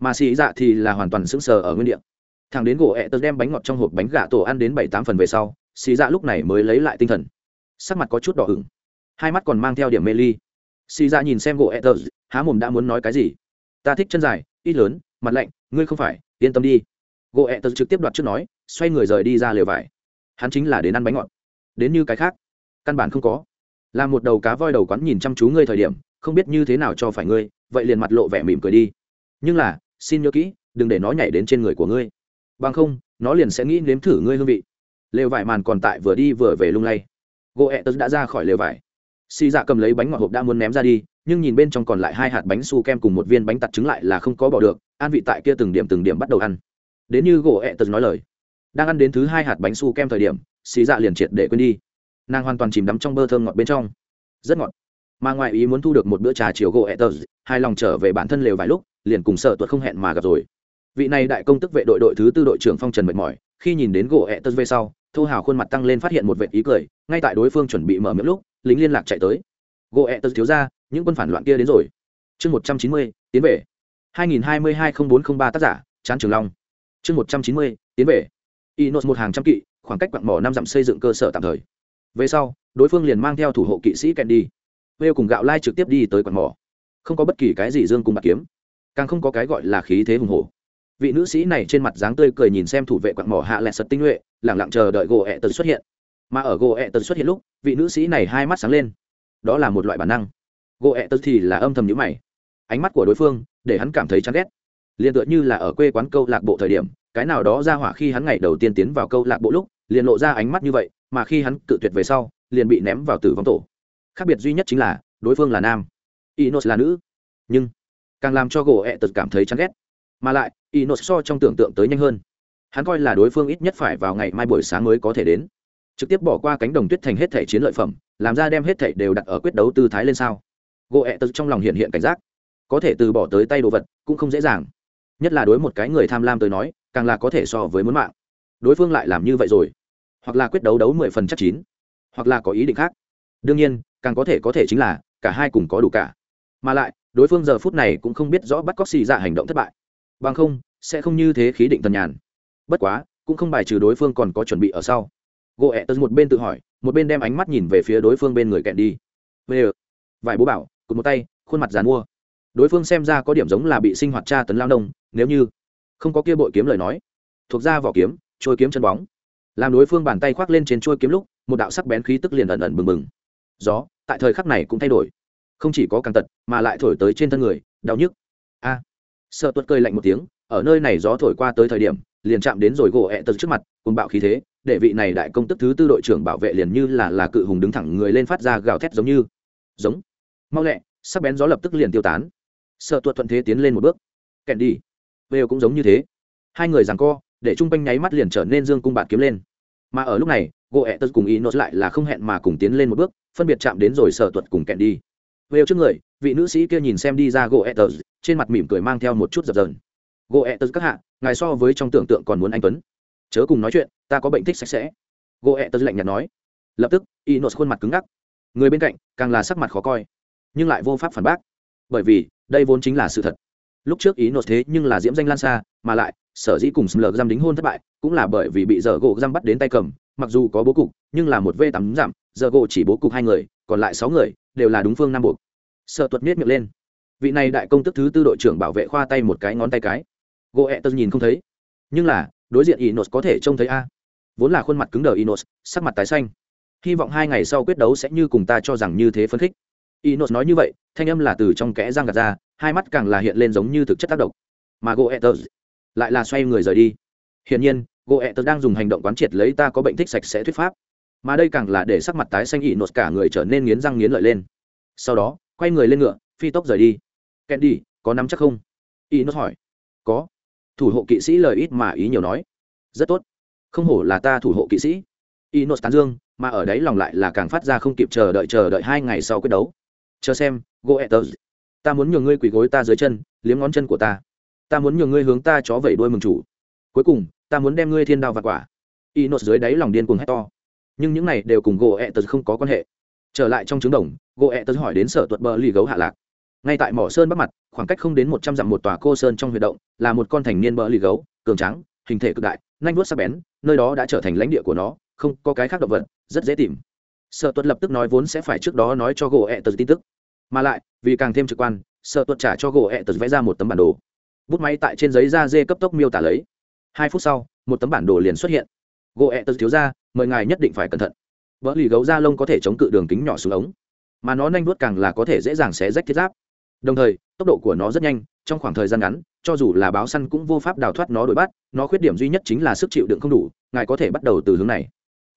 mà xì dạ thì là hoàn toàn sững sờ ở nguyên địa. Thằng đến gỗ ẹ tớ đem bánh ngọt trong hộp bánh gà tổ ăn đến bảy tám phần về sau, xì dạ lúc này mới lấy lại tinh thần. Sắc mặt có chút đỏ hửng hai mắt còn mang theo điểm mê ly. Xì dạ nhìn xem gỗ ẹ tớ há mồm đã muốn nói cái gì? Ta thích chân dài, ít lớn, mặt lạnh, ngươi không phải, yên tâm đi. Gỗ ẹ tớ trực tiếp đoạt trước nói, xoay người rời đi ra lều vải. Hắn chính là đến ăn bánh ngọt. Đến như cái khác. Căn bản không có. Là một đầu cá voi đầu quắn nhìn chăm chú ngươi thời điểm, không biết như thế nào cho phải ngươi, vậy liền mặt lộ vẻ mỉm cười đi. Nhưng là xin nhớ kỹ, đừng để nó nhảy đến trên người của ngươi. Bằng không, nó liền sẽ nghĩ nếm thử ngươi hương vị. Lều vải màn còn tại vừa đi vừa về lung lay. Gỗ ẹ tớ đã ra khỏi lều vải. Xì dạ cầm lấy bánh ngọt hộp đã muốn ném ra đi, nhưng nhìn bên trong còn lại hai hạt bánh su kem cùng một viên bánh tặt trứng lại là không có bỏ được, an vị tại kia từng điểm từng điểm bắt đầu ăn. Đến như gỗ ẹ tớ nói lời, đang ăn đến thứ hai hạt bánh su kem thời điểm, xì dạ liền triệt để quên đi. Nàng hoàn toàn chìm đắm trong bơ thơm ngọt bên trong. Rất ngọt. Mà ngoài ý muốn thu được một bữa trà chiều gỗ ẹ tớ hai lòng trở về bản thân lều vài lúc liền cùng sợ tuột không hẹn mà gặp rồi. Vị này đại công tức vệ đội đội thứ tư đội trưởng phong trần mệt mỏi, khi nhìn đến gỗ ẹ tớ về sau thô hào khuôn mặt tăng lên phát hiện một vệ ý cười, ngay tại đối phương chuẩn bị mở miệng lúc, lính liên lạc chạy tới. Gỗ ẹ tớ thiếu ra, những quân phản loạn kia đến rồi. Chương một trăm chín mươi, tiến về. hai nghìn hai mươi hai không bốn không ba tác giả chán trường long. Chương một trăm chín mươi, tiến về. Inos một hàng trăm kỵ, khoảng cách quặng mỏ năm dặm xây dựng cơ sở tạm thời. Về sau, đối phương liền mang theo thủ hộ kỵ sĩ kèn đi vêu cùng gạo lai trực tiếp đi tới quặng mỏ. Không có bất kỳ cái gì dương cùng bạc kiếm càng không có cái gọi là khí thế hùng hổ. Vị nữ sĩ này trên mặt dáng tươi cười nhìn xem thủ vệ quặng mỏ hạ lẹ sật tinh nhuệ, lẳng lặng chờ đợi gỗ ẹ tật xuất hiện. Mà ở gỗ ẹ tật xuất hiện lúc, vị nữ sĩ này hai mắt sáng lên. Đó là một loại bản năng. Gỗ ẹ tật thì là âm thầm nhữ mày. Ánh mắt của đối phương, để hắn cảm thấy chán ghét. Liền tựa như là ở quê quán câu lạc bộ thời điểm, cái nào đó ra hỏa khi hắn ngày đầu tiên tiến vào câu lạc bộ lúc, liền lộ ra ánh mắt như vậy, mà khi hắn cự tuyệt về sau, liền bị ném vào tử vong tổ. Khác biệt duy nhất chính là, đối phương là nam. Inos là nữ. Nhưng càng làm cho gỗ ẹ tật cảm thấy chán ghét. Mà lại inos so trong tưởng tượng tới nhanh hơn. Hắn coi là đối phương ít nhất phải vào ngày mai buổi sáng mới có thể đến. Trực tiếp bỏ qua cánh đồng tuyết thành hết thể chiến lợi phẩm, làm ra đem hết thể đều đặt ở quyết đấu tư thái lên sao. Gỗ ẹ tật trong lòng hiện hiện cảnh giác. Có thể từ bỏ tới tay đồ vật cũng không dễ dàng. Nhất là đối một cái người tham lam tới nói, càng là có thể so với muốn mạng. Đối phương lại làm như vậy rồi. Hoặc là quyết đấu đấu mười phần chắc chín. Hoặc là có ý định khác. Đương nhiên, càng có thể có thể chính là, cả hai cùng có đủ cả. Mà lại đối phương giờ phút này cũng không biết rõ bắt cóc xì dạ hành động thất bại. Bằng không, sẽ không như thế khí định tần nhàn. Bất quá, cũng không bài trừ đối phương còn có chuẩn bị ở sau. Gỗ ẹ tớ một bên tự hỏi, một bên đem ánh mắt nhìn về phía đối phương bên người kẹn đi. Về vài bố bảo, cụt một tay, khuôn mặt dàn mua. Đối phương xem ra có điểm giống là bị sinh hoạt tra tấn lao nông, nếu như không có kia bội kiếm lời nói. Thuộc ra vỏ kiếm, trôi kiếm chân bóng. Làm đối phương bàn tay khoác lên trên trôi kiếm lúc, một đạo sắc bén khí tức liền ẩn ẩn bừng bừng. Gió, tại thời khắc này cũng thay đổi không chỉ có càng tật, mà lại thổi tới trên thân người, đau nhức. A. Sợ tuất cơi lạnh một tiếng, ở nơi này gió thổi qua tới thời điểm, liền chạm đến rồi gỗ ẹ tật trước mặt cùng bạo khí thế, để vị này đại công tức thứ tư đội trưởng bảo vệ liền như là là cự hùng đứng thẳng người lên phát ra gào thét giống như. Giống. Mau lẹ, sắc bén gió lập tức liền tiêu tán. Sợ tuột thuận thế tiến lên một bước. Kẹn đi. Vêu cũng giống như thế. Hai người rằng co, để trung quanh nháy mắt liền trở nên dương cung bạt kiếm lên. Mà ở lúc này, gỗ ẹ tật cùng ý nốt lại là không hẹn mà cùng tiến lên một bước, phân biệt chạm đến rồi sợ tuột cùng kẹn đi vêu trước người, vị nữ sĩ kia nhìn xem đi ra gỗ ẹ trên mặt mỉm cười mang theo một chút dập dờn. Gỗ ẹ các hạ, ngài so với trong tưởng tượng còn muốn anh tuấn. Chớ cùng nói chuyện, ta có bệnh thích sạch sẽ. Gỗ ẹ lạnh nhạt nói. Lập tức y nốt khuôn mặt cứng ngắc. Người bên cạnh, càng là sắc mặt khó coi, nhưng lại vô pháp phản bác. Bởi vì, đây vốn chính là sự thật. Lúc trước ý nốt thế nhưng là diễm danh lan xa, mà lại, sở dĩ cùng sầm lờ giam đính hôn thất bại, cũng là bởi vì bị dở gỗ giam bắt đến tay cầm, mặc dù có bố cục, nhưng là một v tám giảm dở gỗ chỉ bố cục hai người còn lại sáu người đều là đúng phương nam buộc. Sợ tuật miết miệng lên. Vị này đại công tức thứ tư đội trưởng bảo vệ khoa tay một cái, ngón tay cái. Gỗ ẹ tật nhìn không thấy. Nhưng là, đối diện inos có thể trông thấy a. Vốn là khuôn mặt cứng đờ inos, sắc mặt tái xanh. Hy vọng hai ngày sau quyết đấu sẽ như cùng ta cho rằng như thế phấn khích. Inos nói như vậy, thanh âm là từ trong kẽ răng gạt ra, hai mắt càng là hiện lên giống như thực chất tác động. Mà goethez lại là xoay người rời đi. Hiển nhiên goethez đang dùng hành động quán triệt lấy ta có bệnh thích sạch sẽ thuyết pháp mà đây càng là để sắc mặt tái xanh inos cả người trở nên nghiến răng nghiến lợi lên. Sau đó quay người lên ngựa phi tốc rời đi. Candy, có nắm chắc không? Inos hỏi. Có. Thủ hộ kỵ sĩ lời ít mà ý nhiều nói. Rất tốt. Không hổ là ta thủ hộ kỵ sĩ. Inos tán dương mà ở đấy lòng lại là càng phát ra không kịp chờ đợi chờ đợi hai ngày sau quyết đấu. Chờ xem goethez ta muốn nhường ngươi quỳ gối ta dưới chân liếm ngón chân của ta. Ta muốn nhường ngươi hướng ta chó vẩy đuôi mừng chủ. Cuối cùng ta muốn đem ngươi thiên đao và quả. Y nốt dưới đáy lòng điên cuồng hét to nhưng những này đều cùng gỗ ẹ tật không có quan hệ. Trở lại trong trứng đồng, gỗ ẹ tật hỏi đến sở tuật bờ lì gấu hạ lạc. Ngay tại mỏ sơn bắc mặt, khoảng cách không đến một trăm dặm một tòa cô sơn trong huy động, là một con thành niên bờ lì gấu, cường trắng hình thể cực đại, nanh vuốt sắc bén, nơi đó đã trở thành lãnh địa của nó, không có cái khác động vật, rất dễ tìm. Sở tuật lập tức nói vốn sẽ phải trước đó nói cho gỗ ẹ tật tin tức. Mà lại, vì càng thêm trực quan, sở tuật trả cho gỗ ẹ tật vẽ ra một tấm bản đồ. Bút máy tại trên giấy da dê cấp tốc miêu tả lấy. Hai phút sau, một tấm bản đồ liền xuất hiện. Gỗ ẹ tật thiếu ra mời ngài nhất định phải cẩn thận. Vỡ lì gấu da lông có thể chống cự đường kính nhỏ xuống ống, mà nó nhanh vuốt càng là có thể dễ dàng xé rách thiết giáp. Đồng thời, tốc độ của nó rất nhanh, trong khoảng thời gian ngắn, cho dù là báo săn cũng vô pháp đào thoát nó đuổi bắt, nó khuyết điểm duy nhất chính là sức chịu đựng không đủ, ngài có thể bắt đầu từ hướng này.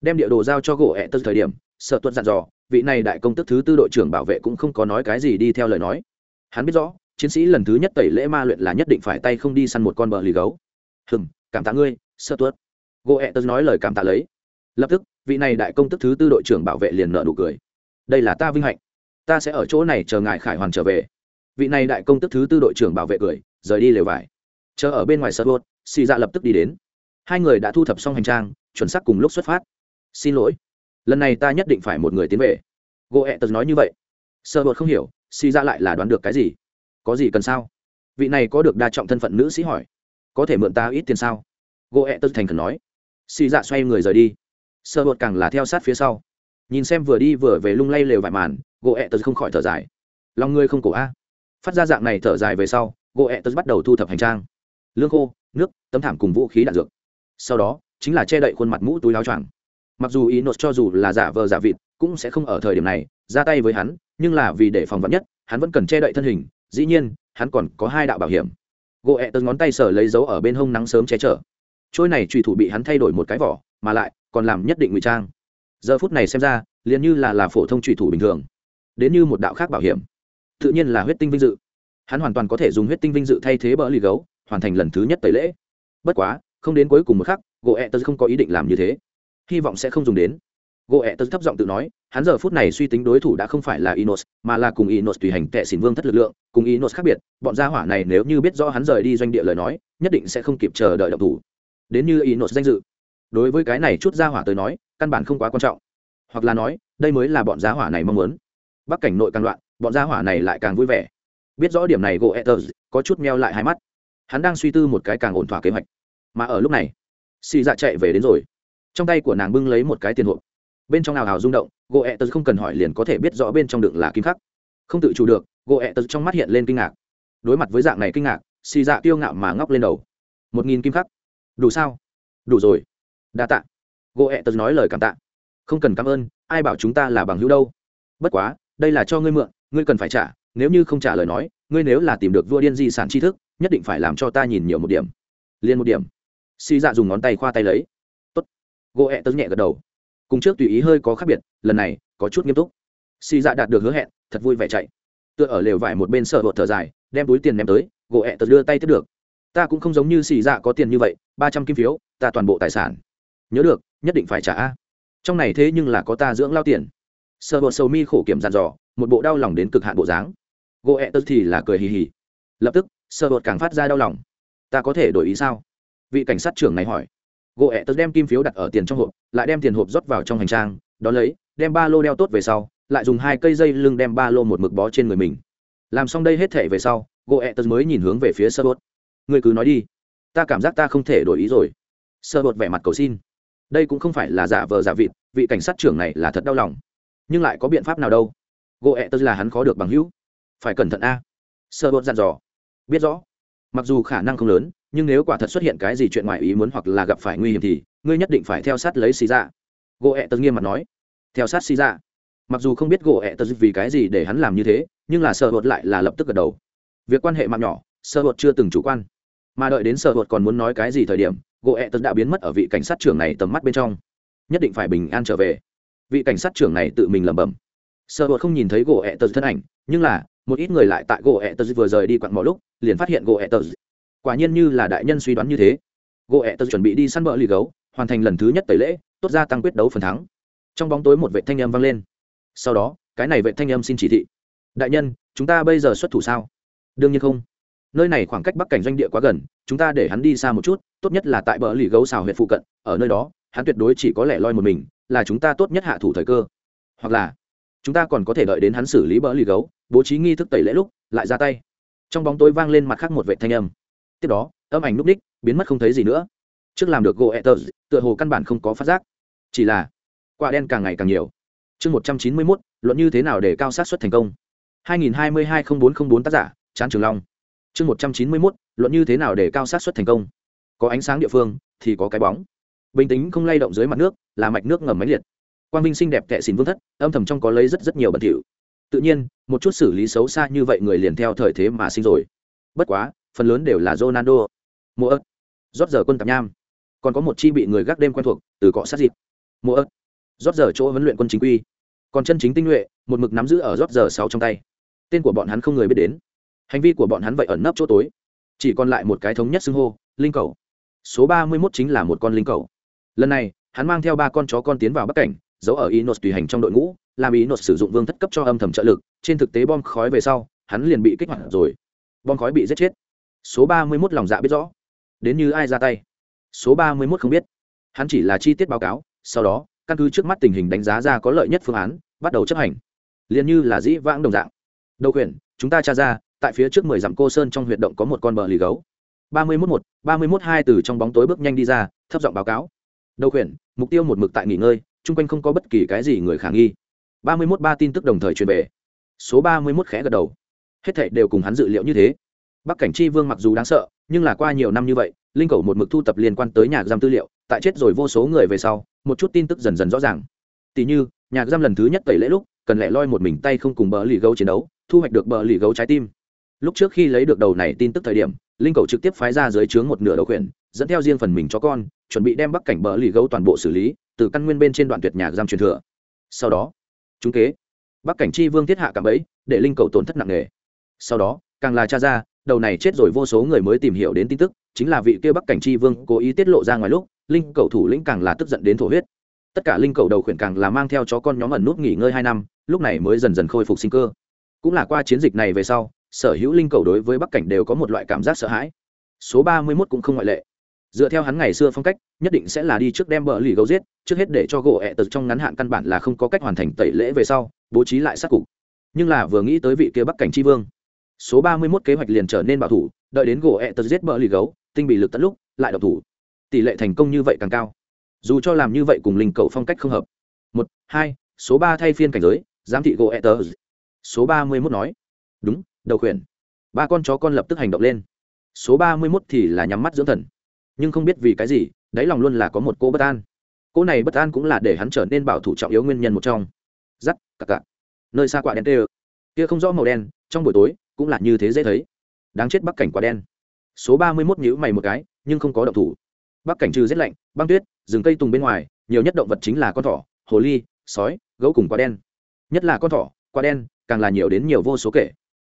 Đem địa đồ giao cho gỗ ẹ tật thời điểm, sợ tuất dặn dò, vị này đại công tức thứ tư đội trưởng bảo vệ cũng không có nói cái gì đi theo lời nói. Hắn biết rõ, chiến sĩ lần thứ nhất tẩy lễ ma luyện là nhất định phải tay không đi săn một con bờ lì gấu. Hừng cảm tạ ngươi, sợ tuất gỗ ẹ tật nói lời cảm tạ lấy lập tức, vị này đại công tức thứ tư đội trưởng bảo vệ liền nợ nụ cười. Đây là ta vinh hạnh. Ta sẽ ở chỗ này chờ ngài khải hoàn trở về. Vị này đại công tức thứ tư đội trưởng bảo vệ cười, rời đi lều vải. Chờ ở bên ngoài sợ bột xì dạ lập tức đi đến. Hai người đã thu thập xong hành trang, chuẩn xác cùng lúc xuất phát. Xin lỗi. Lần này ta nhất định phải một người tiến về. Gỗ ẹ tật nói như vậy. Sợ bột không hiểu, xì dạ lại là đoán được cái gì? Có gì cần sao? Vị này có được đa trọng thân phận nữ sĩ hỏi. Có thể mượn ta ít tiền sao? Gỗ ẹ tật thành khẩn nói. Xì dạ xoay người rời đi sợ bột càng là theo sát phía sau. Nhìn xem vừa đi vừa về lung lay lều vải màn, gỗ ẹ tật không khỏi thở dài. Lòng ngươi không cổ a. Phát ra dạng này thở dài về sau, gỗ ẹ tật bắt đầu thu thập hành trang. Lương khô, nước, tấm thảm cùng vũ khí đạn dược. Sau đó, chính là che đậy khuôn mặt mũ túi láo choàng. Mặc dù ý nốt cho dù là giả vờ giả vịt, cũng sẽ không ở thời điểm này ra tay với hắn, nhưng là vì để phòng vật nhất, hắn vẫn cần che đậy thân hình, dĩ nhiên, hắn còn có hai đạo bảo hiểm. Gỗ ẹ tật ngón tay sở lấy dấu ở bên hông nắng sớm che chở. Trôi này trùy thủ bị hắn thay đổi một cái vỏ, mà lại còn làm nhất định ngụy trang. Giờ phút này xem ra, liền như là là phổ thông trùy thủ bình thường, đến như một đạo khác bảo hiểm. Tự nhiên là huyết tinh vinh dự. Hắn hoàn toàn có thể dùng huyết tinh vinh dự thay thế bỡ lì gấu, hoàn thành lần thứ nhất tẩy lễ. Bất quá, không đến cuối cùng một khắc gỗ ẹ tớ không có ý định làm như thế. Hy vọng sẽ không dùng đến. Gỗ ẹ tớ thấp giọng tự nói, hắn giờ phút này suy tính đối thủ đã không phải là inos, mà là cùng inos tùy hành tệ xỉn vương thất lực lượng, cùng inos khác biệt, bọn gia hỏa này nếu như biết rõ hắn rời đi doanh địa lời nói, nhất định sẽ không kịp chờ đợi động thủ. Đến như inos danh dự đối với cái này chút gia hỏa tới nói, căn bản không quá quan trọng. Hoặc là nói, đây mới là bọn gia hỏa này mong muốn. Bắc cảnh nội càng loạn, bọn gia hỏa này lại càng vui vẻ. Biết rõ điểm này gỗ etters có chút meo lại hai mắt. Hắn đang suy tư một cái càng ổn thỏa kế hoạch. Mà ở lúc này, xì dạ chạy về đến rồi. Trong tay của nàng bưng lấy một cái tiền hộp. Bên trong nào hào rung động gỗ etters không cần hỏi liền có thể biết rõ bên trong đựng là kim khắc. Không tự chủ được gỗ etters trong mắt hiện lên kinh ngạc. Đối mặt với dạng này kinh ngạc, xì dạ tiêu ngạo mà ngóc lên đầu. Một nghìn kim khắc. Đủ sao? Đủ rồi đa tạ. Gỗ etters nói lời cảm tạ. Không cần cảm ơn, ai bảo chúng ta là bằng hữu đâu. Bất quá, đây là cho ngươi mượn, ngươi cần phải trả, nếu như không trả lời nói, ngươi nếu là tìm được vua điên di sản tri thức, nhất định phải làm cho ta nhìn nhiều một điểm. Liền một điểm. Xì dạ dùng ngón tay khoa tay lấy. Tốt. Gỗ ẹ tớ nhẹ gật đầu. Cùng trước tùy ý hơi có khác biệt, lần này có chút nghiêm túc. Xì dạ đạt được hứa hẹn, thật vui vẻ chạy. Tựa ở lều vải một bên sợ bột thở dài, đem túi tiền ném tới gỗ ẹ tớ đưa tay tiếp được. Ta cũng không giống như xì dạ có tiền như vậy, ba trăm kim phiếu, ta toàn bộ tài sản nhớ được, nhất định phải trả trong này thế nhưng là có ta dưỡng lao tiền. Sợ bột sầu mi khổ kiểm dàn dò, một bộ đau lòng đến cực hạn bộ dáng. Gỗ ẹ e tớ thì là cười hì hì. Lập tức sợ bột càng phát ra đau lòng. Ta có thể đổi ý sao? Vị cảnh sát trưởng này hỏi. Gỗ ẹ e tớ đem kim phiếu đặt ở tiền trong hộp, lại đem tiền hộp rót vào trong hành trang đ ó lấy, đem ba lô đeo tốt về sau, lại dùng hai cây dây lưng đem ba lô một mực bó trên người mình. Làm xong đây hết thể về sau gỗ ẹ e tớ mới nhìn hướng về phía sơ bột người cứ nói đi. Ta cảm giác ta không thể đổi ý rồi. Sơ bột vẻ mặt cầu xin đây cũng không phải là giả vờ giả vịt, vị cảnh sát trưởng này là thật đau lòng. Nhưng lại có biện pháp nào đâu? Gỗ ẹ tớ là hắn khó được bằng hữu. Phải cẩn thận a. Sơ bột dặn dò. Biết rõ. Mặc dù khả năng không lớn, nhưng nếu quả thật xuất hiện cái gì chuyện ngoài ý muốn hoặc là gặp phải nguy hiểm thì, ngươi nhất định phải theo sát lấy xì ra gỗ ẹ tớ nghiêm mặt nói. Theo sát xì ra mặc dù không biết gỗ ẹ tớ vì cái gì để hắn làm như thế, nhưng là sơ bột lại là lập tức gật đầu. Việc quan hệ mạng nhỏ, sơ bột chưa từng chủ quan. Mà đợi đến sơ bột còn muốn nói cái gì thời điểm gỗ ẹ tật đã biến mất ở vị cảnh sát trưởng này tầm mắt bên trong. Nhất định phải bình an trở về. Vị cảnh sát trưởng này tự mình lẩm bẩm. Sợ bột không nhìn thấy gỗ ẹ tật thân ảnh, nhưng là, một ít người lại tại gỗ ẹ tật vừa rời đi quặn mọi lúc, liền phát hiện gỗ ẹ tật. quả nhiên như là đại nhân suy đoán như thế. Gỗ ẹ tật chuẩn bị đi săn bờ lì gấu, hoàn thành lần thứ nhất tẩy lễ, tốt ra tăng quyết đấu phần thắng. Trong bóng tối một vệ thanh âm vang lên. Sau đó, cái này vệ thanh âm xin chỉ thị. Đại nhân, chúng ta bây giờ xuất thủ sao? Đương nhiên không nơi này khoảng cách bắc cảnh doanh địa quá gần, chúng ta để hắn đi xa một chút, tốt nhất là tại bờ lì gấu xào huyện phụ cận, ở nơi đó, hắn tuyệt đối chỉ có lẻ loi một mình, là chúng ta tốt nhất hạ thủ thời cơ. Hoặc là, chúng ta còn có thể đợi đến hắn xử lý bờ lì gấu, bố trí nghi thức tẩy lễ lúc, lại ra tay. Trong bóng tối vang lên mặt khác một vệ thanh âm. Tiếp đó, âm ảnh núp ních, biến mất không thấy gì nữa. Trước làm được gỗ ẹ tờ tựa hồ căn bản không có phát giác. Chỉ là, quả đen càng ngày càng nhiều. Chương một trăm chín mươi mốt, luận như thế nào để cao sát xuất thành công? hai nghìn hai mươi hai bốn trăm bốn tác giả, chán trường long chương một trăm chín mươi mốt, luận như thế nào để cao sát xuất thành công? Có ánh sáng địa phương thì có cái bóng. Bình tĩnh không lay động dưới mặt nước là mạch nước ngầm máy liệt. Quang minh xinh đẹp kệ xỉn vương thất, âm thầm trong có lấy rất rất nhiều bẩn thỉu. Tự nhiên, một chút xử lý xấu xa như vậy người liền theo thời thế mà sinh rồi. Bất quá, phần lớn đều là ronaldo. Mua ớt. Rót giờ quân tạp nham. Còn có một chi bị người gác đêm quen thuộc, từ cọ sát dịp. Mua ớt. Rót giờ chỗ huấn luyện quân chính quy. Còn chân chính tinh nhuệ, một mực nắm giữ ở rót giờ sáu trong tay. Tên của bọn hắn không người biết đến hành vi của bọn hắn vậy ẩn nấp chỗ tối. Chỉ còn lại một cái thống nhất xưng hô, linh cầu. Số ba mươi mốt chính là một con linh cầu. Lần này, hắn mang theo ba con chó con tiến vào bắc cảnh, giấu ở inos tùy hành trong đội ngũ, làm inos sử dụng vương thất cấp cho âm thầm trợ lực, trên thực tế bom khói về sau, hắn liền bị kích hoạt rồi. Bom khói bị giết chết. Số ba mươi mốt lòng dạ biết rõ. Đến như ai ra tay? Số ba mươi mốt không biết. Hắn chỉ là chi tiết báo cáo, sau đó, căn cứ trước mắt tình hình đánh giá ra có lợi nhất phương án, bắt đầu chấp hành. Liền như là dĩ vãng đồng dạng. Đầu quyền chúng ta tra ra tại phía trước mười dặm cô sơn trong huyệt động có một con bờ lì gấu. ba mươi mốt một, ba mươi mốt hai từ trong bóng tối bước nhanh đi ra, thấp giọng báo cáo. Đầu khuyển, mục tiêu một mực tại nghỉ ngơi, chung quanh không có bất kỳ cái gì người khả nghi. ba mươi mốt ba tin tức đồng thời truyền về. Số ba mươi mốt khẽ gật đầu. Hết thảy đều cùng hắn dự liệu như thế. Bắc cảnh chi vương mặc dù đáng sợ, nhưng là qua nhiều năm như vậy, linh cầu một mực thu tập liên quan tới nhà giam tư liệu, tại chết rồi vô số người về sau, một chút tin tức dần dần rõ ràng. Tỷ như nhà giam lần thứ nhất tẩy lễ lúc, cần lẽ loi một mình tay không cùng bờ lì gấu chiến đấu, thu hoạch được bờ lì gấu trái tim lúc trước khi lấy được đầu này tin tức thời điểm, linh cầu trực tiếp phái ra dưới chướng một nửa đầu khuyển, dẫn theo riêng phần mình cho con, chuẩn bị đem bắc cảnh bờ lì gấu toàn bộ xử lý, từ căn nguyên bên trên đoạn tuyệt nhà giam truyền thừa. Sau đó, chúng kế, bắc cảnh chi vương thiết hạ cảm ấy để linh cầu tổn thất nặng nề. Sau đó, càng là cha ra, đầu này chết rồi vô số người mới tìm hiểu đến tin tức, chính là vị kia bắc cảnh chi vương cố ý tiết lộ ra ngoài lúc, linh cầu thủ lĩnh càng là tức giận đến thổ huyết. Tất cả linh cầu đầu khuyển càng là mang theo chó con nhóm ẩn nút nghỉ ngơi hai năm, lúc này mới dần dần khôi phục sinh cơ. Cũng là qua chiến dịch này về sau sở hữu linh cầu đối với bắc cảnh đều có một loại cảm giác sợ hãi. Số ba mươi mốt cũng không ngoại lệ. Dựa theo hắn ngày xưa phong cách, nhất định sẽ là đi trước đem bờ lì gấu giết, trước hết để cho gỗ ẹ tật trong ngắn hạn căn bản là không có cách hoàn thành tẩy lễ về sau, bố trí lại sát cục. Nhưng là vừa nghĩ tới vị kia bắc cảnh tri vương, số ba mươi mốt kế hoạch liền trở nên bảo thủ, đợi đến gỗ ẹ tật giết bờ lì gấu, tinh bị lực tận lúc, lại độc thủ. Tỷ lệ thành công như vậy càng cao. Dù cho làm như vậy cùng linh cầu phong cách không hợp. Một, hai, số ba thay phiên cảnh giới, giám thị gỗ ẹ tật. Số ba mươi mốt nói, đúng đầu khuyển. Ba con chó con lập tức hành động lên. Số ba mươi mốt thì là nhắm mắt dưỡng thần. Nhưng không biết vì cái gì, đáy lòng luôn là có một cô bất an. Cô này bất an cũng là để hắn trở nên bảo thủ trọng yếu nguyên nhân một trong. Giắt, cặc cặc. Nơi xa quả đen tê ơ. Kia không rõ màu đen, trong buổi tối cũng là như thế dễ thấy. Đáng chết bắc cảnh quả đen. Số ba mươi mốt nhữ mày một cái, nhưng không có động thủ. Bắc cảnh trừ rét lạnh, băng tuyết, rừng cây tùng bên ngoài, nhiều nhất động vật chính là con thỏ, hồ ly, sói, gấu cùng quả đen. Nhất là con thỏ, quả đen, càng là nhiều đến nhiều vô số kể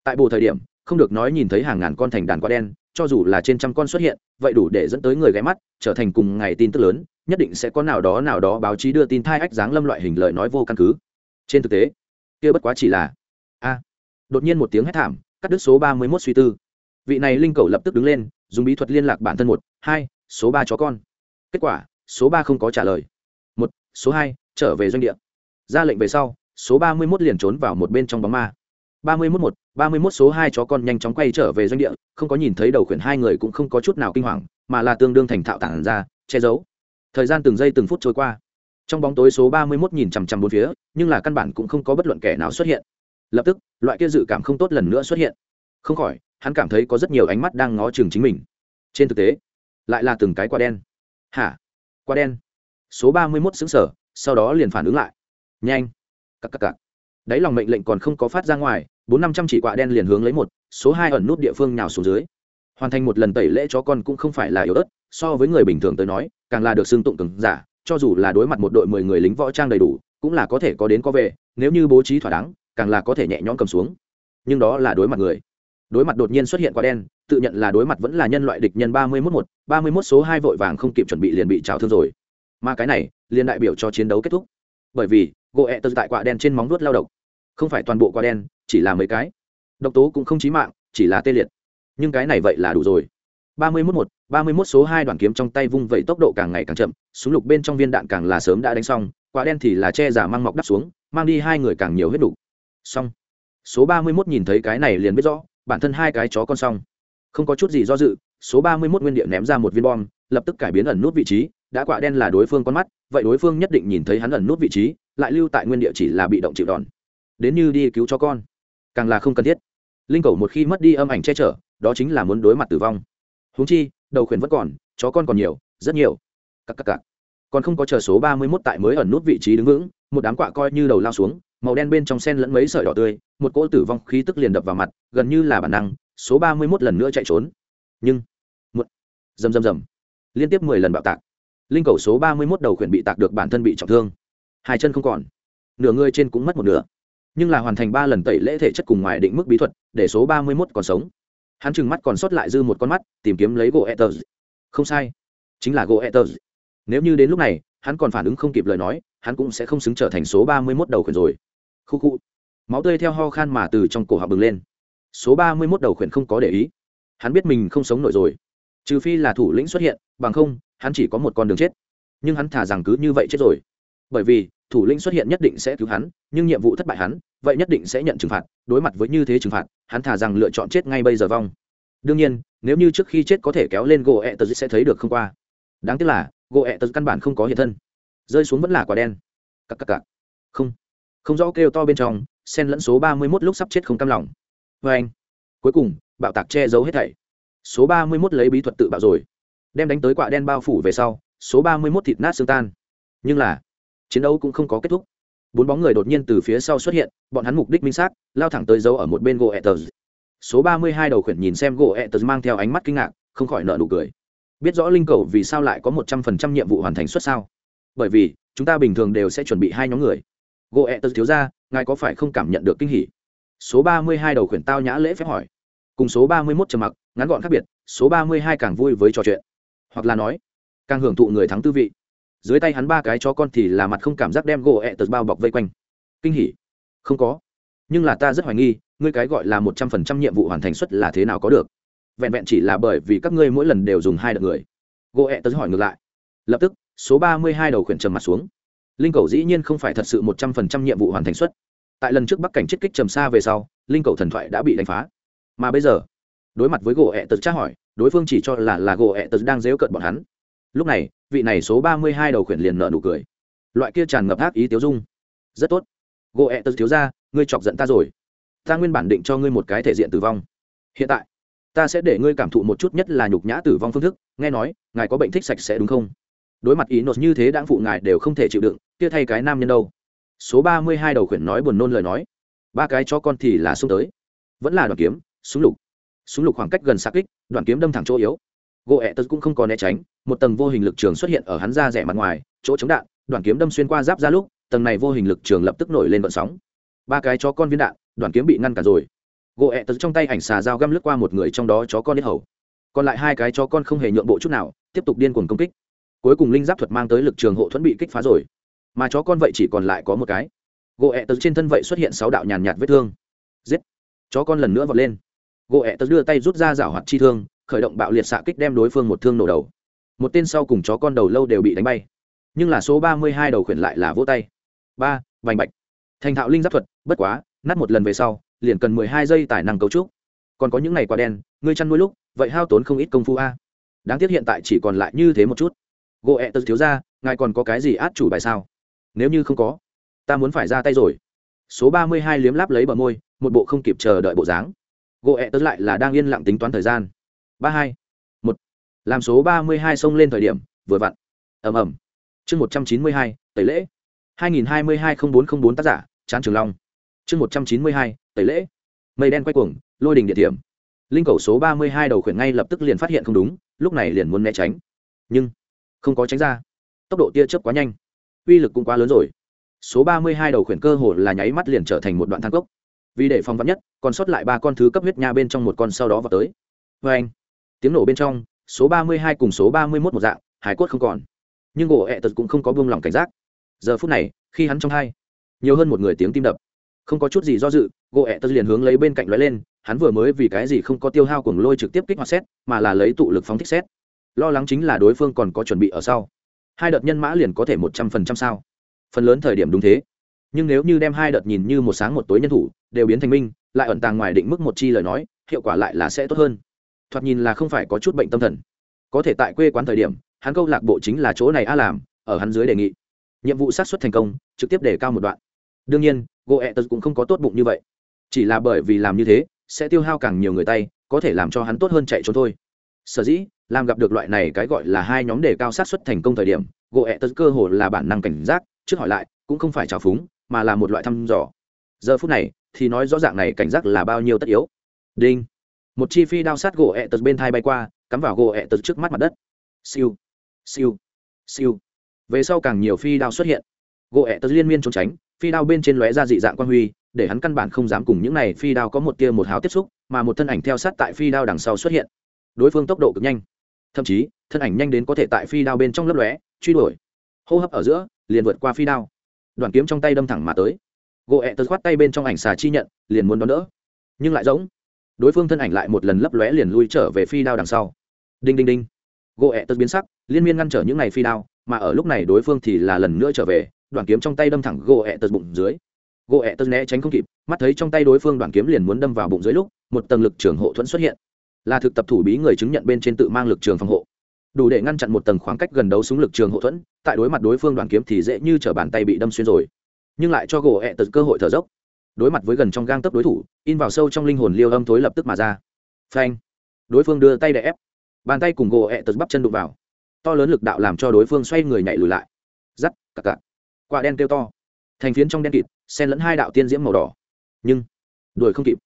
tại bù thời điểm, không được nói nhìn thấy hàng ngàn con thành đàn quá đen, cho dù là trên trăm con xuất hiện, vậy đủ để dẫn tới người ghé mắt, trở thành cùng ngày tin tức lớn, nhất định sẽ có nào đó nào đó báo chí đưa tin thai ách dáng lâm loại hình lời nói vô căn cứ. Trên thực tế, kia bất quá chỉ là, a, đột nhiên một tiếng hét thảm, cắt đứt số ba mươi mốt suy tư. Vị này linh cầu lập tức đứng lên, dùng bí thuật liên lạc bản thân một, hai, số ba chó con. Kết quả, số ba không có trả lời. Một, số hai, trở về doanh địa. Ra lệnh về sau, số ba mươi mốt liền trốn vào một bên trong bóng ma ba mươi mốt một, ba mươi mốt số hai chó con nhanh chóng quay trở về doanh địa, không có nhìn thấy đầu khuyển hai người cũng không có chút nào kinh hoàng, mà là tương đương thành thạo tản ra, che giấu. Thời gian từng giây từng phút trôi qua. Trong bóng tối số ba mươi mốt nhìn chằm chằm bốn phía, nhưng là căn bản cũng không có bất luận kẻ nào xuất hiện. Lập tức, loại kia dự cảm không tốt lần nữa xuất hiện. Không khỏi, hắn cảm thấy có rất nhiều ánh mắt đang ngó chừng chính mình. Trên thực tế, lại là từng cái quả đen. Hả? Quả đen. Số ba mươi mốt xứng sở sau đó liền phản ứng lại. Nhanh. Cặp cặp cặp đáy lòng mệnh lệnh còn không có phát ra ngoài bốn năm trăm chỉ quạ đen liền hướng lấy một, số hai ẩn nút địa phương nào xuống dưới. Hoàn thành một lần tẩy lễ chó con cũng không phải là yếu ớt, so với người bình thường tới nói, càng là được xưng tụng cứng giả, cho dù là đối mặt một đội mười người lính võ trang đầy đủ, cũng là có thể có đến có về, nếu như bố trí thỏa đáng, càng là có thể nhẹ nhõm cầm xuống. Nhưng đó là đối mặt người. Đối mặt đột nhiên xuất hiện quả đen, tự nhận là đối mặt vẫn là nhân loại địch nhân ba mươi mốt một, ba mươi mốt số hai vội vàng không kịp chuẩn bị liền bị trào thương rồi. Mà cái này, liền đại biểu cho chiến đấu kết thúc. Bởi vì gỗ ẹ tơ tại quả đen trên móng vuốt lao động không phải toàn bộ quả đen chỉ là mấy cái. Độc tố cũng không chí mạng, chỉ là tê liệt. Nhưng cái này vậy là đủ rồi. ba mươi mốt một, ba mươi mốt số hai đoạn kiếm trong tay vung vẩy tốc độ càng ngày càng chậm, súng lục bên trong viên đạn càng là sớm đã đánh xong, quả đen thì là che giả mang mọc đắp xuống, mang đi hai người càng nhiều hết đủ. Xong. Số ba mươi mốt nhìn thấy cái này liền biết rõ, bản thân hai cái chó con xong. Không có chút gì do dự, số ba mươi mốt nguyên địa ném ra một viên bom, lập tức cải biến ẩn nút vị trí, đã quả đen là đối phương con mắt, vậy đối phương nhất định nhìn thấy hắn ẩn nút vị trí, lại lưu tại nguyên địa chỉ là bị động chịu đòn. Đến như đi cứu cho con càng là không cần thiết. Linh cầu một khi mất đi âm ảnh che chở, đó chính là muốn đối mặt tử vong. Húng chi, đầu khuyển vẫn còn, chó con còn nhiều, rất nhiều. Các các cắc. còn không có chờ số ba mươi mốt tại mới ẩn nút vị trí đứng vững, một đám quạ coi như đầu lao xuống, màu đen bên trong sen lẫn mấy sợi đỏ tươi, một cỗ tử vong khí tức liền đập vào mặt, gần như là bản năng, số ba mươi mốt lần nữa chạy trốn. Nhưng một rầm rầm rầm. Liên tiếp mười lần bạo tạc. Linh cầu số ba mươi mốt đầu khuyển bị tạc được bản thân bị trọng thương. Hai chân không còn. Nửa người trên cũng mất một nửa nhưng là hoàn thành ba lần tẩy lễ thể chất cùng ngoài định mức bí thuật, để số ba mươi mốt còn sống. Hắn trừng mắt còn sót lại dư một con mắt, tìm kiếm lấy gỗ etters không sai, chính là gỗ etters nếu như đến lúc này, hắn còn phản ứng không kịp lời nói, hắn cũng sẽ không xứng trở thành số ba mươi mốt đầu khuyển rồi. Khu khu. Máu tươi theo ho khan mà từ trong cổ họng bừng lên. Số ba mươi mốt đầu khuyển không có để ý. Hắn biết mình không sống nổi rồi. Trừ phi là thủ lĩnh xuất hiện, bằng không, hắn chỉ có một con đường chết. Nhưng hắn thả rằng cứ như vậy chết rồi. Bởi vì thủ lĩnh xuất hiện nhất định sẽ cứu hắn, nhưng nhiệm vụ thất bại hắn, vậy nhất định sẽ nhận trừng phạt, đối mặt với như thế trừng phạt, hắn thả rằng lựa chọn chết ngay bây giờ vong. Đương nhiên, nếu như trước khi chết có thể kéo lên gỗ ẹ tật sẽ thấy được không qua. Đáng tiếc là gỗ ẹ tật căn bản không có hiện thân. Rơi xuống vẫn là quả đen. Cặp cặp cặp không. Không rõ kêu to bên trong, sen lẫn số ba mươi mốt lúc sắp chết không cam lòng. Vê anh. Cuối cùng, bạo tạc che giấu hết thảy. Số ba mươi mốt lấy bí thuật tự bạo rồi. Đem đánh tới quả đen bao phủ về sau, số ba mươi mốt thịt nát xương tan. Nhưng là chiến đấu cũng không có kết thúc. Bốn bóng người đột nhiên từ phía sau xuất hiện, bọn hắn mục đích minh xác, lao thẳng tới dấu ở một bên gỗ etters số ba mươi hai đầu khuyển nhìn xem gỗ etters mang theo ánh mắt kinh ngạc, không khỏi nợ nụ cười. Biết rõ linh cầu vì sao lại có một trăm phần trăm nhiệm vụ hoàn thành xuất sao? Bởi vì, chúng ta bình thường đều sẽ chuẩn bị hai nhóm người. Gỗ etters thiếu ra, ngài có phải không cảm nhận được kinh hỉ? Số ba mươi hai đầu khuyển tao nhã lễ phép hỏi. Cùng số ba mươi mốt trầm mặc, ngắn gọn khác biệt, số ba mươi hai càng vui với trò chuyện. Hoặc là nói, càng hưởng thụ người thắng tư vị dưới tay hắn ba cái chó con thì là mặt không cảm giác đem gỗ ẹ tật bao bọc vây quanh. Kinh hỉ. Không có. Nhưng là ta rất hoài nghi, ngươi cái gọi là một trăm phần trăm nhiệm vụ hoàn thành suất là thế nào có được. Vẹn vẹn chỉ là bởi vì các ngươi mỗi lần đều dùng hai đợt người. Gỗ ẹ tật hỏi ngược lại. Lập tức, số ba mươi hai đầu khuyển trầm mặt xuống. Linh cầu dĩ nhiên không phải thật sự một trăm phần trăm nhiệm vụ hoàn thành suất. Tại lần trước bắc cảnh chết kích trầm xa về sau, linh cầu thần thoại đã bị đánh phá. Mà bây giờ, đối mặt với gỗ ẹ tật tra hỏi, đối phương chỉ cho là là gỗ ẹ tật đang dếu cận bọn hắn lúc này, vị này số ba mươi hai đầu khuyển liền nợ nụ cười. Loại kia tràn ngập ác ý tiếu dung. Rất tốt. Gỗ ẹ tật thiếu ra, ngươi chọc giận ta rồi. Ta nguyên bản định cho ngươi một cái thể diện tử vong. Hiện tại, ta sẽ để ngươi cảm thụ một chút nhất là nhục nhã tử vong phương thức. Nghe nói, ngài có bệnh thích sạch sẽ đúng không? Đối mặt ý nốt như thế đáng phụ ngài đều không thể chịu đựng, kia thay cái nam nhân đâu? Số ba mươi hai đầu khuyển nói buồn nôn lời nói. Ba cái cho con thì là xung tới. Vẫn là đoàn kiếm, súng lục. Súng lục khoảng cách gần xa kích đoàn kiếm đâm thẳng chỗ yếu gỗ ẹ tật cũng không có né tránh, một tầng vô hình lực trường xuất hiện ở hắn ra rẻ mặt ngoài, chỗ chống đạn đoàn kiếm đâm xuyên qua giáp ra lúc, tầng này vô hình lực trường lập tức nổi lên vận sóng. Ba cái chó con viên đạn đoàn kiếm bị ngăn cả rồi. Gỗ ẹ tật trong tay ảnh xà dao găm lướt qua một người trong đó chó con hết hầu. Còn lại hai cái chó con không hề nhượng bộ chút nào, tiếp tục điên cuồng công kích. Cuối cùng linh giáp thuật mang tới lực trường hộ thuẫn bị kích phá rồi. Mà chó con vậy chỉ còn lại có một cái. Gỗ ẹ tật trên thân vậy xuất hiện sáu đạo nhàn nhạt vết thương. Giết! Chó con lần nữa vọt lên. Gỗ ẹ tật đưa tay rút ra rảo hoạt chi thương khởi động bạo liệt xạ kích đem đối phương một thương nổ đầu. Một tên sau cùng chó con đầu lâu đều bị đánh bay. Nhưng là số ba mươi hai đầu khuyển lại là vỗ tay. Ba, vành bạch. Thành thạo linh giáp thuật, bất quá, nát một lần về sau, liền cần mười hai giây tài năng cấu trúc. Còn có những ngày quả đen, ngươi chăn nuôi lúc, vậy hao tốn không ít công phu a. Đáng tiếc hiện tại chỉ còn lại như thế một chút. Gỗ ẹ tật thiếu ra, ngài còn có cái gì át chủ bài sao? Nếu như không có, ta muốn phải ra tay rồi. Số ba mươi hai liếm láp lấy bờ môi, một bộ không kịp chờ đợi bộ dáng. Gỗ ẹ tật lại là đang yên lặng tính toán thời gian ba hai. Một. Làm số ba mươi hai xông lên thời điểm, vừa vặn. Ầm ầm. Chương một trăm chín mươi hai, tẩy lễ. Hai nghìn hai mươi hai n bốn t r ă n h bốn tác giả, chán trường long. Chương một trăm chín mươi hai, tẩy lễ. Mây đen quay cuồng, lôi đình địa điểm. Linh cầu số ba mươi hai đầu khuyển ngay lập tức liền phát hiện không đúng, lúc này liền muốn né tránh. Nhưng, không có tránh ra. Tốc độ tia chớp quá nhanh. Uy lực cũng quá lớn rồi. Số ba mươi hai đầu khuyển cơ hồ là nháy mắt liền trở thành một đoạn thang cốc. Vì để phòng vắn nhất, còn sót lại ba con thứ cấp huyết nha bên trong một con sau đó vào tới. Vê anh tiếng nổ bên trong, số ba mươi hai cùng số ba mươi mốt một dạng hải cốt không còn. Nhưng gỗ ẹ tật cũng không có buông lỏng cảnh giác. Giờ phút này, khi hắn trong hai, nhiều hơn một người tiếng tim đập. Không có chút gì do dự, gỗ ẹ tật liền hướng lấy bên cạnh lóe lên, hắn vừa mới vì cái gì không có tiêu hao cuồng lôi trực tiếp kích hoạt xét, mà là lấy tụ lực phóng thích xét. Lo lắng chính là đối phương còn có chuẩn bị ở sau. Hai đợt nhân mã liền có thể một trăm phần trăm sao. Phần lớn thời điểm đúng thế. Nhưng nếu như đem hai đợt nhìn như một sáng một tối nhân thủ, đều biến thành minh, lại ẩn tàng ngoài định mức một chi lời nói, hiệu quả lại là sẽ tốt hơn thoạt nhìn là không phải có chút bệnh tâm thần. Có thể tại quê quán thời điểm, hắn câu lạc bộ chính là chỗ này a làm, ở hắn dưới đề nghị. Nhiệm vụ sát xuất thành công, trực tiếp để cao một đoạn. Đương nhiên gỗ ẹ tật cũng không có tốt bụng như vậy. Chỉ là bởi vì làm như thế, sẽ tiêu hao càng nhiều người tay, có thể làm cho hắn tốt hơn chạy trốn thôi. Sở dĩ làm gặp được loại này cái gọi là hai nhóm đề cao sát xuất thành công thời điểm gỗ ẹ tật cơ hồ là bản năng cảnh giác, trước hỏi lại, cũng không phải trào phúng, mà là một loại thăm dò. Giờ phút này, thì nói rõ ràng này cảnh giác là bao nhiêu tất yếu. Đinh một chi phi đao sát gỗ ẹ tật bên thai bay qua, cắm vào gỗ ẹ tật trước mắt mặt đất. Siêu siêu siêu. Về sau càng nhiều phi đao xuất hiện. Gỗ ẹ tật liên miên trốn tránh, phi đao bên trên lóe ra dị dạng quan huy, để hắn căn bản không dám cùng những này phi đao có một tia một hào tiếp xúc, mà một thân ảnh theo sát tại phi đao đằng sau xuất hiện. Đối phương tốc độ cực nhanh. Thậm chí, thân ảnh nhanh đến có thể tại phi đao bên trong lấp lóe, truy đuổi. Hô hấp ở giữa, liền vượt qua phi đao. Đoàn kiếm trong tay đâm thẳng mà tới. Gỗ ẹ tật khoát tay bên trong ảnh xà chi nhận, liền muốn đón đỡ. Nhưng lại giống đối phương thân ảnh lại một lần lấp lóe liền lui trở về phi đao đằng sau. Đinh đinh đinh. Gỗ ẹ tật biến sắc, liên miên ngăn trở những này phi đao, mà ở lúc này đối phương thì là lần nữa trở về đoàn kiếm trong tay đâm thẳng gỗ ẹ tật bụng dưới. Gỗ ẹ tật né tránh không kịp, mắt thấy trong tay đối phương đoàn kiếm liền muốn đâm vào bụng dưới lúc, một tầng lực trường hộ thuẫn xuất hiện. Là thực tập thủ bí người chứng nhận bên trên tự mang lực trường phòng hộ. Đủ để ngăn chặn một tầng khoảng cách gần đấu súng lực trường hộ thuẫn, tại đối mặt đối phương đoàn kiếm thì dễ như t bàn tay bị đâm xuyên rồi. Nhưng lại cho gỗ ẹ tật cơ hội thở dốc đối mặt với gần trong gang tấp đối thủ, in vào sâu trong linh hồn liêu âm thối lập tức mà ra. Phanh. Đối phương đưa tay đè ép. Bàn tay cùng gỗ ẹ tật bắp chân đụng vào. To lớn lực đạo làm cho đối phương xoay người nhảy lùi lại. Giắt cặc cặc quả đen kêu to. Thành phiến trong đen kịt, xen lẫn hai đạo tiên diễm màu đỏ. Nhưng, đuổi không kịp.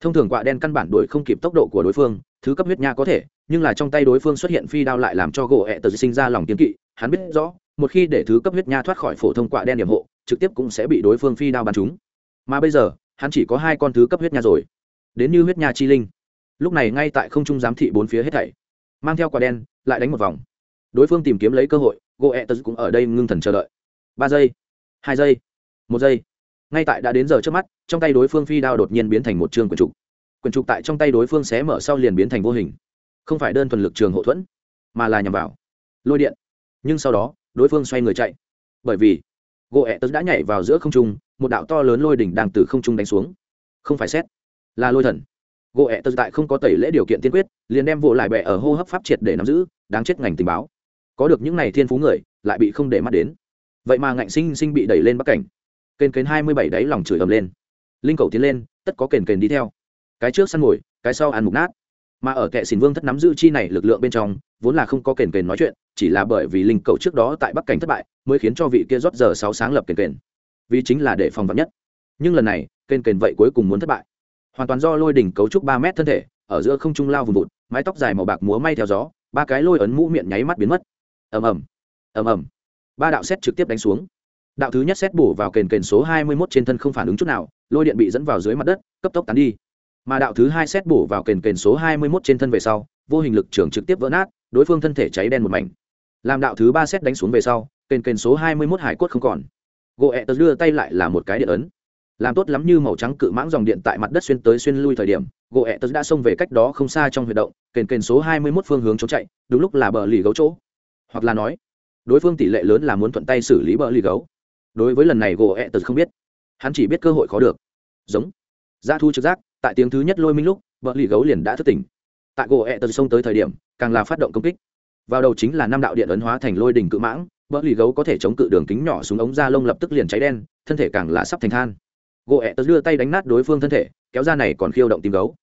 Thông thường quạ đen căn bản đuổi không kịp tốc độ của đối phương, thứ cấp huyết nha có thể, nhưng là trong tay đối phương xuất hiện phi đao lại làm cho gỗ ẹ tật sinh ra lòng kiến kỵ. Hắn biết rõ, một khi để thứ cấp huyết nha thoát khỏi phổ thông quạ đen điểm hộ, trực tiếp cũng sẽ bị đối phương phi đao bắn trúng mà bây giờ, hắn chỉ có hai con thứ cấp huyết nha rồi. Đến như huyết nha chi linh. Lúc này ngay tại không trung giám thị bốn phía hết thảy. Mang theo quả đen, lại đánh một vòng. Đối phương tìm kiếm lấy cơ hội gỗ ẹ tờ cũng ở đây ngưng thần chờ đợi. Ba giây, hai giây, một giây. Ngay tại đã đến giờ trước mắt, trong tay đối phương phi đao đột nhiên biến thành một trường quần trục. Quần trục tại trong tay đối phương xé mở sau liền biến thành vô hình. Không phải đơn thuần lực trường hậu thuẫn, mà là nhằm vào. Lôi điện. Nhưng sau đó, đối phương xoay người chạy. Bởi vì gỗ ẹ tớ đã nhảy vào giữa không trung một đạo to lớn lôi đỉnh đang từ không trung đánh xuống. Không phải xét, là lôi thần. Gỗ ẹ tớ tại không có tẩy lễ điều kiện tiên quyết, liền đem vụ lại bẹ ở hô hấp pháp triệt để nắm giữ, đáng chết ngành tình báo. Có được những này thiên phú người, lại bị không để mắt đến. Vậy mà ngạnh sinh sinh bị đẩy lên bắc cảnh. Kênh kênh hai mươi bảy đáy lòng chửi ầm lên. Linh cầu tiến lên, tất có kền kền đi theo. Cái trước săn mồi, cái sau ăn mục nát. Mà ở kệ xỉn vương thất nắm giữ chi này lực lượng bên trong, vốn là không có kền kền nói chuyện, chỉ là bởi vì linh cầu trước đó tại bắc cảnh thất bại, mới khiến cho vị kia rót giờ sáu sáng lập kền kền vì chính là để phòng vật nhất. Nhưng lần này kền kền vậy cuối cùng muốn thất bại. Hoàn toàn do lôi đỉnh cấu trúc ba mét thân thể, ở giữa không trung lao vùng vụt, mái tóc dài màu bạc múa may theo gió, ba cái lôi ấn mũ miệng nháy mắt biến mất. Ầm ầm ầm ầm. Ba đạo xét trực tiếp đánh xuống. Đạo thứ nhất xét bổ vào kền kền số hai mươi 21 trên thân không phản ứng chút nào, lôi điện bị dẫn vào dưới mặt đất, cấp tốc tán đi. Mà đạo thứ hai xét bổ vào kền kền số hai mươi 21 trên thân về sau, vô hình lực trường trực tiếp vỡ nát, đối phương thân thể cháy đen một mảnh. Làm đạo thứ ba xét đánh xuống về sau, kền kền số hai mươi 21 hải cốt không còn gỗ ẹ tớ đưa tay lại là một cái điện ấn. Làm tốt lắm như màu trắng cự mãng dòng điện tại mặt đất xuyên tới xuyên lui thời điểm, gỗ ẹ tớ đã xông về cách đó không xa trong huy động, kền kền số hai mươi 21 phương hướng trốn chạy, đúng lúc là bờ lì gấu chỗ. Hoặc là nói, đối phương tỷ lệ lớn là muốn thuận tay xử lý bờ lì gấu. Đối với lần này gỗ ẹ tớ không biết. Hắn chỉ biết cơ hội khó được. Giống. Ra thu trực giác, tại tiếng thứ nhất lôi minh lúc, bờ lì gấu liền đã thức tỉnh. Tại gỗ ẹ tớ xông tới thời điểm, càng là phát động công kích. Vào đầu chính là năm đạo điện ấn hóa thành lôi đỉnh cự mãng bỡ lì gấu có thể chống cự đường kính nhỏ xuống ống da lông lập tức liền cháy đen, thân thể càng là sắp thành than. Gỗ ẹ tớ đưa tay đánh nát đối phương thân thể, kéo ra này còn khiêu động tim gấu.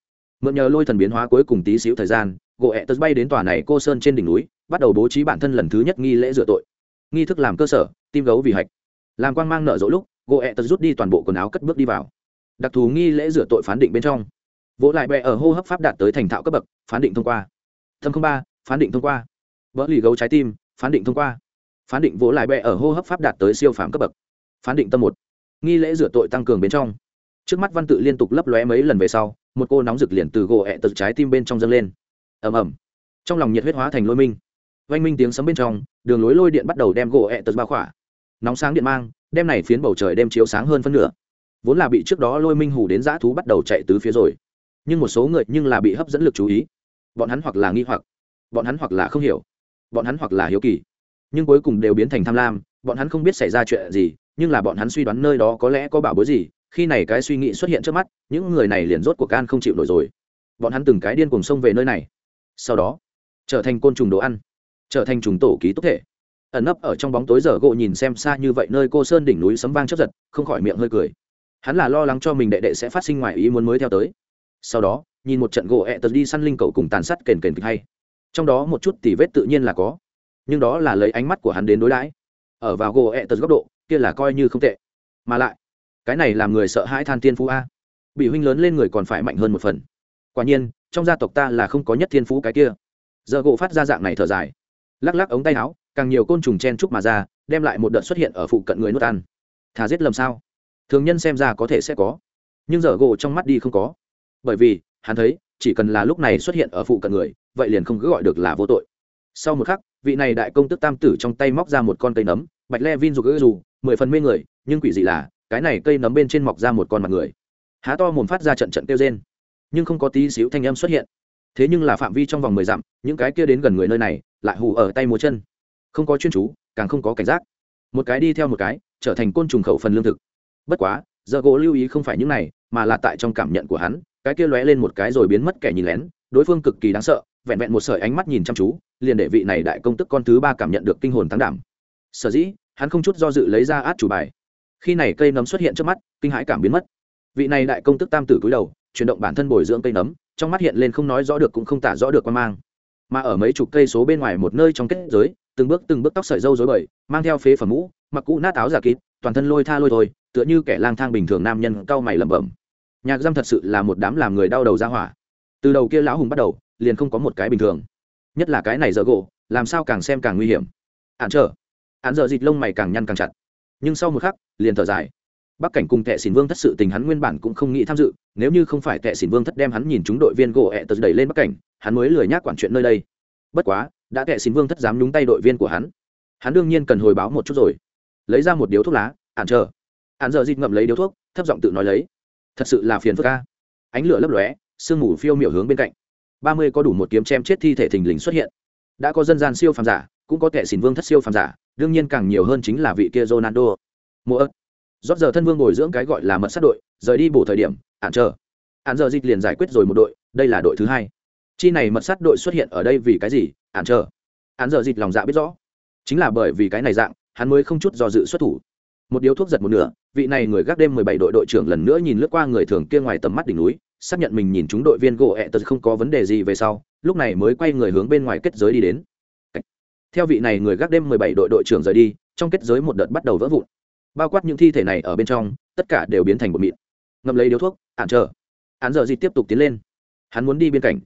Mượn nhờ lôi thần biến hóa cuối cùng tí xíu thời gian, gỗ ẹ tớ bay đến tòa này cô sơn trên đỉnh núi, bắt đầu bố trí bản thân lần thứ nhất nghi lễ rửa tội. Nghi thức làm cơ sở, tim gấu vì hạch. Làm quang mang nợ dỗ lúc, gỗ ẹ tớ rút đi toàn bộ quần áo cất bước đi vào. Đặc thù nghi lễ rửa tội phán định bên trong. Vỗ lại bẹ ở hô hấp pháp đạt tới thành thạo cấp bậc, phán định thông qua. Thâm không ba, phán định thông qua. Vỡ lì gấu trái tim, phán định thông qua phán định vỗ lại bẹ ở hô hấp pháp đạt tới siêu phàm cấp bậc. Phán định tâm một. Nghi lễ rửa tội tăng cường bên trong. Trước mắt văn tự liên tục lấp lóe mấy lần về sau, một cô nóng rực liền từ gỗ ẹ tật trái tim bên trong dâng lên. Ầm ầm. Trong lòng nhiệt huyết hóa thành lôi minh. Oanh minh tiếng sấm bên trong, đường lối lôi điện bắt đầu đem gỗ ẹ tật bao khỏa. Nóng sáng điện mang đem này phiến bầu trời đem chiếu sáng hơn phân nửa. Vốn là bị trước đó lôi minh hủ đến dã thú bắt đầu chạy tứ phía rồi. Nhưng một số người nhưng là bị hấp dẫn lực chú ý. Bọn hắn hoặc là nghi hoặc. Bọn hắn hoặc là không hiểu. Bọn hắn hoặc là hiếu kỳ nhưng cuối cùng đều biến thành tham lam, bọn hắn không biết xảy ra chuyện gì, nhưng là bọn hắn suy đoán nơi đó có lẽ có bảo bối gì, khi này cái suy nghĩ xuất hiện trước mắt, những người này liền rốt cuộc can không chịu nổi rồi. Bọn hắn từng cái điên cùng xông về nơi này. Sau đó, trở thành côn trùng đồ ăn, trở thành trùng tổ ký túc thể. Ẩn nấp ở trong bóng tối giờ gỗ nhìn xem xa như vậy nơi cô sơn đỉnh núi sấm vang chấp giật, không khỏi miệng hơi cười. Hắn là lo lắng cho mình đệ đệ sẽ phát sinh ngoài ý muốn mới theo tới. Sau đó, nhìn một trận gỗ ẹ tật đi săn linh cầu cùng tàn sát kền kền kịch hay. Trong đó một chút tỉ vết tự nhiên là có nhưng đó là lấy ánh mắt của hắn đến đối đãi. Ở vào gỗ ẹ tật góc độ, kia là coi như không tệ. Mà lại, cái này làm người sợ hãi than thiên phú a. Bị huynh lớn lên người còn phải mạnh hơn một phần. Quả nhiên, trong gia tộc ta là không có nhất thiên phú cái kia. Giờ gỗ phát ra dạng này thở dài. Lắc lắc ống tay áo, càng nhiều côn trùng chen trúc mà ra, đem lại một đợt xuất hiện ở phụ cận người nuốt ăn. Thà giết lầm sao? Thường nhân xem ra có thể sẽ có. Nhưng giờ gỗ trong mắt đi không có. Bởi vì, hắn thấy, chỉ cần là lúc này xuất hiện ở phụ cận người, vậy liền không cứ gọi được là vô tội. Sau một khắc vị này đại công tức tam tử trong tay móc ra một con cây nấm, bạch le vin rục dù, mười phần mê người, nhưng quỷ dị là, cái này cây nấm bên trên mọc ra một con mặt người. Há to mồm phát ra trận trận kêu trên nhưng không có tí xíu thanh âm xuất hiện. Thế nhưng là phạm vi trong vòng mười dặm, những cái kia đến gần người nơi này, lại hù ở tay múa chân. Không có chuyên chú, càng không có cảnh giác. Một cái đi theo một cái, trở thành côn trùng khẩu phần lương thực. Bất quá, giờ gỗ lưu ý không phải những này, mà là tại trong cảm nhận của hắn, cái kia lóe lên một cái rồi biến mất kẻ nhìn lén, đối phương cực kỳ đáng sợ vẹn vẹn một sợi ánh mắt nhìn chăm chú, liền để vị này đại công tức con thứ ba cảm nhận được kinh hồn thắng đảm. Sở dĩ, hắn không chút do dự lấy ra át chủ bài. Khi này cây nấm xuất hiện trước mắt, kinh hãi cảm biến mất. Vị này đại công tức tam tử cúi đầu, chuyển động bản thân bồi dưỡng cây nấm, trong mắt hiện lên không nói rõ được cũng không tả rõ được quan mang. Mà ở mấy chục cây số bên ngoài một nơi trong kết giới, từng bước từng bước tóc sợi dâu dối bời, mang theo phế phẩm mũ, mặc cũ nát áo giả kín toàn thân lôi tha lôi thôi, tựa như kẻ lang thang bình thường nam nhân cau mày lẩm bẩm. Nhạc giam thật sự là một đám làm người đau đầu ra hỏa. Từ đầu kia lão hùng bắt đầu liền không có một cái bình thường. Nhất là cái này dở gỗ, làm sao càng xem càng nguy hiểm. Hạn trở hạn dở dịt lông mày càng nhăn càng chặt. Nhưng sau một khắc, liền thở dài. Bắc cảnh cùng tệ xỉn vương thất sự tình hắn nguyên bản cũng không nghĩ tham dự, nếu như không phải tệ xỉn vương thất đem hắn nhìn chúng đội viên gỗ ẹ tật đẩy lên bắc cảnh, hắn mới lười nhác quản chuyện nơi đây. Bất quá, đã tệ xỉn vương thất dám nhúng tay đội viên của hắn hắn đương nhiên cần hồi báo một chút rồi. Lấy ra một điếu thuốc lá ạn chờ. Ạn giờ dịt ngậm lấy điếu thuốc, thấp giọng tự nói lấy. Thật sự là phiền phức ca ánh lửa lấp lóe, sương mù phiêu miểu hướng bên cạnh ba mươi có đủ một kiếm chém chết thi thể thình lình xuất hiện. Đã có dân gian siêu phàm giả, cũng có kẻ xin vương thất siêu phàm giả, đương nhiên càng nhiều hơn chính là vị kia ronaldo. Mùa ớt. Rót giờ thân vương bồi dưỡng cái gọi là mật sát đội, rời đi bổ thời điểm ạn chờ ạn giờ dịch liền giải quyết rồi một đội, đây là đội thứ hai. Chi này mật sát đội xuất hiện ở đây vì cái gì? Ạn chờ ạn giờ dịch lòng dạ biết rõ. Chính là bởi vì cái này dạng, hắn mới không chút do dự xuất thủ. Một điếu thuốc giật một nửa, vị này người gác đêm mười bảy đội đội trưởng lần nữa nhìn lướt qua người thường kia ngoài tầm mắt đỉnh núi xác nhận mình nhìn chúng đội viên gỗ ẹ tật không có vấn đề gì về sau, lúc này mới quay người hướng bên ngoài kết giới đi đến. Theo vị này người gác đêm mười bảy đội đội trưởng rời đi, trong kết giới một đợt bắt đầu vỡ vụn. Bao quát những thi thể này ở bên trong, tất cả đều biến thành bột mịn. Ngậm lấy điếu thuốc ạn chờ. Hắn giờ gì tiếp tục tiến lên. Hắn muốn đi bên cạnh.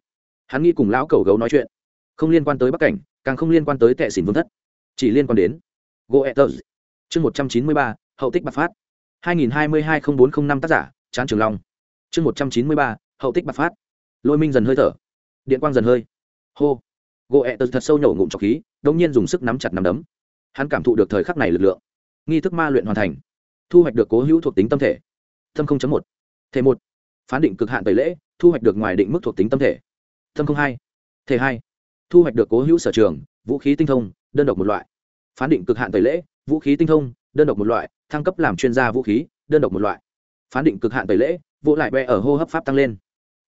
Hắn nghĩ cùng lão cầu gấu nói chuyện. Không liên quan tới bắc cảnh, càng không liên quan tới tệ xỉn vương thất. Chỉ liên quan đến goethers chương một trăm chín mươi ba, hậu tích bạc phát. hai nghìn hai mươi hai bốn t r ă n năm tác giả, chán trường long chương một trăm chín mươi ba, hậu tích bạc phát. Lôi minh dần hơi thở. Điện quang dần hơi. Hô. Goethers thật sâu nhổ ngụm trọc khí đông nhiên dùng sức nắm chặt nắm đấm. Hắn cảm thụ được thời khắc này lực lượng. Nghi thức ma luyện hoàn thành. Thu hoạch được cố hữu thuộc tính tâm thể. Thâm một. Thể một. Phán định cực hạn tẩy lễ, thu hoạch được ngoài định mức thuộc tính tâm thể. Thâm hai. Thể hai. Thu hoạch được cố hữu sở trường, vũ khí tinh thông, đơn độc một loại. Phán định cực hạn tẩy lễ, vũ khí tinh thông, đơn độc một loại. Thăng cấp làm chuyên gia vũ khí, đơn độc một loại phán định cực hạn tẩy lễ, vỗ lại bẹ ở hô hấp pháp tăng lên.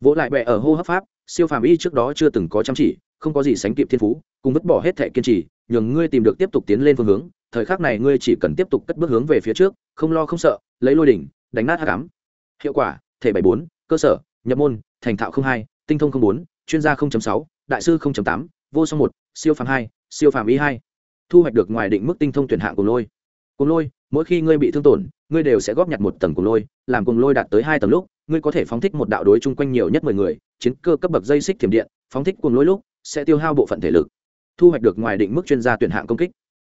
Vỗ lại bẹ ở hô hấp pháp, siêu phàm y trước đó chưa từng có chăm chỉ, không có gì sánh kịp thiên phú, cùng vứt bỏ hết thẻ kiên trì, nhường ngươi tìm được tiếp tục tiến lên phương hướng, thời khắc này ngươi chỉ cần tiếp tục cất bước hướng về phía trước, không lo không sợ, lấy lôi đỉnh, đánh nát hạ cám hiệu quả, thể bảy bốn, cơ sở, nhập môn, thành thạo hai, tinh thông bốn, chuyên gia sáu, đại sư tám, vô song một, siêu phàm hai, siêu phàm y hai. Thu hoạch được ngoài định mức tinh thông tuyển hạng cùng lôi. Cùng lôi mỗi khi ngươi bị thương tổn, ngươi đều sẽ góp nhặt một tầng cùng lôi, làm cùng lôi đạt tới hai tầng lúc, ngươi có thể phóng thích một đạo đối chung quanh nhiều nhất mười người, chiến cơ cấp bậc dây xích thiểm điện, phóng thích cùng lôi lúc, sẽ tiêu hao bộ phận thể lực, thu hoạch được ngoài định mức chuyên gia tuyển hạng công kích.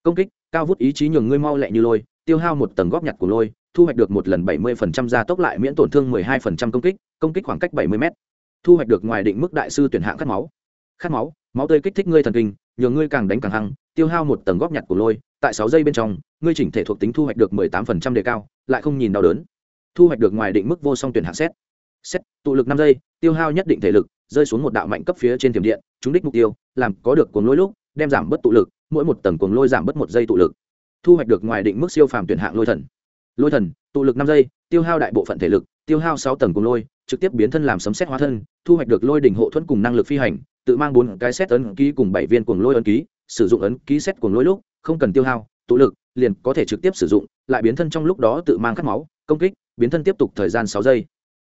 Công kích, cao vút ý chí nhường ngươi mau lẹ như lôi, tiêu hao một tầng góp nhặt của lôi, thu hoạch được một lần bảy mươi phần trăm gia tốc lại miễn tổn thương mười hai phần trăm công kích công kích khoảng cách bảy mươi m thu hoạch được ngoài định mức đại sư tuyển hạng khát máu. Khát máu máu tươi kích thích ngươi thần kinh nhường ngươi càng đánh càng hăng, tiêu hao một tầng góp nhặt của lôi, tại sáu giây bên trong, ngươi chỉnh thể thuộc tính thu hoạch được mười tám phần trăm đề cao, lại không nhìn đau đớn. Thu hoạch được ngoài định mức vô song tuyển hạng xét. Xét, tụ lực năm giây, tiêu hao nhất định thể lực, rơi xuống một đạo mạnh cấp phía trên tiềm điện, trúng đích mục tiêu, làm có được cuồng lôi lúc, đem giảm bớt tụ lực, mỗi một tầng cuồng lôi giảm bớt một giây tụ lực. Thu hoạch được ngoài định mức siêu phàm tuyển hạng lôi thần. Lôi thần, tụ lực năm giây, tiêu hao đại bộ phận thể lực tiêu hao sáu tầng cùng lôi, trực tiếp biến thân làm sấm xét hóa thân, thu hoạch được lôi đỉnh hộ thuẫn cùng năng lực phi hành, tự mang bốn cái xét ấn ký cùng bảy viên cuồng lôi ấn ký, sử dụng ấn ký xét cuồng lôi lúc, không cần tiêu hao, tụ lực, liền có thể trực tiếp sử dụng, lại biến thân trong lúc đó tự mang cắt máu, công kích, biến thân tiếp tục thời gian sáu giây.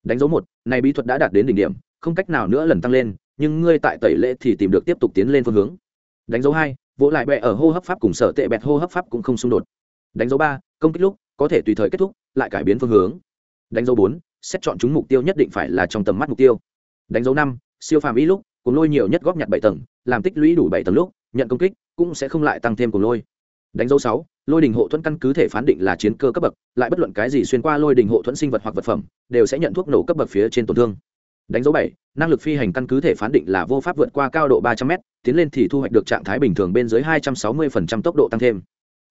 Đánh dấu một, này bí thuật đã đạt đến đỉnh điểm, không cách nào nữa lần tăng lên, nhưng ngươi tại tẩy lễ thì tìm được tiếp tục tiến lên phương hướng. Đánh dấu hai, vỗ lại bẹ ở hô hấp pháp cùng sở tệ bẹt hô hấp pháp cũng không xung đột. Đánh dấu ba, công kích lúc, có thể tùy thời kết thúc, lại cải biến phương hướng đánh dấu bốn, xét chọn chúng mục tiêu nhất định phải là trong tầm mắt mục tiêu. Đánh dấu năm, siêu phàm ý lúc, cùng lôi nhiều nhất góp nhặt bảy tầng, làm tích lũy đủ bảy tầng lúc, nhận công kích cũng sẽ không lại tăng thêm cùng lôi. Đánh dấu sáu, lôi đình hộ thuẫn căn cứ thể phán định là chiến cơ cấp bậc, lại bất luận cái gì xuyên qua lôi đình hộ thuẫn sinh vật hoặc vật phẩm, đều sẽ nhận thuốc nổ cấp bậc phía trên tổn thương. Đánh dấu bảy, năng lực phi hành căn cứ thể phán định là vô pháp vượt qua cao độ ba trăm m tiến lên thì thu hoạch được trạng thái bình thường bên dưới hai trăm sáu mươi tốc độ tăng thêm.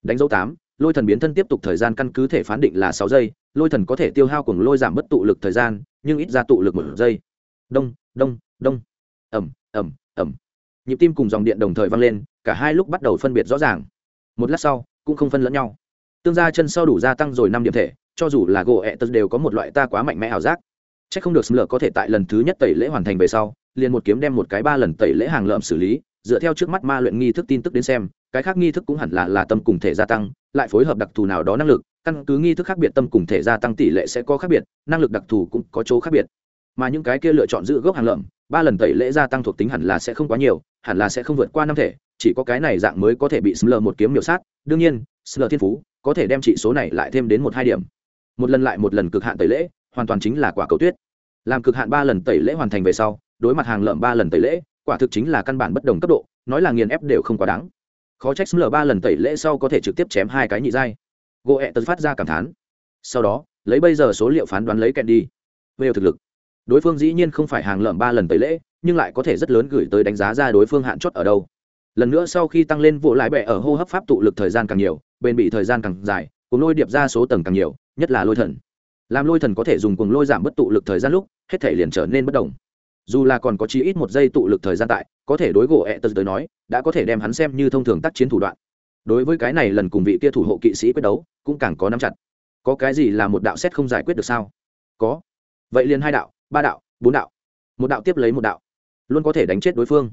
Đánh dấu tám lôi thần biến thân tiếp tục thời gian căn cứ thể phán định là sáu giây, lôi thần có thể tiêu hao cùng lôi giảm bất tụ lực thời gian, nhưng ít ra tụ lực một giây. Đông đông đông. Ẩm ẩm ẩm nhịp tim cùng dòng điện đồng thời vang lên, cả hai lúc bắt đầu phân biệt rõ ràng. Một lát sau, cũng không phân lẫn nhau. Tương gia chân sau đủ gia tăng rồi năm điểm thể, cho dù là gỗ ẹ tật đều có một loại ta quá mạnh mẽ ảo giác. C h ắ c không được xâm lược có thể tại lần thứ nhất tẩy lễ hoàn thành về sau, liền một kiếm đem một cái ba lần tẩy lễ hàng lợm xử lý dựa theo trước mắt ma luyện nghi thức tin tức đến xem, cái khác nghi thức cũng hẳn là là tâm cùng thể gia tăng, lại phối hợp đặc thù nào đó năng lực, căn cứ nghi thức khác biệt tâm cùng thể gia tăng tỷ lệ sẽ có khác biệt, năng lực đặc thù cũng có chỗ khác biệt. Mà những cái kia lựa chọn giữ gốc hàng lợm, ba lần tẩy lễ gia tăng thuộc tính hẳn là sẽ không quá nhiều, hẳn là sẽ không vượt qua năm thể, chỉ có cái này dạng mới có thể bị sl một kiếm miểu sát. Đương nhiên sl thiên phú có thể đem trị số này lại thêm đến một hai điểm. Một lần lại một lần cực hạn tẩy lễ, hoàn toàn chính là quả cầu tuyết. Làm cực hạn ba lần tẩy lễ hoàn thành về sau, đối mặt hàng lợm ba lần tẩy lễ quả thực chính là căn bản bất đồng cấp độ, nói là nghiền ép đều không quá đáng. Khó trách sờ ba lần tẩy lễ sau có thể trực tiếp chém hai cái nhị giai. Gỗ ẹ tật phát ra cảm thán. Sau đó, lấy bây giờ số liệu phán đoán lấy kẹn đi. Về thực lực. Đối phương dĩ nhiên không phải hàng lợm ba lần tẩy lễ, nhưng lại có thể rất lớn gửi tới đánh giá ra đối phương hạn chót ở đâu. Lần nữa sau khi tăng lên vụ lái bẹ ở hô hấp pháp tụ lực thời gian càng nhiều, bền bị thời gian càng dài, cùng lôi điệp ra số tầng càng nhiều, nhất là lôi thần. Làm lôi thần có thể dùng cùng lôi giảm bất tụ lực thời gian lúc, hết thể liền trở nên bất đồng dù là còn có chí ít một giây tụ lực thời gian tại, có thể đối gỗ ẹ tật tới nói, đã có thể đem hắn xem như thông thường tác chiến thủ đoạn. Đối với cái này lần cùng vị kia thủ hộ kỵ sĩ quyết đấu, cũng càng có nắm chặt. Có cái gì là một đạo xét không giải quyết được sao? Có. Vậy liền hai đạo, ba đạo, bốn đạo. Một đạo tiếp lấy một đạo. Luôn có thể đánh chết đối phương.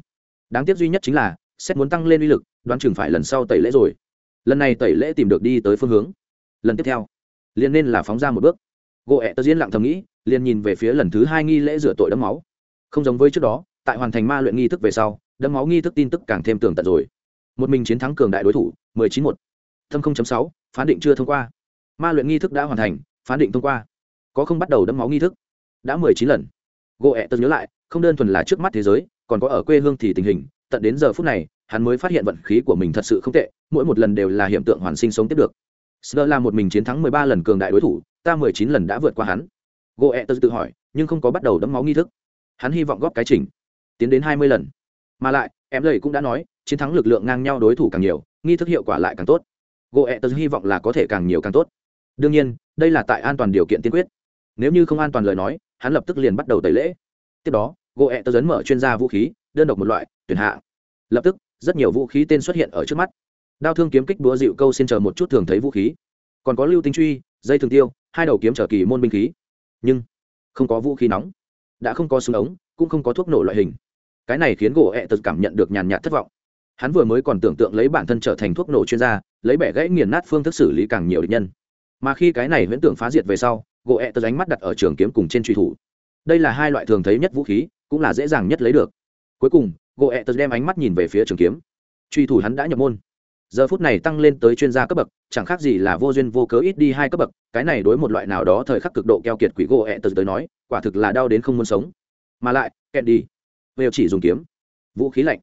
Đáng tiếc duy nhất chính là, xét muốn tăng lên uy lực, đoán chừng phải lần sau tẩy lễ rồi. Lần này tẩy lễ tìm được đi tới phương hướng. Lần tiếp theo, liền nên là phóng ra một bước. Gỗ ẹ tơ diễn lặng thầm nghĩ, liền nhìn về phía lần thứ hai nghi lễ rửa tội đấm máu không giống với trước đó tại hoàn thành ma luyện nghi thức về sau đấm máu nghi thức tin tức càng thêm tường tận rồi. Một mình chiến thắng cường đại đối thủ 19-1. thâm 0.6, phán định chưa thông qua. Ma luyện nghi thức đã hoàn thành phán định thông qua. Có không bắt đầu đấm máu nghi thức? Đã 19 lần. Gỗ ẹ tơ nhớ lại không đơn thuần là trước mắt thế giới còn có ở quê hương thì tình hình tận đến giờ phút này hắn mới phát hiện vận khí của mình thật sự không tệ mỗi một lần đều là hiện tượng hoàn sinh sống tiếp được. Sơ là một mình chiến thắng mười ba lần cường đại đối thủ ta mười chín lần đã vượt qua hắn. Gỗ ẹ tớ tự hỏi nhưng không có bắt đầu đấm máu nghi thức hắn hy vọng góp cái chỉnh, tiến đến hai mươi lần. Mà lại, em lầy cũng đã nói, chiến thắng lực lượng ngang nhau đối thủ càng nhiều, nghi thức hiệu quả lại càng tốt. Gỗ ẹ tớ hy vọng là có thể càng nhiều càng tốt. Đương nhiên, đây là tại an toàn điều kiện tiên quyết. Nếu như không an toàn lời nói, hắn lập tức liền bắt đầu tẩy lễ. Tiếp đó gỗ ẹ tớ dấn mở chuyên gia vũ khí, đơn độc một loại, tuyển hạ lập tức, rất nhiều vũ khí tên xuất hiện ở trước mắt. Đao thương kiếm kích búa dịu câu xin chờ một chút thường thấy vũ khí. Còn có lưu tinh truy, dây thường tiêu, hai đầu kiếm trở kỳ môn binh khí. Nhưng, không có vũ khí nóng đã không có súng ống, cũng không có thuốc nổ loại hình. Cái này khiến gỗ ẹ tật cảm nhận được nhàn nhạt thất vọng. Hắn vừa mới còn tưởng tượng lấy bản thân trở thành thuốc nổ chuyên gia, lấy bẻ gãy nghiền nát phương thức xử lý càng nhiều địch nhân. Mà khi cái này huyễn tưởng phá diệt về sau, gỗ ẹ tật ánh mắt đặt ở trường kiếm cùng trên truy thủ. Đây là hai loại thường thấy nhất vũ khí, cũng là dễ dàng nhất lấy được. Cuối cùng, gỗ ẹ tật đem ánh mắt nhìn về phía trường kiếm. Truy thủ hắn đã nhập môn giờ phút này tăng lên tới chuyên gia cấp bậc, chẳng khác gì là vô duyên vô cớ ít đi hai cấp bậc, cái này đối một loại nào đó thời khắc cực độ keo kiệt quỷ gỗ ẹ tật tới nói, quả thực là đau đến không muốn sống. Mà lại, kẹt đi. Về chỉ dùng kiếm. Vũ khí lạnh.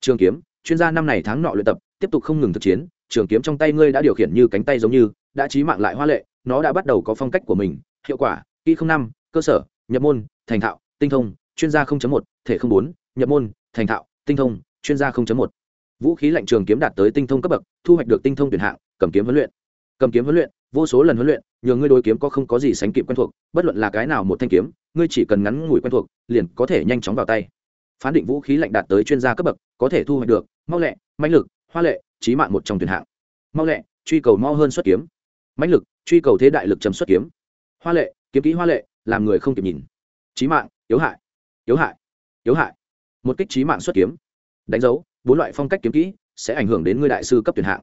Trường kiếm, chuyên gia năm này tháng nọ luyện tập, tiếp tục không ngừng thực chiến, trường kiếm trong tay ngươi đã điều khiển như cánh tay giống như, đã trí mạng lại hoa lệ, nó đã bắt đầu có phong cách của mình, hiệu quả, kỹ không năm, cơ sở, nhập môn, thành thạo, tinh thông, chuyên gia một, thể không bốn, nhập môn, thành thạo, tinh thông, chuyên gia một vũ khí lạnh trường kiếm đạt tới tinh thông cấp bậc, thu hoạch được tinh thông tuyển hạng, cầm kiếm huấn luyện. Cầm kiếm huấn luyện, vô số lần huấn luyện, nhờ ngươi đối kiếm có không có gì sánh kịp quen thuộc, bất luận là cái nào một thanh kiếm, ngươi chỉ cần ngắn ngủi quen thuộc, liền có thể nhanh chóng vào tay. Phán định vũ khí lạnh đạt tới chuyên gia cấp bậc, có thể thu hoạch được mau lẹ, mãnh lực, hoa lệ trí mạng một trong tuyển hạng. Mau lẹ, truy cầu mau hơn xuất kiếm. Mãnh lực, truy cầu thế đại lực chấm xuất kiếm. Hoa lệ, kiếm kỹ hoa lệ, làm người không kịp nhìn. Trí mạng, yếu hại yếu hại yếu hại. Một kích trí mạng xuất kiếm. Đánh dấu bốn loại phong cách kiếm kỹ sẽ ảnh hưởng đến ngươi đại sư cấp tuyển hạng.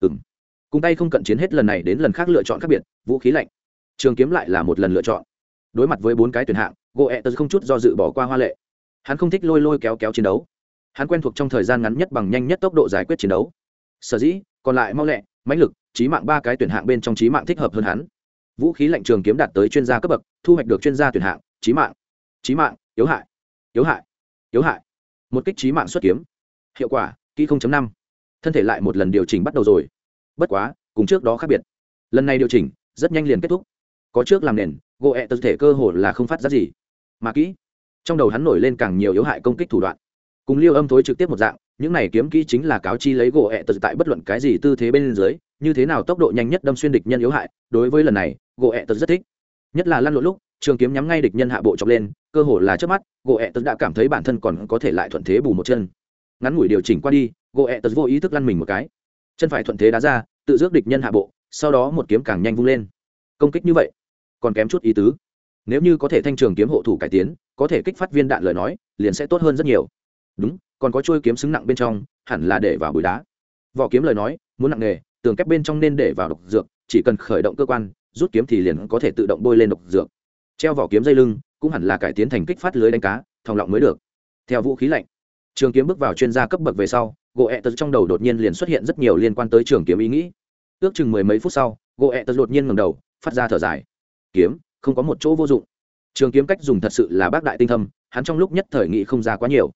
Ừ m cùng tay không cận chiến hết lần này đến lần khác lựa chọn khác biệt, vũ khí lạnh. Trường kiếm lại là một lần lựa chọn. Đối mặt với bốn cái tuyển hạng gỗ ẹ tật không chút do dự bỏ qua hoa lệ. Hắn không thích lôi lôi kéo kéo chiến đấu. Hắn quen thuộc trong thời gian ngắn nhất bằng nhanh nhất tốc độ giải quyết chiến đấu. Sở dĩ, còn lại mau lẹ, mãnh lực trí mạng ba cái tuyển hạng bên trong trí mạng thích hợp hơn hắn. Vũ khí lạnh trường kiếm đạt tới chuyên gia cấp bậc, thu hoạch được chuyên gia tuyển hạng trí mạng. Trí mạng, yếu hại yếu hại yếu hại. Một kích trí mạng xuất kiếm hiệu quả, kỹ năm. Thân thể lại một lần điều chỉnh bắt đầu rồi. Bất quá, cùng trước đó khác biệt. Lần này điều chỉnh, rất nhanh liền kết thúc. Có trước làm nền, gỗ ẹ tật thể cơ hồ là không phát ra gì. Mà kỹ, trong đầu hắn nổi lên càng nhiều yếu hại công kích thủ đoạn. Cùng liêu âm thối trực tiếp một dạng, những này kiếm kỹ chính là cáo chi lấy gỗ ẹ tật tại bất luận cái gì tư thế bên dưới, như thế nào tốc độ nhanh nhất đâm xuyên địch nhân yếu hại, đối với lần này, gỗ ẹ tật rất thích. Nhất là lăn lộn lúc, trường kiếm nhắm ngay địch nhân hạ bộ chọc lên, cơ hồ là trước mắt, gỗ ẹ tật đã cảm thấy bản thân còn có thể lại thuận thế bù một chân ngắn ngủi điều chỉnh qua đi gỗ ẹ tật vô ý thức lăn mình một cái. Chân phải thuận thế đá ra, tự rước địch nhân hạ bộ, sau đó một kiếm càng nhanh vung lên. Công kích như vậy, còn kém chút ý tứ. Nếu như có thể thanh trường kiếm hộ thủ cải tiến, có thể kích phát viên đạn lời nói, liền sẽ tốt hơn rất nhiều. Đúng, còn có chuôi kiếm xứng nặng bên trong, hẳn là để vào bụi đá. Vỏ kiếm lời nói, muốn nặng nghề, tường kép bên trong nên để vào độc dược, chỉ cần khởi động cơ quan, rút kiếm thì liền có thể tự động bôi lên độc dược. Treo vỏ kiếm dây lưng, cũng hẳn là cải tiến thành kích phát lưới đánh cá, thòng lọng mới được. Theo vũ khí lạnh trường kiếm bước vào chuyên gia cấp bậc về sau gỗ ẹ tật trong đầu đột nhiên liền xuất hiện rất nhiều liên quan tới trường kiếm ý nghĩ. Ước chừng mười mấy phút sau gỗ ẹ tật đột nhiên ngầm đầu, phát ra thở dài. Kiếm, không có một chỗ vô dụng. Trường kiếm cách dùng thật sự là bác đại tinh thâm, hắn trong lúc nhất thời nghị không ra quá nhiều.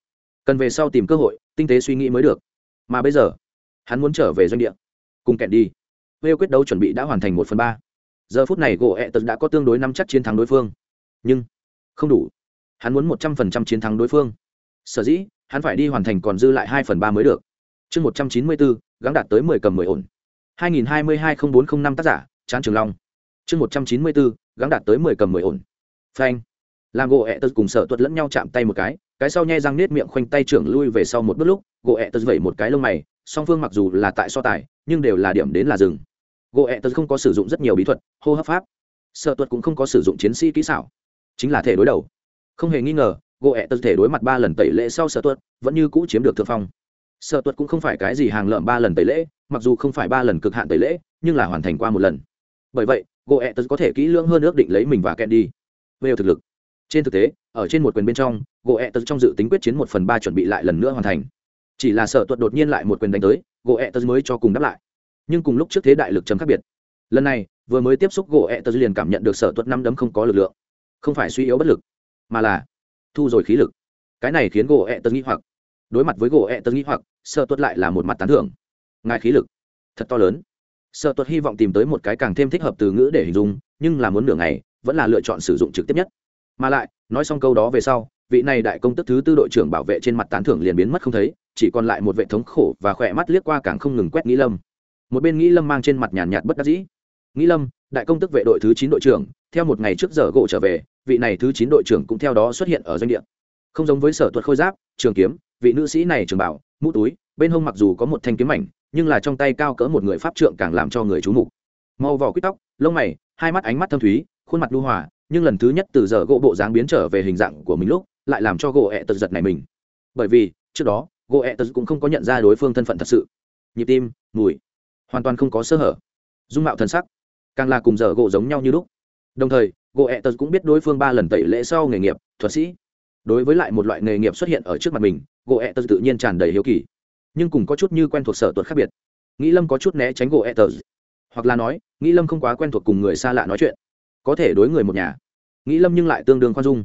Cần về sau tìm cơ hội, tinh tế suy nghĩ mới được. Mà bây giờ, hắn muốn trở về doanh địa. Cùng kẹn đi. Vêu quyết đấu chuẩn bị đã hoàn thành một phần ba. Giờ phút này gỗ ẹ tật đã có tương đối năm chắc chiến thắng đối phương. Nhưng, không đủ. Hắn muốn một trăm phần trăm chiến thắng đối phương. Sở dĩ hắn phải đi hoàn thành còn dư lại hai phần ba mới được. Chương một trăm chín mươi bốn, gắng đạt tới mười cầm mười ổn. hai nghìn hai mươi hai không bốn không năm tác giả chán trường long. Chương một trăm chín mươi bốn, gắng đạt tới mười cầm mười ổn. Phanh. Làm gỗ ẹ tật cùng sở tuật lẫn nhau chạm tay một cái cái sau nhai răng nết miệng khoanh tay trưởng lui về sau một bước lúc, gỗ ẹ tật vẩy một cái lông mày, song phương mặc dù là tại so tài, nhưng đều là điểm đến là rừng gỗ ẹ tật không có sử dụng rất nhiều bí thuật, hô hấp pháp. Sở tuật cũng không có sử dụng chiến sĩ kỹ xảo, chính là thể đối đầu. Không hề nghi ngờ gỗ ẹ tật thể đối mặt ba lần tẩy lễ sau sở tuất vẫn như cũ chiếm được thượng phong. Sở tuất cũng không phải cái gì hàng lợm ba lần tẩy lễ, mặc dù không phải ba lần cực hạn tẩy lễ, nhưng là hoàn thành qua một lần. Bởi vậy, gỗ ẹ tật có thể kỹ lưỡng hơn ước định lấy mình và kẹn đi. Về thực lực. Trên thực tế, ở trên một quyền bên trong, gỗ ẹ tật trong dự tính quyết chiến một phần ba chuẩn bị lại lần nữa hoàn thành. Chỉ là sở tuất đột nhiên lại một quyền đánh tới, gỗ ẹ tật mới cho cùng đáp lại. Nhưng cùng lúc trước thế đại lực chấm khác biệt. Lần này, vừa mới tiếp xúc gỗ ẹ tật liền cảm nhận được sở tuất năm đấm không có lực lượng. Không phải suy yếu bất lực, mà là thu rồi khí lực. Cái này khiến gỗ ẹ tật nghĩ hoặc. Đối mặt với gỗ ẹ tật nghĩ hoặc sợ Tuất lại là một mặt tán thưởng. Ngài khí lực thật to lớn. Sợ Tuất hy vọng tìm tới một cái càng thêm thích hợp từ ngữ để hình dung nhưng là muốn nửa ngày vẫn là lựa chọn sử dụng trực tiếp nhất. Mà lại nói xong câu đó về sau vị này đại công tức thứ tư đội trưởng bảo vệ trên mặt tán thưởng liền biến mất không thấy chỉ còn lại một vệ thống khổ và khỏe mắt liếc qua càng không ngừng quét nghĩ lâm. Một bên nghĩ lâm mang trên mặt nhàn nhạt, bất đắc dĩ. Nghĩ lâm đại công tức vệ đội thứ chín đội trưởng theo một ngày trước giờ gỗ trở về vị này thứ chín đội trưởng cũng theo đó xuất hiện ở doanh địa. Không giống với sở thuật khôi giáp, trường kiếm, vị nữ sĩ này trường bảo, mũ túi, bên hông mặc dù có một thanh kiếm mảnh, nhưng là trong tay cao cỡ một người pháp trượng càng làm cho người chú mục. Màu vỏ quýt tóc, lông mày, hai mắt ánh mắt thâm thúy, khuôn mặt lưu hòa, nhưng lần thứ nhất từ giờ gỗ bộ dáng biến trở về hình dạng của mình lúc, lại làm cho gỗ ẹ tật giật này mình. Bởi vì, trước đó, gỗ ẹ tật cũng không có nhận ra đối phương thân phận thật sự. Nhịp tim, mùi, hoàn toàn không có sơ hở. Dung mạo thân sắc, càng là cùng giờ gỗ giống nhau như lúc. Đồng thời gỗ ẹ tật cũng biết đối phương ba lần tẩy lễ sau nghề nghiệp, thuật sĩ. Đối với lại một loại nghề nghiệp xuất hiện ở trước mặt mình gỗ ẹ tật tự nhiên tràn đầy hiếu kỳ. Nhưng cùng có chút như quen thuộc sở tuật khác biệt. Nghĩ lâm có chút né tránh gỗ ẹ tật hoặc là nói, nghĩ lâm không quá quen thuộc cùng người xa lạ nói chuyện. Có thể đối người một nhà. Nghĩ lâm nhưng lại tương đương khoan dung.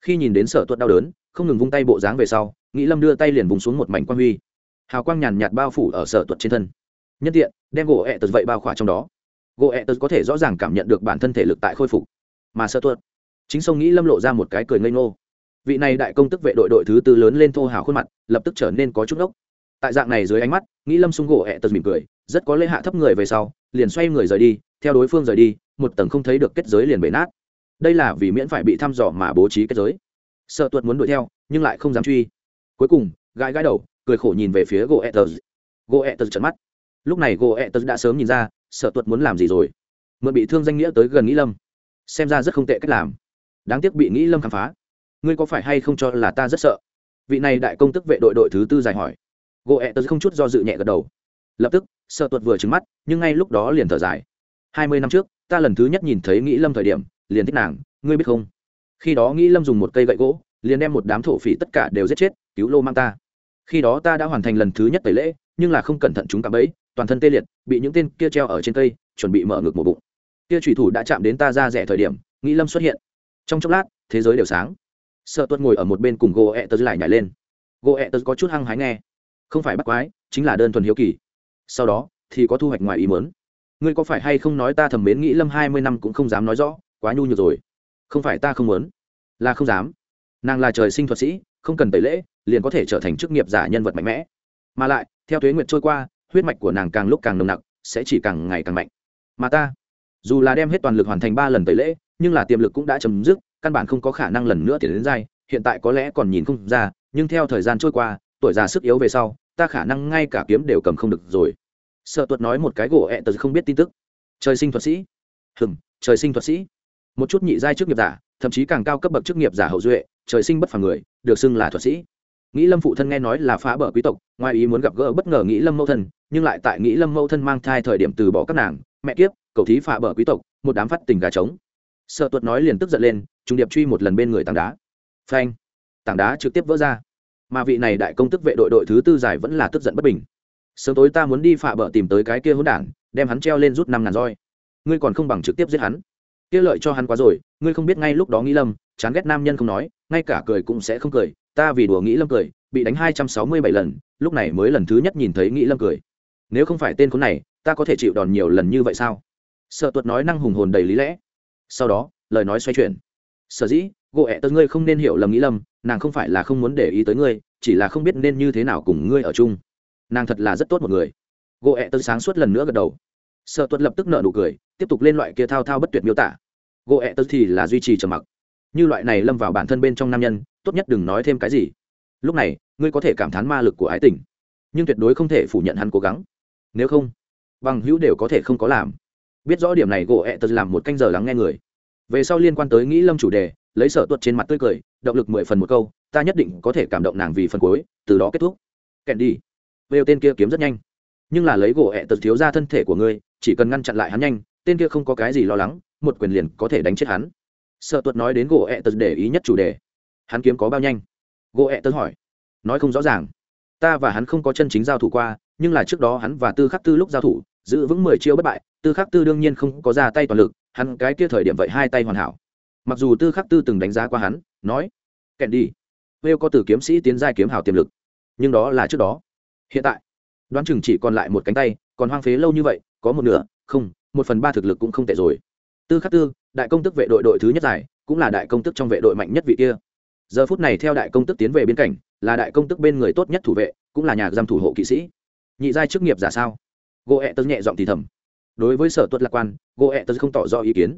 Khi nhìn đến sở tuật đau đớn, không ngừng vung tay bộ dáng về sau, nghĩ lâm đưa tay liền vùng xuống một mảnh quan huy. Hào quang nhàn nhạt bao phủ ở sở tuật trên thân. Nhân tiện, đem gỗ ẹ tật vậy bao khỏa trong đó. Gỗ ẹ tật có thể rõ ràng cảm nhận được bản thân thể lực tại khôi phục mà sợ tuột. Chính sông nghĩ lâm lộ ra một cái cười ngây ngô. Vị này đại công tức vệ đội đội thứ tư lớn lên thô hào khuôn mặt, lập tức trở nên có chút ốc tại dạng này dưới ánh mắt, nghĩ lâm sung gỗ ẹ tật mỉm cười, rất có lễ hạ thấp người về sau, liền xoay người rời đi, theo đối phương rời đi, một tầng không thấy được kết giới liền bể nát. Đây là vì miễn phải bị thăm dò mà bố trí kết giới. Sợ tuột muốn đuổi theo, nhưng lại không dám truy. Cuối cùng, gãi gãi đầu, cười khổ nhìn về phía gỗ etters gỗ etters trận mắt. Lúc này gỗ etters đã sớm nhìn ra, sợ tuột muốn làm gì rồi. Mượn bị thương danh nghĩa tới gần nghĩ lâm xem ra rất không tệ cách làm. Đáng tiếc bị nghĩ lâm khám phá. Ngươi có phải hay không cho là ta rất sợ? Vị này đại công tức vệ đội đội thứ tư dài hỏi. Gỗ ẹ tớ không chút do dự nhẹ gật đầu. Lập tức, sợ tuột vừa trứng mắt, nhưng ngay lúc đó liền thở dài. Hai mươi năm trước, ta lần thứ nhất nhìn thấy nghĩ lâm thời điểm, liền thích nàng, ngươi biết không? Khi đó nghĩ lâm dùng một cây gậy gỗ, liền đem một đám thổ phỉ tất cả đều giết chết, cứu lô mang ta. Khi đó ta đã hoàn thành lần thứ nhất tẩy lễ, nhưng là không cẩn thận chúng cạm bẫy, toàn thân tê liệt, bị những tên kia treo ở trên cây, chuẩn bị mở ngực một bụng kia thủy thủ đã chạm đến ta ra rẻ thời điểm, nghĩ lâm xuất hiện. Trong chốc lát, thế giới đều sáng. Sợ tuất ngồi ở một bên cùng gỗ ẹ tớ lại nhảy lên. Gỗ ẹ tớ có chút hăng hái nghe. Không phải bắt quái, chính là đơn thuần hiếu kỳ. Sau đó, thì có thu hoạch ngoài ý mớn ngươi có phải hay không nói ta thầm mến nghĩ lâm hai mươi năm cũng không dám nói rõ, quá nhu nhược rồi. Không phải ta không muốn. Là không dám. Nàng là trời sinh thuật sĩ, không cần tẩy lễ, liền có thể trở thành chức nghiệp giả nhân vật mạnh mẽ. Mà lại, theo thuế nguyệt trôi qua, huyết mạch của nàng càng lúc càng nồng nặc, sẽ chỉ càng ngày càng mạnh. Mà ta dù là đem hết toàn lực hoàn thành ba lần tẩy lễ, nhưng là tiềm lực cũng đã chấm dứt, căn bản không có khả năng lần nữa tiến đến dai hiện tại có lẽ còn nhìn không ra, nhưng theo thời gian trôi qua, tuổi già sức yếu về sau, ta khả năng ngay cả kiếm đều cầm không được rồi. Sợ tuật nói một cái gỗ ẹ tật không biết tin tức. Trời sinh thuật sĩ. Hừm, trời sinh thuật sĩ. Một chút nhị giai chức nghiệp giả, thậm chí càng cao cấp bậc chức nghiệp giả hậu duệ, trời sinh bất phàm người, được xưng là thuật sĩ. Nghĩ lâm phụ thân nghe nói là phá bờ quý tộc, ngoài ý muốn gặp gỡ bất ngờ nghĩ lâm mẫu thân, nhưng lại tại nghĩ lâm mẫu thân mang thai thời điểm từ bỏ các nàng mẹ kiếp cầu thí phạ bờ quý tộc, một đám phát tình gà trống. Sợ tuột nói liền tức giận lên, trùng điệp truy một lần bên người tảng đá. Phanh. Tảng đá trực tiếp vỡ ra. Mà vị này đại công tức vệ đội đội thứ tư giải vẫn là tức giận bất bình. Sớm tối ta muốn đi phạ bờ tìm tới cái kia hỗn đản, đem hắn treo lên rút năm ngàn roi. Ngươi còn không bằng trực tiếp giết hắn. Kia lợi cho hắn quá rồi, ngươi không biết ngay lúc đó nghĩ lâm chán ghét nam nhân không nói, ngay cả cười cũng sẽ không cười. Ta vì đùa nghĩ lâm cười, bị đánh hai trăm sáu mươi bảy lần, lúc này mới lần thứ nhất nhìn thấy nghĩ lâm cười nếu không phải tên khốn này ta có thể chịu đòn nhiều lần như vậy sao? Sợ tuật nói năng hùng hồn đầy lý lẽ. Sau đó lời nói xoay chuyển. Sở dĩ gỗ ẹ tớ ngươi không nên hiểu lầm nghĩ lầm, nàng không phải là không muốn để ý tới ngươi chỉ là không biết nên như thế nào cùng ngươi ở chung. Nàng thật là rất tốt một người. Gỗ ẹ tớ sáng suốt lần nữa gật đầu. Sợ tuật lập tức nợ nụ cười tiếp tục lên loại kia thao thao bất tuyệt miêu tả. Gỗ ẹ tớ thì là duy trì trầm mặc. Như loại này lâm vào bản thân bên trong nam nhân tốt nhất đừng nói thêm cái gì. Lúc này ngươi có thể cảm thán ma lực của ái tình nhưng tuyệt đối không thể phủ nhận hắn cố gắng nếu không, bằng hữu đều có thể không có làm. Biết rõ điểm này, gỗ ẹ tật làm một canh giờ lắng nghe người. Về sau liên quan tới nghĩ lâm chủ đề, lấy sợ tuật trên mặt tươi cười, động lực mười phần một câu, ta nhất định có thể cảm động nàng vì phần cuối, từ đó kết thúc. Kèn đi. Vêu tên kia kiếm rất nhanh. Nhưng là lấy gỗ ẹ tật thiếu ra thân thể của ngươi, chỉ cần ngăn chặn lại hắn nhanh, tên kia không có cái gì lo lắng, một quyền liền có thể đánh chết hắn. Sợ tuật nói đến gỗ ẹ tật để ý nhất chủ đề. Hắn kiếm có bao nhanh? Gỗ ẹ tật hỏi. Nói không rõ ràng. Ta và hắn không có chân chính giao thủ qua nhưng là trước đó hắn và tư khắc tư lúc giao thủ, giữ vững mười chiêu bất bại, tư khắc tư đương nhiên không có ra tay toàn lực, hắn cái kia thời điểm vậy hai tay hoàn hảo. Mặc dù tư khắc tư từng đánh giá qua hắn, nói kèn đi, vêu có từ kiếm sĩ tiến giai kiếm hảo tiềm lực, nhưng đó là trước đó. Hiện tại, đoán chừng chỉ còn lại một cánh tay, còn hoang phế lâu như vậy, có một nửa, không, một phần ba thực lực cũng không tệ rồi. Tư khắc tư, đại công tức vệ đội đội thứ nhất giải, cũng là đại công tức trong vệ đội mạnh nhất vị kia. Giờ phút này theo đại công tức tiến về biên cảnh là đại công tức bên người tốt nhất thủ vệ, cũng là nhà giam thủ hộ kỵ sĩ nhị giai chức nghiệp giả sao? Gỗ ẹ tớ nhẹ giọng thì thầm. Đối với sở tuất lạc quan gỗ ẹ tớ không tỏ rõ ý kiến.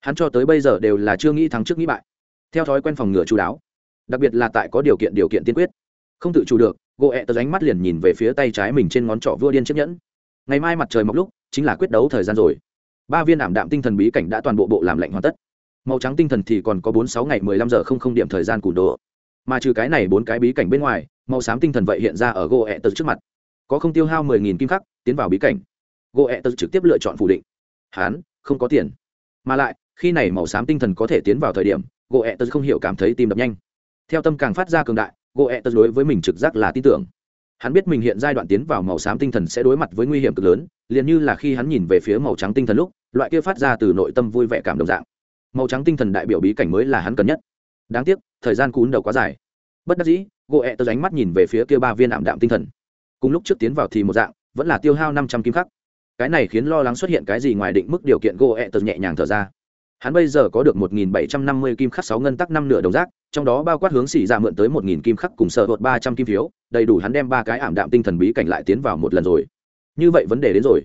Hắn cho tới bây giờ đều là chưa nghĩ thắng trước nghĩ bại. Theo thói quen phòng ngừa chú đáo, đặc biệt là tại có điều kiện điều kiện tiên quyết. Không tự chủ được gỗ ẹ tớ ánh mắt liền nhìn về phía tay trái mình trên ngón trỏ vua điên chiếc nhẫn. Ngày mai mặt trời mọc lúc, chính là quyết đấu thời gian rồi. Ba viên ảm đạm tinh thần bí cảnh đã toàn bộ bộ làm lạnh hoàn tất. Màu trắng tinh thần thì còn có bốn sáu ngày mười lăm giờ không không điểm thời gian cùn đồ. Mà trừ cái này bốn cái bí cảnh bên ngoài, màu xám tinh thần vậy hiện ra ở gỗ ẹ tớ trước mặt có không tiêu hao mười nghìn kim khắc, tiến vào bí cảnh. Gỗ ẹ tật trực tiếp lựa chọn phủ định. Hán, không có tiền. Mà lại, khi này màu xám tinh thần có thể tiến vào thời điểm gỗ ẹ tật không hiểu cảm thấy tim đập nhanh. Theo tâm càng phát ra cường đại gỗ ẹ tật đối với mình trực giác là tin tưởng. Hắn biết mình hiện giai đoạn tiến vào màu xám tinh thần sẽ đối mặt với nguy hiểm cực lớn, liền như là khi hắn nhìn về phía màu trắng tinh thần lúc, loại kia phát ra từ nội tâm vui vẻ cảm động dạng. Màu trắng tinh thần đại biểu bí cảnh mới là hắn cần nhất. Đáng tiếc, thời gian cún đầu quá dài. Bất đắc dĩ gỗ ẹ tớ ánh mắt nhìn về phía kia ba viên ảm đạm tinh thần cùng lúc trước tiến vào thì một dạng, vẫn là tiêu hao năm trăm kim khắc. Cái này khiến lo lắng xuất hiện cái gì ngoài định mức điều kiện gỗ ẹ tật nhẹ nhàng thở ra. Hắn bây giờ có được một nghìn bảy trăm năm mươi kim khắc sáu ngân tắc năm nửa đồng rác, trong đó bao quát hướng xỉ ra mượn tới một nghìn kim khắc cùng sợ hột ba trăm kim phiếu, đầy đủ hắn đem ba cái ảm đạm tinh thần bí cảnh lại tiến vào một lần rồi. Như vậy vấn đề đến rồi.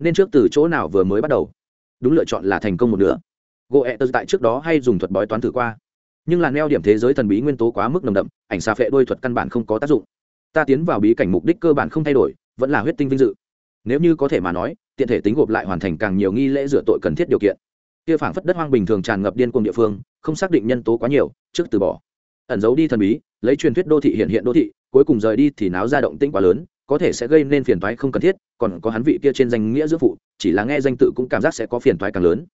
Nên trước từ chỗ nào vừa mới bắt đầu? Đúng lựa chọn là thành công một nửa. Gỗ ẹ tật tại trước đó hay dùng thuật bói toán thử qua. Nhưng là neo điểm thế giới thần bí nguyên tố quá mức nồng đậm, ảnh xà phệ đôi thuật căn bản không có tác dụng ta tiến vào bí cảnh mục đích cơ bản không thay đổi, vẫn là huyết tinh vinh dự. Nếu như có thể mà nói, tiện thể tính gộp lại hoàn thành càng nhiều nghi lễ rửa tội cần thiết điều kiện. Kia phảng phất đất hoang bình thường tràn ngập điên cuồng địa phương, không xác định nhân tố quá nhiều, trước từ bỏ. Ẩn giấu đi thần bí, lấy truyền thuyết đô thị hiện hiện đô thị, cuối cùng rời đi thì náo ra động tĩnh quá lớn, có thể sẽ gây nên phiền toái không cần thiết, còn có hắn vị kia trên danh nghĩa giữa phụ, chỉ là nghe danh tự cũng cảm giác sẽ có phiền toái càng lớn.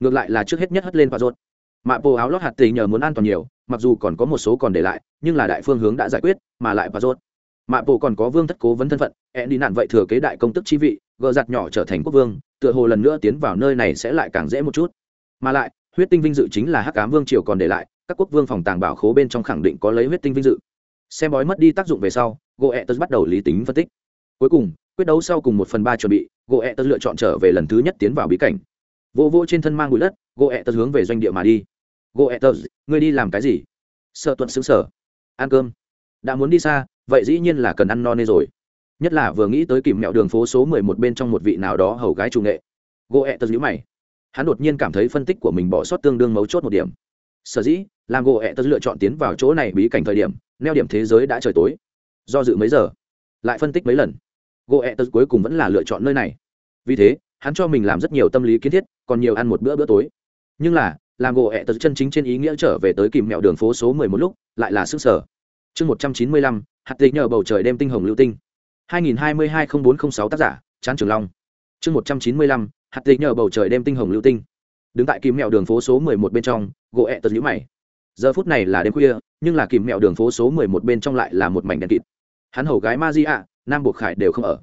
Ngược lại là trước hết nhất hất lên và rốt. Mạ bồ áo lót hạt tình nhờ muốn an toàn nhiều, mặc dù còn có một số còn để lại, nhưng là đại phương hướng đã giải quyết, mà lại và rốt mạ bộ còn có vương thất cố vấn thân phận ẹn đi nạn vậy thừa kế đại công tức chi vị, gờ giặt nhỏ trở thành quốc vương, tựa hồ lần nữa tiến vào nơi này sẽ lại càng dễ một chút. Mà lại, huyết tinh vinh dự chính là hắc cám vương triều còn để lại, các quốc vương phòng tàng bảo khố bên trong khẳng định có lấy huyết tinh vinh dự. Xem bói mất đi tác dụng về sau, gỗ ẹ tớ bắt đầu lý tính phân tích. Cuối cùng, quyết đấu sau cùng một phần ba chuẩn bị, gỗ ẹ tớ lựa chọn trở về lần thứ nhất tiến vào bí cảnh. Vô vô trên thân mang bụi đất, gỗ ẹ tớ hướng về doanh địa mà đi. Gỗ ẹ tớ ngươi đi làm cái gì? Sợ tuận xứng sở. Ăn cơm. Đã muốn đi xa vậy dĩ nhiên là cần ăn no nê rồi. Nhất là vừa nghĩ tới kìm mẹo đường phố số mười một bên trong một vị nào đó hầu gái trung nghệ. Gỗ ẹ tật nhữ mày. Hắn đột nhiên cảm thấy phân tích của mình bỏ sót tương đương mấu chốt một điểm. Sở dĩ, làm gỗ ẹ tật lựa chọn tiến vào chỗ này bí cảnh thời điểm, neo điểm thế giới đã trời tối. Do dự mấy giờ? Lại phân tích mấy lần. Gỗ ẹ tật cuối cùng vẫn là lựa chọn nơi này. Vì thế, hắn cho mình làm rất nhiều tâm lý kiến thiết, còn nhiều ăn một bữa bữa tối. Nhưng là, làm gỗ ẹ tật chân chính trên ý nghĩa trở về tới kìm mẹo đường phố số mười một lúc, lại là sức sở chương một trăm chín mươi lăm, hạt tịch nhờ bầu trời đêm tinh hồng lưu tinh. hai nghìn hai mươi hai không bốn không sáu tác giả chán trường long. Chương một trăm chín mươi lăm, hạt tịch nhờ bầu trời đêm tinh hồng lưu tinh. Đứng tại kìm mẹo đường phố số mười một bên trong, gỗ ẹ tật nhữ mày. Giờ phút này là đêm khuya, nhưng là kìm mẹo đường phố số mười một bên trong lại là một mảnh đèn kịt. Hắn hầu gái ma di ạ nam buộc khải đều không ở.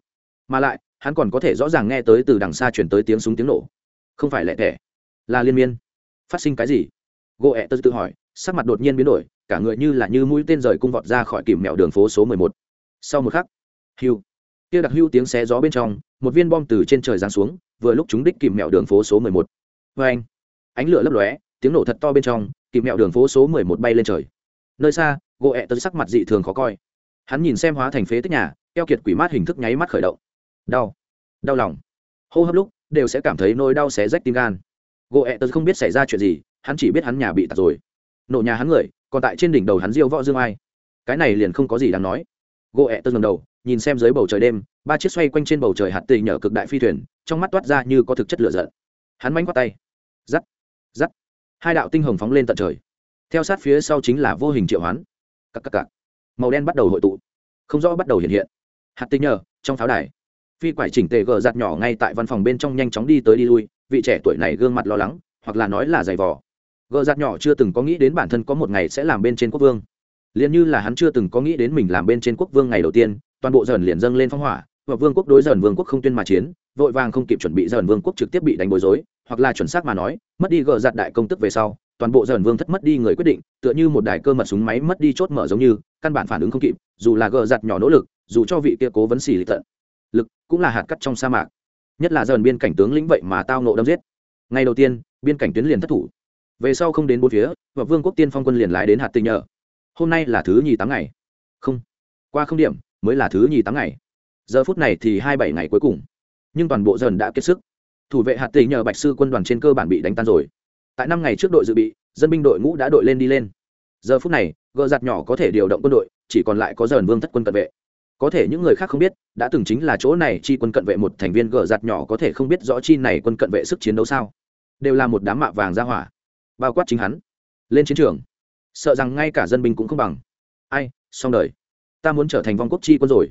Mà lại, hắn còn có thể rõ ràng nghe tới từ đằng xa chuyển tới tiếng súng tiếng nổ. Không phải lẹ thẻ là liên miên. Phát sinh cái gì? Gỗ ẹ tớ tự hỏi, sắc mặt đột nhiên biến đổi cả người như là như mũi tên rời cung vọt ra khỏi kìm mẹo đường phố số mười một. Sau một khắc hưu kia đặc hưu tiếng xé gió bên trong, một viên bom từ trên trời giáng xuống, vừa lúc chúng đích kìm mẹo đường phố số mười một. Vê anh, ánh lửa lấp lóe, tiếng nổ thật to bên trong, kìm mẹo đường phố số mười một bay lên trời. Nơi xa gỗ ẹ tớ sắc mặt dị thường khó coi. Hắn nhìn xem hóa thành phế tích nhà, keo kiệt quỷ mát hình thức nháy mắt khởi động. Đau đau lòng. Hô hấp lúc, đều sẽ cảm thấy nỗi đau xé rách tim gan. Gỗ ẹ tớ không biết xảy ra chuyện gì, hắn chỉ biết hắn nhà bị tạt rồi. Nổ nhà hắn người còn tại trên đỉnh đầu hắn diêu võ dương ai. Cái này liền không có gì đáng nói. Gỗ ẹ tơ ngầm đầu, nhìn xem dưới bầu trời đêm, ba chiếc xoay quanh trên bầu trời hạt tì nhở cực đại phi thuyền, trong mắt toát ra như có thực chất lửa giận. Hắn mánh quát tay. Giắt giắt. Hai đạo tinh hồng phóng lên tận trời. Theo sát phía sau chính là vô hình triệu hoán. Cặp cặp cặp màu đen bắt đầu hội tụ. Không rõ bắt đầu hiện hiện. Hạt tinh nhờ trong pháo đài. Phi quải chỉnh tề gờ giặt nhỏ ngay tại văn phòng bên trong nhanh chóng đi tới đi lui, vị trẻ tuổi này gương mặt lo lắng, hoặc là nói là giày vò gờ giặt nhỏ chưa từng có nghĩ đến bản thân có một ngày sẽ làm bên trên quốc vương. Liền như là hắn chưa từng có nghĩ đến mình làm bên trên quốc vương ngày đầu tiên, toàn bộ dần liền dâng lên phong hỏa, và vương quốc đối dần vương quốc không tuyên mà chiến, vội vàng không kịp chuẩn bị dần vương quốc trực tiếp bị đánh bối rối, hoặc là chuẩn xác mà nói, mất đi gờ giặt đại công tức về sau, toàn bộ dần vương thất mất đi người quyết định, tựa như một đài cơ mật súng máy mất đi chốt mở giống như, căn bản phản ứng không kịp, dù là gờ giặt nhỏ nỗ lực, dù cho vị kia cố vấn xì lịch tận lực cũng là hạt cắt trong sa mạc. Nhất là dần biên cảnh tướng lĩnh vậy mà tao nộ đâm giết. Ngày đầu tiên, biên cảnh tuyến liền thất thủ về sau không đến bốn phía, và vương quốc tiên phong quân liền lái đến hạt tình nhờ. Hôm nay là thứ nhì tám ngày. Không, qua không điểm, mới là thứ nhì tám ngày. Giờ phút này thì hai bảy ngày cuối cùng. Nhưng toàn bộ dần đã kết sức. Thủ vệ hạt tình nhờ bạch sư quân đoàn trên cơ bản bị đánh tan rồi. Tại năm ngày trước đội dự bị, dân binh đội ngũ đã đội lên đi lên. Giờ phút này gợ giặt nhỏ có thể điều động quân đội, chỉ còn lại có dần vương thất quân cận vệ. Có thể những người khác không biết, đã từng chính là chỗ này chi quân cận vệ một thành viên gờ giặt nhỏ có thể không biết rõ chi này quân cận vệ sức chiến đấu sao. Đều là một đám mạ vàng ra hỏa bao quát chính hắn. Lên chiến trường. Sợ rằng ngay cả dân binh cũng không bằng. Ai, xong đời. Ta muốn trở thành vong quốc chi quân rồi.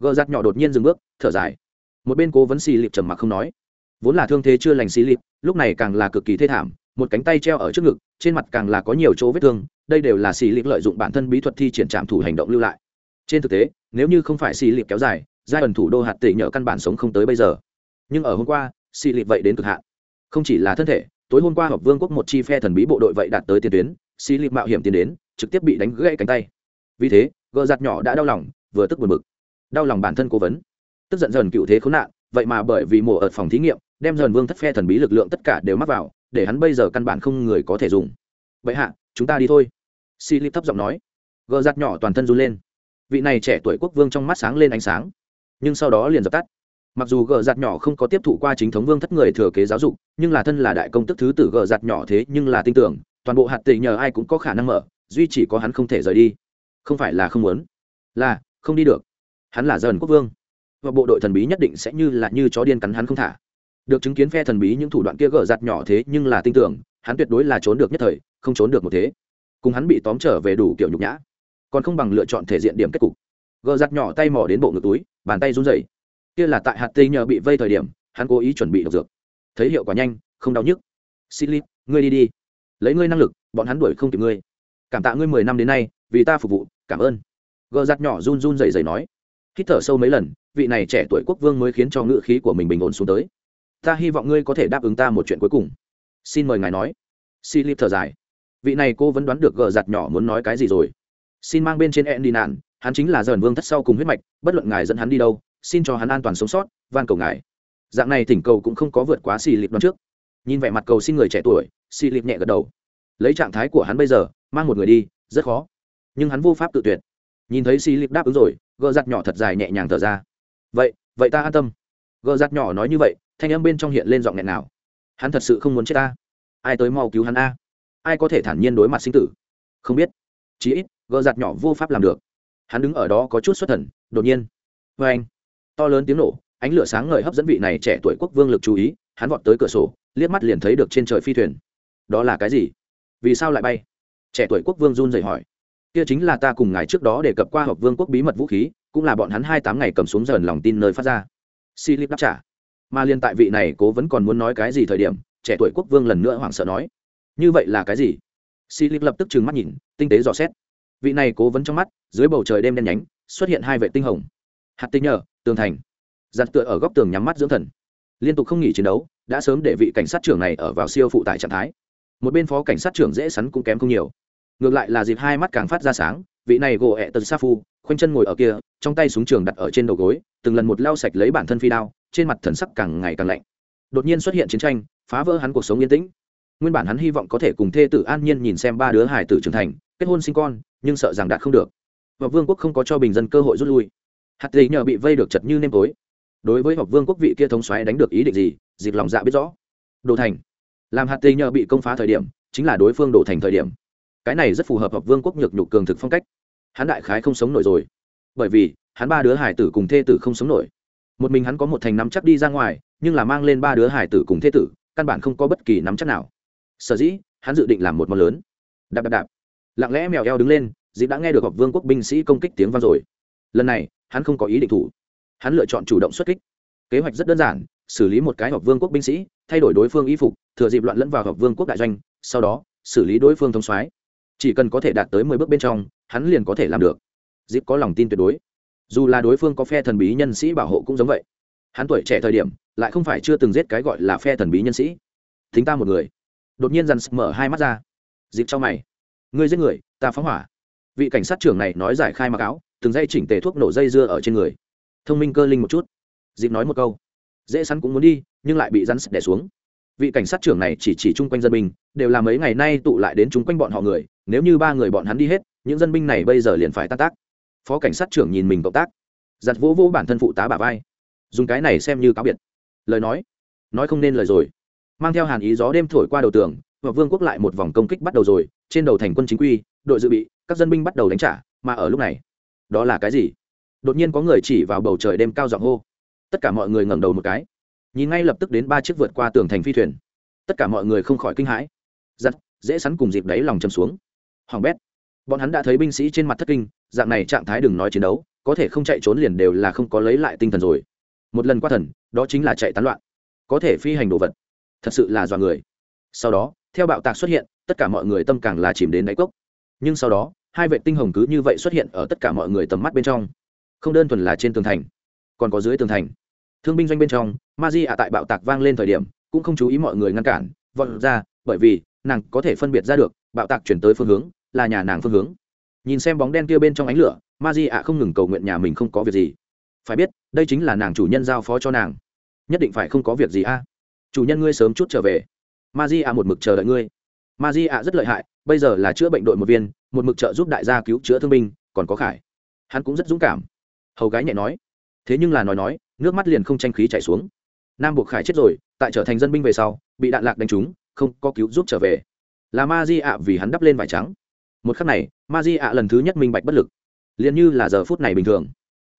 Gờ giặt nhỏ đột nhiên dừng bước, thở dài. Một bên cố vấn xì lịp trầm mặc không nói. Vốn là thương thế chưa lành xì lịp, lúc này càng là cực kỳ thê thảm, một cánh tay treo ở trước ngực, trên mặt càng là có nhiều chỗ vết thương, đây đều là xì lịp lợi dụng bản thân bí thuật thi triển trạm thủ hành động lưu lại. Trên thực tế, nếu như không phải xì lịp kéo dài, giai ẩn thủ đô hạt tỷ nhờ căn bản sống không tới bây giờ. Nhưng ở hôm qua, xì lịp vậy đến cực hạn. Không chỉ là thân thể tối hôm qua hợp vương quốc một chi phe thần bí bộ đội vậy đạt tới tiền tuyến xì lịp mạo hiểm tiến đến, trực tiếp bị đánh gãy cánh tay. Vì thế gợ giặt nhỏ đã đau lòng, vừa tức buồn bực. Đau lòng bản thân cố vấn. Tức giận dần cựu thế khốn nạn, vậy mà bởi vì mổ ở phòng thí nghiệm, đem dần vương thất phe thần bí lực lượng tất cả đều mắc vào, để hắn bây giờ căn bản không người có thể dùng. Vậy hạ, chúng ta đi thôi. Si lịp thấp giọng nói. Gờ giặt nhỏ toàn thân run lên. Vị này trẻ tuổi quốc vương trong mắt sáng lên ánh sáng. Nhưng sau đó liền dập tắt mặc dù gờ giặt nhỏ không có tiếp thụ qua chính thống vương thất người thừa kế giáo dục, nhưng là thân là đại công tức thứ tử gờ giặt nhỏ thế nhưng là tin tưởng, toàn bộ hạt tị nhờ ai cũng có khả năng mở, duy chỉ có hắn không thể rời đi. Không phải là không muốn, là, không đi được. Hắn là dần quốc vương. Và bộ đội thần bí nhất định sẽ như là như chó điên cắn hắn không thả. Được chứng kiến phe thần bí những thủ đoạn kia gỡ giặt nhỏ thế nhưng là tin tưởng, hắn tuyệt đối là trốn được nhất thời, không trốn được một thế. Cùng hắn bị tóm trở về đủ kiểu nhục nhã. Còn không bằng lựa chọn thể diện điểm kết cục. Gỡ giặt nhỏ tay mỏ đến bộ ngực túi, bàn tay run rẩy kia là tại hạt tây nhờ bị vây thời điểm, hắn cố ý chuẩn bị độc dược. Thấy hiệu quả nhanh, không đau nhức. Silip ngươi đi đi. Lấy ngươi năng lực, bọn hắn đuổi không kịp ngươi. Cảm tạ ngươi mười năm đến nay, vì ta phục vụ, cảm ơn. Gờ giặt nhỏ run run rẩy rẩy nói. Hít thở sâu mấy lần, vị này trẻ tuổi quốc vương mới khiến cho ngự khí của mình bình ổn xuống tới. Ta hy vọng ngươi có thể đáp ứng ta một chuyện cuối cùng. Xin mời ngài nói. Silip thở dài. Vị này cô vẫn đoán được gờ giặt nhỏ muốn nói cái gì rồi. Xin mang bên trên ẹn đi nạn hắn chính là dần vương thất sau cùng huyết mạch, bất luận ngài dẫn hắn đi đâu xin cho hắn an toàn sống sót, van cầu ngài. Dạng này thỉnh cầu cũng không có vượt quá xì lịp đoạn trước. Nhìn vẻ mặt cầu xin người trẻ tuổi, xì lịp nhẹ gật đầu. Lấy trạng thái của hắn bây giờ, mang một người đi, rất khó. Nhưng hắn vô pháp tự tuyệt. Nhìn thấy xì lịp đáp ứng rồi gợ giặt nhỏ thật dài nhẹ nhàng thở ra. Vậy vậy ta an tâm. Gợ giặt nhỏ nói như vậy, thanh âm bên trong hiện lên giọng nghẹn nào hắn thật sự không muốn chết ta. Ai tới mau cứu hắn a? Ai có thể thản nhiên đối mặt sinh tử? Không biết. Chí ít gợ giặt nhỏ vô pháp làm được. Hắn đứng ở đó có chút xuất thần, đột nhiên. Vê anh to lớn tiếng nổ, ánh lửa sáng ngời hấp dẫn vị này trẻ tuổi quốc vương lực chú ý, hắn vọt tới cửa sổ, liếc mắt liền thấy được trên trời phi thuyền. Đó là cái gì? Vì sao lại bay? Trẻ tuổi quốc vương run rẩy hỏi. Kia chính là ta cùng ngài trước đó đề cập qua hợp vương quốc bí mật vũ khí, cũng là bọn hắn hai tám ngày cầm xuống dần lòng tin nơi phát ra. Silip đáp trả. Mà liên tại vị này cố vẫn còn muốn nói cái gì thời điểm, trẻ tuổi quốc vương lần nữa hoảng sợ nói. Như vậy là cái gì? Silip lập tức trừng mắt nhìn, tinh tế dò xét. Vị này cố vấn trong mắt, dưới bầu trời đêm đen nhánh, xuất hiện hai vệ tinh hồng. Hạt tinh nhờ tường thành. Giặt tựa ở góc tường nhắm mắt dưỡng thần. Liên tục không nghỉ chiến đấu, đã sớm để vị cảnh sát trưởng này ở vào siêu phụ tải trạng thái. Một bên phó cảnh sát trưởng dễ sắn cũng kém không nhiều. Ngược lại là dịp hai mắt càng phát ra sáng, vị này gỗ ẹ tần sa phu, khoanh chân ngồi ở kia, trong tay súng trường đặt ở trên đầu gối, từng lần một lau sạch lấy bản thân phi đao, trên mặt thần sắc càng ngày càng lạnh. Đột nhiên xuất hiện chiến tranh, phá vỡ hắn cuộc sống yên tĩnh. Nguyên bản hắn hy vọng có thể cùng thê tử an nhiên nhìn xem ba đứa hải tử trưởng thành, kết hôn sinh con, nhưng sợ rằng đạt không được. Và vương quốc không có cho bình dân cơ hội rút lui hạt tỷ nhờ bị vây được chật như nêm tối. Đối với học vương quốc vị kia thống xoáy đánh được ý định gì dịp lòng dạ biết rõ. Đồ thành. Làm hạt tỷ nhờ bị công phá thời điểm, chính là đối phương đổ thành thời điểm. Cái này rất phù hợp học vương quốc nhược nhục cường thực phong cách. Hắn đại khái không sống nổi rồi. Bởi vì, hắn ba đứa hải tử cùng thê tử không sống nổi. Một mình hắn có một thành nắm chắc đi ra ngoài, nhưng là mang lên ba đứa hải tử cùng thê tử, căn bản không có bất kỳ nắm chắc nào. Sở dĩ, hắn dự định làm một món lớn. Đạp đạp đạp. Lặng lẽ mèo eo đứng lên dịp đã nghe được học vương quốc binh sĩ công kích tiếng vang rồi. Lần này hắn không có ý định thủ. Hắn lựa chọn chủ động xuất kích. Kế hoạch rất đơn giản, xử lý một cái học vương quốc binh sĩ, thay đổi đối phương y phục, thừa dịp loạn lẫn vào học vương quốc đại doanh, sau đó, xử lý đối phương thông soái. Chỉ cần có thể đạt tới mười bước bên trong, hắn liền có thể làm được. Dịp có lòng tin tuyệt đối. Dù là đối phương có phe thần bí nhân sĩ bảo hộ cũng giống vậy. Hắn tuổi trẻ thời điểm, lại không phải chưa từng giết cái gọi là phe thần bí nhân sĩ. Thính ta một người. Đột nhiên dằn mở hai mắt ra. Dịp cho mày. Ngươi giết người, ta phóng hỏa. Vị cảnh sát trưởng này nói giải khai mặc áo từng dây chỉnh tề thuốc nổ dây dưa ở trên người. Thông minh cơ linh một chút. Dịp nói một câu. Dễ sắn cũng muốn đi, nhưng lại bị rắn đẻ xuống. Vị cảnh sát trưởng này chỉ chỉ chung quanh dân binh, đều là mấy ngày nay tụ lại đến chung quanh bọn họ người, nếu như ba người bọn hắn đi hết, những dân binh này bây giờ liền phải tan tác. Phó cảnh sát trưởng nhìn mình cộng tác. Giặt vỗ vỗ bản thân phụ tá bà vai. Dùng cái này xem như cáo biệt. Lời nói. Nói không nên lời rồi. Mang theo hàn ý gió đêm thổi qua đầu tường, và vương quốc lại một vòng công kích bắt đầu rồi. Trên đầu thành quân chính quy, đội dự bị, các dân binh bắt đầu đánh trả, mà ở lúc này đó là cái gì? Đột nhiên có người chỉ vào bầu trời đêm cao giọng hô. Tất cả mọi người ngẩng đầu một cái. Nhìn ngay lập tức đến ba chiếc vượt qua tường thành phi thuyền. Tất cả mọi người không khỏi kinh hãi. Giật, dễ sắn cùng dịp đáy lòng chầm xuống. Hoàng bét, bọn hắn đã thấy binh sĩ trên mặt thất kinh, dạng này trạng thái đừng nói chiến đấu, có thể không chạy trốn liền đều là không có lấy lại tinh thần rồi. Một lần qua thần, đó chính là chạy tán loạn. Có thể phi hành đồ vật. Thật sự là dọa người. Sau đó, theo bạo tạc xuất hiện, tất cả mọi người tâm càng là chìm đến đáy cốc. Nhưng sau đó hai vệ tinh hồng cứ như vậy xuất hiện ở tất cả mọi người tầm mắt bên trong. Không đơn thuần là trên tường thành, còn có dưới tường thành. Thương binh doanh bên trong, ma di ạ tại bạo tạc vang lên thời điểm, cũng không chú ý mọi người ngăn cản, vọt ra, bởi vì, nàng có thể phân biệt ra được, bạo tạc chuyển tới phương hướng, là nhà nàng phương hướng. Nhìn xem bóng đen kia bên trong ánh lửa, ma di ạ không ngừng cầu nguyện nhà mình không có việc gì. Phải biết, đây chính là nàng chủ nhân giao phó cho nàng. Nhất định phải không có việc gì a. Chủ nhân ngươi sớm chút trở về. Ma di ạ một mực chờ đợi ngươi. Ma di ạ rất lợi hại, bây giờ là chữa bệnh đội một viên một mực trợ giúp đại gia cứu chữa thương binh, còn có khải. Hắn cũng rất dũng cảm. Hầu gái nhẹ nói. Thế nhưng là nói nói, nước mắt liền không tranh khí chảy xuống. Nam buộc khải chết rồi, tại trở thành dân binh về sau, bị đạn lạc đánh trúng, không có cứu giúp trở về. Là ma di ạ vì hắn đắp lên vải trắng. Một khắc này, ma di ạ lần thứ nhất minh bạch bất lực. Liền như là giờ phút này bình thường.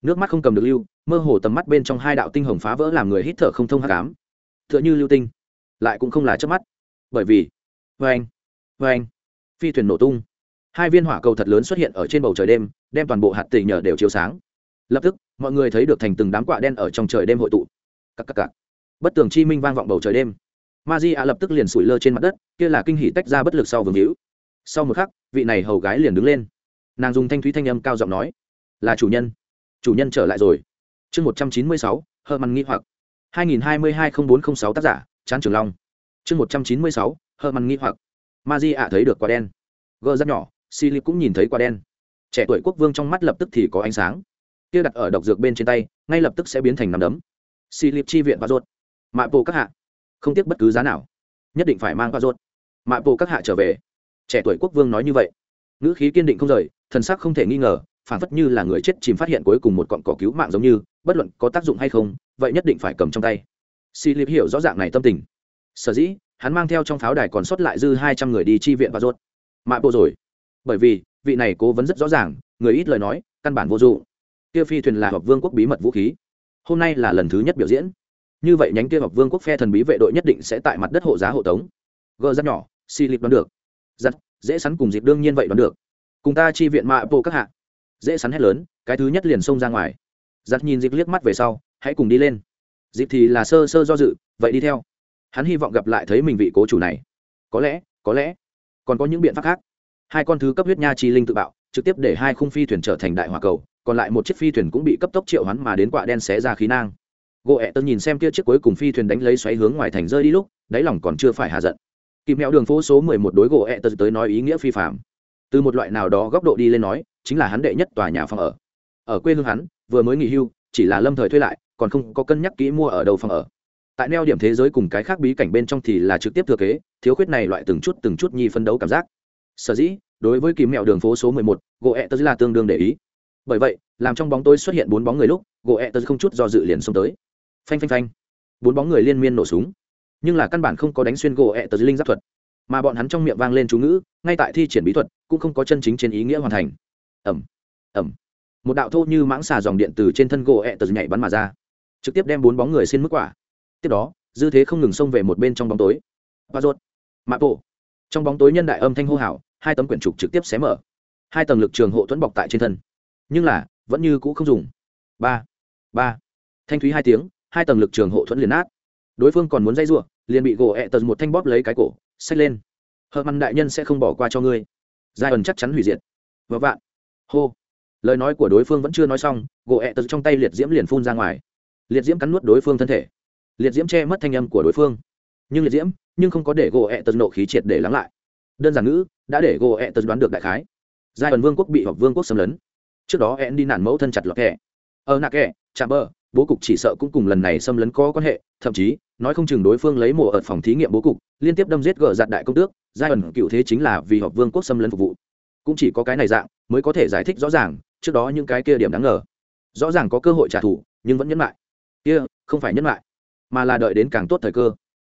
Nước mắt không cầm được lưu, mơ hồ tầm mắt bên trong hai đạo tinh hồng phá vỡ làm người hít thở không thông hạ cám t h ư ợ n h ư lưu tinh, lại cũng không là chớp mắt. Bởi vì vê anh vê anh phi thuyền nổ tung hai viên hỏa cầu thật lớn xuất hiện ở trên bầu trời đêm, đem toàn bộ hạt tỷ nhờ đều chiếu sáng. Lập tức, mọi người thấy được thành từng đám quạ đen ở trong trời đêm hội tụ. Cắc cắc cắc. bất tường chi minh vang vọng bầu trời đêm. Ma di a lập tức liền sủi lơ trên mặt đất, kia là kinh hỉ tách ra bất lực sau vương hữu. Sau một khắc, vị này hầu gái liền đứng lên. Nàng dùng thanh thúy thanh âm cao giọng nói, là chủ nhân. Chủ nhân trở lại rồi. Chương một trăm chín mươi sáu hơ măn nghĩ hoặc. hai nghìn hai mươi hai n bốn t r ă n h sáu tác giả, chán trường long. Chương một trăm chín mươi sáu hơ măn nghĩ hoặc. Ma di ạ thấy được quả đen. Gơ rất nhỏ si lip cũng nhìn thấy quả đen. Trẻ tuổi quốc vương trong mắt lập tức thì có ánh sáng. Kia đặt ở độc dược bên trên tay, ngay lập tức sẽ biến thành nằm đấm. Si lip chi viện và rốt. Mạ bộ các hạ. Không tiếc bất cứ giá nào. Nhất định phải mang và rốt. Mạ bộ các hạ trở về. Trẻ tuổi quốc vương nói như vậy. Ngữ khí kiên định không rời, thần sắc không thể nghi ngờ phản phất như là người chết chìm phát hiện cuối cùng một cọn cỏ cứu mạng giống như, bất luận có tác dụng hay không, vậy nhất định phải cầm trong tay. Si lip hiểu rõ ràng này tâm tình. Sở dĩ, hắn mang theo trong pháo đài còn sót lại dư hai trăm người đi chi viện và rốt. Mạ bộ rồi bởi vì, vị này cố vấn rất rõ ràng, người ít lời nói, căn bản vô dụng. Kia phi thuyền là hợp vương quốc bí mật vũ khí. Hôm nay là lần thứ nhất biểu diễn. Như vậy nhánh kia hợp vương quốc phe thần bí vệ đội nhất định sẽ tại mặt đất hộ giá hộ tống. Gờ rất nhỏ, xì lịp đoán được. Giặt dễ sắn cùng dịp đương nhiên vậy đoán được. Cùng ta chi viện mạ bộ các hạ. Dễ sắn hét lớn, cái thứ nhất liền xông ra ngoài. Giặt nhìn dịp liếc mắt về sau, hãy cùng đi lên. Dịp thì là sơ sơ do dự, vậy đi theo. Hắn hy vọng gặp lại thấy mình vị cố chủ này. Có lẽ có lẽ còn có những biện pháp khác hai con thứ cấp huyết nha chi linh tự bạo, trực tiếp để hai khung phi thuyền trở thành đại hòa cầu, còn lại một chiếc phi thuyền cũng bị cấp tốc triệu hoán mà đến quạ đen xé ra khí nang. Gỗ ẹ tớ nhìn xem kia chiếc cuối cùng phi thuyền đánh lấy xoáy hướng ngoài thành rơi đi lúc, đáy lòng còn chưa phải hạ giận. Kìm mẹo đường phố số mười một đối gỗ ẹ tớ tới nói ý nghĩa phi phạm. Từ một loại nào đó góc độ đi lên nói, chính là hắn đệ nhất tòa nhà phòng ở. Ở quê hương hắn, vừa mới nghỉ hưu, chỉ là lâm thời thuê lại, còn không có cân nhắc kỹ mua ở đầu phòng ở. Tại neo điểm thế giới cùng cái khác bí cảnh bên trong thì là trực tiếp thừa kế, thiếu khuyết này loại từng chút từng chút nhi phân đấu cảm giác sở dĩ, đối với kìm mẹo đường phố số mười một gỗ ẹ tớ là tương đương để ý. Bởi vậy, làm trong bóng tôi xuất hiện bốn bóng người lúc gỗ ẹ tớ không chút do dự liền xông tới. Phanh phanh phanh. Bốn bóng người liên miên nổ súng. Nhưng là căn bản không có đánh xuyên gỗ ẹ tớ linh giáp thuật. Mà bọn hắn trong miệng vang lên chú ngữ, ngay tại thi triển bí thuật, cũng không có chân chính trên ý nghĩa hoàn thành. Ẩm ẩm một đạo thô như mãng xà dòng điện từ trên thân gỗ ẹ tớ nhảy bắn mà ra. Trực tiếp đem bốn bóng người xin mức quả. Tiếp đó, dư thế không ngừng xông về một bên trong bóng tối. Và rốt. Mạ bộ trong bóng tối nhân đại âm thanh hô hào, hai tấm quyển trục trực tiếp xé mở. Hai tầng lực trường hộ thuẫn bọc tại trên thân. Nhưng là, vẫn như cũ không dùng. Ba ba. Thanh thúy hai tiếng, hai tầng lực trường hộ thuẫn liền nát. Đối phương còn muốn dây giụa liền bị gỗ ẹ tật một thanh bóp lấy cái cổ, xách lên. Hờ, măn đại nhân sẽ không bỏ qua cho ngươi. Giai ẩn chắc chắn hủy diệt. Vợ vạn. Hô. Lời nói của đối phương vẫn chưa nói xong, gỗ ẹ tật trong tay liệt diễm liền phun ra ngoài. Liệt diễm cắn nuốt đối phương thân thể. Liệt diễm che mất thanh âm của đối phương nhưng liệt diễm, nhưng không có để gỗ ẹ tật nộ khí triệt để lắng lại. Đơn giản ngữ, đã để gỗ ẹ tật đoán được đại khái. Giai ẩn vương quốc bị hoặc vương quốc xâm lấn. Trước đó ẹn đi nản mẫu thân chặt lọt kẻ. Ở nạ kẻ chạm bờ, bố cục chỉ sợ cũng cùng lần này xâm lấn có quan hệ, thậm chí, nói không chừng đối phương lấy mổ ở phòng thí nghiệm bố cục, liên tiếp đâm giết gỡ giặt đại công tước, giai ẩn cựu thế chính là vì họp vương quốc xâm lấn phục vụ. Cũng chỉ có cái này dạng, mới có thể giải thích rõ ràng, trước đó những cái kia điểm đáng ngờ. Rõ ràng có cơ hội trả thù, nhưng vẫn nhẫn lại kia, không phải nhẫn lại mà là đợi đến càng tốt thời cơ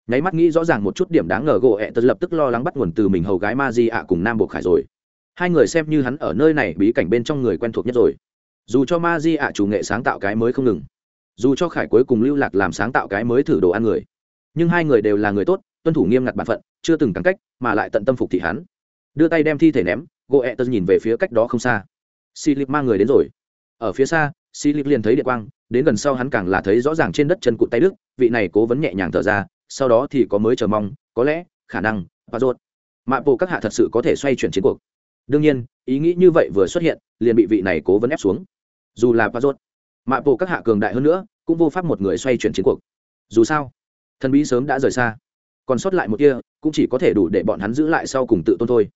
nháy mắt nghĩ rõ ràng một chút điểm đáng ngờ gỗ ẹ tật lập tức lo lắng bắt nguồn từ mình hầu gái ma di ạ cùng nam bộ khải rồi. Hai người xem như hắn ở nơi này bí cảnh bên trong người quen thuộc nhất rồi. Dù cho ma di ạ chủ nghệ sáng tạo cái mới không ngừng, dù cho khải cuối cùng lưu lạc làm sáng tạo cái mới thử đồ ăn người, nhưng hai người đều là người tốt, tuân thủ nghiêm ngặt bản phận, chưa từng cắn cách, mà lại tận tâm phục thị hắn. Đưa tay đem thi thể ném, gỗ ẹ tật nhìn về phía cách đó không xa. Si lip mang người đến rồi. Ở phía xa si lip liền thấy điện quang, đến gần sau hắn càng là thấy rõ ràng trên đất chân cụt tay đức vị này cố vấn nhẹ nhàng thở ra sau đó thì có mới chờ mong, có lẽ, khả năng, và rốt. Mạ bộ các hạ thật sự có thể xoay chuyển chiến cuộc. Đương nhiên, ý nghĩ như vậy vừa xuất hiện, liền bị vị này cố vấn ép xuống. Dù là và rốt, mạ bộ các hạ cường đại hơn nữa, cũng vô pháp một người xoay chuyển chiến cuộc. Dù sao, thần bí sớm đã rời xa. Còn sót lại một tia, cũng chỉ có thể đủ để bọn hắn giữ lại sau cùng tự tôn thôi.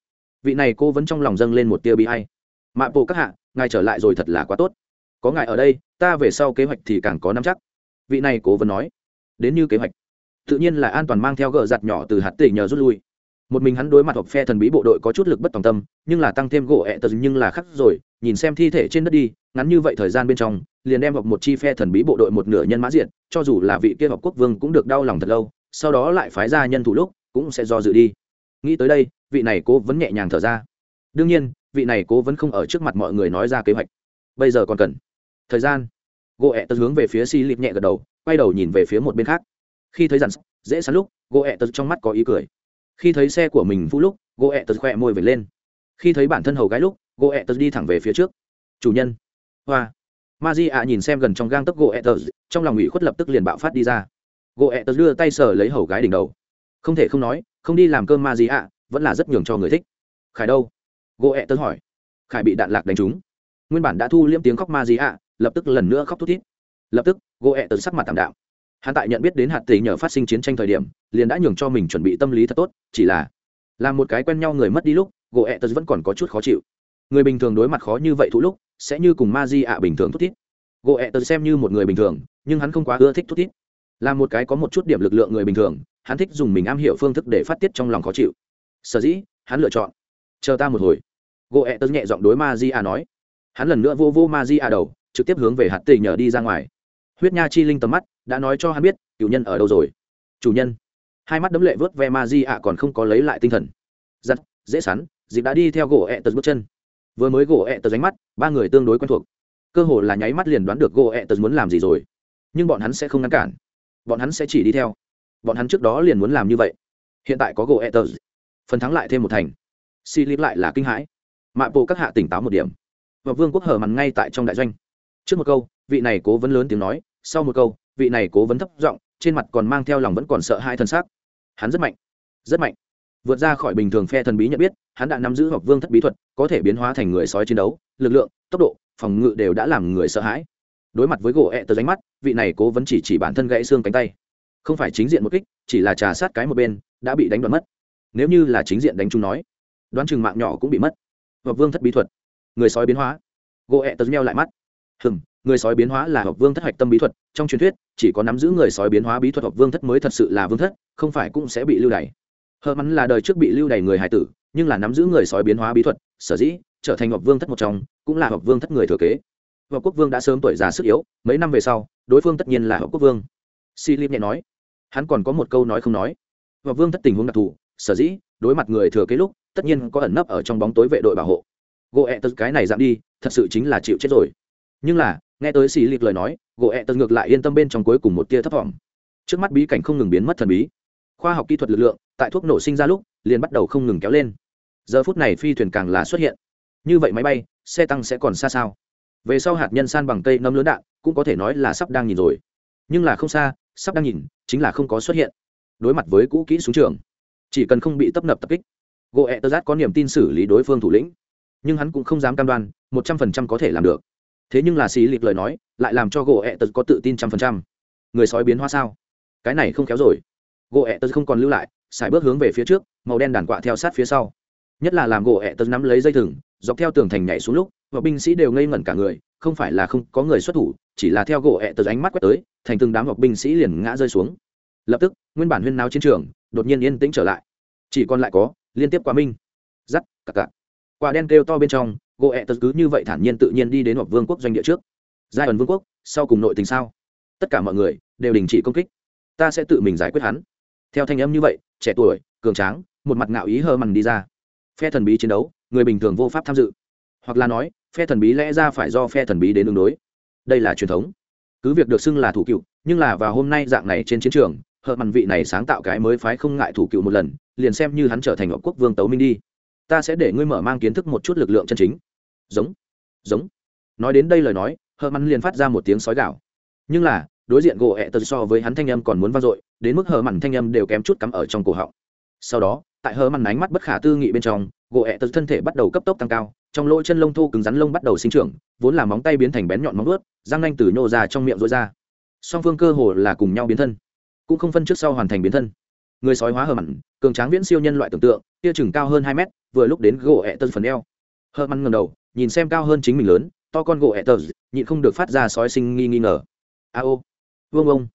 Vị này cô vẫn trong lòng dâng lên một tia bi hay mạ bộ các hạ, ngài trở lại rồi thật là quá tốt. Có ngài ở đây, ta về sau kế hoạch thì càng có nắm chắc. Vị này cố vấn nói. Đến như kế hoạch tự nhiên là an toàn mang theo gờ giặt nhỏ từ hạt tỉ nhờ rút lui. Một mình hắn đối mặt hoặc phe thần bí bộ đội có chút lực bất tòng tâm, nhưng là tăng thêm gỗ ẹ tật nhưng là khắc rồi, nhìn xem thi thể trên đất đi, ngắn như vậy thời gian bên trong, liền đem học một chi phe thần bí bộ đội một nửa nhân mã diện cho dù là vị kia học quốc vương cũng được đau lòng thật lâu, sau đó lại phái ra nhân thủ lúc, cũng sẽ do dự đi. Nghĩ tới đây, vị này cố vẫn nhẹ nhàng thở ra. Đương nhiên, vị này cố vẫn không ở trước mặt mọi người nói ra kế hoạch. Bây giờ còn cần thời gian. Gỗ ẹ tật hướng về phía si lịp nhẹ gật đầu, quay đầu nhìn về phía một bên khác khi thấy dàn dễ sắn lúc gỗ ẹ tật trong mắt có ý cười. Khi thấy xe của mình vũ lúc gỗ ẹ tật khỏe môi về lên. Khi thấy bản thân hầu gái lúc gỗ ẹ tật đi thẳng về phía trước. Chủ nhân. Hoa. Ma di ạ nhìn xem gần trong gang tấc gỗ ẹ tật, trong lòng ủy khuất lập tức liền bạo phát đi ra. Gỗ ẹ tật đưa tay sờ lấy hầu gái đỉnh đầu. Không thể không nói, không đi làm cơm ma di ạ, vẫn là rất nhường cho người thích. Khải đâu? Gỗ ẹ tật hỏi. Khải bị đạn lạc đánh trúng. Nguyên bản đã thu liễm tiếng khóc ma di ạ, lập tức lần nữa khóc thút thít. Lập tức gỗ ẹ tật sắc mặt tạm đạo hắn tại nhận biết đến hạt tỷ nhờ phát sinh chiến tranh thời điểm, liền đã nhường cho mình chuẩn bị tâm lý thật tốt, chỉ là là một cái quen nhau người mất đi lúc gỗ ẹ tật vẫn còn có chút khó chịu. Người bình thường đối mặt khó như vậy thú lúc, sẽ như cùng ma di ạ bình thường thút thít. Gỗ ẹ tật xem như một người bình thường, nhưng hắn không quá ưa thích thút thít. Là một cái có một chút điểm lực lượng người bình thường, hắn thích dùng mình am hiểu phương thức để phát tiết trong lòng khó chịu. Sở dĩ, hắn lựa chọn. Chờ ta một hồi. Gỗ ẹ tật nhẹ giọng đối ma di ạ nói. Hắn lần nữa vô vô ma di ạ đầu, trực tiếp hướng về hạt tỷ nhờ đi ra ngoài. Huyết nha chi linh tầm mắt đã nói cho hắn biết cựu nhân ở đâu rồi? Chủ nhân. Hai mắt đấm lệ vớt ve ma di ạ, còn không có lấy lại tinh thần. Giặt dễ sắn, dịp đã đi theo gỗ ẹ tật bước chân. Vừa mới gỗ ẹ tật ránh mắt, ba người tương đối quen thuộc. Cơ hồ là nháy mắt liền đoán được gỗ ẹ tật muốn làm gì rồi. Nhưng bọn hắn sẽ không ngăn cản. Bọn hắn sẽ chỉ đi theo. Bọn hắn trước đó liền muốn làm như vậy. Hiện tại có gỗ ẹ tật. Phần thắng lại thêm một thành. Si lip lại là kinh hãi. Mạ bộ các hạ tỉnh táo một điểm. Và vương quốc hở mằn ngay tại trong đại doanh. Trước một câu, vị này cố vấn lớn tiếng nói, sau một câu vị này cố vấn thấp giọng, trên mặt còn mang theo lòng vẫn còn sợ hai thân xác. Hắn rất mạnh rất mạnh. Vượt ra khỏi bình thường phe thần bí nhận biết, hắn đã nắm giữ hoặc vương thất bí thuật, có thể biến hóa thành người sói chiến đấu, lực lượng, tốc độ, phòng ngự đều đã làm người sợ hãi. Đối mặt với gỗ ẹ tờ ránh mắt, vị này cố vấn chỉ chỉ bản thân gãy xương cánh tay. Không phải chính diện một kích, chỉ là trà sát cái một bên, đã bị đánh đoạn mất. Nếu như là chính diện đánh chúng nói, đoán chừng mạng nhỏ cũng bị mất. Hoặc vương thất bí thuật, người sói biến hóa. Gỗ ẹ tờ meo lại mắt. Hừng người sói biến hóa là học vương thất hạch tâm bí thuật, trong truyền thuyết, chỉ có nắm giữ người sói biến hóa bí thuật học vương thất mới thật sự là vương thất, không phải cũng sẽ bị lưu đày. Hờ mắn là đời trước bị lưu đày người hải tử, nhưng là nắm giữ người sói biến hóa bí thuật, sở dĩ trở thành học vương thất một trong, cũng là học vương thất người thừa kế. Và quốc vương đã sớm tuổi già sức yếu, mấy năm về sau, đối phương tất nhiên là học quốc vương. Si lim nhẹ nói, hắn còn có một câu nói không nói. Và vương thất tình huống đặc thù, sở dĩ đối mặt người thừa kế lúc, tất nhiên có ẩn nấp ở trong bóng tối vệ đội bảo hộ. Gỗ ẹ tật cái này giảm đi, thật sự chính là chịu chết rồi. Nhưng là nghe tới xì lịp lời nói, gỗ ẹ tật ngược lại yên tâm bên trong cuối cùng một tia thấp vọng. Trước mắt bí cảnh không ngừng biến mất thần bí. Khoa học kỹ thuật lực lượng, tại thuốc nổ sinh ra lúc, liền bắt đầu không ngừng kéo lên. Giờ phút này phi thuyền càng là xuất hiện. Như vậy máy bay, xe tăng sẽ còn xa sao? Về sau hạt nhân san bằng cây nấm lớn đạn, cũng có thể nói là sắp đang nhìn rồi. Nhưng là không xa, sắp đang nhìn, chính là không có xuất hiện. Đối mặt với cũ kỹ súng trường, chỉ cần không bị tấp nập tập kích, gỗ ẹ tơ giác có niềm tin xử lý đối phương thủ lĩnh. Nhưng hắn cũng không dám cam đoan, một trăm phần trăm có thể làm được thế nhưng là xì lịp lời nói, lại làm cho gỗ ẹ tật có tự tin trăm phần trăm. Người sói biến hóa sao? Cái này không kéo rồi. Gỗ ẹ tật không còn lưu lại xài bước hướng về phía trước, màu đen đàn quạ theo sát phía sau. Nhất là làm gỗ ẹ tật nắm lấy dây thừng, dọc theo tường thành nhảy xuống lúc, và binh sĩ đều ngây ngẩn cả người, không phải là không có người xuất thủ, chỉ là theo gỗ ẹ tật ánh mắt quét tới, thành từng đám học binh sĩ liền ngã rơi xuống. Lập tức, nguyên bản huyên náo chiến trường, đột nhiên yên tĩnh trở lại. Chỉ còn lại có, liên tiếp quá minh. Giắt cặc cặc quả đen kêu to bên trong gỗ ẹ tật cứ như vậy thản nhiên tự nhiên đi đến hoặc vương quốc doanh địa trước. Giai ẩn vương quốc, sau cùng nội tình sao? Tất cả mọi người đều đình chỉ công kích. Ta sẽ tự mình giải quyết hắn. Theo thanh âm như vậy, trẻ tuổi, cường tráng, một mặt ngạo ý hơ mằn đi ra. Phe thần bí chiến đấu, người bình thường vô pháp tham dự. Hoặc là nói, phe thần bí lẽ ra phải do phe thần bí đến đường đối. Đây là truyền thống. Cứ việc được xưng là thủ cựu, nhưng là vào hôm nay dạng này trên chiến trường, hờ mằn vị này sáng tạo cái mới phái không ngại thủ cựu một lần, liền xem như hắn trở thành ngọc quốc vương tấu minh đi. Ta sẽ để ngươi mở mang kiến thức một chút lực lượng chân chính giống giống. Nói đến đây lời nói, hờ mắn liền phát ra một tiếng sói gạo nhưng là, đối diện gỗ ẹ tật so với hắn thanh âm còn muốn vang dội, đến mức hờ mặn thanh âm đều kém chút cắm ở trong cổ họng. Sau đó, tại hờ mặn ánh mắt bất khả tư nghị bên trong, gỗ ẹ tật thân thể bắt đầu cấp tốc tăng cao, trong lỗ chân lông thô cứng rắn lông bắt đầu sinh trưởng, vốn là móng tay biến thành bén nhọn móng ướt răng nanh từ nhô ra trong miệng rối ra. Song phương cơ hồ là cùng nhau biến thân, cũng không phân trước sau hoàn thành biến thân. Người sói hóa hờ mặn cường tráng viễn siêu nhân loại tưởng tượng kia chừng cao hơn hai mét, vừa lúc đến gỗ ẹ tật phần eo. Hờ mặn ngầm đầu nhìn xem cao hơn chính mình lớn, to con gỗ ẹ tờ, nhịn không được phát ra sói sinh nghi nghi ngờ. A ô, vương ông.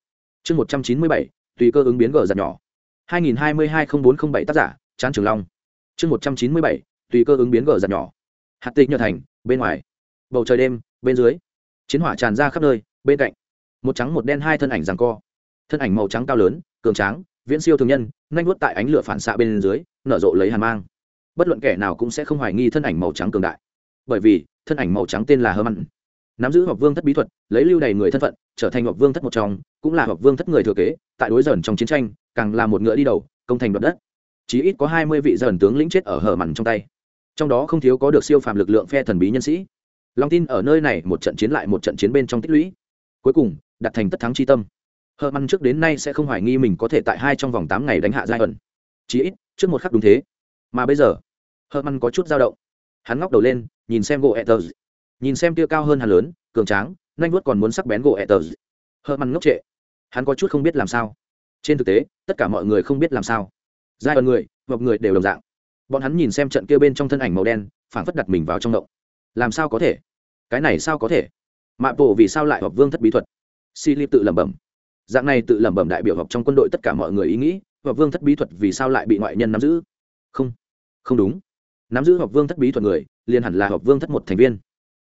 Chương một trăm chín mươi bảy, tùy cơ ứng biến gờ giặt nhỏ. hai nghìn hai mươi hai n bốn t r ă n h bảy tác giả chán trường long. Chương một trăm chín mươi bảy, tùy cơ ứng biến gờ giặt nhỏ. Hạt tịch nhờ thành, bên ngoài. Bầu trời đêm, bên dưới. Chiến hỏa tràn ra khắp nơi, bên cạnh. Một trắng một đen hai thân ảnh rằng co. Thân ảnh màu trắng cao lớn, cường tráng, viễn siêu thường nhân nhanh vuốt tại ánh lửa phản xạ bên dưới, nở rộ lấy hàn mang. Bất luận kẻ nào cũng sẽ không hoài nghi thân ảnh màu trắng cường đại bởi vì, thân ảnh màu trắng tên là hơ mặn nắm giữ hoặc vương thất bí thuật, lấy lưu đầy người thân phận, trở thành hoặc vương thất một trong, cũng là hoặc vương thất người thừa kế, tại đối dần trong chiến tranh, càng là một ngựa đi đầu, công thành đoạt đất. Chí ít có hai mươi vị dần tướng lĩnh chết ở hở mặn trong tay. Trong đó không thiếu có được siêu phàm lực lượng phe thần bí nhân sĩ. Long tin ở nơi này một trận chiến lại một trận chiến bên trong tích lũy. Cuối cùng đặt thành tất thắng chi tâm. Hờ măn trước đến nay sẽ không hoài nghi mình có thể tại hai trong vòng tám ngày đánh hạ giai ẩn. Chí ít, trước một khắc đúng thế. Mà bây giờ hờ măn có chút dao động. Hắn ngóc đầu lên nhìn xem gỗ etters nhìn xem tia cao hơn hắn lớn, cường tráng nanh vuốt còn muốn sắc bén gỗ etters hờ măn ngốc trệ. Hắn có chút không biết làm sao. Trên thực tế, tất cả mọi người không biết làm sao. Giai ẩn người, hoặc người đều đồng dạng. Bọn hắn nhìn xem trận kia bên trong thân ảnh màu đen phản phất đặt mình vào trong động. Làm sao có thể? Cái này sao có thể? Mạ bộ vì sao lại học vương thất bí thuật? Si lip tự lẩm bẩm. Dạng này tự lẩm bẩm đại biểu học trong quân đội tất cả mọi người ý nghĩ và vương thất bí thuật vì sao lại bị ngoại nhân nắm giữ? Không. Không đúng. Nắm giữ học vương thất bí thuật người liền hẳn là hợp vương thất một thành viên.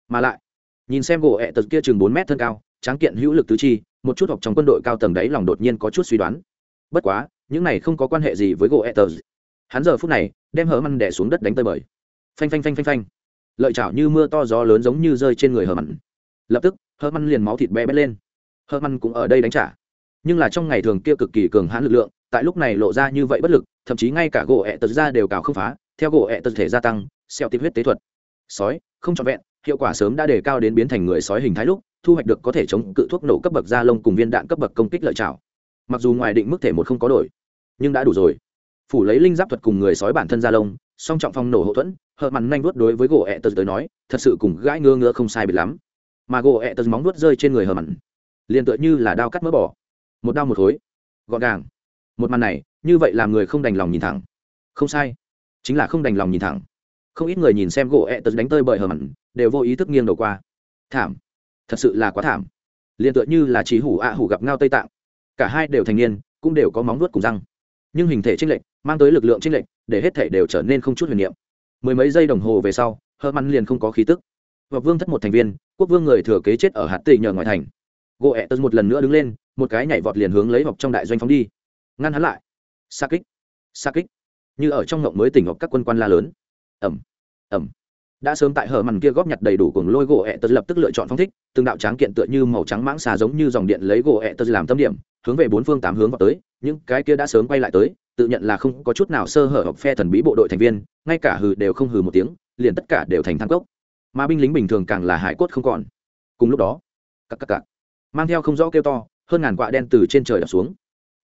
Mà lại, nhìn xem gỗ ẹ tật kia chừng bốn mét thân cao, tráng kiện hữu lực tứ chi, một chút học trong quân đội cao tầng đấy lòng đột nhiên có chút suy đoán. Bất quá, những này không có quan hệ gì với gỗ ẹ tật. Hắn giờ phút này, đem hở măn đẻ xuống đất đánh tơi bời. Phanh phanh phanh phanh phanh. Lợi chảo như mưa to gió lớn giống như rơi trên người hở mặn lập tức, hở măn liền máu thịt bé bét lên. Hở măn cũng ở đây đánh trả. Nhưng là trong ngày thường kia cực kỳ cường hãn lực lượng, tại lúc này lộ ra như vậy bất lực, thậm chí ngay cả gỗ ẹ tật ra đều cào không phá, theo gỗ ẹ tật thể gia tăng xeo tiếp huyết tế thuật sói, không trọn vẹn, hiệu quả sớm đã đề cao đến biến thành người sói hình thái lúc, thu hoạch được có thể chống cự thuốc nổ cấp bậc da lông cùng viên đạn cấp bậc công kích lợi chảo mặc dù ngoài định mức thể một không có đổi, nhưng đã đủ rồi. Phủ lấy linh giáp thuật cùng người sói bản thân da lông, song trọng phong nổ hậu thuẫn hợt mặn nhanh vuốt đối với gỗ ẹ tật tới nói, thật sự cùng gãi ngơ ngơ không sai biệt lắm. Mà gỗ ẹ tật móng vuốt rơi trên người hờ mặn liền tựa như là đao cắt mỡ bỏ. Một đao một khối gọn gàng. Một màn này, như vậy làm người không đành lòng nhìn thẳng. Không sai, chính là không đành lòng nhìn thẳng không ít người nhìn xem gỗ ẹ tật đánh tơi bởi hờ mặn, đều vô ý thức nghiêng đầu qua. Thảm. Thật sự là quá thảm. Liền tựa như là chỉ hủ ạ hủ gặp ngao tây tạng. Cả hai đều thành niên, cũng đều có móng vuốt cùng răng. Nhưng hình thể trinh lệch, mang tới lực lượng trinh lệch, để hết thể đều trở nên không chút huyền niệm. Mười mấy giây đồng hồ về sau, hờ mặn liền không có khí tức. Và vương thất một thành viên, quốc vương người thừa kế chết ở hạt tỷ nhờ ngoài thành. Gỗ ẹ tật một lần nữa đứng lên, một cái nhảy vọt liền hướng lấy vọc trong đại doanh phóng đi. Ngăn hắn lại. Xa kích. Xa kích. Như ở trong ngộng mới tỉnh ngọc các quân quan la lớn ẩm. Ẩm. Đã sớm tại hở mằn kia góp nhặt đầy đủ cùng lôi gỗ ẹ tật lập tức lựa chọn phong thích, từng đạo tráng kiện tựa như màu trắng mãng xà giống như dòng điện lấy gỗ ẹ tật làm tâm điểm, hướng về bốn phương tám hướng vào tới, những cái kia đã sớm quay lại tới, tự nhận là không có chút nào sơ hở hoặc phe thần bí bộ đội thành viên, ngay cả hừ đều không hừ một tiếng, liền tất cả đều thành thang cốc. Mà binh lính bình thường càng là hải cốt không còn. Cùng lúc đó cặp cặp cặp mang theo không rõ kêu to, hơn ngàn quạ đen từ trên trời đập xuống.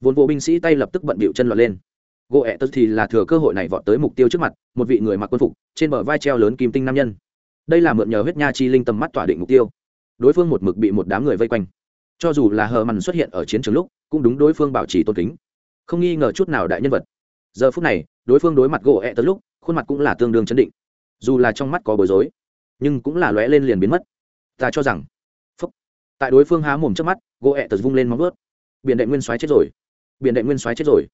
Vốn bộ binh sĩ tay lập tức bận bịu chân lọt lên gỗ ẹ tật thì là thừa cơ hội này vọt tới mục tiêu trước mặt một vị người mặc quân phục trên bờ vai treo lớn kim tinh nam nhân. Đây là mượn nhờ huyết nha chi linh tầm mắt tỏa định mục tiêu. Đối phương một mực bị một đám người vây quanh. Cho dù là hờ mằn xuất hiện ở chiến trường lúc cũng đúng đối phương bảo trì tôn kính. Không nghi ngờ chút nào đại nhân vật. Giờ phút này đối phương đối mặt gỗ ẹ tật lúc khuôn mặt cũng là tương đương chấn định. Dù là trong mắt có bối rối nhưng cũng là lóe lên liền biến mất. Ta cho rằng phúc, tại đối phương há mồm trước mắt gỗ ẹ tật vung lên móng vớt biển đệ nguyên soái chết rồi. Biển đệ nguyên soái chết rồi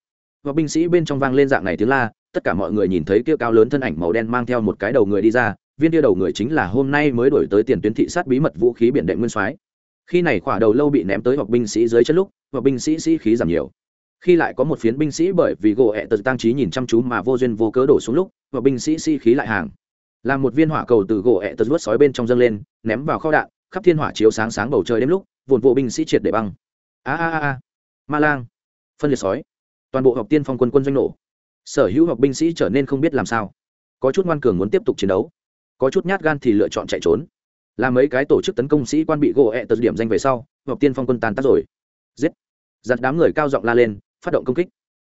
và binh sĩ bên trong vang lên dạng này tiếng la, tất cả mọi người nhìn thấy kia cao lớn thân ảnh màu đen mang theo một cái đầu người đi ra, viên kia đầu người chính là hôm nay mới đổi tới tiền tuyến thị sát bí mật vũ khí biển đệ nguyên soái. Khi này khỏa đầu lâu bị ném tới hoặc binh sĩ dưới chân lúc, hoặc binh sĩ sĩ khí giảm nhiều. Khi lại có một phiến binh sĩ bởi vì gỗ ẹ tật tăng trí nhìn chăm chú mà vô duyên vô cớ đổ xuống lúc và binh sĩ sĩ khí lại hàng. Làm một viên hỏa cầu từ gỗ ẹ tật vớt sói bên trong dâng lên, ném vào kho đạn, khắp thiên hỏa chiếu sáng sáng bầu trời đêm lúc vồn vụ binh sĩ triệt để băng. A a a a. Ma lang. Phân liệt sói toàn bộ học tiên phong quân quân doanh nổ. Sở hữu học binh sĩ trở nên không biết làm sao. Có chút ngoan cường muốn tiếp tục chiến đấu. Có chút nhát gan thì lựa chọn chạy trốn. Làm mấy cái tổ chức tấn công sĩ quan bị gỗ ẹ tật điểm danh về sau học tiên phong quân tàn tác rồi. Giết. Giặt đám người cao giọng la lên phát động công kích.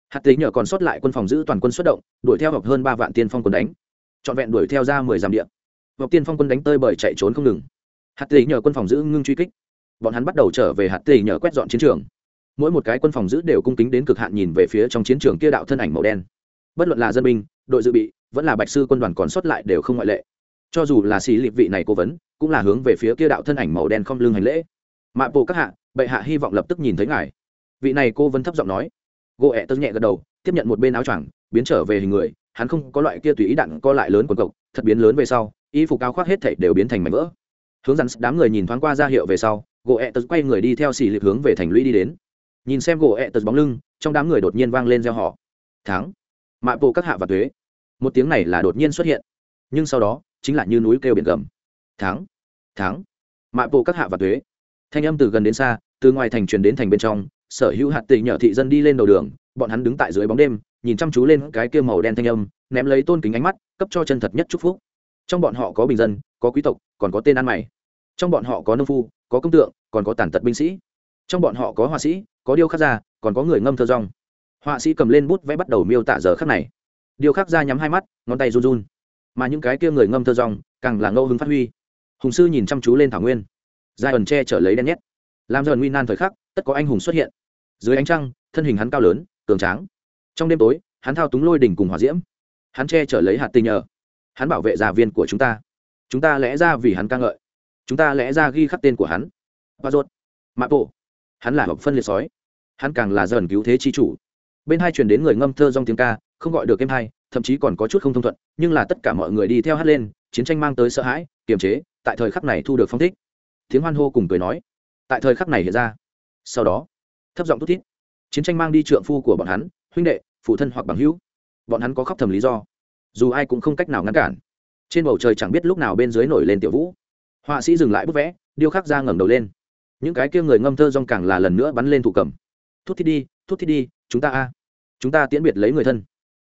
Hạt tính nhờ còn sót lại quân phòng giữ toàn quân xuất động đuổi theo học hơn ba vạn tiên phong quân đánh. Trọn vẹn đuổi theo ra mười dặm địa, học tiên phong quân đánh tơi bởi chạy trốn không ngừng. Hạt tỷ nhờ quân phòng giữ ngưng truy kích. Bọn hắn bắt đầu trở về hạt tỷ nhờ quét dọn chiến trường mỗi một cái quân phòng giữ đều cung kính đến cực hạn nhìn về phía trong chiến trường kia đạo thân ảnh màu đen. Bất luận là dân binh, đội dự bị, vẫn là bạch sư quân đoàn còn sót lại đều không ngoại lệ. Cho dù là xì lịp vị này cố vấn, cũng là hướng về phía kia đạo thân ảnh màu đen không lưng hành lễ. Mạ bộ các hạ, bệ hạ hy vọng lập tức nhìn thấy ngài. Vị này cô vấn thấp giọng nói. Gỗ ẹ tớ nhẹ gật đầu, tiếp nhận một bên áo choàng, biến trở về hình người, hắn không có loại kia tùy ý đạn co lại lớn quần cộc, thật biến lớn về sau, y phục áo khoác hết thảy đều biến thành mảnh vỡ. Hướng dẫn đám người nhìn thoáng qua ra hiệu về sau, gỗ ẹ tớ quay người đi theo xì lịp hướng về thành lũy đi đến nhìn xem gỗ ẹ tật bóng lưng, trong đám người đột nhiên vang lên gieo họ tháng mạ bộ các hạ và thuế một tiếng này là đột nhiên xuất hiện. Nhưng sau đó, chính là như núi kêu biển gầm. Tháng tháng mạ bộ các hạ và thuế thanh âm từ gần đến xa, từ ngoài thành truyền đến thành bên trong, sở hữu hạt tị nhờ thị dân đi lên đầu đường, bọn hắn đứng tại dưới bóng đêm, nhìn chăm chú lên cái kia màu đen thanh âm, ném lấy tôn kính ánh mắt, cấp cho chân thật nhất chúc phúc. Trong bọn họ có bình dân, có quý tộc, còn có tên ăn mày. Trong bọn họ có nông phu, có công tượng, còn có tàn tật binh sĩ trong bọn họ có họa sĩ, có điêu khắc gia, còn có người ngâm thơ rong. Họa sĩ cầm lên bút vẽ bắt đầu miêu tả giờ khắc này. Điêu khắc gia nhắm hai mắt, ngón tay run run. Mà những cái kia người ngâm thơ rong, càng là ngẫu hứng phát huy. Hùng sư nhìn chăm chú lên thảo nguyên. Giai ẩn che trở lấy đen nhét. Làm dần nguy nan thời khắc, tất có anh hùng xuất hiện. Dưới ánh trăng, thân hình hắn cao lớn, cường tráng. Trong đêm tối, hắn thao túng lôi đỉnh cùng hỏa diễm. Hắn che chở lấy hạt tình nhờ. Hắn bảo vệ gia viên của chúng ta. Chúng ta lẽ ra vì hắn ca ngợi. Chúng ta lẽ ra ghi khắc tên của hắn. Và ruột mạ bộ hắn là hợp phân liệt sói. Hắn càng là dần cứu thế chi chủ. Bên hai truyền đến người ngâm thơ dong tiếng ca, không gọi được em hai thậm chí còn có chút không thông thuận, nhưng là tất cả mọi người đi theo hát lên, chiến tranh mang tới sợ hãi, kiềm chế, tại thời khắc này thu được phong thích. Tiếng hoan hô cùng cười nói, tại thời khắc này hiện ra. Sau đó, thấp giọng thút thít, chiến tranh mang đi trượng phu của bọn hắn, huynh đệ, phụ thân hoặc bằng hữu. Bọn hắn có khóc thầm lý do, dù ai cũng không cách nào ngăn cản. Trên bầu trời chẳng biết lúc nào bên dưới nổi lên tiểu vũ. Họa sĩ dừng lại bức vẽ, điêu khắc ra ngẩng đầu lên những cái kia người ngâm thơ rong càng là lần nữa bắn lên thủ cầm. Thút thít đi, thút thít đi, chúng ta a. Chúng ta tiễn biệt lấy người thân.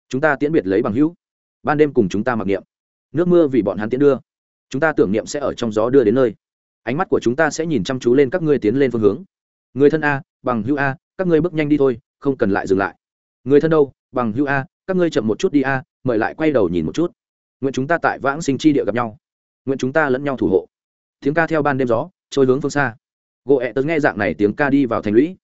Chúng ta tiễn biệt lấy bằng hữu. Ban đêm cùng chúng ta mặc niệm. Nước mưa vì bọn hắn tiễn đưa. Chúng ta tưởng niệm sẽ ở trong gió đưa đến nơi. Ánh mắt của chúng ta sẽ nhìn chăm chú lên các ngươi tiến lên phương hướng. Người thân a, bằng hữu a, các ngươi bước nhanh đi thôi, không cần lại dừng lại. Người thân đâu, bằng hữu a, các ngươi chậm một chút đi a, mời lại quay đầu nhìn một chút. Nguyện chúng ta tại vãng sinh chi địa gặp nhau. Nguyện chúng ta lẫn nhau thủ hộ. Tiếng ca theo ban đêm gió, trôi hướng phương xa gỗ ẹ tớ nghe dạng này tiếng ca đi vào thành lũy.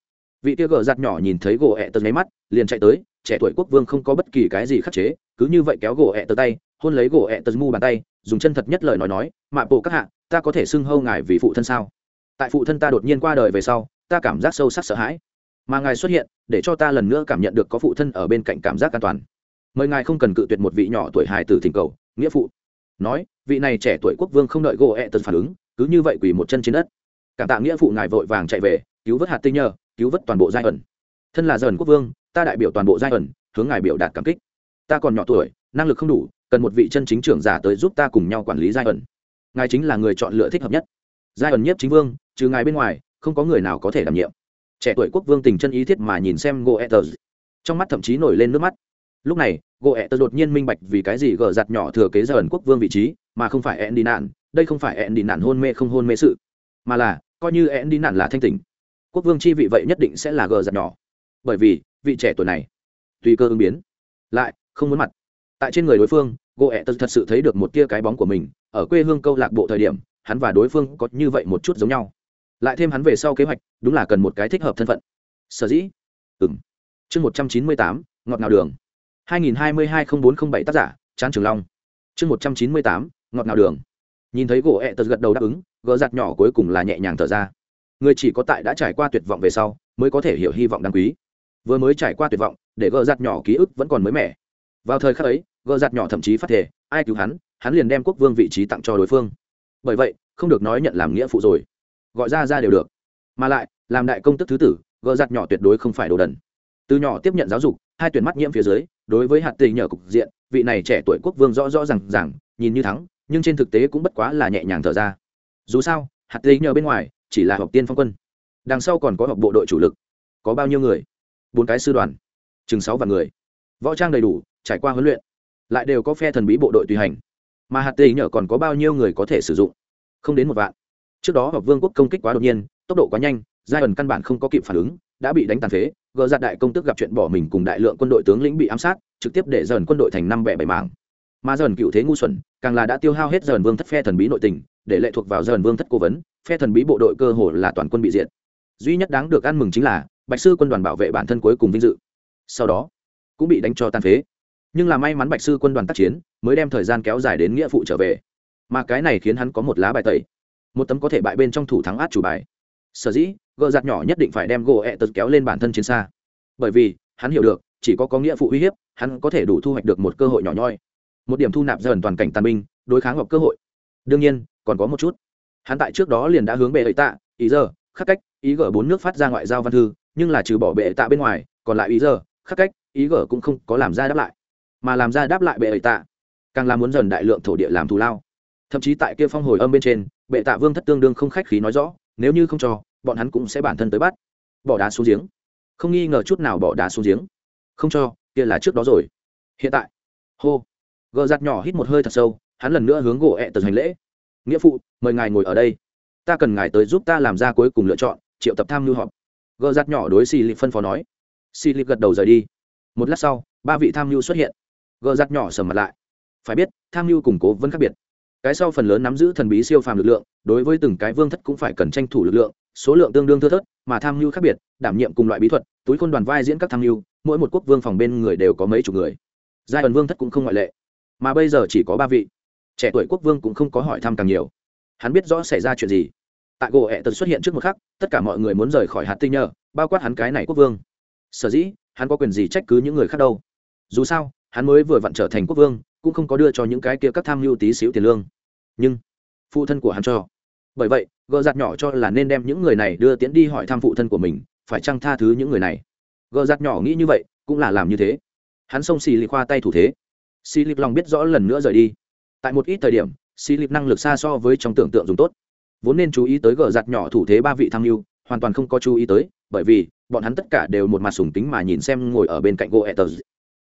Vị tia gờ giặt nhỏ nhìn thấy gỗ ẹ tớ nháy mắt, liền chạy tới, trẻ tuổi quốc vương không có bất kỳ cái gì khắc chế, cứ như vậy kéo gỗ ẹ tớ tay, hôn lấy gỗ ẹ tớ mu bàn tay, dùng chân thật nhất lời nói nói, mạ bộ các hạ, ta có thể xưng hâu ngài vì phụ thân sao? Tại phụ thân ta đột nhiên qua đời về sau, ta cảm giác sâu sắc sợ hãi. Mà ngài xuất hiện, để cho ta lần nữa cảm nhận được có phụ thân ở bên cạnh cảm giác an toàn. Mời ngài không cần cự tuyệt một vị nhỏ tuổi hài tử thỉnh cầu, nghĩa phụ. Nói, vị này trẻ tuổi quốc vương không đợi gỗ ẹ Tớ phản ứng, cứ như vậy quỳ một chân trên đất cảm tạ nghĩa phụ ngài vội vàng chạy về, cứu vớt hạt tinh nhờ, cứu vớt toàn bộ giai ẩn. Thân là dần quốc vương, ta đại biểu toàn bộ giai ẩn, hướng ngài biểu đạt cảm kích. Ta còn nhỏ tuổi, năng lực không đủ, cần một vị chân chính trưởng giả tới giúp ta cùng nhau quản lý giai ẩn. Ngài chính là người chọn lựa thích hợp nhất. Giai ẩn nhất chính vương, trừ ngài bên ngoài, không có người nào có thể đảm nhiệm. Trẻ tuổi quốc vương tình chân ý thiết mà nhìn xem goethers trong mắt thậm chí nổi lên nước mắt. Lúc này goethers đột nhiên minh bạch vì cái gì gờ giặt nhỏ thừa kế giai ẩn quốc vương vị trí, mà không phải ẹn đi nạn đây không phải ẹn đi nạn hôn mê không hôn mê sự, mà là coi như én đi nạn là thanh tỉnh. Quốc vương chi vị vậy nhất định sẽ là gờ giặt nhỏ. Bởi vì, vị trẻ tuổi này, tùy cơ ứng biến. Lại, không muốn mặt. Tại trên người đối phương gỗ ẹ tật thật sự thấy được một tia cái bóng của mình. Ở quê hương câu lạc bộ thời điểm, hắn và đối phương có như vậy một chút giống nhau. Lại thêm hắn về sau kế hoạch, đúng là cần một cái thích hợp thân phận. Sở dĩ? Ừng chương một trăm chín mươi tám, ngọt ngào đường. hai nghìn hai mươi hai n bốn t r ă n h bảy tác giả chán trường long. Chương một trăm chín mươi tám, ngọt ngào đường nhìn thấy gỗ ẹ tật gật đầu đáp ứng, gỡ giặt nhỏ cuối cùng là nhẹ nhàng thở ra. Người chỉ có tại đã trải qua tuyệt vọng về sau, mới có thể hiểu hy vọng đáng quý. Vừa mới trải qua tuyệt vọng, để gỡ giặt nhỏ ký ức vẫn còn mới mẻ. Vào thời khắc ấy, gỡ giặt nhỏ thậm chí phát thể ai cứu hắn hắn liền đem quốc vương vị trí tặng cho đối phương. Bởi vậy, không được nói nhận làm nghĩa phụ rồi. Gọi ra ra đều được. Mà lại, làm đại công tức thứ tử, gỡ giặt nhỏ tuyệt đối không phải đồ đần. Từ nhỏ tiếp nhận giáo dục, hai tuyển mắt nhiễm phía dưới, đối với hạt tình nhờ cục diện, vị này trẻ tuổi quốc vương rõ rõ r à n g rằng nhìn như thắng nhưng trên thực tế cũng bất quá là nhẹ nhàng thở ra. Dù sao, hạt lý nhờ bên ngoài, chỉ là học tiên phong quân. Đằng sau còn có học bộ đội chủ lực. Có bao nhiêu người? Bốn cái sư đoàn. Chừng sáu vạn người. Võ trang đầy đủ, trải qua huấn luyện. Lại đều có phe thần bí bộ đội tùy hành. Mà hạt tây nhờ còn có bao nhiêu người có thể sử dụng? Không đến một vạn. Trước đó học vương quốc công kích quá đột nhiên, tốc độ quá nhanh, giai ẩn căn bản không có kịp phản ứng, đã bị đánh tàn phế gỡ giặt đại công tức gặp chuyện bỏ mình cùng đại lượng quân đội tướng lĩnh bị ám sát, trực tiếp để dần quân đội thành năm bẻ bảy mảng mà dần cựu thế ngu xuẩn, càng là đã tiêu hao hết dần vương thất phe thần bí nội tình, để lệ thuộc vào dần vương thất cố vấn, phe thần bí bộ đội cơ hồ là toàn quân bị diệt. Duy nhất đáng được ăn mừng chính là, bạch sư quân đoàn bảo vệ bản thân cuối cùng vinh dự. Sau đó, cũng bị đánh cho tàn phế. Nhưng là may mắn bạch sư quân đoàn tác chiến, mới đem thời gian kéo dài đến nghĩa phụ trở về. Mà cái này khiến hắn có một lá bài tẩy. Một tấm có thể bại bên trong thủ thắng át chủ bài. Sở dĩ gợ giặt nhỏ nhất định phải đem gỗ ẹ tật kéo lên bản thân chiến xa. Bởi vì, hắn hiểu được, chỉ có có nghĩa phụ uy hiếp, hắn có thể đủ thu hoạch được một cơ hội nhỏ nhoi một điểm thu nạp dần toàn cảnh tàn binh, đối kháng hoặc cơ hội. Đương nhiên, còn có một chút. Hắn tại trước đó liền đã hướng bệ ấy tạ, ý giờ, khắc cách, ý gở bốn nước phát ra ngoại giao văn thư, nhưng là trừ bỏ bệ tạ bên ngoài, còn lại ý giờ, khắc cách, ý gở cũng không có làm ra đáp lại, mà làm ra đáp lại bệ ấy tạ. Càng là muốn dần đại lượng thổ địa làm thù lao. Thậm chí tại kia phong hồi âm bên trên, bệ tạ vương thất tương đương không khách khí nói rõ, nếu như không cho, bọn hắn cũng sẽ bản thân tới bắt. Bỏ đá xuống giếng. Không nghi ngờ chút nào bỏ đá xuống giếng. Không cho, kia là trước đó rồi. Hiện tại. Hô gờ giặt nhỏ hít một hơi thật sâu, hắn lần nữa hướng gỗ ẹ tật hành lễ. Nghĩa phụ, mời ngài ngồi ở đây. Ta cần ngài tới giúp ta làm ra cuối cùng lựa chọn, triệu tập tham mưu họp. Gờ giặt nhỏ đối xì lịp phân phó nói. Xì lịp gật đầu rời đi. Một lát sau, ba vị tham mưu xuất hiện. Gờ giặt nhỏ sầm mặt lại. Phải biết, tham mưu củng cố vẫn khác biệt. Cái sau phần lớn nắm giữ thần bí siêu phàm lực lượng, đối với từng cái vương thất cũng phải cần tranh thủ lực lượng, số lượng tương đương thưa thớt, mà tham mưu khác biệt, đảm nhiệm cùng loại bí thuật, túi khôn đoàn vai diễn các tham mưu mỗi một quốc vương phòng bên người đều có mấy chục người. Giai ẩn vương thất cũng không ngoại lệ mà bây giờ chỉ có ba vị. Trẻ tuổi quốc vương cũng không có hỏi thăm càng nhiều. Hắn biết rõ xảy ra chuyện gì. Tại gỗ ẹ tật xuất hiện trước một khắc, tất cả mọi người muốn rời khỏi hạt tinh nhờ, bao quát hắn cái này quốc vương. Sở dĩ, hắn có quyền gì trách cứ những người khác đâu? Dù sao, hắn mới vừa vặn trở thành quốc vương, cũng không có đưa cho những cái kia các tham mưu tí xíu tiền lương. Nhưng, phụ thân của hắn cho. Bởi vậy gợ giặt nhỏ cho là nên đem những người này đưa tiễn đi hỏi thăm phụ thân của mình, phải chăng tha thứ những người này? Gợ giặt nhỏ nghĩ như vậy, cũng là làm như thế. Hắn xông xì lì khoa tay thủ thế xì lịp lòng biết rõ lần nữa rời đi. Tại một ít thời điểm xì lịp năng lực xa so với trong tưởng tượng dùng tốt. Vốn nên chú ý tới gờ giặt nhỏ thủ thế ba vị tham mưu, hoàn toàn không có chú ý tới, bởi vì bọn hắn tất cả đều một mặt sùng tính mà nhìn xem ngồi ở bên cạnh gỗ etters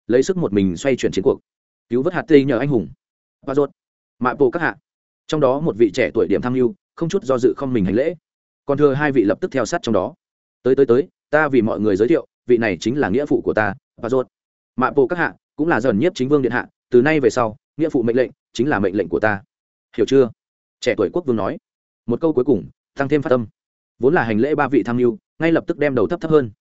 lấy sức một mình xoay chuyển chiến cuộc. Cứu vớt hạt tây nhờ anh hùng. Và rốt. Mạ bộ các hạ. Trong đó một vị trẻ tuổi điểm tham mưu, không chút do dự không mình hành lễ. Còn thừa hai vị lập tức theo sát trong đó. Tới tới tới, ta vì mọi người giới thiệu, vị này chính là nghĩa phụ của ta, và rốt. Mạ bộ các hạ cũng là dần nhiếp chính vương điện hạ, từ nay về sau, nghĩa phụ mệnh lệnh chính là mệnh lệnh của ta. Hiểu chưa? Trẻ tuổi quốc vương nói. Một câu cuối cùng tăng thêm phát tâm vốn là hành lễ ba vị tham mưu, ngay lập tức đem đầu thấp thấp hơn.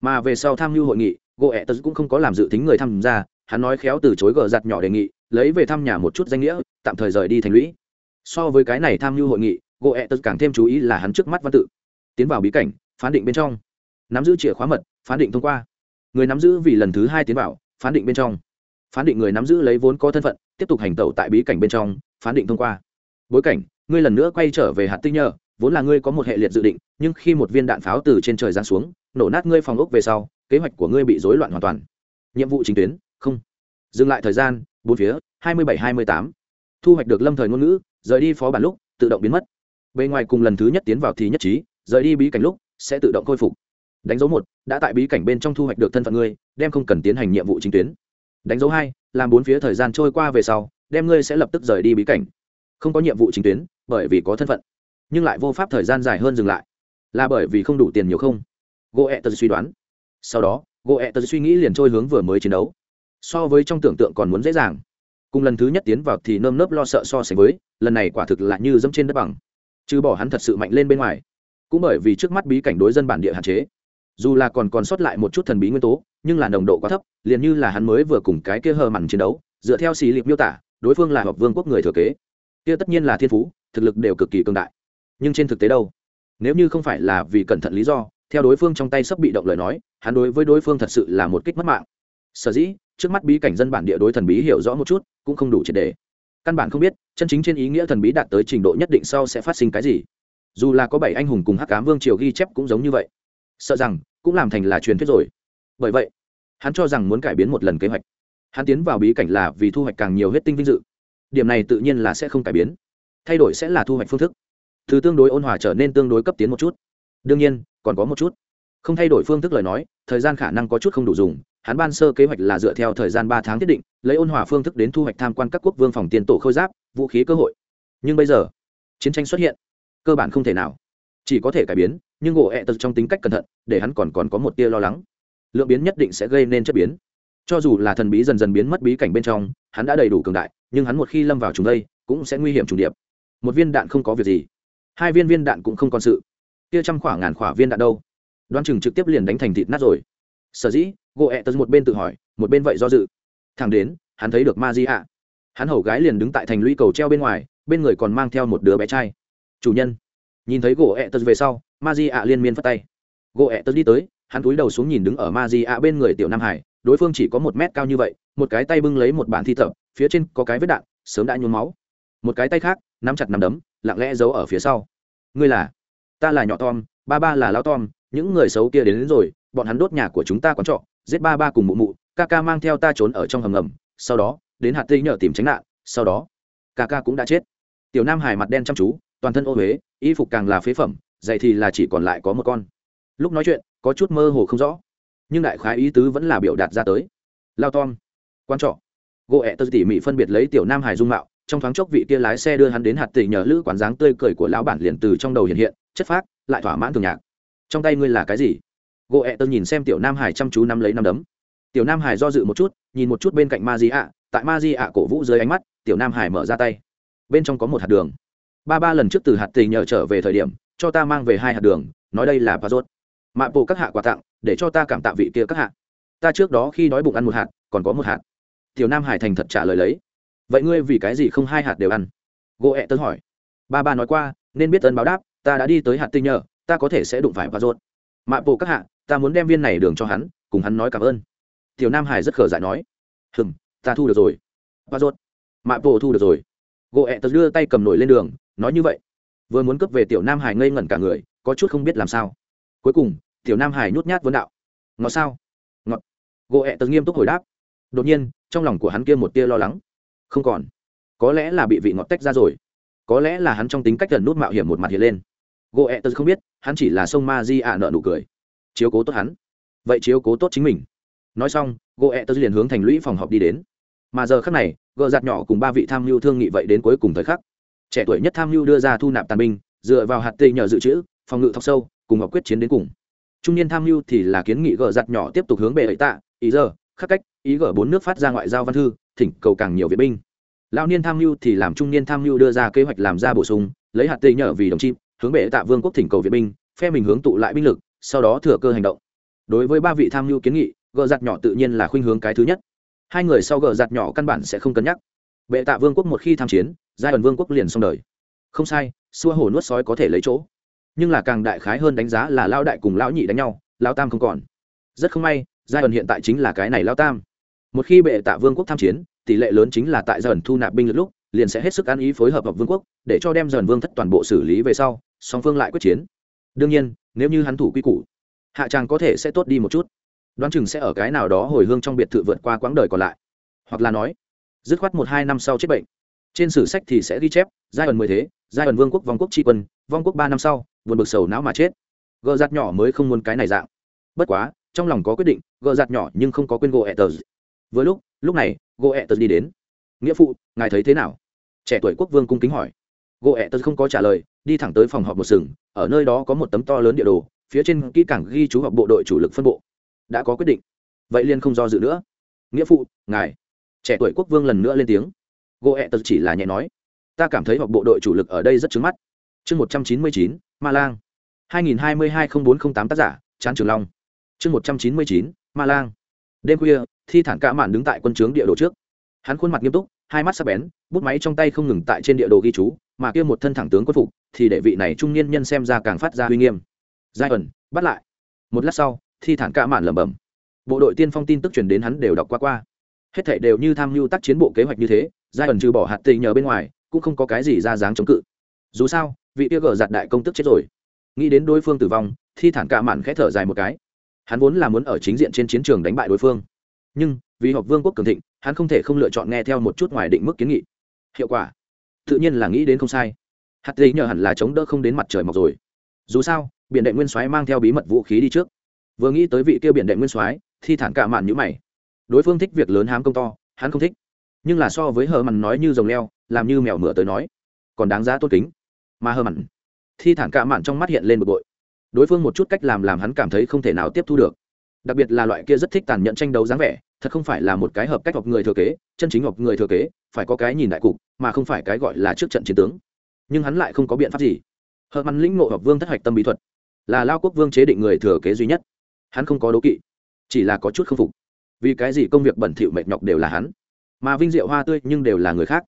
Mà về sau tham mưu hội nghị gỗ ẹ tật cũng không có làm dự tính người tham gia, hắn nói khéo từ chối gờ giặt nhỏ đề nghị, lấy về thăm nhà một chút danh nghĩa, tạm thời rời đi thành lũy. So với cái này tham mưu hội nghị gỗ ẹ tật càng thêm chú ý là hắn trước mắt văn tự. Tiến vào bí cảnh, phán định bên trong. Nắm giữ chìa khóa mật, phán định thông qua. Người nắm giữ vì lần thứ hai tiến vào, phán định bên trong phán định người nắm giữ lấy vốn có thân phận, tiếp tục hành tẩu tại bí cảnh bên trong, phán định thông qua. Bối cảnh, ngươi lần nữa quay trở về hạt tinh nhờ, vốn là ngươi có một hệ liệt dự định, nhưng khi một viên đạn pháo từ trên trời giáng xuống, nổ nát ngươi phòng ốc về sau, kế hoạch của ngươi bị rối loạn hoàn toàn. Nhiệm vụ chính tuyến, không. Dừng lại thời gian, bốn phía, hai mươi bảy, hai mươi tám. Thu hoạch được lâm thời ngôn ngữ, rời đi phó bản lúc, tự động biến mất. Bề ngoài cùng lần thứ nhất tiến vào thì nhất trí, rời đi bí cảnh lúc, sẽ tự động khôi phục. Đánh dấu một, đã tại bí cảnh bên trong thu hoạch được thân phận ngươi, đem không cần tiến hành nhiệm vụ chính tuyến đánh dấu hai, làm bốn phía thời gian trôi qua về sau, đem ngươi sẽ lập tức rời đi bí cảnh. Không có nhiệm vụ chính tuyến, bởi vì có thân phận. Nhưng lại vô pháp thời gian dài hơn dừng lại. Là bởi vì không đủ tiền nhiều không? Gỗ ẹ tật suy đoán. Sau đó gỗ ẹ tật suy nghĩ liền trôi hướng vừa mới chiến đấu. So với trong tưởng tượng còn muốn dễ dàng. Cùng lần thứ nhất tiến vào thì nơm nớp lo sợ so sánh với, lần này quả thực là như dẫm trên đất bằng. Chứ bỏ hắn thật sự mạnh lên bên ngoài. Cũng bởi vì trước mắt bí cảnh đối dân bản địa hạn chế. Dù là còn còn sót lại một chút thần bí nguyên tố nhưng là nồng độ quá thấp, liền như là hắn mới vừa cùng cái kia hờ mằn chiến đấu, dựa theo xì lịp miêu tả, đối phương là hợp vương quốc người thừa kế. Kia tất nhiên là thiên phú, thực lực đều cực kỳ cường đại. Nhưng trên thực tế đâu? Nếu như không phải là vì cẩn thận lý do, theo đối phương trong tay sắp bị động lời nói, hắn đối với đối phương thật sự là một kích mất mạng. Sở dĩ, trước mắt bí cảnh dân bản địa đối thần bí hiểu rõ một chút, cũng không đủ triệt đề căn bản không biết, chân chính trên ý nghĩa thần bí đạt tới trình độ nhất định sau sẽ phát sinh cái gì. Dù là có bảy anh hùng cùng hắc cám vương triều ghi chép cũng giống như vậy. Sợ rằng, cũng làm thành là truyền thuyết rồi. Bởi vậy hắn cho rằng muốn cải biến một lần kế hoạch. Hắn tiến vào bí cảnh là vì thu hoạch càng nhiều huyết tinh vinh dự. Điểm này tự nhiên là sẽ không cải biến. Thay đổi sẽ là thu hoạch phương thức. Từ tương đối ôn hòa trở nên tương đối cấp tiến một chút. Đương nhiên, còn có một chút. Không thay đổi phương thức lời nói, thời gian khả năng có chút không đủ dùng. Hắn ban sơ kế hoạch là dựa theo thời gian ba tháng thiết định, lấy ôn hòa phương thức đến thu hoạch tham quan các quốc vương phòng tiền tổ khôi giáp, vũ khí cơ hội. Nhưng bây giờ, chiến tranh xuất hiện. Cơ bản không thể nào. Chỉ có thể cải biến, nhưng gỗ ẹ tật trong tính cách cẩn thận, để hắn còn còn có một tia lo lắng lượng biến nhất định sẽ gây nên chất biến. Cho dù là thần bí dần dần biến mất bí cảnh bên trong, hắn đã đầy đủ cường đại, nhưng hắn một khi lâm vào chúng đây, cũng sẽ nguy hiểm trùng điệp. Một viên đạn không có việc gì. Hai viên viên đạn cũng không còn sự. Kia trăm khoảng ngàn khỏa viên đạn đâu? Đoan chừng trực tiếp liền đánh thành thịt nát rồi. Sở dĩ gỗ ẹ tật một bên tự hỏi, một bên vậy do dự. Thẳng đến, hắn thấy được ma di ạ. Hắn hầu gái liền đứng tại thành lũy cầu treo bên ngoài, bên người còn mang theo một đứa bé trai. Chủ nhân. Nhìn thấy gỗ ẹ tật về sau ma di ạ liên miên phát tay. Gỗ ẹ tật đi tới hắn túi đầu xuống nhìn đứng ở ma di ạ bên người tiểu nam hải đối phương chỉ có một mét cao như vậy một cái tay bưng lấy một bản thi tập phía trên có cái vết đạn sớm đã nhuốm máu. Một cái tay khác nắm chặt nắm đấm lặng lẽ giấu ở phía sau. Ngươi là? Ta là nhỏ tom ba ba là lao tom những người xấu kia đến, đến rồi bọn hắn đốt nhà của chúng ta quán trọ giết ba ba cùng mụ mụ ca ca mang theo ta trốn ở trong hầm ngầm sau đó đến hạt tây nhờ tìm tránh nạn sau đó ca ca cũng đã chết. Tiểu nam hải mặt đen chăm chú toàn thân ô huế y phục càng là phế phẩm dạy thì là chỉ còn lại có một con lúc nói chuyện, có chút mơ hồ không rõ, nhưng đại khái ý tứ vẫn là biểu đạt ra tới. Lao tom, quan trọ. Gỗ ẹ tơ tỉ mỉ phân biệt lấy tiểu nam hải dung mạo, trong thoáng chốc vị kia lái xe đưa hắn đến hạt tỷ nhờ lữ quán dáng tươi cười của lão bản liền từ trong đầu hiện hiện, chất phác, lại thỏa mãn thường nhạc. Trong tay ngươi là cái gì? Gỗ ẹ tơ nhìn xem tiểu nam hải chăm chú nắm lấy nắm đấm. Tiểu nam hải do dự một chút, nhìn một chút bên cạnh ma di ạ, tại ma di ạ cổ vũ dưới ánh mắt, tiểu nam hải mở ra tay. Bên trong có một hạt đường. Ba ba lần trước từ hạt tỷ nhờ trở về thời điểm, cho ta mang về hai hạt đường, nói đây là pa rốt mạ bộ các hạ quà tặng, để cho ta cảm tạ vị kia các hạ. Ta trước đó khi đói bụng ăn một hạt, còn có một hạt. Tiểu nam hải thành thật trả lời lấy. Vậy ngươi vì cái gì không hai hạt đều ăn? Gỗ ẹ tân hỏi. Ba ba nói qua, nên biết tân báo đáp, ta đã đi tới hạt tinh nhờ, ta có thể sẽ đụng phải và rốt. Mạ bộ các hạ, ta muốn đem viên này đường cho hắn, cùng hắn nói cảm ơn. Tiểu nam hải rất khờ dại nói. Hừng ta thu được rồi. Và rốt. Mạ bộ thu được rồi. Gỗ ẹ tân đưa tay cầm nổi lên đường, nói như vậy. Vừa muốn cướp về tiểu nam hải ngây ngẩn cả người, có chút không biết làm sao. Cuối cùng tiểu nam hải nhút nhát vấn đạo. Ngọt sao? Ngọt. Gỗ ẹ tật nghiêm túc hồi đáp. Đột nhiên, trong lòng của hắn kia một tia lo lắng. Không còn. Có lẽ là bị vị ngọt tách ra rồi. Có lẽ là hắn trong tính cách gần nút mạo hiểm một mặt hiện lên. Gỗ ẹ tật không biết, hắn chỉ là sông ma di ạ nợ nụ cười. Chiếu cố tốt hắn. Vậy chiếu cố tốt chính mình. Nói xong, gỗ ẹ tật liền hướng thành lũy phòng họp đi đến. Mà giờ khắc này, gợ giặt nhỏ cùng ba vị tham mưu thương nghị vậy đến cuối cùng thời khắc. Trẻ tuổi nhất tham mưu đưa ra thu nạp tàn binh, dựa vào hạt tê nhờ dự trữ, phòng ngự thọc sâu, cùng học quyết chiến đến cùng trung niên tham mưu thì là kiến nghị gờ giặt nhỏ tiếp tục hướng bệ ấy tạ, ý giờ, khắc cách, ý gỡ bốn nước phát ra ngoại giao văn thư, thỉnh cầu càng nhiều viện binh. Lao niên tham mưu thì làm trung niên tham mưu đưa ra kế hoạch làm ra bổ sung, lấy hạt tê nhở vì đồng chim hướng bệ tạ vương quốc thỉnh cầu viện binh, phe mình hướng tụ lại binh lực, sau đó thừa cơ hành động. Đối với ba vị tham mưu kiến nghị, gờ giặt nhỏ tự nhiên là khuynh hướng cái thứ nhất. Hai người sau gờ giặt nhỏ căn bản sẽ không cân nhắc. Bệ tạ vương quốc một khi tham chiến, giai ẩn vương quốc liền xong đời. Không sai, xua hổ nuốt sói có thể lấy chỗ nhưng là càng đại khái hơn đánh giá là lao đại cùng lão nhị đánh nhau lao tam không còn. Rất không may, giai ẩn hiện tại chính là cái này lao tam. Một khi bệ tạ vương quốc tham chiến, tỷ lệ lớn chính là tại dần thu nạp binh lực lúc, liền sẽ hết sức ăn ý phối hợp hợp vương quốc, để cho đem dần vương thất toàn bộ xử lý về sau, song phương lại quyết chiến. Đương nhiên, nếu như hắn thủ quy củ, hạ tràng có thể sẽ tốt đi một chút. Đoán chừng sẽ ở cái nào đó hồi hương trong biệt thự vượt qua quãng đời còn lại. Hoặc là nói, dứt khoát một hai năm sau chết bệnh trên sử sách thì sẽ ghi chép, giai ẩn mười thế, giai ẩn vương quốc, vong quốc, tri quân, vong quốc ba năm sau, buồn bực sầu não mà chết. Gờ giặt nhỏ mới không muốn cái này dạng. Bất quá, trong lòng có quyết định, gờ giặt nhỏ nhưng không có quên gỗ ẹ với vừa lúc lúc này gỗ ẹ đi đến. Nghĩa phụ, ngài thấy thế nào? Trẻ tuổi quốc vương cung kính hỏi. Gỗ ẹ không có trả lời, đi thẳng tới phòng họp một sừng, ở nơi đó có một tấm to lớn địa đồ, phía trên kỹ cảng ghi chú họp bộ đội chủ lực phân bộ. Đã có quyết định. Vậy liên không do dự nữa. Nghĩa phụ, ngài. Trẻ tuổi quốc vương lần nữa lên tiếng gỗ ẹ tật chỉ là nhẹ nói, ta cảm thấy họp bộ đội chủ lực ở đây rất trứng mắt. Chương một trăm chín mươi chín, ma lang. hai nghìn hai mươi hai n bốn t r ă n h tám tác giả, chán trường long. Chương một trăm chín mươi chín, ma lang. Đêm khuya, thi thản cả mạn đứng tại quân trướng địa đồ trước. Hắn khuôn mặt nghiêm túc, hai mắt sắc bén, bút máy trong tay không ngừng tại trên địa đồ ghi chú, mà kia một thân thẳng tướng quân phục thì để vị này trung niên nhân xem ra càng phát ra uy nghiêm. Giai ẩn, bắt lại. Một lát sau, thi thản cả mạn lẩm bẩm. Bộ đội tiên phong tin tức truyền đến hắn đều đọc qua qua. Hết thảy đều như tham mưu tác chiến bộ kế hoạch như thế giai ẩn trừ bỏ hạt tì nhờ bên ngoài, cũng không có cái gì ra dáng chống cự. Dù sao, vị kia gở giặt đại công tức chết rồi. Nghĩ đến đối phương tử vong, thi thản cả mạn khẽ thở dài một cái. Hắn vốn là muốn ở chính diện trên chiến trường đánh bại đối phương. Nhưng, vì họp vương quốc cường thịnh, hắn không thể không lựa chọn nghe theo một chút ngoài định mức kiến nghị. Hiệu quả? Tự nhiên là nghĩ đến không sai. Hạt tây nhờ hẳn là chống đỡ không đến mặt trời mọc rồi. Dù sao, biển đệ nguyên soái mang theo bí mật vũ khí đi trước. Vừa nghĩ tới vị kia biển đệ nguyên soái, thi thản cả mạn nhữ mày. Đối phương thích việc lớn hám công to, hắn không thích nhưng là so với hờ mặn nói như rồng leo, làm như mèo mửa tới nói, còn đáng giá tốt kính. Mà hờ mặn, thi thản cả mạn trong mắt hiện lên bực bội. Đối phương một chút cách làm làm hắn cảm thấy không thể nào tiếp thu được. Đặc biệt là loại kia rất thích tàn nhẫn tranh đấu dáng vẻ, thật không phải là một cái hợp cách học người thừa kế, chân chính học người thừa kế, phải có cái nhìn đại cục, mà không phải cái gọi là trước trận chiến tướng. Nhưng hắn lại không có biện pháp gì. Hợp mắn lĩnh ngộ học vương thất hạch tâm bí thuật, là lao quốc vương chế định người thừa kế duy nhất. Hắn không có đố kỵ, chỉ là có chút k phục. Vì cái gì công việc bẩn thỉu mệt nhọc đều là hắn? Mà vinh diệu hoa tươi nhưng đều là người khác.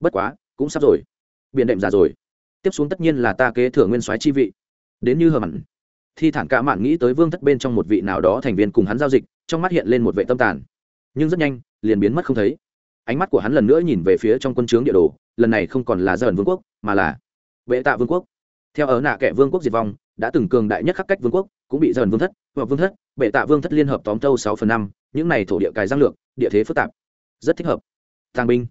Bất quá, cũng sắp rồi. Biện đệm già rồi. Tiếp xuống tất nhiên là ta kế thừa nguyên soái chi vị. Đến như hờ mặn. Thi thản cả mạn nghĩ tới vương thất bên trong một vị nào đó thành viên cùng hắn giao dịch, trong mắt hiện lên một vệ tâm tàn. Nhưng rất nhanh, liền biến mất không thấy. Ánh mắt của hắn lần nữa nhìn về phía trong quân trướng địa đồ, lần này không còn là dần vương quốc, mà là vệ tạ vương quốc. Theo ở nạ kẻ vương quốc diệt vong, đã từng cường đại nhất khắc cách vương quốc, cũng bị dần vương thất hoặc vương thất, vệ tạ vương thất liên hợp tóm tâu sáu phần năm, những này thổ địa cài giang lược, địa thế phức tạp rất thích hợp. Tàng binh.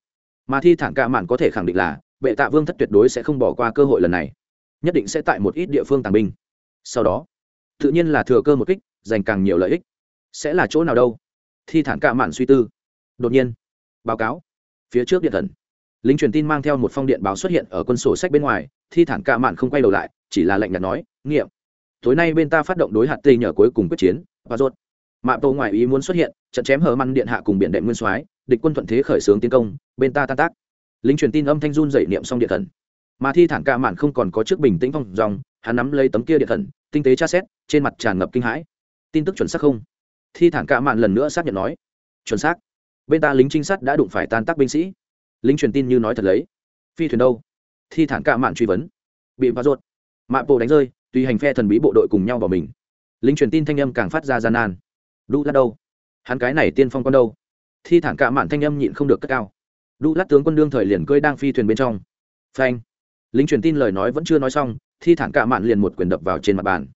Mà thi thản cả mạn có thể khẳng định là, bệ tạ vương thất tuyệt đối sẽ không bỏ qua cơ hội lần này. Nhất định sẽ tại một ít địa phương tàng binh. Sau đó, tự nhiên là thừa cơ một kích, giành càng nhiều lợi ích. Sẽ là chỗ nào đâu? Thi thản cạ mạn suy tư. Đột nhiên, báo cáo. Phía trước điện thần. Lính truyền tin mang theo một phong điện báo xuất hiện ở quân sổ sách bên ngoài, thi thản cạ mạn không quay đầu lại, chỉ là lệnh nhạt nói, nghiệm, tối nay bên ta phát động đối hạt tây nhờ cuối cùng quyết chiến, và rốt. Mạ tô ngoại ý muốn xuất hiện, trận chém hở măn điện hạ cùng biển đệm nguyên soái địch quân thuận thế khởi xướng tiến công, bên ta tan tác. Lính truyền tin âm thanh run dậy niệm xong điện thần mà thi thản ca mạn không còn có trước bình tĩnh phong dòng, hắn nắm lấy tấm kia điện thần tinh tế tra xét, trên mặt tràn ngập kinh hãi. Tin tức chuẩn xác không? Thi thản ca mạn lần nữa xác nhận nói. Chuẩn xác. Bên ta lính trinh sát đã đụng phải tan tác binh sĩ. Lính truyền tin như nói thật lấy. Phi thuyền đâu? Thi thản ca mạn truy vấn. Bị phá ruột. Mạ bộ đánh rơi, tùy hành phe thần bí bộ đội cùng nhau vào mình. Lính truyền tin thanh âm càng phát ra gian nan. Đu lát đâu? Hắn cái này tiên phong con đâu? Thi thản cả mạn thanh âm nhịn không được cất cao. Đu lát tướng quân đương thời liền cơi đang phi thuyền bên trong. Phanh. Lính truyền tin lời nói vẫn chưa nói xong, thi thản cả mạn liền một quyền đập vào trên mặt bàn.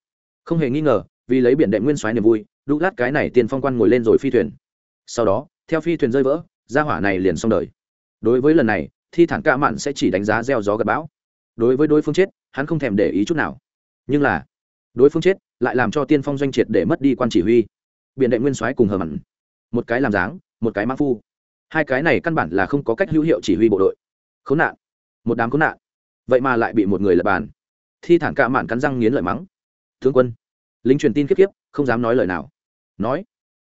Không hề nghi ngờ, vì lấy biển đệm nguyên soái niềm vui, đu lát cái này tiên phong quan ngồi lên rồi phi thuyền. Sau đó, theo phi thuyền rơi vỡ ra hỏa này liền xong đời. Đối với lần này, thi thản cả mạn sẽ chỉ đánh giá gieo gió gặp bão. Đối với đối phương chết, hắn không thèm để ý chút nào. Nhưng là, đối phương chết, lại làm cho tiên phong doanh triệt để mất đi quan chỉ huy. Biện đệ nguyên soái cùng hờ mặn. Một cái làm dáng một cái mã phu. Hai cái này căn bản là không có cách hữu hiệu chỉ huy bộ đội. Khốn nạn. Một đám khốn nạn. Vậy mà lại bị một người lập bàn. Thi thản cạ mạn cắn răng nghiến lợi mắng. Thương quân, lính truyền tin kiếp kiếp, không dám nói lời nào. Nói.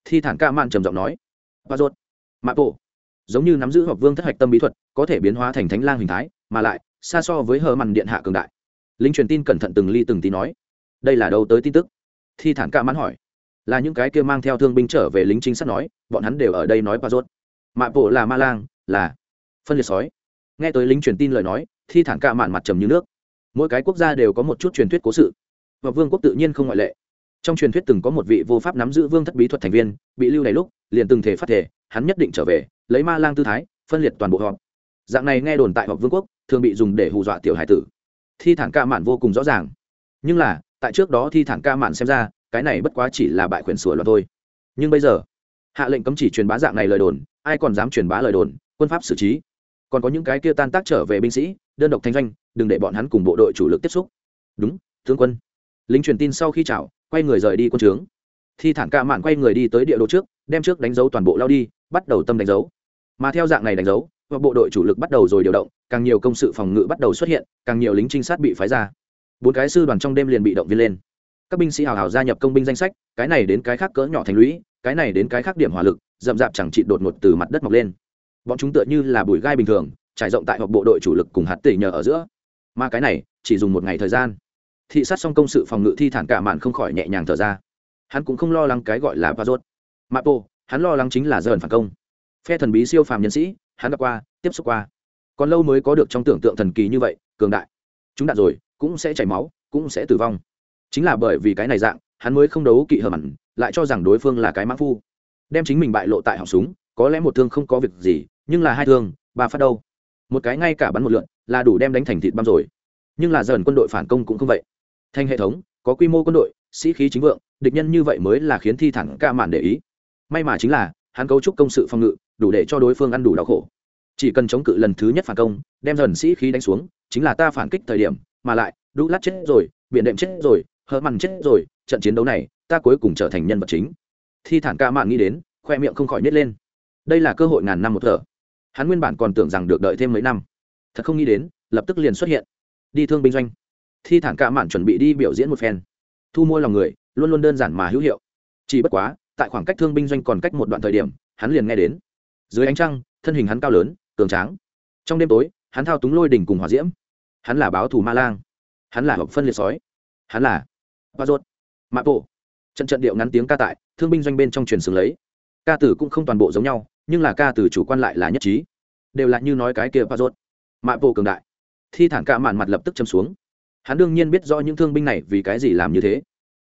Thi thản cạ mạn trầm giọng nói. Và rốt. Mạ bộ giống như nắm giữ hoặc vương thất hạch tâm bí thuật, có thể biến hóa thành thánh lang hình thái, mà lại, xa so với hờ mằn điện hạ cường đại. Lính truyền tin cẩn thận từng ly từng tí nói. Đây là đâu tới tin tức? Thi thản ca mãn hỏi là những cái kia mang theo thương binh trở về lính chính sát nói, bọn hắn đều ở đây nói pa rốt. Mạ bộ là ma lang, là phân liệt sói. Nghe tới lính truyền tin lời nói, thi thản ca mạn mặt trầm như nước. Mỗi cái quốc gia đều có một chút truyền thuyết cố sự. Và vương quốc tự nhiên không ngoại lệ. Trong truyền thuyết từng có một vị vô pháp nắm giữ vương thất bí thuật thành viên, bị lưu đ lúc, liền từng thể phát thể, hắn nhất định trở về, lấy ma lang tư thái, phân liệt toàn bộ họ dạng này nghe đồn tại họp vương quốc, thường bị dùng để hù dọa tiểu hải tử. Thi thản ca mạn vô cùng rõ ràng. Nhưng là, tại trước đó thi thản ca mạn xem ra cái này bất quá chỉ là bại quyền sửa luật thôi. Nhưng bây giờ, hạ lệnh cấm chỉ truyền bá dạng này lời đồn, ai còn dám truyền bá lời đồn, quân pháp xử trí. Còn có những cái kia tan tác trở về binh sĩ, đơn độc thanh doanh, đừng để bọn hắn cùng bộ đội chủ lực tiếp xúc. Đúng, tướng quân. Lính truyền tin sau khi chào, quay người rời đi quân trướng. Thi thản ca mạn quay người đi tới địa đồ trước, đem trước đánh dấu toàn bộ lao đi, bắt đầu tâm đánh dấu. Mà theo dạng này đánh dấu và bộ đội chủ lực bắt đầu rồi điều động, càng nhiều công sự phòng ngự bắt đầu xuất hiện, càng nhiều lính trinh sát bị phái ra. Bốn cái sư đoàn trong đêm liền bị động viên lên các binh sĩ hào hào gia nhập công binh danh sách, cái này đến cái khác cỡ nhỏ thành lũy, cái này đến cái khác điểm hỏa lực rậm rạp chẳng trị đột ngột từ mặt đất mọc lên. Bọn chúng tựa như là bụi gai bình thường, trải rộng tại hoặc bộ đội chủ lực cùng hạt tỉ nhờ ở giữa. Mà cái này, chỉ dùng một ngày thời gian. Thị sát xong công sự phòng ngự thi thản cả mạn không khỏi nhẹ nhàng thở ra. Hắn cũng không lo lắng cái gọi là pazot mapo hắn lo lắng chính là dần phản công. Phe thần bí siêu phàm nhân sĩ, hắn đã qua, tiếp xúc qua. Còn lâu mới có được trong tưởng tượng thần kỳ như vậy, cường đại. Chúng đạn rồi, cũng sẽ chảy máu, cũng sẽ tử vong chính là bởi vì cái này dạng, hắn mới không đấu kỵ hờ mặn lại cho rằng đối phương là cái mã phu. Đem chính mình bại lộ tại họng súng, có lẽ một thương không có việc gì, nhưng là hai thương, ba phát đâu. Một cái ngay cả bắn một lượn, là đủ đem đánh thành thịt băm rồi. Nhưng là dần quân đội phản công cũng không vậy. Thành hệ thống, có quy mô quân đội, sĩ khí chính vượng, địch nhân như vậy mới là khiến thi thẳng ca mạn để ý. May mà chính là, hắn cấu trúc công sự phòng ngự, đủ để cho đối phương ăn đủ đau khổ. Chỉ cần chống cự lần thứ nhất phản công, đem dần sĩ khí đánh xuống, chính là ta phản kích thời điểm, mà lại, đu lát chết rồi, biển đệm chết rồi hờ mằn chết rồi, trận chiến đấu này, ta cuối cùng trở thành nhân vật chính. Thi thản ca mạn nghĩ đến, khoe miệng không khỏi nhét lên. Đây là cơ hội ngàn năm một thở. Hắn nguyên bản còn tưởng rằng được đợi thêm mấy năm. Thật không nghĩ đến, lập tức liền xuất hiện. Đi thương binh doanh. Thi thản ca mạn chuẩn bị đi biểu diễn một phen. Thu mua lòng người, luôn luôn đơn giản mà hữu hiệu. Chỉ bất quá, tại khoảng cách thương binh doanh còn cách một đoạn thời điểm, hắn liền nghe đến. Dưới ánh trăng, thân hình hắn cao lớn, cường tráng. Trong đêm tối, hắn thao túng lôi đỉnh cùng hòa diễm. Hắn là báo thù ma lang. Hắn là hợp phân liệt sói. Hắn là và rốt. Mạ bộ trận trận điệu ngắn tiếng ca tại, thương binh doanh bên trong truyền xướng lấy. Ca tử cũng không toàn bộ giống nhau, nhưng là ca tử chủ quan lại là nhất trí. Đều là như nói cái kia và rốt. Mạ bộ cường đại. Thi thản ca mạn mặt lập tức châm xuống. Hắn đương nhiên biết rõ những thương binh này vì cái gì làm như thế.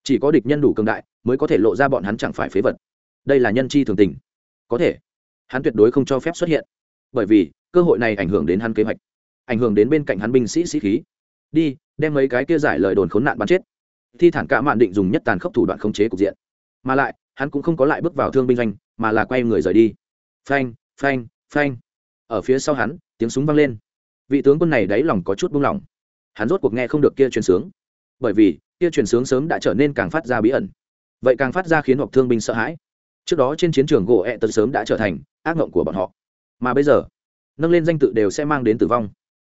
Chỉ có địch nhân đủ cường đại, mới có thể lộ ra bọn hắn chẳng phải phế vật. Đây là nhân chi thường tình. Có thể. Hắn tuyệt đối không cho phép xuất hiện. Bởi vì, cơ hội này ảnh hưởng đến hắn kế hoạch. Ảnh hưởng đến bên cạnh hắn binh sĩ sĩ khí. Đi, đem mấy cái kia giải lời đồn khốn nạn bắn chết thi thản cả mạn định dùng nhất tàn khốc thủ đoạn khống chế cục diện. Mà lại, hắn cũng không có lại bước vào thương binh doanh, mà là quay người rời đi. Phanh phanh phanh. Ở phía sau hắn, tiếng súng vang lên. Vị tướng quân này đáy lòng có chút buông lỏng. Hắn rốt cuộc nghe không được kia truyền sướng. Bởi vì, kia truyền sướng sớm đã trở nên càng phát ra bí ẩn. Vậy càng phát ra khiến hoặc thương binh sợ hãi. Trước đó trên chiến trường gỗ ẹ tật sớm đã trở thành ác mộng của bọn họ. Mà bây giờ, nâng lên danh tự đều sẽ mang đến tử vong.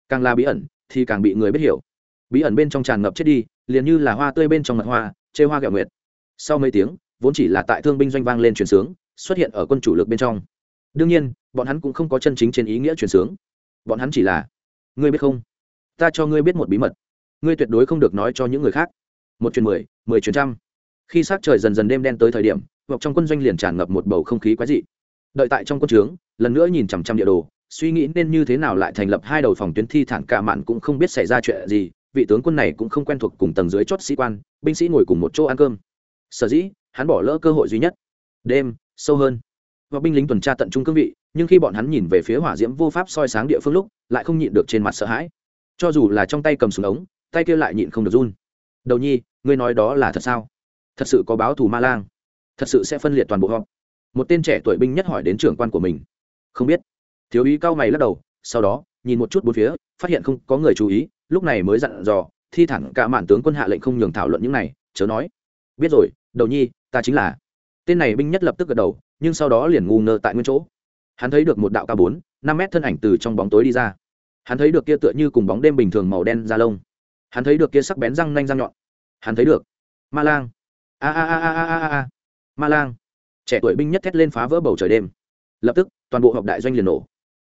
Càng là bí ẩn, thì càng bị người biết hiểu. Bí ẩn bên trong tràn ngập chết đi liền như là hoa tươi bên trong mật hoa, chê hoa gạo nguyệt. Sau mấy tiếng, vốn chỉ là tại thương binh doanh vang lên truyền sướng, xuất hiện ở quân chủ lực bên trong. Đương nhiên, bọn hắn cũng không có chân chính trên ý nghĩa truyền sướng. Bọn hắn chỉ là, ngươi biết không? Ta cho ngươi biết một bí mật. Ngươi tuyệt đối không được nói cho những người khác. Một truyền mười mười truyền trăm. Khi s á c trời dần dần đêm đen tới thời điểm, hoặc trong quân doanh liền tràn ngập một bầu không khí quái dị. Đợi tại trong quân trướng, lần nữa nhìn chằm chằm địa đồ, suy nghĩ nên như thế nào lại thành lập hai đầu phòng tuyến thi thản cả mạn cũng không biết xảy ra chuyện gì vị tướng quân này cũng không quen thuộc cùng tầng dưới chót sĩ quan, binh sĩ ngồi cùng một chỗ ăn cơm. Sở dĩ, hắn bỏ lỡ cơ hội duy nhất. Đêm, sâu hơn. Và binh lính tuần tra tận trung cương vị, nhưng khi bọn hắn nhìn về phía hỏa diễm vô pháp soi sáng địa phương lúc, lại không nhịn được trên mặt sợ hãi. Cho dù là trong tay cầm súng ống, tay kia lại nhịn không được run. Đầu nhi, ngươi nói đó là thật sao? Thật sự có báo thù ma lang. Thật sự sẽ phân liệt toàn bộ họ một tên trẻ tuổi binh nhất hỏi đến trưởng quan của mình. Không biết. Thiếu ý cao mày lắc đầu, sau đó, nhìn một chút bốn phía, phát hiện không có người chú ý lúc này mới dặn dò, thi thẳng cả mạn tướng quân hạ lệnh không nhường thảo luận những này, chớ nói. Biết rồi, đầu nhi, ta chính là. Tên này binh nhất lập tức gật đầu, nhưng sau đó liền ngu ngơ tại nguyên chỗ. Hắn thấy được một đạo cao bốn, năm mét thân ảnh từ trong bóng tối đi ra. Hắn thấy được kia tựa như cùng bóng đêm bình thường màu đen da lông. Hắn thấy được kia sắc bén răng nanh răng nhọn. Hắn thấy được. Ma lang. A a a a a a a ma lang. Trẻ tuổi binh nhất thét lên phá vỡ bầu trời đêm. Lập tức, toàn bộ họp đại doanh liền nổ.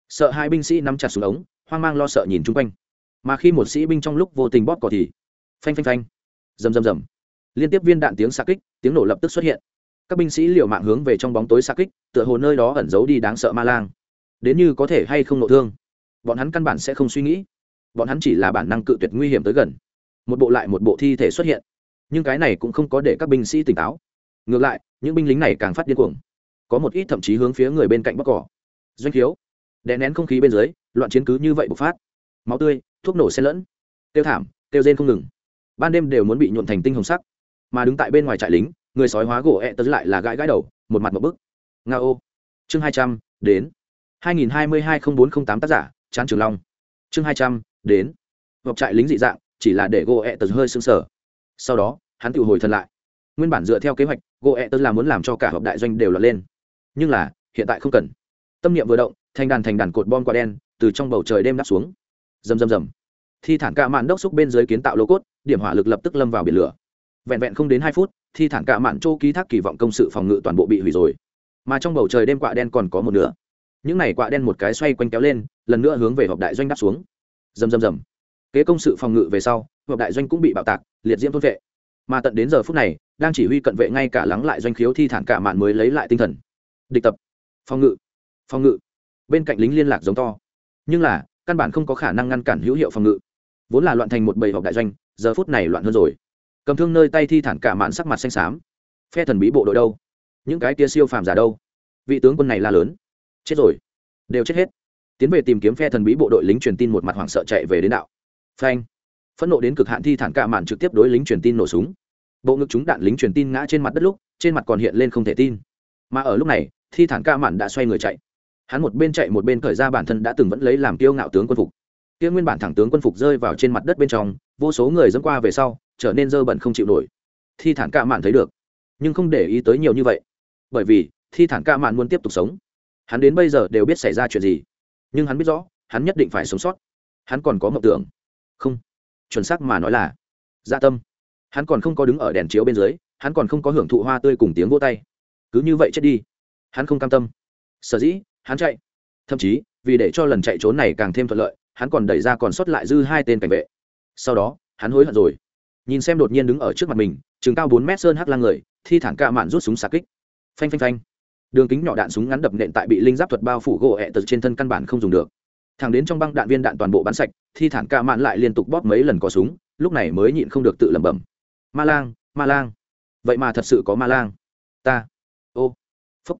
Sợ hai binh sĩ nắm chặt xuống ống, hoang mang lo sợ nhìn chung quanh mà khi một sĩ binh trong lúc vô tình bóp cỏ thì phanh phanh phanh, rầm rầm rầm. Liên tiếp viên đạn tiếng xa kích, tiếng nổ lập tức xuất hiện. Các binh sĩ liều mạng hướng về trong bóng tối xa kích, tựa hồ nơi đó ẩn giấu đi đáng sợ ma lang. Đến như có thể hay không nộ thương, bọn hắn căn bản sẽ không suy nghĩ. Bọn hắn chỉ là bản năng cự tuyệt nguy hiểm tới gần. Một bộ lại một bộ thi thể xuất hiện. Nhưng cái này cũng không có để các binh sĩ tỉnh táo. Ngược lại, những binh lính này càng phát điên cuồng. Có một ít thậm chí hướng phía người bên cạnh bóc cỏ. Doanh khiếu, đè nén không khí bên dưới, loạn chiến cứ như vậy bộc phát. Máu tươi thuốc nổ xen lẫn. Tiêu thảm, tiêu rên không ngừng. Ban đêm đều muốn bị nhuộn thành tinh hồng sắc. Mà đứng tại bên ngoài trại lính, người sói hóa gỗ ẹ tớ lại là gãi gãi đầu, một mặt một bức. Nga ô. Chương hai trăm, đến. hai nghìn hai mươi hai n bốn t r ă n h tám tác giả chán trường long. Chương hai trăm, đến. Họp trại lính dị dạng, chỉ là để gỗ ẹ tớ hơi sưng sờ. Sau đó, hắn tự hồi thân lại. Nguyên bản dựa theo kế hoạch, gỗ ẹ tớ là muốn làm cho cả họp đại doanh đều lọt lên. Nhưng là, hiện tại không cần. Tâm niệm vừa động, thành đàn thành đàn cột bom quả đen từ trong bầu trời đêm đáp xuống rầm rầm rầm. Thi thản cả mạn đốc xúc bên dưới kiến tạo lô cốt, điểm hỏa lực lập tức lâm vào biển lửa. Vẹn vẹn không đến hai phút, thi thản cả mạn châu ký thác kỳ vọng công sự phòng ngự toàn bộ bị hủy rồi. Mà trong bầu trời đêm quạ đen còn có một nửa. Những này quạ đen một cái xoay quanh kéo lên, lần nữa hướng về hợp đại doanh đáp xuống. Rầm rầm rầm. Kế công sự phòng ngự về sau hợp đại doanh cũng bị bạo tạc, liệt diễm thôn vệ. Mà tận đến giờ phút này, đang chỉ huy cận vệ ngay cả lắng lại doanh khiếu thi thản cả mạn mới lấy lại tinh thần. Địch tập. Phòng ngự. Phòng ngự. Bên cạnh lính liên lạc giống to. Nhưng là căn bản không có khả năng ngăn cản hữu hiệu phòng ngự. Vốn là loạn thành một bầy họp đại doanh, giờ phút này loạn hơn rồi. Cầm thương nơi tay thi thản cả mạn sắc mặt xanh xám. Phe thần bí bộ đội đâu? Những cái kia siêu phàm giả đâu? Vị tướng quân này la lớn. Chết rồi. Đều chết hết. Tiến về tìm kiếm phe thần bí bộ đội lính truyền tin một mặt hoảng sợ chạy về đến đạo. Phanh. Phẫn nộ đến cực hạn thi thản cả mạn trực tiếp đối lính truyền tin nổ súng. Bộ ngực chúng đạn lính truyền tin ngã trên mặt đất lúc, trên mặt còn hiện lên không thể tin. Mà ở lúc này, thi thản ca mạn đã xoay người chạy hắn một bên chạy một bên khởi ra bản thân đã từng vẫn lấy làm kiêu ngạo tướng quân phục. Kia nguyên bản thẳng tướng quân phục rơi vào trên mặt đất bên trong, vô số người dẫn qua về sau, trở nên dơ bẩn không chịu nổi. Thi thản ca mạn thấy được, nhưng không để ý tới nhiều như vậy, bởi vì thi thản ca mạn muốn tiếp tục sống. Hắn đến bây giờ đều biết xảy ra chuyện gì, nhưng hắn biết rõ, hắn nhất định phải sống sót. Hắn còn có mộng tưởng. Không, chuẩn xác mà nói là dạ tâm. Hắn còn không có đứng ở đèn chiếu bên dưới, hắn còn không có hưởng thụ hoa tươi cùng tiếng vô tay. Cứ như vậy chết đi. Hắn không cam tâm. Sở dĩ hắn chạy. Thậm chí, vì để cho lần chạy trốn này càng thêm thuận lợi, hắn còn đẩy ra còn sót lại dư hai tên cảnh vệ. Sau đó, hắn hối hận rồi. Nhìn xem đột nhiên đứng ở trước mặt mình chừng cao bốn mét sơn hắc lang người, thi thản ca mạn rút súng xạ kích. Phanh phanh phanh. Đường kính nhỏ đạn súng ngắn đập nện tại bị linh giáp thuật bao phủ gỗ ẹ tật trên thân căn bản không dùng được. Thẳng đến trong băng đạn viên đạn toàn bộ bắn sạch, thi thản ca mạn lại liên tục bóp mấy lần có súng, lúc này mới nhịn không được tự lẩm bẩm. Ma lang ma lang. Vậy mà thật sự có ma lang. Ta. Ô. Phúc.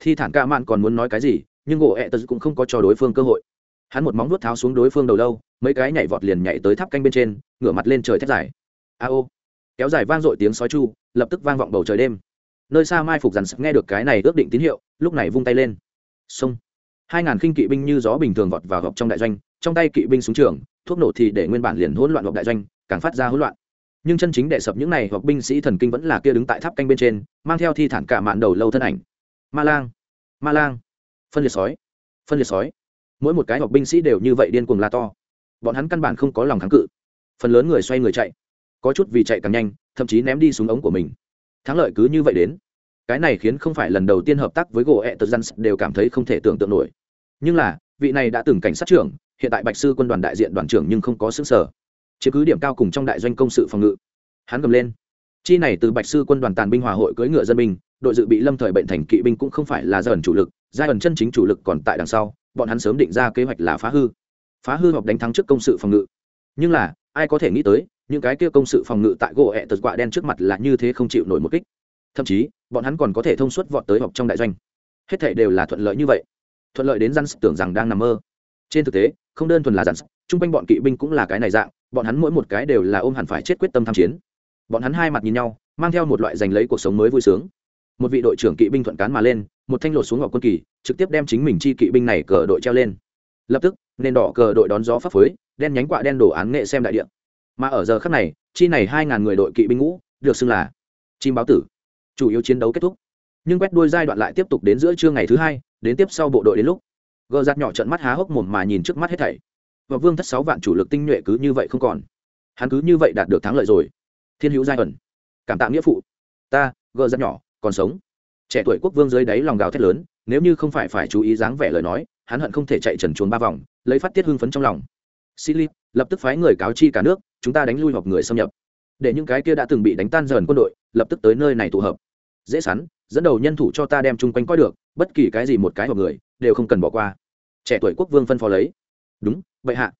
Thi thản ca mạn còn muốn nói cái gì? Nhưng gỗ ẹ tật cũng không có cho đối phương cơ hội. Hắn một móng vuốt tháo xuống đối phương đầu lâu, mấy cái nhảy vọt liền nhảy tới tháp canh bên trên, ngửa mặt lên trời thét dài. A ô. Kéo dài vang dội tiếng sói chu, lập tức vang vọng bầu trời đêm. Nơi xa mai phục dằn sặc nghe được cái này ước định tín hiệu, lúc này vung tay lên. Xông. Hai ngàn khinh kỵ binh như gió bình thường vọt vào gọc trong đại doanh, trong tay kỵ binh xuống trường, thuốc nổ thì để nguyên bản liền hỗn loạn gọc đại doanh, càng phát ra hỗn loạn. Nhưng chân chính đệ sập những này hoặc binh sĩ thần kinh vẫn là kia đứng tại tháp canh bên trên, mang theo thi thản cả mạn đầu lâu thân ảnh. Ma lang. Ma lang phân liệt sói, phân liệt sói. Mỗi một cái học binh sĩ đều như vậy điên cuồng la to. Bọn hắn căn bản không có lòng kháng cự. Phần lớn người xoay người chạy. Có chút vì chạy càng nhanh, thậm chí ném đi súng ống của mình. Thắng lợi cứ như vậy đến. Cái này khiến không phải lần đầu tiên hợp tác với gỗ ẹ tật dân đều cảm thấy không thể tưởng tượng nổi. Nhưng là, vị này đã từng cảnh sát trưởng, hiện tại bạch sư quân đoàn đại diện đoàn trưởng nhưng không có xứng sở. Chứ cứ điểm cao cùng trong đại doanh công sự phòng ngự. Hắn cầm lên chi này từ bạch sư quân đoàn tàn binh hòa hội cưỡi ngựa dân binh, đội dự bị lâm thời bệnh thành kỵ binh cũng không phải là dần chủ lực, giai ẩn chân chính chủ lực còn tại đằng sau, bọn hắn sớm định ra kế hoạch là phá hư. Phá hư hoặc đánh thắng trước công sự phòng ngự. Nhưng là, ai có thể nghĩ tới, những cái kia công sự phòng ngự tại gỗ ẹ tật quạ đen trước mặt là như thế không chịu nổi một kích. Thậm chí, bọn hắn còn có thể thông suốt vọt tới học trong đại doanh. Hết thể đều là thuận lợi như vậy. Thuận lợi đến răn tưởng rằng đang nằm mơ. Trên thực tế, không đơn thuần là răn chung quanh bọn kỵ binh cũng là cái này dạng, bọn hắn mỗi một cái đều là ôm hẳn phải chết quyết tâm tham chiến bọn hắn hai mặt nhìn nhau, mang theo một loại giành lấy cuộc sống mới vui sướng. Một vị đội trưởng kỵ binh thuận cán mà lên, một thanh lột xuống ngọc quân kỳ, trực tiếp đem chính mình chi kỵ binh này cờ đội treo lên. Lập tức, nền đỏ cờ đội đón gió phấp phới, đen nhánh quạ đen đổ án nghệ xem đại điện mà ở giờ khắc này, chi này hai ngàn người đội kỵ binh ngũ, được xưng là chim báo tử. Chủ yếu chiến đấu kết thúc. Nhưng quét đuôi giai đoạn lại tiếp tục đến giữa trưa ngày thứ hai, đến tiếp sau bộ đội đến lúc. Gờ giặt nhỏ trận mắt há hốc mồm mà nhìn trước mắt hết thảy. Và vương thất sáu vạn chủ lực tinh nhuệ cứ như vậy không còn. Hắn cứ như vậy đạt được thắng lợi rồi thiên hữu giai ẩn. Cảm tạ nghĩa phụ. Ta, gờ rất nhỏ, còn sống. Trẻ tuổi quốc vương dưới đáy lòng gào thét lớn, nếu như không phải phải chú ý dáng vẻ lời nói, hắn hận không thể chạy trần chuồn ba vòng, lấy phát tiết hưng phấn trong lòng. Silip lập tức phái người cáo chi cả nước, chúng ta đánh lui hoặc người xâm nhập. Để những cái kia đã từng bị đánh tan dần quân đội, lập tức tới nơi này tụ hợp. Dễ sắn, dẫn đầu nhân thủ cho ta đem chung quanh coi được, bất kỳ cái gì một cái hoặc người, đều không cần bỏ qua. Trẻ tuổi quốc vương phân phó lấy. Đúng vậy hạ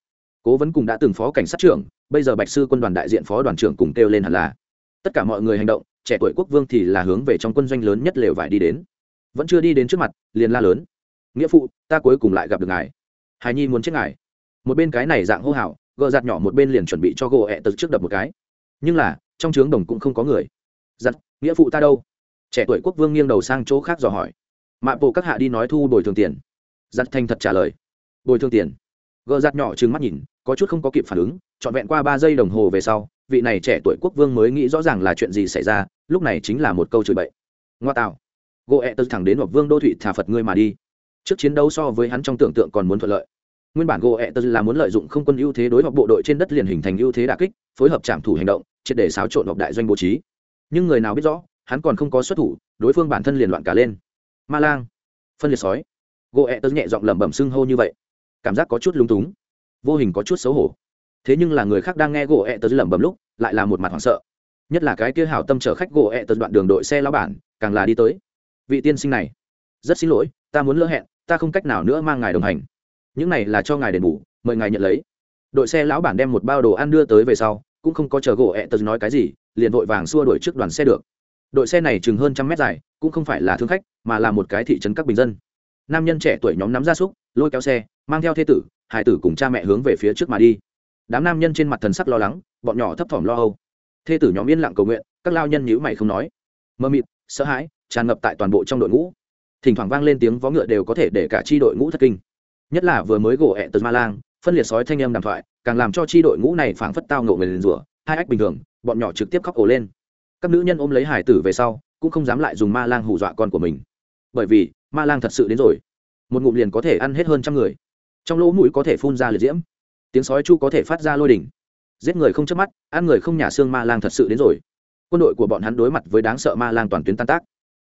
cố vấn cùng đã từng phó cảnh sát trưởng, bây giờ bạch sư quân đoàn đại diện phó đoàn trưởng cùng kêu lên hẳn là. Tất cả mọi người hành động, trẻ tuổi quốc vương thì là hướng về trong quân doanh lớn nhất lều vải đi đến. Vẫn chưa đi đến trước mặt, liền la lớn. Nghĩa phụ, ta cuối cùng lại gặp được ngài. Hài nhi muốn chết ngài. Một bên cái này dạng hô hào gợ giặt nhỏ một bên liền chuẩn bị cho gỗ ẹ tật trước đập một cái. Nhưng là, trong trướng đồng cũng không có người. Giặt, nghĩa phụ ta đâu? Trẻ tuổi quốc vương nghiêng đầu sang chỗ khác dò hỏi. Mạ bộ các hạ đi nói thu bồi thường tiền. Giặt thành thật trả lời. Bồi thường tiền? Gờ giặt nhỏ trừng mắt nhìn, có chút không có kịp phản ứng, trọn vẹn qua ba giây đồng hồ về sau, vị này trẻ tuổi quốc vương mới nghĩ rõ ràng là chuyện gì xảy ra, lúc này chính là một câu chửi bậy. Ngoa tạo. Gỗ ẹ e tớ thẳng đến hoặc vương đô thụy thả phật ngươi mà đi. Trước chiến đấu so với hắn trong tưởng tượng còn muốn thuận lợi. Nguyên bản gỗ ẹ e tớ là muốn lợi dụng không quân ưu thế đối hoặc bộ đội trên đất liền hình thành ưu thế đà kích, phối hợp trảm thủ hành động, triệt để xáo trộn hoặc đại doanh bố trí. Nhưng người nào biết rõ, hắn còn không có xuất thủ, đối phương bản thân liền loạn cả lên. Ma lang. Phân liệt sói. Gỗ ẹ e tớ nhẹ giọng lẩm bẩm xưng hô như vậy cảm giác có chút lúng túng. Vô hình có chút xấu hổ. Thế nhưng là người khác đang nghe gỗ ẹ tớ lẩm bẩm lúc, lại là một mặt hoảng sợ. Nhất là cái kia hảo tâm chở khách gỗ ẹ tớ đoạn đường đội xe lao bản, càng là đi tới. Vị tiên sinh này, rất xin lỗi, ta muốn lỡ hẹn, ta không cách nào nữa mang ngài đồng hành. Những này là cho ngài đền bù, mời ngài nhận lấy. Đội xe lão bản đem một bao đồ ăn đưa tới về sau, cũng không có chờ gỗ ẹ tớ nói cái gì, liền vội vàng xua đuổi trước đoàn xe được. Đội xe này chừng hơn trăm mét dài, cũng không phải là thương khách, mà là một cái thị trấn các bình dân. Nam nhân trẻ tuổi nhóm nắm gia súc, lôi kéo xe mang theo thê tử, hải tử cùng cha mẹ hướng về phía trước mà đi. Đám nam nhân trên mặt thần sắc lo lắng, bọn nhỏ thấp thỏm lo âu. Thê tử nhóm yên lặng cầu nguyện, các lao nhân nhữ mày không nói. Mơ mịt, sợ hãi, tràn ngập tại toàn bộ trong đội ngũ. Thỉnh thoảng vang lên tiếng vó ngựa đều có thể để cả chi đội ngũ thất kinh. Nhất là vừa mới gỗ ẹ tật ma lang, phân liệt sói thanh âm đàm thoại, càng làm cho chi đội ngũ này phảng phất tao ngộ người liền rủa, hai ách bình thường, bọn nhỏ trực tiếp khóc ổ lên. Các nữ nhân ôm lấy hải tử về sau, cũng không dám lại dùng ma lang hù dọa con của mình. Bởi vì, ma lang thật sự đến rồi. Một ngụm liền có thể ăn hết hơn trăm người trong lỗ mũi có thể phun ra liệt diễm. Tiếng sói chu có thể phát ra lôi đỉnh. Giết người không chớp mắt, ăn người không nhả xương ma lang thật sự đến rồi. Quân đội của bọn hắn đối mặt với đáng sợ ma lang toàn tuyến tan tác.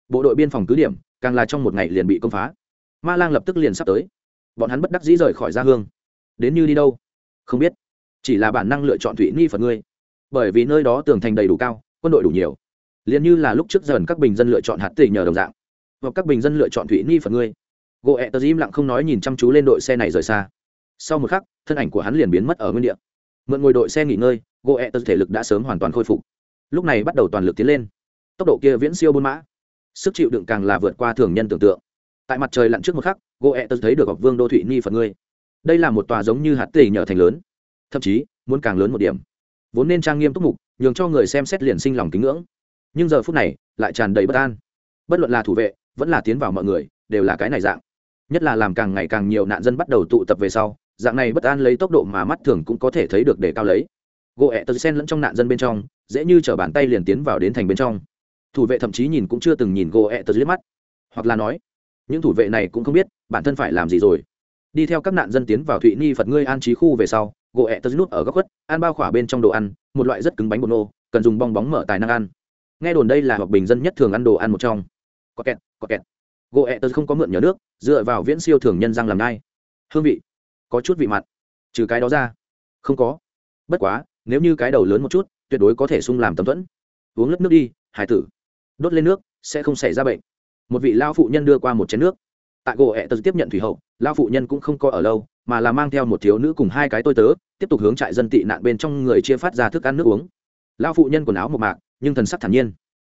Bộ đội biên phòng cứ điểm, càng là trong một ngày liền bị công phá. Ma lang lập tức liền sắp tới. Bọn hắn bất đắc dĩ rời khỏi gia hương. Đến như đi đâu? Không biết. Chỉ là bản năng lựa chọn thụy ni phật ngươi. Bởi vì nơi đó tường thành đầy đủ cao, quân đội đủ nhiều. Liền như là lúc trước dần các bình dân lựa chọn hạt tỷ nhờ đồng dạng. Hoặc các bình dân lựa chọn thụy ni phật ngươi gỗ ẹ tờ im lặng không nói nhìn chăm chú lên đội xe này rời xa. Sau một khắc, thân ảnh của hắn liền biến mất ở nguyên địa. Mượn ngồi đội xe nghỉ ngơi, gỗ ẹ tờ thể lực đã sớm hoàn toàn khôi phục. Lúc này bắt đầu toàn lực tiến lên. Tốc độ kia viễn siêu buôn mã. Sức chịu đựng càng là vượt qua thường nhân tưởng tượng. Tại mặt trời lặn trước một khắc, gỗ ẹ tờ thấy được học vương đô thụy ni phật ngươi. Đây là một tòa giống như hạt tỷ nhờ thành lớn. Thậm chí, muốn càng lớn một điểm. Vốn nên trang nghiêm túc mục, nhường cho người xem xét liền sinh lòng kính ngưỡng. Nhưng giờ phút này, lại tràn đầy bất an. Bất luận là thủ vệ, vẫn là tiến vào mọi người, đều là cái này dạng nhất là làm càng ngày càng nhiều nạn dân bắt đầu tụ tập về sau, dạng này bất an lấy tốc độ mà mắt thường cũng có thể thấy được để cao lấy. Gỗ ẹ tật sen lẫn trong nạn dân bên trong, dễ như t bàn tay liền tiến vào đến thành bên trong. Thủ vệ thậm chí nhìn cũng chưa từng nhìn gỗ ẹ tật liếc mắt. Hoặc là nói, những thủ vệ này cũng không biết bản thân phải làm gì rồi. Đi theo các nạn dân tiến vào thụy ni phật ngươi an trí khu về sau, gỗ ẹ tật nút ở góc khuất, ăn bao khỏa bên trong đồ ăn, một loại rất cứng bánh bột nô, cần dùng bong bóng mở tài năng ăn. Nghe đồn đây là hoặc bình dân nhất thường ăn đồ ăn một trong. Có kẹt có kẹt gỗ ẹ tớ không có mượn nhỏ nước, dựa vào viễn siêu thường nhân răng làm ngay. hương vị, có chút vị mặn. Trừ cái đó ra, không có. Bất quá, nếu như cái đầu lớn một chút, tuyệt đối có thể sung làm tấm thuẫn. Uống lớp nước đi, hải tử. Đốt lên nước, sẽ không xảy ra bệnh. Một vị lao phụ nhân đưa qua một chén nước. Tại gỗ ẹ tớ tiếp nhận thủy hậu lao phụ nhân cũng không có ở lâu, mà là mang theo một thiếu nữ cùng hai cái tôi tớ, tiếp tục hướng trại dân tị nạn bên trong người chia phát ra thức ăn nước uống. Lao phụ nhân quần áo một mạc, nhưng thần sắc thản nhiên.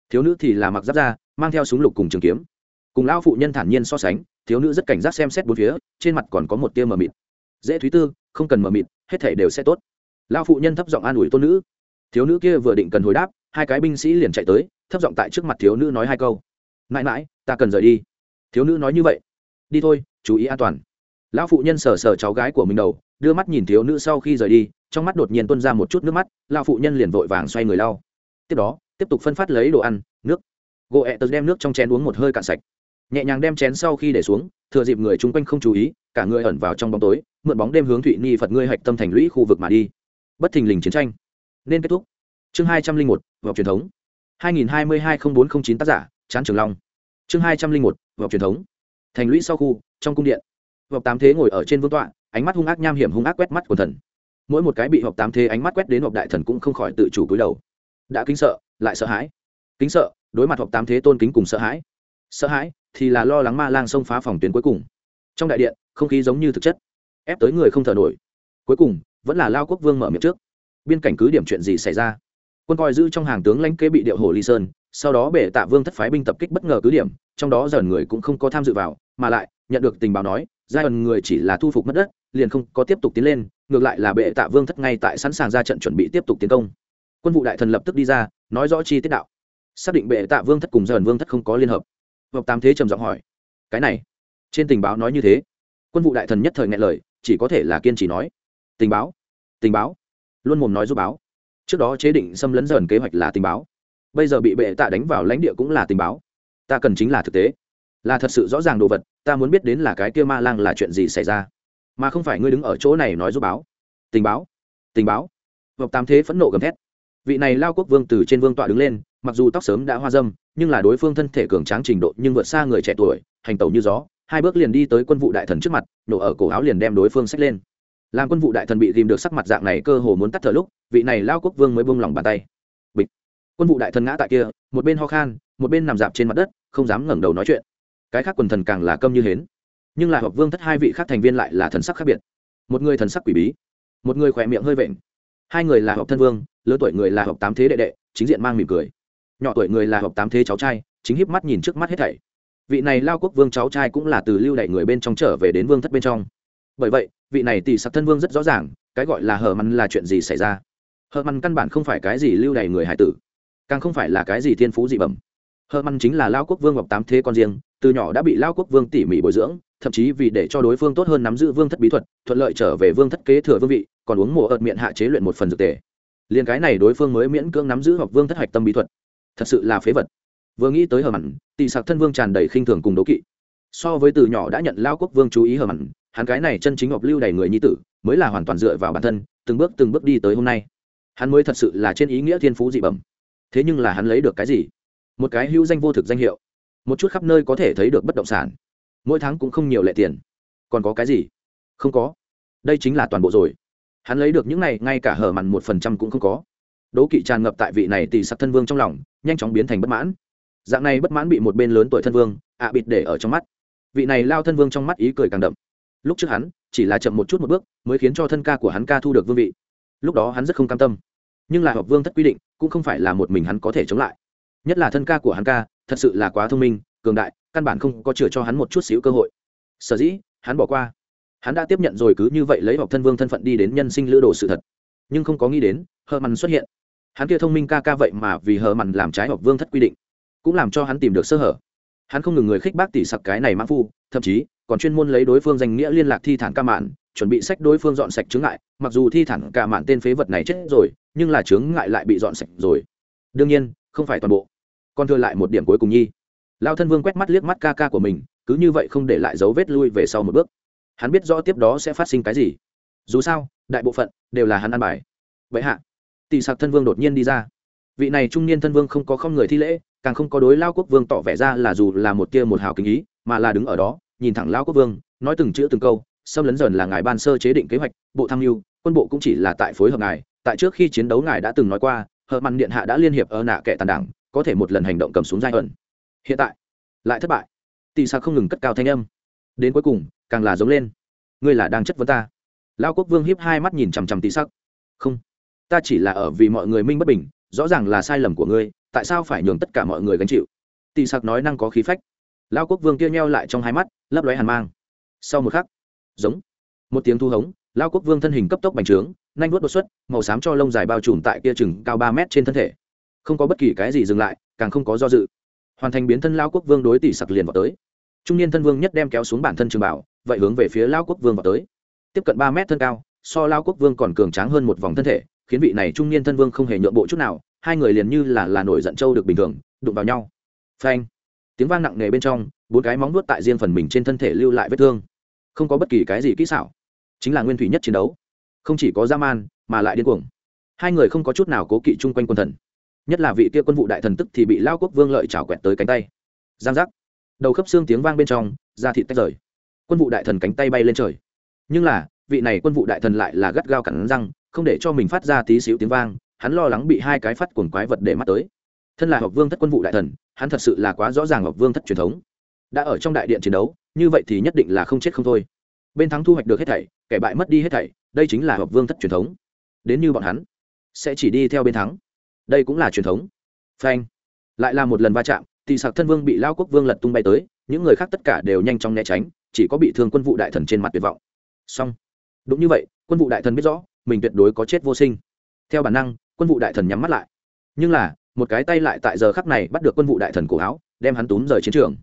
Thiếu nữ thì là mặc giáp da, mang theo súng lục cùng trường kiếm cùng lão phụ nhân thản nhiên so sánh, thiếu nữ rất cảnh giác xem xét bốn phía, trên mặt còn có một tia mờ mịt. Dễ thúy tư, không cần mờ mịt, hết thể đều sẽ tốt. Lão phụ nhân thấp giọng an ủi tôn nữ. Thiếu nữ kia vừa định cần hồi đáp, hai cái binh sĩ liền chạy tới, thấp giọng tại trước mặt thiếu nữ nói hai câu. Mãi mãi, ta cần rời đi. Thiếu nữ nói như vậy. Đi thôi, chú ý an toàn. Lão phụ nhân sờ sờ cháu gái của mình đầu, đưa mắt nhìn thiếu nữ sau khi rời đi, trong mắt đột nhiên tuân ra một chút nước mắt, lão phụ nhân liền vội vàng xoay người lau. Tiếp đó, tiếp tục phân phát lấy đồ ăn, nước. Gỗ ẹ tớ đem nước trong chén uống một hơi cạn sạch nhẹ nhàng đem chén sau khi để xuống, thừa dịp người chung quanh không chú ý, cả người ẩn vào trong bóng tối, mượn bóng đêm hướng thụy ni phật ngươi hạch tâm thành lũy khu vực mà đi. Bất thình lình chiến tranh. Nên kết thúc. Chương hai trăm linh một vọc truyền thống. hai nghìn hai mươi hai n bốn t r ă n h chín tác giả, chán trường long. Chương hai trăm linh một vọc truyền thống. Thành lũy sau khu, trong cung điện. Vọc tám thế ngồi ở trên vương tọa, ánh mắt hung ác nham hiểm hung ác quét mắt của thần. Mỗi một cái bị vọc tám thế ánh mắt quét đến vọc đại thần cũng không khỏi tự chủ cúi đầu. Đã kính sợ, lại sợ hãi. Kính sợ, đối mặt vọc tám thế tôn kính cùng sợ hãi. Sợ hãi thì là lo lắng ma lang xông phá phòng tuyến cuối cùng. Trong đại điện, không khí giống như thực chất, ép tới người không thở nổi. Cuối cùng, vẫn là lao quốc vương mở miệng trước. Biên cảnh cứ điểm chuyện gì xảy ra? Quân coi giữ trong hàng tướng lãnh kế bị điệu hồ ly sơn, sau đó bể tạ vương thất phái binh tập kích bất ngờ cứ điểm, trong đó dần người cũng không có tham dự vào, mà lại, nhận được tình báo nói, giai ẩn người chỉ là thu phục mất đất, liền không có tiếp tục tiến lên, ngược lại là bệ tạ vương thất ngay tại sẵn sàng ra trận chuẩn bị tiếp tục tiến công. Quân vụ đại thần lập tức đi ra, nói rõ chi tiết đạo. Xác định bệ tạ vương thất cùng dần vương thất không có liên hợp hợp tám thế trầm giọng hỏi, cái này, trên tình báo nói như thế, quân vụ đại thần nhất thời ngại lời, chỉ có thể là kiên trì nói. Tình báo tình báo, luôn mồm nói giúp báo. Trước đó chế định xâm lấn dần kế hoạch là tình báo. Bây giờ bị bệ tạ đánh vào lãnh địa cũng là tình báo. Ta cần chính là thực tế. Là thật sự rõ ràng đồ vật, ta muốn biết đến là cái kia ma lang là chuyện gì xảy ra. Mà không phải ngươi đứng ở chỗ này nói giúp báo. Tình báo tình báo. Vọc tam thế phẫn nộ gầm thét. Vị này lao quốc vương từ trên vương tọa đứng lên mặc dù tóc sớm đã hoa dâm, nhưng là đối phương thân thể cường tráng trình độ nhưng vượt xa người trẻ tuổi, hành tẩu như gió, hai bước liền đi tới quân vụ đại thần trước mặt, nổ ở cổ áo liền đem đối phương xách lên. Làm quân vụ đại thần bị tìm được sắc mặt dạng này cơ hồ muốn tắt thở lúc, vị này lao quốc vương mới bông lòng bàn tay. Bịch. Quân vụ đại thần ngã tại kia, một bên ho khan, một bên nằm dạp trên mặt đất, không dám ngẩng đầu nói chuyện. Cái khác quần thần càng là câm như hến. Nhưng là hợp vương thất hai vị khác thành viên lại là thần sắc khác biệt. Một người thần sắc quỷ bí, một người khỏe miệng hơi vện. Hai người là hợp thân vương, lớn tuổi người là hợp tám thế đệ đệ, chính diện mang mỉm cười nhỏ tuổi người là hợp tám thế cháu trai, chính hiếp mắt nhìn trước mắt hết thảy. Vị này lao quốc vương cháu trai cũng là từ lưu đ người bên trong trở về đến vương thất bên trong. Bởi vậy, vị này tỷ sặc thân vương rất rõ ràng, cái gọi là hờ măn là chuyện gì xảy ra. Hờ măn căn bản không phải cái gì lưu đày người hải tử, càng không phải là cái gì thiên phú dị bẩm. Hờ măn chính là lao quốc vương ngọc tám thế con riêng, từ nhỏ đã bị lao quốc vương tỉ mỉ bồi dưỡng, thậm chí vì để cho đối phương tốt hơn nắm giữ vương thất bí thuật, thuận lợi trở về vương thất kế thừa vương vị, còn uống mùa ợt miệng hạ chế luyện một phần dược tề. Liền cái này đối phương mới miễn cưỡng nắm giữ hoặc vương thất hạch tâm bí thuật thật sự là phế vật. Vừa nghĩ tới hờ mặn tỷ sạc thân vương tràn đầy khinh thường cùng đố kỵ. So với từ nhỏ đã nhận lao quốc vương chú ý hờ mặn hắn cái này chân chính ngọc lưu đầy người nhi tử, mới là hoàn toàn dựa vào bản thân, từng bước từng bước đi tới hôm nay. Hắn mới thật sự là trên ý nghĩa thiên phú dị bẩm. Thế nhưng là hắn lấy được cái gì? Một cái hữu danh vô thực danh hiệu. Một chút khắp nơi có thể thấy được bất động sản. Mỗi tháng cũng không nhiều lệ tiền. Còn có cái gì? Không có. Đây chính là toàn bộ rồi. Hắn lấy được những này, ngay cả hở mặn một phần trăm cũng không có. Đố kỵ tràn ngập tại vị này tỳ sắc thân vương trong lòng nhanh chóng biến thành bất mãn. Dạng này bất mãn bị một bên lớn tuổi thân vương, ạ bịt để ở trong mắt. Vị này lao thân vương trong mắt ý cười càng đậm. Lúc trước hắn, chỉ là chậm một chút một bước, mới khiến cho thân ca của hắn ca thu được vương vị. Lúc đó hắn rất không cam tâm. Nhưng là hợp vương thất quy định, cũng không phải là một mình hắn có thể chống lại. Nhất là thân ca của hắn ca, thật sự là quá thông minh, cường đại, căn bản không có chừa cho hắn một chút xíu cơ hội. Sở dĩ, hắn bỏ qua. Hắn đã tiếp nhận rồi cứ như vậy lấy học thân vương thân phận đi đến nhân sinh lữ đồ sự thật. Nhưng không có nghĩ đến hờ mằn xuất hiện hắn kia thông minh ca ca vậy mà vì hờ mằn làm trái hoặc vương thất quy định, cũng làm cho hắn tìm được sơ hở. Hắn không ngừng người khích bác tỷ sặc cái này mã phu, thậm chí còn chuyên môn lấy đối phương danh nghĩa liên lạc thi thản ca mạn, chuẩn bị sách đối phương dọn sạch chướng ngại. Mặc dù thi thản ca mạn tên phế vật này chết rồi, nhưng là chướng ngại lại bị dọn sạch rồi. Đương nhiên, không phải toàn bộ. Còn thừa lại một điểm cuối cùng nhi. Lao thân vương quét mắt liếc mắt ca ca của mình, cứ như vậy không để lại dấu vết lui về sau một bước. Hắn biết rõ tiếp đó sẽ phát sinh cái gì. Dù sao, đại bộ phận đều là hắn ăn bài. Vậy hạ tỷ sạc thân vương đột nhiên đi ra. Vị này trung niên thân vương không có không người thi lễ, càng không có đối lao quốc vương tỏ vẻ ra là dù là một tia một hào kính ý, mà là đứng ở đó, nhìn thẳng lao quốc vương, nói từng chữ từng câu, xâm lấn dần là ngài ban sơ chế định kế hoạch, bộ tham mưu, quân bộ cũng chỉ là tại phối hợp ngài, tại trước khi chiến đấu ngài đã từng nói qua, hợp mặn điện hạ đã liên hiệp ở nạ kẻ tàn đảng, có thể một lần hành động cầm súng giai ẩn. Hiện tại, lại thất bại. Tỷ sạc không ngừng cất cao thanh âm. Đến cuối cùng, càng là giống lên. Ngươi là đang chất vấn ta. Lao quốc vương hiếp hai mắt nhìn chằm chằm tỷ sắc không ta chỉ là ở vì mọi người minh bất bình, rõ ràng là sai lầm của ngươi, tại sao phải nhường tất cả mọi người gánh chịu? Tỷ sặc nói năng có khí phách. Lao quốc vương kia nheo lại trong hai mắt, lấp lóe hàn mang. Sau một khắc, giống, một tiếng thu hống lao quốc vương thân hình cấp tốc bành trướng, nhanh vuốt đột xuất, màu xám cho lông dài bao trùm tại kia chừng cao ba mét trên thân thể. Không có bất kỳ cái gì dừng lại, càng không có do dự. Hoàn thành biến thân lao quốc vương đối tỷ sặc liền vào tới. Trung niên thân vương nhất đem kéo xuống bản thân trường bảo, vậy hướng về phía lao quốc vương vào tới. Tiếp cận ba mét thân cao, so lao quốc vương còn cường tráng hơn một vòng thân thể khiến vị này trung niên thân vương không hề nhượng bộ chút nào, hai người liền như là là nổi giận trâu được bình thường, đụng vào nhau. Phanh. Tiếng vang nặng nề bên trong, bốn cái móng nuốt tại riêng phần mình trên thân thể lưu lại vết thương. Không có bất kỳ cái gì kỹ xảo. Chính là nguyên thủy nhất chiến đấu. Không chỉ có dã man, mà lại điên cuồng. Hai người không có chút nào cố kỵ chung quanh quân thần. Nhất là vị kia quân vụ đại thần tức thì bị lao quốc vương lợi trào quẹt tới cánh tay. Giang giác. Đầu khớp xương tiếng vang bên trong, da thịt tách rời. Quân vụ đại thần cánh tay bay lên trời. Nhưng là, vị này quân vụ đại thần lại là gắt gao cắn răng không để cho mình phát ra tí xíu tiếng vang, hắn lo lắng bị hai cái phát cuồng quái vật để mắt tới. Thân là học vương thất quân vụ đại thần, hắn thật sự là quá rõ ràng học vương thất truyền thống. Đã ở trong đại điện chiến đấu, như vậy thì nhất định là không chết không thôi. Bên thắng thu hoạch được hết thảy, kẻ bại mất đi hết thảy, đây chính là học vương thất truyền thống. Đến như bọn hắn, sẽ chỉ đi theo bên thắng. Đây cũng là truyền thống. Phanh. Lại là một lần va chạm, thì sạc thân vương bị lao quốc vương lật tung bay tới, những người khác tất cả đều nhanh chóng né tránh, chỉ có bị thương quân vụ đại thần trên mặt tuyệt vọng. Xong. Đúng như vậy, quân vụ đại thần biết rõ mình tuyệt đối có chết vô sinh. Theo bản năng, quân vụ đại thần nhắm mắt lại. Nhưng là, một cái tay lại tại giờ khắc này bắt được quân vụ đại thần cổ áo, đem hắn túm rời chiến trường.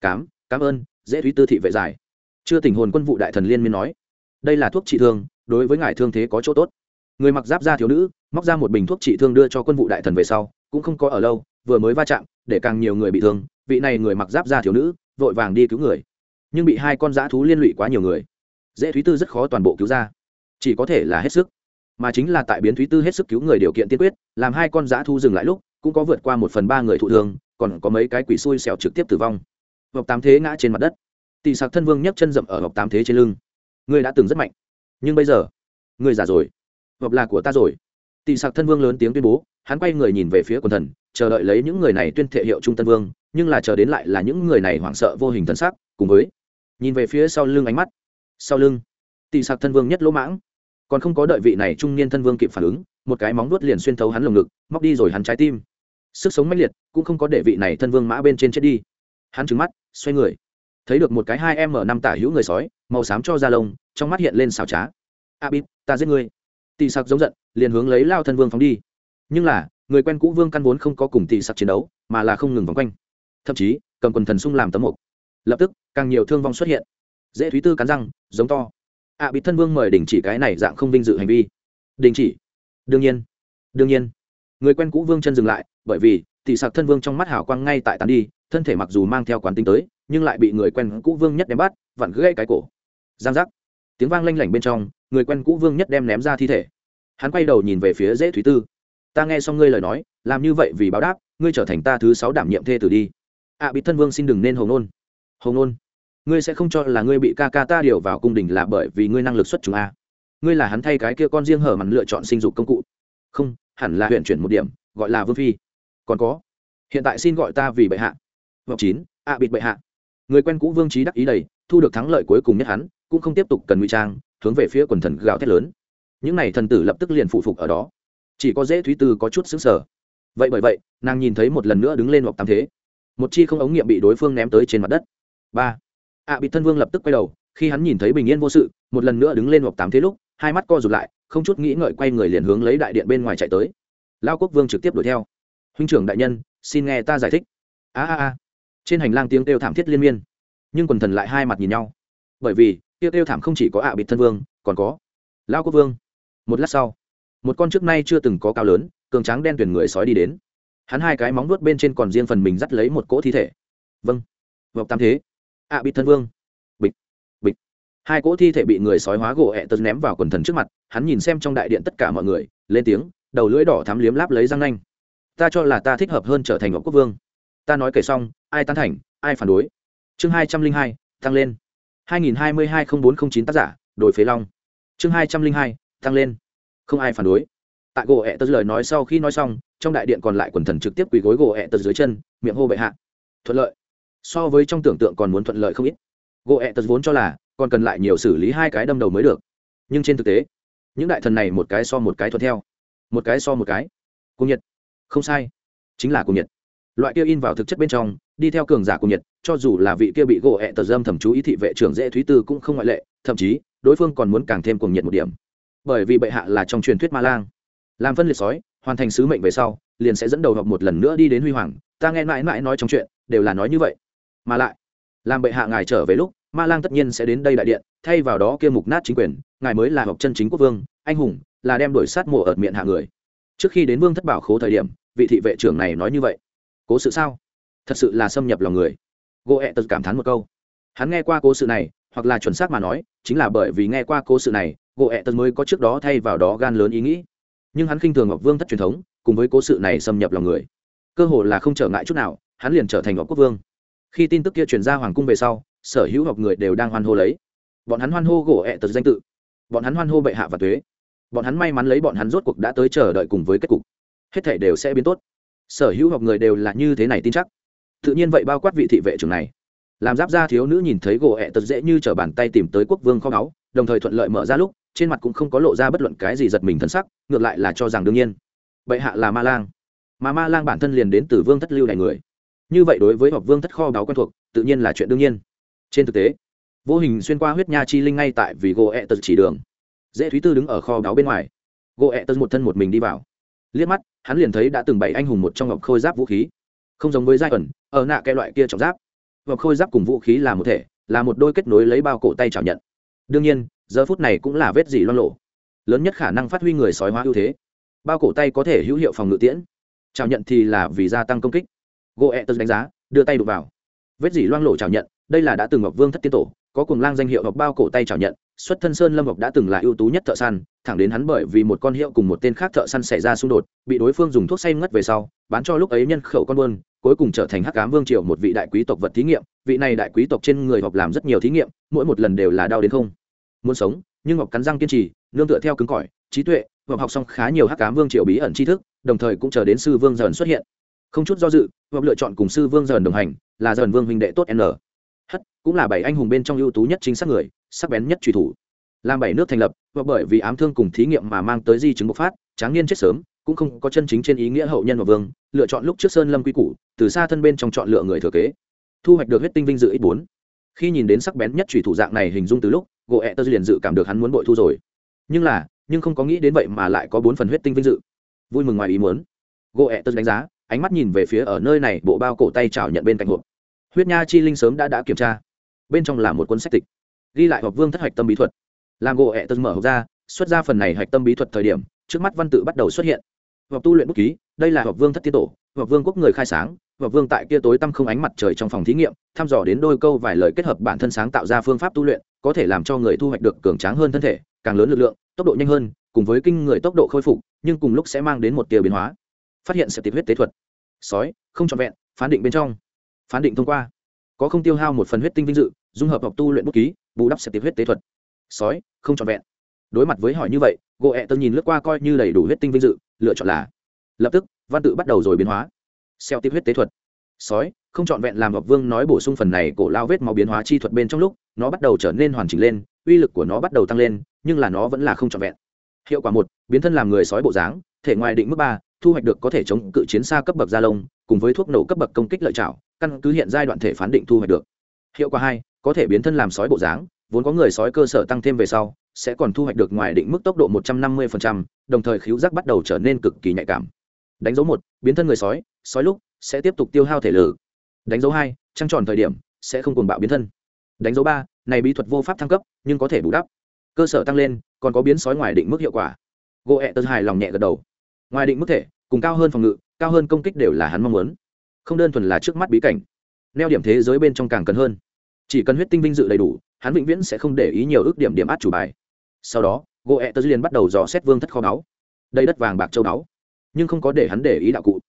Cám cảm ơn, dễ thúy tư thị vệ giải. Chưa tình hồn quân vụ đại thần liên miên nói. Đây là thuốc trị thương, đối với ngài thương thế có chỗ tốt. Người mặc giáp da thiếu nữ, móc ra một bình thuốc trị thương đưa cho quân vụ đại thần về sau, cũng không có ở lâu, vừa mới va chạm, để càng nhiều người bị thương, vị này người mặc giáp da thiếu nữ, vội vàng đi cứu người. Nhưng bị hai con dã thú liên lụy quá nhiều người. Dễ thúy tư rất khó toàn bộ cứu ra chỉ có thể là hết sức. Mà chính là tại biến thúy tư hết sức cứu người điều kiện tiên quyết, làm hai con dã thu dừng lại lúc, cũng có vượt qua một phần ba người thụ thương, còn có mấy cái quỷ xui xẻo trực tiếp tử vong. Vọc tám thế ngã trên mặt đất. Tỷ sạc thân vương nhấc chân rậm ở vọc tám thế trên lưng. Ngươi đã từng rất mạnh, nhưng bây giờ, ngươi già rồi. Vọc là của ta rồi. Tỷ sạc thân vương lớn tiếng tuyên bố, hắn quay người nhìn về phía quần thần, chờ đợi lấy những người này tuyên thệ hiệu trung tân vương, nhưng là chờ đến lại là những người này hoảng sợ vô hình thân xác cùng với, nhìn về phía sau lưng ánh mắt. Sau lưng, tỷ sạc thân vương nhất lỗ mãng còn không có đợi vị này trung niên thân vương kịp phản ứng, một cái móng nuốt liền xuyên thấu hắn lồng ngực, móc đi rồi hắn trái tim. Sức sống mãnh liệt, cũng không có để vị này thân vương mã bên trên chết đi. Hắn trừng mắt, xoay người. Thấy được một cái hai m năm tả hữu người sói, màu xám cho da lông, trong mắt hiện lên xào trá. A bít, ta giết ngươi. Tỳ sặc giống giận, liền hướng lấy lao thân vương phóng đi. Nhưng là, người quen cũ vương căn vốn không có cùng tỳ sặc chiến đấu, mà là không ngừng vòng quanh. Thậm chí, cầm quần thần sung làm tấm mục. Lập tức, càng nhiều thương vong xuất hiện. Dễ thúy tư cắn răng, giống to ạ à, bị thân vương mời đình chỉ cái này dạng không vinh dự hành vi. Đình chỉ? Đương nhiên. Đương nhiên. Người quen cũ vương chân dừng lại bởi vì tỷ sạc thân vương trong mắt hào quang ngay tại tán đi thân thể mặc dù mang theo quán tính tới nhưng lại bị người quen cũ vương nhất đem bắt vặn gãy cái cổ. Giang giác. Tiếng vang lanh lảnh bên trong người quen cũ vương nhất đem ném ra thi thể. Hắn quay đầu nhìn về phía dễ thúy tư. Ta nghe xong ngươi lời nói làm như vậy vì báo đáp ngươi trở thành ta thứ sáu đảm nhiệm thê tử đi. Ạ à, bị thân vương xin đừng nên hồng nôn hồng nôn ngươi sẽ không cho là ngươi bị ca ca ta điều vào cung đình là bởi vì ngươi năng lực xuất chúng a. Ngươi là hắn thay cái kia con riêng hở mặn lựa chọn sinh dục công cụ. Không, hẳn là huyện chuyển một điểm, gọi là vương phi. Còn có, hiện tại xin gọi ta vì bệ hạ. Vọng chín, ạ bịt bệ hạ. Người quen cũ vương trí đắc ý đầy, thu được thắng lợi cuối cùng nhất hắn, cũng không tiếp tục cần ngụy trang, hướng về phía quần thần gào thét lớn. Những n à y thần tử lập tức liền phụ phục ở đó. Chỉ có dễ thúy tư có chút xứng sở vậy bởi vậy, nàng nhìn thấy một lần nữa đứng lên hoặc tam thế. Một chi không ống nghiệm bị đối phương ném tới trên mặt đất. Ba ạ bị thân vương lập tức quay đầu, khi hắn nhìn thấy bình yên vô sự, một lần nữa đứng lên hoặc tám thế lúc, hai mắt co rụt lại, không chút nghĩ ngợi quay người liền hướng lấy đại điện bên ngoài chạy tới. Lao quốc vương trực tiếp đuổi theo. Huynh trưởng đại nhân, xin nghe ta giải thích. A a a. Trên hành lang tiếng kêu thảm thiết liên miên, nhưng quần thần lại hai mặt nhìn nhau. Bởi vì tiêu kêu thảm không chỉ có ạ à bịt thân vương, còn có lao quốc vương. Một lát sau, một con trước nay chưa từng có cao lớn, cường tráng đen tuyển người sói đi đến. Hắn hai cái móng nuốt bên trên còn riêng phần mình dắt lấy một cỗ thi thể. Vâng. Vọc tam thế ạ à, bị thân vương. Bịch bịch. Hai cỗ thi thể bị người sói hóa gỗ ẹ tật ném vào quần thần trước mặt hắn nhìn xem trong đại điện tất cả mọi người lên tiếng đầu lưỡi đỏ thắm liếm láp lấy răng nanh. Ta cho là ta thích hợp hơn trở thành ngọc quốc vương. Ta nói kể xong ai tán thành ai phản đối. Chương hai trăm linh hai tăng lên. Hai nghìn hai mươi hai không bốn không chín tác giả đổi phế long. Chương hai trăm linh hai tăng lên. Không ai phản đối. Tại gỗ ẹ tật lời nói sau khi nói xong trong đại điện còn lại quần thần trực tiếp quỳ gối gỗ ẹ tật dưới chân miệng hô bệ hạ. Thuận lợi so với trong tưởng tượng còn muốn thuận lợi không ít. Gỗ ẹ tật vốn cho là còn cần lại nhiều xử lý hai cái đâm đầu mới được. Nhưng trên thực tế, những đại thần này một cái so một cái thuận theo. Một cái so một cái. Cung nhiệt. Không sai. Chính là cung nhiệt. Loại kia in vào thực chất bên trong, đi theo cường giả cung nhiệt, cho dù là vị kia bị gỗ ẹ tật dâm thẩm chú ý thị vệ trưởng dễ thúy tư cũng không ngoại lệ, thậm chí, đối phương còn muốn càng thêm cuồng nhiệt một điểm. Bởi vì bệ hạ là trong truyền thuyết ma lang. Làm phân liệt sói, hoàn thành sứ mệnh về sau, liền sẽ dẫn đầu học một lần nữa đi đến huy hoàng. Ta nghe mãi mãi nói trong chuyện, đều là nói như vậy mà lại, làm bệ hạ ngài trở về lúc, ma lang tất nhiên sẽ đến đây đại điện, thay vào đó kia mục nát chính quyền, ngài mới là học chân chính quốc vương, anh hùng, là đem đổi sát mộ ở miệng hạ người. Trước khi đến vương thất bảo khố thời điểm, vị thị vệ trưởng này nói như vậy. Cố sự sao? Thật sự là xâm nhập lòng người. Gỗ ẹ tật cảm thán một câu. Hắn nghe qua cố sự này, hoặc là chuẩn xác mà nói, chính là bởi vì nghe qua cố sự này gỗ ẹ tật mới có trước đó thay vào đó gan lớn ý nghĩ. Nhưng hắn khinh thường ngọc vương thất truyền thống, cùng với cố sự này xâm nhập lòng người. Cơ hồ là không trở ngại chút nào, hắn liền trở thành ngọc quốc vương khi tin tức kia truyền ra hoàng cung về sau, sở hữu học người đều đang hoan hô lấy. Bọn hắn hoan hô gỗ ẹ tật danh tự. Bọn hắn hoan hô bệ hạ và thuế bọn hắn may mắn lấy bọn hắn rốt cuộc đã tới chờ đợi cùng với kết cục. Hết thể đều sẽ biến tốt. Sở hữu học người đều là như thế này tin chắc. Tự nhiên vậy bao quát vị thị vệ trưởng này. Làm giáp gia thiếu nữ nhìn thấy gỗ ẹ tật dễ như t r ở bàn tay tìm tới quốc vương kho báu, đồng thời thuận lợi mở ra lúc, trên mặt cũng không có lộ ra bất luận cái gì giật mình thân sắc, ngược lại là cho rằng đương nhiên. Bệ hạ là ma lang. Mà ma lang bản thân liền đến từ vương thất lưu đại người như vậy đối với học vương thất kho đáo quen thuộc, tự nhiên là chuyện đương nhiên. Trên thực tế, vô hình xuyên qua huyết nha chi linh ngay tại vì gỗ ẹ tật chỉ đường. Dễ thúy tư đứng ở kho đáo bên ngoài. Gỗ ẹ tật một thân một mình đi vào. Liếc mắt, hắn liền thấy đã từng bảy anh hùng một trong ngọc khôi giáp vũ khí. Không giống với giai ẩn, ở nạ cái loại kia trọng giáp. Ngọc khôi giáp cùng vũ khí là một thể, là một đôi kết nối lấy bao cổ tay chảo nhận. Đương nhiên, giờ phút này cũng là vết gì loan lộ lớn nhất khả năng phát huy người sói hóa ưu thế. Bao cổ tay có thể hữu hiệu phòng ngự tiễn. Chảo nhận thì là vì gia tăng công kích gỗ ẹ tật đánh giá, đưa tay đục vào. Vết dỉ loang lộ trào nhận, đây là đã từng ngọc vương thất tiên tổ, có cùng lang danh hiệu ngọc bao cổ tay trào nhận, xuất thân sơn lâm ngọc đã từng là ưu tú nhất thợ săn, thẳng đến hắn bởi vì một con hiệu cùng một tên khác thợ săn xảy ra xung đột, bị đối phương dùng thuốc say ngất về sau, bán cho lúc ấy nhân khẩu con buôn, cuối cùng trở thành hắc cám vương triều một vị đại quý tộc vật thí nghiệm, vị này đại quý tộc trên người ngọc làm rất nhiều thí nghiệm, mỗi một lần đều là đau đến không. Muốn sống, nhưng ngọc cắn răng kiên trì, nương tựa theo cứng cỏi, trí tuệ, ngọc học xong khá nhiều hắc cám vương triều bí ẩn tri thức, đồng thời cũng chờ đến sư vương dần xuất hiện không chút do dự, ngọc lựa chọn cùng sư vương dần đồng hành, là dần vương huynh đệ tốt n. Hất cũng là bảy anh hùng bên trong ưu tú nhất chính xác người, sắc bén nhất truy thủ. Làm bảy nước thành lập và bởi vì ám thương cùng thí nghiệm mà mang tới di chứng bộc phát, tráng niên chết sớm, cũng không có chân chính trên ý nghĩa hậu nhân và vương, lựa chọn lúc trước sơn lâm quy củ, từ xa thân bên trong chọn lựa người thừa kế. Thu hoạch được huyết tinh vinh dự ít bốn. Khi nhìn đến sắc bén nhất thủy thủ dạng này hình dung từ lúc, gỗ ẹ tơ liền dự cảm được hắn muốn bội thu rồi. Nhưng là, nhưng không có nghĩ đến vậy mà lại có bốn phần huyết tinh vinh dự. Vui mừng ngoài ý muốn. Gỗ ẹ tơ đánh giá ánh mắt nhìn về phía ở nơi này, bộ bao cổ tay chảo nhận bên cạnh hộp. Huyết nha chi linh sớm đã đã kiểm tra. Bên trong là một cuốn sách tịch. Ghi lại hộp vương thất hạch tâm bí thuật. Làm gỗ ẹ tân mở hộp ra, xuất ra phần này hạch tâm bí thuật thời điểm, trước mắt văn tự bắt đầu xuất hiện. Hoặc tu luyện bút ký, đây là học vương thất tiết tổ hoặc vương quốc người khai sáng hoặc vương tại kia tối tăm không ánh mặt trời trong phòng thí nghiệm, thăm dò đến đôi câu vài lời kết hợp bản thân sáng tạo ra phương pháp tu luyện, có thể làm cho người thu hoạch được cường tráng hơn thân thể, càng lớn lực lượng, tốc độ nhanh hơn, cùng với kinh người tốc độ khôi phục, nhưng cùng lúc sẽ mang đến một tia biến hóa phát hiện sẽ tiệp huyết tế thuật. Sói, không trọn vẹn, phán định bên trong. Phán định thông qua. Có không tiêu hao một phần huyết tinh vinh dự, dung hợp học tu luyện bút ký, bù đắp sẽ tiệp huyết tế thuật. Sói, không trọn vẹn. Đối mặt với hỏi như vậy gỗ ẹ tơ nhìn lướt qua coi như đầy đủ huyết tinh vinh dự, lựa chọn là lập tức, văn tự bắt đầu rồi biến hóa. Xeo tiếp huyết tế thuật. Sói, không trọn vẹn làm ngọc vương nói bổ sung phần này cổ lao vết máu biến hóa chi thuật bên trong lúc, nó bắt đầu trở nên hoàn chỉnh lên, uy lực của nó bắt đầu tăng lên, nhưng là nó vẫn là không trọn vẹn. Hiệu quả một, biến thân làm người sói bộ dáng, thể ngoài định mức ba thu hoạch được có thể chống cự chiến xa cấp bậc da lông cùng với thuốc nổ cấp bậc công kích lợi trảo căn cứ hiện giai đoạn thể phán định thu hoạch được hiệu quả hai có thể biến thân làm sói bộ dáng vốn có người sói cơ sở tăng thêm về sau sẽ còn thu hoạch được ngoài định mức tốc độ 150%, đồng thời khiếu giác bắt đầu trở nên cực kỳ nhạy cảm. Đánh dấu một, biến thân người sói, sói lúc sẽ tiếp tục tiêu hao thể lực. Đánh dấu hai, trăng tròn thời điểm sẽ không cuồng bạo biến thân. Đánh dấu ba, này bí thuật vô pháp thăng cấp, nhưng có thể bù đắp. cơ sở tăng lên còn có biến sói ngoài định mức hiệu quả gỗ ẹ tật hài lòng nhẹ gật đầu ngoài định mức thể, cùng cao hơn phòng ngự, cao hơn công kích đều là hắn mong muốn. Không đơn thuần là trước mắt bí cảnh. Neo điểm thế giới bên trong càng cần hơn. Chỉ cần huyết tinh vinh dự đầy đủ, hắn vĩnh viễn sẽ không để ý nhiều ước điểm điểm át chủ bài. Sau đó gỗ ẹ tơ liền bắt đầu dò xét vương thất kho báu. Đây đất vàng bạc châu báu. Nhưng không có để hắn để ý đạo cụ.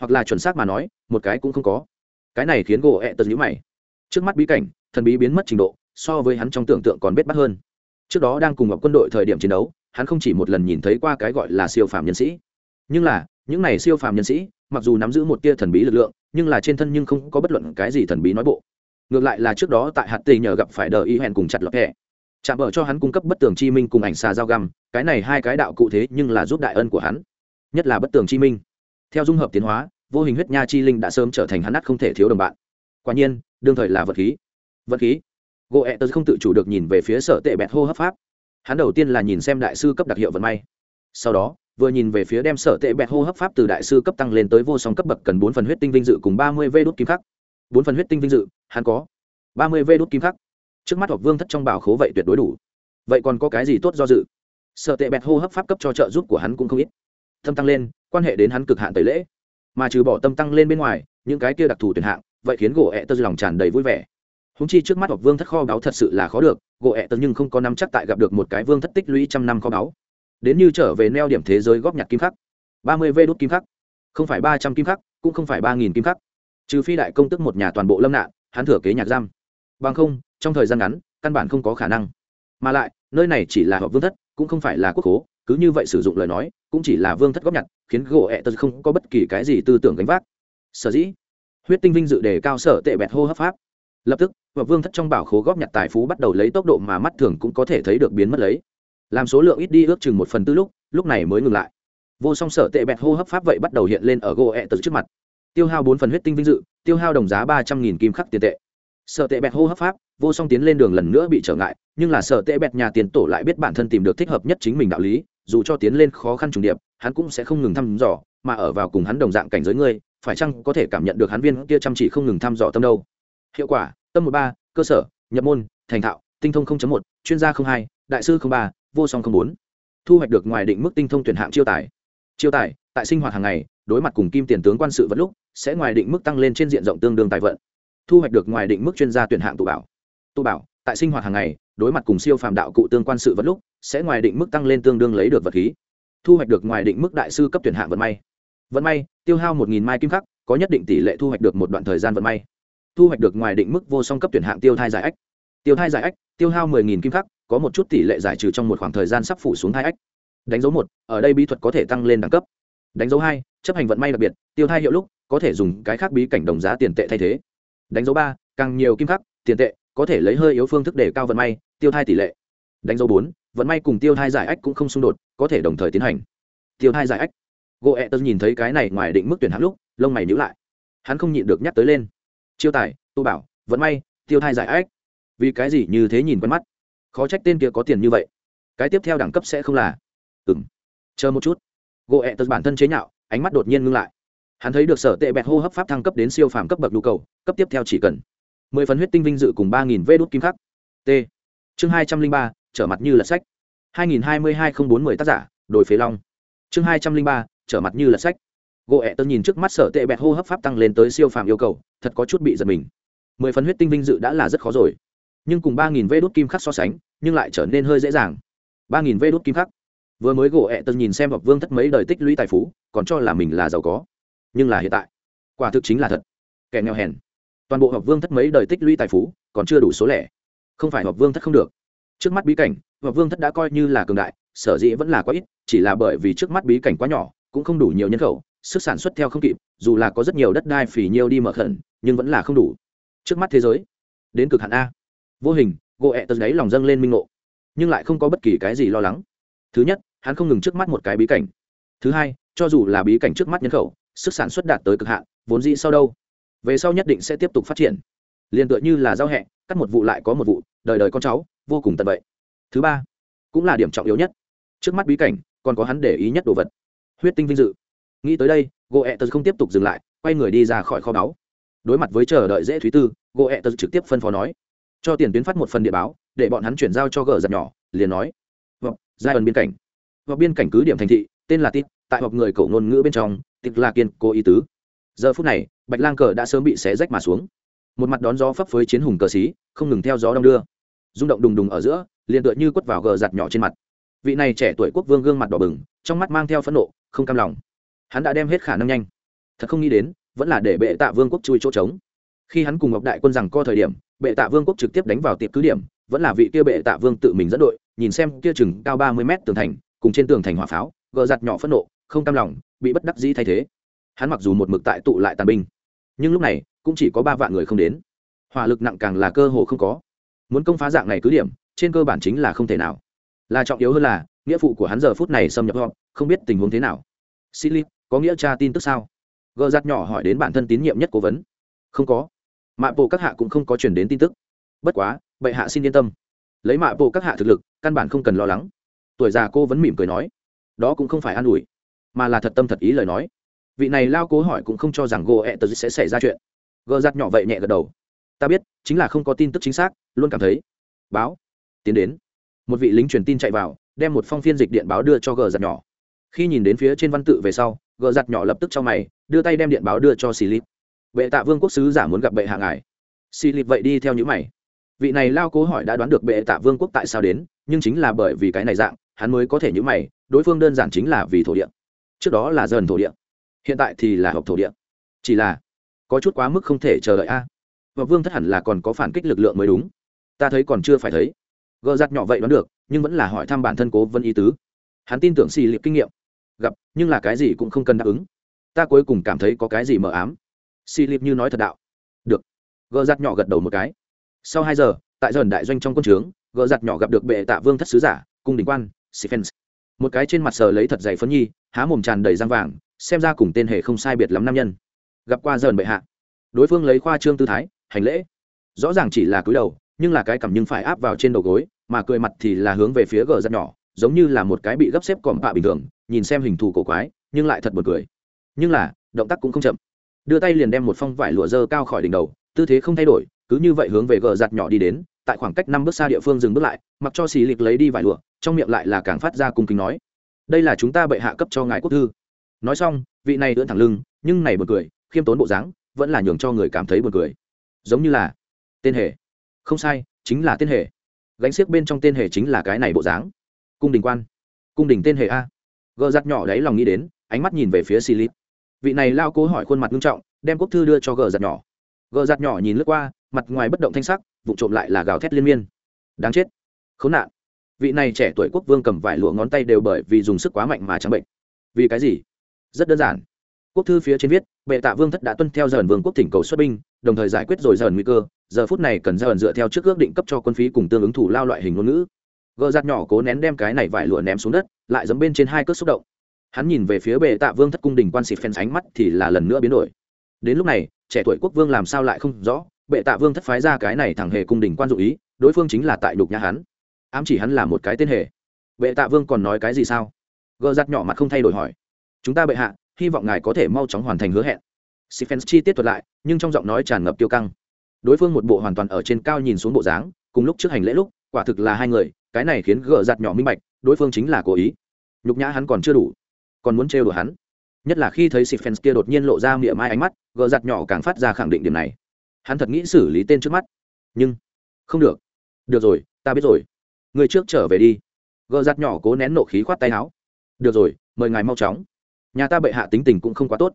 Hoặc là chuẩn xác mà nói, một cái cũng không có. Cái này khiến gỗ ẹ tơ nhữ mày. Trước mắt bí cảnh, thần bí biến mất trình độ, so với hắn trong tưởng tượng còn bết bắt hơn. Trước đó đang cùng gặp quân đội thời điểm chiến đấu, hắn không chỉ một lần nhìn thấy qua cái gọi là siêu phàm nhân sĩ nhưng là, những này siêu phàm nhân sĩ, mặc dù nắm giữ một tia thần bí lực lượng, nhưng là trên thân nhưng không có bất luận cái gì thần bí nói bộ. Ngược lại là trước đó tại hạt tì nhờ gặp phải đờ y hẹn cùng chặt lập hẹ. Chạm bờ cho hắn cung cấp bất tường chi minh cùng ảnh xà dao găm, cái này hai cái đạo cụ thế nhưng là giúp đại ân của hắn. Nhất là bất tường chi minh. Theo dung hợp tiến hóa, vô hình huyết nha chi linh đã sớm trở thành hắn nát không thể thiếu đồng bạn. Quả nhiên, đương thời là vật khí. Vật khí. Gỗ ẹ tớ không tự chủ được nhìn về phía sở tệ bẹt hô hấp pháp. Hắn đầu tiên là nhìn xem đại sư cấp đặc hiệu vận may. Sau đó vừa nhìn về phía đem sở tệ bẹt hô hấp pháp từ đại sư cấp tăng lên tới vô song cấp bậc cần bốn phần huyết tinh vinh dự cùng ba mươi vê đốt kim khắc. Bốn phần huyết tinh vinh dự, hắn có ba mươi vê đốt kim khắc. Trước mắt hoặc vương thất trong bảo khố vậy tuyệt đối đủ. Vậy còn có cái gì tốt do dự? Sở tệ bẹt hô hấp pháp cấp cho trợ giúp của hắn cũng không ít. Tâm tăng lên, quan hệ đến hắn cực hạn tẩy lễ. Mà trừ bỏ tâm tăng lên bên ngoài, những cái kia đặc thù tuyển hạng, vậy khiến gỗ ẹ tơ lòng tràn đầy vui vẻ. Húng chi trước mắt hoặc vương thất kho báu thật sự là khó được, gỗ ẹ tơ nhưng không có nắm chắc tại gặp được một cái vương thất tích lũy trăm năm kho báu đến như trở về neo điểm thế giới góp nhặt kim khắc. Ba mươi vê đốt kim khắc. Không phải ba trăm kim khắc, cũng không phải ba nghìn kim khắc. Trừ phi đại công tức một nhà toàn bộ lâm nạn, hắn thừa kế nhạc giam. Bằng không, trong thời gian ngắn, căn bản không có khả năng. Mà lại, nơi này chỉ là họ vương thất, cũng không phải là quốc hố cứ như vậy sử dụng lời nói, cũng chỉ là vương thất góp nhặt, khiến gỗ ẹ tật không có bất kỳ cái gì tư tưởng gánh vác. Sở dĩ, huyết tinh vinh dự đề cao sở tệ bẹt hô hấp pháp. Lập tức và vương thất trong bảo khố góp nhặt tài phú bắt đầu lấy tốc độ mà mắt thường cũng có thể thấy được biến mất lấy làm số lượng ít đi ước chừng một phần tư lúc lúc này mới ngừng lại. Vô song sở tệ bẹt hô hấp pháp vậy bắt đầu hiện lên ở gỗ ẹ tật trước mặt. Tiêu hao bốn phần huyết tinh vinh dự, tiêu hao đồng giá ba trăm nghìn kim khắc tiền tệ. Sở tệ bẹt hô hấp pháp, vô song tiến lên đường lần nữa bị trở ngại, nhưng là sở tệ bẹt nhà tiền tổ lại biết bản thân tìm được thích hợp nhất chính mình đạo lý, dù cho tiến lên khó khăn trùng điệp, hắn cũng sẽ không ngừng thăm dò, mà ở vào cùng hắn đồng dạng cảnh giới ngươi, phải chăng có thể cảm nhận được hắn viên kia chăm chỉ không ngừng thăm dò tâm đâu? Hiệu quả, tâm một ba, cơ sở, nhập môn, thành thạo, tinh thông một, chuyên gia hai, đại sư ba vô song không bốn. Thu hoạch được ngoài định mức tinh thông tuyển hạng chiêu tài. Chiêu tài, tại sinh hoạt hàng ngày, đối mặt cùng kim tiền tướng quan sự vật lúc, sẽ ngoài định mức tăng lên trên diện rộng tương đương tài vận. Thu hoạch được ngoài định mức chuyên gia tuyển hạng tụ bảo. Tụ bảo, tại sinh hoạt hàng ngày, đối mặt cùng siêu phàm đạo cụ tương quan sự vật lúc, sẽ ngoài định mức tăng lên tương đương lấy được vật khí. Thu hoạch được ngoài định mức đại sư cấp tuyển hạng vận may. Vận may, tiêu hao một mai kim khắc, có nhất định tỷ lệ thu hoạch được một đoạn thời gian vận may. Thu hoạch được ngoài định mức vô song cấp tuyển hạng tiêu thai giải ách. Tiêu thai giải ách, tiêu hao mười nghìn kim khắc có một chút tỷ lệ giải trừ trong một khoảng thời gian sắp phủ xuống thai ách. Đánh dấu một, ở đây bí thuật có thể tăng lên đẳng cấp. Đánh dấu hai, chấp hành vận may đặc biệt, tiêu thai hiệu lúc, có thể dùng cái khác bí cảnh đồng giá tiền tệ thay thế. Đánh dấu ba, càng nhiều kim khắc, tiền tệ, có thể lấy hơi yếu phương thức để cao vận may, tiêu thai tỷ lệ. Đánh dấu bốn, vận may cùng tiêu thai giải ách cũng không xung đột, có thể đồng thời tiến hành. Tiêu thai giải ách. Gỗ ẹ tớ nhìn thấy cái này ngoài định mức tuyển hạng lúc, lông mày nhữ lại. Hắn không nhịn được nhắc tới lên. Chiêu tài, tu bảo, vận may, tiêu thai giải ách. Vì cái gì như thế nhìn quen mắt? Khó trách tên kia có tiền như vậy. Cái tiếp theo đẳng cấp sẽ không là. Ừng chờ một chút. Gỗ ẹ tớ bản thân chế nhạo, ánh mắt đột nhiên ngưng lại. Hắn thấy được sở tệ bẹt hô hấp pháp thăng cấp đến siêu phàm cấp bậc nhu cầu, cấp tiếp theo chỉ cần mười phần huyết tinh vinh dự cùng ba nghìn vê đốt kim khắc. T. Chương hai trăm linh ba, trở mặt như là sách. Hai nghìn hai mươi hai không bốn mươi tác giả, đồi phế long. Chương hai trăm linh ba, trở mặt như là sách. Gỗ ẹ tớ nhìn trước mắt sở tệ bẹt hô hấp pháp tăng lên tới siêu phàm yêu cầu, thật có chút bị giật mình. Mười phần huyết tinh vinh dự đã là rất khó rồi nhưng cùng ba nghìn vê đốt kim khắc so sánh, nhưng lại trở nên hơi dễ dàng. ba nghìn vê đốt kim khắc. Vừa mới gỗ ẹ tân nhìn xem hoặc vương thất mấy đời tích lũy tài phú, còn cho là mình là giàu có. Nhưng là hiện tại, quả thực chính là thật. Kẻ nghèo hèn. Toàn bộ hoặc vương thất mấy đời tích lũy tài phú, còn chưa đủ số lẻ. Không phải hoặc vương thất không được. Trước mắt bí cảnh hoặc vương thất đã coi như là cường đại, sở dĩ vẫn là quá ít, chỉ là bởi vì trước mắt bí cảnh quá nhỏ, cũng không đủ nhiều nhân khẩu, sức sản xuất theo không kịp, dù là có rất nhiều đất đai phì nhiêu đi mở khẩn, nhưng vẫn là không đủ. Trước mắt thế giới, đến cực hạn a vô hình, gỗ ẹ tật đấy lòng dâng lên minh ngộ. Nhưng lại không có bất kỳ cái gì lo lắng. Thứ nhất, hắn không ngừng trước mắt một cái bí cảnh. Thứ hai, cho dù là bí cảnh trước mắt nhân khẩu, sức sản xuất đạt tới cực hạn, vốn dĩ sau đâu? Về sau nhất định sẽ tiếp tục phát triển. Liền tựa như là giao hẹ, cắt một vụ lại có một vụ, đời đời con cháu, vô cùng tận vậy. Thứ ba, cũng là điểm trọng yếu nhất. Trước mắt bí cảnh, còn có hắn để ý nhất đồ vật. Huyết tinh vinh dự. Nghĩ tới đây, gỗ ẹ tật không tiếp tục dừng lại, quay người đi ra khỏi kho báu. Đối mặt với chờ đợi dễ thúy tư, gỗ ẹ tật trực tiếp phân phó nói cho tiền tuyến phát một phần địa báo, để bọn hắn chuyển giao cho gờ giật nhỏ, liền nói giai ẩn biên cảnh. Vọc biên cảnh cứ điểm thành thị, tên là tít, tại họp người cổ ngôn ngữ bên trong tịch là kiên cố ý tứ. Giờ phút này, bạch lang cờ đã sớm bị xé rách mà xuống. Một mặt đón gió phấp phới chiến hùng cờ xí, không ngừng theo gió đông đưa. Rung động đùng đùng ở giữa, liền tựa như quất vào gờ giặt nhỏ trên mặt. Vị này trẻ tuổi quốc vương gương mặt đỏ bừng, trong mắt mang theo phẫn nộ, không cam lòng. Hắn đã đem hết khả năng nhanh. Thật không nghĩ đến, vẫn là để bệ tạ vương quốc chui chỗ trống khi hắn cùng ngọc đại quân rằng co thời điểm, bệ tạ vương quốc trực tiếp đánh vào tiệp cứ điểm, vẫn là vị kia bệ tạ vương tự mình dẫn đội, nhìn xem kia chừng cao ba mươi mét tường thành, cùng trên tường thành hỏa pháo, gờ giặt nhỏ phẫn nộ, không cam lòng, bị bất đắc dĩ thay thế. Hắn mặc dù một mực tại tụ lại tàn binh, nhưng lúc này, cũng chỉ có ba vạn người không đến. Hỏa lực nặng càng là cơ hồ không có. Muốn công phá dạng này cứ điểm, trên cơ bản chính là không thể nào. Là trọng yếu hơn là, nghĩa phụ của hắn giờ phút này xâm nhập họ không biết tình huống thế nào. Silip có nghĩa tra tin tức sao? Gờ giặt nhỏ hỏi đến bản thân tín nhiệm nhất cố vấn. Không có mạ bộ các hạ cũng không có chuyển đến tin tức. Bất quá, bệ hạ xin yên tâm. Lấy mạ bộ các hạ thực lực, căn bản không cần lo lắng. Tuổi già cô vẫn mỉm cười nói, đó cũng không phải an ủi, mà là thật tâm thật ý lời nói. Vị này lao cố hỏi cũng không cho rằng gỗ ẹ tờ sẽ xảy ra chuyện. Gờ giặt nhỏ vậy nhẹ gật đầu. Ta biết, chính là không có tin tức chính xác, luôn cảm thấy. Báo. Tiến đến. Một vị lính truyền tin chạy vào, đem một phong phiên dịch điện báo đưa cho gờ giặt nhỏ. Khi nhìn đến phía trên văn tự về sau gờ giặt nhỏ lập tức cho mày, đưa tay đem điện báo đưa cho xì lít bệ tạ vương quốc sứ giả muốn gặp bệ hạ ngài. Xì lịp vậy đi theo những mày. Vị này lao cố hỏi đã đoán được bệ tạ vương quốc tại sao đến, nhưng chính là bởi vì cái này dạng, hắn mới có thể những mày, đối phương đơn giản chính là vì thổ địa. Trước đó là dần thổ địa, hiện tại thì là hợp thổ địa. Chỉ là, có chút quá mức không thể chờ đợi a. Và vương thất hẳn là còn có phản kích lực lượng mới đúng. Ta thấy còn chưa phải thấy. Gờ giặt nhỏ vậy đoán được, nhưng vẫn là hỏi thăm bản thân cố vân ý tứ. Hắn tin tưởng xì lịp kinh nghiệm. Gặp, nhưng là cái gì cũng không cần đáp ứng. Ta cuối cùng cảm thấy có cái gì mờ ám xì liệp như nói thật đạo. Được. Gờ giặt nhỏ gật đầu một cái. Sau hai giờ, tại dần đại doanh trong quân trướng, gờ giặt nhỏ gặp được bệ tạ vương thất sứ giả, cung đình quan, Stephens. một cái trên mặt sờ lấy thật dày phấn nhi, há mồm tràn đầy răng vàng, xem ra cùng tên hề không sai biệt lắm nam nhân. Gặp qua dần bệ hạ. Đối phương lấy khoa trương tư thái, hành lễ. Rõ ràng chỉ là cúi đầu, nhưng là cái cảm nhưng phải áp vào trên đầu gối, mà cười mặt thì là hướng về phía gờ giặt nhỏ, giống như là một cái bị gấp xếp còm bạ bình thường, nhìn xem hình thù cổ quái, nhưng lại thật buồn cười. Nhưng là, động tác cũng không chậm đưa tay liền đem một phong vải lụa dơ cao khỏi đỉnh đầu, tư thế không thay đổi, cứ như vậy hướng về gờ giặt nhỏ đi đến, tại khoảng cách năm bước xa địa phương dừng bước lại, mặc cho xì lịch lấy đi vải lụa, trong miệng lại là càng phát ra cung kính nói, đây là chúng ta bệ hạ cấp cho ngài quốc thư. Nói xong, vị này ưỡn thẳng lưng, nhưng này buồn cười, khiêm tốn bộ dáng, vẫn là nhường cho người cảm thấy buồn cười. Giống như là tên hề. Không sai, chính là tên hề. Gánh xiếc bên trong tên hề chính là cái này bộ dáng. Cung đình quan. Cung đình tên hề a. Gờ giặt nhỏ đấy lòng nghĩ đến, ánh mắt nhìn về phía xì lít vị này lao cố hỏi khuôn mặt nghiêm trọng, đem quốc thư đưa cho gờ giặt nhỏ. Gờ giặt nhỏ nhìn lướt qua, mặt ngoài bất động thanh sắc vụ trộm lại là gào thét liên miên. Đáng chết. Khốn nạn. Vị này trẻ tuổi quốc vương cầm vải lụa ngón tay đều bởi vì dùng sức quá mạnh mà trắng bệnh. Vì cái gì? Rất đơn giản. Quốc thư phía trên viết, bệ tạ vương thất đã tuân theo dần vương quốc thỉnh cầu xuất binh, đồng thời giải quyết rồi dần nguy cơ. Giờ phút này cần dần dựa theo trước ước định cấp cho quân phí cùng tương ứng thủ lao loại hình ngôn ngữ. Gờ giặt nhỏ cố nén đem cái này vải lụa ném xuống đất, lại dấm bên trên hai cước xúc động hắn nhìn về phía bệ tạ vương thất cung đình quan xịt phen ánh mắt thì là lần nữa biến đổi. Đến lúc này, trẻ tuổi quốc vương làm sao lại không rõ, bệ tạ vương thất phái ra cái này thẳng hề cung đình quan dụ ý, đối phương chính là tại đục nhà hắn. Ám chỉ hắn là một cái tên hề. Bệ tạ vương còn nói cái gì sao? Gờ giặt nhỏ mặt không thay đổi hỏi. Chúng ta bệ hạ, hy vọng ngài có thể mau chóng hoàn thành hứa hẹn. Stephens chi tiết thuật lại, nhưng trong giọng nói tràn ngập tiêu căng. Đối phương một bộ hoàn toàn ở trên cao nhìn xuống bộ dáng, cùng lúc trước hành lễ lúc, quả thực là hai người, cái này khiến gờ giặt nhỏ minh bạch, đối phương chính là cố ý. Nhục nhã hắn còn chưa đủ còn muốn trêu đùa hắn. Nhất là khi thấy Stephens kia đột nhiên lộ ra miệng mai ánh mắt gỡ giặt nhỏ càng phát ra khẳng định điểm này. Hắn thật nghĩ xử lý tên trước mắt. Nhưng, không được. Được rồi, ta biết rồi. Người trước trở về đi. Gỡ giặt nhỏ cố nén nộ khí khoát tay áo. Được rồi, mời ngài mau chóng. Nhà ta bệ hạ tính tình cũng không quá tốt.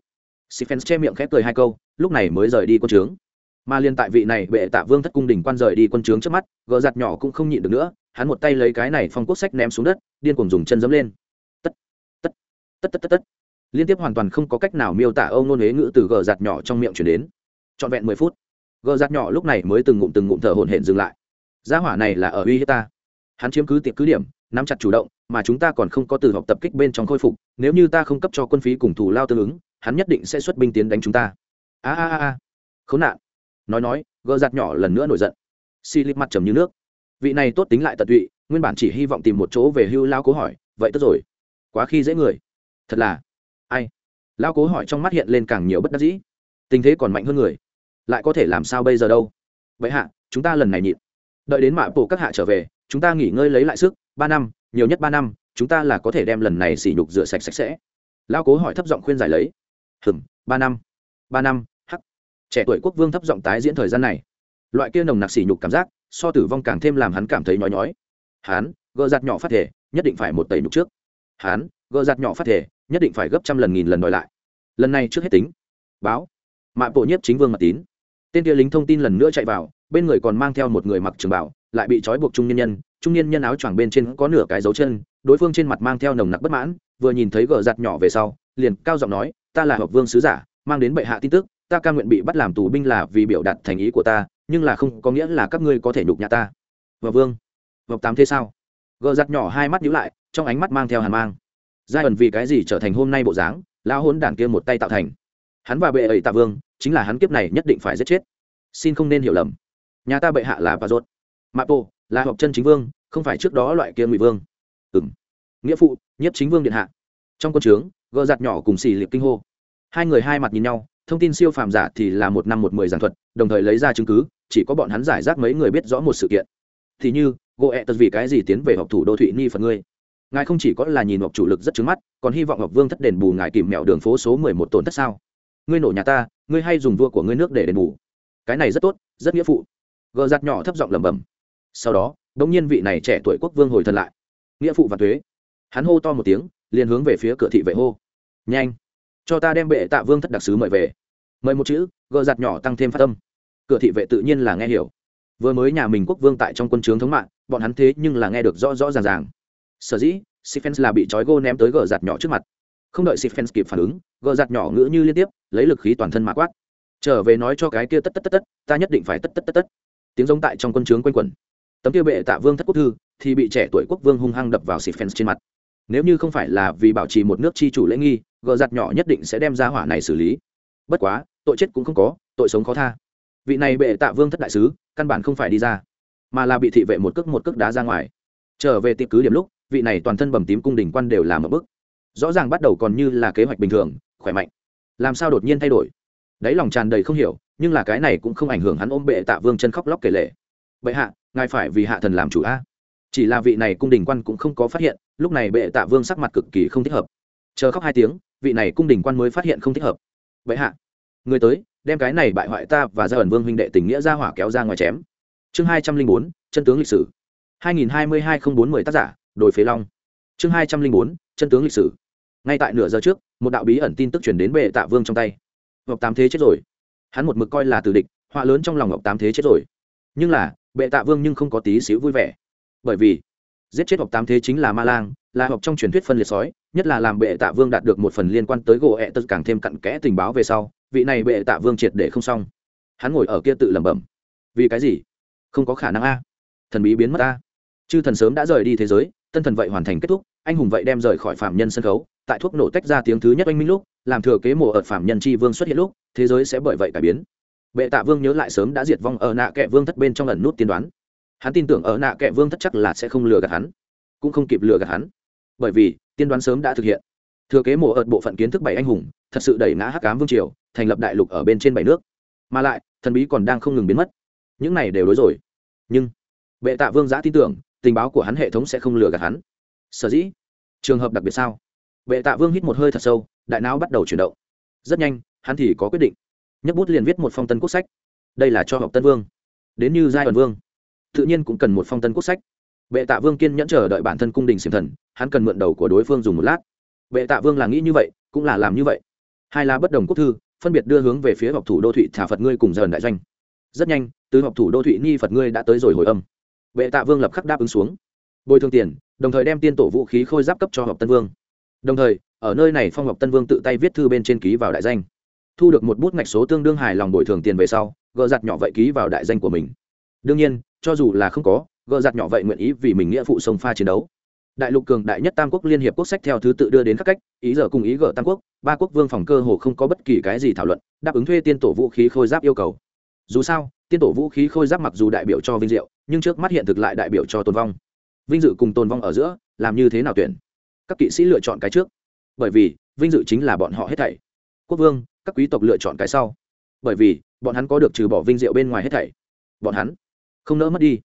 Stephens che miệng khép cười hai câu, lúc này mới rời đi quân trướng. Mà liên tại vị này bệ tạ vương thất cung đình quan rời đi quân trướng trước mắt, gờ giặt nhỏ cũng không nhịn được nữa, hắn một tay lấy cái này phong quốc sách ném xuống đất, điên cuồng dùng chân dẫm lên tất tất tất tất. Liên tiếp hoàn toàn không có cách nào miêu tả âu nôn huế ngữ từ gờ giặt nhỏ trong miệng chuyển đến. Trọn vẹn mười phút, gờ giặt nhỏ lúc này mới từng ngụm từng ngụm thở hổn hển dừng lại. Gia hỏa này là ở uy hiếp ta. Hắn chiếm cứ tiệc cứ điểm, nắm chặt chủ động, mà chúng ta còn không có từ học tập kích bên trong khôi phục, nếu như ta không cấp cho quân phí cùng thủ lao tương ứng, hắn nhất định sẽ xuất binh tiến đánh chúng ta. A a a a. Khốn nạn. Nói nói, gờ giặt nhỏ lần nữa nổi giận. Xì lip mặt trầm như nước. Vị này tốt tính lại tận tụy, nguyên bản chỉ hy vọng tìm một chỗ về hưu lao cố hỏi, vậy tức rồi. Quá khi dễ người thật là. Ai? Lão cố hỏi trong mắt hiện lên càng nhiều bất đắc dĩ. Tình thế còn mạnh hơn người. Lại có thể làm sao bây giờ đâu? Vậy hạ, chúng ta lần này nhịn. Đợi đến mạ bộ các hạ trở về, chúng ta nghỉ ngơi lấy lại sức. Ba năm, nhiều nhất ba năm, chúng ta là có thể đem lần này xỉ nhục rửa sạch sạch sẽ. Lão cố hỏi thấp giọng khuyên giải lấy. Hừm, ba năm. Ba năm, hắc. Trẻ tuổi quốc vương thấp giọng tái diễn thời gian này. Loại kia nồng nặc xỉ nhục cảm giác, so tử vong càng thêm làm hắn cảm thấy nhói nhói. Hắn gỡ giặt nhỏ phát thể, nhất định phải một tẩy nhục trước. Hắn gỡ giặt nhỏ phát thể, nhất định phải gấp trăm lần nghìn lần đòi lại. Lần này trước hết tính. Báo. Mạ bộ nhiếp chính vương mật tín. Tên kia lính thông tin lần nữa chạy vào, bên người còn mang theo một người mặc trường bảo, lại bị trói buộc trung nhân nhân. Trung nhân nhân áo choàng bên trên có nửa cái dấu chân, đối phương trên mặt mang theo nồng nặc bất mãn, vừa nhìn thấy gờ giặt nhỏ về sau, liền cao giọng nói, ta là hợp vương sứ giả, mang đến bệ hạ tin tức, ta ca nguyện bị bắt làm tù binh là vì biểu đạt thành ý của ta, nhưng là không có nghĩa là các ngươi có thể nhục nhà ta. Và vương vọc tám thế sao? Gờ giặt nhỏ hai mắt nhíu lại, trong ánh mắt mang theo hàn mang giai ẩn vì cái gì trở thành hôm nay bộ dáng, lão hôn đản kia một tay tạo thành. Hắn và bệ ấy tạ vương, chính là hắn kiếp này nhất định phải giết chết. Xin không nên hiểu lầm. Nhà ta bệ hạ là bà rốt. Mạ bộ là học chân chính vương, không phải trước đó loại kia ngụy vương. Ừng nghĩa phụ, nhiếp chính vương điện hạ. Trong quân trướng gợ giặt nhỏ cùng xì liệp kinh hô. Hai người hai mặt nhìn nhau, thông tin siêu phàm giả thì là một năm một mười giảng thuật, đồng thời lấy ra chứng cứ, chỉ có bọn hắn giải rác mấy người biết rõ một sự kiện. Thì như gỗ ẹ tật vì cái gì tiến về học thủ đô thụy ni phần ngươi? Ngài không chỉ có là nhìn ngọc chủ lực rất trứng mắt, còn hy vọng ngọc vương thất đền bù ngài kìm mẹo đường phố số mười một tổn thất sao? Ngươi nổ nhà ta, ngươi hay dùng vua của ngươi nước để đền bù. Cái này rất tốt, rất nghĩa phụ. Gờ giặt nhỏ thấp giọng lẩm bẩm. Sau đó đ ỗ n g nhiên vị này trẻ tuổi quốc vương hồi thân lại. Nghĩa phụ và thuế. Hắn hô to một tiếng, liền hướng về phía cửa thị vệ hô. Nhanh, cho ta đem bệ tạ vương thất đặc sứ mời về. Mời một chữ gờ giặt nhỏ tăng thêm phát tâm cửa thị vệ tự nhiên là nghe hiểu. Vừa mới nhà mình quốc vương tại trong quân trướng thống mạng, bọn hắn thế nhưng là nghe được rõ rõ ràng ràng sở dĩ Siphens là bị trói gô ném tới gờ giặt nhỏ trước mặt. Không đợi Siphens kịp phản ứng, gờ giặt nhỏ ngữ như liên tiếp, lấy lực khí toàn thân mà quát. Trở về nói cho cái kia tất tất tất tất, ta nhất định phải tất tất tất tất. Tiếng giống tại trong quân trướng quanh quẩn. Tấm kia bệ tạ vương thất quốc thư thì bị trẻ tuổi quốc vương hung hăng đập vào Siphens trên mặt. Nếu như không phải là vì bảo trì một nước chi chủ lễ nghi, gờ giặt nhỏ nhất định sẽ đem ra hỏa này xử lý. Bất quá, tội chết cũng không có, tội sống khó tha. Vị này bệ tạ vương thất đại sứ, căn bản không phải đi ra, mà là bị thị vệ một cước một cước đá ra ngoài. Trở về tiệc cứ điểm lúc vị này toàn thân bầm tím cung đình quan đều làm ở bức rõ ràng bắt đầu còn như là kế hoạch bình thường, khỏe mạnh. Làm sao đột nhiên thay đổi? Đáy lòng tràn đầy không hiểu, nhưng là cái này cũng không ảnh hưởng hắn ôm bệ tạ vương chân khóc lóc kể lệ bệ hạ, ngài phải vì hạ thần làm chủ a. Chỉ là vị này cung đình quan cũng không có phát hiện, lúc này bệ tạ vương sắc mặt cực kỳ không thích hợp. Chờ khóc hai tiếng, vị này cung đình quan mới phát hiện không thích hợp. Bệ hạ, người tới, đem cái này bại hoại ta và gia ẩn vương huynh đệ tình nghĩa ra hỏa kéo ra ngoài chém. Chương hai trăm linh bốn, chân tướng lịch sử. hai nghìn hai mươi hai không bốn mươi tác giả đồi phế long. Chương hai trăm linh bốn, chân tướng lịch sử. Ngay tại nửa giờ trước, một đạo bí ẩn tin tức chuyển đến bệ tạ vương trong tay. Ngọc tám thế chết rồi. Hắn một mực coi là tử địch, họa lớn trong lòng ngọc tám thế chết rồi. Nhưng là, bệ tạ vương nhưng không có tí xíu vui vẻ. Bởi vì, giết chết ngọc tám thế chính là ma lang, là học trong truyền thuyết phân liệt sói, nhất là làm bệ tạ vương đạt được một phần liên quan tới gỗ ẹ tất càng thêm cặn kẽ tình báo về sau, vị này bệ tạ vương triệt để không xong. Hắn ngồi ở kia tự lẩm bẩm. Vì cái gì? Không có khả năng a. Thần bí biến mất a. Chư thần sớm đã rời đi thế giới tân thần vậy hoàn thành kết thúc, anh hùng vậy đem rời khỏi phạm nhân sân khấu. Tại thuốc nổ tách ra tiếng thứ nhất oanh minh lúc, làm thừa kế mộ ở phạm nhân tri vương xuất hiện lúc, thế giới sẽ bởi vậy cải biến. Bệ tạ vương nhớ lại sớm đã diệt vong ở nạ kệ vương thất bên trong lần nút tiên đoán. Hắn tin tưởng ở nạ kệ vương thất chắc là sẽ không lừa gạt hắn, cũng không kịp lừa gạt hắn. Bởi vì, tiên đoán sớm đã thực hiện. Thừa kế mộ ợt bộ phận kiến thức bảy anh hùng, thật sự đẩy ngã hắc cám vương triều, thành lập đại lục ở bên trên bảy nước. Mà lại, thần bí còn đang không ngừng biến mất. Những này đều đối rồi. Nhưng, bệ tạ vương giã tin tưởng tình báo của hắn hệ thống sẽ không lừa gạt hắn. Sở dĩ? Trường hợp đặc biệt sao? Bệ tạ vương hít một hơi thật sâu, đại não bắt đầu chuyển động. Rất nhanh, hắn thì có quyết định. Nhấc bút liền viết một phong tân quốc sách. Đây là cho học tân vương. Đến như giai đoạn vương. Tự nhiên cũng cần một phong tân quốc sách. Bệ tạ vương kiên nhẫn chờ đợi bản thân cung đình xiềm thần, hắn cần mượn đầu của đối phương dùng một lát. Bệ tạ vương là nghĩ như vậy, cũng là làm như vậy. Hai là bất đồng quốc thư, phân biệt đưa hướng về phía học thủ đô thụy thả phật ngươi cùng dần đại doanh. Rất nhanh, từ học thủ đô thụy ni phật ngươi đã tới rồi hồi âm bệ tạ vương lập khắc đáp ứng xuống. Bồi thường tiền, đồng thời đem tiên tổ vũ khí khôi giáp cấp cho học tân vương. Đồng thời, ở nơi này phong học tân vương tự tay viết thư bên trên ký vào đại danh. Thu được một bút ngạch số tương đương hài lòng bồi thường tiền về sau gợ giặt nhỏ vậy ký vào đại danh của mình. Đương nhiên, cho dù là không có gợ giặt nhỏ vậy nguyện ý vì mình nghĩa phụ sông pha chiến đấu. Đại lục cường đại nhất tam quốc liên hiệp quốc sách theo thứ tự đưa đến các cách, ý giờ cùng ý gỡ tam quốc, ba quốc vương phòng cơ hồ không có bất kỳ cái gì thảo luận, đáp ứng thuê tiên tổ vũ khí khôi giáp yêu cầu. Dù sao, tiên tổ vũ khí khôi giáp mặc dù đại biểu cho vinh diệu nhưng trước mắt hiện thực lại đại biểu cho tồn vong. Vinh dự cùng tồn vong ở giữa, làm như thế nào tuyển? Các kỵ sĩ lựa chọn cái trước. Bởi vì, vinh dự chính là bọn họ hết thảy. Quốc vương, các quý tộc lựa chọn cái sau. Bởi vì, bọn hắn có được trừ bỏ vinh diệu bên ngoài hết thảy. Bọn hắn, không nỡ mất đi.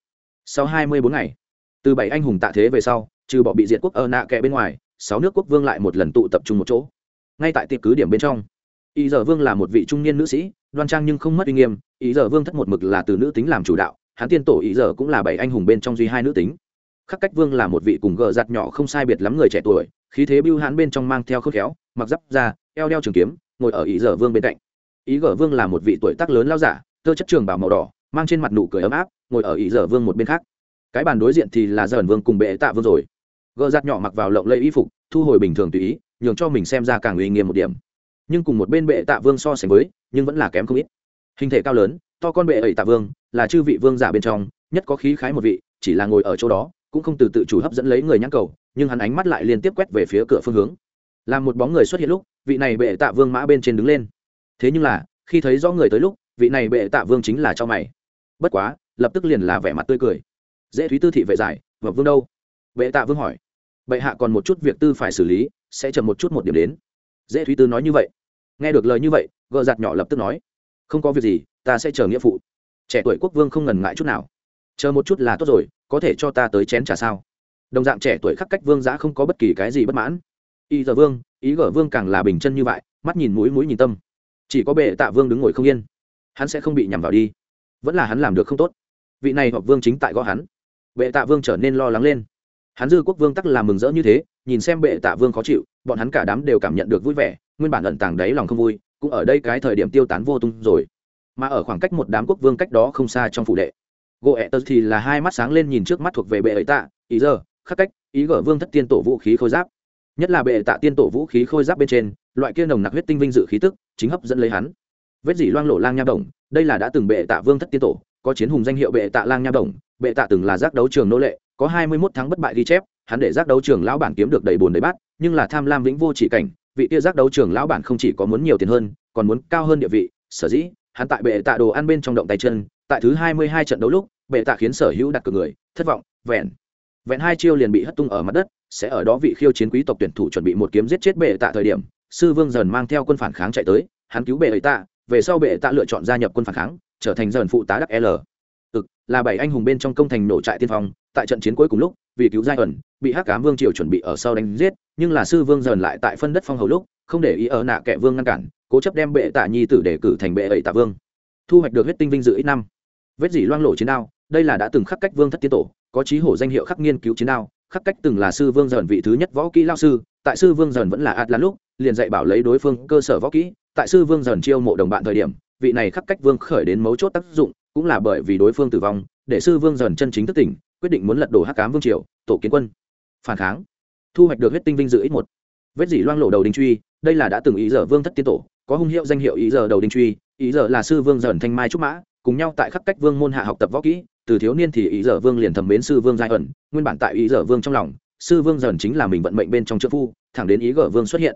Sau hai mươi bốn ngày, từ bảy anh hùng tạ thế về sau, trừ bỏ bị diệt quốc ở nạ kệ bên ngoài, sáu nước quốc vương lại một lần tụ tập trung một chỗ. Ngay tại tiệc cứ điểm bên trong ý giờ vương là một vị trung niên nữ sĩ, đoan trang nhưng không mất uy nghiêm. Ý giờ vương thất một mực là từ nữ tính làm chủ đạo hắn tiên tổ ý giờ cũng là bảy anh hùng bên trong duy hai nữ tính. Khắc cách vương là một vị cùng gờ giặt nhỏ không sai biệt lắm người trẻ tuổi, khí thế bưu hãn bên trong mang theo khớp khéo, mặc giáp ra eo đeo trường kiếm, ngồi ở ý giờ vương bên cạnh. Ý gờ vương là một vị tuổi tác lớn lao giả tơ chất trường bảo màu đỏ, mang trên mặt nụ cười ấm áp, ngồi ở ý giờ vương một bên khác. Cái bàn đối diện thì là dởn vương cùng bệ tạ vương rồi. Gờ giặt nhỏ mặc vào lộng lẫy y phục, thu hồi bình thường tùy ý, nhường cho mình xem ra càng uy nghiêm một điểm. Nhưng cùng một bên bệ tạ vương so sánh với, nhưng vẫn là kém không ít. Hình thể cao lớn to con bệ ẩy tạ vương, là chư vị vương giả bên trong, nhất có khí khái một vị, chỉ là ngồi ở chỗ đó, cũng không từ tự chủ hấp dẫn lấy người nhãn cầu, nhưng hắn ánh mắt lại liên tiếp quét về phía cửa phương hướng. Làm một bóng người xuất hiện lúc, vị này bệ tạ vương mã bên trên đứng lên. Thế nhưng là, khi thấy rõ người tới lúc, vị này bệ tạ vương chính là cho mày. Bất quá, lập tức liền là vẻ mặt tươi cười. Dễ thúy tư thị vệ giải và vương đâu? Bệ tạ vương hỏi. Bệ hạ còn một chút việc tư phải xử lý, sẽ chậm một chút một điểm đến. Dễ thúy tư nói như vậy. Nghe được lời như vậy, gợ giặt nhỏ lập tức nói. Không có việc gì ta sẽ chờ nghĩa phụ. Trẻ tuổi quốc vương không ngần ngại chút nào. Chờ một chút là tốt rồi, có thể cho ta tới chén trà sao? Đồng dạng trẻ tuổi khắc cách vương giã không có bất kỳ cái gì bất mãn. Y giờ vương, ý gở vương càng là bình chân như vậy, mắt nhìn mũi mũi nhìn tâm. Chỉ có bệ tạ vương đứng ngồi không yên. Hắn sẽ không bị nhằm vào đi. Vẫn là hắn làm được không tốt. Vị này hoặc vương chính tại gõ hắn. Bệ tạ vương trở nên lo lắng lên. Hắn dư quốc vương tắc làm mừng rỡ như thế, nhìn xem bệ tạ vương khó chịu, bọn hắn cả đám đều cảm nhận được vui vẻ, nguyên bản ẩn tàng đáy lòng không vui, cũng ở đây cái thời điểm tiêu tán vô tung rồi mà ở khoảng cách một đám quốc vương cách đó không xa trong phủ đệ. Gỗ ẹ tật thì là hai mắt sáng lên nhìn trước mắt thuộc về bệ ấy tạ, ý giờ, khắc cách, ý gở vương thất tiên tổ vũ khí khôi giáp. Nhất là bệ tạ tiên tổ vũ khí khôi giáp bên trên, loại kia nồng nặc huyết tinh vinh dự khí tức, chính hấp dẫn lấy hắn. Vết dỉ loang lộ lang nha đồng, đây là đã từng bệ tạ vương thất tiên tổ, có chiến hùng danh hiệu bệ tạ lang nha đồng. Bệ tạ từng là giác đấu trường nô lệ, có hai mươi 21 tháng bất bại ghi chép, hắn để giác đấu trường lão bản kiếm được đầy bồn đầy bát, nhưng là tham lam vĩnh vô chỉ cảnh, vị kia giác đấu trường lão bản không chỉ có muốn nhiều tiền hơn, còn muốn cao hơn địa vị, sở dĩ hắn tại bệ tạ đồ ăn bên trong động tay chân, tại thứ hai mươi hai trận đấu lúc, bệ tạ khiến sở hữu đặt cược người, thất vọng, vẹn. Vẹn hai chiêu liền bị hất tung ở mặt đất, sẽ ở đó vị khiêu chiến quý tộc tuyển thủ chuẩn bị một kiếm giết chết bệ tạ thời điểm, sư vương dần mang theo quân phản kháng chạy tới, hắn cứu bệ ấy tạ, về sau bệ tạ lựa chọn gia nhập quân phản kháng, trở thành dần phụ tá đắc l. Ực, là bảy anh hùng bên trong công thành nổ trại tiên phong, tại trận chiến cuối cùng lúc, vì cứu giai ẩn, bị hắc cám vương triều chuẩn bị ở sau đánh giết, nhưng là sư vương dần lại tại phân đất phong hầu lúc không để ý ở nạ kẻ vương ngăn cản, cố chấp đem bệ tạ nhi tử để cử thành bệ ẩy tạ vương. Thu hoạch được huyết tinh vinh dự ít năm. Vết dỉ loang lộ chiến đao, đây là đã từng khắc cách vương thất tiên tổ, có trí hổ danh hiệu khắc nghiên cứu chiến đao, khắc cách từng là sư vương dần vị thứ nhất võ kỹ lao sư, tại sư vương dần vẫn là ạt lan lúc, liền dạy bảo lấy đối phương cơ sở võ kỹ, tại sư vương dần chiêu mộ đồng bạn thời điểm, vị này khắc cách vương khởi đến mấu chốt tác dụng, cũng là bởi vì đối phương tử vong, để sư vương dần chân chính thức tỉnh, quyết định muốn lật đổ hắc cám vương triều, tổ kiến quân. Phản kháng. Thu hoạch được huyết tinh vinh dự ít một. Vết dỉ loang lộ đầu đình truy đây là đã từng ý giờ vương thất tiên tổ, có hung hiệu danh hiệu ý giờ đầu đình truy, ý giờ là sư vương dần thanh mai trúc mã, cùng nhau tại khắc cách vương môn hạ học tập võ kỹ, từ thiếu niên thì ý giờ vương liền thầm mến sư vương giai ẩn, nguyên bản tại ý giờ vương trong lòng, sư vương dần chính là mình vận mệnh bên trong trợ phu, thẳng đến ý gở vương xuất hiện.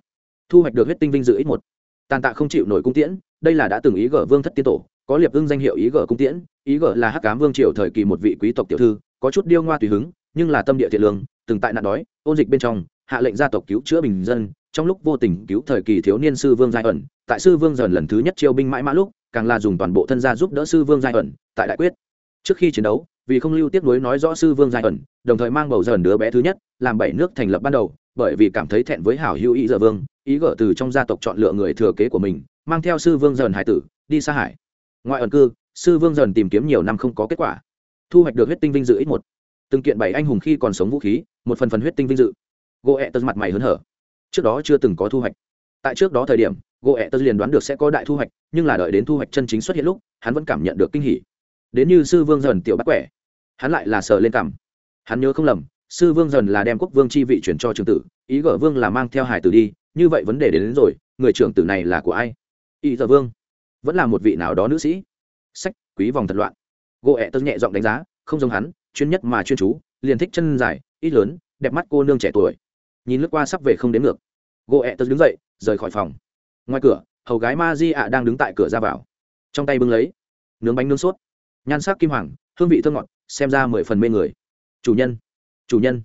Thu hoạch được huyết tinh vinh dự ít một. Tàn tạ không chịu nổi cung tiễn, đây là đã từng ý gở vương thất tiên tổ, có liệp ưng danh hiệu ý gở cung tiễn, ý gở là hắc cám vương triều thời kỳ một vị quý tộc tiểu thư, có chút điêu ngoa tùy hứng, nhưng là tâm địa thiện lương, từng tại nạn đói, ôn dịch bên trong, hạ lệnh gia tộc cứu chữa bình dân trong lúc vô tình cứu thời kỳ thiếu niên sư vương giai ẩn, tại sư vương dần lần thứ nhất chiêu binh mãi mã lúc, càng là dùng toàn bộ thân gia giúp đỡ sư vương giai ẩn, tại đại quyết. Trước khi chiến đấu, vì không lưu tiếp nối nói rõ sư vương giai ẩn, đồng thời mang bầu dần đứa bé thứ nhất, làm bảy nước thành lập ban đầu, bởi vì cảm thấy thẹn với hảo hữu ý giờ vương, ý gở từ trong gia tộc chọn lựa người thừa kế của mình, mang theo sư vương dần hải tử, đi xa hải. Ngoại ẩn cư, sư vương dần tìm kiếm nhiều năm không có kết quả. Thu hoạch được huyết tinh vinh dự ít một. Từng kiện bảy anh hùng khi còn sống vũ khí, một phần phần huyết tinh vinh dự. Gỗ ẹ tật mặt mày hớn hở trước đó chưa từng có thu hoạch. Tại trước đó thời điểm gỗ ẹ tơ liền đoán được sẽ có đại thu hoạch nhưng là đợi đến thu hoạch chân chính xuất hiện lúc hắn vẫn cảm nhận được kinh hỉ. Đến như sư vương dần tiểu bắt quẻ hắn lại là sờ lên cảm. Hắn nhớ không lầm sư vương dần là đem quốc vương chi vị chuyển cho trường tử ý gở vương là mang theo hải tử đi như vậy vấn đề đến, đến rồi người trưởng tử này là của ai? Ý giờ vương vẫn là một vị nào đó nữ sĩ. Sách quý vòng thật loạn. Gỗ ẹ tớ nhẹ giọng đánh giá không giống hắn chuyên nhất mà chuyên chú liền thích chân dài ít lớn đẹp mắt cô nương trẻ tuổi nhìn lướt qua sắp về không đến ngược. Gỗ ẹ tớ đứng dậy, rời khỏi phòng. Ngoài cửa, hầu gái ma di ạ đang đứng tại cửa ra vào. Trong tay bưng lấy, nướng bánh nướng sốt. Nhan sắc kim hoàng, hương vị thơm ngọt, xem ra mười phần mê người. Chủ nhân chủ nhân,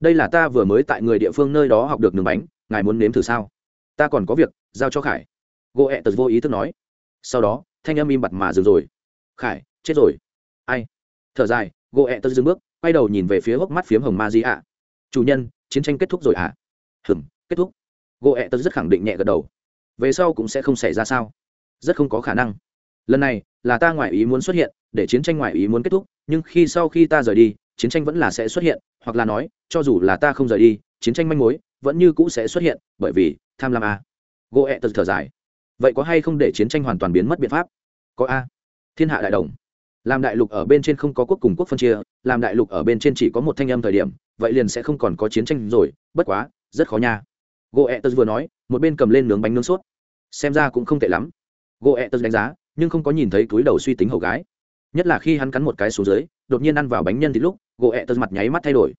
đây là ta vừa mới tại người địa phương nơi đó học được nướng bánh, ngài muốn nếm thử sao? Ta còn có việc, giao cho khải. Gỗ ẹ tật vô ý thức nói. Sau đó, thanh âm im bặt mà dừng rồi. Khải, chết rồi. Ai? Thở dài, gỗ ẹ tật dừng bước, quay đầu nhìn về phía hốc mắt phiếm hồng ma di ạ. Chủ nhân chiến tranh kết thúc rồi à hừm, kết thúc. Gỗ ẹ tật rất khẳng định nhẹ gật đầu. Về sau cũng sẽ không xảy ra sao? Rất không có khả năng. Lần này là ta ngoại ý muốn xuất hiện, để chiến tranh ngoại ý muốn kết thúc, nhưng khi sau khi ta rời đi, chiến tranh vẫn là sẽ xuất hiện, hoặc là nói, cho dù là ta không rời đi, chiến tranh manh mối vẫn như cũ sẽ xuất hiện, bởi vì, tham lam a. Gỗ ẹ tật thở dài. Vậy có hay không để chiến tranh hoàn toàn biến mất biện pháp? Có a. Thiên hạ đại đồng. Làm đại lục ở bên trên không có quốc cùng quốc phân chia làm đại lục ở bên trên chỉ có một thanh âm thời điểm vậy liền sẽ không còn có chiến tranh rồi, bất quá, rất khó nha. Gỗ ẹ tật vừa nói, một bên cầm lên nướng bánh nướng sốt. Xem ra cũng không tệ lắm. Gỗ ẹ tật đánh giá, nhưng không có nhìn thấy túi đầu suy tính hầu gái. Nhất là khi hắn cắn một cái xuống dưới, đột nhiên ăn vào bánh nhân thịt lúc gỗ ẹ tật mặt nháy mắt thay đổi.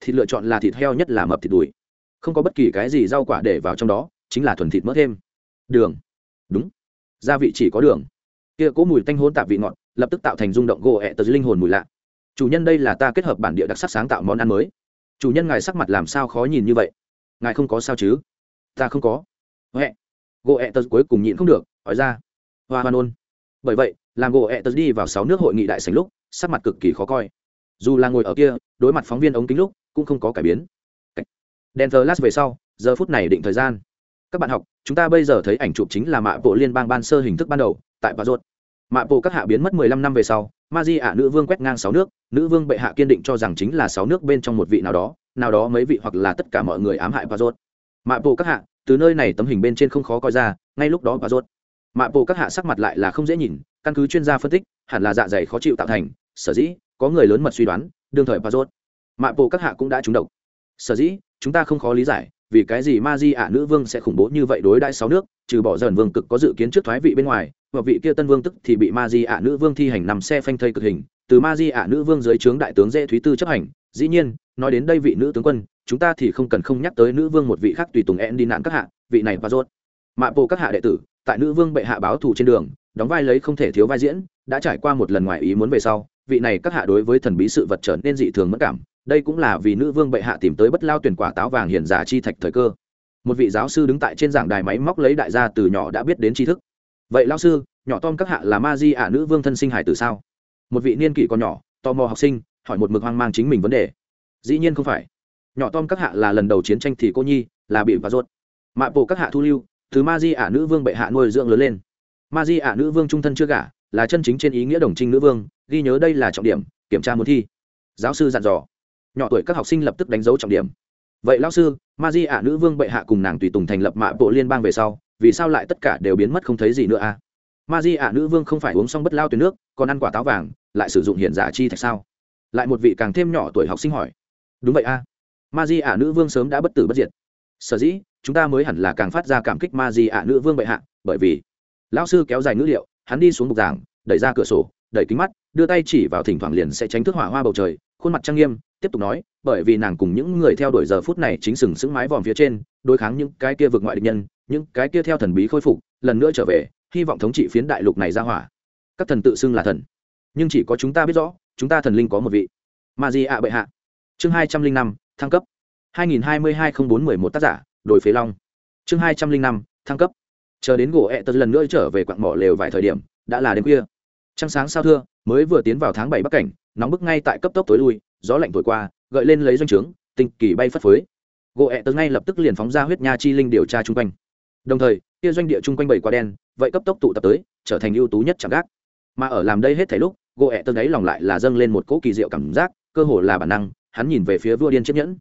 Thịt lựa chọn là thịt heo nhất là mập thịt đùi. Không có bất kỳ cái gì rau quả để vào trong đó, chính là thuần thịt mỡ thêm. Đường. Đúng. Gia vị chỉ có đường. Kia cố mùi tanh hôn tạp vị ngọt, lập tức tạo thành rung động gỗ ẹ tật linh hồn mùi lạ. Chủ nhân đây là ta kết hợp bản địa đặc sắc sáng tạo món ăn mới chủ nhân ngài sắc mặt làm sao khó nhìn như vậy? Ngài không có sao chứ? Ta không có. Huệ gỗ ẹ tật cuối cùng nhịn không được, hỏi ra. Hoa hoa nôn bởi vậy, làm gỗ ẹ tật đi vào sáu nước hội nghị đại sành lúc, sắc mặt cực kỳ khó coi. Dù là ngồi ở kia, đối mặt phóng viên ống kính lúc, cũng không có cải biến. Đèn thờ lát về sau, giờ phút này định thời gian. Các bạn học, chúng ta bây giờ thấy ảnh chụp chính là mạ bộ liên bang ban sơ hình thức ban đầu, tại bà ruột mạ bộ các hạ biến mất mười lăm năm về sau, ma di ả nữ vương quét ngang sáu nước, nữ vương bệ hạ kiên định cho rằng chính là sáu nước bên trong một vị nào đó nào đó mấy vị hoặc là tất cả mọi người ám hại và rốt. Mạ bộ các hạ, từ nơi này tấm hình bên trên không khó coi ra, ngay lúc đó bà rốt. Mạ bộ các hạ sắc mặt lại là không dễ nhìn, căn cứ chuyên gia phân tích, hẳn là dạ dày khó chịu tạo thành, sở dĩ, có người lớn mật suy đoán, đương thời bà rốt. Mạ bộ các hạ cũng đã trúng độc. Sở dĩ, chúng ta không khó lý giải, vì cái gì ma di ả nữ vương sẽ khủng bố như vậy đối đãi sáu nước, trừ bỏ dần vương cực có dự kiến trước thoái vị bên ngoài và vị kia tân vương tức thì bị ma di ả nữ vương thi hành nằm xe phanh thây cực hình, từ ma di ả nữ vương dưới trướng đại tướng dễ thúy tư chấp hành. Dĩ nhiên, nói đến đây vị nữ tướng quân, chúng ta thì không cần không nhắc tới nữ vương một vị khác tùy tùng en đi nạn các hạ, vị này và rốt. Mạ bộ các hạ đệ tử, tại nữ vương bệ hạ báo thù trên đường, đóng vai lấy không thể thiếu vai diễn, đã trải qua một lần ngoài ý muốn về sau, vị này các hạ đối với thần bí sự vật trở nên dị thường mất cảm. Đây cũng là vì nữ vương bệ hạ tìm tới bất lao tuyển quả táo vàng hiền giả chi thạch thời cơ. Một vị giáo sư đứng tại trên giảng đài máy móc lấy đại gia từ nhỏ đã biết đến tri thức vậy lao sư, nhỏ tom các hạ là ma di ả nữ vương thân sinh hải từ sao? Một vị niên kỷ còn nhỏ, tò mò học sinh, hỏi một mực hoang mang chính mình vấn đề. Dĩ nhiên không phải. Nhỏ tom các hạ là lần đầu chiến tranh thì cô nhi, là bị và ruột. mạ bộ các hạ thu lưu từ ma di ả nữ vương bệ hạ nuôi dưỡng lớn lên. Ma di ả nữ vương trung thân chưa gả, là chân chính trên ý nghĩa đồng trinh nữ vương, ghi nhớ đây là trọng điểm, kiểm tra muốn thi. Giáo sư dặn dò. Nhỏ tuổi các học sinh lập tức đánh dấu trọng điểm. Vậy lao sư, ma di ả nữ vương bệ hạ cùng nàng tùy tùng thành lập mạ bộ liên bang về sau vì sao lại tất cả đều biến mất không thấy gì nữa a à? ma di ạ nữ vương không phải uống xong bất lao tuyến nước, còn ăn quả táo vàng, lại sử dụng hiện giả chi thạch sao lại một vị càng thêm nhỏ tuổi học sinh hỏi đúng vậy a à? ma di ạ nữ vương sớm đã bất tử bất diệt sở dĩ, chúng ta mới hẳn là càng phát ra cảm kích ma di ạ nữ vương bệ hạ, bởi vì lão sư kéo dài ngữ liệu, hắn đi xuống bục giảng, đẩy ra cửa sổ, đẩy kính mắt, đưa tay chỉ vào thỉnh thoảng liền sẽ tránh thức hỏa hoa bầu trời, khuôn mặt trang nghiêm, tiếp tục nói, bởi vì nàng cùng những người theo đuổi giờ phút này chính sừng sững mái vòm phía trên, đối kháng những cái kia vượt ngoại địch nhân những cái kia theo thần bí khôi phục, lần nữa trở về, hy vọng thống trị phiến đại lục này ra hỏa. Các thần tự xưng là thần. Nhưng chỉ có chúng ta biết rõ, chúng ta thần linh có một vị. Mà gì ạ bệ hạ. Chương hai trăm linh năm, thăng cấp. hai nghìn hai mươi hai không bốn mười một tác giả đổi phế long. Chương hai trăm linh năm, thăng cấp. Chờ đến gỗ ẹ tật lần nữa trở về quặng mỏ lều vài thời điểm, đã là đêm khuya. Trăng sáng sao thưa, mới vừa tiến vào tháng bảy bắc cảnh, nóng bức ngay tại cấp tốc tối lui, gió lạnh thổi qua, gợi lên lấy doanh trướng tinh kỳ bay phất phới. Gỗ ẹ tớ ngay lập tức liền phóng ra huyết nha chi linh điều tra chung quanh đồng thời, kia doanh địa chung quanh bảy quả đen, vậy cấp tốc tụ tập tới, trở thành ưu tú nhất chẳng gác. Mà ở làm đây hết thảy lúc gỗ ẹ tớ ấy lòng lại là dâng lên một cỗ kỳ diệu cảm giác, cơ hồ là bản năng, hắn nhìn về phía vua điên chiếc nhẫn.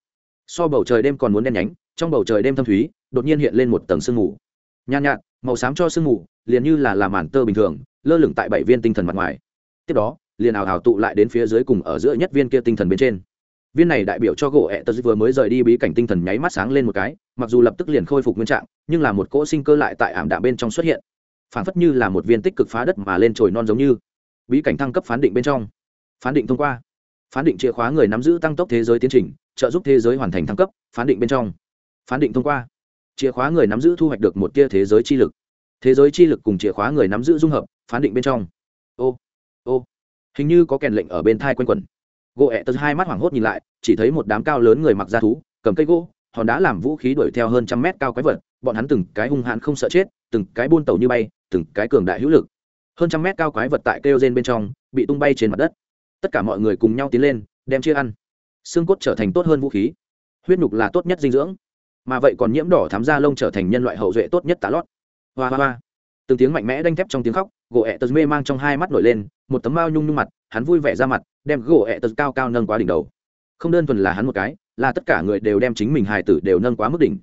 So bầu trời đêm còn muốn đen nhánh, trong bầu trời đêm thâm thúy, đột nhiên hiện lên một tầng sương mù. Nhàn nhạt, màu xám cho sương mù, liền như là làm màn tơ bình thường, lơ lửng tại bảy viên tinh thần mặt ngoài. Tiếp đó, liền ảo hào tụ lại đến phía dưới cùng ở giữa nhất viên kia tinh thần bên trên viên này đại biểu cho gỗ ẹ tật vừa mới rời đi bí cảnh tinh thần nháy mắt sáng lên một cái, mặc dù lập tức liền khôi phục nguyên trạng, nhưng là một cỗ sinh cơ lại tại ảm đạm bên trong xuất hiện. Phản phất như là một viên tích cực phá đất mà lên trồi non giống như. Bí cảnh thăng cấp phán định bên trong. Phán định thông qua. Phán định chìa khóa người nắm giữ tăng tốc thế giới tiến trình, trợ giúp thế giới hoàn thành thăng cấp, phán định bên trong. Phán định thông qua. Chìa khóa người nắm giữ thu hoạch được một tia thế giới chi lực. Thế giới chi lực cùng chìa khóa người nắm giữ dung hợp, phán định bên trong. Ô ô. Hình như có kèn lệnh ở bên thai quanh quẩn gỗ ẹ tật hai mắt hoảng hốt nhìn lại, chỉ thấy một đám cao lớn người mặc da thú, cầm cây gỗ, hòn đá làm vũ khí đuổi theo hơn trăm mét cao quái vật, bọn hắn từng cái hung hãn không sợ chết, từng cái buôn tàu như bay, từng cái cường đại hữu lực. Hơn trăm mét cao quái vật tại kêu gen bên trong, bị tung bay trên mặt đất. Tất cả mọi người cùng nhau tiến lên, đem chia ăn. Xương cốt trở thành tốt hơn vũ khí. Huyết nhục là tốt nhất dinh dưỡng. Mà vậy còn nhiễm đỏ thám da lông trở thành nhân loại hậu duệ tốt nhất tá lót. Hoa hoa hoa từng tiếng mạnh mẽ đanh thép trong tiếng khóc, gỗ ẹ tật mê mang trong hai mắt nổi lên, một tấm bao nhung nhung mặt, hắn vui vẻ ra mặt, đem gỗ ẹ tật cao cao nâng quá đỉnh đầu. Không đơn thuần là hắn một cái, là tất cả người đều đem chính mình hài tử đều nâng quá mức đỉnh.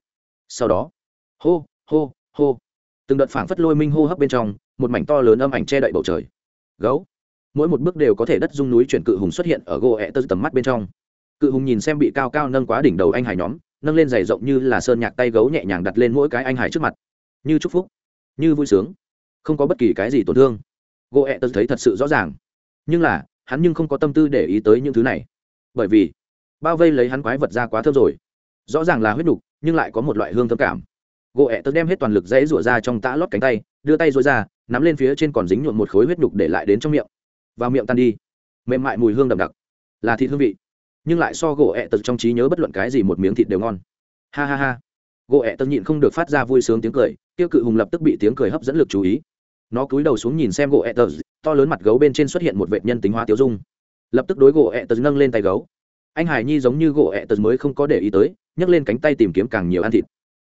Sau đó, hô hô hô. Từng đợt phảng phất lôi minh hô hấp bên trong, một mảnh to lớn âm ảnh che đậy bầu trời. Gấu. Mỗi một bước đều có thể đất dung núi chuyển cự hùng xuất hiện ở gỗ ẹ tật tầm mắt bên trong. Cự hùng nhìn xem bị cao cao nâng quá đỉnh đầu anh hải nhóm, nâng lên giày rộng như là sơn nhạc tay gấu nhẹ nhàng đặt lên mỗi cái anh hải trước mặt. Như chúc phúc như vui sướng, không có bất kỳ cái gì tổn thương. Gỗ ẹ tật thấy thật sự rõ ràng. Nhưng là, hắn nhưng không có tâm tư để ý tới những thứ này. Bởi vì, bao vây lấy hắn quái vật ra quá thơm rồi. Rõ ràng là huyết đục nhưng lại có một loại hương thơm cảm. Gỗ ẹ tật đem hết toàn lực dãy rủa ra trong tã lót cánh tay, đưa tay rối ra, nắm lên phía trên còn dính nhuộm một khối huyết đục để lại đến trong miệng. Vào miệng tan đi. Mềm mại mùi hương đậm đặc. Là thịt hương vị. Nhưng lại so gỗ ẹ tật trong trí nhớ bất luận cái gì một miếng thịt đều ngon. Ha ha ha gỗ ẹ tật nhịn không được phát ra vui sướng tiếng cười, tiêu cự hùng lập tức bị tiếng cười hấp dẫn lực chú ý. Nó cúi đầu xuống nhìn xem gỗ ẹ tật to lớn mặt gấu bên trên xuất hiện một vệ nhân tính hóa tiêu dung. Lập tức đối gỗ ẹ tật nâng lên tay gấu. Anh hải nhi giống như gỗ ẹ tật mới không có để ý tới, nhấc lên cánh tay tìm kiếm càng nhiều ăn thịt.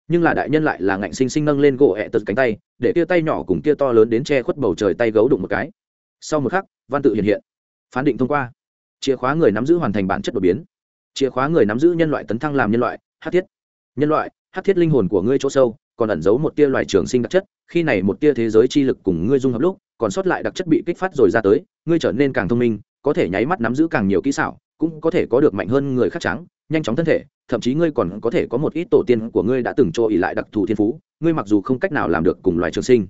Nhưng là đại nhân lại là ngạnh sinh sinh nâng lên gỗ ẹ tật cánh tay, để kia tay nhỏ cùng kia to lớn đến che khuất bầu trời tay gấu đụng một cái. Sau một khắc, văn tự hiện hiện. Phán định thông qua. Chìa khóa người nắm giữ hoàn thành bản chất đột biến. Chìa khóa người nắm giữ nhân loại tấn thăng làm nhân loại, hát thiết. Nhân loại hát thiết linh hồn của ngươi chỗ sâu còn ẩn giấu một tia loài trường sinh đặc chất khi này một tia thế giới chi lực cùng ngươi dung hợp lúc còn sót lại đặc chất bị kích phát rồi ra tới ngươi trở nên càng thông minh có thể nháy mắt nắm giữ càng nhiều kỹ xảo cũng có thể có được mạnh hơn người khác trắng nhanh chóng thân thể thậm chí ngươi còn có thể có một ít tổ tiên của ngươi đã từng cho ỉ lại đặc thù thiên phú ngươi mặc dù không cách nào làm được cùng loài trường sinh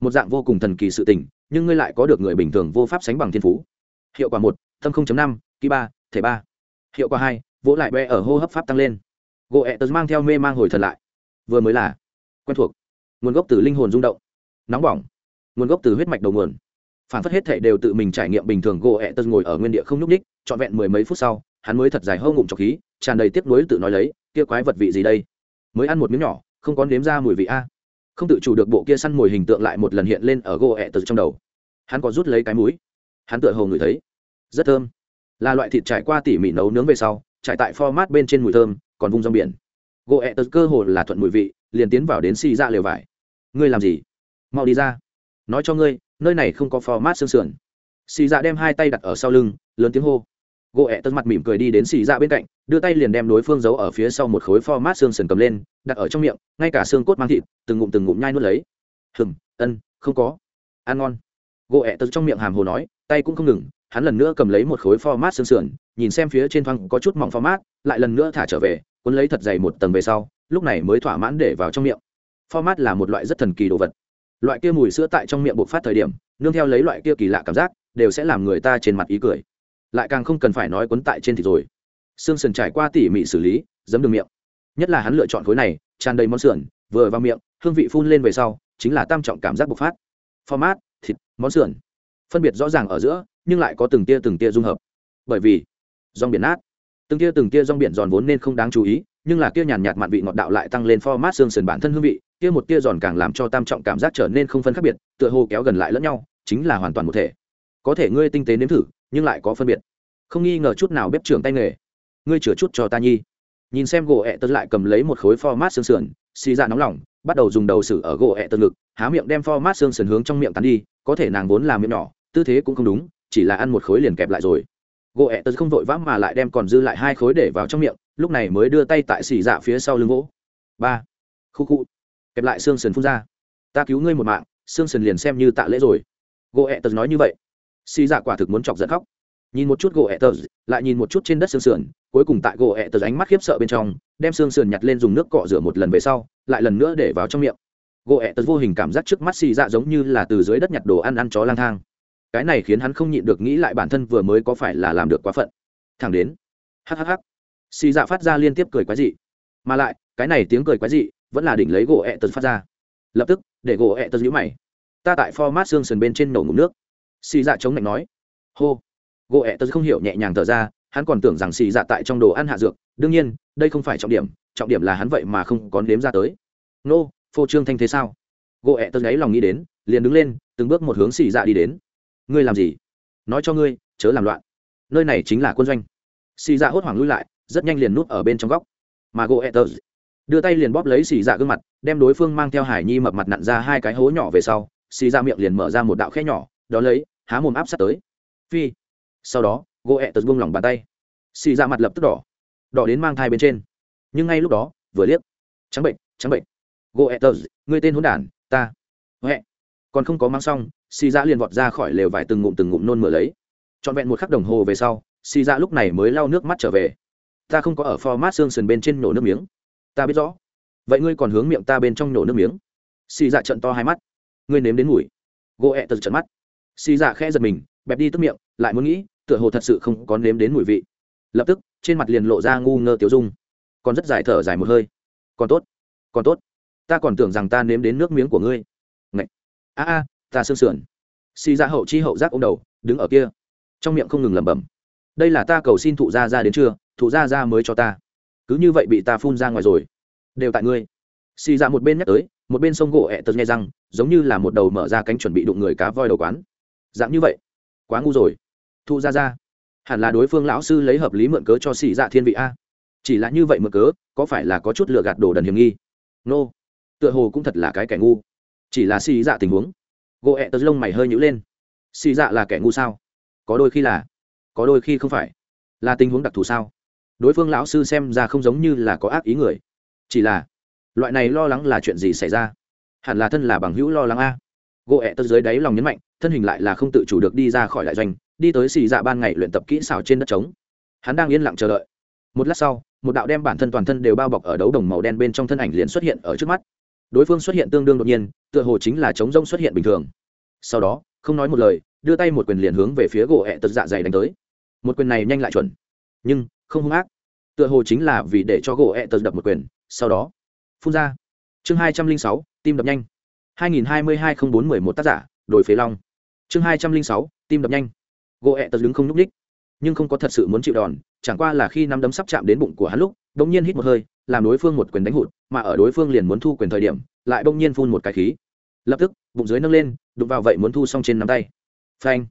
một dạng vô cùng thần kỳ sự tình nhưng ngươi lại có được người bình thường vô pháp sánh bằng thiên phú. Hiệu quả một tâm 0.5, ký ba thể ba. Hiệu quả hai vỗ lại be ở hô hấp pháp tăng lên gỗ ẹ tớ mang theo mê mang hồi thật lại. Vừa mới là quen thuộc. Nguồn gốc từ linh hồn rung động, nóng bỏng. Nguồn gốc từ huyết mạch đầu nguồn. Phản phất hết thệ đều tự mình trải nghiệm bình thường, gỗ ẹ tớ ngồi ở nguyên địa không nhúc ních trọn vẹn mười mấy phút sau, hắn mới thật dài hâu ngụm trọc khí, tràn đầy tiếc nuối tự nói lấy, kia quái vật vị gì đây? Mới ăn một miếng nhỏ, không có nếm ra mùi vị a. Không tự chủ được bộ kia săn mồi hình tượng lại một lần hiện lên ở gỗ ẹ tớ trong đầu. Hắn có rút lấy cái mũi. Hắn tựa hồ ngửi thấy. Rất thơm. Là loại thịt trải qua tỉ mỉ nấu nướng về sau, trải tại format bên trên mùi thơm còn vung rong biển. Gỗ ẹ tật cơ hồ là thuận mùi vị, liền tiến vào đến xì ra lều vải. Ngươi làm gì? Mau đi ra. Nói cho ngươi, nơi này không có format xương sườn. Xì dạ đem hai tay đặt ở sau lưng, lớn tiếng hô. Gỗ ẹ tật mặt mỉm cười đi đến xì dạ bên cạnh, đưa tay liền đem đối phương giấu ở phía sau một khối format xương sườn cầm lên, đặt ở trong miệng, ngay cả xương cốt mang thịt, từng ngụm từng ngụm nhai nuốt lấy. Hừm, ân, không có. Ăn ngon. Gỗ ẹ tật trong miệng hàm hồ nói, tay cũng không ngừng, hắn lần nữa cầm lấy một khối format xương sườn nhìn xem phía trên thoáng có chút mỏng format, lại lần nữa thả trở về, cuốn lấy thật dày một tầng về sau, lúc này mới thỏa mãn để vào trong miệng. Format là một loại rất thần kỳ đồ vật. Loại kia mùi sữa tại trong miệng bộc phát thời điểm, nương theo lấy loại kia kỳ lạ cảm giác, đều sẽ làm người ta trên mặt ý cười. Lại càng không cần phải nói cuốn tại trên thịt rồi. Xương sườn trải qua tỉ mỉ xử lý, giấm đường miệng. Nhất là hắn lựa chọn khối này, tràn đầy món sườn, vừa vào miệng, hương vị phun lên về sau, chính là tam trọng cảm giác bộc phát. Format, thịt, món sườn. Phân biệt rõ ràng ở giữa, nhưng lại có từng tia từng tia dung hợp. Bởi vì rong biển nát. Từng tia từng tia rong biển giòn vốn nên không đáng chú ý, nhưng là kia nhàn nhạt mặn vị ngọt đạo lại tăng lên format xương sườn bản thân hương vị, kia một tia giòn càng làm cho tam trọng cảm giác trở nên không phân khác biệt, tựa hồ kéo gần lại lẫn nhau, chính là hoàn toàn một thể. Có thể ngươi tinh tế nếm thử, nhưng lại có phân biệt. Không nghi ngờ chút nào bếp trưởng tay nghề. Ngươi chừa chút cho ta nhi. Nhìn xem gỗ ẹ tật lại cầm lấy một khối format xương sườn, xì ra nóng lòng, bắt đầu dùng đầu sử ở gỗ ẹ tật ngực, há miệng đem format xương sườn hướng trong miệng tắn đi, có thể nàng vốn làm miệng nhỏ, tư thế cũng không đúng, chỉ là ăn một khối liền kẹp lại rồi gỗ ẹ tớ không vội vã mà lại đem còn dư lại hai khối để vào trong miệng lúc này mới đưa tay tại xỉ dạ phía sau lưng gỗ. Ba. Khu khu. Kẹp lại xương sườn phun ra. Ta cứu ngươi một mạng xương sườn liền xem như tạ lễ rồi. Gỗ ẹ tớ nói như vậy. Xỉ dạ quả thực muốn chọc giận khóc. Nhìn một chút gỗ ẹ tớ, lại nhìn một chút trên đất xương sườn cuối cùng tại gỗ ẹ tớ ánh mắt khiếp sợ bên trong đem xương sườn nhặt lên dùng nước cọ rửa một lần về sau lại lần nữa để vào trong miệng. Gỗ ẹ tớ vô hình cảm giác trước mắt xì dạ giống như là từ dưới đất nhặt đồ ăn ăn chó lang thang cái này khiến hắn không nhịn được nghĩ lại bản thân vừa mới có phải là làm được quá phận. Thẳng đến hhh xì dạ phát ra liên tiếp cười quái dị. Mà lại, cái này tiếng cười quái dị vẫn là đỉnh lấy gỗ ẹ tật phát ra. Lập tức, để gỗ ẹ tật nhũ mày. Ta tại format xương sườn bên trên nổ ngụm nước. Xì dạ chống lạnh nói. Hô. Gỗ ẹ tật không hiểu nhẹ nhàng thở ra, hắn còn tưởng rằng xì dạ tại trong đồ ăn hạ dược. Đương nhiên, đây không phải trọng điểm trọng điểm là hắn vậy mà không có nếm ra tới. Nô, phô trương thanh thế sao? Gỗ ẹ tật ấy lòng nghĩ đến, liền đứng lên, từng bước một hướng xì dạ đi đến ngươi làm gì? Nói cho ngươi, chớ làm loạn. Nơi này chính là quân doanh. Xì dạ hốt hoảng lui lại, rất nhanh liền núp ở bên trong góc. Mà gỗ etters đưa tay liền bóp lấy xì dạ gương mặt, đem đối phương mang theo hải nhi mập mặt nặn ra hai cái hố nhỏ về sau, xì dạ miệng liền mở ra một đạo khe nhỏ, đó lấy, há mồm áp sát tới. Phi. Sau đó, gỗ etters buông lỏng bàn tay. Xì dạ mặt lập tức đỏ đỏ đến mang thai bên trên. Nhưng ngay lúc đó, vừa liếc. Trắng bệnh trắng bệnh. Gỗ etters người tên hôn đản, ta. Huệ còn không có mang xong, xì dạ liền vọt ra khỏi lều vải từng ngụm từng ngụm nôn mửa lấy. Trọn vẹn một khắc đồng hồ về sau, xì dạ lúc này mới lau nước mắt trở về. Ta không có ở format xương sườn bên trên nổ nước miếng. Ta biết rõ. Vậy ngươi còn hướng miệng ta bên trong nổ nước miếng? Xì dạ trận to hai mắt. Ngươi nếm đến mùi. Gỗ ẹ tật trận mắt. Xì dạ khẽ giật mình, bẹp đi tức miệng, lại muốn nghĩ, tựa hồ thật sự không có nếm đến mùi vị. Lập tức, trên mặt liền lộ ra ngu ngơ tiểu dung. Còn rất dài thở dài một hơi. Còn tốt còn tốt. Ta còn tưởng rằng ta nếm đến nước miếng của ngươi a a, ta sương sườn. Xì dạ hậu chi hậu giác ô m đầu, đứng ở kia. Trong miệng không ngừng lẩm bẩm. Đây là ta cầu xin thụ gia ra đến chưa? Thụ gia ra mới cho ta. Cứ như vậy bị ta phun ra ngoài rồi. Đều tại ngươi. Xì ra một bên nhắc tới, một bên sông gỗ ẹ tật nghe răng, giống như là một đầu mở ra cánh chuẩn bị đụng người cá voi đầu quán. Dạng như vậy. Quá ngu rồi. Thụ gia ra hẳn là đối phương lão sư lấy hợp lý mượn cớ cho xì dạ thiên vị a. Chỉ là như vậy mượn cớ, có phải là có chút lừa gạt đồ đần hiểm nghi? Nô、no. tựa hồ cũng thật là cái kẻ ngu chỉ là xì dạ tình huống. Gỗ ẹ tớ lông mày hơi nhữ lên. Xì dạ là kẻ ngu sao? Có đôi khi là, có đôi khi không phải. Là tình huống đặc thù sao? Đối phương lão sư xem ra không giống như là có ác ý người. Chỉ là, loại này lo lắng là chuyện gì xảy ra? Hẳn là thân là bằng hữu lo lắng a. Gỗ ẹ tớ dưới đáy lòng nhấn mạnh, thân hình lại là không tự chủ được đi ra khỏi đại doanh, đi tới xì dạ ban ngày luyện tập kỹ xảo trên đất trống. Hắn đang yên lặng chờ đợi. Một lát sau, một đạo đem bản thân toàn thân đều bao bọc ở đấu đồng màu đen bên trong thân ảnh liền xuất hiện ở trước mắt đối phương xuất hiện tương đương đột nhiên, tựa hồ chính là chống rông xuất hiện bình thường. Sau đó, không nói một lời, đưa tay một quyền liền hướng về phía gỗ ẹ tật dạ dày đánh tới. Một quyền này nhanh lại chuẩn, nhưng không hung ác. Tựa hồ chính là vì để cho gỗ ẹ tật đập một quyền, sau đó, phun ra. Chương hai trăm linh sáu, tim đập nhanh. hai nghìn hai mươi hai không bốn mười một tác giả đổi phế long. Chương hai trăm linh sáu, tim đập nhanh. Gỗ ẹ tật đứng không nhúc ních, nhưng không có thật sự muốn chịu đòn chẳng qua là khi nắm đấm sắp chạm đến bụng của hắn lúc, bỗng nhiên hít một hơi, làm đối phương một quyền đánh hụt, mà ở đối phương liền muốn thu quyền thời điểm, lại bỗng nhiên phun một cái khí. Lập tức, bụng dưới nâng lên, đụng vào vậy muốn thu xong trên nắm tay. Phanh.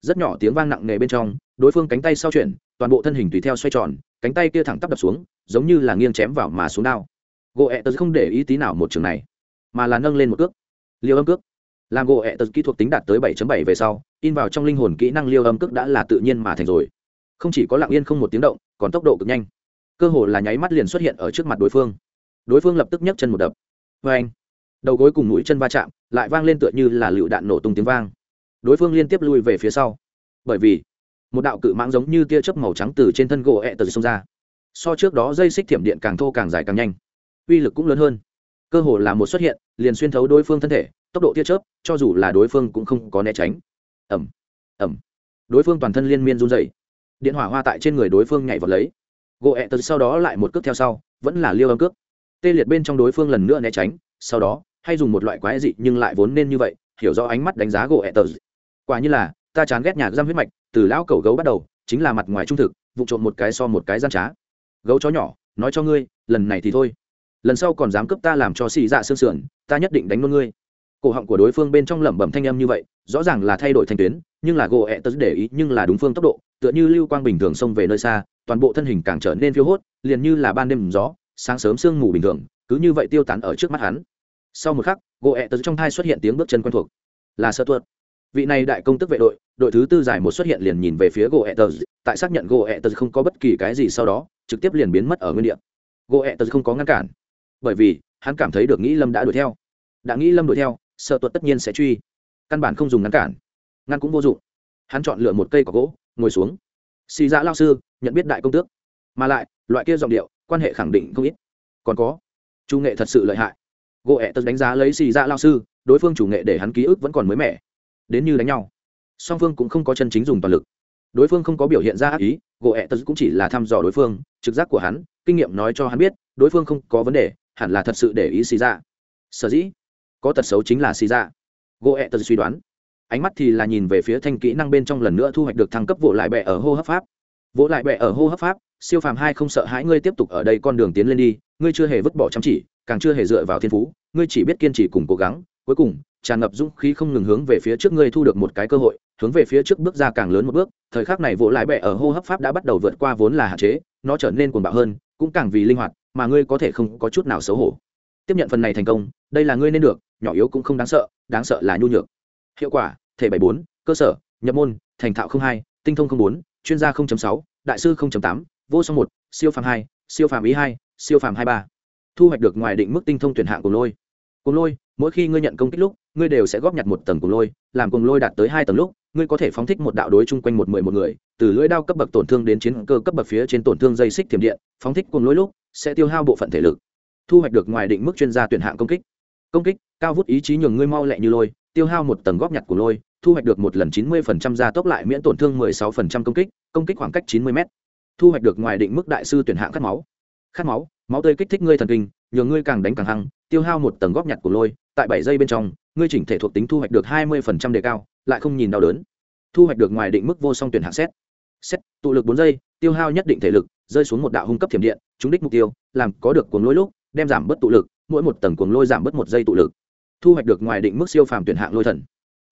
Rất nhỏ tiếng vang nặng nề bên trong, đối phương cánh tay sau chuyển, toàn bộ thân hình tùy theo xoay tròn, cánh tay kia thẳng tắp đập xuống, giống như là nghiêng chém vào mà xuống đao. Gỗ ẹ tật không để ý tí nào một trường này, mà là nâng lên một cước. Liêu âm cước. Làm gỗ ẹ tật kỹ thuật tính đạt tới 7 bảy về sau, in vào trong linh hồn kỹ năng liêu âm cước đã là tự nhiên mà thành rồi không chỉ có lặng yên không một tiếng động, còn tốc độ cực nhanh. Cơ hồ là nháy mắt liền xuất hiện ở trước mặt đối phương. Đối phương lập tức nhấc chân một đập. Vê anh, đầu gối cùng mũi chân va chạm, lại vang lên tựa như là lựu đạn nổ tung tiếng vang. Đối phương liên tiếp lui về phía sau. Bởi vì, một đạo cự mãng giống như tia chớp màu trắng từ trên thân gỗ ẹ từ xông ra. So trước đó dây xích thiểm điện càng thô càng dài càng nhanh. Uy lực cũng lớn hơn. Cơ hồ là một xuất hiện, liền xuyên thấu đối phương thân thể, tốc độ tia chớp, cho dù là đối phương cũng không có né tránh. Ẩm ẩm đối phương toàn thân liên miên run dày điện hỏa hoa tại trên người đối phương nhảy vào lấy. Gỗ ẹ tật sau đó lại một cước theo sau, vẫn là liêu âm cước. Tê liệt bên trong đối phương lần nữa né tránh, sau đó, hay dùng một loại quái dị nhưng lại vốn nên như vậy, hiểu rõ ánh mắt đánh giá gỗ ẹ tật. Quả như là, ta chán ghét nhà giam huyết mạch, từ lão cầu gấu bắt đầu, chính là mặt ngoài trung thực vụ trộm một cái so một cái gian trá. Gấu chó nhỏ, nói cho ngươi, lần này thì thôi. Lần sau còn dám cướp ta làm cho xì dạ sương sườn, ta nhất định đánh luôn ngươi. Cổ họng của đối phương bên trong lẩm bẩm thanh âm như vậy, rõ ràng là thay đổi thanh tuyến, nhưng là gỗ ẹ tớ để ý nhưng là đúng phương tốc độ tựa như lưu quang bình thường xông về nơi xa, toàn bộ thân hình càng trở nên phiêu hốt, liền như là ban đêm gió, sáng sớm sương mù bình thường, cứ như vậy tiêu tán ở trước mắt hắn. Sau một khắc gỗ ẹ tớ trong thai xuất hiện tiếng bước chân quen thuộc. Là sơ tuột. Vị này đại công tức vệ đội đội thứ tư giải một xuất hiện liền nhìn về phía goethers tại xác nhận goethers không có bất kỳ cái gì sau đó, trực tiếp liền biến mất ở nguyên địa. Goethers không có ngăn cản, bởi vì hắn cảm thấy được nghĩ lâm đã đuổi theo. Đã nghĩ lâm đuổi theo sợ tuột tất nhiên sẽ truy. Căn bản không dùng ngăn cản, ngăn cũng vô dụng. Hắn chọn lựa một cây cỏ gỗ ngồi xuống. Xì dạ lao sư nhận biết đại công tước. Mà lại loại kia giọng điệu quan hệ khẳng định không ít. Còn có chủ nghệ thật sự lợi hại. Gỗ ẹ tật đánh giá lấy xì dạ lao sư đối phương chủ nghệ để hắn ký ức vẫn còn mới mẻ. Đến như đánh nhau song phương cũng không có chân chính dùng toàn lực. Đối phương không có biểu hiện ra ác ý gỗ ẹ tật cũng chỉ là thăm dò đối phương trực giác của hắn kinh nghiệm nói cho hắn biết đối phương không có vấn đề hẳn là thật sự để ý xì dạ. sở dĩ có tật xấu chính là xì dạ, gỗ ẹ tật suy đoán ánh mắt thì là nhìn về phía thanh kỹ năng bên trong lần nữa thu hoạch được thăng cấp vỗ lại bẹ ở hô hấp pháp. Vỗ lại bẹ ở hô hấp pháp, siêu phàm hai không sợ hãi ngươi tiếp tục ở đây con đường tiến lên đi, ngươi chưa hề vứt bỏ chăm chỉ, càng chưa hề dựa vào thiên phú, ngươi chỉ biết kiên trì cùng cố gắng, cuối cùng, tràn ngập dũng khí không ngừng hướng về phía trước ngươi thu được một cái cơ hội, hướng về phía trước bước ra càng lớn một bước, thời khắc này vỗ lại bẹ ở hô hấp pháp đã bắt đầu vượt qua vốn là hạn chế, nó trở nên cuồng bạo hơn, cũng càng vì linh hoạt, mà ngươi có thể không có chút nào xấu hổ. Tiếp nhận phần này thành công, đây là ngươi nên được, nhỏ yếu cũng không đáng sợ đáng sợ là nhu nhược hiệu quả, thể bảy bốn, cơ sở, nhập môn, thành thạo không hai, tinh thông không bốn, chuyên gia không sáu, đại sư không tám, vô song một, siêu phàm hai, siêu phàm ý hai, siêu phàm hai ba. Thu hoạch được ngoài định mức tinh thông tuyển hạng của lôi. Cùng lôi, mỗi khi ngươi nhận công kích lúc, ngươi đều sẽ góp nhặt một tầng cùng lôi, làm cùng lôi đạt tới hai tầng lúc, ngươi có thể phóng thích một đạo đối chung quanh một mười một người, từ lưỡi đao cấp bậc tổn thương đến chiến cơ cấp bậc phía trên tổn thương dây xích thiểm điện, phóng thích cùng lôi lúc, sẽ tiêu hao bộ phận thể lực. Thu hoạch được ngoài định mức chuyên gia tuyển hạng công kích. Công kích, cao vút ý chí nhường ngươi mau lẹ như lôi tiêu hao một tầng góp nhặt của lôi, thu hoạch được một lần chín mươi phần trăm gia tốc lại miễn tổn thương mười sáu phần trăm công kích công kích khoảng cách chín mươi m thu hoạch được ngoài định mức đại sư tuyển hạng khát máu. Khát máu máu tươi kích thích ngươi thần kinh, nhờ ngươi càng đánh càng hăng, tiêu hao một tầng góp nhặt của lôi, tại bảy giây bên trong, ngươi chỉnh thể thuộc tính thu hoạch được hai mươi phần trăm đề cao, lại không nhìn đau đớn. Thu hoạch được ngoài định mức vô song tuyển hạng xét. Xét, tụ lực bốn giây, tiêu hao nhất định thể lực, rơi xuống một đạo hung cấp thiểm điện, trúng đích mục tiêu, làm có được cuồng lôi lúc, đem giảm bớt tụ lực, mỗi một tầng cuồng lôi giảm bớt một giây tụ lực thu hoạch được ngoài định mức siêu phàm tuyển hạng lôi thần.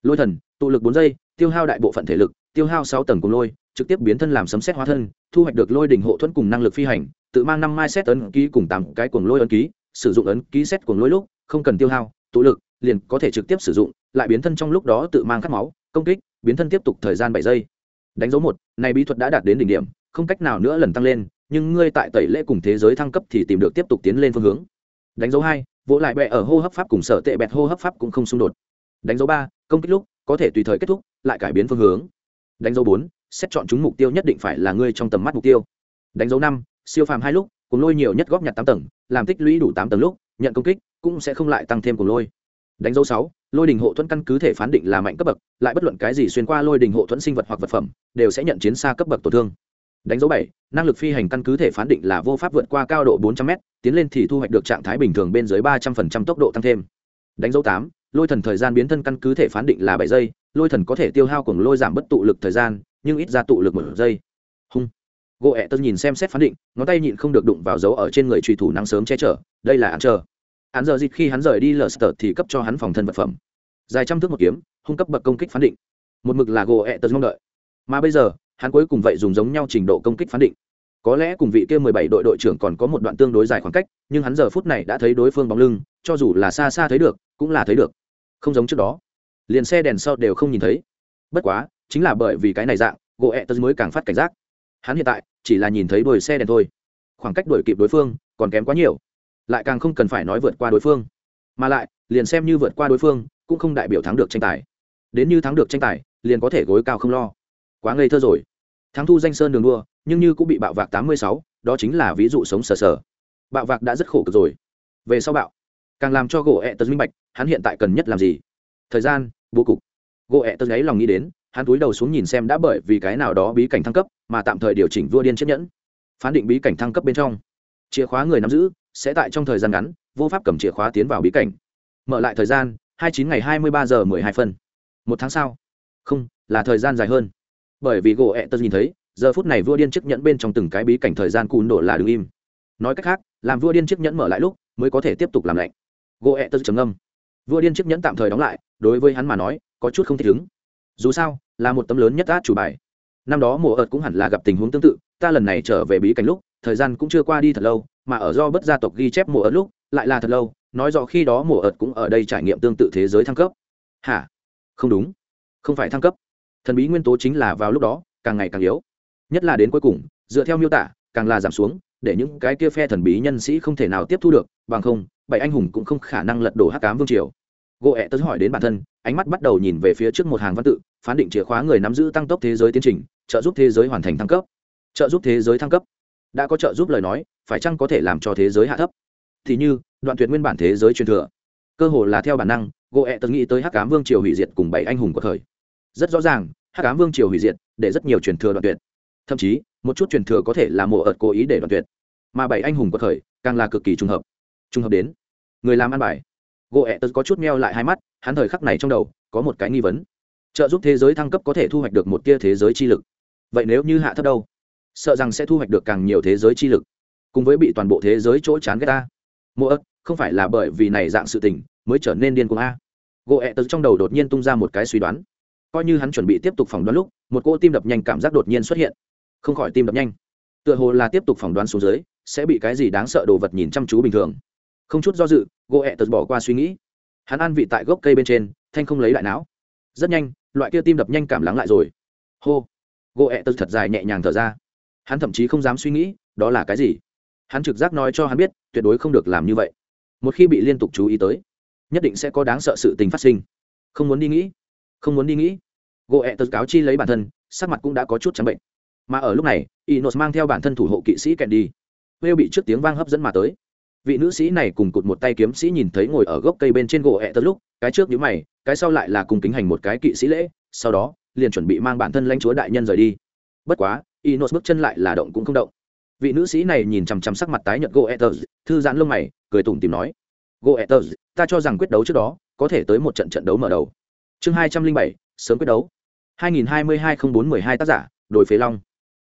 Lôi thần, tụ lực bốn giây, tiêu hao đại bộ phận thể lực, tiêu hao sáu tầng cùng lôi, trực tiếp biến thân làm sấm xét hóa thân, thu hoạch được lôi đỉnh hộ thuẫn cùng năng lực phi hành, tự mang năm mai xét ấn ký cùng tám cái cuồng lôi ấn ký, sử dụng ấn ký xét cuồng lôi lúc, không cần tiêu hao, tụ lực, liền có thể trực tiếp sử dụng, lại biến thân trong lúc đó tự mang cắt máu, công kích, biến thân tiếp tục thời gian bảy giây. Đánh dấu một, này bí thuật đã đạt đến đỉnh điểm, không cách nào nữa lần tăng lên, nhưng ngươi tại tẩy lễ cùng thế giới thăng cấp thì tìm được tiếp tục tiến lên phương hướng. Đánh dấu hai vỗ lại bẹ ở hô hấp pháp cùng sở tệ bẹt hô hấp pháp cũng không xung đột. Đánh dấu ba, công kích lúc, có thể tùy thời kết thúc, lại cải biến phương hướng. Đánh dấu bốn, xét chọn chúng mục tiêu nhất định phải là ngươi trong tầm mắt mục tiêu. Đánh dấu năm, siêu phàm hai lúc, cùng lôi nhiều nhất góp nhặt tám tầng, làm tích lũy đủ tám tầng lúc, nhận công kích cũng sẽ không lại tăng thêm cùng lôi. Đánh dấu sáu, lôi đình hộ thuẫn căn cứ thể phán định là mạnh cấp bậc, lại bất luận cái gì xuyên qua lôi đình hộ thuẫn sinh vật hoặc vật phẩm, đều sẽ nhận chiến xa cấp bậc tổn thương đánh dấu bảy, năng lực phi hành căn cứ thể phán định là vô pháp vượt qua cao độ bốn trăm m tiến lên thì thu hoạch được trạng thái bình thường bên dưới ba trăm linh tốc độ tăng thêm. Đánh dấu tám, lôi thần thời gian biến thân căn cứ thể phán định là bảy giây, lôi thần có thể tiêu hao cùng lôi giảm bất tụ lực thời gian, nhưng ít ra tụ lực một giây. Hung. Gỗ ẹ tớ nhìn xem xét phán định, ngón tay nhịn không được đụng vào dấu ở trên người trùy thủ nắng sớm che chở, đây là ăn chờ. Hắn giờ dịp khi hắn rời đi lờ sờ thì cấp cho hắn phòng thân vật phẩm. Dài trăm thước một kiếm, hung cấp bậc công kích phán định. Một mực là gỗ ẹ tớ mong đợi. Mà bây giờ hắn cuối cùng vậy dùng giống nhau trình độ công kích phán định. Có lẽ cùng vị kia mười bảy đội đội trưởng còn có một đoạn tương đối dài khoảng cách, nhưng hắn giờ phút này đã thấy đối phương bóng lưng, cho dù là xa xa thấy được, cũng là thấy được. Không giống trước đó. Liền xe đèn sau đều không nhìn thấy. Bất quá, chính là bởi vì cái này dạng gỗ ẹ tớ mới càng phát cảnh giác. Hắn hiện tại, chỉ là nhìn thấy đuổi xe đèn thôi. Khoảng cách đuổi kịp đối phương, còn kém quá nhiều. Lại càng không cần phải nói vượt qua đối phương. Mà lại, liền xem như vượt qua đối phương, cũng không đại biểu thắng được tranh tài. Đến như thắng được tranh tài, liền có thể gối cao không lo quá ngây thơ rồi. Thắng thu danh sơn đường đua, nhưng như cũng bị bạo vạc tám mươi sáu, đó chính là ví dụ sống sờ sờ. Bạo vạc đã rất khổ cực rồi. Về sau bạo, càng làm cho gỗ ẹ tật minh bạch, hắn hiện tại cần nhất làm gì? Thời gian, bố cục. Gỗ ẹ tật ấy lòng nghĩ đến, hắn túi đầu xuống nhìn xem đã bởi vì cái nào đó bí cảnh thăng cấp, mà tạm thời điều chỉnh vua điên chiếc nhẫn. Phán định bí cảnh thăng cấp bên trong. Chìa khóa người nắm giữ, sẽ tại trong thời gian ngắn, vô pháp cầm chìa khóa tiến vào bí cảnh. Mở lại thời gian, hai chín ngày hai mươi ba giờ mười hai phân. Một tháng sau. Không, là thời gian dài hơn bởi vì gỗ ẹ tật nhìn thấy, giờ phút này vua điên chiếc nhẫn bên trong từng cái bí cảnh thời gian cùn đổ là đứng im. Nói cách khác, làm vua điên chiếc nhẫn mở lại lúc, mới có thể tiếp tục làm lạnh. Gỗ ẹ tật trầm âm vua điên chiếc nhẫn tạm thời đóng lại, đối với hắn mà nói, có chút không thích ứng. Dù sao, là một tấm lớn nhất át chủ bài. Năm đó mùa ợt cũng hẳn là gặp tình huống tương tự, ta lần này trở về bí cảnh lúc, thời gian cũng chưa qua đi thật lâu, mà ở do bất gia tộc ghi chép mùa ợt lúc, lại là thật lâu, nói rõ khi đó mùa ợt cũng ở đây trải nghiệm tương tự thế giới thăng cấp. Hả? Không đúng. Không phải thăng cấp thần bí nguyên tố chính là vào lúc đó, càng ngày càng yếu. Nhất là đến cuối cùng, dựa theo miêu tả, càng là giảm xuống, để những cái kia phe thần bí nhân sĩ không thể nào tiếp thu được, bằng không, bảy anh hùng cũng không khả năng lật đổ hắc cám vương triều. Gỗ ẹ tớ hỏi đến bản thân, ánh mắt bắt đầu nhìn về phía trước một hàng văn tự, phán định chìa khóa người nắm giữ tăng tốc thế giới tiến trình, trợ giúp thế giới hoàn thành thăng cấp. Trợ giúp thế giới thăng cấp? Đã có trợ giúp lời nói, phải chăng có thể làm cho thế giới hạ thấp? Thì như, đoạn tuyệt nguyên bản thế giới truyền thừa. Cơ hồ là theo bản năng gỗ ẹ tớ nghĩ tới hắc cám vương triều hủy diệt cùng bảy anh hùng của thời rất rõ ràng hát cám vương triều hủy diệt, để rất nhiều truyền thừa đoạn tuyệt. Thậm chí, một chút truyền thừa có thể là mộ ợt cố ý để đoạn tuyệt. Mà bảy anh hùng của thời, càng là cực kỳ trùng hợp. Trùng hợp đến, người làm ăn bài. Gỗ ẹ tớ có chút meo lại hai mắt, hắn thời khắc này trong đầu, có một cái nghi vấn. Trợ giúp thế giới thăng cấp có thể thu hoạch được một tia thế giới chi lực. Vậy nếu như hạ thấp đâu? Sợ rằng sẽ thu hoạch được càng nhiều thế giới chi lực. Cùng với bị toàn bộ thế giới chỗ chán ghét ta. Mua ớt không phải là bởi vì này dạng sự tình, mới trở nên điên cuồng a. Gỗ ẹ tớ trong đầu đột nhiên tung ra một cái suy đoán coi như hắn chuẩn bị tiếp tục phỏng đoán lúc, một cô tim đập nhanh cảm giác đột nhiên xuất hiện. Không khỏi tim đập nhanh. Tựa hồ là tiếp tục phỏng đoán xuống dưới, sẽ bị cái gì đáng sợ đồ vật nhìn chăm chú bình thường. Không chút do dự gỗ ẹ tật bỏ qua suy nghĩ. Hắn ăn vị tại gốc cây bên trên, thanh không lấy lại não. Rất nhanh, loại kia tim đập nhanh cảm lắng lại rồi. Hô. Gỗ ẹ tật thật dài nhẹ nhàng thở ra. Hắn thậm chí không dám suy nghĩ, đó là cái gì? Hắn trực giác nói cho hắn biết, tuyệt đối không được làm như vậy. Một khi bị liên tục chú ý tới, nhất định sẽ có đáng sợ sự tình phát sinh. Không muốn đi nghĩ không muốn đi nghĩ. Gỗ ẹ tật cáo chi lấy bản thân, sắc mặt cũng đã có chút trắng bệnh. Mà ở lúc này, inos mang theo bản thân thủ hộ kỵ sĩ kèn đi. Vêu bị trước tiếng vang hấp dẫn mà tới. Vị nữ sĩ này cùng cụt một tay kiếm sĩ nhìn thấy ngồi ở gốc cây bên trên gỗ ẹ tật lúc, cái trước nhíu mày, cái sau lại là cùng kính hành một cái kỵ sĩ lễ, sau đó, liền chuẩn bị mang bản thân lãnh chúa đại nhân rời đi. Bất quá, inos bước chân lại là động cũng không động. Vị nữ sĩ này nhìn chằm chằm sắc mặt tái nhợt goethers thư giãn lông mày, cười tủm tìm nói goethers ta cho rằng quyết đấu trước đó, có thể tới một trận trận đấu mở đầu chương hai trăm linh bảy, sớm quyết đấu. 2022-04-12 tác giả đổi phế long.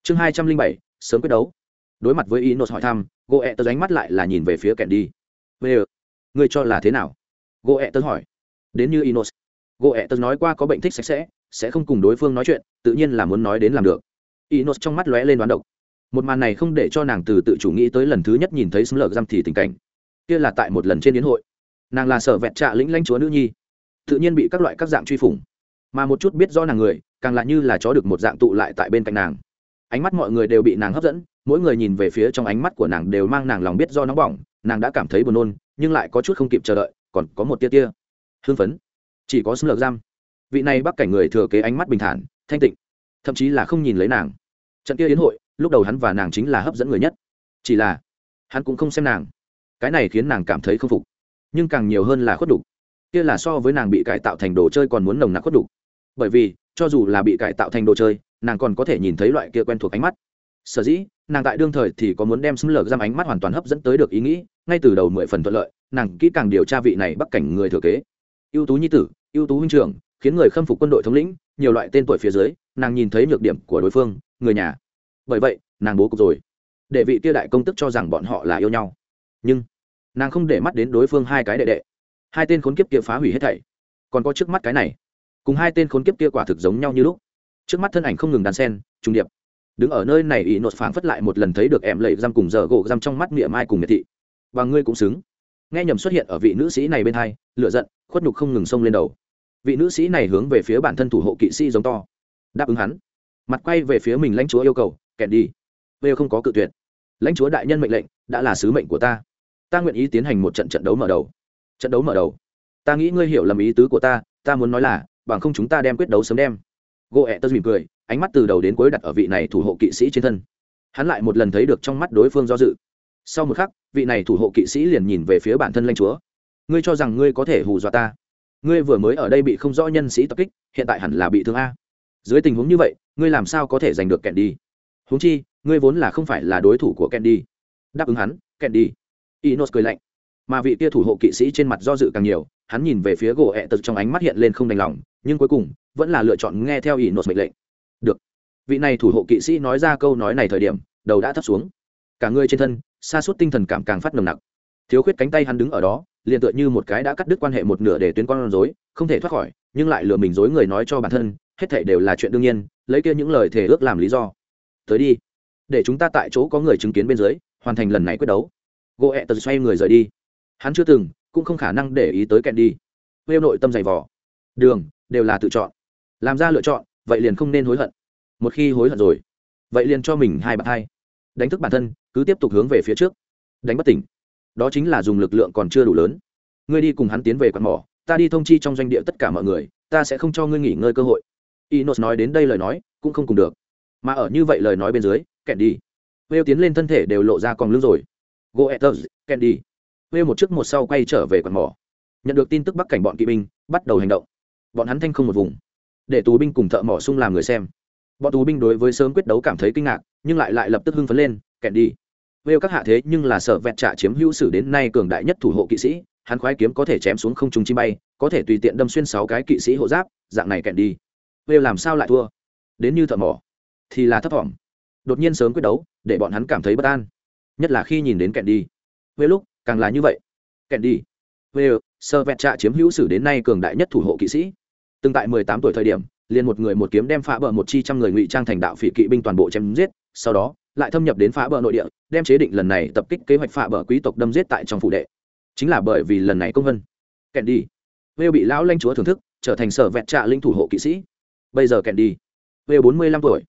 Chương hai trăm linh bảy, sớm quyết đấu. Đối mặt với inos hỏi thăm goethers ánh mắt lại là nhìn về phía kèn đi. Về người cho là thế nào? Goethers hỏi. Đến như inos. Tớ nói qua có bệnh thích sạch sẽ sẽ không cùng đối phương nói chuyện, tự nhiên là muốn nói đến làm được. Inos trong mắt lóe lên đoán độc. Một màn này không để cho nàng từ tự chủ nghĩ tới lần thứ nhất nhìn thấy sấm lợt giam thì tình cảnh. Kia là tại một lần trên yến hội. Nàng là sở vẹn trạ lĩnh lãnh chúa nữ nhi tự nhiên bị các loại các dạng truy phủng. Mà một chút biết do nàng người, càng lại như là chó được một dạng tụ lại tại bên cạnh nàng. Ánh mắt mọi người đều bị nàng hấp dẫn, mỗi người nhìn về phía trong ánh mắt của nàng đều mang nàng lòng biết do nóng bỏng, nàng đã cảm thấy buồn nôn, nhưng lại có chút không kịp chờ đợi, còn có một tia tia hương phấn. Chỉ có xâm lược giam. Vị này bắc cảnh người thừa kế ánh mắt bình thản, thanh tịnh, thậm chí là không nhìn lấy nàng. Trận kia yến hội, lúc đầu hắn và nàng chính là hấp dẫn người nhất. Chỉ là, hắn cũng không xem nàng. Cái này khiến nàng cảm thấy k phục, nhưng càng nhiều hơn là khuất đục kia là so với nàng bị cải tạo thành đồ chơi còn muốn nồng nặc khuất đục bởi vì, cho dù là bị cải tạo thành đồ chơi, nàng còn có thể nhìn thấy loại kia quen thuộc ánh mắt. Sở dĩ, nàng tại đương thời thì có muốn đem xâm lược giam ánh mắt hoàn toàn hấp dẫn tới được ý nghĩ, ngay từ đầu mười phần thuận lợi, nàng kỹ càng điều tra vị này bắc cảnh người thừa kế. Ưu tú nhi tử, ưu tú huynh trưởng, khiến người khâm phục quân đội thống lĩnh, nhiều loại tên tuổi phía dưới, nàng nhìn thấy nhược điểm của đối phương, người nhà. Bởi vậy, nàng bố cục rồi. Để vị kia đại công tức cho rằng bọn họ là yêu nhau. Nhưng, nàng không để mắt đến đối phương hai cái đệ đệ hai tên khốn kiếp kia phá hủy hết thảy. Còn có trước mắt cái này. Cùng hai tên khốn kiếp kia quả thực giống nhau như lúc. Trước mắt thân ảnh không ngừng đàn sen trung điệp. Đứng ở nơi này ỷ nột phảng phất lại một lần thấy được em lầy răm cùng giờ gỗ răm trong mắt miệng mai cùng miệt thị. Và ngươi cũng xứng. Nghe nhầm xuất hiện ở vị nữ sĩ này bên hai lựa giận, khuất nhục không ngừng xông lên đầu. Vị nữ sĩ này hướng về phía bản thân thủ hộ kỵ sĩ giống to. Đáp ứng hắn. Mặt quay về phía mình lãnh chúa yêu cầu kẹt đi. Vê không có cự tuyệt. Lãnh chúa đại nhân mệnh lệnh, đã là sứ mệnh của ta. Ta nguyện ý tiến hành một trận trận đấu mở đầu trận đấu mở đầu. Ta nghĩ ngươi hiểu lầm ý tứ của ta ta muốn nói là, bằng không chúng ta đem quyết đấu sớm đem. Gỗ ẹ tớ mỉm cười, ánh mắt từ đầu đến cuối đặt ở vị này thủ hộ kỵ sĩ trên thân. Hắn lại một lần thấy được trong mắt đối phương do dự. Sau một khắc, vị này thủ hộ kỵ sĩ liền nhìn về phía bản thân lãnh chúa. Ngươi cho rằng ngươi có thể hù dọa ta? Ngươi vừa mới ở đây bị không rõ nhân sĩ tập kích, hiện tại hẳn là bị thương a. Dưới tình huống như vậy, ngươi làm sao có thể giành được kẹn đi huống chi, ngươi vốn là không phải là đối thủ của kẹn đi đáp ứng hắn kẹn đi inos cười lạnh mà vị tia thủ hộ kỵ sĩ trên mặt do dự càng nhiều, hắn nhìn về phía gỗ ẹ tật trong ánh mắt hiện lên không đành lòng, nhưng cuối cùng, vẫn là lựa chọn nghe theo inos mệnh lệnh. Được. Vị này thủ hộ kỵ sĩ nói ra câu nói này thời điểm, đầu đã thấp xuống. Cả người trên thân xa suốt tinh thần cảm càng phát nồng nặc. Thiếu khuyết cánh tay hắn đứng ở đó, liền tựa như một cái đã cắt đứt quan hệ một nửa để tuyến con rối, không thể thoát khỏi, nhưng lại lừa mình dối người nói cho bản thân, hết thảy đều là chuyện đương nhiên, lấy kia những lời thề ước làm lý do. Tới đi. Để chúng ta tại chỗ có người chứng kiến bên dưới, hoàn thành lần này quyết đấu. Gỗ ẹ tật xoay người rời đi hắn chưa từng, cũng không khả năng để ý tới kẹn đi. Vêu nội tâm dày vỏ đường, đều là tự chọn. Làm ra lựa chọn, vậy liền không nên hối hận. Một khi hối hận rồi, vậy liền cho mình hai bạn hai. Đánh thức bản thân, cứ tiếp tục hướng về phía trước. Đánh bất tỉnh. Đó chính là dùng lực lượng còn chưa đủ lớn. Ngươi đi cùng hắn tiến về quán mỏ, ta đi thông chi trong doanh địa tất cả mọi người, ta sẽ không cho ngươi nghỉ ngơi cơ hội. Inos nói đến đây lời nói, cũng không cùng được. Mà ở như vậy lời nói bên dưới, kẹn đi. Vêu tiến lên thân thể đều lộ ra còn lưng rồi. Goethers kẹn đi vêu một trước một sau quay trở về quần mỏ. Nhận được tin tức bắc cảnh bọn kỵ binh, bắt đầu hành động. Bọn hắn thanh không một vùng. Để tù binh cùng thợ mỏ sung làm người xem. Bọn tù binh đối với sớm quyết đấu cảm thấy kinh ngạc, nhưng lại lại lập tức hưng phấn lên, kẹn đi. Vêu các hạ thế nhưng là sở vẹn trả chiếm hữu sử đến nay cường đại nhất thủ hộ kỵ sĩ, hắn khoái kiếm có thể chém xuống không trung chim bay, có thể tùy tiện đâm xuyên sáu cái kỵ sĩ hộ giáp, dạng này kẹn đi. Vêu làm sao lại thua? Đến như thợ mỏ, thì là thấp vọng. đột nhiên sớm quyết đấu, để bọn hắn cảm thấy bất an, nhất là khi nhìn đến kẹn đi. Vêu lúc càng là như vậy. Kẹn đi. Vêu sơ vẹn trạ chiếm hữu sử đến nay cường đại nhất thủ hộ kỵ sĩ. Từng tại mười tám tuổi thời điểm, liền một người một kiếm đem phá bờ một chi trăm người ngụy trang thành đạo phỉ kỵ binh toàn bộ chém giết, sau đó, lại thâm nhập đến phá bờ nội địa, đem chế định lần này tập kích kế hoạch phá bờ quý tộc đâm giết tại trong phủ đệ. Chính là bởi vì lần này công vân. Kèn đi. Vêu bị lão lanh chúa thưởng thức, trở thành sở vẹn trạ linh thủ hộ kỵ sĩ. Bây giờ kèn đi. Vêu bốn mươi lăm tuổi.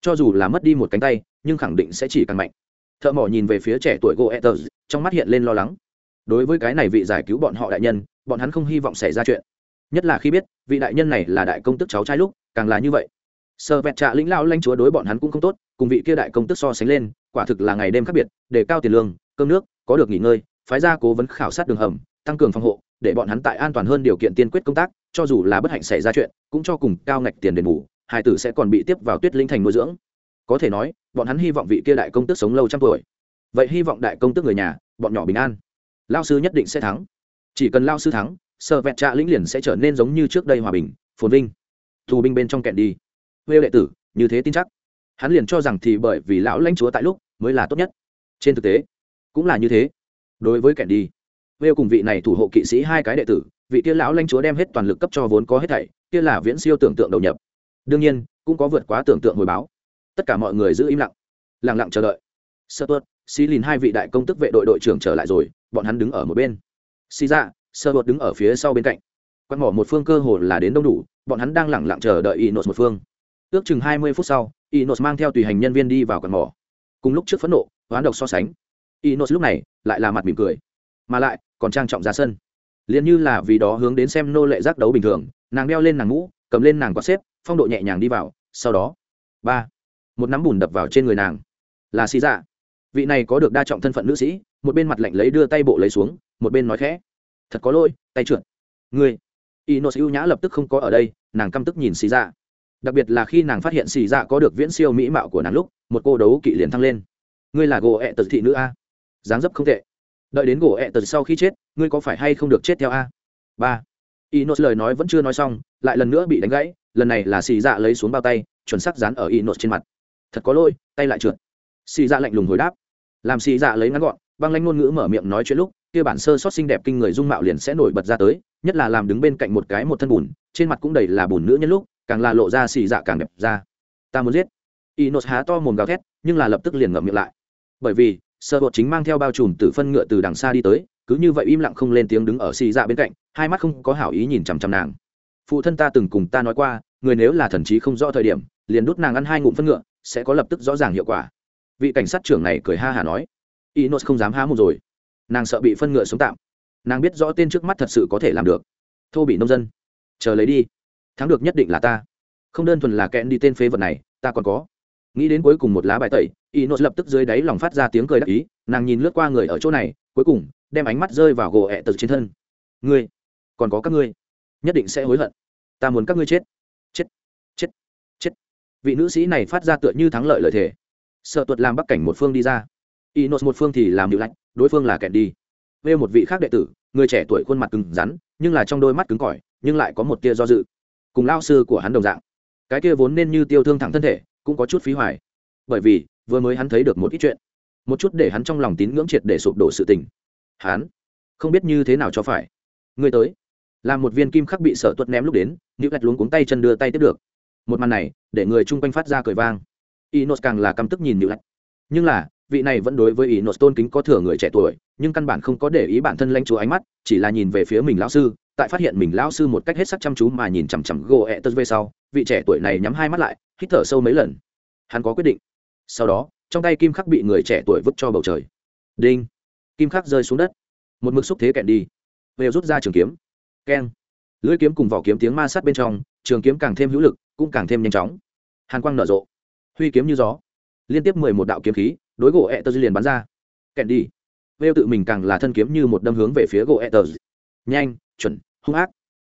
Cho dù là mất đi một cánh tay, nhưng khẳng định sẽ chỉ càng mạnh. Thợ mỏ nhìn về phía trẻ tuổi goethers trong mắt hiện lên lo lắng. Đối với cái này vị giải cứu bọn họ đại nhân, bọn hắn không hy vọng xảy ra chuyện. Nhất là khi biết, vị đại nhân này là đại công tức cháu trai lúc, càng là như vậy. Sơ vẹt trạ lĩnh lao lanh chúa đối bọn hắn cũng không tốt, cùng vị kia đại công tức so sánh lên, quả thực là ngày đêm khác biệt, để cao tiền lương, cơm nước, có được nghỉ ngơi, phái ra cố vấn khảo sát đường hầm, tăng cường phòng hộ, để bọn hắn tại an toàn hơn điều kiện tiên quyết công tác, cho dù là bất hạnh xảy ra chuyện, cũng cho cùng cao ngạch tiền đền bù, hai tử sẽ còn bị tiếp vào tuyết linh thành nuôi dưỡng. Có thể nói, bọn hắn hy vọng vị kia đại công tức sống lâu trăm tuổi. Vậy hy vọng đại công tức người nhà bọn nhỏ bình an. Lao sư nhất định sẽ thắng. Chỉ cần lao sư thắng sợ vẹn trạ lĩnh liền sẽ trở nên giống như trước đây hòa bình, phồn vinh. Thù binh bên trong kẹn đi. Huê đệ tử, như thế tin chắc. Hắn liền cho rằng thì bởi vì lão lãnh chúa tại lúc mới là tốt nhất. Trên thực tế, cũng là như thế. Đối với kẹn đi, huê cùng vị này thủ hộ kỵ sĩ hai cái đệ tử, vị kia lão lãnh chúa đem hết toàn lực cấp cho vốn có hết thảy, kia là viễn siêu tưởng tượng đầu nhập. Đương nhiên, cũng có vượt quá tưởng tượng hồi báo. Tất cả mọi người giữ im lặng lặng lặng chờ đợi. Sơ tuất xí lìn hai vị đại công tức vệ đội đội trưởng trở lại rồi, bọn hắn đứng ở một bên. Xì ra dạ, sơ Bột đứng ở phía sau bên cạnh. Quạt mỏ một phương cơ hồ là đến đông đủ, bọn hắn đang lẳng lặng chờ đợi inos một phương. Ước chừng hai mươi phút sau, inos mang theo tùy hành nhân viên đi vào quạt mỏ. Cùng lúc trước phẫn nộ, hoán độc so sánh, inos lúc này lại là mặt mỉm cười. Mà lại, còn trang trọng ra sân. Liền như là vì đó hướng đến xem nô lệ giác đấu bình thường, nàng đeo lên nàng ngũ cầm lên nàng có xếp, phong độ nhẹ nhàng đi vào, sau đó, ba, một nắm bùn đập vào trên người nàng. Là xì dạ vị này có được đa trọng thân phận nữ sĩ một bên mặt lạnh lấy đưa tay bộ lấy xuống một bên nói khẽ thật có lỗi tay trượt. Người, inos ưu nhã lập tức không có ở đây nàng căm tức nhìn xì dạ đặc biệt là khi nàng phát hiện xì dạ có được viễn siêu mỹ mạo của nàng lúc một cô đấu kỵ liền thăng lên. Ngươi là gỗ ẹ tật thị nữ a? Dáng dấp không tệ. Đợi đến gỗ ẹ tật sau khi chết ngươi có phải hay không được chết theo a? Ba. Inos lời nói vẫn chưa nói xong lại lần nữa bị đánh gãy lần này là xì dạ lấy xuống bao tay chuẩn sắc dán ở inos trên mặt. Thật có lỗi tay lại trượt. Xì dạ lạnh lùng hồi đáp làm xì dạ lấy ngắn gọn, băng lanh ngôn ngữ mở miệng nói chuyện lúc, kia bản sơ sót xinh đẹp kinh người dung mạo liền sẽ nổi bật ra tới, nhất là làm đứng bên cạnh một cái một thân bùn, trên mặt cũng đầy là bùn nữ nhân lúc, càng là lộ ra xì dạ càng đẹp ra. Ta muốn giết. Inos há to mồm gào thét, nhưng là lập tức liền ngậm miệng lại. Bởi vì, sơ bột chính mang theo bao trùm từ phân ngựa từ đằng xa đi tới, cứ như vậy im lặng không lên tiếng đứng ở xì dạ bên cạnh, hai mắt không có hảo ý nhìn chằm chằm nàng. Phụ thân ta từng cùng ta nói qua, người nếu là thần trí không rõ thời điểm, liền đút nàng ăn hai ngụm phân ngựa, sẽ có lập tức rõ ràng hiệu quả vị cảnh sát trưởng này cười ha hả nói, inos không dám há một rồi. Nàng sợ bị phân ngựa sống tạm. Nàng biết rõ tên trước mắt thật sự có thể làm được. Thô bị nông dân. Chờ lấy đi. Thắng được nhất định là ta. Không đơn thuần là kẽn đi tên phế vật này, ta còn có. Nghĩ đến cuối cùng một lá bài tẩy, inos lập tức dưới đáy lòng phát ra tiếng cười đắc ý, nàng nhìn lướt qua người ở chỗ này, cuối cùng đem ánh mắt rơi vào gỗ ẹ tật trên thân. Ngươi, còn có các ngươi. Nhất định sẽ hối hận. Ta muốn các ngươi chết. Chết. Chết. Chết. Vị nữ sĩ này phát ra tựa như thắng lợi lợi thế sợ tuật làm bắc cảnh một phương đi ra. Inos một phương thì làm điệu lạnh, đối phương là kẹt đi. Vê một vị khác đệ tử, người trẻ tuổi khuôn mặt cứng rắn, nhưng là trong đôi mắt cứng cỏi, nhưng lại có một tia do dự. Cùng lao sư của hắn đồng dạng. Cái kia vốn nên như tiêu thương thẳng thân thể, cũng có chút phí hoài. Bởi vì, vừa mới hắn thấy được một ít chuyện. Một chút để hắn trong lòng tín ngưỡng triệt để sụp đổ sự tình. Hắn, không biết như thế nào cho phải. Người tới. Làm một viên kim khắc bị sợ tuất ném lúc đến nữ gạch luống cuống tay chân đưa tay tiếp được. Một màn này, để người chung quanh phát ra cười vang inos càng là căm tức nhìn nữ lạch nhưng là, vị này vẫn đối với inos tôn kính có thừa người trẻ tuổi, nhưng căn bản không có để ý bản thân lanh chúa ánh mắt, chỉ là nhìn về phía mình lão sư, tại phát hiện mình lão sư một cách hết sắc chăm chú mà nhìn chằm chằm gỗ ẹ tơ về sau, vị trẻ tuổi này nhắm hai mắt lại, hít thở sâu mấy lần. Hắn có quyết định. Sau đó, trong tay kim khắc bị người trẻ tuổi vứt cho bầu trời. Đinh. Kim khắc rơi xuống đất. Một mực xúc thế kẹn đi. Về rút ra trường kiếm. Keng. Lưỡi kiếm cùng vỏ kiếm tiếng ma sát bên trong, trường kiếm càng thêm hữu lực, cũng càng thêm nhanh chóng. Hàn quang nở rộ huy kiếm như gió. Liên tiếp mười một đạo kiếm khí, đối gỗ ẹ tơ liền bắn ra. Kèn đi. Vêu tự mình càng là thân kiếm như một đâm hướng về phía gỗ ẹ tơ nhanh, chuẩn, hung ác.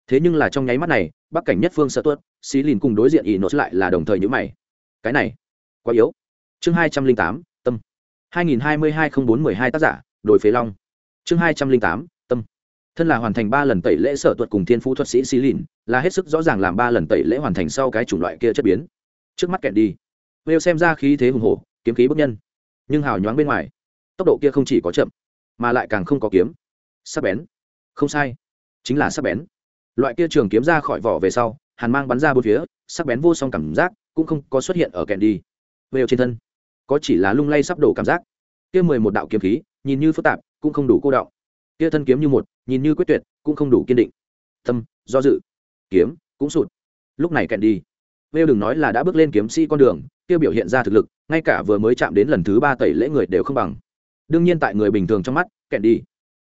Thế nhưng là trong nháy mắt này, bắc cảnh nhất phương sợ tuất xí lìn cùng đối diện ỷ nốt lại là đồng thời nhữ mày. Cái này, quá yếu. Chương hai trăm linh tám, tâm. Hai nghìn hai mươi hai không bốn mười hai tác giả, đổi phế long. Chương hai trăm linh tám, tâm. Thân là hoàn thành ba lần tẩy lễ sở tuật cùng thiên phú thuật sĩ xí lìn, là hết sức rõ ràng làm ba lần tẩy lễ hoàn thành sau cái chủng loại kia chất biến. Trước mắt kẹt đi vêu xem ra khí thế hùng hổ, kiếm khí bức nhân. Nhưng hào nhoáng bên ngoài, tốc độ kia không chỉ có chậm, mà lại càng không có kiếm. Sắc bén. Không sai. Chính là sắc bén. Loại kia trường kiếm ra khỏi vỏ về sau, hàn mang bắn ra bốn phía, sắc bén vô song cảm giác cũng không có xuất hiện ở kẹn đi. Vêu trên thân, có chỉ là lung lay sắp đổ cảm giác. Kia mười một đạo kiếm khí, nhìn như phức tạp, cũng không đủ cô đọng. kia thân kiếm như một, nhìn như quyết tuyệt, cũng không đủ kiên định. Tâm, do dự. Kiếm, cũng sụt. Lúc này kẹn đi vêu đừng nói là đã bước lên kiếm sĩ con đường, kia biểu hiện ra thực lực, ngay cả vừa mới chạm đến lần thứ ba tẩy lễ người đều không bằng. Đương nhiên tại người bình thường trong mắt, kẹn đi.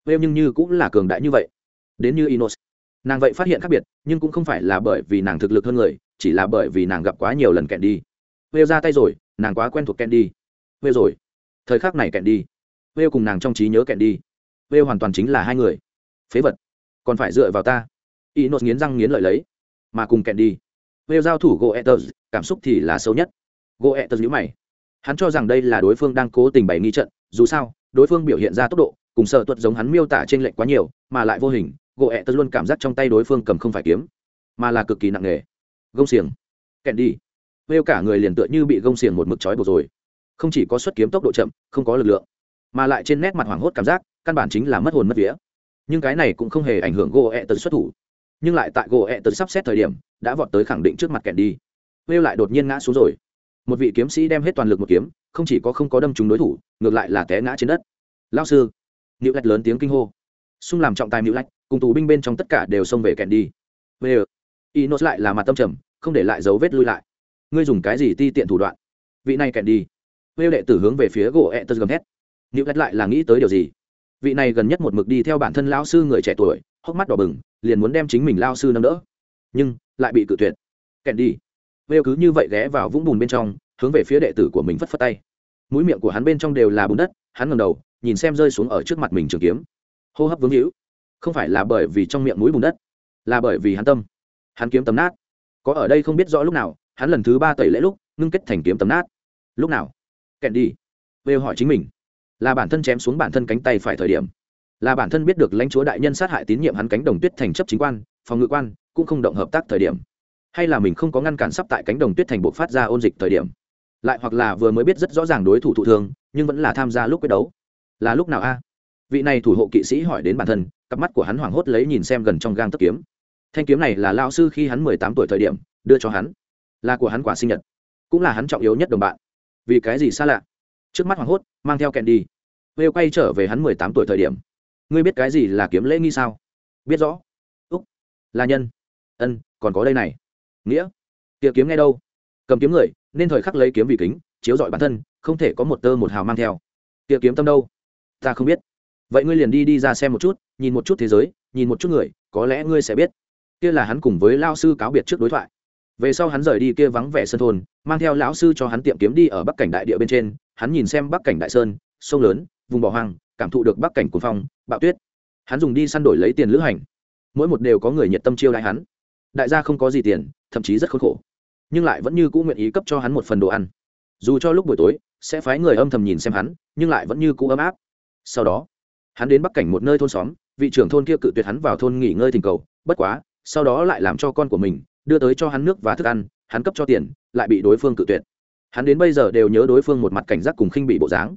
Vêu nhưng như cũng là cường đại như vậy. Đến như inos. Nàng vậy phát hiện khác biệt, nhưng cũng không phải là bởi vì nàng thực lực hơn người, chỉ là bởi vì nàng gặp quá nhiều lần kẹn đi. Vêu ra tay rồi, nàng quá quen thuộc kẹn đi. Vêu rồi. Thời khắc này kẹn đi. Vêu cùng nàng trong trí nhớ kẹn đi. Vêu hoàn toàn chính là hai người. Phế vật. Còn phải dựa vào ta. Inos nghiến răng nghiến lợi lấy. Mà cùng kẹn đi vêu giao thủ goethers cảm xúc thì là xấu nhất. Goethers nhíu mày. Hắn cho rằng đây là đối phương đang cố tình bày nghi trận, dù sao, đối phương biểu hiện ra tốc độ, cùng sợ tuật giống hắn miêu tả trên lệnh quá nhiều, mà lại vô hình goethers luôn cảm giác trong tay đối phương cầm không phải kiếm, mà là cực kỳ nặng nề. Gông xiềng. Kẹn đi. Vêu cả người liền tựa như bị gông xiềng một mực trói buộc rồi. Không chỉ có xuất kiếm tốc độ chậm, không có lực lượng, mà lại trên nét mặt hoảng hốt cảm giác, căn bản chính là mất hồn mất vía. Nhưng cái này cũng không hề ảnh hưởng gỗ xuất thủ nhưng lại tại gỗ ẹ tật sắp xét thời điểm, đã vọt tới khẳng định trước mặt kẹn đi. Vêu lại đột nhiên ngã xuống rồi. Một vị kiếm sĩ đem hết toàn lực một kiếm, không chỉ có không có đâm trúng đối thủ, ngược lại là té ngã trên đất. Lao sư nữ lạch lớn tiếng kinh hô. Xung làm trọng tài nữ lạch, cùng tù binh bên trong tất cả đều xông về kẹn đi. Vêu inos lại là mặt tâm trầm, không để lại dấu vết lui lại. Ngươi dùng cái gì ti tiện thủ đoạn? Vị này kẹn đi. Vêu đệ tử hướng về phía gỗ ẹ tật gầm hét nữ lạch lại là nghĩ tới điều gì? Vị này gần nhất một mực đi theo bản thân lao sư người trẻ tuổi, hốc mắt đỏ bừng liền muốn đem chính mình lao sư nâng đỡ. Nhưng, lại bị cự tuyệt. Kèn đi. Vêu cứ như vậy ghé vào vũng bùn bên trong, hướng về phía đệ tử của mình phất phất tay. Mũi miệng của hắn bên trong đều là bùn đất, hắn ngầm đầu, nhìn xem rơi xuống ở trước mặt mình trường kiếm. Hô hấp vướng hữu không phải là bởi vì trong miệng mũi bùn đất, là bởi vì hắn tâm. Hắn kiếm tấm nát. Có ở đây không biết rõ lúc nào, hắn lần thứ ba tẩy lễ lúc, ngưng kết thành kiếm tấm nát. Lúc nào? Kèn đi. Vêu hỏi chính mình, là bản thân chém xuống bản thân cánh tay phải thời điểm là bản thân biết được lãnh chúa đại nhân sát hại tín nhiệm hắn cánh đồng tuyết thành chấp chính quan, phòng ngự quan, cũng không động hợp tác thời điểm. Hay là mình không có ngăn cản sắp tại cánh đồng tuyết thành bộ phát ra ôn dịch thời điểm. Lại hoặc là vừa mới biết rất rõ ràng đối thủ thụ thương, nhưng vẫn là tham gia lúc quyết đấu. Là lúc nào a? Vị này thủ hộ kỵ sĩ hỏi đến bản thân, cặp mắt của hắn hoảng hốt lấy nhìn xem gần trong gang tấc kiếm. Thanh kiếm này là lao sư khi hắn mười tám tuổi thời điểm, đưa cho hắn. Là của hắn quả sinh nhật. Cũng là hắn trọng yếu nhất đồng bạn. Vì cái gì xa lạ? Trước mắt hoảng hốt, mang theo kèn đi. Vêu quay trở về hắn mười tám tuổi thời điểm ngươi biết cái gì là kiếm lễ nghi sao? Biết rõ. Úc. Là nhân. Ân, còn có đây này. Nghĩa. Kia kiếm nghe đâu? Cầm kiếm người, nên thời khắc lấy kiếm vì kính, chiếu dọi bản thân, không thể có một tơ một hào mang theo. Kia kiếm tâm đâu? Ta không biết. Vậy ngươi liền đi đi ra xem một chút, nhìn một chút thế giới, nhìn một chút người, có lẽ ngươi sẽ biết. Kia là hắn cùng với lao sư cáo biệt trước đối thoại. Về sau hắn rời đi kia vắng vẻ sân thôn, mang theo lão sư cho hắn tiệm kiếm đi ở bắc cảnh đại địa bên trên. Hắn nhìn xem bắc cảnh đại sơn, sông lớn, vùng bỏ hoang cảm thụ được bắc cảnh cuồng phong, bạo tuyết. Hắn dùng đi săn đổi lấy tiền lữ hành. Mỗi một đều có người nhiệt tâm chiêu đại hắn. Đại gia không có gì tiền, thậm chí rất khốn khổ. Nhưng lại vẫn như cũ nguyện ý cấp cho hắn một phần đồ ăn. Dù cho lúc buổi tối, sẽ phái người âm thầm nhìn xem hắn, nhưng lại vẫn như cũ ấm áp. Sau đó, hắn đến bắc cảnh một nơi thôn xóm, vị trưởng thôn kia cự tuyệt hắn vào thôn nghỉ ngơi tình cầu, bất quá, sau đó lại làm cho con của mình, đưa tới cho hắn nước và thức ăn, hắn cấp cho tiền, lại bị đối phương cự tuyệt. Hắn đến bây giờ đều nhớ đối phương một mặt cảnh giác cùng khinh bị bộ dáng.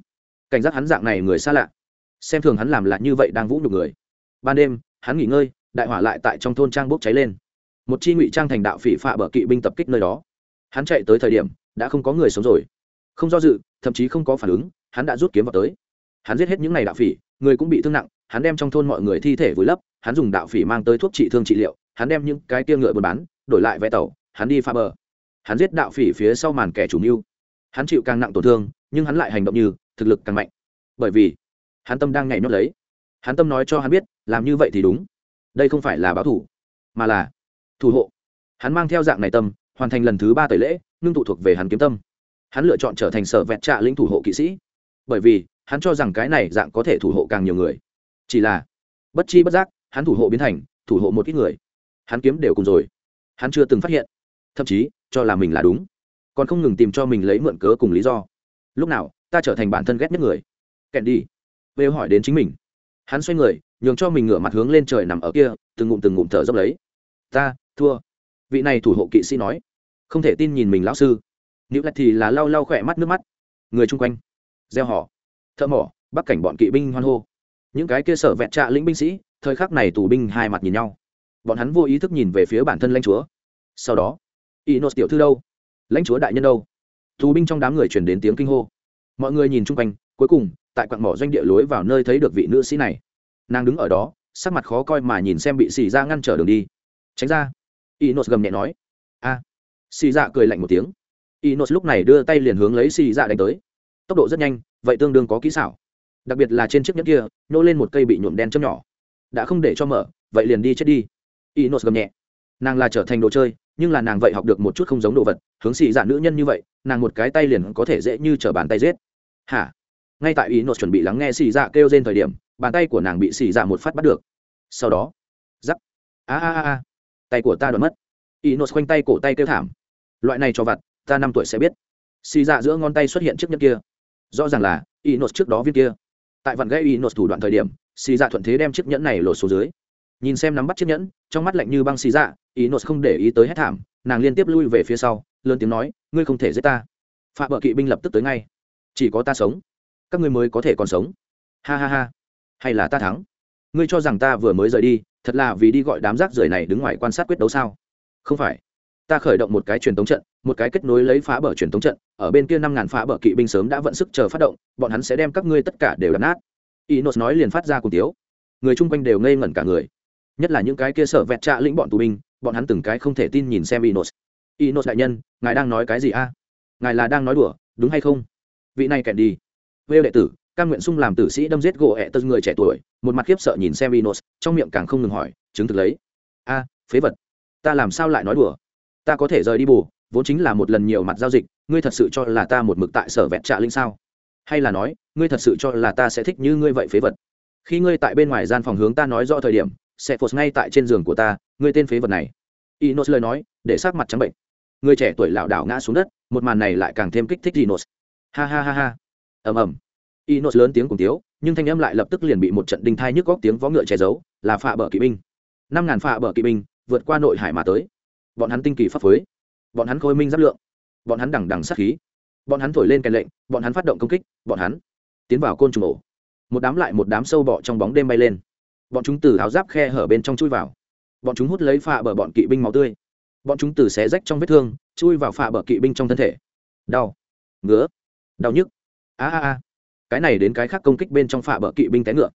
Cảnh giác hắn dạng này người xa lạ xem thường hắn làm lại như vậy đang vũ nhục người. Ban đêm, hắn nghỉ ngơi, đại hỏa lại tại trong thôn trang bốc cháy lên. Một chi ngụy trang thành đạo phỉ phạ bờ kỵ binh tập kích nơi đó. Hắn chạy tới thời điểm, đã không có người sống rồi. Không do dự, thậm chí không có phản ứng, hắn đã rút kiếm vào tới. Hắn giết hết những ngày đạo phỉ, người cũng bị thương nặng, hắn đem trong thôn mọi người thi thể vùi lấp, hắn dùng đạo phỉ mang tới thuốc trị thương trị liệu, hắn đem những cái tia ngựa buôn bán, đổi lại vé tàu, hắn đi phá bờ. Hắn giết đạo phỉ phía sau màn kẻ chủ mưu. Hắn chịu càng nặng tổn thương, nhưng hắn lại hành động như thực lực càng mạnh. Bởi vì hắn tâm đang nhảy nhót lấy. Hắn tâm nói cho hắn biết, làm như vậy thì đúng. Đây không phải là báo thủ, mà là thủ hộ. Hắn mang theo dạng này tâm, hoàn thành lần thứ ba tẩy lễ, ngưng tụ thuộc về hắn kiếm tâm. Hắn lựa chọn trở thành sở vẹn trạ lĩnh thủ hộ kỵ sĩ. Bởi vì, hắn cho rằng cái này dạng có thể thủ hộ càng nhiều người. Chỉ là, bất chi bất giác, hắn thủ hộ biến thành, thủ hộ một ít người. Hắn kiếm đều cùng rồi. Hắn chưa từng phát hiện. Thậm chí, cho là mình là đúng. Còn không ngừng tìm cho mình lấy mượn cớ cùng lý do. Lúc nào, ta trở thành bản thân ghét nhất người. Kẹn đi vêu hỏi đến chính mình. Hắn xoay người, nhường cho mình ngửa mặt hướng lên trời nằm ở kia, từng ngụm từng ngụm thở dốc lấy. Ta, thua. Vị này thủ hộ kỵ sĩ nói. Không thể tin nhìn mình lão sư. Nữ lạch thì là lau lau khỏe mắt nước mắt. Người chung quanh. Gieo họ. Thợ mỏ, bắc cảnh bọn kỵ binh hoan hô. Những cái kia sở vẹn trạ lĩnh binh sĩ, thời khắc này tù binh hai mặt nhìn nhau. Bọn hắn vô ý thức nhìn về phía bản thân lãnh chúa. Sau đó, inos tiểu thư đâu? Lãnh chúa đại nhân đâu? Tù binh trong đám người chuyển đến tiếng kinh hô. Mọi người nhìn chung quanh, cuối cùng tại quặng mỏ doanh địa lối vào nơi thấy được vị nữ sĩ này. Nàng đứng ở đó, sắc mặt khó coi mà nhìn xem bị xì ra ngăn trở đường đi. Tránh ra. Inos gầm nhẹ nói. A. À. xì dạ cười lạnh một tiếng. Inos lúc này đưa tay liền hướng lấy xì dạ đánh tới. Tốc độ rất nhanh, vậy tương đương có kỹ xảo. Đặc biệt là trên chiếc nhẫn kia, nhô lên một cây bị nhuộm đen chấm nhỏ. Đã không để cho mở, vậy liền đi chết đi. Inos gầm nhẹ. Nàng là trở thành đồ chơi, nhưng là nàng vậy học được một chút không giống đồ vật. Hướng xì dạ nữ nhân như vậy, nàng một cái tay liền có thể dễ như t r ở bàn tay giết. Hả? Ngay tại inos chuẩn bị lắng nghe xì dạ kêu trên thời điểm, bàn tay của nàng bị xì dạ một phát bắt được. Sau đó, giắc. A a a tay của ta đoán mất. Inos khoanh tay cổ tay kêu thảm. Loại này cho vặt, ta năm tuổi sẽ biết. Xì dạ giữa ngón tay xuất hiện chiếc nhẫn kia. Rõ ràng là inos trước đó viên kia. Tại vặn gãy nốt thủ đoạn thời điểm, xì dạ thuận thế đem chiếc nhẫn này lột xuống dưới. Nhìn xem nắm bắt chiếc nhẫn, trong mắt lạnh như băng xì dạ inos không để ý tới hết thảm, nàng liên tiếp lui về phía sau, lớn tiếng nói, ngươi không thể giết ta. Phạm vợ kỵ binh lập tức tới ngay. Chỉ có ta sống các ngươi mới có thể còn sống. Ha ha ha. Hay là ta thắng? Ngươi cho rằng ta vừa mới rời đi, thật là vì đi gọi đám rác rưởi này đứng ngoài quan sát quyết đấu sao? Không phải. Ta khởi động một cái truyền thống trận, một cái kết nối lấy phá bờ truyền thống trận, ở bên kia năm ngàn phá bờ kỵ binh sớm đã vận sức chờ phát động, bọn hắn sẽ đem các ngươi tất cả đều đập nát. Inos nói liền phát ra cùng tiếu. Người chung quanh đều ngây ngẩn cả người. Nhất là những cái kia sở vẹt trạ lĩnh bọn tù binh, bọn hắn từng cái không thể tin nhìn xem inos. Inos đại nhân, ngài đang nói cái gì a? Ngài là đang nói đùa, đúng hay không? Vị này kẹn đi vêu đệ tử căn nguyện sung làm tử sĩ đâm giết gỗ ẹ tật người trẻ tuổi, một mặt khiếp sợ nhìn xem inos trong miệng càng không ngừng hỏi, chứng thực lấy. A, phế vật, ta làm sao lại nói đùa? Ta có thể rời đi bù, vốn chính là một lần nhiều mặt giao dịch, ngươi thật sự cho là ta một mực tại sở vẹn trạ linh sao? Hay là nói, ngươi thật sự cho là ta sẽ thích như ngươi vậy phế vật? Khi ngươi tại bên ngoài gian phòng hướng ta nói rõ thời điểm sẽ phột ngay tại trên giường của ta, ngươi tên phế vật này. Inos lời nói, để sát mặt trắng bệnh. Người trẻ tuổi lảo đảo ngã xuống đất, một màn này lại càng thêm kích thích inos ha ha ha ha ầm ầm. Inos lớn tiếng cùng tiếu, nhưng thanh âm lại lập tức liền bị một trận đinh thai nhức góc tiếng vó ngựa che giấu, là phạ bờ kỵ binh. Năm ngàn phạ bờ kỵ binh, vượt qua nội hải mà tới. Bọn hắn tinh kỳ pháp phối. Bọn hắn khôi minh giáp lượng. Bọn hắn đằng đằng sát khí. Bọn hắn thổi lên kèn lệnh, bọn hắn phát động công kích, bọn hắn tiến vào côn trùng ổ. Một đám lại một đám sâu bọ trong bóng đêm bay lên. Bọn chúng từ áo giáp khe hở bên trong chui vào. Bọn chúng hút lấy phạ bờ bọn kỵ binh máu tươi. Bọn chúng từ xé rách trong vết thương, chui vào phạ bờ kỵ binh trong thân thể. Đau. Ngứa. Đau nhức a a a. Cái này đến cái khác công kích bên trong phạ bờ kỵ binh té ngựa.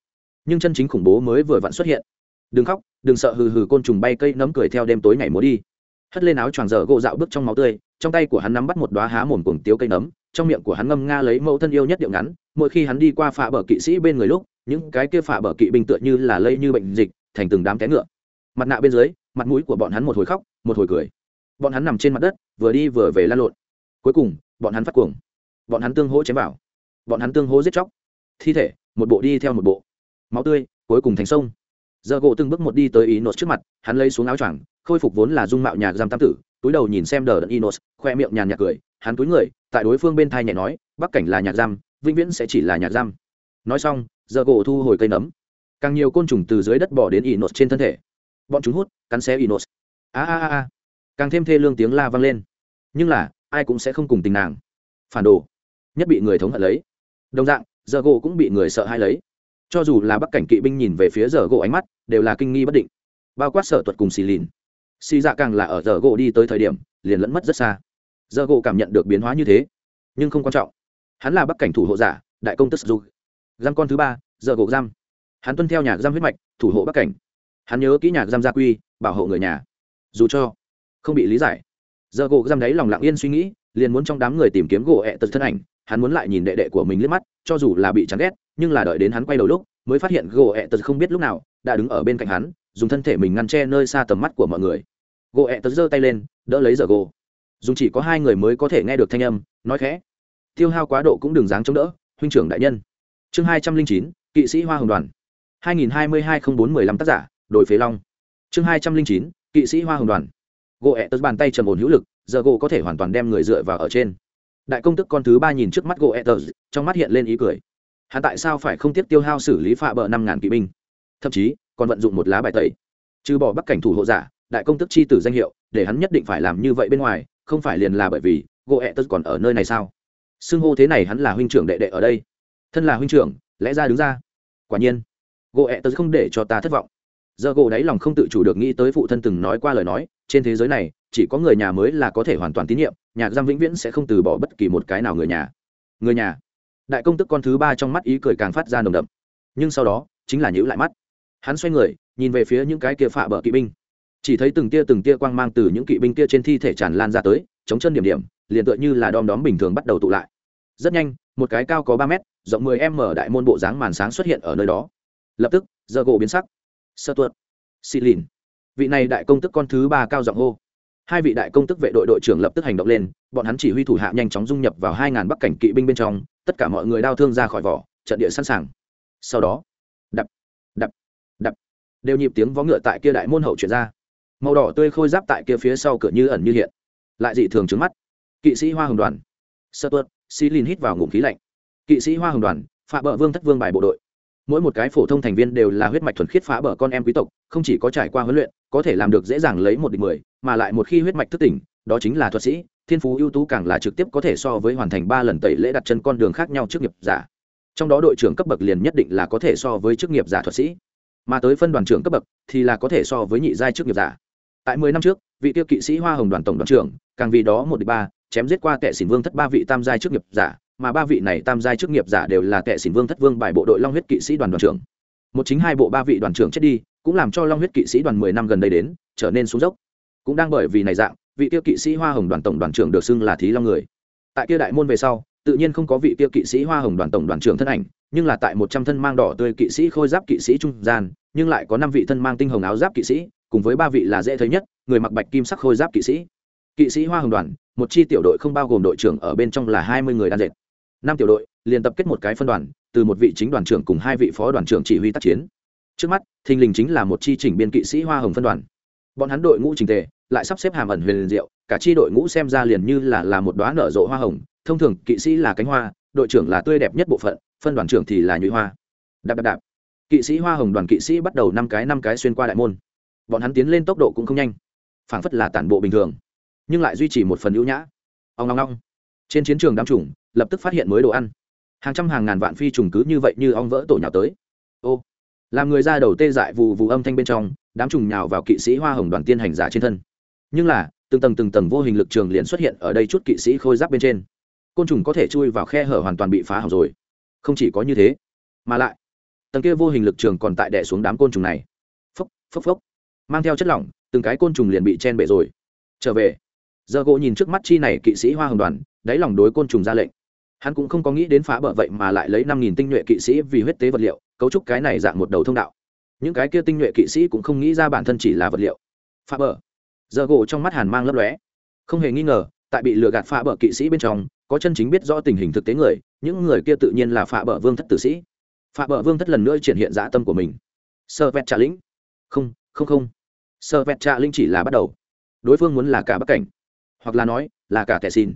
Nhưng chân chính khủng bố mới vừa vặn xuất hiện. Đừng khóc, đừng sợ hừ hừ côn trùng bay cây nấm cười theo đêm tối ngày múa đi. Hất lên áo choàng dở gỗ dạo bước trong máu tươi, trong tay của hắn nắm bắt một đoá há mồm cuồng tiếu cây nấm, trong miệng của hắn ngâm nga lấy mẫu thân yêu nhất điệu ngắn, mỗi khi hắn đi qua phạ bờ kỵ sĩ bên người lúc, những cái kia phạ bờ kỵ binh tựa như là lây như bệnh dịch, thành từng đám té ngựa. Mặt nạ bên dưới, mặt mũi của bọn hắn một hồi khóc, một hồi cười. Bọn hắn nằm trên mặt đất, vừa đi vừa về lan lộn. Cuối cùng, bọn hắn phát cuồng. Bọn hắn tương hỗ chém vào bọn hắn tương hỗ giết chóc. Thi thể, một bộ đi theo một bộ. Máu tươi, cuối cùng thành sông. Giờ gỗ từng bước một đi tới inos trước mặt, hắn lấy xuống áo choàng, khôi phục vốn là dung mạo nhà giam tam tử, túi đầu nhìn xem đờ đẫn inos, khoe miệng nhàn nhạc cười, hắn túi người, tại đối phương bên thai nhẹ nói, bắc cảnh là nhạc giam, vĩnh viễn sẽ chỉ là nhạc giam. Nói xong, giờ gỗ thu hồi cây nấm. Càng nhiều côn trùng từ dưới đất bỏ đến inos trên thân thể. Bọn chúng hút, cắn xé inos. A a a. Càng thêm thê lương tiếng la vang lên. Nhưng là, ai cũng sẽ không cùng tình nàng. Phản đồ. Nhất bị người thống hận lấy đồng dạng giờ gỗ cũng bị người sợ hai lấy. Cho dù là bắc cảnh kỵ binh nhìn về phía giờ gỗ ánh mắt, đều là kinh nghi bất định. Bao quát sở tuật cùng xì lìn. Xì dạ càng là ở giờ gỗ đi tới thời điểm, liền lẫn mất rất xa. Giờ gỗ cảm nhận được biến hóa như thế, nhưng không quan trọng. Hắn là bắc cảnh thủ hộ giả, đại công tức dù giam con thứ ba giờ gỗ giam. Hắn tuân theo nhà giam huyết mạch, thủ hộ bắc cảnh. Hắn nhớ kỹ nhà giam gia quy, bảo hộ người nhà. Dù cho không bị lý giải giờ gỗ giam đấy lòng lặng yên suy nghĩ, liền muốn trong đám người tìm kiếm gỗ ẹ tật thân ảnh hắn muốn lại nhìn đệ đệ của mình liếc mắt, cho dù là bị chán ghét, nhưng là đợi đến hắn quay đầu lúc, mới phát hiện gỗ ẹ tật không biết lúc nào, đã đứng ở bên cạnh hắn, dùng thân thể mình ngăn che nơi xa tầm mắt của mọi người. Gỗ ẹ tật giơ tay lên, đỡ lấy giờ gỗ. Dùng chỉ có hai người mới có thể nghe được thanh âm, nói khẽ, tiêu hao quá độ cũng đừng dáng chống đỡ, huynh trưởng đại nhân. Chương hai trăm linh chín, kỵ sĩ hoa hồng đoàn. hai nghìn hai mươi hai không bốn mười lăm tác giả Đội phế long. Chương hai trăm linh chín, kỵ sĩ hoa hồng đoàn. Gỗ ẹ tật bàn tay trầm ổn hữu lực giờ gỗ có thể hoàn toàn đem người dựa vào ở trên đại công tức con thứ ba nhìn trước mắt gỗ ẹ trong mắt hiện lên ý cười. Hắn tại sao phải không tiếp tiêu hao xử lý phạ bờ năm ngàn kỵ binh? Thậm chí, còn vận dụng một lá bài tẩy. Trừ bỏ bắc cảnh thủ hộ giả, đại công tức chi tử danh hiệu, để hắn nhất định phải làm như vậy bên ngoài, không phải liền là bởi vì gỗ ẹ còn ở nơi này sao? Xưng hô thế này hắn là huynh trưởng đệ đệ ở đây. Thân là huynh trưởng, lẽ ra đứng ra. Quả nhiên gỗ ẹ không để cho ta thất vọng. Giờ gỗ đáy lòng không tự chủ được nghĩ tới phụ thân từng nói qua lời nói, trên thế giới này chỉ có người nhà mới là có thể hoàn toàn tín nhiệm, nhà giam vĩnh viễn sẽ không từ bỏ bất kỳ một cái nào người nhà. Người nhà. Đại công tức con thứ ba trong mắt ý cười càng phát ra nồng đậm. Nhưng sau đó, chính là nhữ lại mắt. Hắn xoay người, nhìn về phía những cái kia phạ bờ kỵ binh. Chỉ thấy từng tia từng tia quang mang từ những kỵ binh kia trên thi thể tràn lan ra tới, chống chân điểm điểm, liền tựa như là đom đóm bình thường bắt đầu tụ lại. Rất nhanh, một cái cao có ba mét, rộng mười m đại môn bộ dáng màn sáng xuất hiện ở nơi đó. Lập tức giờ gỗ biến sắc. Sơ tuột. Xì lìn. Vị này đại công tức con thứ ba cao giọng hô hai vị đại công tức vệ đội đội trưởng lập tức hành động lên, bọn hắn chỉ huy thủ hạ nhanh chóng dung nhập vào hai ngàn bắc cảnh kỵ binh bên trong, tất cả mọi người đau thương ra khỏi vỏ, trận địa sẵn sàng. Sau đó, đập đập đập, đều nhịp tiếng vó ngựa tại kia đại môn hậu chuyển ra. Màu đỏ tươi khôi giáp tại kia phía sau cửa như ẩn như hiện. Lại dị thường trứng mắt. Kỵ sĩ hoa hồng đoàn, sơ tuất xí lìn hít vào ngụm khí lạnh. Kỵ sĩ hoa hồng đoàn phá bờ vương thất vương bài bộ đội mỗi một cái phổ thông thành viên đều là huyết mạch thuần khiết phá bờ con em quý tộc, không chỉ có trải qua huấn luyện, có thể làm được dễ dàng lấy một địch mười, mà lại một khi huyết mạch thức tỉnh, đó chính là thuật sĩ, thiên phú ưu tú càng là trực tiếp có thể so với hoàn thành ba lần tẩy lễ đặt chân con đường khác nhau trước nghiệp giả. Trong đó đội trưởng cấp bậc liền nhất định là có thể so với chức nghiệp giả thuật sĩ, mà tới phân đoàn trưởng cấp bậc thì là có thể so với nhị giai chức nghiệp giả. Tại mười năm trước, vị tiêu kỵ sĩ hoa hồng đoàn tổng đoàn trưởng, càng vì đó một đ ba, chém giết qua tệ xỉn vương thất ba vị tam giai chức nghiệp giả mà ba vị này tam giai chức nghiệp giả đều là kẻ xỉn vương thất vương bài bộ đội long huyết kỵ sĩ đoàn đoàn trưởng. Một chính hai bộ ba vị đoàn trưởng chết đi, cũng làm cho long huyết kỵ sĩ đoàn mười năm gần đây đến, trở nên xuống dốc. Cũng đang bởi vì này dạng, vị tiêu kỵ sĩ hoa hồng đoàn tổng đoàn trưởng được xưng là thí long người. Tại kia đại môn về sau, tự nhiên không có vị tiêu kỵ sĩ hoa hồng đoàn tổng đoàn trưởng thân ảnh, nhưng là tại một trăm thân mang đỏ tươi kỵ sĩ khôi giáp kỵ sĩ trung gian, nhưng lại có năm vị thân mang tinh hồng áo giáp kỵ sĩ, cùng với ba vị là dễ thấy nhất, người mặc bạch kim sắc khôi giáp kỵ sĩ. Kỵ sĩ hoa hồng đoàn, một chi tiểu đội không bao gồm đội trưởng ở bên trong là hai mươi người đan dệt năm tiểu đội, liền tập kết một cái phân đoàn, từ một vị chính đoàn trưởng cùng hai vị phó đoàn trưởng chỉ huy tác chiến. Trước mắt, thình lình chính là một chi chỉnh biên kỵ sĩ hoa hồng phân đoàn. Bọn hắn đội ngũ trình tề, lại sắp xếp hàm ẩn huyền liền diệu, cả chi đội ngũ xem ra liền như là là một đoá nở rộ hoa hồng, thông thường kỵ sĩ là cánh hoa, đội trưởng là tươi đẹp nhất bộ phận, phân đoàn trưởng thì là nhụy hoa. Đạp đạp đạp. Kỵ sĩ hoa hồng đoàn kỵ sĩ bắt đầu năm cái năm cái xuyên qua đại môn. Bọn hắn tiến lên tốc độ cũng không nhanh, phảng phất là tản bộ bình thường, nhưng lại duy trì một phần ưu nhã. Ông ngong ngong trên chiến trường đám trùng lập tức phát hiện mới đồ ăn. Hàng trăm hàng ngàn vạn phi trùng cứ như vậy như ong vỡ tổ nhào tới. Ô, làm người ra đầu tê dại vù vù âm thanh bên trong, đám trùng nhào vào kỵ sĩ hoa hồng đoàn tiên hành giả trên thân. Nhưng là, từng tầng từng tầng vô hình lực trường liền xuất hiện ở đây chút kỵ sĩ khôi giáp bên trên. Côn trùng có thể chui vào khe hở hoàn toàn bị phá hỏng rồi. Không chỉ có như thế, mà lại, tầng kia vô hình lực trường còn tại đẻ xuống đám côn trùng này. Phốc phốc phốc. Mang theo chất lỏng, từng cái côn trùng liền bị chen bể rồi. Trở về giờ gỗ nhìn trước mắt chi này kỵ sĩ hoa hồng đoàn, đáy lòng đối côn trùng ra lệnh hắn cũng không có nghĩ đến phá bờ vậy mà lại lấy năm nghìn tinh nhuệ kỵ sĩ vì huyết tế vật liệu, cấu trúc cái này dạng một đầu thông đạo. Những cái kia tinh nhuệ kỵ sĩ cũng không nghĩ ra bản thân chỉ là vật liệu. Phá bờ. Giờ gỗ trong mắt hàn mang lấp lóe. Không hề nghi ngờ, tại bị lừa gạt phá bờ kỵ sĩ bên trong, có chân chính biết rõ tình hình thực tế người, những người kia tự nhiên là phá bờ vương thất tử sĩ. Phá bờ vương thất lần nữa triển hiện dã tâm của mình. Sơ vẹt trả lĩnh. Không không không. Sơ vẹt trả lĩnh chỉ là bắt đầu. Đối phương muốn là cả bắc cảnh. Hoặc là nói, là cả kẻ xin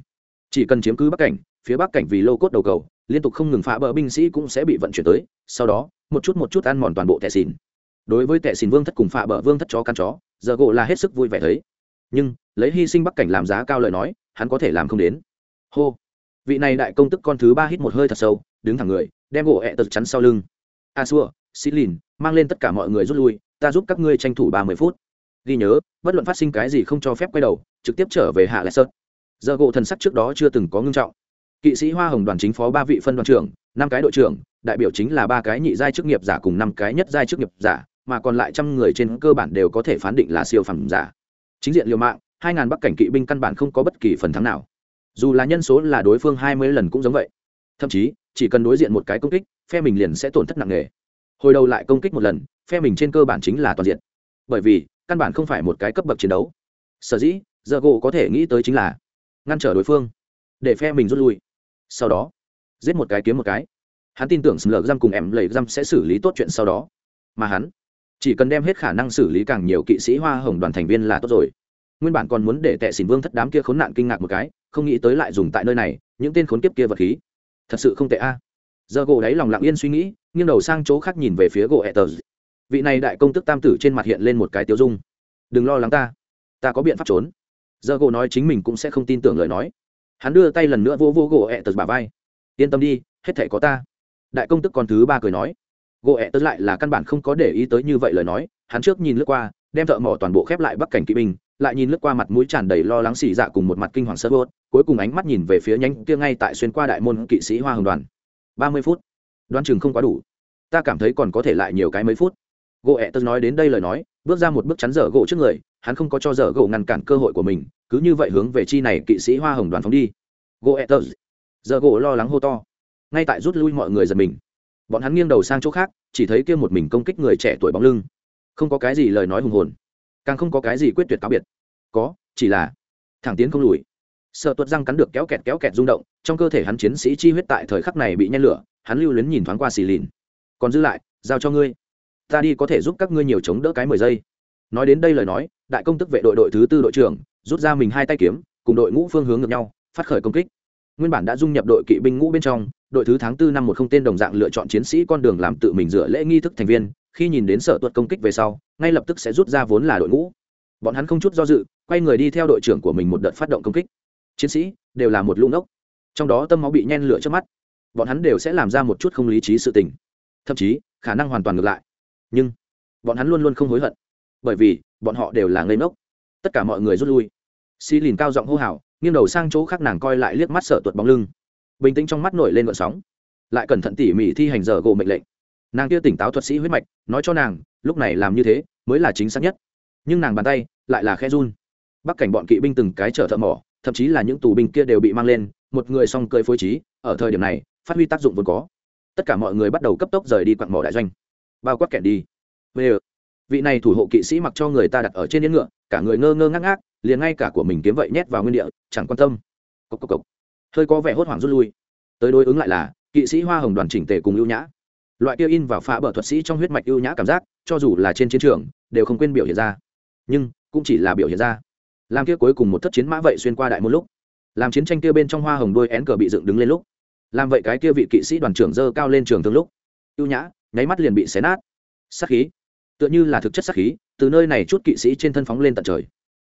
chỉ cần chiếm cứ bắc cảnh phía bắc cảnh vì lô cốt đầu cầu, liên tục không ngừng phá bờ binh sĩ cũng sẽ bị vận chuyển tới, sau đó, một chút một chút ăn mòn toàn bộ tệ xìn đối với tệ xìn vương thất cùng phá bờ vương thất chó căn chó, giờ gỗ là hết sức vui vẻ thấy. Nhưng, lấy hy sinh bắc cảnh làm giá cao lời nói, hắn có thể làm không đến. Hô. Vị này đại công tức con thứ ba hít một hơi thật sâu, đứng thẳng người, đem gỗ hẹ tật chắn sau lưng. A xua, xít lìn, mang lên tất cả mọi người rút lui, ta giúp các ngươi tranh thủ ba mươi phút. Ghi nhớ, bất luận phát sinh cái gì không cho phép quay đầu, trực tiếp trở về hạ lại sơn. Giờ gỗ thần sắc trước đó chưa từng có ngưng trọng kỵ sĩ hoa hồng đoàn chính phó ba vị phân đoàn trưởng, năm cái đội trưởng, đại biểu chính là ba cái nhị giai chức nghiệp giả cùng năm cái nhất giai chức nghiệp giả, mà còn lại trăm người trên cơ bản đều có thể phán định là siêu phẩm giả. Chính diện liều mạng, hai ngàn bắc cảnh kỵ binh căn bản không có bất kỳ phần thắng nào. Dù là nhân số là đối phương hai mươi lần cũng giống vậy. Thậm chí, chỉ cần đối diện một cái công kích, phe mình liền sẽ tổn thất nặng nề. Hồi đầu lại công kích một lần, phe mình trên cơ bản chính là toàn diện. Bởi vì, căn bản không phải một cái cấp bậc chiến đấu. Sở dĩ giờ gỗ có thể nghĩ tới chính là ngăn trở đối phương, để phe mình rút lui sau đó, giết một cái kiếm một cái. Hắn tin tưởng sầm lờ răm cùng em lầy răm sẽ xử lý tốt chuyện sau đó. Mà hắn chỉ cần đem hết khả năng xử lý càng nhiều kỵ sĩ hoa hồng đoàn thành viên là tốt rồi. Nguyên bản còn muốn để tệ xỉn vương thất đám kia khốn nạn kinh ngạc một cái, không nghĩ tới lại dùng tại nơi này, những tên khốn kiếp kia vật khí. Thật sự không tệ a. Giờ gỗ đáy lòng lặng yên suy nghĩ, nghiêng đầu sang chỗ khác nhìn về phía gỗ ẹ tờ vị này đại công tức tam tử trên mặt hiện lên một cái tiêu dung. Đừng lo lắng ta ta có biện pháp trốn. Giờ gỗ nói chính mình cũng sẽ không tin tưởng lời nói hắn đưa tay lần nữa vô vô gỗ ẹ tật bà vai. Yên tâm đi, hết thể có ta. Đại công tức con thứ ba cười nói. Gỗ ẹ tật lại là căn bản không có để ý tới như vậy lời nói, hắn trước nhìn lướt qua, đem thợ mỏ toàn bộ khép lại bắc cảnh kỵ binh, lại nhìn lướt qua mặt mũi tràn đầy lo lắng xì dạ cùng một mặt kinh hoàng sơ bốt cuối cùng ánh mắt nhìn về phía nhánh kia ngay tại xuyên qua đại môn kỵ sĩ hoa hồng đoàn. Ba mươi phút, đoán chừng không quá đủ. Ta cảm thấy còn có thể lại nhiều cái mấy phút. Gỗ ẹ tớ nói đến đây lời nói, bước ra một bước chắn dở gỗ trước người, hắn không có cho dở gỗ ngăn cản cơ hội của mình cứ như vậy hướng về chi này kỵ sĩ hoa hồng đoàn phóng đi. Gỗ giờ gỗ lo lắng hô to. Ngay tại rút lui mọi người giật mình. Bọn hắn nghiêng đầu sang chỗ khác, chỉ thấy kia một mình công kích người trẻ tuổi bóng lưng. Không có cái gì lời nói hùng hồn, càng không có cái gì quyết tuyệt cáo biệt. Có, chỉ là thẳng tiến không lùi. Sợ tuột răng cắn được kéo kẹt kéo kẹt rung động, trong cơ thể hắn chiến sĩ chi huyết tại thời khắc này bị nhen lửa, hắn lưu luyến nhìn thoáng qua xì lìn. Còn giữ lại, giao cho ngươi. Ta đi có thể giúp các ngươi nhiều chống đỡ cái mười giây. Nói đến đây lời nói, đại công tức vệ đội đội thứ tư đội trưởng rút ra mình hai tay kiếm, cùng đội ngũ phương hướng ngược nhau, phát khởi công kích. Nguyên bản đã dung nhập đội kỵ binh ngũ bên trong, đội thứ tháng tư năm một không tên đồng dạng lựa chọn chiến sĩ con đường làm tự mình dựa lễ nghi thức thành viên, khi nhìn đến sở tuật công kích về sau, ngay lập tức sẽ rút ra vốn là đội ngũ. Bọn hắn không chút do dự, quay người đi theo đội trưởng của mình một đợt phát động công kích. Chiến sĩ đều là một lũ ngốc. Trong đó tâm máu bị nhen lửa trước mắt. Bọn hắn đều sẽ làm ra một chút không lý trí sự tình. Thậm chí, khả năng hoàn toàn ngược lại. Nhưng, bọn hắn luôn luôn không hối hận. Bởi vì, bọn họ đều là ngây ngốc. Tất cả mọi người rút lui xi lìn cao giọng hô hào, nghiêng đầu sang chỗ khác nàng coi lại liếc mắt sợ tuột bóng lưng. Bình tĩnh trong mắt nổi lên vận sóng. Lại cẩn thận tỉ mỉ thi hành giờ gỗ mệnh lệnh. Nàng kia tỉnh táo thuật sĩ huyết mạch, nói cho nàng, lúc này làm như thế, mới là chính xác nhất. Nhưng nàng bàn tay, lại là khe run. Bắc cảnh bọn kỵ binh từng cái chở thợ mỏ, thậm chí là những tù binh kia đều bị mang lên, một người song cơi phối trí, ở thời điểm này, phát huy tác dụng vốn có. Tất cả mọi người bắt đầu cấp tốc rời đi quặng mỏ đại doanh. Bao quát kẹn đi. Về vị này thủ hộ kỵ sĩ mặc cho người ta đặt ở trên yên ngựa, cả người ngơ ngơ ngác ngác liền ngay cả của mình kiếm vậy nhét vào nguyên địa, chẳng quan tâm. Cốc cốc cốc. hơi có vẻ hốt hoảng rút lui. Tới đối ứng lại là, kỵ sĩ hoa hồng đoàn chỉnh tề cùng ưu nhã. Loại kia in vào phá bờ thuật sĩ trong huyết mạch ưu nhã cảm giác, cho dù là trên chiến trường, đều không quên biểu hiện ra. Nhưng, cũng chỉ là biểu hiện ra. Làm kia cuối cùng một thất chiến mã vậy xuyên qua đại một lúc. Làm chiến tranh kia bên trong hoa hồng đôi én cờ bị dựng đứng lên lúc. Làm vậy cái kia vị kỵ sĩ đoàn trưởng dơ cao lên trường thương lúc. Ưu nhã, nháy mắt liền bị xé nát. Sát khí. Tựa như là thực chất sát khí, từ nơi này chút kỵ sĩ trên thân phóng lên tận trời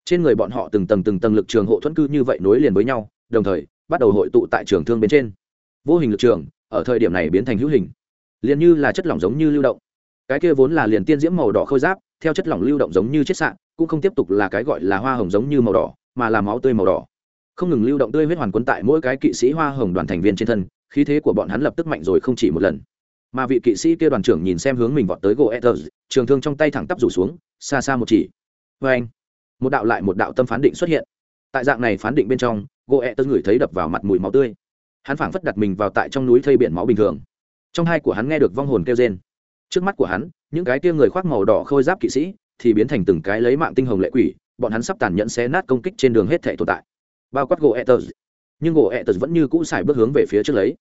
trên người bọn họ từng tầng từng tầng lực trường hộ thuẫn cư như vậy nối liền với nhau đồng thời bắt đầu hội tụ tại trường thương bên trên. Vô hình lực trường ở thời điểm này biến thành hữu hình. Liền như là chất lỏng giống như lưu động. Cái kia vốn là liền tiên diễm màu đỏ khôi giáp theo chất lỏng lưu động giống như chết sạn cũng không tiếp tục là cái gọi là hoa hồng giống như màu đỏ mà là máu tươi màu đỏ. Không ngừng lưu động tươi huyết hoàn quấn tại mỗi cái kỵ sĩ hoa hồng đoàn thành viên trên thân khí thế của bọn hắn lập tức mạnh rồi không chỉ một lần. Mà vị kỵ sĩ kia đoàn trưởng nhìn xem hướng mình vọt tới gỗ Ethers, trường thương trong tay thẳng tắp rủ xuống xa xa một chỉ. Vê anh một đạo lại một đạo tâm phán định xuất hiện. Tại dạng này phán định bên trong gỗ Ethers ngửi thấy đập vào mặt mùi máu tươi. Hắn phảng phất đặt mình vào tại trong núi thây biển máu bình thường. Trong hai của hắn nghe được vong hồn kêu rên. Trước mắt của hắn, những cái kia người khoác màu đỏ khôi giáp kỵ sĩ thì biến thành từng cái lấy mạng tinh hồng lệ quỷ, bọn hắn sắp tàn nhẫn xé nát công kích trên đường hết thể tồn tại. Bao quát gỗ Ethers. nhưng gỗ Ethers vẫn như cũ xài bước hướng về phía trước lấy.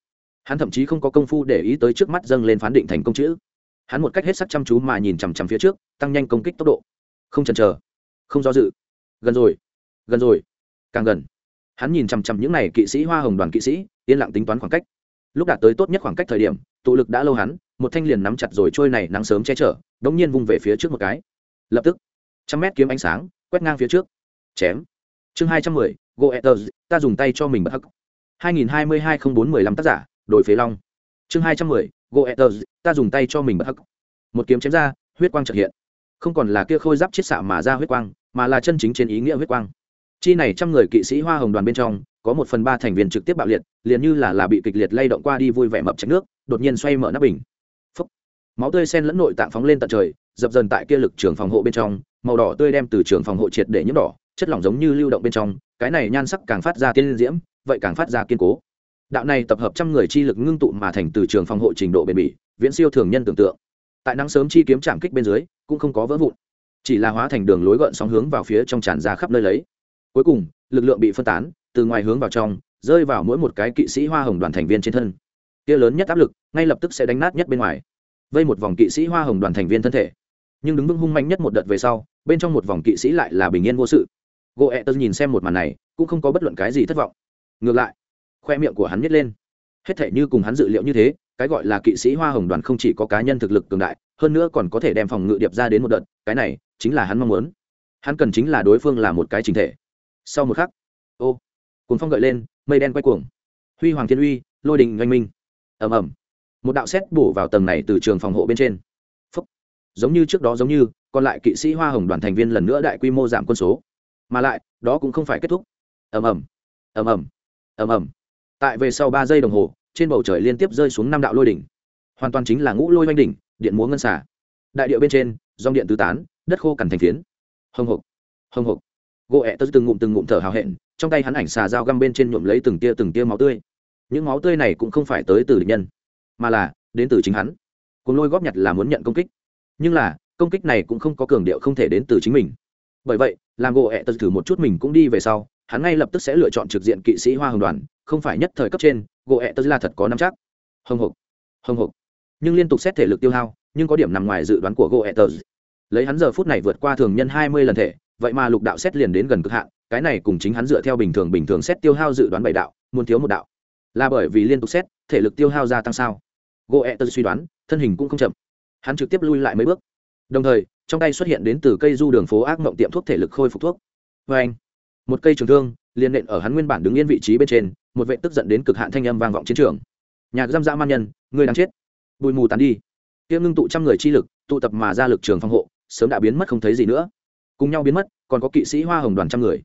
Hắn thậm chí không có công phu để ý tới trước mắt dâng lên phán định thành công chữ. Hắn một cách hết sắc chăm chú mà nhìn chằm chằm phía trước, tăng nhanh công kích tốc độ. Không chần chờ không do dự. Gần rồi gần rồi, càng gần. Hắn nhìn chằm chằm những n à y kỵ sĩ hoa hồng đoàn kỵ sĩ, yên lặng tính toán khoảng cách. Lúc đạt tới tốt nhất khoảng cách thời điểm, tụ lực đã lâu hắn, một thanh liền nắm chặt rồi trôi này nắng sớm che chở đ ỗ n g nhiên vung về phía trước một cái. Lập tức, trăm mét kiếm ánh sáng, quét ngang phía trước. Chém. Chương hai trăm mười, go etters ta dùng tay cho mình bất hắc. hai nghìn hai mươi hai không bốn mười lăm tác giả, đổi phế long. Chương hai trăm mười goethez ta dùng tay cho mình bất hắc. Một kiếm chém ra, huyết quang trợ hiện. Không còn là kia khôi giáp chiết xạ mà ra huyết quang mà là chân chính trên ý nghĩa huyết quang. Chi này trăm người kỵ sĩ hoa hồng đoàn bên trong, có một phần ba thành viên trực tiếp bạo liệt, liền như là là bị kịch liệt lay động qua đi vui vẻ mập chạch nước, đột nhiên xoay mở nắp bình. Phốc. máu tươi sen lẫn nội tạng phóng lên tận trời, dập dần tại kia lực trường phòng hộ bên trong, màu đỏ tươi đem từ trường phòng hộ triệt để nhiễm đỏ, chất lỏng giống như lưu động bên trong, cái này nhan sắc càng phát ra tiên diễm, vậy càng phát ra kiên cố. Đạo này tập hợp trăm người chi lực ngưng tụ mà thành từ trường phòng hộ trình độ bền bỉ, viễn siêu thường nhân tưởng tượng. Tại nắng sớm chi kiếm chạm kích bên dưới, cũng không có vỡ vụn chỉ là hóa thành đường lối gợn sóng hướng vào phía trong tràn ra khắp nơi lấy. Cuối cùng, lực lượng bị phân tán, từ ngoài hướng vào trong, rơi vào mỗi một cái kỵ sĩ hoa hồng đoàn thành viên trên thân. Kia lớn nhất áp lực, ngay lập tức sẽ đánh nát nhất bên ngoài. Vây một vòng kỵ sĩ hoa hồng đoàn thành viên thân thể. Nhưng đứng vững hung manh nhất một đợt về sau, bên trong một vòng kỵ sĩ lại là bình yên vô sự. Gỗ ẹ e tớ nhìn xem một màn này, cũng không có bất luận cái gì thất vọng. Ngược lại, khoe miệng của hắn nhét lên. Hết thể như cùng hắn dự liệu như thế, cái gọi là kỵ sĩ hoa hồng đoàn không chỉ có cá nhân thực lực cường đại, hơn nữa còn có thể đem phòng ngự điệp ra đến một đợt, cái này chính là hắn mong muốn. Hắn cần chính là đối phương là một cái chính thể. Sau một khắc, ô cuốn phong gợi lên, mây đen quay cuồng. Huy hoàng thiên uy, lôi đình oanh minh. Ầm ầm. Một đạo xét bổ vào tầng này từ trường phòng hộ bên trên. Phúc. giống như trước đó giống như, còn lại kỵ sĩ hoa hồng đoàn thành viên lần nữa đại quy mô giảm quân số. Mà lại, đó cũng không phải kết thúc. Ầm ầm. Ầm ầm. Ầm ầm. Tại về sau ba giây đồng hồ, trên bầu trời liên tiếp rơi xuống năm đạo lôi đỉnh. Hoàn toàn chính là ngũ lôi oanh đỉnh, điện múa ngân xả. Đại điệu bên trên, dòng điện tứ tán đất khô cằn thành phiến. Hồng hộc hồng hộc. Gỗ ẹ tớ từng ngụm từng ngụm thở hào hẹn, trong tay hắn ảnh xà dao găm bên trên nhuộm lấy từng tia từng tia máu tươi. Những máu tươi này cũng không phải tới từ địch nhân, mà là đến từ chính hắn. Cùng lôi góp nhặt là muốn nhận công kích, nhưng là công kích này cũng không có cường điệu không thể đến từ chính mình. Bởi vậy, làm gỗ ẹ tớ thử một chút mình cũng đi về sau, hắn ngay lập tức sẽ lựa chọn trực diện kỵ sĩ hoa hồng đoàn, không phải nhất thời cấp trên, gỗ ẹ tớ là thật có năm chắc. Hồng hộc hồng hộc. Nhưng liên tục xét thể lực tiêu hao, nhưng có điểm nằm ngoài dự đoán của gỗ ẹ tớ lấy hắn giờ phút này vượt qua thường nhân hai mươi lần thể, vậy mà lục đạo xét liền đến gần cực hạn, cái này cùng chính hắn dựa theo bình thường bình thường xét tiêu hao dự đoán bảy đạo, muốn thiếu một đạo. Là bởi vì liên tục xét, thể lực tiêu hao gia tăng sao? Gỗ ẹ e tật suy đoán, thân hình cũng không chậm. Hắn trực tiếp lui lại mấy bước. Đồng thời, trong tay xuất hiện đến từ cây du đường phố ác mộng tiệm thuốc thể lực khôi phục thuốc. Vê anh, một cây trường thương, liền nện ở hắn nguyên bản đứng yên vị trí bên trên, một vệ tức giận đến cực hạn thanh âm vang vọng chiến trường. Nhà giam dã man nhân người đang chết. Bụi mù tàn đi. Tiêm ngưng tụ trăm người chi lực, tụ tập mà ra lực trường phòng hộ sớm đã biến mất không thấy gì nữa. Cùng nhau biến mất, còn có kỵ sĩ hoa hồng đoàn trăm người.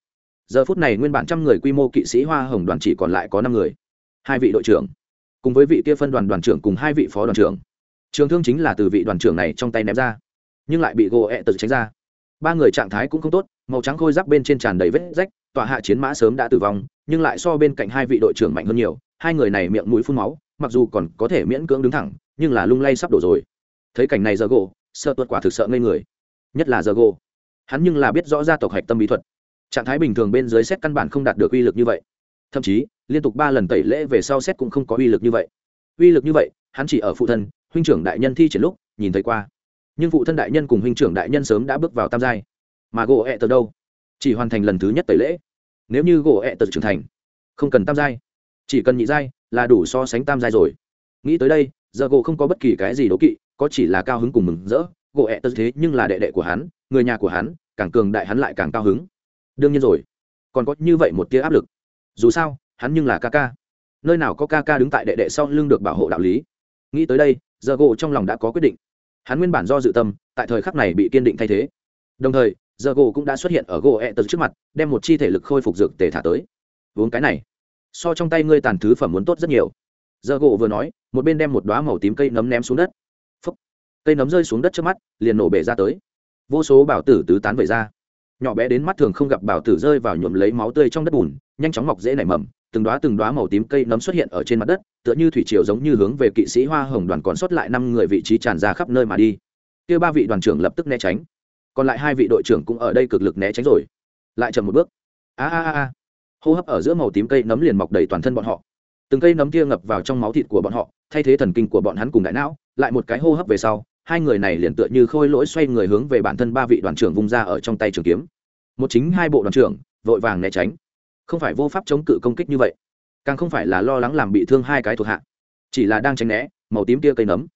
Giờ phút này nguyên bản trăm người quy mô kỵ sĩ hoa hồng đoàn chỉ còn lại có năm người. Hai vị đội trưởng, cùng với vị kia phân đoàn đoàn trưởng cùng hai vị phó đoàn trưởng. Trường thương chính là từ vị đoàn trưởng này trong tay ném ra, nhưng lại bị gỗ ẹ tật tránh ra. Ba người trạng thái cũng không tốt, màu trắng khôi giáp bên trên tràn đầy vết rách, tọa hạ chiến mã sớm đã tử vong, nhưng lại so bên cạnh hai vị đội trưởng mạnh hơn nhiều. Hai người này miệng mũi phun máu, mặc dù còn có thể miễn cưỡng đứng thẳng, nhưng là lung lay sắp đổ rồi. Thấy cảnh này giờ gỗ, sợ tuột quả thực sợ ngây người nhất là giờ gô hắn nhưng là biết rõ gia tộc hạch tâm bí thuật. Trạng thái bình thường bên dưới xét căn bản không đạt được uy lực như vậy. Thậm chí, liên tục ba lần tẩy lễ về sau xét cũng không có uy lực như vậy. Uy lực như vậy, hắn chỉ ở phụ thân, huynh trưởng đại nhân thi triển lúc, nhìn thấy qua. Nhưng phụ thân đại nhân cùng huynh trưởng đại nhân sớm đã bước vào tam giai. Mà gỗ ẹ tật đâu? Chỉ hoàn thành lần thứ nhất tẩy lễ. Nếu như gỗ ẹ tật trưởng thành, không cần tam giai. Chỉ cần nhị giai là đủ so sánh tam giai rồi. Nghĩ tới đây giờ gỗ không có bất kỳ cái gì đố kỵ, có chỉ là cao hứng cùng mừng rỡ gỗ ẹ tật thế nhưng là đệ đệ của hắn, người nhà của hắn, càng cường đại hắn lại càng cao hứng. Đương nhiên rồi, còn có như vậy một tia áp lực. Dù sao, hắn nhưng là ca ca. Nơi nào có ca ca đứng tại đệ đệ sau lưng được bảo hộ đạo lý. Nghĩ tới đây, giờ gỗ trong lòng đã có quyết định. Hắn nguyên bản do dự tâm, tại thời khắc này bị kiên định thay thế. Đồng thời, giờ gỗ cũng đã xuất hiện ở gỗ ẹ tật trước mặt, đem một chi thể lực khôi phục dược tề thả tới. Uống cái này. So trong tay ngươi tàn thứ phẩm muốn tốt rất nhiều. Giờ gỗ vừa nói, một bên đem một đoá màu tím cây nấm ném xuống đất cây nấm rơi xuống đất trước mắt, liền nổ bể ra tới. Vô số bảo tử tứ tán về ra. Nhỏ bé đến mắt thường không gặp bảo tử rơi vào nhuộm lấy máu tươi trong đất bùn, nhanh chóng mọc dễ nảy mầm, từng đoá từng đoá màu tím cây nấm xuất hiện ở trên mặt đất, tựa như thủy triều giống như hướng về kỵ sĩ hoa hồng đoàn còn sót lại năm người vị trí tràn ra khắp nơi mà đi. Kia ba vị đoàn trưởng lập tức né tránh. Còn lại hai vị đội trưởng cũng ở đây cực lực né tránh rồi. Lại chậm một bước. A a a. Hô hấp ở giữa màu tím cây nấm liền mọc đầy toàn thân bọn họ. Từng cây nấm kia ngập vào trong máu thịt của bọn họ, thay thế thần kinh của bọn hắn cùng đại não, lại một cái hô hấp về sau hai người này liền tựa như khôi lỗi xoay người hướng về bản thân ba vị đoàn trưởng vung ra ở trong tay trường kiếm. Một chính hai bộ đoàn trưởng, vội vàng né tránh. Không phải vô pháp chống cự công kích như vậy, càng không phải là lo lắng làm bị thương hai cái thuộc hạ, chỉ là đang tránh né, màu tím kia cây nấm.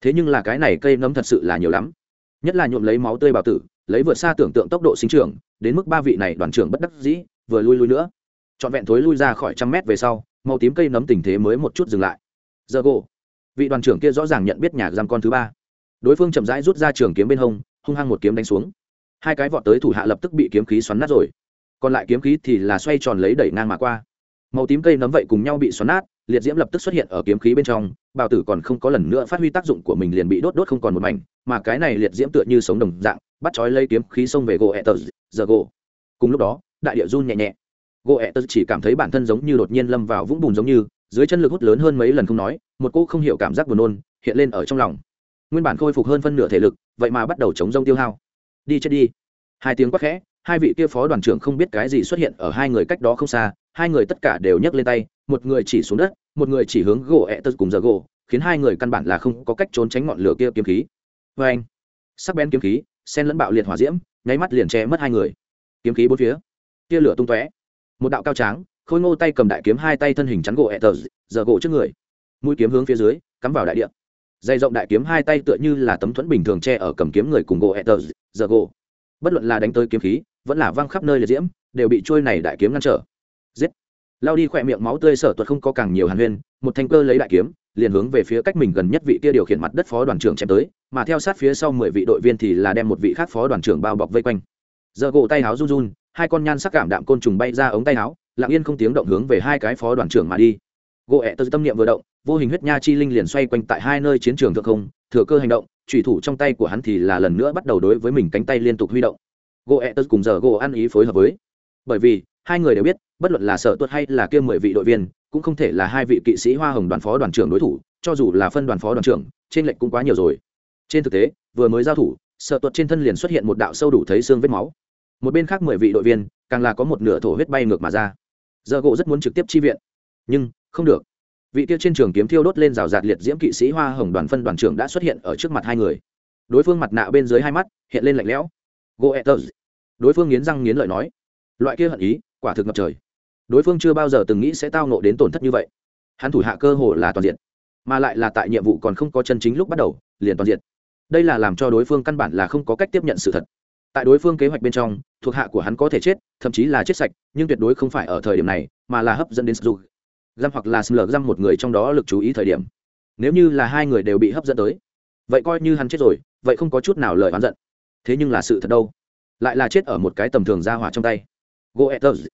Thế nhưng là cái này cây nấm thật sự là nhiều lắm. Nhất là nhuộm lấy máu tươi bào tử, lấy vượt xa tưởng tượng tốc độ sinh trưởng, đến mức ba vị này đoàn trưởng bất đắc dĩ, vừa lui lui nữa. Trọn vẹn thối lui ra khỏi trăm mét về sau, màu tím cây nấm tình thế mới một chút dừng lại. Giờ gỗ vị đoàn trưởng kia rõ ràng nhận biết nhà giam con thứ ba đối phương chậm rãi rút ra trường kiếm bên hông, hung hăng một kiếm đánh xuống. Hai cái vọt tới thủ hạ lập tức bị kiếm khí xoắn nát rồi. Còn lại kiếm khí thì là xoay tròn lấy đẩy ngang mà qua. Màu tím cây nấm vậy cùng nhau bị xoắn nát, liệt diễm lập tức xuất hiện ở kiếm khí bên trong, bào tử còn không có lần nữa phát huy tác dụng của mình liền bị đốt đốt không còn một mảnh, mà cái này liệt diễm tựa như sống đồng dạng, bắt chói lấy kiếm khí xông về gỗ ẹ tờ giờ gỗ. Cùng lúc đó, đại địa run nhẹ nhẹ. Gỗ ẹ tờ chỉ cảm thấy bản thân giống như đột nhiên lâm vào vũng bùn giống như, dưới chân lực hút lớn hơn mấy lần không nói, một cô không hiểu cảm giác buồn nôn hiện lên ở trong lòng nguyên bản khôi phục hơn phân nửa thể lực, vậy mà bắt đầu chống rông tiêu hao. Đi chết đi. Hai tiếng quắc khẽ, hai vị kia phó đoàn trưởng không biết cái gì xuất hiện ở hai người cách đó không xa, hai người tất cả đều nhấc lên tay, một người chỉ xuống đất, một người chỉ hướng gỗ ẹ tật cùng giờ gỗ, khiến hai người căn bản là không có cách trốn tránh ngọn lửa kia kiếm khí. Vê anh, sắc bén kiếm khí sen lẫn bạo liệt hỏa diễm, nháy mắt liền che mất hai người. Kiếm khí bốn phía, tia lửa tung tóe. Một đạo cao tráng, khôi ngô tay cầm đại kiếm hai tay thân hình chắn gỗ ẹ tờ giờ gỗ trước người. Mũi kiếm hướng phía dưới, cắm vào đại địa dày rộng đại kiếm hai tay tựa như là tấm thuẫn bình thường che ở cầm kiếm người cùng gỗ ether giờ gỗ bất luận là đánh tới kiếm khí, vẫn là văng khắp nơi liệt diễm, đều bị trôi này đại kiếm ngăn trở. Giết. Lao đi khỏe miệng máu tươi sở tuật không có càng nhiều hàn huyên, một thanh cơ lấy đại kiếm, liền hướng về phía cách mình gần nhất vị kia điều khiển mặt đất phó đoàn trưởng chém tới, mà theo sát phía sau mười vị đội viên thì là đem một vị khác phó đoàn trưởng bao bọc vây quanh. Giờ gỗ tay háo run run, hai con nhan sắc cảm đạm côn trùng bay ra ống tay háo, lặng yên không tiếng động hướng về hai cái phó đoàn trưởng mà đi gỗ ẹ Tơ tâm niệm vừa động, vô hình huyết nha chi linh liền xoay quanh tại hai nơi chiến trường thượng không, thừa cơ hành động trùy thủ trong tay của hắn thì là lần nữa bắt đầu đối với mình cánh tay liên tục huy động. Gỗ ẹ Tơ cùng giờ gỗ ăn ý phối hợp với. Bởi vì, hai người đều biết, bất luận là sở tuất hay là kia mười vị đội viên, cũng không thể là hai vị kỵ sĩ hoa hồng đoàn phó đoàn trưởng đối thủ, cho dù là phân đoàn phó đoàn trưởng, trên lệnh cũng quá nhiều rồi. Trên thực tế, vừa mới giao thủ, sở tuất trên thân liền xuất hiện một đạo sâu đủ thấy xương vết máu. Một bên khác mười vị đội viên, càng là có một nửa thổ huyết bay ngược mà ra. Giờ gỗ rất muốn trực tiếp chi viện. Nhưng không được. Vị kia trên trường kiếm thiêu đốt lên rào rạt liệt diễm kỵ sĩ hoa hồng đoàn phân đoàn trưởng đã xuất hiện ở trước mặt hai người. Đối phương mặt nạ bên dưới hai mắt hiện lên lạnh lẽo. Goethers đối phương nghiến răng nghiến lợi nói, loại kia hận ý, quả thực ngập trời. Đối phương chưa bao giờ từng nghĩ sẽ tao nộ đến tổn thất như vậy. Hắn thủ hạ cơ hồ là toàn diện mà lại là tại nhiệm vụ còn không có chân chính lúc bắt đầu, liền toàn diện đây là làm cho đối phương căn bản là không có cách tiếp nhận sự thật. Tại đối phương kế hoạch bên trong, thuộc hạ của hắn có thể chết, thậm chí là chết sạch, nhưng tuyệt đối không phải ở thời điểm này, mà là hấp dẫn đến sử dụng găm hoặc là lờ răm một người trong đó lực chú ý thời điểm. Nếu như là hai người đều bị hấp dẫn tới, vậy coi như hắn chết rồi, vậy không có chút nào lời oán giận. Thế nhưng là sự thật đâu? Lại là chết ở một cái tầm thường ra hỏa trong tay. Goethers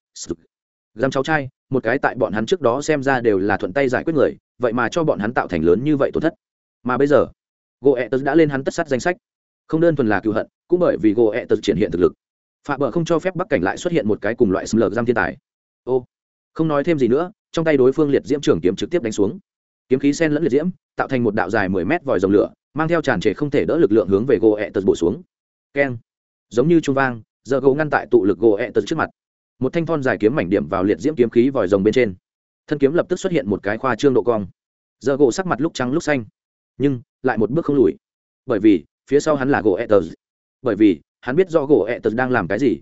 găm cháu trai, một cái tại bọn hắn trước đó xem ra đều là thuận tay giải quyết người, vậy mà cho bọn hắn tạo thành lớn như vậy tổn thất. Mà bây giờ goethers đã lên hắn tất sát danh sách. Không đơn thuần là cựu hận, cũng bởi vì goethers triển hiện thực lực. Phạm bờ không cho phép bắc cảnh lại xuất hiện một cái cùng loại xâm lược giam thiên tài. Ô, không nói thêm gì nữa trong tay đối phương liệt diễm trường kiếm trực tiếp đánh xuống. Kiếm khí sen lẫn liệt diễm, tạo thành một đạo dài mười mét vòi rồng lửa, mang theo tràn trề không thể đỡ lực lượng hướng về gỗ ẹ tật bổ xuống. Keng. Giống như trung vang, giờ gỗ ngăn tại tụ lực gỗ ẹ tật trước mặt. Một thanh thon dài kiếm mảnh điểm vào liệt diễm kiếm khí vòi rồng bên trên. Thân kiếm lập tức xuất hiện một cái khoa trương độ cong. Giờ gỗ sắc mặt lúc trắng lúc xanh. Nhưng, lại một bước không lùi. Bởi vì, phía sau hắn là gỗ ẹ tật bởi vì, hắn biết do gỗ ẹ tật đang làm cái gì.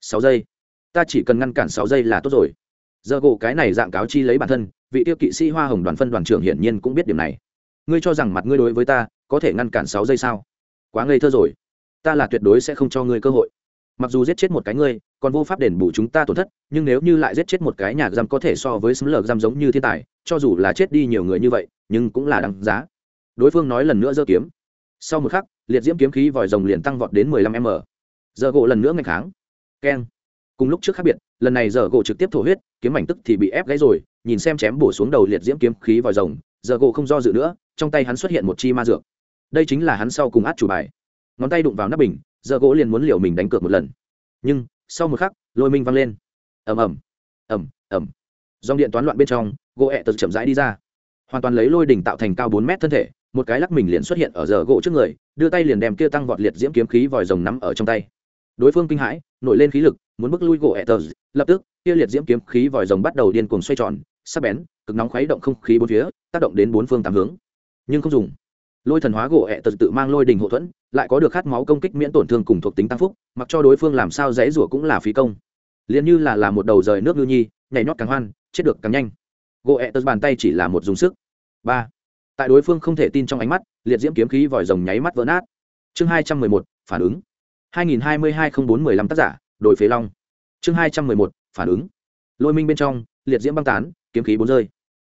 Sáu giây. Ta chỉ cần ngăn cản sáu giây là tốt rồi giờ gỗ cái này dạng cáo chi lấy bản thân, vị tiêu kỵ sĩ hoa hồng đoàn phân đoàn trưởng hiển nhiên cũng biết điểm này. Ngươi cho rằng mặt ngươi đối với ta có thể ngăn cản sáu giây sao? Quá ngây thơ rồi. Ta là tuyệt đối sẽ không cho ngươi cơ hội. Mặc dù giết chết một cái ngươi, còn vô pháp đền bù chúng ta tổn thất, nhưng nếu như lại giết chết một cái nhà giam có thể so với sấm lờ giam giống như thiên tài, cho dù là chết đi nhiều người như vậy, nhưng cũng là đằng giá. Đối phương nói lần nữa giơ kiếm. Sau một khắc, liệt diễm kiếm khí vòi rồng liền tăng vọt đến mười lăm m. Giờ gỗ lần nữa ngày kháng. Keng cùng lúc trước khác biệt, lần này giờ gỗ trực tiếp thổ huyết, kiếm mảnh tức thì bị ép gãy rồi, nhìn xem chém bổ xuống đầu liệt diễm kiếm khí vòi rồng, giờ gỗ không do dự nữa, trong tay hắn xuất hiện một chi ma dược. Đây chính là hắn sau cùng át chủ bài. Ngón tay đụng vào nắp bình, giờ gỗ liền muốn liều mình đánh cược một lần. Nhưng, sau một khắc, lôi minh văng lên. Ầm ầm ầm ầm. Dòng điện toán loạn bên trong, gỗ ẹ tật chậm rãi đi ra. Hoàn toàn lấy lôi đỉnh tạo thành cao bốn mét thân thể, một cái lắc mình liền xuất hiện ở giờ gỗ trước người, đưa tay liền đem kia tăng vọt liệt diễm kiếm khí vòi rồng nắm ở trong tay. Đối phương kinh hãi nổi lên khí lực, muốn bước lui gỗ ẹ tờ. Lập tức, kia liệt diễm kiếm khí vòi rồng bắt đầu điên cuồng xoay tròn, sắc bén, cực nóng khuấy động không khí bốn phía, tác động đến bốn phương tám hướng. Nhưng không dùng. Lôi thần hóa gỗ ẹ tật tự mang lôi đình hậu thuẫn, lại có được khát máu công kích miễn tổn thương cùng thuộc tính tăng phúc, mặc cho đối phương làm sao dễ rủa cũng là phí công. Liền như là làm một đầu rời nước ngư nhi, nhảy nhót càng hoan, chết được càng nhanh. Gỗ ẹ tật bàn tay chỉ là một dùng sức. Ba. Tại đối phương không thể tin trong ánh mắt, liệt diễm kiếm khí vòi rồng nháy mắt vỡ nát. Chương hai trăm mười một, phản ứng. 2022-04-15 tác giả đổi phế long. Chương 211, phản ứng. Lôi minh bên trong liệt diễm băng tán kiếm khí bốn rơi.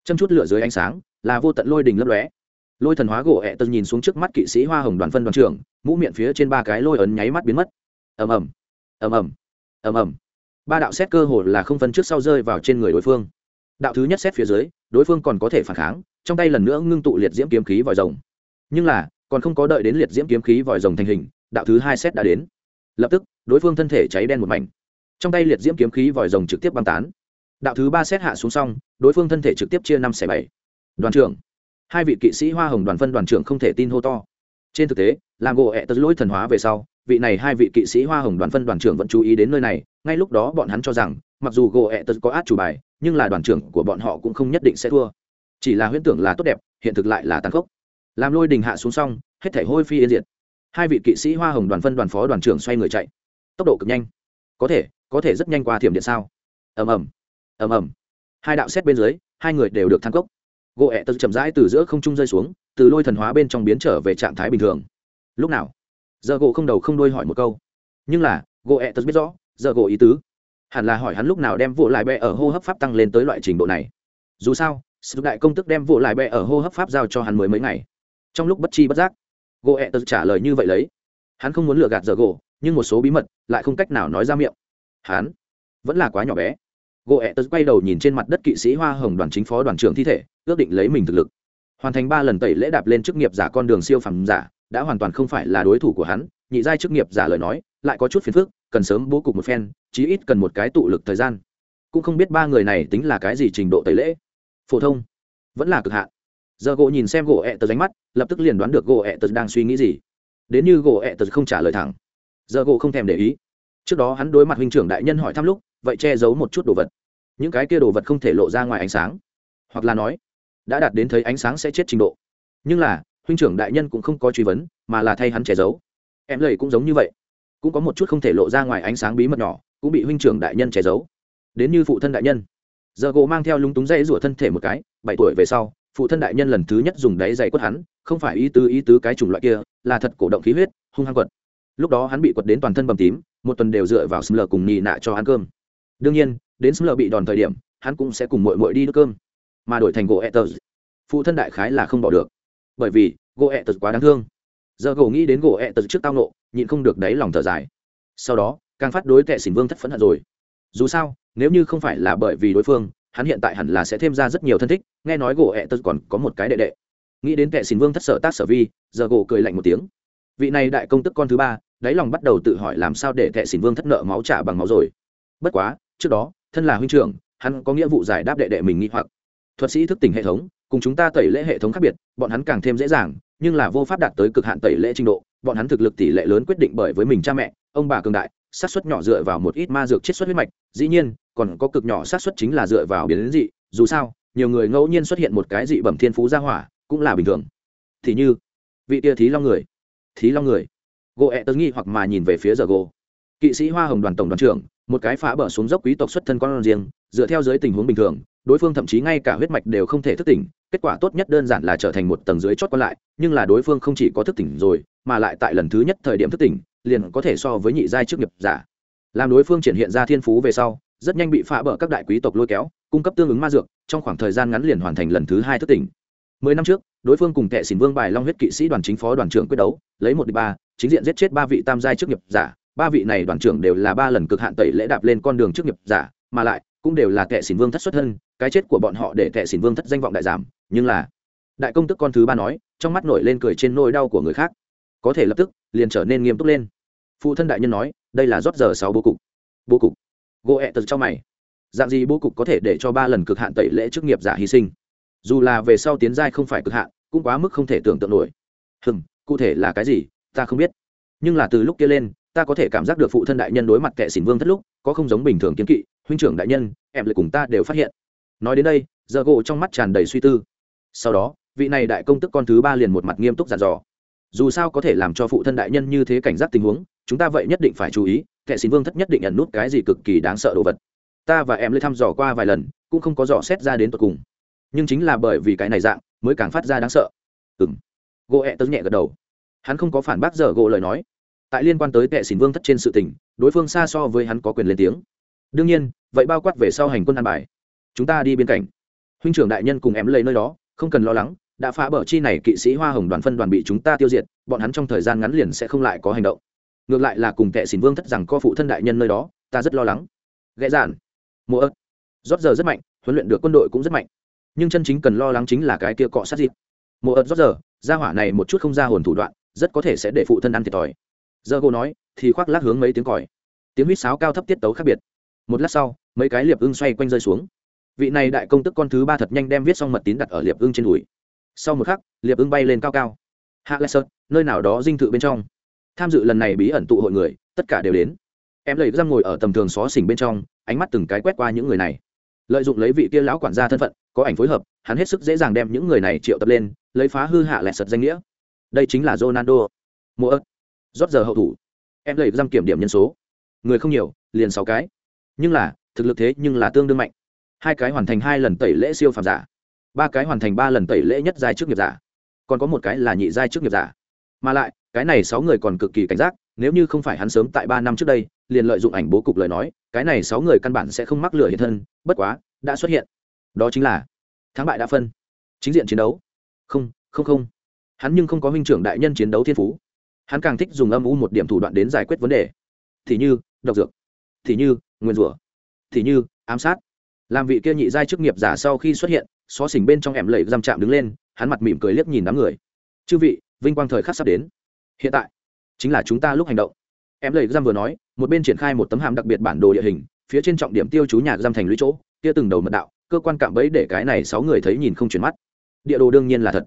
Châm chút lửa dưới ánh sáng là vô tận lôi đình lấp lóe. Lôi thần hóa gỗ ẹ tần nhìn xuống trước mắt kỵ sĩ hoa hồng đoàn phân đoàn trưởng mũ miệng phía trên ba cái lôi ấn nháy mắt biến mất. Ầm ầm ầm ầm ầm ầm. Ba đạo xét cơ hồ là không phân trước sau rơi vào trên người đối phương. Đạo thứ nhất xét phía dưới đối phương còn có thể phản kháng trong tay lần nữa ngưng tụ liệt diễm kiếm khí vòi rồng. Nhưng là còn không có đợi đến liệt diễm kiếm khí vòi rồng thành hình đạo thứ hai xét đã đến lập tức, đối phương thân thể cháy đen một mảnh. Trong tay liệt diễm kiếm khí vòi rồng trực tiếp băng tán. Đạo thứ ba xét hạ xuống xong, đối phương thân thể trực tiếp chia năm xẻ bảy. Đoàn trưởng. Hai vị kỵ sĩ hoa hồng đoàn phân đoàn trưởng không thể tin hô to. Trên thực tế, làm gỗ ẹ tật lỗi thần hóa về sau, vị này hai vị kỵ sĩ hoa hồng đoàn phân đoàn trưởng vẫn chú ý đến nơi này, ngay lúc đó bọn hắn cho rằng, mặc dù gỗ ẹ tật có át chủ bài, nhưng là đoàn trưởng của bọn họ cũng không nhất định sẽ thua. Chỉ là huyễn tưởng là tốt đẹp, hiện thực lại là tàn khốc. Làm lôi đình hạ xuống xong, hết thể hôi phi yên diệt hai vị kỵ sĩ hoa hồng đoàn phân đoàn phó đoàn trưởng xoay người chạy. Tốc độ cực nhanh. Có thể có thể rất nhanh qua thiểm điện sao? Ầm ầm. Ầm ầm. Hai đạo xét bên dưới, hai người đều được thăng cốc. Gỗ ẹ tật chậm rãi từ giữa không trung rơi xuống, từ lôi thần hóa bên trong biến trở về trạng thái bình thường. Lúc nào? Giờ gỗ không đầu không đôi hỏi một câu. Nhưng là, gỗ ẹ tật biết rõ, giờ gỗ ý tứ. Hẳn là hỏi hắn lúc nào đem vụ lại bẹ ở hô hấp pháp tăng lên tới loại trình độ này. Dù sao, sự đại công tức đem vụ lại bẹ ở hô hấp pháp giao cho hắn mới mấy ngày. Trong lúc bất chi bất giác gỗ ẹ tật trả lời như vậy lấy. Hắn không muốn lừa gạt giờ gỗ nhưng một số bí mật lại không cách nào nói ra miệng. Hắn vẫn là quá nhỏ bé. Gỗ ẹ tật quay đầu nhìn trên mặt đất kỵ sĩ hoa hồng đoàn chính phó đoàn trưởng thi thể, ước định lấy mình thực lực. Hoàn thành ba lần tẩy lễ đạp lên chức nghiệp giả con đường siêu phẩm giả, đã hoàn toàn không phải là đối thủ của hắn, nhị giai chức nghiệp giả lời nói, lại có chút phiền phức, cần sớm bố cục một phen, chí ít cần một cái tụ lực thời gian. Cũng không biết ba người này tính là cái gì trình độ tẩy lễ. Phổ thông vẫn là cực hạn giờ gỗ nhìn xem gỗ ẹ tật ránh mắt, lập tức liền đoán được gỗ ẹ tật đang suy nghĩ gì. Đến như gỗ ẹ tật không trả lời thẳng. Giờ gỗ không thèm để ý. Trước đó hắn đối mặt huynh trưởng đại nhân hỏi thăm lúc, vậy che giấu một chút đồ vật. Những cái kia đồ vật không thể lộ ra ngoài ánh sáng. Hoặc là nói, đã đạt đến thấy ánh sáng sẽ chết trình độ. Nhưng là, huynh trưởng đại nhân cũng không có truy vấn, mà là thay hắn che giấu. Em lầy cũng giống như vậy. Cũng có một chút không thể lộ ra ngoài ánh sáng bí mật nhỏ, cũng bị huynh trưởng đại nhân che giấu. Đến như phụ thân đại nhân. Giờ gỗ mang theo lúng túng dây rủa thân thể một cái, bảy tuổi về sau phụ thân đại nhân lần thứ nhất dùng đáy dày quất hắn, không phải ý tứ ý tứ cái chủng loại kia, là thật cổ động khí huyết, hung hăng quật. Lúc đó hắn bị quật đến toàn thân bầm tím, một tuần đều dựa vào sml cùng nhì nạ cho ăn cơm. Đương nhiên, đến sml bị đòn thời điểm, hắn cũng sẽ cùng mội mội đi đốt cơm, mà đổi thành gỗ etters phụ thân đại khái là không bỏ được, bởi vì gỗ etters quá đáng thương. Giờ gỗ nghĩ đến gỗ etters trước tao nộ nhịn không được đáy lòng thở dài. Sau đó, càng phát đối tệ xỉn vương thất phẫn hận rồi. Dù sao, nếu như không phải là bởi vì đối phương hắn hiện tại hẳn là sẽ thêm ra rất nhiều thân thích, nghe nói gỗ ẹ tật còn có một cái đệ đệ. Nghĩ đến kệ xin vương thất sở tác sở vi, giờ gỗ cười lạnh một tiếng. Vị này đại công tức con thứ ba, đáy lòng bắt đầu tự hỏi làm sao để kệ xin vương thất nợ máu trả bằng máu rồi. Bất quá, trước đó, thân là huynh trưởng, hắn có nghĩa vụ giải đáp đệ đệ mình nghĩ hoặc. Thuật sĩ thức tỉnh hệ thống, cùng chúng ta tẩy lễ hệ thống khác biệt, bọn hắn càng thêm dễ dàng, nhưng là vô pháp đạt tới cực hạn tẩy lễ trình độ, bọn hắn thực lực tỷ lệ lớn quyết định bởi với mình cha mẹ, ông bà cường đại xác suất nhỏ dựa vào một ít ma dược chiết xuất huyết mạch, dĩ nhiên, còn có cực nhỏ xác suất chính là dựa vào biến dị, dù sao, nhiều người ngẫu nhiên xuất hiện một cái dị bẩm thiên phú gia hỏa, cũng là bình thường. Thì như, vị tia thí long người, thí long người. Gỗ ẹ tớ nghi hoặc mà nhìn về phía giờ gỗ kỵ sĩ hoa hồng đoàn tổng đoàn trưởng, một cái phá bờ xuống dốc quý tộc xuất thân con riêng, dựa theo giới tình huống bình thường, đối phương thậm chí ngay cả huyết mạch đều không thể thức tỉnh kết quả tốt nhất đơn giản là trở thành một tầng dưới chót còn lại, nhưng là đối phương không chỉ có thức tỉnh rồi, mà lại tại lần thứ nhất thời điểm thức tỉnh, liền có thể so với nhị giai trước nghiệp giả. Làm đối phương triển hiện ra thiên phú về sau, rất nhanh bị phá bỡ các đại quý tộc lôi kéo, cung cấp tương ứng ma dược, trong khoảng thời gian ngắn liền hoàn thành lần thứ hai thức tỉnh. Mười năm trước, đối phương cùng tệ xỉn vương bài long huyết kỵ sĩ đoàn chính phó đoàn trưởng quyết đấu, lấy một đ ba, chính diện giết chết ba vị tam giai trước nghiệp giả. Ba vị này đoàn trưởng đều là ba lần cực hạn tẩy lễ đạp lên con đường trước nghiệp giả, mà lại cũng đều là tệ xỉn vương thất xuất thân, cái chết của bọn họ để tệ xỉn vương thất danh vọng đại giảm nhưng là đại công tức con thứ ba nói, trong mắt nổi lên cười trên nỗi đau của người khác. Có thể lập tức, liền trở nên nghiêm túc lên. Phụ thân đại nhân nói, đây là rót giờ sáu bố cục. Bố cục. Gỗ ẹ tật cho mày. Dạng gì bố cục có thể để cho ba lần cực hạn tẩy lễ chức nghiệp giả hy sinh? Dù là về sau tiến giai không phải cực hạn, cũng quá mức không thể tưởng tượng nổi. Hừm, cụ thể là cái gì, ta không biết. Nhưng là từ lúc kia lên, ta có thể cảm giác được phụ thân đại nhân đối mặt kệ xỉn vương thất lúc, có không giống bình thường kiến kỵ. Huynh trưởng đại nhân, em lại cùng ta đều phát hiện. Nói đến đây, giờ gỗ trong mắt tràn đầy suy tư sau đó, vị này đại công tức con thứ ba liền một mặt nghiêm túc giàn dò. Dù sao có thể làm cho phụ thân đại nhân như thế cảnh giác tình huống, chúng ta vậy nhất định phải chú ý kệ xin vương thất nhất định nhận nút cái gì cực kỳ đáng sợ đồ vật. Ta và em lên thăm dò qua vài lần, cũng không có dò xét ra đến tận cùng. Nhưng chính là bởi vì cái này dạng, mới càng phát ra đáng sợ. Ừ gỗ ẹ tớ nhẹ gật đầu. Hắn không có phản bác giờ gỗ lời nói. Tại liên quan tới kệ xin vương thất trên sự tình, đối phương xa so với hắn có quyền lên tiếng. Đương nhiên, vậy bao quát về sau hành quân an bài. Chúng ta đi biên cảnh huynh trưởng đại nhân cùng em lấy nơi đó không cần lo lắng, đã phá bờ chi này kỵ sĩ hoa hồng đoàn phân đoàn bị chúng ta tiêu diệt, bọn hắn trong thời gian ngắn liền sẽ không lại có hành động. Ngược lại là cùng kệ xỉn vương thất rằng co phụ thân đại nhân nơi đó, ta rất lo lắng. Ghẽ dạn, mùa ớt. Rót giờ rất mạnh, huấn luyện được quân đội cũng rất mạnh. Nhưng chân chính cần lo lắng chính là cái kia cọ sát dịp. Mùa ớt rót giờ ra hỏa này một chút không ra hồn thủ đoạn, rất có thể sẽ để phụ thân ăn thiệt thòi. Giờ cô nói, thì khoác lát hướng mấy tiếng còi. Tiếng huýt sáo cao thấp tiết tấu khác biệt. Một lát sau, mấy cái liệp ưng xoay quanh rơi xuống vị này đại công tức con thứ ba thật nhanh đem viết xong mật tín đặt ở liệp ưng trên đùi. Sau một khắc, liệp ưng bay lên cao cao. Hạ lê sơn, nơi nào đó dinh thự bên trong. Tham dự lần này bí ẩn tụ hội người, tất cả đều đến. Em lấy răng ngồi ở tầm thường xó xỉnh bên trong, ánh mắt từng cái quét qua những người này. Lợi dụng lấy vị kia lão quản gia thân phận, có ảnh phối hợp, hắn hết sức dễ dàng đem những người này triệu tập lên, lấy phá hư hạ lẹt sật danh nghĩa. Đây chính là ronaldo. Mua ớt. Rót giờ hậu thủ. Em lấy răng kiểm điểm nhân số. Người không nhiều, liền sáu cái. Nhưng là, thực lực thế nhưng là tương đương mạnh hai cái hoàn thành hai lần tẩy lễ siêu phàm giả, ba cái hoàn thành ba lần tẩy lễ nhất giai trước nghiệp giả, còn có một cái là nhị giai trước nghiệp giả. Mà lại, cái này sáu người còn cực kỳ cảnh giác, nếu như không phải hắn sớm tại ba năm trước đây, liền lợi dụng ảnh bố cục lời nói, cái này sáu người căn bản sẽ không mắc lửa hiện thân, bất quá, đã xuất hiện. Đó chính là, thắng bại đã phân. Chính diện chiến đấu. Không không không. Hắn nhưng không có huynh trưởng đại nhân chiến đấu thiên phú. Hắn càng thích dùng âm u một điểm thủ đoạn đến giải quyết vấn đề. Thì như, độc dược. Thì như, nguyên rủa. Thì như, ám sát làm vị kia nhị giai chức nghiệp giả sau khi xuất hiện, xó xỉnh bên trong em lầy giam chạm đứng lên, hắn mặt mỉm cười liếc nhìn đám người. Chư vị, vinh quang thời khắc sắp đến. Hiện tại, chính là chúng ta lúc hành động. Em lầy giam vừa nói, một bên triển khai một tấm hàm đặc biệt bản đồ địa hình, phía trên trọng điểm tiêu chú nhà giam thành lũy chỗ, kia từng đầu mật đạo, cơ quan cạm bẫy để cái này sáu người thấy nhìn không chuyển mắt. Địa đồ đương nhiên là thật.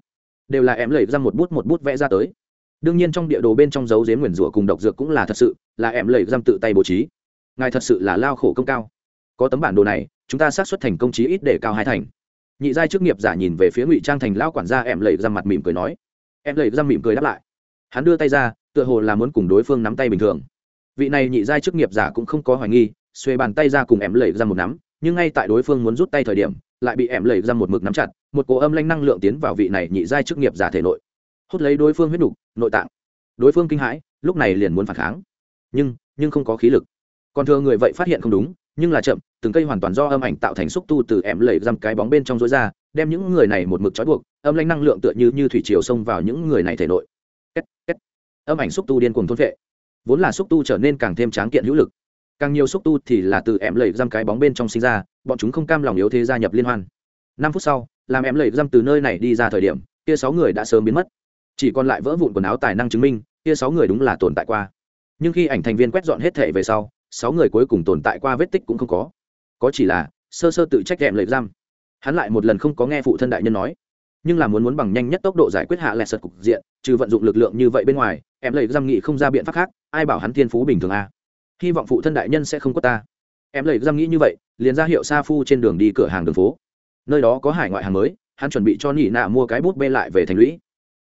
Đều là em lầy giam một bút một bút vẽ ra tới. Đương nhiên trong địa đồ bên trong dấu dếm nguyền rủa cùng độc dược cũng là thật sự, là em lầy giam tự tay bố trí. Ngài thật sự là lao khổ công cao. Có tấm bản đồ này chúng ta xác suất thành công chí ít để cao hai thành. Nhị giai chức nghiệp giả nhìn về phía ngụy trang thành lao quản gia em lầy ra mặt mỉm cười nói. Em lầy ra mỉm cười đáp lại. Hắn đưa tay ra, tựa hồ là muốn cùng đối phương nắm tay bình thường. Vị này nhị giai chức nghiệp giả cũng không có hoài nghi, xuê bàn tay ra cùng em lầy ra một nắm, nhưng ngay tại đối phương muốn rút tay thời điểm, lại bị em lầy ra một mực nắm chặt, một cỗ âm lanh năng lượng tiến vào vị này nhị giai chức nghiệp giả thể nội. Hút lấy đối phương huyết nục, nội tạng. Đối phương kinh hãi, lúc này liền muốn phản kháng. Nhưng nhưng không có khí lực. Còn thừa người vậy phát hiện không đúng nhưng là chậm, từng cây hoàn toàn do âm ảnh tạo thành xúc tu từ em lầy răm cái bóng bên trong rối ra, đem những người này một mực trói buộc, âm lanh năng lượng tựa như như thủy chiều xông vào những người này thể nội. Âm ảnh xúc tu điên cuồng thôn vệ vốn là xúc tu trở nên càng thêm tráng kiện hữu lực. Càng nhiều xúc tu thì là từ em lầy răm cái bóng bên trong sinh ra, bọn chúng không cam lòng yếu thế gia nhập liên hoan. Năm phút sau, làm em lầy răm từ nơi này đi ra thời điểm, kia sáu người đã sớm biến mất. Chỉ còn lại vỡ vụn quần áo tài năng chứng minh, kia sáu người đúng là tồn tại qua. Nhưng khi ảnh thành viên quét dọn hết thể về sau sáu người cuối cùng tồn tại qua vết tích cũng không có. Có chỉ là, sơ sơ tự trách đệm lệ giam. Hắn lại một lần không có nghe phụ thân đại nhân nói. Nhưng là muốn muốn bằng nhanh nhất tốc độ giải quyết hạ lẹt sật cục diện, trừ vận dụng lực lượng như vậy bên ngoài em lệ giam nghị không ra biện pháp khác, ai bảo hắn thiên phú bình thường a à? hy vọng phụ thân đại nhân sẽ không có ta. Em lệ giam nghĩ như vậy, liền ra hiệu sa phu trên đường đi cửa hàng đường phố. Nơi đó có hải ngoại hàng mới, hắn chuẩn bị cho nỉ nạ mua cái bút bê lại về thành lũy.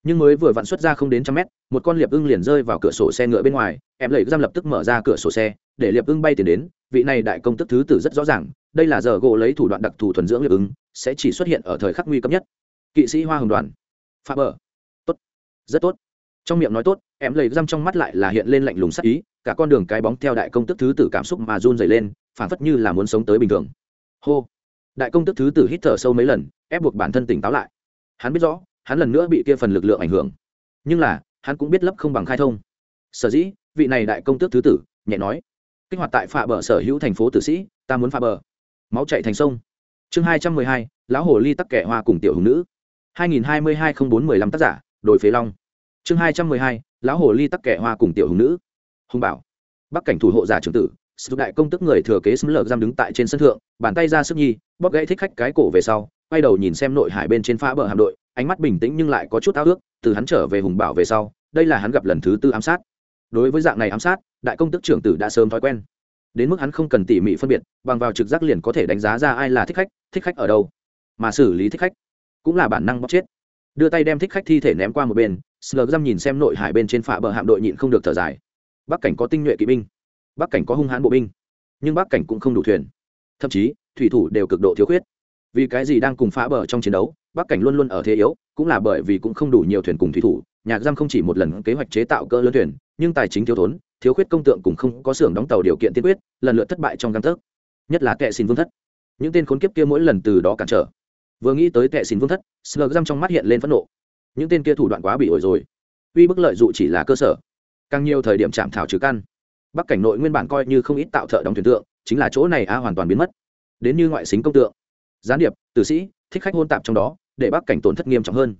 Nhưng mới vừa vặn xuất ra không đến trăm mét, một con liệp ưng liền rơi vào cửa sổ xe ngựa bên ngoài em lệ giam lập tức mở ra cửa sổ xe để liệp ưng bay tiền đến, vị này đại công tức thứ tử rất rõ ràng, đây là giờ gỗ lấy thủ đoạn đặc thù thuần dưỡng liệp ưng, sẽ chỉ xuất hiện ở thời khắc nguy cấp nhất. Kỵ sĩ hoa hồng đoàn. Pha bờ. Tốt. Rất tốt. Trong miệng nói tốt, em lấy răm trong mắt lại là hiện lên lạnh lùng sắc ý, cả con đường cái bóng theo đại công tức thứ tử cảm xúc mà run dày lên phản phất như là muốn sống tới bình thường. Hô. Đại công tức thứ tử hít thở sâu mấy lần, ép buộc bản thân tỉnh táo lại. Hắn biết rõ, hắn lần nữa bị kia phần lực lượng ảnh hưởng. Nhưng là, hắn cũng biết lấp không bằng khai thông. Sở dĩ, vị này đại công tước thứ tử, nhẹ nói kích hoạt tại phạ bờ sở hữu thành phố tử sĩ, ta muốn phà bờ. Máu chạy thành sông. Chương hai trăm mười hai, lão hồ ly tắc kẻ hoa cùng tiểu hùng nữ. hai nghìn hai mươi hai không bốn mười lăm tác giả đội phế long. Chương hai trăm mười hai, lão hồ ly tắc kẻ hoa cùng tiểu hùng nữ. Hùng bảo. Bắc cảnh thủ hộ giả trưởng tử sự đại công tức người thừa kế xâm lược giam đứng tại trên sân thượng, bàn tay ra sức nhi, bóp gãy thích khách cái cổ về sau, quay đầu nhìn xem nội hải bên trên phá bờ hạm đội, ánh mắt bình tĩnh nhưng lại có chút ao ước, từ hắn trở về hùng bảo về sau, đây là hắn gặp lần thứ tư ám sát. Đối với dạng này ám sát đại công tức trưởng tử đã sớm thói quen. Đến mức hắn không cần tỉ mỉ phân biệt, bằng vào trực giác liền có thể đánh giá ra ai là thích khách thích khách ở đâu, mà xử lý thích khách cũng là bản năng bóc chết. Đưa tay đem thích khách thi thể ném qua một bên slug dăm nhìn xem nội hải bên trên phả bờ hạm đội nhịn không được thở dài. Bắc cảnh có tinh nhuệ kỵ binh, bắc cảnh có hung hãn bộ binh, nhưng bắc cảnh cũng không đủ thuyền. Thậm chí, thủy thủ đều cực độ thiếu khuyết. Vì cái gì đang cùng phá bờ trong chiến đấu, bắc cảnh luôn luôn ở thế yếu, cũng là bởi vì cũng không đủ nhiều thuyền cùng thủy thủ, nhạc giam không chỉ một lần kế hoạch chế tạo cỡ lớn thuyền, nhưng tài chính thiếu thốn thiếu khuyết công tượng cũng không có xưởng đóng tàu điều kiện tiên quyết, lần lượt thất bại trong găng tấc. Nhất là kệ xin vương thất. Những tên khốn kiếp kia mỗi lần từ đó cản trở. Vừa nghĩ tới kệ xin vương thất sờ răm trong mắt hiện lên phẫn nộ. Những tên kia thủ đoạn quá bị ổi rồi. Uy bức lợi dụ chỉ là cơ sở. Càng nhiều thời điểm chạm thảo trừ căn. Bắc cảnh nội nguyên bản coi như không ít tạo thợ đóng thuyền tượng, chính là chỗ này a hoàn toàn biến mất. Đến như ngoại xính công tượng. Gián điệp, tử sĩ, thích khách hôn tạp trong đó, để bắc cảnh tổn thất nghiêm trọng hơn.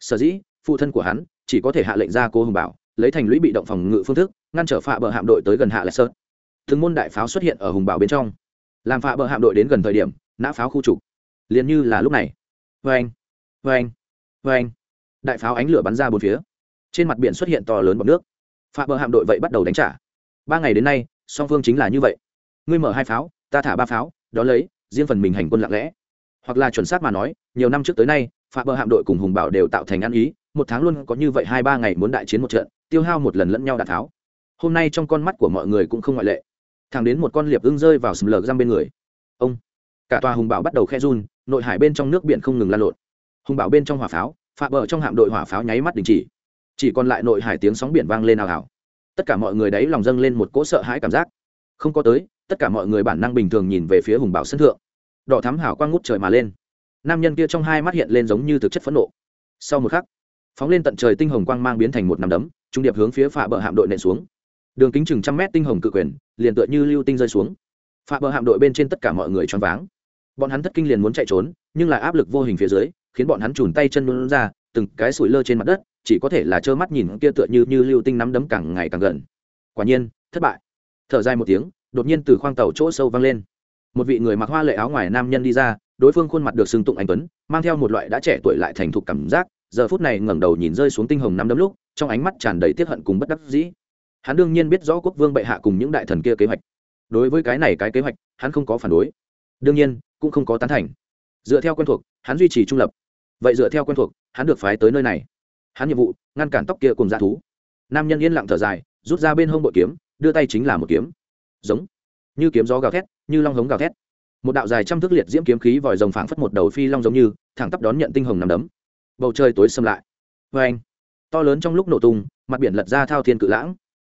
Sở dĩ, phụ thân của hắn chỉ có thể hạ lệnh ra cô hùng bảo, lấy thành lũy bị động phòng ngự phương thức ngăn trở phạ bờ hạm đội tới gần hạ lại sơn thường môn đại pháo xuất hiện ở hùng bảo bên trong. Làm phạ bờ hạm đội đến gần thời điểm, nã pháo khu trục. Liền như là lúc này. Vê anh vê anh vê anh đại pháo ánh lửa bắn ra bốn phía. Trên mặt biển xuất hiện to lớn bọc nước. Phạ bờ hạm đội vậy bắt đầu đánh trả. Ba ngày đến nay, song phương chính là như vậy. Ngươi mở hai pháo, ta thả ba pháo, đó lấy, riêng phần mình hành quân lặng lẽ. Hoặc là chuẩn xác mà nói, nhiều năm trước tới nay, phạ bờ hạm đội cùng hùng bảo đều tạo thành ăn ý. Một tháng luôn có như vậy hai ba ngày muốn đại chiến một trận, tiêu hao một lần lẫn nhau đạn tháo hôm nay trong con mắt của mọi người cũng không ngoại lệ. Thẳng đến một con liệp ưng rơi vào sầm lờ răng bên người. Ông. Cả tòa hùng bảo bắt đầu khe run, nội hải bên trong nước biển không ngừng lan lộn. Hùng bảo bên trong hỏa pháo phạm bờ trong hạm đội hỏa pháo nháy mắt đình chỉ. Chỉ còn lại nội hải tiếng sóng biển vang lên ào ào. Tất cả mọi người đấy lòng dâng lên một cỗ sợ hãi cảm giác. Không có tới, tất cả mọi người bản năng bình thường nhìn về phía hùng bảo sân thượng. Đỏ thám hảo quang ngút trời mà lên. Nam nhân kia trong hai mắt hiện lên giống như thực chất phẫn nộ. Sau một khắc, phóng lên tận trời tinh hồng quang mang biến thành một nằm đấm, trung điệp hướng phía phạ bờ hạm đội nện xuống đường kính chừng trăm mét tinh hồng cự quyền, liền tựa như lưu tinh rơi xuống. Phá bờ hạm đội bên trên tất cả mọi người choáng váng. Bọn hắn thất kinh liền muốn chạy trốn, nhưng lại áp lực vô hình phía dưới, khiến bọn hắn chùn tay chân luôn ra, từng cái sủi lơ trên mặt đất, chỉ có thể là trơ mắt nhìn kia tựa như như lưu tinh nắm đấm càng ngày càng gần. Quả nhiên, thất bại. Thở dài một tiếng, đột nhiên từ khoang tàu chỗ sâu vang lên. Một vị người mặc hoa lệ áo ngoài nam nhân đi ra, đối phương khuôn mặt được xưng tụng anh tuấn, mang theo một loại đã trẻ tuổi lại thành thục cảm giác, giờ phút này ngẩng đầu nhìn rơi xuống tinh hồng nắm đấm lúc, trong ánh mắt tràn đầy tiếc hận cùng bất đắc dĩ hắn đương nhiên biết rõ quốc vương bệ hạ cùng những đại thần kia kế hoạch. Đối với cái này cái kế hoạch, hắn không có phản đối. Đương nhiên, cũng không có tán thành. Dựa theo quen thuộc, hắn duy trì trung lập. Vậy dựa theo quen thuộc, hắn được phái tới nơi này. Hắn nhiệm vụ, ngăn cản tóc kia cùng dã thú. Nam nhân yên lặng thở dài, rút ra bên hông bội kiếm, đưa tay chính là một kiếm. Giống. Như kiếm gió gào thét, như long hống gào thét. Một đạo dài trăm thước liệt diễm kiếm khí vòi rồng phảng phất một đầu phi long giống như, thẳng tắp đón nhận tinh hồng nằm đấm. Bầu trời tối xâm lại. Vê anh to lớn trong lúc nổ tung, mặt biển lật ra thao thiên cự lãng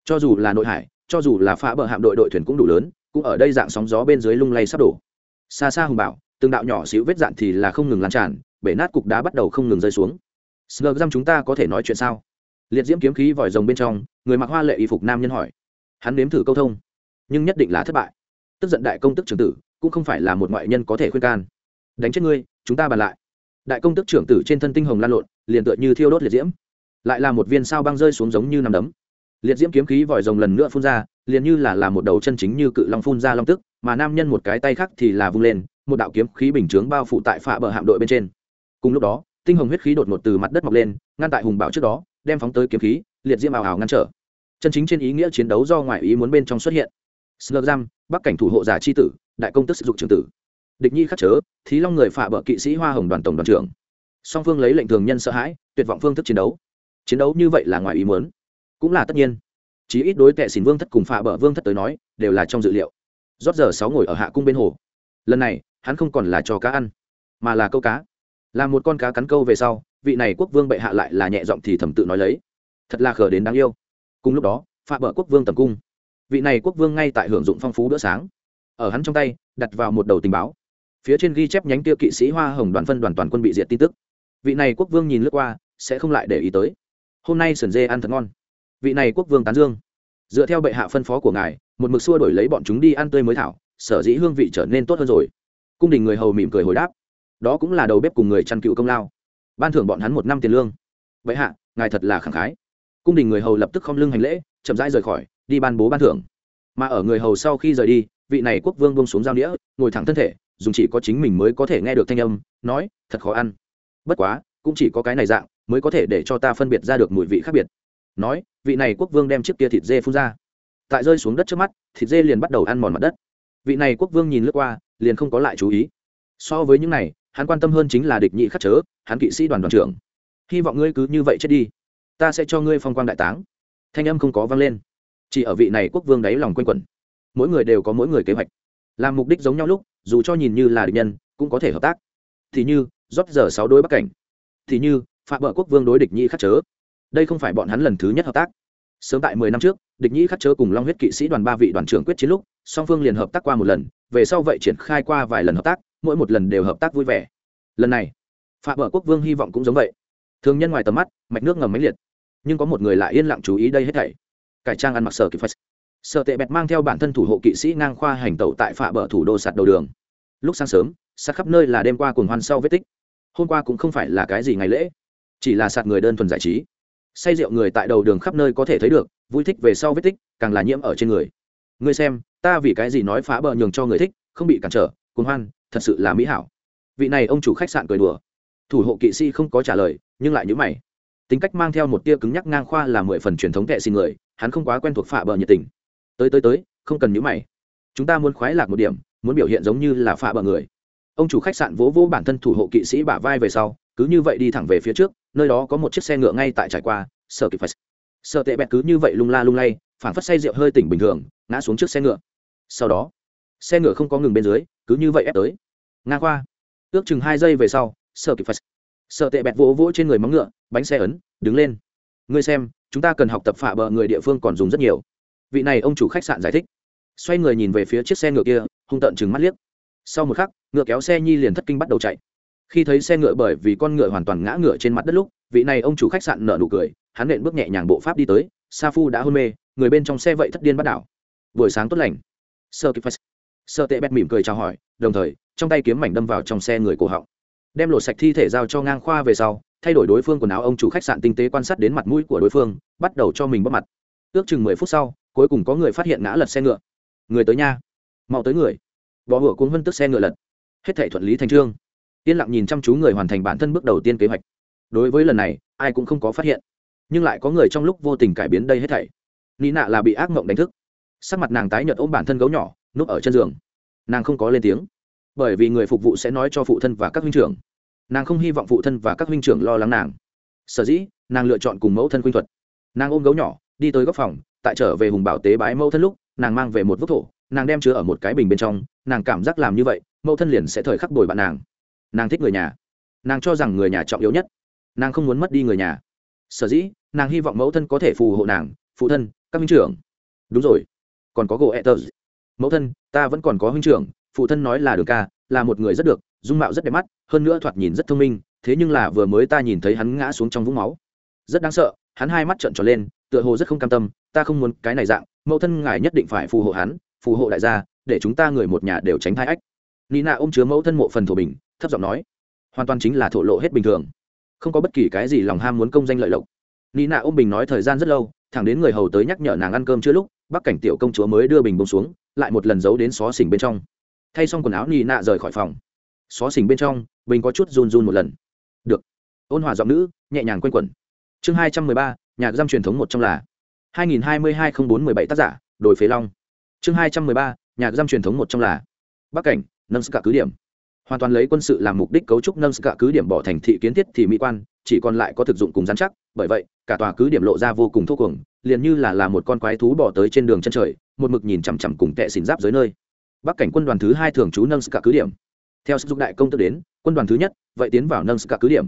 cho dù là nội hải, cho dù là phá bờ hạm đội đội thuyền cũng đủ lớn, cũng ở đây dạng sóng gió bên dưới lung lay sắp đổ. Xa xa hùng bảo, từng đạo nhỏ xíu vết dạn thì là không ngừng lan tràn, bể nát cục đá bắt đầu không ngừng rơi xuống. Sờ răm chúng ta có thể nói chuyện sao? Liệt diễm kiếm khí vòi rồng bên trong, người mặc hoa lệ y phục nam nhân hỏi. Hắn nếm thử câu thông, nhưng nhất định là thất bại. Tức giận đại công tức trưởng tử, cũng không phải là một ngoại nhân có thể khuyên can. Đánh chết ngươi, chúng ta bàn lại. Đại công tức trưởng tử trên thân tinh hồng lan lộn, liền tựa như thiêu đốt liệt diễm. Lại là một viên sao băng rơi xuống giống như nằm đấm liệt diễm kiếm khí vòi rồng lần nữa phun ra liền như là là một đầu chân chính như cự long phun ra long tức mà nam nhân một cái tay khác thì là vung lên một đạo kiếm khí bình chướng bao phủ tại phạ bờ hạm đội bên trên cùng lúc đó tinh hồng huyết khí đột ngột từ mặt đất mọc lên ngăn tại hùng bảo trước đó đem phóng tới kiếm khí liệt diễm ảo ảo ngăn trở chân chính trên ý nghĩa chiến đấu do ngoại ý muốn bên trong xuất hiện Slug Bắc cảnh thủ hộ giả chi tử, đại công tức sử dụng trưởng tử. Địch Nhi khắc chớ, Thí Long người phạ bờ kỵ sĩ Hoa Hồng đoàn tổng đoàn trưởng. Song phương lấy lệnh thường nhân sợ hãi, tuyệt vọng phương thức chiến đấu. Chiến đấu như vậy là ngoài ý muốn, cũng là tất nhiên. Chí ít đối tệ xỉn vương thất cùng phạ bờ vương thất tới nói, đều là trong dự liệu. rót giờ sáu ngồi ở hạ cung bên hồ. Lần này, hắn không còn là cho cá ăn, mà là câu cá. là một con cá cắn câu về sau, vị này quốc vương bệ hạ lại là nhẹ giọng thì thầm tự nói lấy. Thật là khờ đến đáng yêu. Cùng lúc đó, phạ bờ quốc vương tầm cung vị này quốc vương ngay tại hưởng dụng phong phú bữa sáng ở hắn trong tay đặt vào một đầu tình báo phía trên ghi chép nhánh tiêu kỵ sĩ hoa hồng đoàn phân đoàn toàn quân bị diệt tin tức vị này quốc vương nhìn lướt qua sẽ không lại để ý tới hôm nay sườn dê ăn thật ngon vị này quốc vương tán dương. Dựa theo bệ hạ phân phó của ngài, một mực xua đổi lấy bọn chúng đi ăn tươi mới thảo, sở dĩ hương vị trở nên tốt hơn rồi. Cung đình người hầu mỉm cười hồi đáp. Đó cũng là đầu bếp cùng người chăn cựu công lao. Ban thưởng bọn hắn một năm tiền lương. Bệ hạ, ngài thật là khẳng khái. Cung đình người hầu lập tức không lưng hành lễ, chậm rãi rời khỏi, đi ban bố ban thưởng. Mà ở người hầu sau khi rời đi, vị này quốc vương bông xuống giao đĩa, ngồi thẳng thân thể, dùng chỉ có chính mình mới có thể nghe được thanh âm, nói, thật khó ăn. Bất quá, cũng chỉ có cái này dạng, mới có thể để cho ta phân biệt ra được mùi vị khác biệt nói, vị này quốc vương đem chiếc kia thịt dê phun ra. Tại rơi xuống đất trước mắt, thịt dê liền bắt đầu ăn mòn mặt đất. Vị này quốc vương nhìn lướt qua, liền không có lại chú ý. So với những này, hắn quan tâm hơn chính là địch nhị khắc chớ, hắn kỵ sĩ đoàn đoàn trưởng. Hy vọng ngươi cứ như vậy chết đi. Ta sẽ cho ngươi phong quang đại táng. Thanh âm không có vang lên. Chỉ ở vị này quốc vương đáy lòng quanh quẩn. Mỗi người đều có mỗi người kế hoạch. Làm mục đích giống nhau lúc, dù cho nhìn như là địch nhân, cũng có thể hợp tác. Thì như, rót giờ sáu đối bắc cảnh. Thì như phạm bờ quốc vương đối địch nhị khắc chớ đây không phải bọn hắn lần thứ nhất hợp tác. Sớm tại mười năm trước, địch Nhĩ khắc chớ cùng long huyết kỵ sĩ đoàn ba vị đoàn trưởng quyết chiến lúc, song phương liền hợp tác qua một lần, về sau vậy triển khai qua vài lần hợp tác, mỗi một lần đều hợp tác vui vẻ. Lần này phạm bờ quốc vương hy vọng cũng giống vậy. Thường nhân ngoài tầm mắt, mạch nước ngầm máy liệt. Nhưng có một người lại yên lặng chú ý đây hết thảy. Cải trang ăn mặc sở kịp phật. Sợ tệ bẹt mang theo bản thân thủ hộ kỵ sĩ ngang khoa hành tẩu tại phạ bờ thủ đô sạt đầu đường. Lúc sáng sớm, sạt khắp nơi là đêm qua cùng hoan sau vết tích. Hôm qua cũng không phải là cái gì ngày lễ, chỉ là sạt người đơn thuần giải trí say rượu người tại đầu đường khắp nơi có thể thấy được, vui thích về sau vết tích, càng là nhiễm ở trên người. Ngươi xem, ta vì cái gì nói phá bờ nhường cho người thích, không bị cản trở cùng hoan, thật sự là mỹ hảo. Vị này ông chủ khách sạn cười đùa. Thủ hộ kỵ sĩ không có trả lời, nhưng lại nhữ mày. Tính cách mang theo một tia cứng nhắc ngang khoa là mười phần truyền thống kệ xin người, hắn không quá quen thuộc phạ bờ nhiệt tình. Tới tới tới, không cần nhữ mày. Chúng ta muốn khoái lạc một điểm, muốn biểu hiện giống như là phạ bờ người ông chủ khách sạn vỗ vỗ bản thân thủ hộ kỵ sĩ bả vai về sau, cứ như vậy đi thẳng về phía trước, nơi đó có một chiếc xe ngựa ngay tại trải qua sợ kịp phải sợ tệ bẹt cứ như vậy lung la lung lay phản phất say rượu hơi tỉnh bình thường, ngã xuống trước xe ngựa. Sau đó, xe ngựa không có ngừng bên dưới, cứ như vậy ép tới. Nga khoa. Ước chừng hai giây về sau sợ kịp phải sợ tệ bẹt vỗ vỗ trên người móng ngựa, bánh xe ấn, đứng lên. Ngươi xem, chúng ta cần học tập phạ bờ người địa phương còn dùng rất nhiều. Vị này ông chủ khách sạn giải thích. Xoay người nhìn về phía chiếc xe ngựa kia, hung tợn chừng mắt liếc sau một khắc, ngựa kéo xe nhi liền thất kinh bắt đầu chạy. Khi thấy xe ngựa bởi vì con ngựa hoàn toàn ngã ngựa trên mặt đất lúc, vị này ông chủ khách sạn nở nụ cười, hắn nện bước nhẹ nhàng bộ pháp đi tới, sa phu đã hôn mê, người bên trong xe vậy thất điên bắt đảo. Buổi sáng tốt lành. Sơ kịp sợ tệ bẹt mỉm cười chào hỏi, đồng thời, trong tay kiếm mảnh đâm vào trong xe người cổ họng. Đem lột sạch thi thể giao cho ngang khoa về sau, thay đổi đối phương quần áo ông chủ khách sạn tinh tế quan sát đến mặt mũi của đối phương, bắt đầu cho mình bắt mặt. Ước chừng mười phút sau, cuối cùng có người phát hiện ngã lật xe ngựa. Người tới nha. Mau tới người bỏ ngựa cuốn vân tức xe ngựa lật. Hết thể thuận lý thành trương. Yên lặng nhìn chăm chú người hoàn thành bản thân bước đầu tiên kế hoạch. Đối với lần này, ai cũng không có phát hiện. Nhưng lại có người trong lúc vô tình cải biến đây hết thảy. Nị nạ là bị ác mộng đánh thức. Sắc mặt nàng tái nhợt ôm bản thân gấu nhỏ, núp ở chân giường. Nàng không có lên tiếng. Bởi vì người phục vụ sẽ nói cho phụ thân và các huynh trưởng. Nàng không hy vọng phụ thân và các huynh trưởng lo lắng nàng. Sở dĩ, nàng lựa chọn cùng mẫu thân khuynh thuật. Nàng ôm gấu nhỏ, đi tới góc phòng, tại trở về hùng bảo tế bái mẫu thân lúc, nàng mang về một vốc thổ nàng đem chứa ở một cái bình bên trong, nàng cảm giác làm như vậy, mẫu thân liền sẽ thời khắc bồi bạn nàng. Nàng thích người nhà. Nàng cho rằng người nhà trọng yếu nhất. Nàng không muốn mất đi người nhà. Sở dĩ, nàng hy vọng mẫu thân có thể phù hộ nàng, phụ thân, các huynh trưởng. Đúng rồi. Còn có gỗ e tờ. Mẫu thân, ta vẫn còn có huynh trưởng, phụ thân nói là đường ca, là một người rất được, dung mạo rất đẹp mắt, hơn nữa thoạt nhìn rất thông minh, thế nhưng là vừa mới ta nhìn thấy hắn ngã xuống trong vũng máu. Rất đáng sợ, hắn hai mắt trợn tròn lên, tựa hồ rất không cam tâm, ta không muốn cái này dạng, mẫu thân ngài nhất định phải phù hộ hắn phù hộ đại gia, để chúng ta người một nhà đều tránh thai ách. Nina ôm chứa mẫu thân mộ phần thổ bình, thấp giọng nói, hoàn toàn chính là thổ lộ hết bình thường. Không có bất kỳ cái gì lòng ham muốn công danh lợi lộc. Nina ôm bình nói thời gian rất lâu, thẳng đến người hầu tới nhắc nhở nàng ăn cơm chưa lúc bắc cảnh tiểu công chúa mới đưa bình bông xuống, lại một lần giấu đến xó xỉnh bên trong. Thay xong quần áo, nina rời khỏi phòng. Xó xỉnh bên trong, bình có chút run run một lần. Được. Ôn hòa giọng nữ, nhẹ nhàng q u a n quẩn. Chương hai trăm mười ba, nhạc giam truyền thống một trong là hai nghìn hai mươi hai không bốn mười bảy tác giả, đồi phế long chương hai trăm mười ba nhạc giam truyền thống một trong là bắc cảnh, nâng cả cứ điểm. Hoàn toàn lấy quân sự làm mục đích cấu trúc nâng cả cứ điểm bỏ thành thị kiến thiết thì mỹ quan, chỉ còn lại có thực dụng cùng giám chắc, bởi vậy, cả tòa cứ điểm lộ ra vô cùng thô cuồng, liền như là là một con quái thú bỏ tới trên đường chân trời, một mực nhìn chằm chằm cùng tệ xỉn giáp dưới nơi. Bắc cảnh quân đoàn thứ hai thường trú nâng cả cứ điểm. Theo sức dụng đại công tức đến, quân đoàn thứ nhất, vậy tiến vào nâng cả cứ điểm.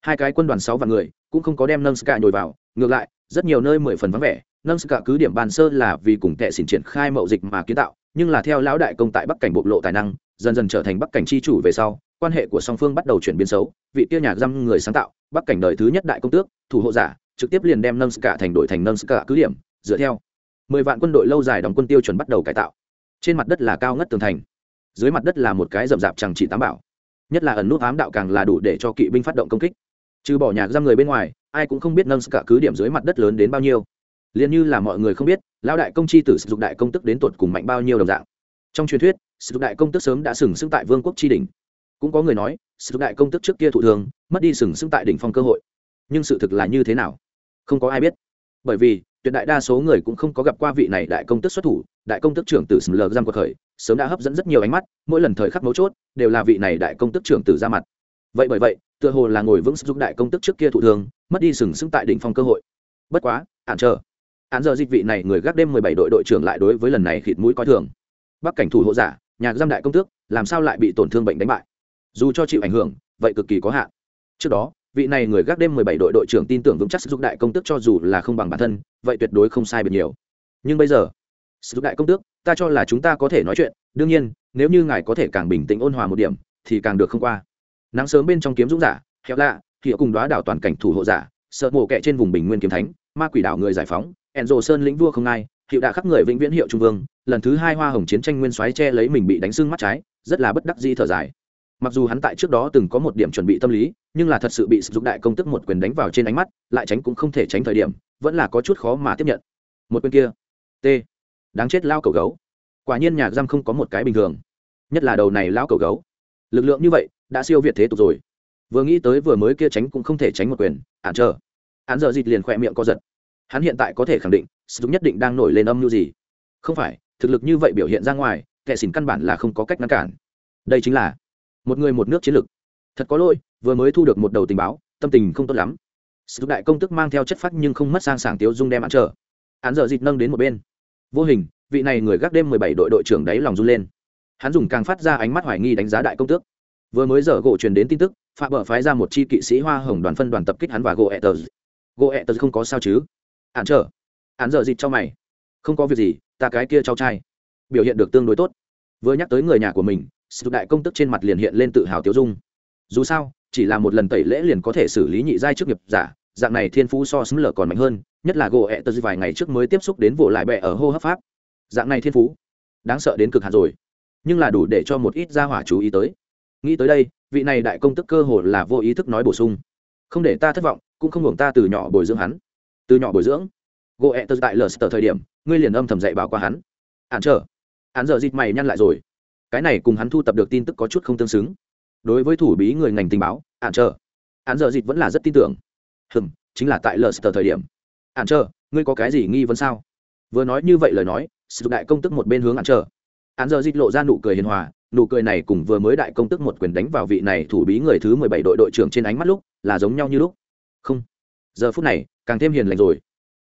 Hai cái quân đoàn sáu vạn người, cũng không có đem nâng cả nhồi vào, ngược lại, rất nhiều nơi mười phần vắng vẻ nâng cả cứ điểm bàn sơ là vì cùng tệ xỉn triển khai mậu dịch mà kiến tạo, nhưng là theo lão đại công tại bắc cảnh bộc lộ tài năng, dần dần trở thành bắc cảnh chi chủ về sau, quan hệ của song phương bắt đầu chuyển biến xấu, vị tiêu nhạc giam người sáng tạo, bắc cảnh đời thứ nhất đại công tước, thủ hộ giả, trực tiếp liền đem nâng cả thành đội thành nâng cả cứ điểm, dựa theo. Mười vạn quân đội lâu dài đóng quân tiêu chuẩn bắt đầu cải tạo. Trên mặt đất là cao ngất tường thành, dưới mặt đất là một cái rậm rạp chẳng chỉ tám bảo. Nhất là ẩn nút ám đạo càng là đủ để cho kỵ binh phát động công kích. Trừ bỏ nhà giam người bên ngoài, ai cũng không biết nâng cả cứ điểm dưới mặt đất lớn đến bao nhiêu liền như là mọi người không biết, lão đại công chi tử sử dụng đại công tức đến tuột cùng mạnh bao nhiêu đồng dạng. Trong truyền thuyết, sử dụng đại công tức sớm đã sừng sững tại vương quốc tri đình cũng có người nói, sử dụng đại công tức trước kia thụ thường, mất đi sừng sững tại đỉnh phong cơ hội. Nhưng sự thực là như thế nào? Không có ai biết. Bởi vì, tuyệt đại đa số người cũng không có gặp qua vị này đại công tức xuất thủ, đại công tức trưởng tử sừng lờ giam cuộc khởi, sớm đã hấp dẫn rất nhiều ánh mắt, mỗi lần thời khắc mấu chốt, đều là vị này đại công tức trưởng tử ra mặt. Vậy bởi vậy, tựa hồ là ngồi vững giúp đại công tức trước kia thụ thường, mất đi sừng sững tại đỉnh phong cơ hội. Bất quá ạn chờ án giờ dịch vị này người gác đêm mười bảy đội đội trưởng lại đối với lần này khịt mũi coi thường. Bắc cảnh thủ hộ giả, nhà giam đại công tước, làm sao lại bị tổn thương bệnh đánh bại? Dù cho chịu ảnh hưởng, vậy cực kỳ có hạn. Trước đó, vị này người gác đêm mười bảy đội đội trưởng tin tưởng vững chắc giúp đại công tước cho dù là không bằng bản thân, vậy tuyệt đối không sai biệt nhiều. Nhưng bây giờ giúp đại công tước, ta cho là chúng ta có thể nói chuyện, đương nhiên, nếu như ngài có thể càng bình tĩnh ôn hòa một điểm, thì càng được không qua. Nắng sớm bên trong kiếm dũng giả khéo lạ hiệu cùng đoá đảo toàn cảnh thủ hộ giả, sợ mổ kẹ trên vùng bình nguyên kiếm thánh, ma quỷ đảo người giải phóng enzo sơn lĩnh vua không ai, hiệu đã khắp người vĩnh viễn hiệu trung vương, lần thứ hai hoa hồng chiến tranh nguyên soái che lấy mình bị đánh sưng mắt trái, rất là bất đắc dĩ thở dài. Mặc dù hắn tại trước đó từng có một điểm chuẩn bị tâm lý, nhưng là thật sự bị sử dụng đại công tức một quyền đánh vào trên ánh mắt, lại tránh cũng không thể tránh thời điểm, vẫn là có chút khó mà tiếp nhận. Một bên kia, t. Đáng chết lao cầu gấu. Quả nhiên nhà giam không có một cái bình thường. Nhất là đầu này lao cầu gấu. Lực lượng như vậy, đã siêu việt thế tục rồi. Vừa nghĩ tới vừa mới kia tránh cũng không thể tránh một quyền ản chờ. Hắn giờ dịt liền khỏe miệng co giật hắn hiện tại có thể khẳng định sử dụng nhất định đang nổi lên âm mưu gì. Không phải, thực lực như vậy biểu hiện ra ngoài, kẻ xỉn căn bản là không có cách ngăn cản. Đây chính là một người một nước chiến lược. Thật có lỗi, vừa mới thu được một đầu tình báo, tâm tình không tốt lắm. Sử đại công tức mang theo chất phát nhưng không mất sang sảng tiếu dung đem ăn trở hắn giờ dịt nâng đến một bên. Vô hình, vị này người gác đêm mười bảy đội đội trưởng đáy lòng run lên. Hắn dùng càng phát ra ánh mắt hoài nghi đánh giá đại công tước. Vừa mới giờ gỗ truyền đến tin tức, phạm bờ phái ra một chi kỵ sĩ hoa hồng đoàn phân đoàn tập kích hắn và gỗ etters gỗ etters không có sao chứ? Hạn trở hạn giờ dịt cho mày. Không có việc gì, ta cái kia cháu trai. Biểu hiện được tương đối tốt. Vừa nhắc tới người nhà của mình, sự đại công tức trên mặt liền hiện lên tự hào tiêu dung. Dù sao, chỉ là một lần tẩy lễ liền có thể xử lý nhị giai trước nghiệp giả, dạng này thiên phú so sấm lở còn mạnh hơn, nhất là gỗ ẹ tơ vài ngày trước mới tiếp xúc đến vụ lại bẹ ở hô hấp pháp. Dạng này thiên phú, đáng sợ đến cực hạt rồi. Nhưng là đủ để cho một ít gia hỏa chú ý tới. Nghĩ tới đây, vị này đại công tức cơ hồ là vô ý thức nói bổ sung. Không để ta thất vọng, cũng không hưởng ta từ nhỏ bồi dưỡng hắn từ nhỏ bồi dưỡng gỗ ẹ tơ tại lờ sờ thời điểm, ngươi liền âm thầm dạy bảo qua hắn. Hạn trở hắn giờ dịt mày nhăn lại rồi. Cái này cùng hắn thu tập được tin tức có chút không tương xứng. Đối với thủ bí người ngành tình báo hạn trở hắn giờ dịt vẫn là rất tin tưởng. Hừm, chính là tại lờ sờ thời điểm. Hạn trở ngươi có cái gì nghi vấn sao? Vừa nói như vậy lời nói sử đại công tức một bên hướng hạn trở hạn giờ dịt lộ ra nụ cười hiền hòa, nụ cười này cùng vừa mới đại công tức một quyền đánh vào vị này thủ bí người thứ mười bảy đội đội trưởng trên ánh mắt lúc là giống nhau như lúc. Không giờ phút này, càng thêm hiền lành rồi.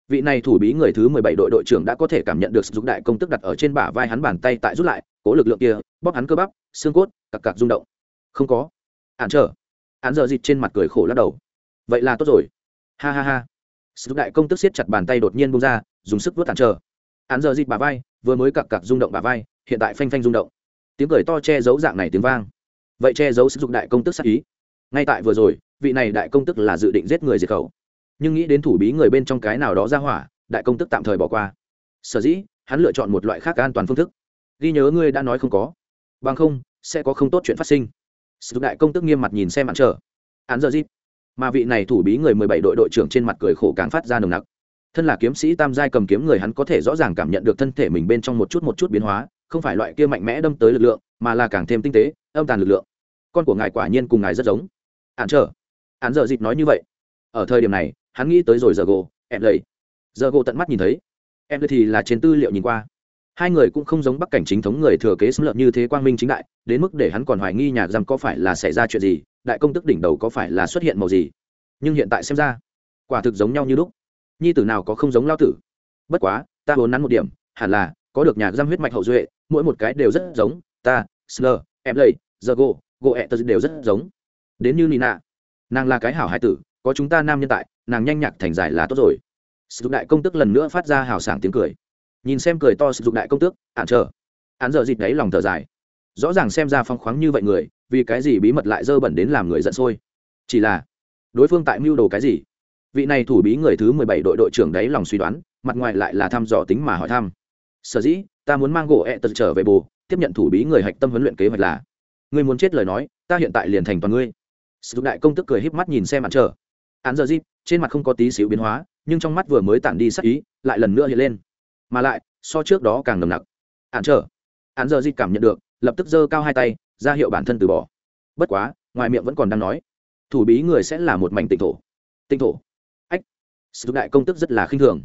Vị này thủ bí người thứ mười bảy đội đội trưởng đã có thể cảm nhận được sử dụng đại công tức đặt ở trên bả vai hắn bàn tay tại rút lại, cố lực lượng kia, bóp hắn cơ bắp, xương cốt, cặc cặc rung động. Không có. Hạn trở. Hắn giờ dịt trên mặt cười khổ lắc đầu. Vậy là tốt rồi. Ha ha ha. Sử dụng đại công tức siết chặt bàn tay đột nhiên bung ra, dùng sức vớt hạn trở. Hắn giờ dịt bả vai, vừa mới cặc cặc rung động bả vai, hiện tại phanh phanh rung động. Tiếng cười to che giấu dạng này tiếng vang. Vậy che giấu sử dụng đại công tức sát ý. Ngay tại vừa rồi, vị này đại công tức là dự định giết người diệt khẩu nhưng nghĩ đến thủ bí người bên trong cái nào đó ra hỏa, đại công tức tạm thời bỏ qua. Sở dĩ, hắn lựa chọn một loại khác an toàn phương thức. Ghi nhớ ngươi đã nói không có. Bằng không, sẽ có không tốt chuyện phát sinh. Sử dụng đại công tức nghiêm mặt nhìn xem bạn trở án giờ dịp. Mà vị này thủ bí người mười bảy đội đội trưởng trên mặt cười khổ càng phát ra nồng nặc. Thân là kiếm sĩ tam giai cầm kiếm người hắn có thể rõ ràng cảm nhận được thân thể mình bên trong một chút một chút biến hóa, không phải loại kia mạnh mẽ đâm tới lực lượng, mà là càng thêm tinh tế, âm tàn lực lượng. Con của ngài quả nhiên cùng ngài rất giống. Hạn trở án giờ dịp nói như vậy. Ở thời điểm này hắn nghĩ tới rồi giờ gỗ, em lầy giờ gỗ tận mắt nhìn thấy. Em lầy thì là trên tư liệu nhìn qua. Hai người cũng không giống bắc cảnh chính thống người thừa kế xâm lợn như thế quang minh chính đại, đến mức để hắn còn hoài nghi nhà giam có phải là xảy ra chuyện gì, đại công tức đỉnh đầu có phải là xuất hiện màu gì. Nhưng hiện tại xem ra, quả thực giống nhau như lúc. Nhi tử nào có không giống lao tử? Bất quá, ta vốn nắn một điểm, hẳn là có được nhà giam huyết mạch hậu duệ, mỗi một cái đều rất giống, ta, slur, em lầy giờ gỗ gỗ ẹ tớ đều rất giống. Đến như nina, nàng là cái hảo hai tử có chúng ta nam nhân tại, nàng nhanh nhạc thành giải là tốt rồi. Sử dụng đại công tức lần nữa phát ra hào sảng tiếng cười. Nhìn xem cười to sử dụng đại công tước ạn chờ. Án giờ dịt đấy lòng thở dài. Rõ ràng xem ra phong khoáng như vậy người, vì cái gì bí mật lại dơ bẩn đến làm người giận sôi? Chỉ là, đối phương tại mưu đồ cái gì? Vị này thủ bí người thứ mười bảy đội đội trưởng đấy lòng suy đoán, mặt ngoài lại là thăm dò tính mà hỏi thăm. Sở dĩ, ta muốn mang gỗ ẹ tật trở về bù, tiếp nhận thủ bí người hạch tâm huấn luyện kế hoạch là người muốn chết lời nói, ta hiện tại liền thành toàn ngươi. Sử dụng đại công tức cười híp mắt nhìn xem ạn chờ án giờ dịp trên mặt không có tí xíu biến hóa, nhưng trong mắt vừa mới tản đi sắc ý, lại lần nữa hiện lên. Mà lại, so trước đó càng nồng nặc. Án trở án giờ dịp cảm nhận được, lập tức giơ cao hai tay, ra hiệu bản thân từ bỏ. Bất quá, ngoài miệng vẫn còn đang nói, thủ bí người sẽ là một mảnh tịnh thổ. Tịnh thổ. Ách. Sự đại công tức rất là khinh thường.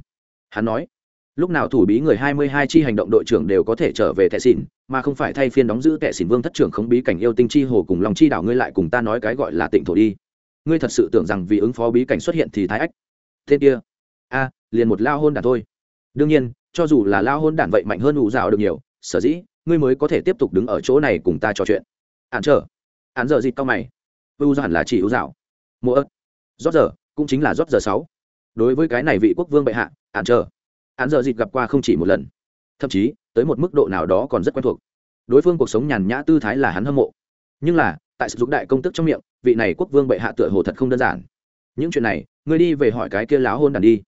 Hắn nói, lúc nào thủ bí người hai mươi hai chi hành động đội trưởng đều có thể trở về thẻ xỉn mà không phải thay phiên đóng giữ thẻ xỉn vương thất trưởng không bí cảnh yêu tinh chi hồ cùng lòng chi đảo, ngươi lại cùng ta nói cái gọi là tịnh thổ đi ngươi thật sự tưởng rằng vì ứng phó bí cảnh xuất hiện thì thái ách? Tên kia. A, liền một lao hôn đản thôi. Đương nhiên, cho dù là lao hôn đản vậy mạnh hơn ủ rào được nhiều. Sở dĩ, ngươi mới có thể tiếp tục đứng ở chỗ này cùng ta trò chuyện. Ạn trở ạn giờ dịp cao mày. Ưu hẳn là chỉ ưu rào. Mùa ớt. Rót giờ, cũng chính là rót giờ sáu. Đối với cái này vị quốc vương bệ hạ ạn trở ạn giờ dịp gặp qua không chỉ một lần. Thậm chí, tới một mức độ nào đó còn rất quen thuộc. Đối phương cuộc sống nhàn nhã tư thái là hắn hâm mộ. Nhưng là, tại sử dụng đại công tức trong miệng vị này quốc vương bệ hạ tựa hồ thật không đơn giản. Những chuyện này, ngươi đi về hỏi cái kia láo hôn đàn đi.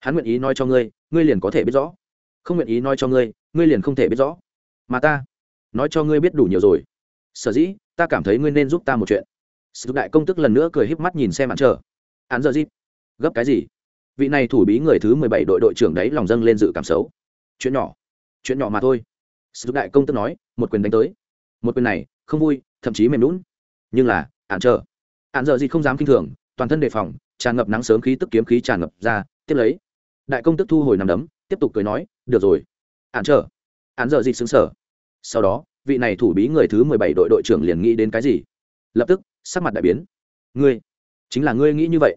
Hắn nguyện ý nói cho ngươi ngươi liền có thể biết rõ. Không nguyện ý nói cho ngươi ngươi liền không thể biết rõ. Mà ta, nói cho ngươi biết đủ nhiều rồi. Sở dĩ, ta cảm thấy ngươi nên giúp ta một chuyện. Sử đại công tức lần nữa cười híp mắt nhìn xem hắn chờ. Hắn giờ gì gấp cái gì? Vị này thủ bí người thứ mười bảy đội đội trưởng đấy lòng dâng lên dự cảm xấu. Chuyện nhỏ chuyện nhỏ mà thôi. Sử đại công tức nói, một quyền đánh tới. Một quyền này, không vui, thậm chí mềm lún nhưng là ạn chờ ạn giờ gì không dám kinh thường, toàn thân đề phòng, tràn ngập nắng sớm khí tức kiếm khí tràn ngập ra, tiếp lấy, đại công tức thu hồi nằm đấm, tiếp tục cười nói, được rồi. Ạn chờ ạn giờ gì xứng sở sau đó, vị này thủ bí người thứ mười bảy đội đội trưởng liền nghĩ đến cái gì? Lập tức, sắc mặt đại biến. Ngươi, chính là ngươi nghĩ như vậy.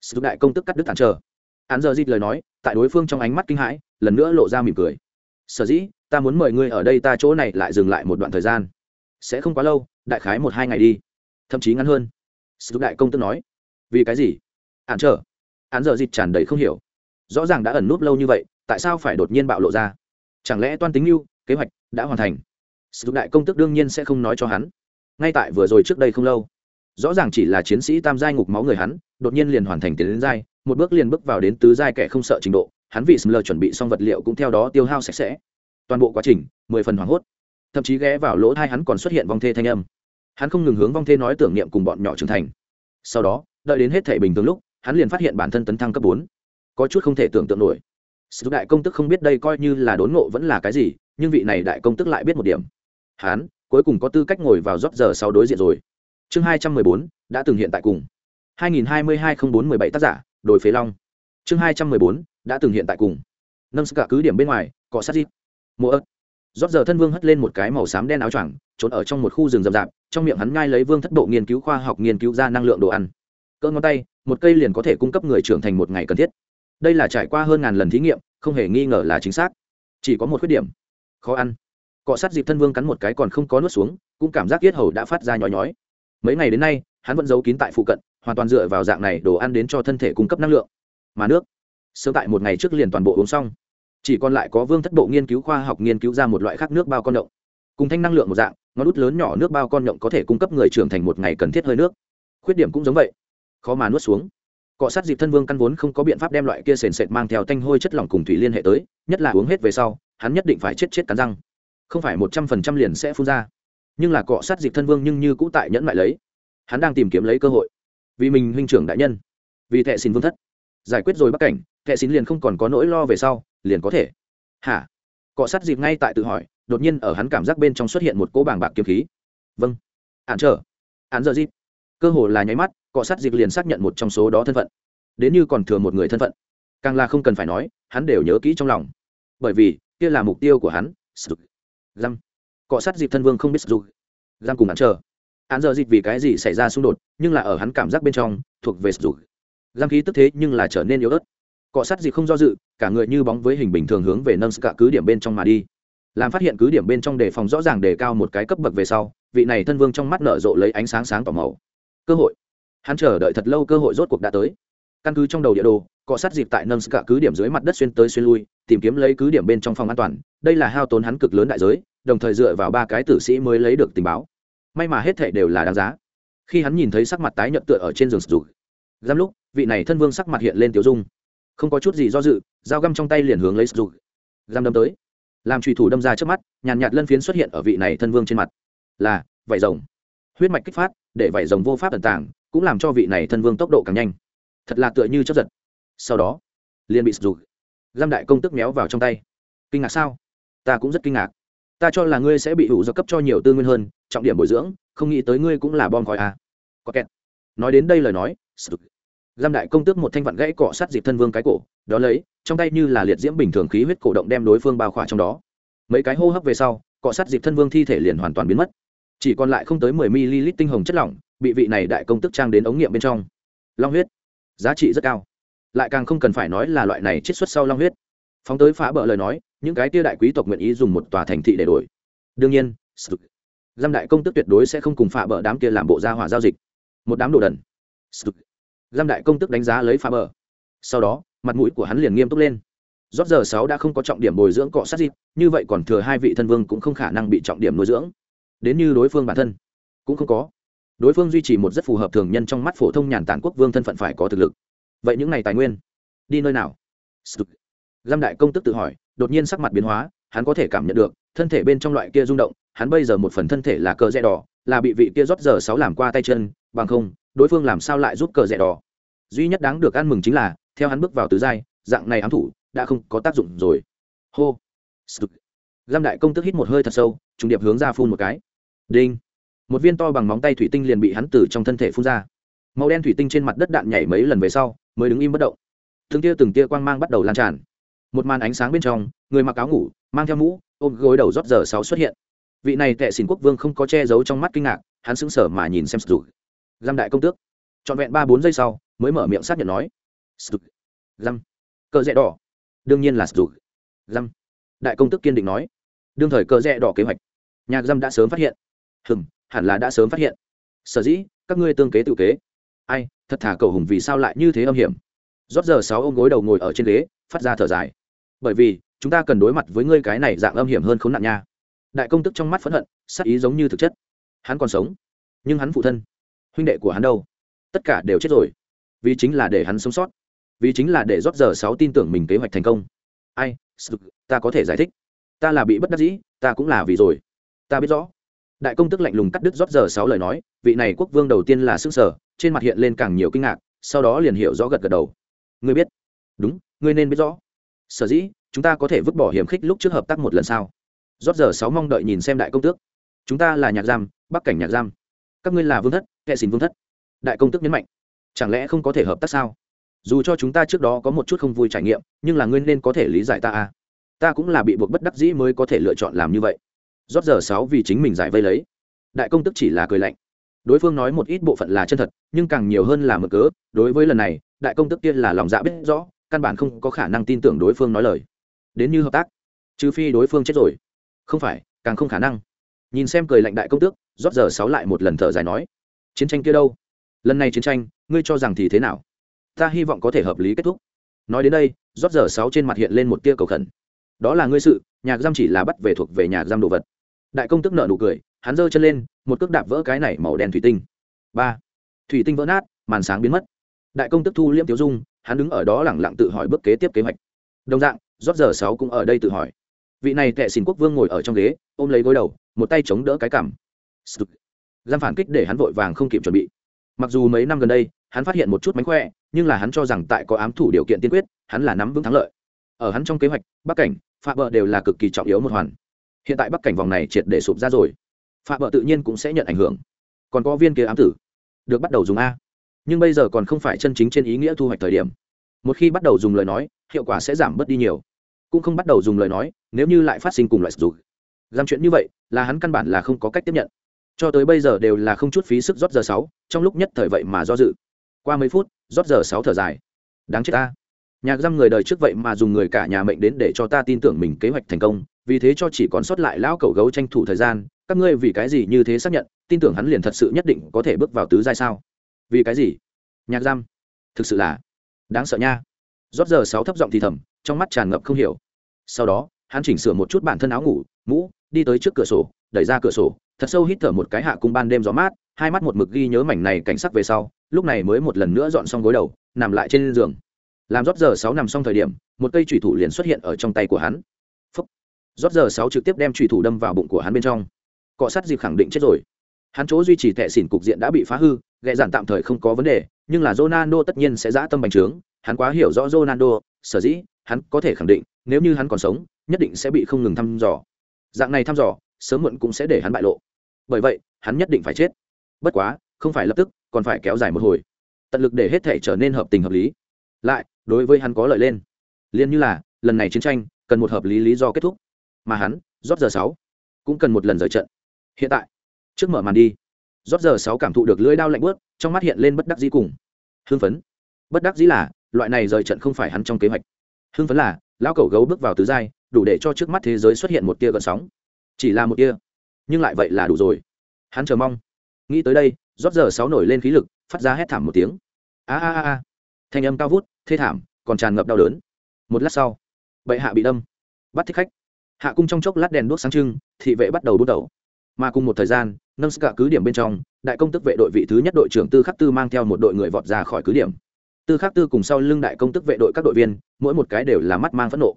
Sự đại công tức cắt đứt ạn chờ ạn giờ gì lời nói, tại đối phương trong ánh mắt kinh hãi, lần nữa lộ ra mỉm cười. Sở dĩ, ta muốn mời ngươi ở đây ta chỗ này lại dừng lại một đoạn thời gian. Sẽ không quá lâu, đại khái một hai ngày đi thậm chí ngắn hơn. Sự đại công tức nói, vì cái gì? Hạn trở hạn giờ dịch tràn đầy không hiểu. Rõ ràng đã ẩn núp lâu như vậy, tại sao phải đột nhiên bạo lộ ra? Chẳng lẽ toan tính mưu kế hoạch đã hoàn thành? Sự đại công tức đương nhiên sẽ không nói cho hắn. Ngay tại vừa rồi trước đây không lâu, rõ ràng chỉ là chiến sĩ tam giai ngục máu người hắn, đột nhiên liền hoàn thành tiến đến giai, một bước liền bước vào đến tứ giai kẻ không sợ trình độ, hắn vì sm chuẩn bị xong vật liệu cũng theo đó tiêu hao sạch sẽ. Toàn bộ quá trình, mười phần hoảng hốt. Thậm chí ghé vào lỗ thai hắn còn xuất hiện vòng thê thanh âm hắn không ngừng hướng vong thê nói tưởng niệm cùng bọn nhỏ trưởng thành. Sau đó, đợi đến hết thể bình thường lúc, hắn liền phát hiện bản thân tấn thăng cấp bốn. Có chút không thể tưởng tượng nổi. Sự đại công tức không biết đây coi như là đốn ngộ vẫn là cái gì, nhưng vị này đại công tức lại biết một điểm. Hắn, cuối cùng có tư cách ngồi vào rót giờ sau đối diện rồi. Chương hai trăm mười bốn, đã từng hiện tại cùng. Hai nghìn hai mươi hai không bốn mười bảy tác giả, đồi phế long. Chương hai trăm mười bốn, đã từng hiện tại cùng. Nâng sức cả cứ điểm bên ngoài, cọ sát dịp. Mùa ớt. Rót giờ thân vương hất lên một cái màu xám đen áo choàng, trốn ở trong một khu rừng rậm rạp trong miệng hắn ngai lấy vương thất độ nghiên cứu khoa học nghiên cứu ra năng lượng đồ ăn. Cỡ ngón tay, một cây liền có thể cung cấp người trưởng thành một ngày cần thiết. Đây là trải qua hơn ngàn lần thí nghiệm, không hề nghi ngờ là chính xác. Chỉ có một khuyết điểm. Khó ăn. Cọ sát dịp thân vương cắn một cái còn không có nuốt xuống, cũng cảm giác yết hầu đã phát ra nhói nhói. Mấy ngày đến nay, hắn vẫn giấu kín tại phụ cận, hoàn toàn dựa vào dạng này đồ ăn đến cho thân thể cung cấp năng lượng. Mà nước. Sớm tại một ngày trước liền toàn bộ uống xong. Chỉ còn lại có vương thất bộ nghiên cứu khoa học nghiên cứu ra một loại khác nước bao con động cùng thanh năng lượng một dạng ngón út lớn nhỏ nước bao con nhộng có thể cung cấp người trưởng thành một ngày cần thiết hơi nước. Khuyết điểm cũng giống vậy. Khó mà nuốt xuống. Cọ sát dịp thân vương căn vốn không có biện pháp đem loại kia sền sệt mang theo tanh hôi chất lỏng cùng thủy liên hệ tới, nhất là uống hết về sau, hắn nhất định phải chết chết cắn răng. Không phải một trăm phần trăm liền sẽ phun ra. Nhưng là cọ sát dịp thân vương nhưng như cũ tại nhẫn lại lấy. Hắn đang tìm kiếm lấy cơ hội. Vì mình huynh trưởng đại nhân. Vì thệ xin vương thất. Giải quyết rồi bắc cảnh thệ xin liền không còn có nỗi lo về sau, liền có thể. Hả? Cọ sát dịp ngay tại tự hỏi đột nhiên ở hắn cảm giác bên trong xuất hiện một cỗ bảng bạc kiếm khí. Vâng. Hạn trở. Hạn giờ dịp. Cơ hồ là nháy mắt, cọ sát dịp liền xác nhận một trong số đó thân phận. Đến như còn thừa một người thân phận. Càng là không cần phải nói, hắn đều nhớ kỹ trong lòng. Bởi vì, kia là mục tiêu của hắn giam. Cọ sát dịp thân vương không biết dục giam cùng hạn trở. Hạn giờ dịp vì cái gì xảy ra xung đột, nhưng là ở hắn cảm giác bên trong, thuộc về dục giam khí tức thế nhưng là trở nên yếu ớt. Cọ sát dịp không do dự, cả người như bóng với hình bình thường hướng về nâng cả cứ điểm bên trong mà đi làm phát hiện cứ điểm bên trong đề phòng rõ ràng đề cao một cái cấp bậc về sau, vị này thân vương trong mắt nở rộ lấy ánh sáng sáng tỏ màu. Cơ hội. Hắn chờ đợi thật lâu cơ hội rốt cuộc đã tới. Căn cứ trong đầu địa đồ, cọ sát dịp tại nâng cả cứ điểm dưới mặt đất xuyên tới xuyên lui, tìm kiếm lấy cứ điểm bên trong phòng an toàn. Đây là hao tốn hắn cực lớn đại giới, đồng thời dựa vào ba cái tử sĩ mới lấy được tình báo. May mà hết thệ đều là đáng giá. Khi hắn nhìn thấy sắc mặt tái nhợt tựa ở trên giường sụt giam lúc, vị này thân vương sắc mặt hiện lên tiểu dung. Không có chút gì do dự, dao găm trong tay liền hướng lấy sụt giam đâm tới làm trùy thủ đâm ra trước mắt, nhàn nhạt lân phiến xuất hiện ở vị này thân vương trên mặt. Là, vảy rồng. Huyết mạch kích phát, để vảy rồng vô pháp tận tàng, cũng làm cho vị này thân vương tốc độ càng nhanh. Thật là tựa như chấp giật. Sau đó, liền bị sụt giam đại công tức méo vào trong tay. Kinh ngạc sao? Ta cũng rất kinh ngạc. Ta cho là ngươi sẽ bị hữu do cấp cho nhiều tư nguyên hơn, trọng điểm bồi dưỡng, không nghĩ tới ngươi cũng là bom khói à. có kẹt. Nói đến đây lời nói giam đại công tước một thanh vặn gãy cọ sát dịp thân vương cái cổ đó lấy, trong tay như là liệt diễm bình thường khí huyết cổ động đem đối phương bao khỏa trong đó. Mấy cái hô hấp về sau, cọ sát dịp thân vương thi thể liền hoàn toàn biến mất. Chỉ còn lại không tới mười ml tinh hồng chất lỏng, bị vị này đại công tức trang đến ống nghiệm bên trong. Long huyết, giá trị rất cao. Lại càng không cần phải nói là loại này chiết xuất sau long huyết. Phóng tới phá bỡ lời nói, những cái tia đại quý tộc nguyện ý dùng một tòa thành thị để đổi. Đương nhiên giam đại công tức tuyệt đối sẽ không cùng phá bỡ đám kia làm bộ gia hỏa giao dịch. Một đám đồ đần. Giam đại công tức đánh giá lấy phá bỡ sau đó mặt mũi của hắn liền nghiêm túc lên. Rót giờ sáu đã không có trọng điểm bồi dưỡng cọ sát dịp, như vậy còn thừa hai vị thân vương cũng không khả năng bị trọng điểm nuôi dưỡng. Đến như đối phương bản thân, cũng không có. Đối phương duy trì một rất phù hợp thường nhân trong mắt phổ thông nhàn tản quốc vương thân phận phải có thực lực. Vậy những này tài nguyên, đi nơi nào? Lâm đại công tức tự hỏi, đột nhiên sắc mặt biến hóa, hắn có thể cảm nhận được, thân thể bên trong loại kia rung động, hắn bây giờ một phần thân thể là cờ rẽ đỏ, là bị vị kia rót giờ sáu làm qua tay chân, bằng không, đối phương làm sao lại giúp cờ rẽ đỏ? Duy nhất đáng được ăn mừng chính là theo hắn bước vào tứ giai, dạng này ám thủ đã không có tác dụng rồi. Hô. Lam đại công tức hít một hơi thật sâu, trùng điệp hướng ra phun một cái. Đinh. Một viên to bằng móng tay thủy tinh liền bị hắn từ trong thân thể phun ra. Màu đen thủy tinh trên mặt đất đạn nhảy mấy lần về sau, mới đứng im bất động. Từng tia từng tia quang mang bắt đầu lan tràn. Một màn ánh sáng bên trong, người mặc áo ngủ, mang theo mũ, ôm gối đầu rót giờ sáu xuất hiện. Vị này tệ xỉn quốc vương không có che giấu trong mắt kinh ngạc, hắn sững sờ mà nhìn xem sụt lam đại công tước. Trọn vẹn ba bốn giây sau, mới mở miệng xác nhận nói sụt. Giam cờ rẽ đỏ. Đương nhiên là sụt. Giam đại công tức kiên định nói. Đương thời cờ rẽ đỏ kế hoạch. Nhạc dâm đã sớm phát hiện. Hừm, hẳn là đã sớm phát hiện. Sở dĩ các ngươi tương kế tự kế. Ai thật thả cầu hùng vì sao lại như thế âm hiểm. Rót giờ sáu ông gối đầu ngồi ở trên ghế phát ra thở dài. Bởi vì chúng ta cần đối mặt với ngươi cái này dạng âm hiểm hơn khốn nạn nha. Đại công tức trong mắt phẫn hận sắc ý giống như thực chất. Hắn còn sống nhưng hắn phụ thân huynh đệ của hắn đâu? Tất cả đều chết rồi vì chính là để hắn sống sót vì chính là để rót giờ sáu tin tưởng mình kế hoạch thành công. Ai ta có thể giải thích. Ta là bị bất đắc dĩ, ta cũng là vì rồi. Ta biết rõ. Đại công tức lạnh lùng cắt đứt rót giờ sáu lời nói, vị này quốc vương đầu tiên là xương sở trên mặt hiện lên càng nhiều kinh ngạc, sau đó liền hiểu rõ gật gật đầu. Ngươi biết. Đúng, ngươi nên biết rõ. Sở dĩ, chúng ta có thể vứt bỏ hiểm khích lúc trước hợp tác một lần sau rót giờ sáu mong đợi nhìn xem đại công tước. Chúng ta là nhạc giam, bắc cảnh nhạc giam. Các ngươi là vương thất kệ xin vương thất. Đại công tước nhấn mạnh. Chẳng lẽ không có thể hợp tác sao? Dù cho chúng ta trước đó có một chút không vui trải nghiệm, nhưng là ngươi nên có thể lý giải ta à. Ta cũng là bị buộc bất đắc dĩ mới có thể lựa chọn làm như vậy. Rót giờ sáu vì chính mình giải vây lấy. Đại công tức chỉ là cười lạnh. Đối phương nói một ít bộ phận là chân thật, nhưng càng nhiều hơn là mực cớ. Đối với lần này, đại công tức tiên là lòng dạ biết rõ, căn bản không có khả năng tin tưởng đối phương nói lời. Đến như hợp tác, trừ phi đối phương chết rồi. Không phải, càng không khả năng. Nhìn xem cười lạnh đại công tước, rót giờ sáu lại một lần thở dài nói, chiến tranh kia đâu? Lần này chiến tranh, ngươi cho rằng thì thế nào? Ta hy vọng có thể hợp lý kết thúc. Nói đến đây, rót giờ sáu trên mặt hiện lên một tia cầu khẩn. Đó là ngươi sự nhạc giam chỉ là bắt về thuộc về nhà giam đồ vật. Đại công tức nợ nụ cười, hắn giơ chân lên, một cước đạp vỡ cái này màu đen thủy tinh. Ba. Thủy tinh vỡ nát, màn sáng biến mất. Đại công tức thu liễm tiêu dung, hắn đứng ở đó lẳng lặng tự hỏi bước kế tiếp kế hoạch. Đồng dạng, rót giờ sáu cũng ở đây tự hỏi. Vị này tệ xin quốc vương ngồi ở trong ghế, ôm lấy gối đầu, một tay chống đỡ cái cằm. Giam phản kích để hắn vội vàng không kịp chuẩn bị. Mặc dù mấy năm gần đây hắn phát hiện một chút mánh khỏe, nhưng là hắn cho rằng tại có ám thủ điều kiện tiên quyết, hắn là nắm vững thắng lợi. Ở hắn trong kế hoạch, bắc cảnh phạm bờ đều là cực kỳ trọng yếu một hoàn. Hiện tại bắc cảnh vòng này triệt để sụp ra rồi. Phạm bờ tự nhiên cũng sẽ nhận ảnh hưởng. Còn có viên kia ám tử, được bắt đầu dùng a. Nhưng bây giờ còn không phải chân chính trên ý nghĩa thu hoạch thời điểm. Một khi bắt đầu dùng lời nói, hiệu quả sẽ giảm bớt đi nhiều. Cũng không bắt đầu dùng lời nói, nếu như lại phát sinh cùng loại sử dụng giam chuyện như vậy, là hắn căn bản là không có cách tiếp nhận. Cho tới bây giờ đều là không chút phí sức rót giờ sáu, trong lúc nhất thời vậy mà do dự qua mấy phút, rót giờ sáu thở dài. Đáng chết ta. Nhạc giam người đời trước vậy mà dùng người cả nhà mệnh đến để cho ta tin tưởng mình kế hoạch thành công, vì thế cho chỉ còn sót lại lão cẩu gấu tranh thủ thời gian, các ngươi vì cái gì như thế xác nhận, tin tưởng hắn liền thật sự nhất định có thể bước vào tứ giai sao? Vì cái gì? Nhạc giam. Thực sự là đáng sợ nha. Rót giờ sáu thấp giọng thì thầm, trong mắt tràn ngập không hiểu. Sau đó, hắn chỉnh sửa một chút bản thân áo ngủ, mũ, đi tới trước cửa sổ, đẩy ra cửa sổ, thật sâu hít thở một cái hạ cung ban đêm gió mát, hai mắt một mực ghi nhớ mảnh này cảnh sắc về sau lúc này mới một lần nữa dọn xong gối đầu, nằm lại trên giường. Làm rót giờ sáu nằm xong thời điểm, một cây thủy thủ liền xuất hiện ở trong tay của hắn. Phúc. rót giờ sáu trực tiếp đem thủy thủ đâm vào bụng của hắn bên trong. Cọ sát dịp khẳng định chết rồi. Hắn chỗ duy trì tệ xỉn cục diện đã bị phá hư, ghẹ giản tạm thời không có vấn đề, nhưng là ronaldo tất nhiên sẽ dã tâm bành trướng, hắn quá hiểu rõ ronaldo, sở dĩ hắn có thể khẳng định, nếu như hắn còn sống, nhất định sẽ bị không ngừng thăm dò. Dạng này thăm dò, sớm muộn cũng sẽ để hắn bại lộ. Bởi vậy, hắn nhất định phải chết. Bất quá, không phải lập tức còn phải kéo dài một hồi. Tận lực để hết thể trở nên hợp tình hợp lý. Lại, đối với hắn có lợi lên. Liền như là, lần này chiến tranh, cần một hợp lý lý do kết thúc. Mà hắn rót giờ sáu, cũng cần một lần rời trận. Hiện tại, trước mở màn đi. Rót giờ sáu cảm thụ được lưỡi đao lạnh bớt trong mắt hiện lên bất đắc dĩ cùng hưng phấn. Bất đắc dĩ là, loại này rời trận không phải hắn trong kế hoạch. Hưng phấn là, lão cầu gấu bước vào tứ giai, đủ để cho trước mắt thế giới xuất hiện một tia gợn sóng. Chỉ là một tia, nhưng lại vậy là đủ rồi. Hắn chờ mong. Nghĩ tới đây rót giờ sáu nổi lên khí lực, phát ra hét thảm một tiếng. A a a thanh âm cao vút, thê thảm, còn tràn ngập đau đớn. Một lát sau, bệ hạ bị đâm. Bắt thích khách. Hạ cung trong chốc lát đèn đuốc sáng trưng, thị vệ bắt đầu bút đầu mà cùng một thời gian, nâng cả cứ điểm bên trong, đại công tức vệ đội vị thứ nhất đội trưởng tư khắc tư mang theo một đội người vọt ra khỏi cứ điểm. Tư khắc tư cùng sau lưng đại công tức vệ đội các đội viên, mỗi một cái đều là mắt mang phẫn nộ.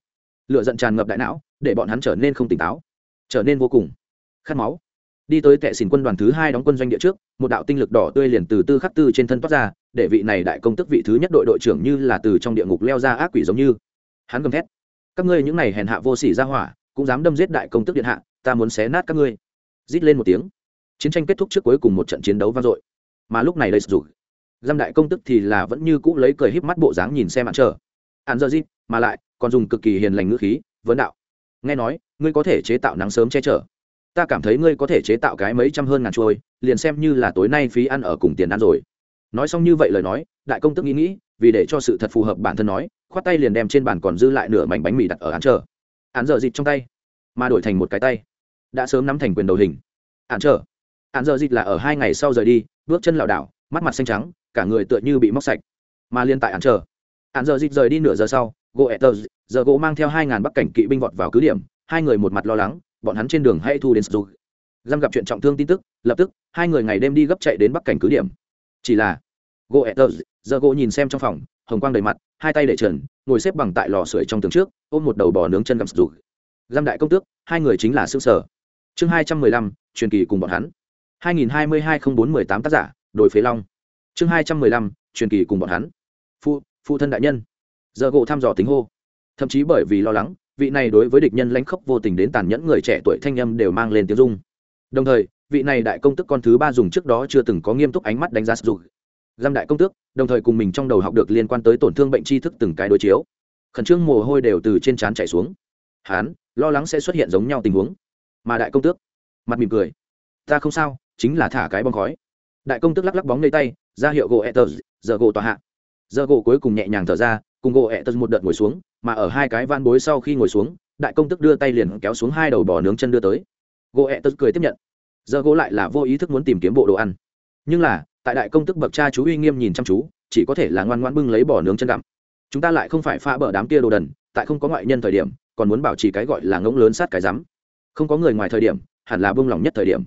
Lựa giận tràn ngập đại não, để bọn hắn trở nên không tỉnh táo, trở nên vô cùng khát máu đi tới tệ xỉn quân đoàn thứ hai đóng quân doanh địa trước, một đạo tinh lực đỏ tươi liền từ tư khắc tư trên thân toát ra, để vị này đại công tức vị thứ nhất đội đội trưởng như là từ trong địa ngục leo ra ác quỷ giống như. Hắn gầm thét, các ngươi những này hèn hạ vô sỉ ra hỏa, cũng dám đâm giết đại công tức điện hạ, ta muốn xé nát các ngươi. Rít lên một tiếng, chiến tranh kết thúc trước cuối cùng một trận chiến đấu vang dội. Mà lúc này đây rủ giam đại công tức thì là vẫn như cũ lấy cười híp mắt bộ dáng nhìn xem hạn chờ hạn giờ rít, mà lại, còn dùng cực kỳ hiền lành ngữ khí, vấn đạo. Nghe nói, ngươi có thể chế tạo nắng sớm che chở ta cảm thấy ngươi có thể chế tạo cái mấy trăm hơn ngàn trôi, liền xem như là tối nay phí ăn ở cùng tiền ăn rồi. Nói xong như vậy lời nói, đại công tức nghĩ nghĩ, vì để cho sự thật phù hợp bản thân nói, khoát tay liền đem trên bàn còn dư lại nửa mảnh bánh mì đặt ở án chờ. Án giờ dịt trong tay, mà đổi thành một cái tay. Đã sớm nắm thành quyền đầu hình. Án chờ. Án giờ dịt là ở hai ngày sau rời đi, bước chân lảo đảo, mắt mặt xanh trắng, cả người tựa như bị móc sạch. Mà liên tại án chờ. Án giờ dịt rời đi nửa giờ sau gỗ etters giờ gỗ mang theo hai ngàn bắc cảnh kỵ binh vọt vào cứ điểm, hai người một mặt lo lắng bọn hắn trên đường hay thu đến sục giam gặp chuyện trọng thương tin tức, lập tức, hai người ngày đêm đi gấp chạy đến bắc cảnh cứ điểm. Chỉ là gỗ etters giờ gỗ nhìn xem trong phòng, hồng quang đầy mặt, hai tay để trần, ngồi xếp bằng tại lò sưởi trong tường trước, ôm một đầu bò nướng chân gặm sục giam đại công tước, hai người chính là xương sở. Chương hai trăm mười lăm, truyền kỳ cùng bọn hắn. hai nghìn hai mươi hai không bốn mười tám tác giả, đồi phế long. Chương hai trăm mười lăm, truyền kỳ cùng bọn hắn. Phụ phụ thân đại nhân. Giờ gỗ thăm dò tính hô. Thậm chí bởi vì lo lắng vị này đối với địch nhân lãnh khốc vô tình đến tàn nhẫn người trẻ tuổi thanh âm đều mang lên tiếng dung đồng thời, vị này đại công tức con thứ ba dùng trước đó chưa từng có nghiêm túc ánh mắt đánh giá sử dụng giam đại công tước, đồng thời cùng mình trong đầu học được liên quan tới tổn thương bệnh tri thức từng cái đối chiếu. Khẩn trương mồ hôi đều từ trên trán chảy xuống. Hán, lo lắng sẽ xuất hiện giống nhau tình huống. Mà đại công tước, mặt mỉm cười. Ta không sao, chính là thả cái bong khói. Đại công tước lắc lắc bóng lấy tay, ra hiệu gỗ etters giờ gỗ tòa hạ. Giờ gỗ cuối cùng nhẹ nhàng thở ra, cùng gỗ etters một đợt ngồi xuống mà ở hai cái van bối sau khi ngồi xuống, đại công tước đưa tay liền kéo xuống hai đầu bò nướng chân đưa tới. Gỗ etters cười tiếp nhận. Giờ gỗ lại là vô ý thức muốn tìm kiếm bộ đồ ăn. Nhưng là, tại đại công tức bậc cha chú uy nghiêm nhìn chăm chú, chỉ có thể là ngoan ngoan bưng lấy bò nướng chân gặm. Chúng ta lại không phải pha bờ đám kia đồ đần, tại không có ngoại nhân thời điểm, còn muốn bảo trì cái gọi là ngỗng lớn sát cái rắm. Không có người ngoài thời điểm, hẳn là bông lòng nhất thời điểm.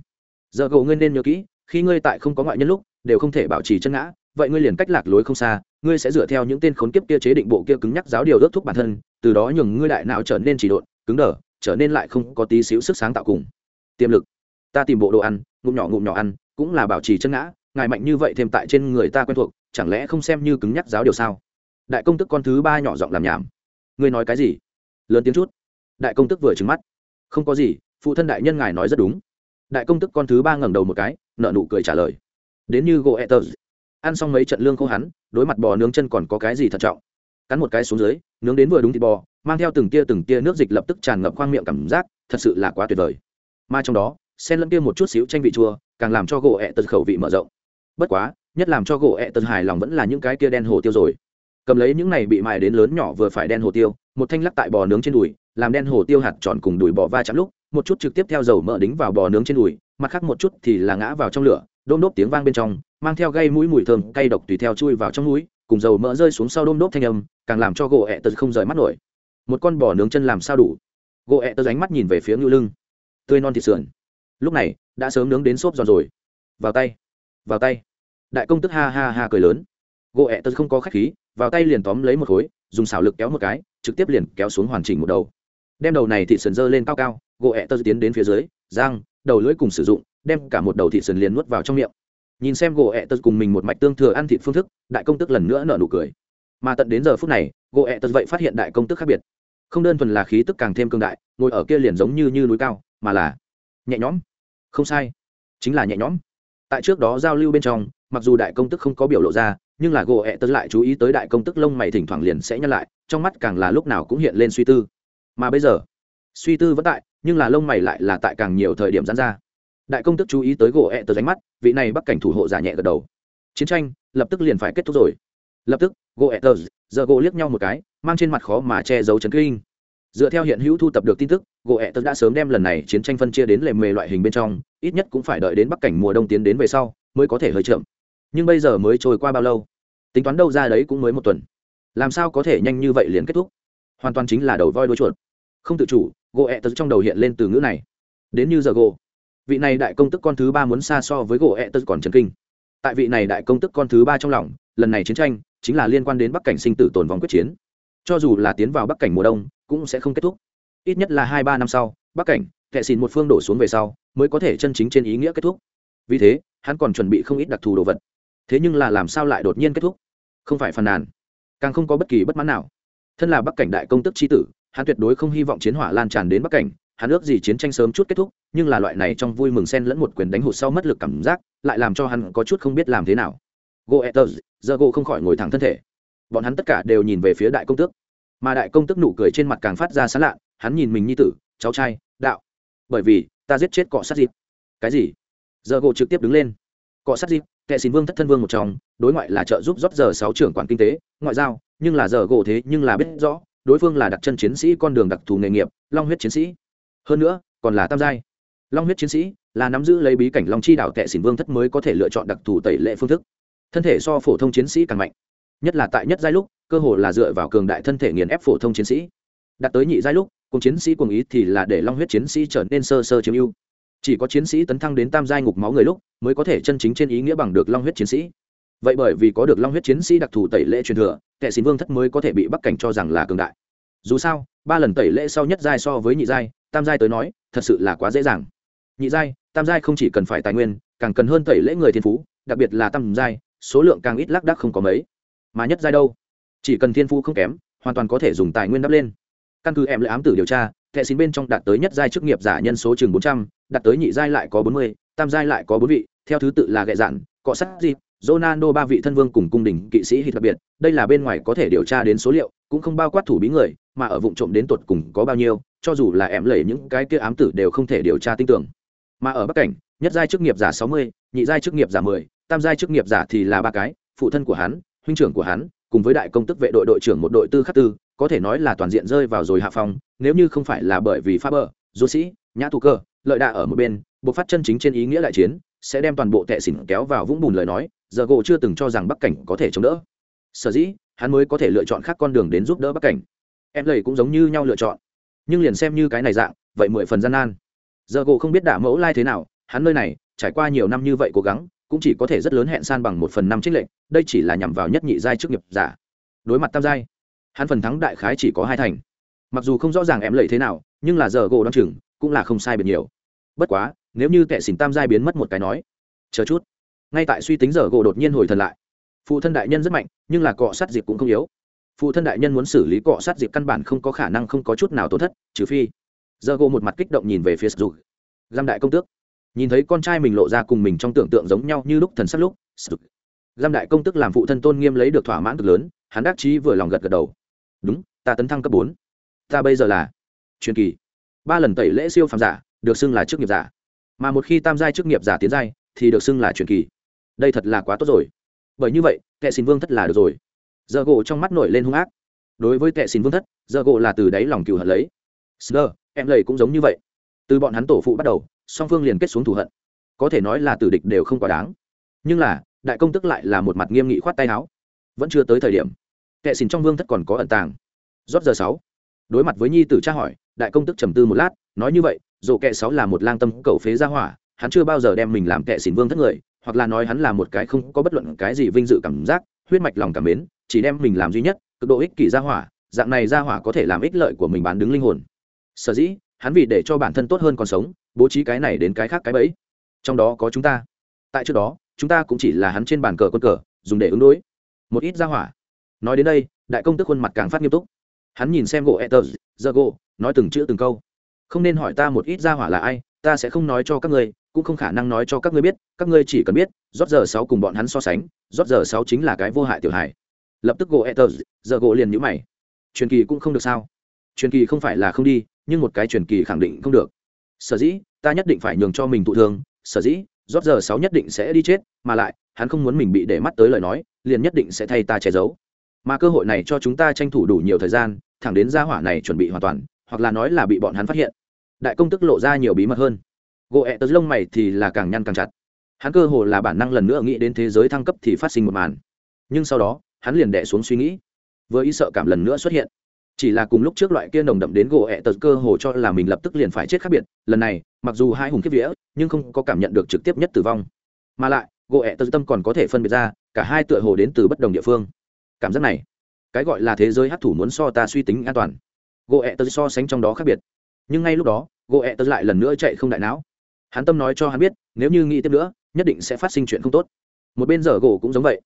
Giờ gỗ ngươi nên nhớ kỹ, khi ngươi tại không có ngoại nhân lúc, đều không thể bảo trì chân ngã, vậy ngươi liền cách lạc lối không xa ngươi sẽ dựa theo những tên khốn kiếp kia chế định bộ kia cứng nhắc giáo điều ước thúc bản thân, từ đó nhường ngươi đại não trở nên chỉ độn, cứng đờ, trở nên lại không có tí xíu sức sáng tạo cùng. Tiềm lực. Ta tìm bộ đồ ăn, ngụm nhỏ ngụm nhỏ ăn, cũng là bảo trì chân ngã, ngài mạnh như vậy thêm tại trên người ta quen thuộc, chẳng lẽ không xem như cứng nhắc giáo điều sao? Đại công tức con thứ ba nhỏ giọng làm nhảm. Ngươi nói cái gì? Lớn tiếng chút. Đại công tức vừa trứng mắt. Không có gì, phụ thân đại nhân ngài nói rất đúng. Đại công tức con thứ ba ngẩng đầu một cái nợ nụ cười trả lời. Đến như gỗ etters ăn xong mấy trận lương khô hắn, đối mặt bò nướng chân còn có cái gì thận trọng? Cắn một cái xuống dưới, nướng đến vừa đúng thịt bò, mang theo từng tia từng tia nước dịch lập tức tràn ngập khoang miệng cảm giác, thật sự là quá tuyệt vời. Mà trong đó, xen lẫn kia một chút xíu tranh vị chua, càng làm cho gỗ ẹ tật khẩu vị mở rộng. Bất quá, nhất làm cho gỗ ẹ tật hài lòng vẫn là những cái kia đen hồ tiêu rồi. Cầm lấy những này bị mài đến lớn nhỏ vừa phải đen hồ tiêu, một thanh lắc tại bò nướng trên đùi, làm đen hồ tiêu hạt tròn cùng đùi bò va chạm lúc, một chút trực tiếp theo dầu mỡ đính vào bò nướng trên đùi, mặt khác một chút thì là ngã vào trong lửa, đôm đốp tiếng vang bên trong mang theo gây mũi mùi thơm, cay độc tùy theo chui vào trong mũi, cùng dầu mỡ rơi xuống sau đôm đốp thanh âm, càng làm cho gỗ ẹ tật không rời mắt nổi. Một con bò nướng chân làm sao đủ? Gỗ ẹ tật ánh mắt nhìn về phía ngưu lưng. Tươi non thịt sườn. Lúc này, đã sớm nướng đến xốp giòn rồi. Vào tay. Vào tay. Đại công tức ha ha ha cười lớn. Gỗ ẹ tật không có khách khí, vào tay liền tóm lấy một khối, dùng xảo lực kéo một cái, trực tiếp liền kéo xuống hoàn chỉnh một đầu. Đem đầu này thịt sườn dơ lên cao cao, gỗ ẹ tật tiến đến phía dưới giang đầu lưỡi cùng sử dụng, đem cả một đầu thịt sườn liền nuốt vào trong miệng nhìn xem gỗ ẹ tật cùng mình một mạch tương thừa ăn thịt phương thức, đại công tức lần nữa nở nụ cười. Mà tận đến giờ phút này, gỗ ẹ tật vậy phát hiện đại công tức khác biệt. Không đơn thuần là khí tức càng thêm cương đại, ngồi ở kia liền giống như như núi cao, mà là nhẹ nhõm. Không sai, chính là nhẹ nhõm. Tại trước đó giao lưu bên trong, mặc dù đại công tức không có biểu lộ ra, nhưng là gỗ ẹ tật lại chú ý tới đại công tức lông mày thỉnh thoảng liền sẽ nhăn lại, trong mắt càng là lúc nào cũng hiện lên suy tư. Mà bây giờ, suy tư vẫn tại, nhưng là lông mày lại là tại càng nhiều thời điểm dán ra đại công tức chú ý tới gỗ ẹ tờ ránh mắt, vị này bắc cảnh thủ hộ giả nhẹ gật đầu. Chiến tranh, lập tức liền phải kết thúc rồi. Lập tức, gỗ ẹ tờ giờ gỗ liếc nhau một cái, mang trên mặt khó mà che giấu chấn kinh. Dựa theo hiện hữu thu tập được tin tức, gỗ ẹ tờ đã sớm đem lần này chiến tranh phân chia đến lề mề loại hình bên trong, ít nhất cũng phải đợi đến bắc cảnh mùa đông tiến đến về sau, mới có thể hơi chậm. Nhưng bây giờ mới trôi qua bao lâu? Tính toán đâu ra đấy cũng mới một tuần. Làm sao có thể nhanh như vậy liền kết thúc? Hoàn toàn chính là đầu voi đuôi chuột. Không tự chủ, gỗ ẹ tờ trong đầu hiện lên từ ngữ này. Đến như giờ gỗ vị này đại công tức con thứ ba muốn xa so với gỗ ẹ tật còn trần kinh. Tại vị này đại công tức con thứ ba trong lòng, lần này chiến tranh chính là liên quan đến bắc cảnh sinh tử tồn vong quyết chiến. Cho dù là tiến vào bắc cảnh mùa đông, cũng sẽ không kết thúc. Ít nhất là hai ba năm sau, bắc cảnh kệ xin một phương đổ xuống về sau, mới có thể chân chính trên ý nghĩa kết thúc. Vì thế, hắn còn chuẩn bị không ít đặc thù đồ vật. Thế nhưng là làm sao lại đột nhiên kết thúc? Không phải phàn nàn, càng không có bất kỳ bất mãn nào. Thân là bắc cảnh đại công tức tri tử, hắn tuyệt đối không hy vọng chiến hỏa lan tràn đến bắc cảnh, hắn ước gì chiến tranh sớm chút kết thúc nhưng là loại này trong vui mừng xen lẫn một quyền đánh hụt sau mất lực cảm giác, lại làm cho hắn có chút không biết làm thế nào. Goethez giờ go không khỏi ngồi thẳng thân thể. Bọn hắn tất cả đều nhìn về phía đại công tước. Mà đại công tức nụ cười trên mặt càng phát ra sán lạ hắn nhìn mình như tử, cháu trai, đạo. Bởi vì, ta giết chết cọ sát dịp. Cái gì? Giờ gỗ trực tiếp đứng lên. Cọ sát dịp kệ xin vương thất thân vương một trong, đối ngoại là trợ giúp rót giờ sáu trưởng quản kinh tế, ngoại giao, nhưng là giờ gỗ thế nhưng là biết rõ, đối phương là đặc chân chiến sĩ con đường đặc thù nghề nghiệp, long huyết chiến sĩ. Hơn nữa, còn là tam giai long huyết chiến sĩ là nắm giữ lấy bí cảnh long chi đạo tệ xỉn vương thất mới có thể lựa chọn đặc thù tẩy lệ phương thức. Thân thể so phổ thông chiến sĩ càng mạnh, nhất là tại nhất giai lúc, cơ hồ là dựa vào cường đại thân thể nghiền ép phổ thông chiến sĩ. Đạt tới nhị giai lúc, cùng chiến sĩ cùng ý thì là để long huyết chiến sĩ trở nên sơ sơ chiếm ưu. Chỉ có chiến sĩ tấn thăng đến tam giai ngục máu người lúc mới có thể chân chính trên ý nghĩa bằng được long huyết chiến sĩ. Vậy bởi vì có được long huyết chiến sĩ đặc thù tẩy lễ truyền thừa kẻ xin vương thất mới có thể bị bắc cảnh cho rằng là cường đại. Dù sao, ba lần tẩy lễ sau nhất giai so với nhị giai, tam giai tới nói, thật sự là quá dễ dàng nhị giai tam giai không chỉ cần phải tài nguyên càng cần hơn tẩy lễ người thiên phú đặc biệt là tam giai số lượng càng ít lác đác không có mấy. Mà nhất giai đâu? Chỉ cần thiên phú không kém hoàn toàn có thể dùng tài nguyên đắp lên. Căn cứ em lại ám tử điều tra thệ xin bên trong đạt tới nhất giai chức nghiệp giả nhân số chừng bốn trăm đạt tới nhị giai lại có bốn mươi tam giai lại có bốn vị theo thứ tự là gậy dạn cọ sắt dịp Ronaldo ba vị thân vương cùng cung đình kỵ sĩ hít đặc biệt, đây là bên ngoài có thể điều tra đến số liệu, cũng không bao quát thủ bí người, mà ở vụng trộm đến tuột cùng có bao nhiêu, cho dù là em lẩy những cái kia ám tử đều không thể điều tra tin tưởng. Mà ở Bắc cảnh, nhất giai chức nghiệp giả 60, nhị giai chức nghiệp giả 10, tam giai chức nghiệp giả thì là ba cái, phụ thân của hắn, huynh trưởng của hắn, cùng với đại công tức vệ đội đội trưởng một đội tư khắc tư, có thể nói là toàn diện rơi vào rồi hạ phong, nếu như không phải là bởi vì Faber, du sĩ, Nhã Tu Cơ, lợi đạ ở một bên, buộc phát chân chính trên ý nghĩa đại chiến, sẽ đem toàn bộ tệ xỉn kéo vào vũng bùn lời nói, giờ gỗ chưa từng cho rằng bắc cảnh có thể chống đỡ. Sở dĩ hắn mới có thể lựa chọn khác con đường đến giúp đỡ bắc cảnh. Em lầy cũng giống như nhau lựa chọn. Nhưng liền xem như cái này dạng vậy mười phần gian nan giờ gỗ không biết đả mẫu lai thế nào, hắn nơi này, trải qua nhiều năm như vậy cố gắng, cũng chỉ có thể rất lớn hẹn san bằng một phần năm trích lệnh đây chỉ là nhằm vào nhất nhị giai trước nghiệp giả. Đối mặt tam giai, hắn phần thắng đại khái chỉ có hai thành. Mặc dù không rõ ràng em lệ thế nào, nhưng là giờ gỗ đ o chừng, cũng là không sai biệt nhiều. Bất quá, nếu như kẻ xỉn tam giai biến mất một cái nói, chờ chút. Ngay tại suy tính giờ gỗ đột nhiên hồi thần lại, phụ thân đại nhân rất mạnh, nhưng là cọ sát dịp cũng không yếu. Phụ thân đại nhân muốn xử lý cọ sát dịp căn bản không có khả năng không có chút nào tổn thất, trừ phi giờ gỗ một mặt kích động nhìn về phía sụt giam đại công tước. Nhìn thấy con trai mình lộ ra cùng mình trong tưởng tượng giống nhau như lúc thần sắc lúc giam đại công tước làm phụ thân tôn nghiêm lấy được thỏa mãn cực lớn, hắn đắc chí vừa lòng gật gật đầu. Đúng, ta tấn thăng cấp bốn. Ta bây giờ là truyền kỳ. Ba lần tẩy lễ siêu phàm giả, được xưng là chức nghiệp giả. Mà một khi tam giai chức nghiệp giả tiến giai, thì được xưng là truyền kỳ. Đây thật là quá tốt rồi. Bởi như vậy kệ xin vương thất là được rồi. Giờ gỗ trong mắt nổi lên hung ác. Đối với kệ xin vương thất, giờ gỗ là từ đáy lòng cừu hận lấy. Sler, em lầy cũng giống như vậy. Từ bọn hắn tổ phụ bắt đầu song phương liền kết xuống thù hận. Có thể nói là tử địch đều không quá đáng. Nhưng là đại công tức lại là một mặt nghiêm nghị khoát tay áo. Vẫn chưa tới thời điểm. Kệ xỉn trong vương thất còn có ẩn tàng. Rốt giờ sáu. Đối mặt với nhi tử tra hỏi đại công tức trầm tư một lát nói như vậy dù kệ sáu là một lang tâm cầu phế gia hỏa hắn chưa bao giờ đem mình làm kệ xỉn vương thất người hoặc là nói hắn là một cái không có bất luận cái gì vinh dự cảm giác huyết mạch lòng cảm mến chỉ đem mình làm duy nhất cực độ ích kỷ ra hỏa dạng này ra hỏa có thể làm ích lợi của mình bán đứng linh hồn sở dĩ, hắn vì để cho bản thân tốt hơn còn sống, bố trí cái này đến cái khác cái bẫy. Trong đó có chúng ta. Tại trước đó, chúng ta cũng chỉ là hắn trên bàn cờ quân cờ, dùng để ứng đối. Một ít ra hỏa. Nói đến đây, đại công tức khuôn mặt càng phát nghiêm túc. Hắn nhìn xem gỗ etters giờ gỗ, nói từng chữ từng câu. Không nên hỏi ta một ít ra hỏa là ai, ta sẽ không nói cho các ngươi, cũng không khả năng nói cho các ngươi biết, các ngươi chỉ cần biết, rót giờ sáu cùng bọn hắn so sánh, rót giờ sáu chính là cái vô hại tiểu hài. Lập tức gỗ etters giờ gỗ liền nhữ mày. Truyền kỳ cũng không được sao? Truyền kỳ không phải là không đi, nhưng một cái truyền kỳ khẳng định không được. Sở dĩ, ta nhất định phải nhường cho mình thụ thương, sở dĩ, rót giờ sáu nhất định sẽ đi chết, mà lại, hắn không muốn mình bị để mắt tới lời nói, liền nhất định sẽ thay ta che giấu. Mà cơ hội này cho chúng ta tranh thủ đủ nhiều thời gian, thẳng đến gia hỏa này chuẩn bị hoàn toàn, hoặc là nói là bị bọn hắn phát hiện. Đại công tức lộ ra nhiều bí mật hơn. Gỗ ẹ tớ lông mày thì là càng nhăn càng chặt. Hắn cơ hồ là bản năng lần nữa nghĩ đến thế giới thăng cấp thì phát sinh một màn. Nhưng sau đó, hắn liền đẻ xuống suy nghĩ. Vừa ý sợ cảm lần nữa xuất hiện chỉ là cùng lúc trước loại kia nồng đậm đến gỗ ẹ tật cơ hồ cho là mình lập tức liền phải chết khác biệt, lần này, mặc dù hai hùng kiếp vía, nhưng không có cảm nhận được trực tiếp nhất tử vong. Mà lại, gỗ ẹ tớ tâm còn có thể phân biệt ra, cả hai tựa hồ đến từ bất đồng địa phương. Cảm giác này, cái gọi là thế giới hát thủ muốn so ta suy tính an toàn. Gỗ ẹ tớ so sánh trong đó khác biệt. Nhưng ngay lúc đó, gỗ ẹ tớ lại lần nữa chạy không đại não. Hắn tâm nói cho hắn biết, nếu như nghĩ tiếp nữa, nhất định sẽ phát sinh chuyện không tốt. Một bên giờ gỗ cũng giống vậy.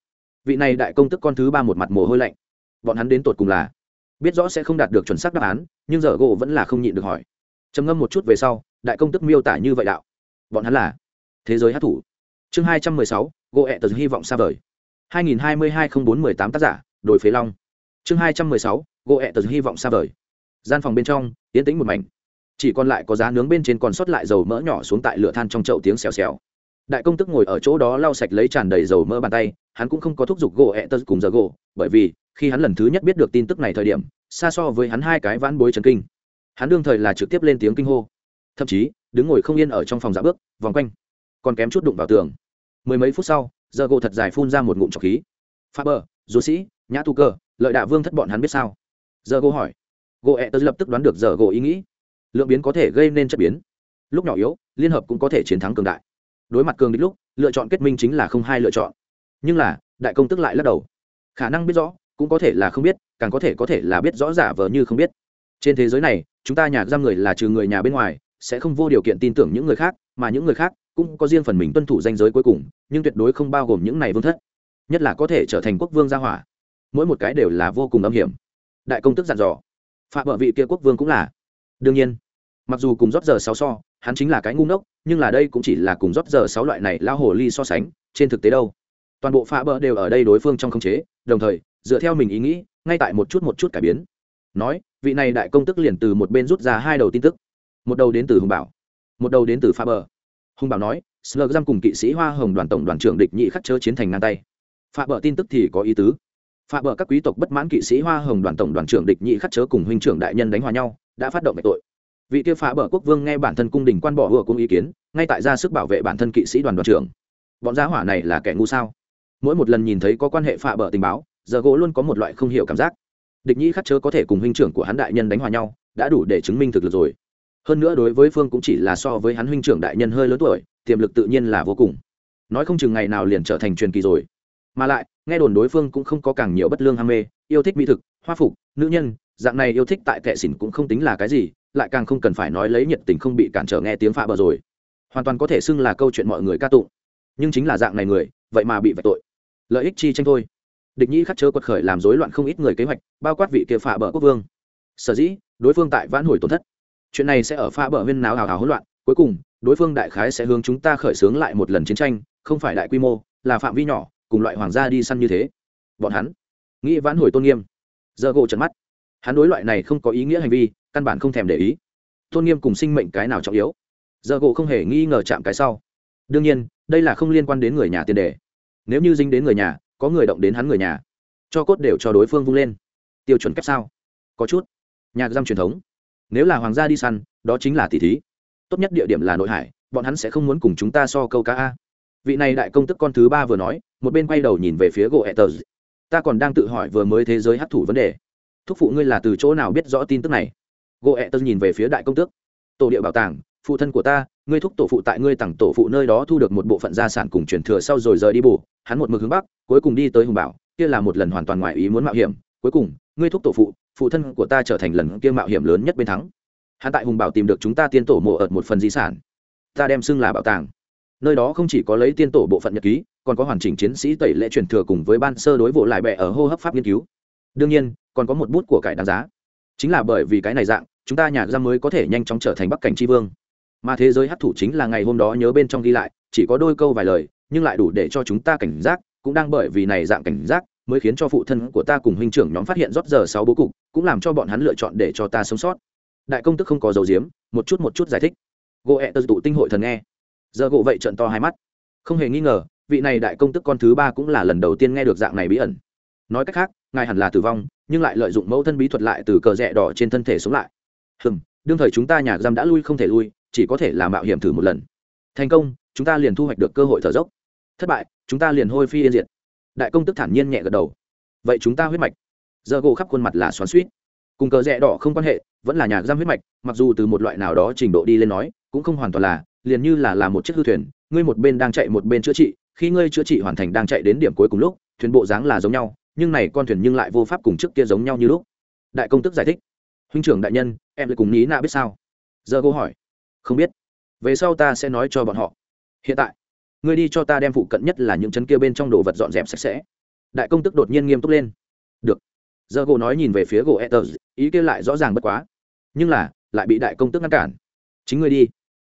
Vị này đại công tức con thứ ba một mặt mồ hôi lạnh. Bọn hắn đến tột cùng là biết rõ sẽ không đạt được chuẩn xác đáp án, nhưng giờ gỗ vẫn là không nhịn được hỏi. Trầm ngâm một chút về sau, đại công tức miêu tả như vậy đạo. Bọn hắn là thế giới hát thủ. Chương hai trăm mười sáu gỗ ẹ tờ hy vọng xa vời. Hai nghìn hai mươi hai không bốn mười tám tác giả đổi phế long. Chương hai trăm mười sáu gỗ ẹ tờ hy vọng xa vời. Gian phòng bên trong tiến tĩnh một mảnh. Chỉ còn lại có giá nướng bên trên còn sót lại dầu mỡ nhỏ xuống tại lửa than trong chậu tiếng xèo xèo. Đại công tức ngồi ở chỗ đó lau sạch lấy tràn đầy dầu mỡ bàn tay hắn cũng không có thúc giục gỗ ẹ tật cùng giờ gỗ, bởi vì khi hắn lần thứ nhất biết được tin tức này thời điểm, xa so với hắn hai cái vãn bối trần kinh. Hắn đương thời là trực tiếp lên tiếng kinh hô. Thậm chí, đứng ngồi không yên ở trong phòng dạ bước, vòng quanh. Còn kém chút đụng vào tường. Mười mấy phút sau, giờ gỗ thật dài phun ra một ngụm trọc khí. Pha bờ, dù sĩ, nhã tu cơ, lợi đạ vương thất bọn hắn biết sao? Giờ gỗ hỏi. Gỗ ẹ tật lập tức đoán được giờ gỗ ý nghĩ. Lượng biến có thể gây nên chất biến. Lúc nhỏ yếu, liên hợp cũng có thể chiến thắng cường đại. Đối mặt cường địch lúc, lựa chọn kết minh chính là không hai lựa chọn nhưng là, đại công tức lại lắc đầu. Khả năng biết rõ, cũng có thể là không biết, càng có thể có thể là biết rõ giả vờ như không biết. Trên thế giới này, chúng ta nhà giam người là trừ người nhà bên ngoài, sẽ không vô điều kiện tin tưởng những người khác, mà những người khác cũng có riêng phần mình tuân thủ danh giới cuối cùng, nhưng tuyệt đối không bao gồm những này vương thất. Nhất là có thể trở thành quốc vương gia hỏa. Mỗi một cái đều là vô cùng âm hiểm. Đại công tức dặn dò. Phạm vợ vị kia quốc vương cũng là. Đương nhiên, mặc dù cùng rót giờ sáu so, hắn chính là cái ngu ngốc, nhưng là đây cũng chỉ là cùng rót giờ sáu loại này lao hồ ly so sánh, trên thực tế đâu? Toàn bộ phá bờ đều ở đây đối phương trong khống chế, đồng thời, dựa theo mình ý nghĩ, ngay tại một chút một chút cải biến. Nói, vị này đại công tức liền từ một bên rút ra hai đầu tin tức. Một đầu đến từ hùng bảo, một đầu đến từ phá bờ. Hùng bảo nói, slug giam cùng kỵ sĩ hoa hồng đoàn tổng đoàn trưởng địch nhị khắc chớ chiến thành ngang tay. Phá bờ tin tức thì có ý tứ. Phá bờ các quý tộc bất mãn kỵ sĩ hoa hồng đoàn tổng đoàn trưởng địch nhị khắc chớ cùng huynh trưởng đại nhân đánh hòa nhau, đã phát động về tội. Vị kia phá bờ quốc vương nghe bản thân cung đình quan bỏ vừa cung ý kiến, ngay tại ra sức bảo vệ bản thân kỵ sĩ đoàn đoàn trưởng. Bọn gia hỏa này là kẻ ngu sao? Mỗi một lần nhìn thấy có quan hệ phạ bờ tình báo, giờ gỗ luôn có một loại không hiểu cảm giác. Địch nhĩ khắc chớ có thể cùng huynh trưởng của hắn đại nhân đánh hòa nhau, đã đủ để chứng minh thực lực rồi. Hơn nữa đối với phương cũng chỉ là so với hắn huynh trưởng đại nhân hơi lớn tuổi, tiềm lực tự nhiên là vô cùng. Nói không chừng ngày nào liền trở thành truyền kỳ rồi. Mà lại, nghe đồn đối phương cũng không có càng nhiều bất lương ham mê, yêu thích mỹ thực, hoa phục, nữ nhân, dạng này yêu thích tại kệ xỉn cũng không tính là cái gì, lại càng không cần phải nói lấy nhiệt tình không bị cản trở nghe tiếng phạ bờ rồi. Hoàn toàn có thể xưng là câu chuyện mọi người ca tụng. Nhưng chính là dạng này người, vậy mà bị vạch tội lợi ích chi tranh thôi. Địch nhĩ khắc chớ quật khởi làm rối loạn không ít người kế hoạch, bao quát vị kia phạ bờ quốc vương. Sở dĩ, đối phương tại vãn hồi tổn thất. Chuyện này sẽ ở pha bờ huyên náo hào hào hỗn loạn, cuối cùng, đối phương đại khái sẽ hướng chúng ta khởi xướng lại một lần chiến tranh, không phải đại quy mô, là phạm vi nhỏ, cùng loại hoàng gia đi săn như thế. Bọn hắn nghĩ vãn hồi tôn nghiêm. Giờ gỗ trần mắt. Hắn đối loại này không có ý nghĩa hành vi, căn bản không thèm để ý. Tôn nghiêm cùng sinh mệnh cái nào trọng yếu? Giờ gỗ không hề nghi ngờ chạm cái sau. Đương nhiên, đây là không liên quan đến người nhà tiền đề nếu như dính đến người nhà, có người động đến hắn người nhà, cho cốt đều cho đối phương vung lên. Tiêu chuẩn kép sao? Có chút. Nhạc giam truyền thống. Nếu là hoàng gia đi săn, đó chính là tỷ thí. Tốt nhất địa điểm là nội hải, bọn hắn sẽ không muốn cùng chúng ta so câu cá a. Vị này đại công tức con thứ ba vừa nói, một bên quay đầu nhìn về phía gỗ etters ta còn đang tự hỏi vừa mới thế giới hấp thụ vấn đề. Thúc phụ ngươi là từ chỗ nào biết rõ tin tức này? Gỗ etters nhìn về phía đại công tước. Tổ địa bảo tàng, phụ thân của ta ngươi thúc tổ phụ tại ngươi tặng tổ phụ nơi đó thu được một bộ phận gia sản cùng truyền thừa sau rồi rời đi bù, hắn một mực hướng bắc, cuối cùng đi tới hùng bảo, kia là một lần hoàn toàn ngoài ý muốn mạo hiểm, cuối cùng, ngươi thúc tổ phụ phụ thân của ta trở thành lần kia mạo hiểm lớn nhất bên thắng. Hắn tại hùng bảo tìm được chúng ta tiên tổ mộ ở một phần di sản. Ta đem xưng là bảo tàng. Nơi đó không chỉ có lấy tiên tổ bộ phận nhật ký, còn có hoàn chỉnh chiến sĩ tẩy lễ truyền thừa cùng với ban sơ đối vụ lại bệ ở hô hấp pháp nghiên cứu. Đương nhiên, còn có một bút của cải đáng giá. Chính là bởi vì cái này dạng, chúng ta nhà ra mới có thể nhanh chóng trở thành bắc cảnh tri vương mà thế giới hấp thụ chính là ngày hôm đó nhớ bên trong ghi lại, chỉ có đôi câu vài lời, nhưng lại đủ để cho chúng ta cảnh giác, cũng đang bởi vì này dạng cảnh giác mới khiến cho phụ thân của ta cùng huynh trưởng nhóm phát hiện rót giờ sáu bố cục, cũng làm cho bọn hắn lựa chọn để cho ta sống sót. Đại công tức không có dầu diếm một chút một chút giải thích. Gỗ ẹ tơ tụ tinh hội thần nghe. Giờ gỗ vậy trận to hai mắt. Không hề nghi ngờ, vị này đại công tức con thứ ba cũng là lần đầu tiên nghe được dạng này bí ẩn. Nói cách khác, ngài hẳn là tử vong, nhưng lại lợi dụng mẫu thân bí thuật lại từ cờ rẽ đỏ trên thân thể sống lại. Hừm, đương thời chúng ta nhà giam đã lui không thể lui chỉ có thể là mạo hiểm thử một lần. Thành công, chúng ta liền thu hoạch được cơ hội thở dốc. Thất bại, chúng ta liền hôi phi yên diệt. Đại công tức thản nhiên nhẹ gật đầu. Vậy chúng ta huyết mạch. Giờ gỗ khắp khuôn mặt là xoắn suýt cùng cờ rẽ đỏ không quan hệ, vẫn là nhà giam huyết mạch, mặc dù từ một loại nào đó trình độ đi lên nói, cũng không hoàn toàn là, liền như là là một chiếc hư thuyền, ngươi một bên đang chạy một bên chữa trị, khi ngươi chữa trị hoàn thành đang chạy đến điểm cuối cùng lúc, thuyền bộ dáng là giống nhau, nhưng này con thuyền nhưng lại vô pháp cùng trước kia giống nhau như lúc. Đại công tức giải thích. Huynh trưởng đại nhân, em lại cùng ní nạ biết sao? Giờ cô hỏi không biết. Về sau ta sẽ nói cho bọn họ. Hiện tại, ngươi đi cho ta đem phụ cận nhất là những chân kia bên trong đồ vật dọn dẹp sạch sẽ. Đại công tức đột nhiên nghiêm túc lên. Được. Giờ gỗ nói nhìn về phía gỗ etters ý kia lại rõ ràng bất quá. Nhưng là, lại bị đại công tức ngăn cản. Chính ngươi đi.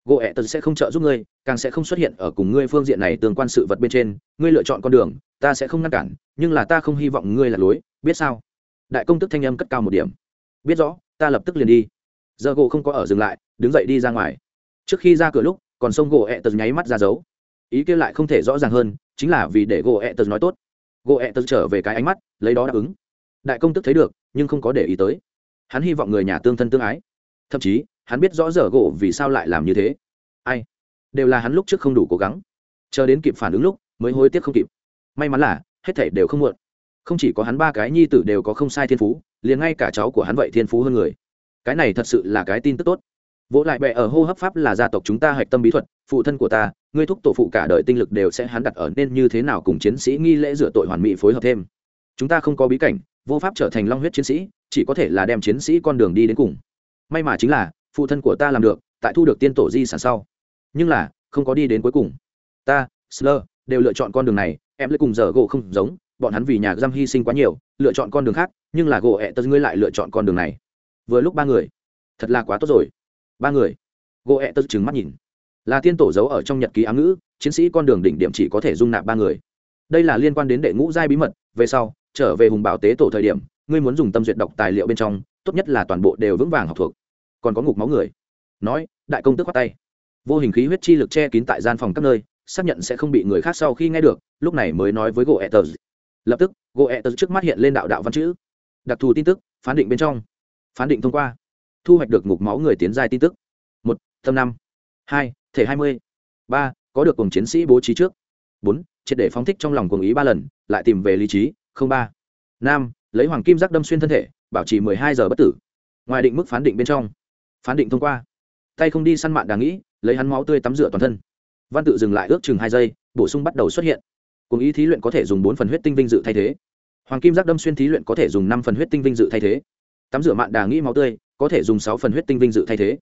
Gỗ etters sẽ không trợ giúp ngươi, càng sẽ không xuất hiện ở cùng ngươi phương diện này tương quan sự vật bên trên. Ngươi lựa chọn con đường, ta sẽ không ngăn cản, nhưng là ta không hy vọng ngươi là lối biết sao? Đại công tức thanh âm cất cao một điểm. Biết rõ, ta lập tức liền đi. Giờ gỗ không có ở dừng lại, đứng dậy đi ra ngoài trước khi ra cửa lúc, còn sông gỗ ẹ tật nháy mắt ra dấu. Ý kia lại không thể rõ ràng hơn, chính là vì để gỗ ẹ tật nói tốt. Gỗ ẹ tật trở về cái ánh mắt, lấy đó đáp ứng. Đại công tức thấy được, nhưng không có để ý tới. Hắn hy vọng người nhà tương thân tương ái. Thậm chí, hắn biết rõ giờ gỗ vì sao lại làm như thế. Ai? Đều là hắn lúc trước không đủ cố gắng. Chờ đến kịp phản ứng lúc, mới hối tiếc không kịp. May mắn là, hết thể đều không muộn. Không chỉ có hắn ba cái nhi tử đều có không sai thiên phú, liền ngay cả cháu của hắn vậy thiên phú hơn người. Cái này thật sự là cái tin tức tốt vỗ lại bệ ở hô hấp pháp là gia tộc chúng ta hạch tâm bí thuật, phụ thân của ta, ngươi thúc tổ phụ cả đời tinh lực đều sẽ hắn đặt ở nên như thế nào cùng chiến sĩ nghi lễ rửa tội hoàn mỹ phối hợp thêm. Chúng ta không có bí cảnh, vô pháp trở thành long huyết chiến sĩ, chỉ có thể là đem chiến sĩ con đường đi đến cùng. May mà chính là, phụ thân của ta làm được, tại thu được tiên tổ di sản sau. Nhưng là, không có đi đến cuối cùng. Ta, slur, đều lựa chọn con đường này, em lại cùng giờ gỗ không giống, bọn hắn vì nhà giam hy sinh quá nhiều, lựa chọn con đường khác, nhưng là gỗ ẹ tật ngươi lại lựa chọn con đường này. Vừa lúc ba người, thật là quá tốt rồi ba người. Gỗ ẹ tật trừng mắt nhìn. Là tiên tổ giấu ở trong nhật ký ám ngữ, chiến sĩ con đường đỉnh điểm chỉ có thể dung nạp ba người. Đây là liên quan đến đệ ngũ giai bí mật, về sau, trở về hùng bảo tế tổ thời điểm, ngươi muốn dùng tâm duyệt đọc tài liệu bên trong, tốt nhất là toàn bộ đều vững vàng học thuộc. Còn có ngục máu người. Nói, đại công tức khoát tay. Vô hình khí huyết chi lực che kín tại gian phòng các nơi, xác nhận sẽ không bị người khác sau khi nghe được, lúc này mới nói với gỗ ẹ tờ lập tức, gỗ ẹ tờ trước mắt hiện lên đạo đạo văn chữ. Đặc thù tin tức, phán định bên trong. Phán định thông qua thu hoạch được ngục máu người tiến giai tin tức. Một tâm năm. Hai, thể hai mươi. Ba, có được cùng chiến sĩ bố trí trước. Bốn, triệt để phóng thích trong lòng cuồng ý ba lần, lại tìm về lý trí. Không ba. Năm, lấy hoàng kim giác đâm xuyên thân thể, bảo trì mười hai giờ bất tử. Ngoài định mức phán định bên trong. Phán định thông qua. Tay không đi săn mạn đà nghĩ, lấy hắn máu tươi tắm rửa toàn thân. Văn tự dừng lại ước chừng hai giây, bổ sung bắt đầu xuất hiện. Cùng ý thí luyện có thể dùng bốn phần huyết tinh vinh dự thay thế. Hoàng kim giác đâm xuyên thí luyện có thể dùng năm phần huyết tinh vinh dự thay thế. Tắm rửa mạn đà nghĩ máu tươi có thể dùng sáu phần huyết tinh vinh dự thay thế.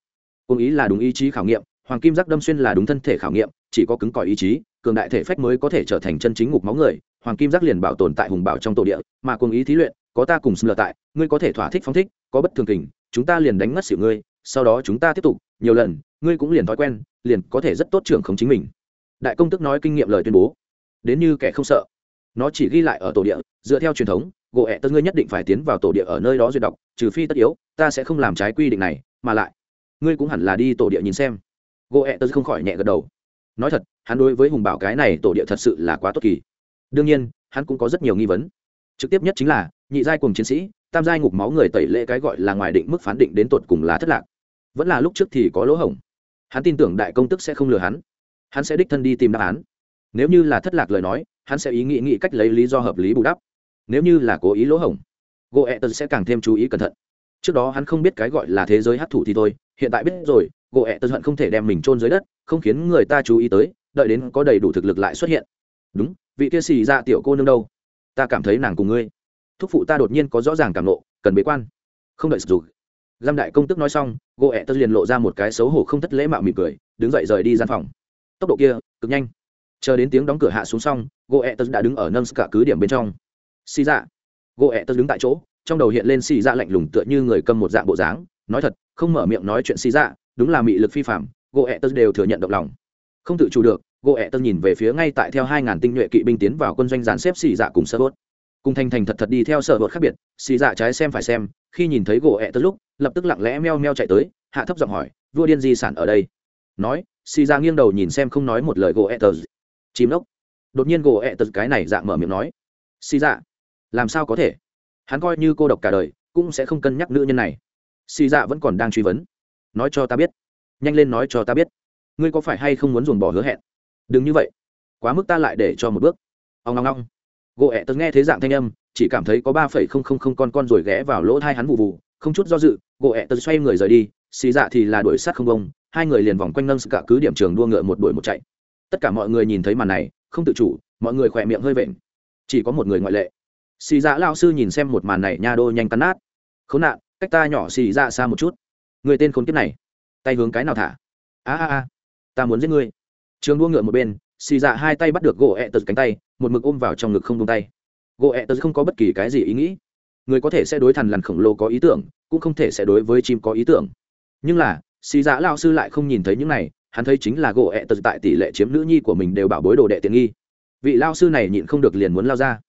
Cùng ý là đúng ý chí khảo nghiệm, hoàng kim giác đâm xuyên là đúng thân thể khảo nghiệm, chỉ có cứng cỏi ý chí, cường đại thể phách mới có thể trở thành chân chính ngục máu người, hoàng kim giác liền bảo tồn tại hùng bảo trong tổ địa, mà cùng ý thí luyện, có ta cùng xâm lược tại, ngươi có thể thỏa thích phóng thích, có bất thường kình, chúng ta liền đánh ngất xỉu ngươi, sau đó chúng ta tiếp tục, nhiều lần, ngươi cũng liền thói quen, liền có thể rất tốt trưởng không chính mình. Đại công tức nói kinh nghiệm lời tuyên bố. Đến như kẻ không sợ. Nó chỉ ghi lại ở tổ địa, dựa theo truyền thống gỗ ẹ tớ ngươi nhất định phải tiến vào tổ địa ở nơi đó duyệt đọc, trừ phi tất yếu, ta sẽ không làm trái quy định này, mà lại, ngươi cũng hẳn là đi tổ địa nhìn xem. Gỗ ẹ tớ không khỏi nhẹ gật đầu. Nói thật, hắn đối với hùng bảo cái này tổ địa thật sự là quá tốt kỳ. Đương nhiên, hắn cũng có rất nhiều nghi vấn. Trực tiếp nhất chính là, nhị giai cùng chiến sĩ, tam giai ngục máu người tẩy lễ cái gọi là ngoài định mức phán định đến tột cùng là thất lạc. Vẫn là lúc trước thì có lỗ hổng. Hắn tin tưởng đại công tức sẽ không lừa hắn. Hắn sẽ đích thân đi tìm đáp án. Nếu như là thất lạc lời nói, hắn sẽ ý nghĩ nghĩ cách lấy lý do hợp lý bù đắp nếu như là cố ý lỗ hổng gỗ ẹ tật sẽ càng thêm chú ý cẩn thận. Trước đó hắn không biết cái gọi là thế giới hát thủ thì thôi, hiện tại biết rồi gỗ ẹ tật hận không thể đem mình trôn dưới đất, không khiến người ta chú ý tới, đợi đến có đầy đủ thực lực lại xuất hiện. Đúng, vị kia xì ra tiểu cô nương đâu? Ta cảm thấy nàng cùng ngươi. Thúc phụ ta đột nhiên có rõ ràng cảm nộ, cần bế quan. Không đợi dù. Giam đại công tức nói xong gỗ ẹ tật liền lộ ra một cái xấu hổ không thất lễ mạo mỉm cười, đứng dậy rời đi gian phòng. Tốc độ kia, cực nhanh. Chờ đến tiếng đóng cửa hạ xuống xong gỗ ẹ tật đã đứng ở nâng cả cứ điểm bên trong xì dạ. Gỗ ẹ tật đứng tại chỗ, trong đầu hiện lên xì dạ lạnh lùng tựa như người cầm một dạng bộ dáng. Nói thật, không mở miệng nói chuyện xì dạ đúng là mị lực phi phạm gỗ ẹ tật đều thừa nhận động lòng. Không tự chủ được, gỗ ẹ tật nhìn về phía ngay tại theo hai ngàn tinh nhuệ kỵ binh tiến vào quân doanh dàn xếp xì dạ cùng sơ vốt cùng thành thành thật thật đi theo sở bột khác biệt, xì dạ trái xem phải xem, khi nhìn thấy gỗ ẹ tật lúc, lập tức lặng lẽ meo meo chạy tới, hạ thấp giọng hỏi, vua điên di sản ở đây? Nói, xì ra nghiêng đầu nhìn xem không nói một lời gỗ ẹ tờ chìm đốc. Đột nhiên gỗ ẹ tờ cái này dạng mở miệng nói. Xì ra làm sao có thể? Hắn coi như cô độc cả đời, cũng sẽ không cân nhắc nữ nhân này. Xì dạ vẫn còn đang truy vấn. Nói cho ta biết. Nhanh lên nói cho ta biết. Ngươi có phải hay không muốn dồn bỏ hứa hẹn? Đừng như vậy. Quá mức ta lại để cho một bước. Ông ngong ngong gỗ ẹ tớ nghe thế dạng thanh âm, chỉ cảm thấy có ba phẩy không không không con con rồi ghé vào lỗ thai hắn vụ vụ không chút do dự, gỗ ẹ tớ xoay người rời đi, xì dạ thì là đuổi sát không bông, hai người liền vòng quanh nâng cả cứ điểm trường đua ngựa một đuổi một chạy. Tất cả mọi người nhìn thấy màn này, không tự chủ, mọi người khỏe miệng hơi vện. Chỉ có một người ngoại lệ xì dạ lao sư nhìn xem một màn này nha đô nhanh cắn nát. Khốn nạn, cách ta nhỏ xì dạ xa một chút. Người tên khốn kiếp này, tay hướng cái nào thả? A a a, ta muốn giết ngươi. Trường đua ngựa một bên, xì dạ hai tay bắt được gỗ ẹ tật cánh tay, một mực ôm vào trong ngực không tung tay. Gỗ ẹ tật không có bất kỳ cái gì ý nghĩ. Người có thể sẽ đối thần lằn khổng lồ có ý tưởng, cũng không thể sẽ đối với chim có ý tưởng. Nhưng là, xì dạ lao sư lại không nhìn thấy những này, hắn thấy chính là gỗ ẹ tật tại tỷ lệ chiếm nữ nhi của mình đều bảo bối đồ đệ tiện nghi. Vị lao sư này nhịn không được liền muốn lao ra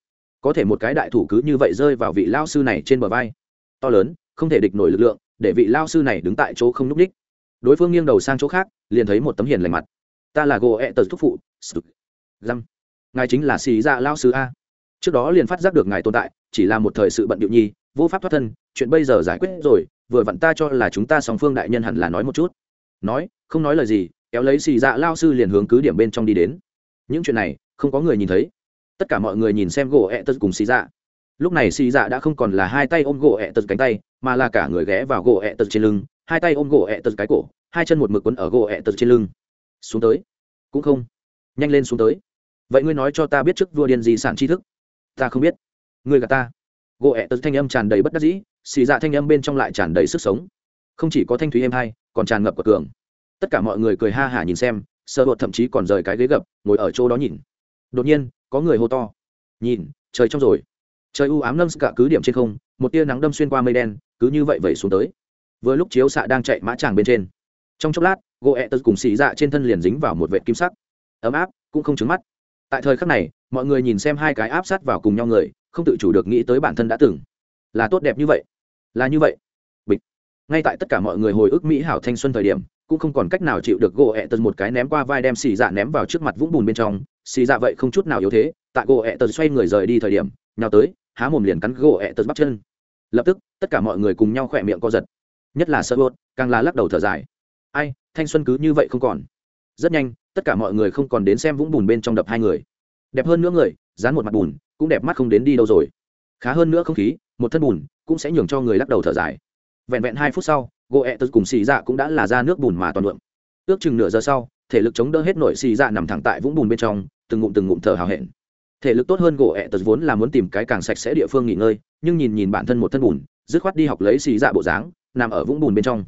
có thể một cái đại thủ cứ như vậy rơi vào vị lao sư này trên bờ vai. To lớn, không thể địch nổi lực lượng, để vị lao sư này đứng tại chỗ không núp đích. Đối phương nghiêng đầu sang chỗ khác, liền thấy một tấm hiền lành mặt. Ta là gỗ ẹ tật thúc phụ dăm ngài chính là xì dạ lao sư a. Trước đó liền phát giác được ngài tồn tại, chỉ là một thời sự bận điệu nhi, vô pháp thoát thân, chuyện bây giờ giải quyết rồi, vừa vặn ta cho là chúng ta song phương đại nhân hẳn là nói một chút. Nói, không nói lời gì, kéo lấy xì dạ lao sư liền hướng cứ điểm bên trong đi đến. Những chuyện này, không có người nhìn thấy tất cả mọi người nhìn xem gỗ ẹ tật cùng xì dạ. Lúc này xì dạ đã không còn là hai tay ôm gỗ ẹ tật cánh tay, mà là cả người ghé vào gỗ ẹ tật trên lưng, hai tay ôm gỗ ẹ tật cái cổ, hai chân một mực quấn ở gỗ ẹ tật trên lưng. Xuống tới. Cũng không. Nhanh lên xuống tới. Vậy ngươi nói cho ta biết trước vua điên gì sản tri thức. Ta không biết. Ngươi gà ta. Gỗ ẹ tật thanh âm tràn đầy bất đắc dĩ, xì dạ thanh âm bên trong lại tràn đầy sức sống. Không chỉ có thanh thúy êm hay, còn tràn ngập của cường. Tất cả mọi người cười ha hả nhìn xem sơ bột thậm chí còn rời cái ghế gập, ngồi ở chỗ đó nhìn. Đột nhiên có người hô to. Nhìn, trời trong rồi. Trời u ám nâng cả cứ điểm trên không, một tia nắng đâm xuyên qua mây đen, cứ như vậy vẩy xuống tới. Vừa lúc chiếu xạ đang chạy mã tràng bên trên. Trong chốc lát, gỗ ẹ tật cùng xì dạ trên thân liền dính vào một vệ kim sắc. Ấm áp, cũng không trứng mắt. Tại thời khắc này, mọi người nhìn xem hai cái áp sát vào cùng nhau người, không tự chủ được nghĩ tới bản thân đã từng. Là tốt đẹp như vậy. Là như vậy. Bịch. Ngay tại tất cả mọi người hồi ức mỹ hảo thanh xuân thời điểm cũng không còn cách nào chịu được gỗ ẹ tật một cái ném qua vai đem xì dạ ném vào trước mặt vũng bùn bên trong. Xì dạ vậy không chút nào yếu thế, tại gỗ ẹ tật xoay người rời đi thời điểm, nhào tới, há mồm liền cắn gỗ ẹ tật bắp chân. Lập tức, tất cả mọi người cùng nhau khỏe miệng co giật. Nhất là sợ bột càng là lắc đầu thở dài. Ai, thanh xuân cứ như vậy không còn. Rất nhanh, tất cả mọi người không còn đến xem vũng bùn bên trong đập hai người. Đẹp hơn nữa người, dán một mặt bùn, cũng đẹp mắt không đến đi đâu rồi. Khá hơn nữa không khí, một thân bùn, cũng sẽ nhường cho người lắc đầu thở dài. Vẹn vẹn hai phút sau gỗ ẹ tật cùng xì dạ cũng đã là ra nước bùn mà toàn lượm ước chừng nửa giờ sau, thể lực chống đỡ hết nổi xì dạ nằm thẳng tại vũng bùn bên trong, từng ngụm từng ngụm thở hào hẹn. Thể lực tốt hơn gỗ ẹ tật vốn là muốn tìm cái càng sạch sẽ địa phương nghỉ ngơi, nhưng nhìn nhìn bản thân một thân bùn, dứt khoát đi học lấy xì dạ bộ dáng, nằm ở vũng bùn bên trong.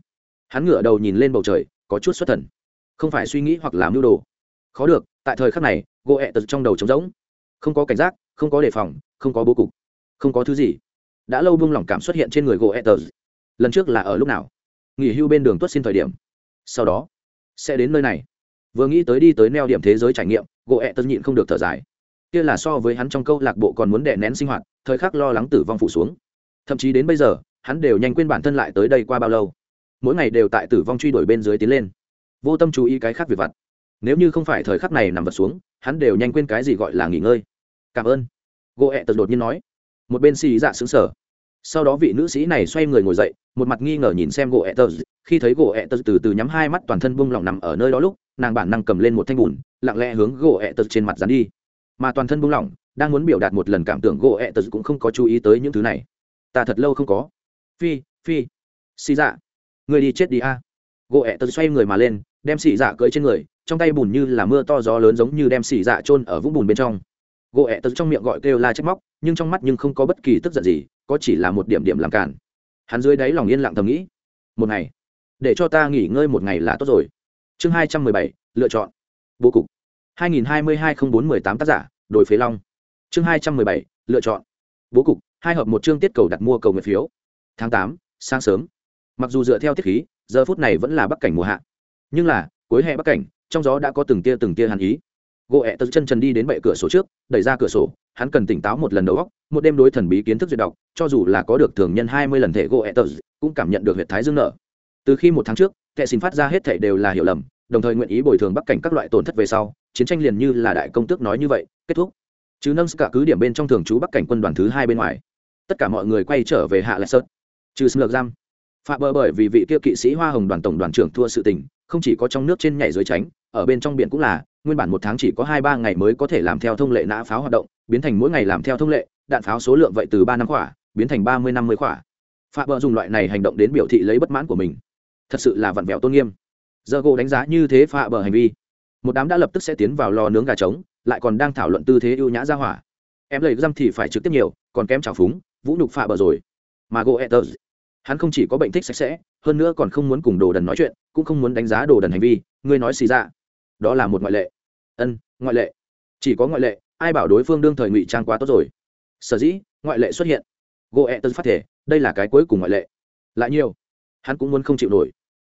Hắn ngửa đầu nhìn lên bầu trời, có chút xuất thần. Không phải suy nghĩ hoặc làm mưu đồ. Khó được, tại thời khắc này, gỗ ẹ tật trong đầu trống rỗng. Không có cảnh giác, không có đề phòng, không có bố cục, không có thứ gì. Đã lâu buông lỏng cảm xuất hiện trên người gỗ ẹ tật lần trước là ở lúc nào? Nghỉ hưu bên đường tuất xin thời điểm. Sau đó, sẽ đến nơi này. Vừa nghĩ tới đi tới neo điểm thế giới trải nghiệm, gỗ ẹ tật nhịn không được thở dài. Kia là so với hắn trong câu lạc bộ còn muốn đè nén sinh hoạt, thời khắc lo lắng tử vong phủ xuống. Thậm chí đến bây giờ, hắn đều nhanh quên bản thân lại tới đây qua bao lâu. Mỗi ngày đều tại tử vong truy đuổi bên dưới tiến lên. Vô tâm chú ý cái khác việc vặt. Nếu như không phải thời khắc này nằm vật xuống, hắn đều nhanh quên cái gì gọi là nghỉ ngơi. Cảm ơn. Gỗ ẹ tật đột nhiên nói. Một bên xì dạ xứng sở sau đó vị nữ sĩ này xoay người ngồi dậy, một mặt nghi ngờ nhìn xem gỗ ẹ khi thấy gỗ ẹ từ từ nhắm hai mắt toàn thân bung lỏng nằm ở nơi đó lúc, nàng bản năng cầm lên một thanh bùn, lặng lẽ hướng gỗ ẹ trên mặt dán đi. Mà toàn thân bung lỏng, đang muốn biểu đạt một lần cảm tưởng gỗ ẹ cũng không có chú ý tới những thứ này. Ta thật lâu không có. Phi phi. Xì dạ. Người đi chết đi a. Gỗ ẹ xoay người mà lên, đem xì dạ cưỡi trên người, trong tay bùn như là mưa to gió lớn giống như đem xì dạ trôn ở vũng bùn bên trong. Gỗ ẹ tật trong miệng gọi kêu la trách móc, nhưng trong mắt nhưng không có bất kỳ tức giận gì có chỉ là một điểm điểm làm cản. Hắn dưới đáy lòng yên lặng thầm nghĩ, một ngày, để cho ta nghỉ ngơi một ngày là tốt rồi. Chương hai trăm mười bảy, lựa chọn. Bố cục. Hai nghìn hai mươi hai không bốn mười tám tác giả đổi phế long. Chương hai trăm mười bảy, lựa chọn. Bố cục, hai hợp một chương tiết cầu đặt mua cầu nguyện phiếu. Tháng tám, sáng sớm. Mặc dù dựa theo tiết khí, giờ phút này vẫn là bắc cảnh mùa hạ. Nhưng là, cuối hè bắc cảnh, trong gió đã có từng tia từng tia hàn ý. Gỗ ẹ tật chân trần đi đến bệ cửa sổ trước, đẩy ra cửa sổ hắn cần tỉnh táo một lần đầu óc, một đêm đối thần bí kiến thức duyệt đọc cho dù là có được thường nhân hai mươi lần thể gỗ ẹ cũng cảm nhận được huyệt thái dương nợ. Từ khi một tháng trước kệ xin phát ra hết thể đều là hiểu lầm đồng thời nguyện ý bồi thường bắc cảnh các loại tổn thất về sau chiến tranh liền như là đại công tước nói như vậy kết thúc. Chứ nâng cả cứ điểm bên trong thường trú bắc cảnh quân đoàn thứ hai bên ngoài. Tất cả mọi người quay trở về hạ lại sơn. Trừ xâm lược giam. Phạm bờ bởi vì vị kia kỵ sĩ hoa hồng đoàn tổng đoàn trưởng thua sự tình không chỉ có trong nước trên nhảy dưới tránh ở bên trong biển cũng là, nguyên bản một tháng chỉ có hai ba ngày mới có thể làm theo thông lệ nã pháo hoạt động, biến thành mỗi ngày làm theo thông lệ, đạn pháo số lượng vậy từ ba năm khỏa, biến thành ba mươi năm mươi khỏa. Phạm bờ dùng loại này hành động đến biểu thị lấy bất mãn của mình. Thật sự là vặn vẹo tôn nghiêm. Giờ gỗ đánh giá như thế phạ bờ hành vi. Một đám đã lập tức sẽ tiến vào lò nướng gà trống, lại còn đang thảo luận tư thế ưu nhã ra hỏa. Em lấy răm thì phải trực tiếp nhiều, còn kém trào phúng, vũ nhục phạ bờ rồi. Mà gỗ etters hắn không chỉ có bệnh thích sạch sẽ, hơn nữa còn không muốn cùng đồ đần nói chuyện, cũng không muốn đánh giá đồ đần hành vi, ngươi nói xì ra đó là một ngoại lệ. Ân, ngoại lệ. Chỉ có ngoại lệ, ai bảo đối phương đương thời ngụy trang quá tốt rồi? Sở dĩ, ngoại lệ xuất hiện. Gỗ etters phát thể, đây là cái cuối cùng ngoại lệ. Lại nhiều, hắn cũng muốn không chịu nổi.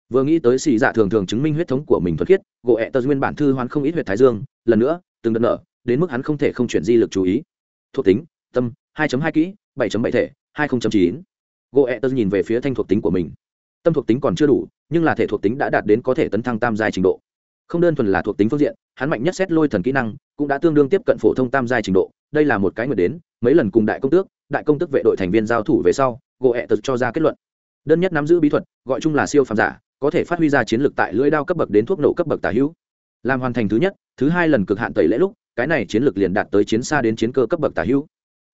Vừa nghĩ tới xì dạ thường thường chứng minh huyết thống của mình thuật khiết gỗ ẹ tờ nguyên bản thư hoán không ít huyết thái dương, lần nữa, từng đợt nở đến mức hắn không thể không chuyển di lực chú ý. Thuộc tính, tâm 2 hai kỹ 7 bảy thể 20 chín. Gỗ ẹ tờ nhìn về phía thanh thuộc tính của mình. Tâm thuộc tính còn chưa đủ, nhưng là thể thuộc tính đã đạt đến có thể tấn thăng tam giai trình độ không đơn thuần là thuộc tính phương diện, hắn mạnh nhất xét lôi thần kỹ năng, cũng đã tương đương tiếp cận phổ thông tam giai trình độ, đây là một cái người đến, mấy lần cùng đại công tước, đại công tước vệ đội thành viên giao thủ về sau, gỗ ẹ tật cho ra kết luận. Đơn nhất nắm giữ bí thuật, gọi chung là siêu phàm giả, có thể phát huy ra chiến lược tại lưỡi đao cấp bậc đến thuốc nổ cấp bậc tả hữu. Làm hoàn thành thứ nhất, thứ hai lần cực hạn tẩy lễ lúc, cái này chiến lược liền đạt tới chiến xa đến chiến cơ cấp bậc tả hữu.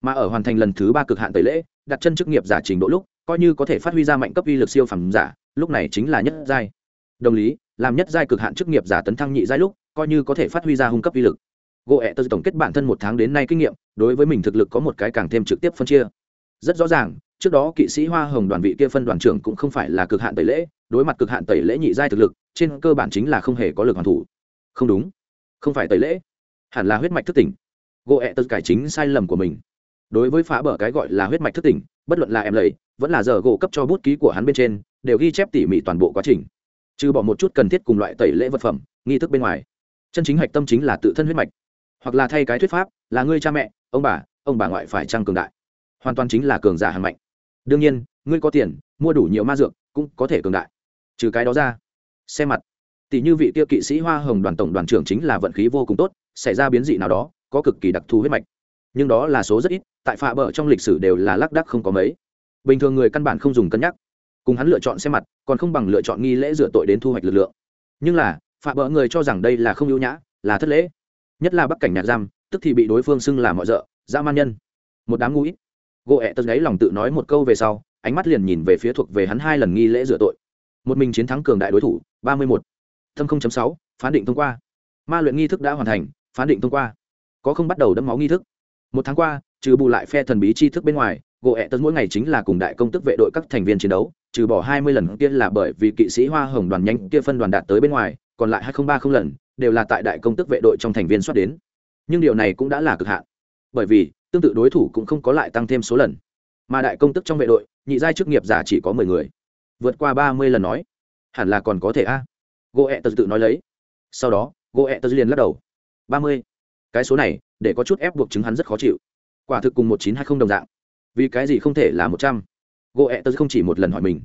Mà ở hoàn thành lần thứ ba cực hạn tẩy lễ, đặt chân chức nghiệp giả trình độ lúc, coi như có thể phát huy ra mạnh cấp uy lực siêu phẩm giả, lúc này chính là nhất giai đồng lý, làm nhất giai cực hạn chức nghiệp giả tấn thăng nhị giai lúc, coi như có thể phát huy ra hung cấp uy lực. Gỗ ẹ tơ tổng kết bản thân một tháng đến nay kinh nghiệm, đối với mình thực lực có một cái càng thêm trực tiếp phân chia. Rất rõ ràng, trước đó kỵ sĩ hoa hồng đoàn vị kia phân đoàn trưởng cũng không phải là cực hạn tẩy lễ, đối mặt cực hạn tẩy lễ nhị giai thực lực, trên cơ bản chính là không hề có lực hoàn thủ. Không đúng, không phải tẩy lễ, hẳn là huyết mạch thức tỉnh. Gỗ ẹ tật cải chính sai lầm của mình. Đối với phá bở cái gọi là huyết mạch thức tỉnh, bất luận là em lầy vẫn là giờ gỗ cấp cho bút ký của hắn bên trên, đều ghi chép tỉ mỉ toàn bộ quá trình trừ bỏ một chút cần thiết cùng loại tẩy lễ vật phẩm, nghi thức bên ngoài. Chân chính hạch tâm chính là tự thân huyết mạch. Hoặc là thay cái thuyết pháp, là ngươi cha mẹ, ông bà ông bà ngoại phải trăng cường đại. Hoàn toàn chính là cường giả hàn mạnh. Đương nhiên, ngươi có tiền, mua đủ nhiều ma dược, cũng có thể cường đại. Trừ cái đó ra, xem mặt. Tỷ như vị tiêu kỵ sĩ hoa hồng đoàn tổng đoàn trưởng chính là vận khí vô cùng tốt, xảy ra biến dị nào đó, có cực kỳ đặc thù huyết mạch. Nhưng đó là số rất ít, tại phạ bờ trong lịch sử đều là lác đắc không có mấy. Bình thường người căn bản không dùng cân nhắc cùng hắn lựa chọn xe mặt, còn không bằng lựa chọn nghi lễ rửa tội đến thu hoạch lực lượng. Nhưng là, phạ bỡ người cho rằng đây là không ưu nhã, là thất lễ. Nhất là bắc cảnh nhạc giam, tức thì bị đối phương xưng là mọi rợ, dã man nhân. Một đám ngũi gỗ ẹ tật gáy lòng tự nói một câu về sau, ánh mắt liền nhìn về phía thuộc về hắn hai lần nghi lễ rửa tội. Một mình chiến thắng cường đại đối thủ, ba mươi một thâm sáu, phán định thông qua. Ma luyện nghi thức đã hoàn thành, phán định thông qua. Có không bắt đầu đẫm máu nghi thức. Một tháng qua, trừ bù lại phe thần bí chi thức bên ngoài, gỗ ẹ tật mỗi ngày chính là cùng đại công tức vệ đội các thành viên chiến đấu trừ bỏ hai mươi lần kia là bởi vì kỵ sĩ hoa hồng đoàn nhanh kia phân đoàn đạt tới bên ngoài, còn lại hai không ba không lần đều là tại đại công tức vệ đội trong thành viên xuất đến. Nhưng điều này cũng đã là cực hạn, bởi vì tương tự đối thủ cũng không có lại tăng thêm số lần. Mà đại công tức trong vệ đội, nhị giai chức nghiệp giả chỉ có mười người. Vượt qua ba mươi lần nói, hẳn là còn có thể a. Gỗ ẹ tật tự nói lấy. Sau đó gỗ ẹ tật liền lắc đầu. Ba mươi. Cái số này, để có chút ép buộc chứng hắn rất khó chịu. Quả thực cùng một chín hai không đồng dạng. Vì cái gì không thể là một trăm? Gỗ ẹ tớ không chỉ một lần hỏi mình,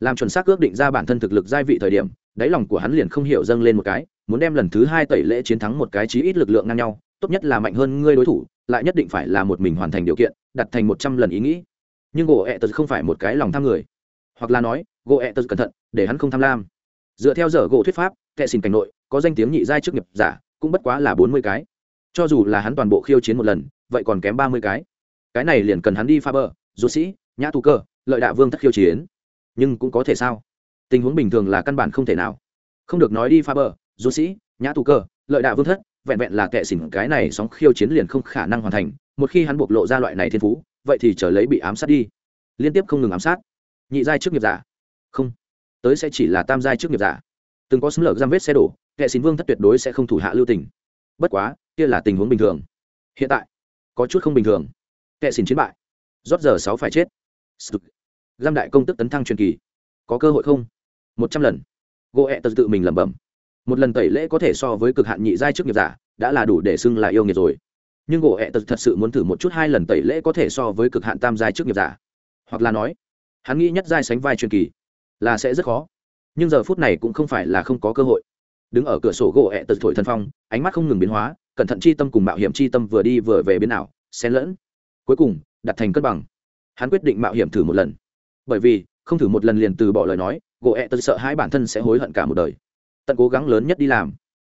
làm chuẩn xác ước định ra bản thân thực lực giai vị thời điểm, đáy lòng của hắn liền không hiểu dâng lên một cái, muốn đem lần thứ hai tẩy lễ chiến thắng một cái chí ít lực lượng ngang nhau, tốt nhất là mạnh hơn ngươi đối thủ, lại nhất định phải là một mình hoàn thành điều kiện, đặt thành một trăm lần ý nghĩ. Nhưng gỗ ẹ tớ không phải một cái lòng tham người, hoặc là nói gỗ ẹ tớ cẩn thận, để hắn không tham lam. Dựa theo giờ gỗ thuyết pháp kệ xin cảnh nội, có danh tiếng nhị giai trước nghiệp giả, cũng bất quá là bốn mươi cái. Cho dù là hắn toàn bộ khiêu chiến một lần, vậy còn kém ba mươi cái. Cái này liền cần hắn đi pha bờ dù sĩ, nhã tu cơ lợi đạ vương thất khiêu chiến. Nhưng cũng có thể sao? Tình huống bình thường là căn bản không thể nào. Không được nói đi pha bờ du sĩ, nhã tù cơ, lợi đạ vương thất, vẹn vẹn là kệ xỉn cái này sóng khiêu chiến liền không khả năng hoàn thành. Một khi hắn bộc lộ ra loại này thiên phú, vậy thì trở lấy bị ám sát đi. Liên tiếp không ngừng ám sát. Nhị giai trước nghiệp giả. Không. Tới sẽ chỉ là tam giai trước nghiệp giả. Từng có xâm lược giam vết xe đổ kệ xỉn vương thất tuyệt đối sẽ không thủ hạ lưu tình. Bất quá, kia là tình huống bình thường. Hiện tại, có chút không bình thường. Kệ xỉn chiến bại. Rót giờ sáu phải chết giam đại công tức tấn thăng truyền kỳ. Có cơ hội không? Một trăm lần. Gỗ ẹ tật tự mình lẩm bẩm. Một lần tẩy lễ có thể so với cực hạn nhị giai trước nghiệp giả, đã là đủ để xưng là yêu nghiệt rồi. Nhưng gỗ ẹ tật thật sự muốn thử một chút hai lần tẩy lễ có thể so với cực hạn tam giai trước nghiệp giả. Hoặc là nói, hắn nghĩ nhất giai sánh vai truyền kỳ là sẽ rất khó. Nhưng giờ phút này cũng không phải là không có cơ hội. Đứng ở cửa sổ gỗ ẹ tật thổi thân phong, ánh mắt không ngừng biến hóa, cẩn thận chi tâm cùng mạo hiểm chi tâm vừa đi vừa về biến ảo, xen lẫn. Cuối cùng, đặt thành cân bằng. Hắn quyết định mạo hiểm thử một lần bởi vì, không thử một lần liền từ bỏ lời nói gỗ ẹ tật sợ hai bản thân sẽ hối hận cả một đời. Tận cố gắng lớn nhất đi làm.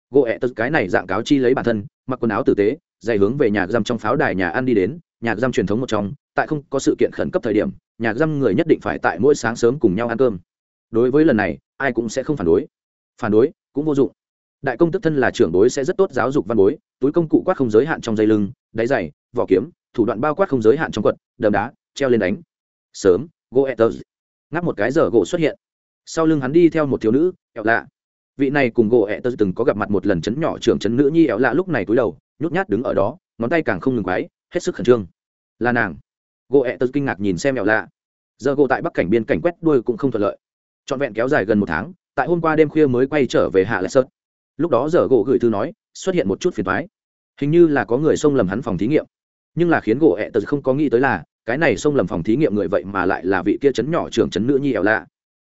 Gỗ ẹ tật cái này dạng cáo chi lấy bản thân, mặc quần áo tử tế dày hướng về nhà giam trong pháo đài nhà ăn đi đến nhà giam truyền thống một trong, tại không có sự kiện khẩn cấp thời điểm nhà giam người nhất định phải tại mỗi sáng sớm cùng nhau ăn cơm. Đối với lần này, ai cũng sẽ không phản đối. Phản đối, cũng vô dụng. Đại công tức thân là trưởng đối sẽ rất tốt giáo dục văn bối, túi công cụ quát không giới hạn trong dây lưng, đáy dày vỏ kiếm, thủ đoạn bao quát không giới hạn trong quật đầm đá, treo lên đánh. Sớm gỗ ngáp một cái giờ gỗ xuất hiện. Sau lưng hắn đi theo một thiếu nữ ẹo lạ. Vị này cùng gỗ etters từng có gặp mặt một lần chấn nhỏ trưởng chấn nữ nhi ẹo lạ lúc này túi đầu, nhút nhát đứng ở đó, ngón tay càng không ngừng quái, hết sức khẩn trương. Là nàng. Gỗ etters kinh ngạc nhìn xem ẹo lạ. Giờ gỗ tại bắc cảnh biên cảnh quét đuôi cũng không thuận lợi. Trọn vẹn kéo dài gần một tháng, tại hôm qua đêm khuya mới quay trở về hạ lại sơn. Lúc đó giờ gỗ gửi thư nói, xuất hiện một chút phiền thoái hình như là có người xông lầm hắn phòng thí nghiệm. Nhưng là khiến gỗ ẹ tật không có nghĩ tới là cái này xông lầm phòng thí nghiệm người vậy mà lại là vị kia chấn nhỏ trưởng chấn nữ nhi éo lạ.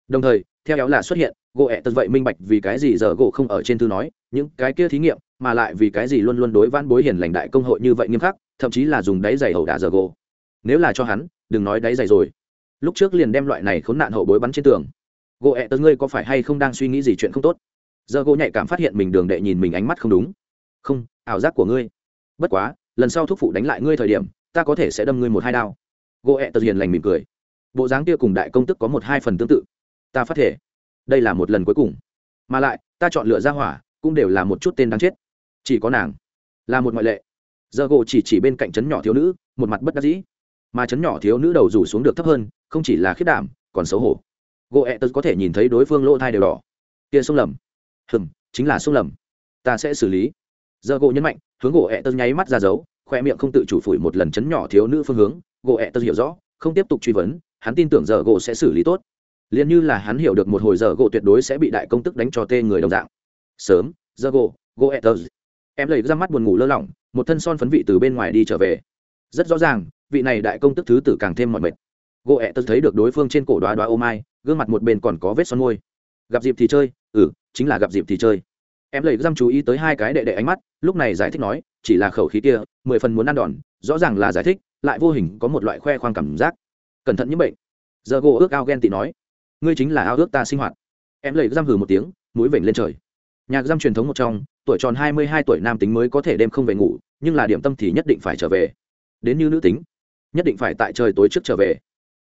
Đồng thời, theo éo lạ xuất hiện, gỗ ẹ tật vậy minh bạch vì cái gì giờ gỗ không ở trên thư nói, những cái kia thí nghiệm, mà lại vì cái gì luôn luôn đối van bối hiền lành đại công hội như vậy nghiêm khắc, thậm chí là dùng đáy giày hậu đả giờ gỗ. Nếu là cho hắn, đừng nói đáy giày rồi. Lúc trước liền đem loại này khốn nạn hậu bối bắn trên tường. Gỗ ẹ tật ngươi có phải hay không đang suy nghĩ gì chuyện không tốt? Giờ gỗ nhạy cảm phát hiện mình đường đệ nhìn mình ánh mắt không đúng. Không, ảo giác của ngươi. Bất quá, lần sau thúc phụ đánh lại ngươi thời điểm, ta có thể sẽ đâm ngươi một hai đao gỗ ẹ tật hiền lành mỉm cười. Bộ dáng kia cùng đại công tức có một hai phần tương tự. Ta phát thể. Đây là một lần cuối cùng. Mà lại, ta chọn lựa ra hỏa, cũng đều là một chút tên đáng chết. Chỉ có nàng là một ngoại lệ. Giờ gỗ chỉ chỉ bên cạnh trấn nhỏ thiếu nữ, một mặt bất đắc dĩ. Mà trấn nhỏ thiếu nữ đầu rủ xuống được thấp hơn, không chỉ là khiết đảm, còn xấu hổ. Gỗ ẹ tật có thể nhìn thấy đối phương lỗ thai đều đỏ. Kia sông lầm. Hừm, chính là sông lầm. Ta sẽ xử lý. Giờ gỗ nhấn mạnh, hướng gỗ ẹ tật nháy mắt ra dấu, khoe miệng không tự chủ phủi một lần chấn nhỏ thiếu nữ phương hướng gỗ ẹ tớ hiểu rõ, không tiếp tục truy vấn, hắn tin tưởng giờ gỗ sẽ xử lý tốt. Liền như là hắn hiểu được một hồi giờ gỗ tuyệt đối sẽ bị đại công tức đánh cho tê người đồng dạng. Sớm, giờ gỗ gỗ ẹ tớ. Em lấy ra mắt buồn ngủ lơ lỏng, một thân son phấn vị từ bên ngoài đi trở về. Rất rõ ràng, vị này đại công tức thứ tử càng thêm mọi mệt. Gỗ ẹ tớ thấy được đối phương trên cổ đoá đoá ô mai, gương mặt một bên còn có vết son môi. Gặp dịp thì chơi ừ chính là gặp dịp thì chơi. Em lấy răm chú ý tới hai cái đệ đệ ánh mắt, lúc này giải thích nói, chỉ là khẩu khí kia, mười phần muốn ăn đòn, rõ ràng là giải thích lại vô hình có một loại khoe khoang cảm giác. Cẩn thận những bệnh. Giờ gỗ ước ao ghen tị nói, ngươi chính là ao ước ta sinh hoạt. Em lấy giam hừ một tiếng, mũi vểnh lên trời. Nhạc giam truyền thống một trong, tuổi tròn hai mươi hai tuổi nam tính mới có thể đêm không về ngủ, nhưng là điểm tâm thì nhất định phải trở về. Đến như nữ tính, nhất định phải tại trời tối trước trở về.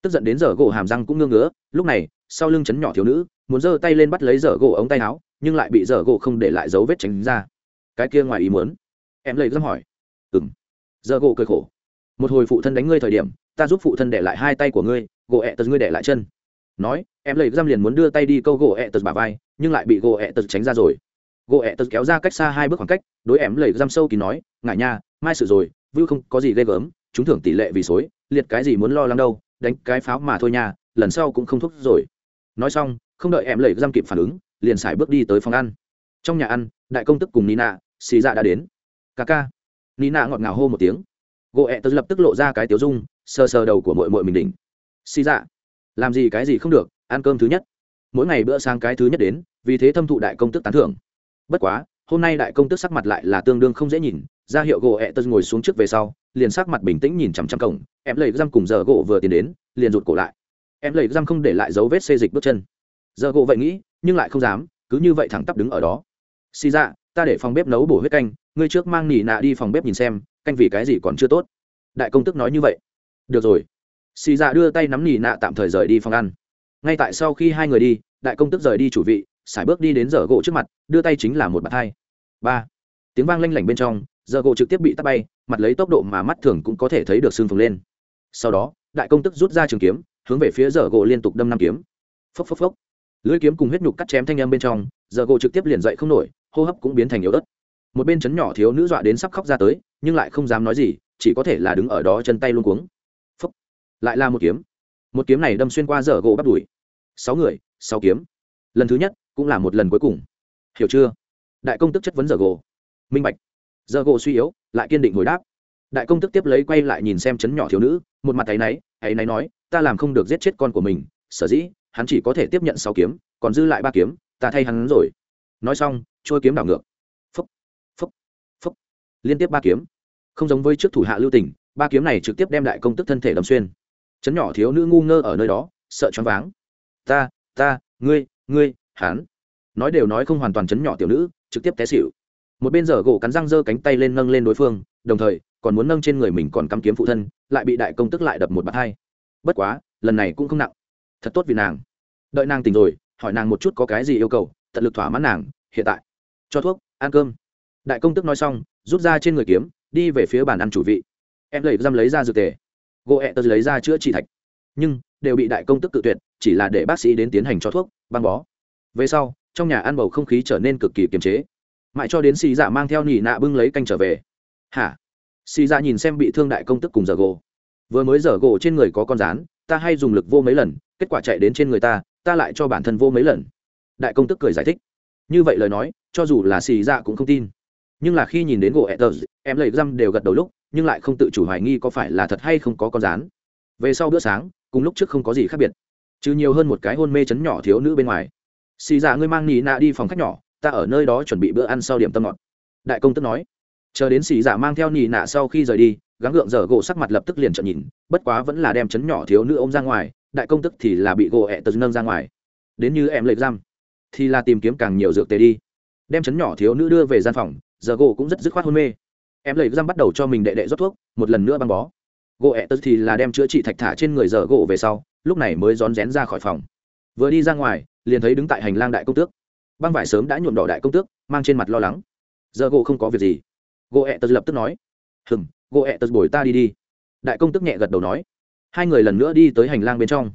Tức giận đến giờ gỗ hàm răng cũng ngưng ngứa, lúc này, sau lưng chấn nhỏ thiếu nữ, muốn giơ tay lên bắt lấy giờ gỗ ống tay áo, nhưng lại bị giờ gỗ không để lại dấu vết tránh ra. Cái kia ngoài ý muốn. Em lấy giam hỏi ừ m giờ gỗ cười khổ một hồi phụ thân đánh ngươi thời điểm, ta giúp phụ thân để lại hai tay của ngươi, gỗ ẹ tật ngươi để lại chân. Nói, em lấy giam liền muốn đưa tay đi câu gỗ ẹ tật bà vai, nhưng lại bị gỗ ẹ tật tránh ra rồi. Gỗ ẹ tật kéo ra cách xa hai bước khoảng cách, đối em lấy giam sâu kỳ nói ngại nha, mai sự rồi vưu không có gì ghê gớm, chúng thưởng tỷ lệ vì xối, liệt cái gì muốn lo lắng đâu, đánh cái pháo mà thôi nha, lần sau cũng không thúc rồi. Nói xong, không đợi em lấy giam kịp phản ứng, liền xài bước đi tới phòng ăn. Trong nhà ăn, đại công tức cùng nina, xì dạ đã đến. Ca ca. Nina ngọt ngào hô một tiếng gỗ ẹ tớ lập tức lộ ra cái tiếu dung, sờ sờ đầu của mội mội mình đỉnh. Xì dạ làm gì cái gì không được, ăn cơm thứ nhất. Mỗi ngày bữa sáng cái thứ nhất đến, vì thế thâm thụ đại công tức tán thưởng. Bất quá, hôm nay đại công tức sắc mặt lại là tương đương không dễ nhìn, ra hiệu gỗ ẹ tớ ngồi xuống trước về sau, liền sắc mặt bình tĩnh nhìn chằm chằm cổng, em lấy răm cùng giờ gỗ vừa tiến đến, liền rụt cổ lại. Em lấy răm không để lại dấu vết xê dịch bước chân. Giờ gỗ vậy nghĩ, nhưng lại không dám, cứ như vậy thẳng tắp đứng ở đó. Xì dạ ta để phòng bếp nấu bổ huyết canh, ngươi trước mang nỉ nạ đi phòng bếp nhìn xem, canh vì cái gì còn chưa tốt. Đại công tức nói như vậy. Được rồi. Xì dạ đưa tay nắm nỉ nạ tạm thời rời đi phòng ăn. Ngay tại sau khi hai người đi, đại công tức rời đi chủ vị sải bước đi đến giờ gỗ trước mặt, đưa tay chính là một bàn thai. Ba. Tiếng vang lanh lảnh bên trong, giờ gỗ trực tiếp bị tắt bay, mặt lấy tốc độ mà mắt thường cũng có thể thấy được xương phồng lên. Sau đó, đại công tức rút ra trường kiếm, hướng về phía giờ gỗ liên tục đâm năm kiếm. Phốc phốc phốc. Lưỡi kiếm cùng huyết nhục cắt chém thanh âm bên trong, giờ gỗ trực tiếp liền dậy không nổi hô hấp cũng biến thành yếu ớt. Một bên chấn nhỏ thiếu nữ dọa đến sắp khóc ra tới, nhưng lại không dám nói gì, chỉ có thể là đứng ở đó chân tay luôn cuống. Phúc. Lại là một kiếm. Một kiếm này đâm xuyên qua giờ gỗ bắt đuổi sáu người, sáu kiếm. Lần thứ nhất, cũng là một lần cuối cùng. Hiểu chưa? Đại công tức chất vấn giờ gỗ. Minh bạch. Giờ gỗ suy yếu, lại kiên định hồi đáp. Đại công tức tiếp lấy quay lại nhìn xem chấn nhỏ thiếu nữ, một mặt thấy náy ấy náy nói, ta làm không được giết chết con của mình, sở dĩ, hắn chỉ có thể tiếp nhận sáu kiếm, còn dư lại ba kiếm, ta thay hắn rồi nói xong, trôi kiếm đảo ngược. Phúc phúc phúc. Liên tiếp ba kiếm. Không giống với trước thủ hạ lưu tỉnh ba kiếm này trực tiếp đem đại công tức thân thể đâm xuyên. Chấn nhỏ thiếu nữ ngu ngơ ở nơi đó, sợ choáng váng. Ta ta, ngươi ngươi hán nói đều nói không hoàn toàn chấn nhỏ tiểu nữ, trực tiếp té xịu một bên giờ gỗ cắn răng giơ cánh tay lên nâng lên đối phương, đồng thời, còn muốn nâng trên người mình còn cắm kiếm phụ thân, lại bị đại công tức lại đập một bạt hai. Bất quá, lần này cũng không nặng. Thật tốt vì nàng. Đợi nàng tỉnh rồi, hỏi nàng một chút có cái gì yêu cầu tận lực thỏa mãn nàng, hiện tại, cho thuốc, ăn cơm. Đại công tức nói xong, rút ra trên người kiếm, đi về phía bàn ăn chủ vị. Em lấy răm lấy ra dược tề. Gỗ ẹ tớ lấy ra chữa trị thạch. Nhưng, đều bị đại công tức cự tuyệt, chỉ là để bác sĩ đến tiến hành cho thuốc, băng bó. Về sau, trong nhà ăn bầu không khí trở nên cực kỳ kiềm chế. Mãi cho đến xì dạ mang theo nỉ nạ bưng lấy canh trở về. Hả? Xì dạ nhìn xem bị thương đại công tức cùng giờ gỗ. Vừa mới giờ gỗ trên người có con rán, ta hay dùng lực vô mấy lần, kết quả chạy đến trên người ta ta lại cho bản thân vô mấy lần đại công tức cười giải thích. Như vậy lời nói, cho dù là xì dạ cũng không tin. Nhưng là khi nhìn đến gỗ etters em lấy răm đều gật đầu lúc, nhưng lại không tự chủ hoài nghi có phải là thật hay không có con rán. Về sau bữa sáng, cùng lúc trước không có gì khác biệt. Chứ nhiều hơn một cái hôn mê chấn nhỏ thiếu nữ bên ngoài. Xì dạ ngươi mang nị nạ đi phòng khách nhỏ, ta ở nơi đó chuẩn bị bữa ăn sau điểm tâm ngọt. Đại công tức nói. Chờ đến xì dạ mang theo nị nạ sau khi rời đi, gắng gượng dở gỗ sắc mặt lập tức liền trợn nhìn, bất quá vẫn là đem chấn nhỏ thiếu nữ ôm ra ngoài, đại công tức thì là bị gỗ ẹ tật nâng ra ngoài. Đến như em lệch giam thì là tìm kiếm càng nhiều dược tề đi. Đem chấn nhỏ thiếu nữ đưa về gian phòng, giờ gỗ cũng rất dứt khoát hôn mê. Em lấy giam bắt đầu cho mình đệ đệ rót thuốc, một lần nữa băng bó. Gỗ ẹ tật thì là đem chữa trị thạch thả trên người giờ gỗ về sau, lúc này mới rón rén ra khỏi phòng. Vừa đi ra ngoài, liền thấy đứng tại hành lang đại công tước. Băng vải sớm đã nhuộm đỏ đại công tước, mang trên mặt lo lắng. Giờ gỗ không có việc gì. Gỗ ẹ tật lập tức nói hừng gỗ ẹ tật bồi ta đi đi. Đại công tước nhẹ gật đầu nói. Hai người lần nữa đi tới hành lang bên trong.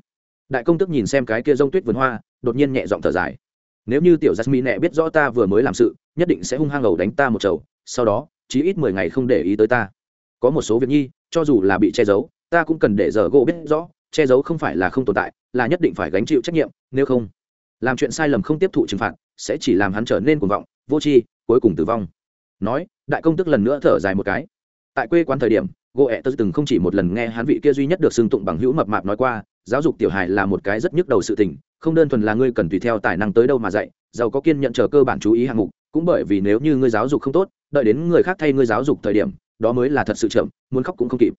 Đại công tức nhìn xem cái kia rông tuyết vườn hoa, đột nhiên nhẹ giọng thở dài nếu như tiểu jasmine nẹ biết rõ ta vừa mới làm sự, nhất định sẽ hung hăng ẩu đánh ta một chầu, sau đó, chí ít mười ngày không để ý tới ta. Có một số việc nhi, cho dù là bị che giấu, ta cũng cần để giờ gỗ biết rõ, che giấu không phải là không tồn tại, là nhất định phải gánh chịu trách nhiệm, nếu không, làm chuyện sai lầm không tiếp thụ trừng phạt, sẽ chỉ làm hắn trở nên cuồng vọng, vô tri, cuối cùng tử vong. Nói, đại công tức lần nữa thở dài một cái. Tại quê quán thời điểm, gỗ ẹ tớ từng không chỉ một lần nghe hắn vị kia duy nhất được xưng tụng bằng hữu mập mạp nói qua, giáo dục tiểu hài là một cái rất nhức đầu sự tình không đơn thuần là ngươi cần tùy theo tài năng tới đâu mà dạy, giàu có kiên nhận chờ cơ bản chú ý hạng mục, cũng bởi vì nếu như ngươi giáo dục không tốt, đợi đến người khác thay ngươi giáo dục thời điểm, đó mới là thật sự chậm, muốn khóc cũng không kịp.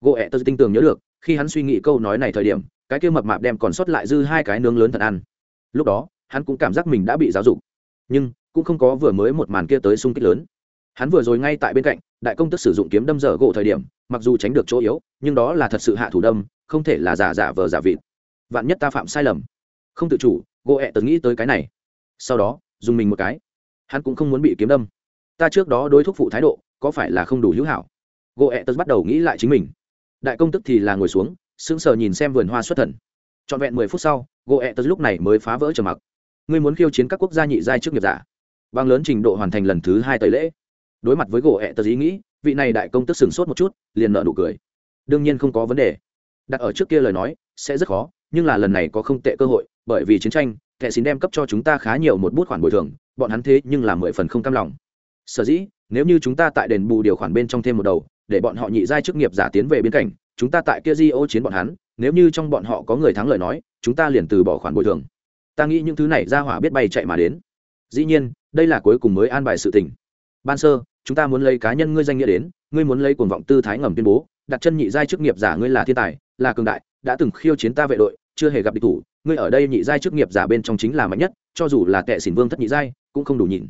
Gỗ ẹ tớ tinh tường nhớ được, khi hắn suy nghĩ câu nói này thời điểm, cái kia mập mạp đem còn sót lại dư hai cái nướng lớn thật ăn. Lúc đó, hắn cũng cảm giác mình đã bị giáo dục, nhưng cũng không có vừa mới một màn kia tới sung kích lớn. Hắn vừa rồi ngay tại bên cạnh, đại công tức sử dụng kiếm đâm dở gỗ thời điểm, mặc dù tránh được chỗ yếu, nhưng đó là thật sự hạ thủ đâm, không thể là giả giả vờ giả vịt. Vạn nhất ta phạm sai lầm không tự chủ gỗ ẹ tớ nghĩ tới cái này. Sau đó, dùng mình một cái. Hắn cũng không muốn bị kiếm đâm. Ta trước đó đối thúc phụ thái độ, có phải là không đủ hữu hảo? Gỗ ẹ tớ bắt đầu nghĩ lại chính mình. Đại công tức thì là ngồi xuống, sững sờ nhìn xem vườn hoa xuất thần. Trọn vẹn mười phút sau gỗ ẹ tớ lúc này mới phá vỡ trầm mặc. Ngươi muốn khiêu chiến các quốc gia nhị giai trước nghiệp giả. Bằng lớn trình độ hoàn thành lần thứ hai tẩy lễ. Đối mặt với gỗ ẹ tớ ý nghĩ, vị này đại công tức sửng sốt một chút, liền nợ nụ cười. Đương nhiên không có vấn đề. Đặt ở trước kia lời nói, sẽ rất khó, nhưng là lần này có không tệ cơ hội bởi vì chiến tranh, kẻ xin đem cấp cho chúng ta khá nhiều một bút khoản bồi thường, bọn hắn thế nhưng là mười phần không cam lòng. Sở dĩ, nếu như chúng ta tại đền bù điều khoản bên trong thêm một đầu, để bọn họ nhị giai chức nghiệp giả tiến về biên cảnh, chúng ta tại kia di ô chiến bọn hắn, nếu như trong bọn họ có người thắng lời nói, chúng ta liền từ bỏ khoản bồi thường. Ta nghĩ những thứ này ra hỏa biết bay chạy mà đến. Dĩ nhiên, đây là cuối cùng mới an bài sự tình. Ban sơ, chúng ta muốn lấy cá nhân ngươi danh nghĩa đến, ngươi muốn lấy cuồng vọng tư thái ngầm tuyên bố, đặt chân nhị giai chức nghiệp giả ngươi là thiên tài, là cường đại, đã từng khiêu chiến ta vệ đội, chưa hề gặp địch thủ ngươi ở đây nhị giai chức nghiệp giả bên trong chính là mạnh nhất, cho dù là tệ xỉn vương thất nhị giai, cũng không đủ nhìn.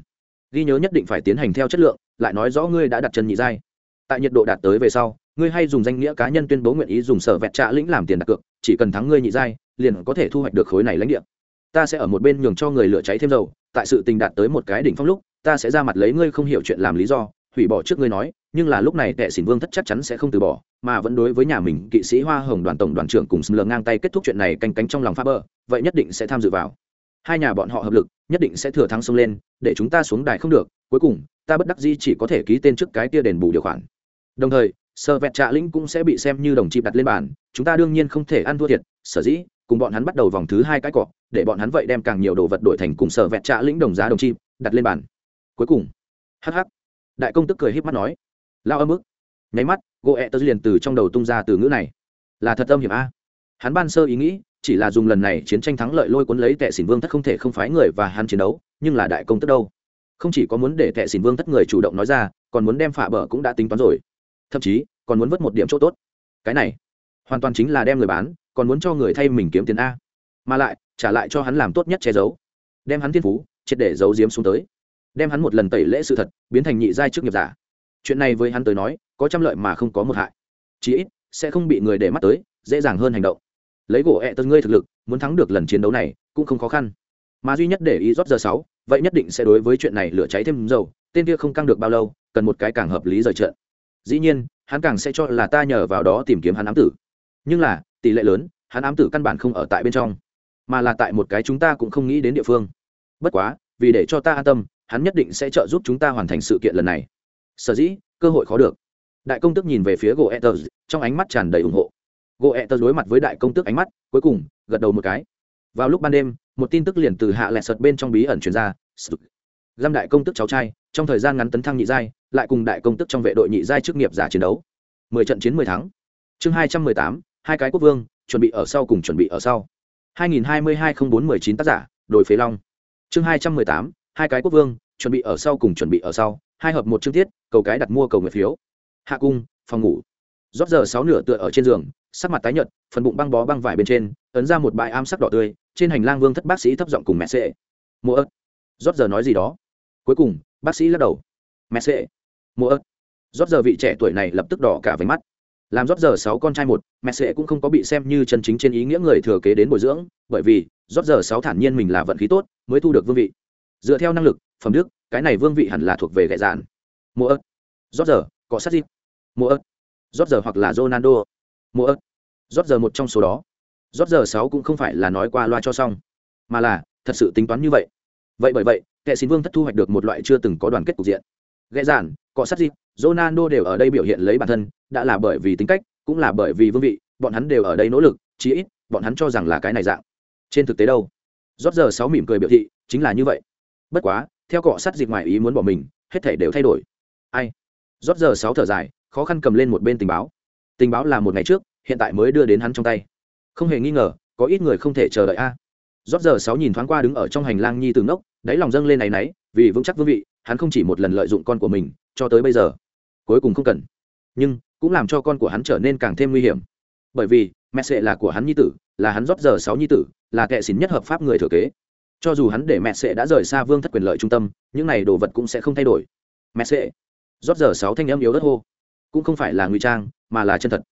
Ghi nhớ nhất định phải tiến hành theo chất lượng, lại nói rõ ngươi đã đặt chân nhị giai. Tại nhiệt độ đạt tới về sau, ngươi hay dùng danh nghĩa cá nhân tuyên bố nguyện ý dùng sở vẹt trạ lĩnh làm tiền đặt cược, chỉ cần thắng ngươi nhị giai, liền có thể thu hoạch được khối này lãnh địa. Ta sẽ ở một bên nhường cho người lửa cháy thêm dầu, tại sự tình đạt tới một cái đỉnh phong lúc, ta sẽ ra mặt lấy ngươi không hiểu chuyện làm lý do hủy bỏ trước ngươi nói, nhưng là lúc này tệ xỉn vương thất chắc chắn sẽ không từ bỏ, mà vẫn đối với nhà mình kỵ sĩ hoa hồng đoàn tổng đoàn trưởng cùng lờ ngang tay kết thúc chuyện này canh cánh trong lòng pha bờ vậy nhất định sẽ tham dự vào. Hai nhà bọn họ hợp lực, nhất định sẽ thừa thắng xông lên, để chúng ta xuống đài không được, cuối cùng, ta bất đắc di chỉ có thể ký tên trước cái kia đền bù điều khoản. Đồng thời, sơ vẹt trạ lĩnh cũng sẽ bị xem như đồng chí đặt lên bàn, chúng ta đương nhiên không thể ăn thua thiệt, sở dĩ, cùng bọn hắn bắt đầu vòng thứ hai cái cọ, để bọn hắn vậy đem càng nhiều đồ vật đổi thành cùng sở vẹt trạ lĩnh đồng giá đồng chi đặt lên bàn. Cuối cùng hh đại công tức cười híp mắt nói, lao âm ức. Nháy mắt gỗ ẹ tớ liền từ trong đầu tung ra từ ngữ này. Là thật âm hiểm a. Hắn ban sơ ý nghĩ, chỉ là dùng lần này chiến tranh thắng lợi lôi cuốn lấy tệ xỉn vương thất không thể không phái người và hắn chiến đấu, nhưng là đại công tức đâu? Không chỉ có muốn để tệ xỉn vương thất người chủ động nói ra, còn muốn đem phả bờ cũng đã tính toán rồi. Thậm chí, còn muốn vớt một điểm chỗ tốt. Cái này, hoàn toàn chính là đem người bán, còn muốn cho người thay mình kiếm tiền a. Mà lại, trả lại cho hắn làm tốt nhất che giấu. Đem hắn thiên phú, triệt để giấu giếm xuống tới đem hắn một lần tẩy lễ sự thật biến thành nhị giai trước nghiệp giả. Chuyện này với hắn tới nói, có trăm lợi mà không có một hại. Chí ít, sẽ không bị người để mắt tới, dễ dàng hơn hành động. Lấy gỗ ẹ tân ngươi thực lực, muốn thắng được lần chiến đấu này, cũng không khó khăn. Mà duy nhất để ý rót giờ sáu, vậy nhất định sẽ đối với chuyện này lửa cháy thêm dầu, tên kia không căng được bao lâu, cần một cái càng hợp lý rời trận. Dĩ nhiên, hắn càng sẽ cho là ta nhờ vào đó tìm kiếm hắn ám tử. Nhưng là, tỷ lệ lớn, hắn ám tử căn bản không ở tại bên trong, mà là tại một cái chúng ta cũng không nghĩ đến địa phương. Bất quá, vì để cho ta an tâm hắn nhất định sẽ trợ giúp chúng ta hoàn thành sự kiện lần này. Sở dĩ, cơ hội khó được. Đại công tức nhìn về phía goethers trong ánh mắt tràn đầy ủng hộ. Goethers đối mặt với đại công tức ánh mắt, cuối cùng, gật đầu một cái. Vào lúc ban đêm, một tin tức liền từ hạ lẹ sượt bên trong bí ẩn truyền ra. Giam đại công tức cháu trai, trong thời gian ngắn tấn thăng nhị giai, lại cùng đại công tức trong vệ đội nhị giai chức nghiệp giả chiến đấu. Mười trận chiến mười thắng. chương hai trăm mười tám, hai cái quốc vương, chuẩn bị ở sau cùng chuẩn bị ở sau. Hai nghìn hai mươi hai không bốn mười chín tác giả, đồi phế long. Chương hai trăm mười tám hai cái quốc vương, chuẩn bị ở sau cùng chuẩn bị ở sau, hai hợp một chương tiết, cầu cái đặt mua cầu nguyện phiếu. Hạ cung, phòng ngủ. Rót giờ sáu nửa tựa ở trên giường, sắc mặt tái nhợt, phần bụng băng bó băng vải bên trên, ấn ra một bãi am sắc đỏ tươi, trên hành lang vương thất bác sĩ thấp giọng cùng mẹ sệ. Mua ớt. Rót giờ nói gì đó. Cuối cùng, bác sĩ lắc đầu. Mẹ sệ. Mua ớt. Rót giờ vị trẻ tuổi này lập tức đỏ cả váy mắt. Làm rót giờ sáu con trai một, mẹ sệ cũng không có bị xem như chân chính trên ý nghĩa người thừa kế đến bồi dưỡng, bởi vì rót giờ sáu thản nhiên mình là vận khí tốt, mới thu được vương vị dựa theo năng lực, phẩm đức, cái này vương vị hẳn là thuộc về gậy dạn. Mua ớt. Rót giờ có sát dịp mua ớt. Rót giờ hoặc là ronaldo. Mua ớt. Rót giờ một trong số đó. Rót giờ sáu cũng không phải là nói qua loa cho xong, mà là, thật sự tính toán như vậy. Vậy bởi vậy kệ xin vương thất thu hoạch được một loại chưa từng có đoàn kết cục diện. Ghẹ giản cọ sát dịp ronaldo đều ở đây biểu hiện lấy bản thân, đã là bởi vì tính cách, cũng là bởi vì vương vị, bọn hắn đều ở đây nỗ lực, chí ít, bọn hắn cho rằng là cái này dạng. Trên thực tế đâu? Rót giờ sáu mỉm cười biểu thị, chính là như vậy bất quá, theo cọ sát dịp ngoài ý muốn bỏ mình, hết thể đều thay đổi. Ai? Rót giờ sáu thở dài, khó khăn cầm lên một bên tình báo. Tình báo là một ngày trước, hiện tại mới đưa đến hắn trong tay. Không hề nghi ngờ, có ít người không thể chờ đợi a. Rót giờ sáu nhìn thoáng qua đứng ở trong hành lang nhi từ ngốc, đáy lòng dâng lên này náy, vì vững chắc vương vị, hắn không chỉ một lần lợi dụng con của mình, cho tới bây giờ, cuối cùng không cần. Nhưng, cũng làm cho con của hắn trở nên càng thêm nguy hiểm. Bởi vì, mẹ sệ là của hắn nhi tử, là hắn rót giờ sáu nhi tử, là kệ xín nhất hợp pháp người thừa kế cho dù hắn để mẹ sệ đã rời xa vương thất quyền lợi trung tâm, những này đồ vật cũng sẽ không thay đổi. Mẹ sệ. Rót giờ sáu thanh âm yếu đất hô. Cũng không phải là ngụy trang, mà là chân thật.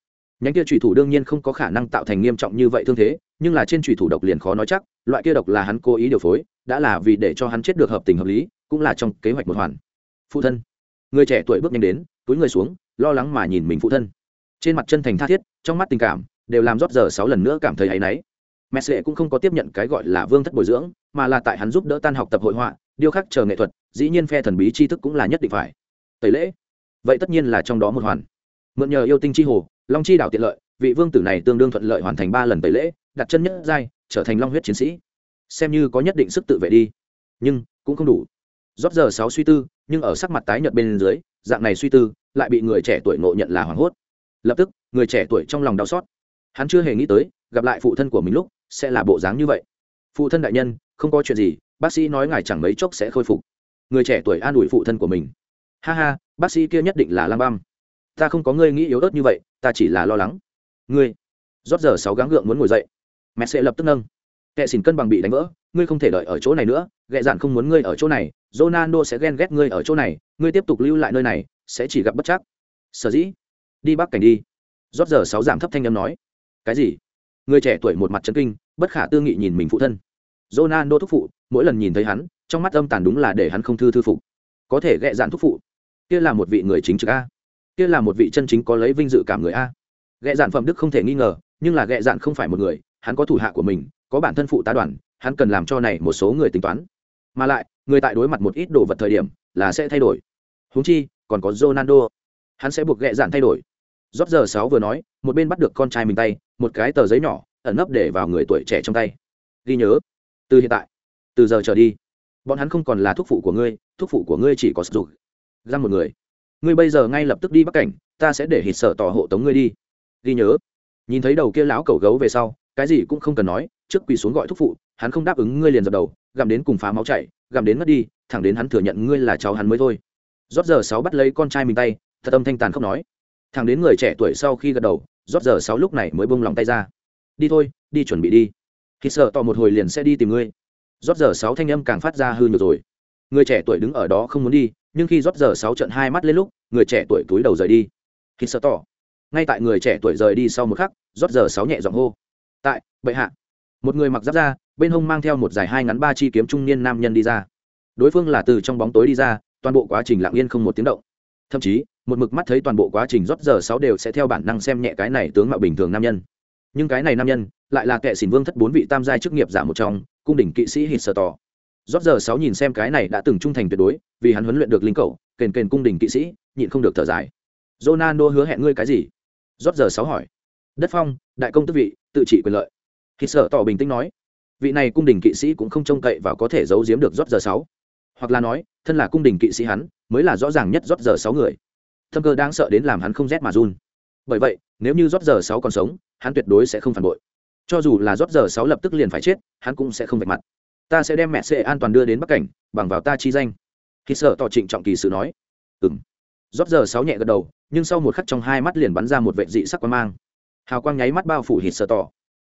Nhánh kia trùy thủ đương nhiên không có khả năng tạo thành nghiêm trọng như vậy thương thế, nhưng là trên trùy thủ độc liền khó nói chắc, loại kia độc là hắn cố ý điều phối, đã là vì để cho hắn chết được hợp tình hợp lý, cũng là trong kế hoạch một hoàn. Phụ thân. Người trẻ tuổi bước nhanh đến, túi người xuống, lo lắng mà nhìn mình phụ thân. Trên mặt chân thành tha thiết, trong mắt tình cảm, đều làm rót giờ sáu lần nữa cảm thấy áy náy. Messi cũng không có tiếp nhận cái gọi là vương thất bồi dưỡng, mà là tại hắn giúp đỡ tan học tập hội họa, điêu khắc chờ nghệ thuật, dĩ nhiên phe thần bí tri thức cũng là nhất định phải. Tẩy lễ. Vậy tất nhiên là trong đó một hoàn. Mượn nhờ yêu tinh chi hồ, long chi đảo tiện lợi, vị vương tử này tương đương thuận lợi hoàn thành ba lần tẩy lễ, đặt chân nhất giai, trở thành long huyết chiến sĩ. Xem như có nhất định sức tự vệ đi. Nhưng, cũng không đủ. Rót giờ sáu suy tư, nhưng ở sắc mặt tái nhợt bên dưới, dạng này suy tư, lại bị người trẻ tuổi ngộ nhận là hoảng hốt. Lập tức, người trẻ tuổi trong lòng đau xót. Hắn chưa hề nghĩ tới, gặp lại phụ thân của mình lúc sẽ là bộ dáng như vậy. Phụ thân đại nhân, không có chuyện gì, bác sĩ nói ngài chẳng mấy chốc sẽ khôi phục. Người trẻ tuổi an ủi phụ thân của mình. Ha ha, bác sĩ kia nhất định là lang băm. Ta không có ngươi nghĩ yếu ớt như vậy, ta chỉ là lo lắng. Ngươi, rót giờ sáu gắng gượng muốn ngồi dậy. Mẹ sẽ lập tức nâng. Kệ xỉn cân bằng bị đánh vỡ, ngươi không thể đợi ở chỗ này nữa ghẹ dạn không muốn ngươi ở chỗ này, ronaldo sẽ ghen ghét ngươi ở chỗ này, ngươi tiếp tục lưu lại nơi này, sẽ chỉ gặp bất chắc. Sở dĩ, đi bắc cảnh đi. Rót giờ sáu giảm thấp thanh âm nói. Cái gì? Người trẻ tuổi một mặt chấn kinh, bất khả tư nghị nhìn mình phụ thân. Ronaldo thúc phụ, mỗi lần nhìn thấy hắn, trong mắt âm tàn đúng là để hắn không thư thư phục. Có thể ghẹ dạn thúc phụ. Kia là một vị người chính trực a. Kia là một vị chân chính có lấy vinh dự cảm người a. Ghẹ dạn phẩm đức không thể nghi ngờ, nhưng là ghẹ dạn không phải một người, hắn có thủ hạ của mình, có bản thân phụ tá đoàn, hắn cần làm cho này một số người tính toán. Mà lại, người tại đối mặt một ít đồ vật thời điểm là sẽ thay đổi. Húng chi, còn có ronaldo. Hắn sẽ buộc ghẹ dạn thay đổi rót giờ sáu vừa nói, một bên bắt được con trai mình tay, một cái tờ giấy nhỏ, ẩn nấp để vào người tuổi trẻ trong tay. Ghi nhớ, từ hiện tại, từ giờ trở đi, bọn hắn không còn là thuốc phụ của ngươi, thuốc phụ của ngươi chỉ có sử dụng ra một người, ngươi bây giờ ngay lập tức đi bắc cảnh, ta sẽ để hít sở tỏ hộ tống ngươi đi. Ghi nhớ, nhìn thấy đầu kia lão cẩu gấu về sau, cái gì cũng không cần nói, trước quỳ xuống gọi thúc phụ, hắn không đáp ứng ngươi liền dập đầu, gặm đến cùng phá máu chảy, gặm đến mất đi, thẳng đến hắn thừa nhận ngươi là cháu hắn mới thôi. Rót giờ sáu bắt lấy con trai mình tay, thật âm thanh tàn không nói thằng đến người trẻ tuổi sau khi gật đầu, rót giờ sáu lúc này mới bông lòng tay ra. Đi thôi, đi chuẩn bị đi. Khi sợ tỏ một hồi liền sẽ đi tìm ngươi. Rót giờ sáu thanh âm càng phát ra hư nhược rồi. Người trẻ tuổi đứng ở đó không muốn đi, nhưng khi rót giờ sáu trận hai mắt lên lúc, người trẻ tuổi túi đầu rời đi. Khi sợ tỏ ngay tại người trẻ tuổi rời đi sau một khắc, rót giờ sáu nhẹ giọng hô. Tại, bệ hạ. Một người mặc giáp ra bên hông mang theo một dài hai ngắn ba chi kiếm trung niên nam nhân đi ra. Đối phương là từ trong bóng tối đi ra, toàn bộ quá trình lặng yên không một tiếng động. Thậm chí một mực mắt thấy toàn bộ quá trình rót giờ sáu đều sẽ theo bản năng xem nhẹ cái này tướng mạo bình thường nam nhân. Nhưng cái này nam nhân lại là kệ xỉn vương thất bốn vị tam giai chức nghiệp giả một trong, cung đỉnh kỵ sĩ hít sờ tỏ rót giờ sáu nhìn xem cái này đã từng trung thành tuyệt đối, vì hắn huấn luyện được linh cầu kền kền cung đỉnh kỵ sĩ, nhịn không được thở dài. Ronaldo hứa hẹn ngươi cái gì? Rót giờ sáu hỏi. Đất phong, đại công tức vị, tự trị quyền lợi. Hít sợ tỏ bình tĩnh nói. Vị này cung đình kỵ sĩ cũng không trông cậy và có thể giấu giếm được rót giờ sáu. Hoặc là nói, thân là cung đình kỵ sĩ hắn, mới là rõ ràng nhất rót giờ sáu người thâm cơ đang sợ đến làm hắn không rét mà run. Bởi vậy, nếu như rót giờ sáu còn sống, hắn tuyệt đối sẽ không phản bội. Cho dù là rót giờ sáu lập tức liền phải chết, hắn cũng sẽ không vạch mặt. Ta sẽ đem mẹ sệ an toàn đưa đến bắc cảnh, bằng vào ta chi danh. Khi sợ tỏ trịnh trọng kỳ sự nói. Ừ m rót giờ sáu nhẹ gật đầu, nhưng sau một khắc trong hai mắt liền bắn ra một vệ dị sắc quang mang. Hào quang nháy mắt bao phủ hít sợ tỏ.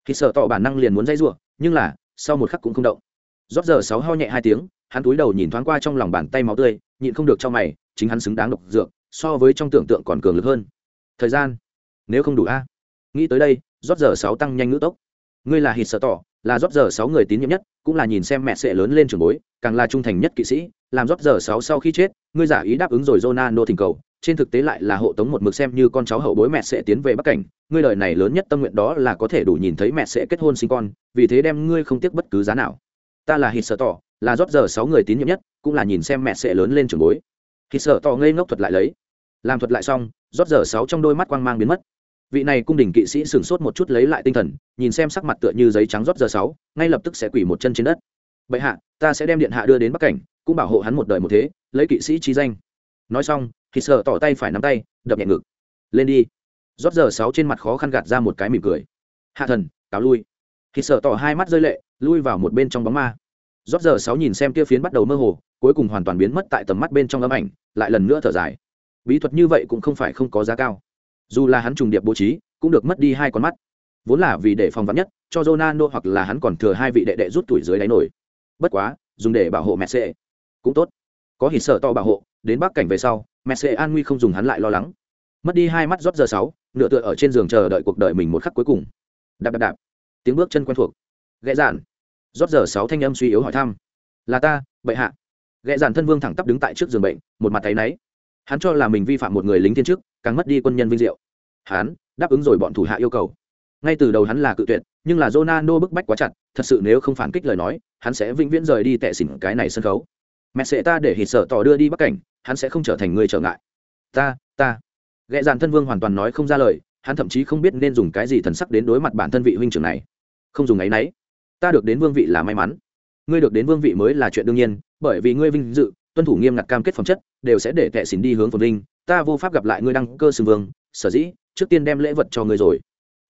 Hít sợ tỏ bản năng liền muốn dây r nhưng là, sau một khắc cũng không động. Rót giờ sáu ho nhẹ hai tiếng, hắn túi đầu nhìn thoáng qua trong lòng bàn tay máu tươi, nhịn không được cho mày, chính hắn xứng đáng độc dược so với trong tưởng tượng còn cường lực hơn. Thời gian? Nếu không đủ a. Nghĩ tới đây, rót giờ sáu tăng nhanh ngữ tốc. Ngươi là hít sợ tỏ, là rót giờ sáu người tín nhiệm nhất, cũng là nhìn xem mẹ sẽ lớn lên trường bối, càng là trung thành nhất kỵ sĩ, làm rót giờ sáu sau khi chết, ngươi giả ý đáp ứng rồi Ronaldo thỉnh cầu, trên thực tế lại là hộ tống một mực xem như con cháu hậu bối mẹ sẽ tiến về bắc cảnh, ngươi đời này lớn nhất tâm nguyện đó là có thể đủ nhìn thấy mẹ sẽ kết hôn sinh con, vì thế đem ngươi không tiếc bất cứ giá nào. Ta là hít sợ tỏ, là rót giờ sáu người tín nhiệm nhất, cũng là nhìn xem mẹ sẽ lớn lên trường bối. Hít sợ tỏ ngây ngốc thuật lại lấy làm thuật lại xong, rót giờ sáu trong đôi mắt quang mang biến mất. Vị này cung đình kỵ sĩ sửng sốt một chút lấy lại tinh thần, nhìn xem sắc mặt tựa như giấy trắng rót giờ sáu, ngay lập tức sẽ quỳ một chân trên đất. Bệ hạ, ta sẽ đem điện hạ đưa đến bắc cảnh, cũng bảo hộ hắn một đời một thế, lấy kỵ sĩ trí danh. Nói xong, thì sợ tỏ tay phải nắm tay, đập nhẹ ngực. Lên đi. Rót giờ sáu trên mặt khó khăn gạt ra một cái mỉm cười. Hạ thần, cáo lui. Thì sợ tỏ hai mắt rơi lệ, lui vào một bên trong bóng ma. Rót giờ sáu nhìn xem kia phiến bắt đầu mơ hồ, cuối cùng hoàn toàn biến mất tại tầm mắt bên trong âm ảnh, lại lần nữa thở dài bí thuật như vậy cũng không phải không có giá cao. Dù là hắn trùng điệp bố trí, cũng được mất đi hai con mắt. Vốn là vì để phòng vắn nhất, cho Ronaldo hoặc là hắn còn thừa hai vị đệ đệ rút tuổi dưới đáy nổi. Bất quá, dùng để bảo hộ mẹ sệ cũng tốt. Có hỉ sợ to bảo hộ, đến bắc cảnh về sau, mẹ sệ an nguy không dùng hắn lại lo lắng. Mất đi hai mắt rót giờ sáu, nửa tựa ở trên giường chờ đợi cuộc đời mình một khắc cuối cùng. Đạp đạp đạp. Tiếng bước chân quen thuộc. Ghẹ giản. rót giờ sáu thanh âm suy yếu hỏi thăm. Là ta, bệ hạ. Ghẹ giản thân vương thẳng tắp đứng tại trước giường bệnh, một mặt thấy náy hắn cho là mình vi phạm một người lính thiên chức, càng mất đi quân nhân vinh diệu. Hắn đáp ứng rồi bọn thủ hạ yêu cầu. Ngay từ đầu hắn là cự tuyệt, nhưng là Ronaldo bức bách quá chặt, thật sự nếu không phản kích lời nói, hắn sẽ vĩnh viễn rời đi tệ xỉn cái này sân khấu. Mẹ sẽ ta để hít sợ tỏ đưa đi bắc cảnh, hắn sẽ không trở thành người trở ngại. Ta ta. Ghẹ dàn thân vương hoàn toàn nói không ra lời, hắn thậm chí không biết nên dùng cái gì thần sắc đến đối mặt bản thân vị huynh trưởng này. Không dùng ấ y n ấ y ta được đến vương vị là may mắn. Ngươi được đến vương vị mới là chuyện đương nhiên, bởi vì ngươi vinh dự tuân thủ nghiêm ngặt cam kết phẩm chất, đều sẽ để tệ xỉn đi hướng phồn linh ta vô pháp gặp lại ngươi đăng cơ xưng vương, sở dĩ, trước tiên đem lễ vật cho ngươi rồi.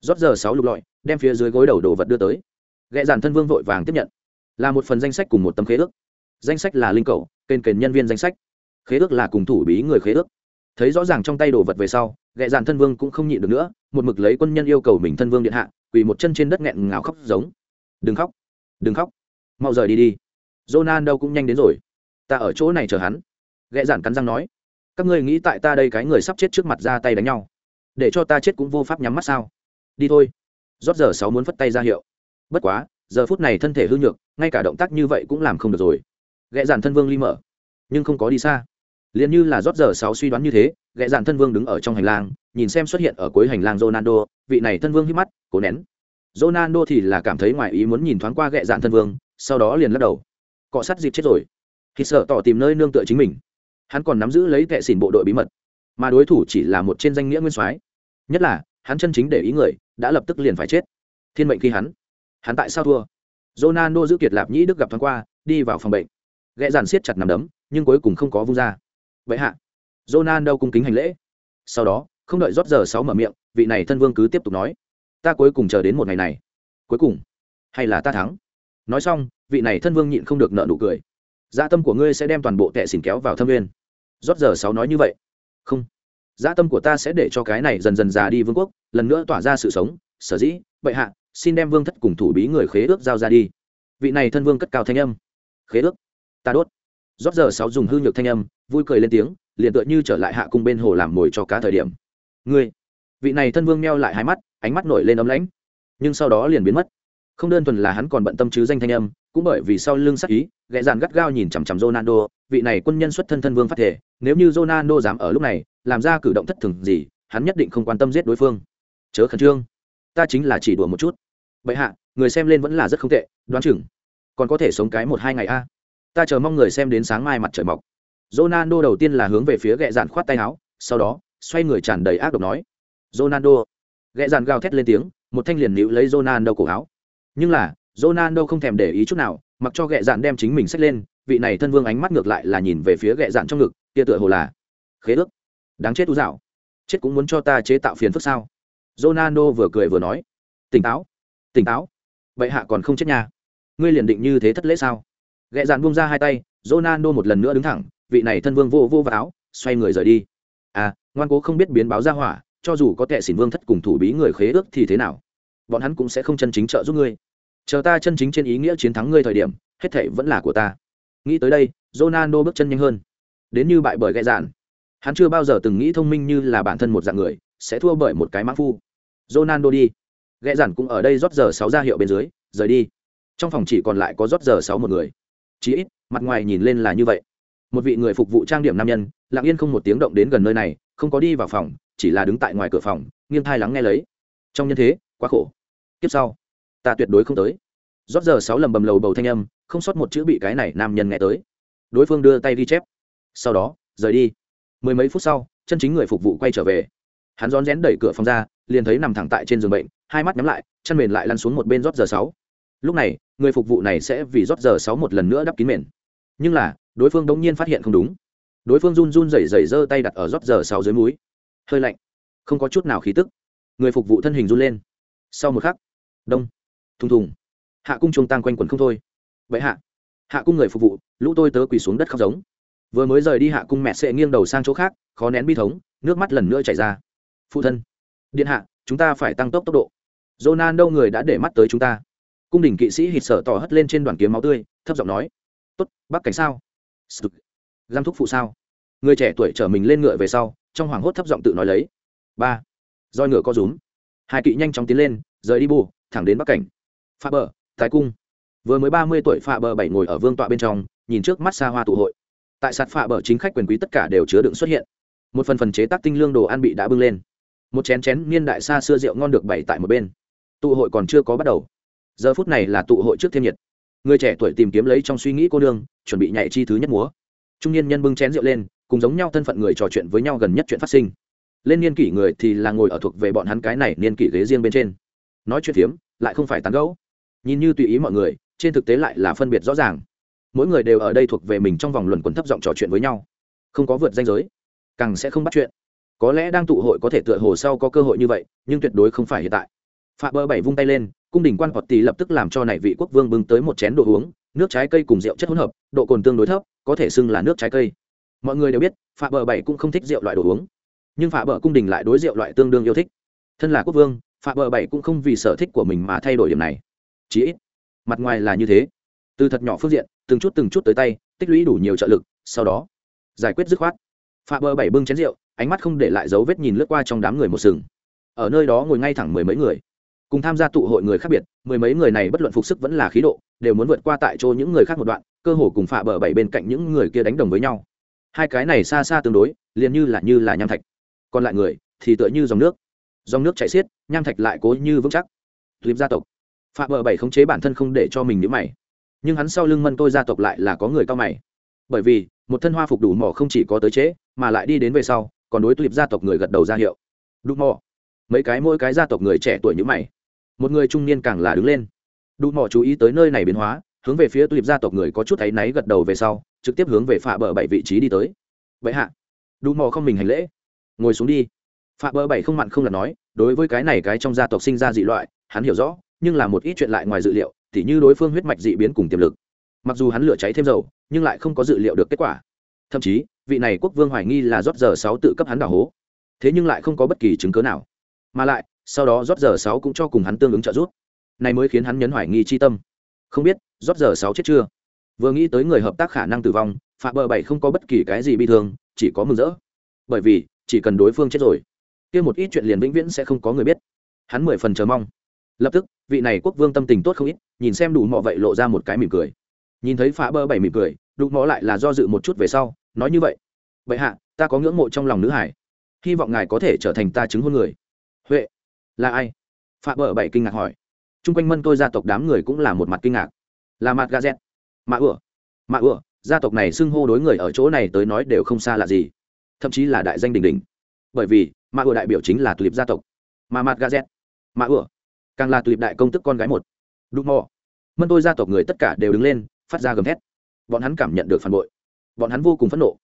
Rót giờ sáu lục lọi, đem phía dưới gối đầu đồ vật đưa tới. Ghẹ dàn thân vương vội vàng tiếp nhận. Là một phần danh sách cùng một tấm khế ước. Danh sách là linh cầu, kênh kênh nhân viên danh sách. Khế ước là cùng thủ bí người khế ước. Thấy rõ ràng trong tay đồ vật về sau, ghẹ dàn thân vương cũng không nhịn được nữa, một mực lấy quân nhân yêu cầu mình thân vương điện hạ, quỳ một chân trên đất nghẹn ngào khóc giống. Đừng khóc đừng khóc. Mau rời đi đi. Jonan đâu cũng nhanh đến rồi ta ở chỗ này chờ hắn. Ghẹ dàn cắn răng nói, các ngươi nghĩ tại ta đây cái người sắp chết trước mặt ra tay đánh nhau, để cho ta chết cũng vô pháp nhắm mắt sao? Đi thôi. Rót giờ sáu muốn phất tay ra hiệu. Bất quá, giờ phút này thân thể hư nhược, ngay cả động tác như vậy cũng làm không được rồi. Ghẹ dàn thân vương ly mở, nhưng không có đi xa. Liền như là rót giờ sáu suy đoán như thế, ghẹ dàn thân vương đứng ở trong hành lang, nhìn xem xuất hiện ở cuối hành lang ronaldo, vị này thân vương hít mắt, cố nén. Ronaldo thì là cảm thấy ngoài ý muốn nhìn thoáng qua ghẹ dàn thân vương, sau đó liền lắc đầu. Cọ sắt dịp chết rồi khi sợ tỏ tìm nơi nương tựa chính mình, hắn còn nắm giữ lấy kệ xỉn bộ đội bí mật, mà đối thủ chỉ là một trên danh nghĩa nguyên soái. Nhất là, hắn chân chính để ý người, đã lập tức liền phải chết. Thiên mệnh khi hắn hắn tại sao thua? Ronaldo giữ kiệt lạp nhĩ đức gặp thoáng qua, đi vào phòng bệnh. Ghẹ dàn siết chặt nằm đấm, nhưng cuối cùng không có vung ra. Vậy hạ, Ronaldo cung kính hành lễ. Sau đó, không đợi rót giờ sáu mở miệng, vị này thân vương cứ tiếp tục nói, ta cuối cùng chờ đến một ngày này. Cuối cùng, hay là ta thắng? Nói xong, vị này thân vương nhịn không được nợ nụ cười dạ tâm của ngươi sẽ đem toàn bộ tệ xỉn kéo vào thâm Nguyên. rót giờ sáu nói như vậy. Không. Dạ tâm của ta sẽ để cho cái này dần dần già đi vương quốc, lần nữa tỏa ra sự sống, sở dĩ, bệ hạ, xin đem vương thất cùng thủ bí người khế ước giao ra đi. Vị này thân vương cất cao thanh âm. Khế ước? Ta đốt. Rót giờ sáu dùng hư nhược thanh âm, vui cười lên tiếng, liền tựa như trở lại hạ cung bên hồ làm mồi cho cá thời điểm. Ngươi. Vị này thân vương meo lại hai mắt, ánh mắt nổi lên ấm lãnh. Nhưng sau đó liền biến mất. Không đơn thuần là hắn còn bận tâm chứ danh thanh âm cũng bởi vì sau lưng sắc ý ghẹ dàn gắt gao nhìn chằm chằm Ronaldo, vị này quân nhân xuất thân thân vương phát thể, nếu như Ronaldo dám ở lúc này làm ra cử động thất thường gì, hắn nhất định không quan tâm giết đối phương. Chớ khẩn trương, ta chính là chỉ đùa một chút. Bệ hạ, người xem lên vẫn là rất không tệ, đoán chừng còn có thể sống cái một hai ngày a. Ta chờ mong người xem đến sáng mai mặt trời mọc. Ronaldo đầu tiên là hướng về phía ghẹ dàn khoát tay áo, sau đó xoay người tràn đầy ác độc nói: "Ronaldo!" Ghẹ dàn gào thét lên tiếng, một thanh liền níu lấy Ronaldo cổ áo. Nhưng là, Ronaldo không thèm để ý chút nào, mặc cho gẹ dạn đem chính mình xách lên, vị này thân vương ánh mắt ngược lại là nhìn về phía gẹ dạn trong ngực, kia tựa hồ là khế ước. Đáng chết u dạo. Chết cũng muốn cho ta chế tạo phiền phức sao? Ronaldo vừa cười vừa nói, tỉnh táo, tỉnh táo. Vậy hạ còn không chết nha. Ngươi liền định như thế thất lễ sao? Gẹ dạn buông ra hai tay, Ronaldo một lần nữa đứng thẳng, vị này thân vương vô vô vào áo, xoay người rời đi. À, ngoan cố không biết biến báo ra hỏa, cho dù có kẻ xỉn vương thất cùng thủ bí người khế ước thì thế nào? Bọn hắn cũng sẽ không chân chính trợ giúp ngươi chờ ta chân chính trên ý nghĩa chiến thắng ngươi thời điểm, hết thảy vẫn là của ta. Nghĩ tới đây, ronaldo bước chân nhanh hơn. Đến như bại bởi gậy dạn. Hắn chưa bao giờ từng nghĩ thông minh như là bản thân một dạng người, sẽ thua bởi một cái mã phu. Ronaldo đi. Gậy dạn cũng ở đây rót giờ sáu ra hiệu bên dưới, rời đi. Trong phòng chỉ còn lại có rót giờ sáu một người. Chí ít, mặt ngoài nhìn lên là như vậy. Một vị người phục vụ trang điểm nam nhân, lặng yên không một tiếng động đến gần nơi này, không có đi vào phòng, chỉ là đứng tại ngoài cửa phòng, nghiêng thai lắng nghe lấy. Trong nhân thế, quá khổ. Kiếp sau ta tuyệt đối không tới. Rót giờ sáu lầm bầm lầu bầu thanh âm, không sót một chữ bị cái này nam nhân nghe tới. Đối phương đưa tay ghi chép. Sau đó, rời đi. Mười mấy phút sau, chân chính người phục vụ quay trở về. Hắn rón rén đẩy cửa phòng ra, liền thấy nằm thẳng tại trên giường bệnh, hai mắt nhắm lại, chân mền lại lăn xuống một bên rót giờ sáu. Lúc này, người phục vụ này sẽ vì rót giờ sáu một lần nữa đắp kín mền. Nhưng là, đối phương đống nhiên phát hiện không đúng. Đối phương run run rẩy rẩy giơ tay đặt ở rót giờ sáu dưới múi hơi lạnh. Không có chút nào khí tức. Người phục vụ thân hình run lên. Sau một khắc, đông thùng thùng. Hạ cung chuông tăng quanh quần không thôi. Vậy hạ hạ cung người phục vụ, lũ tôi tớ quỳ xuống đất khóc giống. Vừa mới rời đi hạ cung mẹ sẽ nghiêng đầu sang chỗ khác, khó nén bi thống, nước mắt lần nữa chảy ra. Phụ thân, điện hạ, chúng ta phải tăng tốc tốc độ. Jonan đâu người đã để mắt tới chúng ta. Cung đình kỵ sĩ hít sở tỏ hất lên trên đoàn kiếm máu tươi, thấp giọng nói, tốt bắc cảnh sao? Giam thúc phụ sao? Người trẻ tuổi chở mình lên ngựa về sau, trong hoảng hốt thấp giọng tự nói lấy, ba, roi ngựa có rúm. Hai kỵ nhanh chóng tiến lên, rời đi bù, thẳng đến bắc cảnh pha bờ thái cung. Vừa mới ba mươi tuổi pha bờ bảy ngồi ở vương tọa bên trong, nhìn trước mắt xa hoa tụ hội. Tại sạt pha bờ chính khách quyền quý tất cả đều chứa đựng xuất hiện. Một phần phần chế tác tinh lương đồ ăn bị đã bưng lên. Một chén chén niên đại xa xưa rượu ngon được bày tại một bên. Tụ hội còn chưa có bắt đầu. Giờ phút này là tụ hội trước thiên nhiệt. Người trẻ tuổi tìm kiếm lấy trong suy nghĩ cô đương chuẩn bị nhảy chi thứ nhất múa. Trung niên nhân bưng chén rượu lên, cùng giống nhau thân phận người trò chuyện với nhau gần nhất chuyện phát sinh. Lên niên kỷ người thì là ngồi ở thuộc về bọn hắn cái này niên kỷ ghế riêng bên trên. Nói chuyện phiếm, lại không phải tán gẫu nhìn như tùy ý mọi người, trên thực tế lại là phân biệt rõ ràng. Mỗi người đều ở đây thuộc về mình trong vòng luẩn quẩn thấp giọng trò chuyện với nhau. Không có vượt danh giới, càng sẽ không bắt chuyện. Có lẽ đang tụ hội có thể tựa hồ sau có cơ hội như vậy, nhưng tuyệt đối không phải hiện tại. Phạm bơ bảy vung tay lên, cung đình quan hoạt tỷ lập tức làm cho này vị quốc vương bưng tới một chén đồ uống, nước trái cây cùng rượu chất hỗn hợp, độ cồn tương đối thấp, có thể xưng là nước trái cây. Mọi người đều biết phạm bờ bảy cũng không thích rượu loại đồ uống. Nhưng phạm bờ cung đình lại đối rượu loại tương đương yêu thích. Thân là quốc vương phạm bờ bảy cũng không vì sở thích của mình mà thay đổi điểm này chí ít. Mặt ngoài là như thế. Từ thật nhỏ phương diện, từng chút từng chút tới tay, tích lũy đủ nhiều trợ lực, sau đó, giải quyết dứt khoát. Phạm bờ bảy bưng chén rượu, ánh mắt không để lại dấu vết nhìn lướt qua trong đám người một sừng. Ở nơi đó ngồi ngay thẳng mười mấy người. Cùng tham gia tụ hội người khác biệt, mười mấy người này bất luận phục sức vẫn là khí độ, đều muốn vượt qua tại chỗ những người khác một đoạn, cơ hồ cùng phạ bờ bảy bên cạnh những người kia đánh đồng với nhau. Hai cái này xa xa tương đối, liền như là như là nham thạch. Còn lại người thì tựa như dòng nước. Dòng nước chảy xiết, nham thạch lại cố như vững chắc. Tuyếp gia tộc phạm bờ bảy khống chế bản thân không để cho mình nhữ mày. Nhưng hắn sau lưng mân tôi gia tộc lại là có người cao mày. Bởi vì một thân hoa phục đủ mỏ không chỉ có tới chế, mà lại đi đến về sau còn đối tuyệt gia tộc người gật đầu ra hiệu. Đủ mỏ. Mấy cái mỗi cái gia tộc người trẻ tuổi như mày. Một người trung niên càng là đứng lên. Đủ mỏ chú ý tới nơi này biến hóa hướng về phía tuyệt gia tộc người có chút thấy náy gật đầu về sau trực tiếp hướng về phạ bờ bảy vị trí đi tới. Vậy hạ. Đủ mỏ không mình hành lễ. Ngồi xuống đi. Phạ bờ bảy không mặn không là nói đối với cái này cái trong gia tộc sinh ra dị loại hắn hiểu rõ nhưng là một ít chuyện lại ngoài dự liệu, tỉ như đối phương huyết mạch dị biến cùng tiềm lực. Mặc dù hắn lửa cháy thêm dầu, nhưng lại không có dự liệu được kết quả. Thậm chí, vị này quốc vương hoài nghi là rót giờ sáu tự cấp hắn đảo hố. Thế nhưng lại không có bất kỳ chứng cớ nào. Mà lại, sau đó rót giờ sáu cũng cho cùng hắn tương ứng trợ giúp. Này mới khiến hắn nhấn hoài nghi chi tâm. Không biết, rót giờ sáu chết chưa? Vừa nghĩ tới người hợp tác khả năng tử vong phạm bờ bảy không có bất kỳ cái gì bị thương, chỉ có mừng rỡ. Bởi vì, chỉ cần đối phương chết rồi, kia một ít chuyện liền vĩnh viễn sẽ không có người biết. Hắn mười phần chờ mong lập tức, vị này quốc vương tâm tình tốt không ít, nhìn xem đủ mọ vậy lộ ra một cái mỉm cười. Nhìn thấy phá bơ bảy mỉm cười, đủ mọ lại là do dự một chút về sau, nói như vậy. Vậy hạ, ta có ngưỡng mộ trong lòng nữ hải. Hy vọng ngài có thể trở thành ta chứng hôn người. Huệ, là ai? Phá bờ bảy kinh ngạc hỏi. T r u n g quanh mân tôi gia tộc đám người cũng là một mặt kinh ngạc. Là mặt gà dẹt, mạ ửa mạ ửa gia tộc này xưng hô đối người ở chỗ này tới nói đều không xa là gì, thậm chí là đại danh đình đình bởi vì, mạ ửa đại biểu chính là tulip gia tộc. Mà mặt gà dẹt, mạ ửa càng là tulip đại công tức con gái một. Đụng mò. Mân tôi gia tộc người tất cả đều đứng lên, phát ra gầm thét. Bọn hắn cảm nhận được phản bội. Bọn hắn vô cùng phẫn nộ.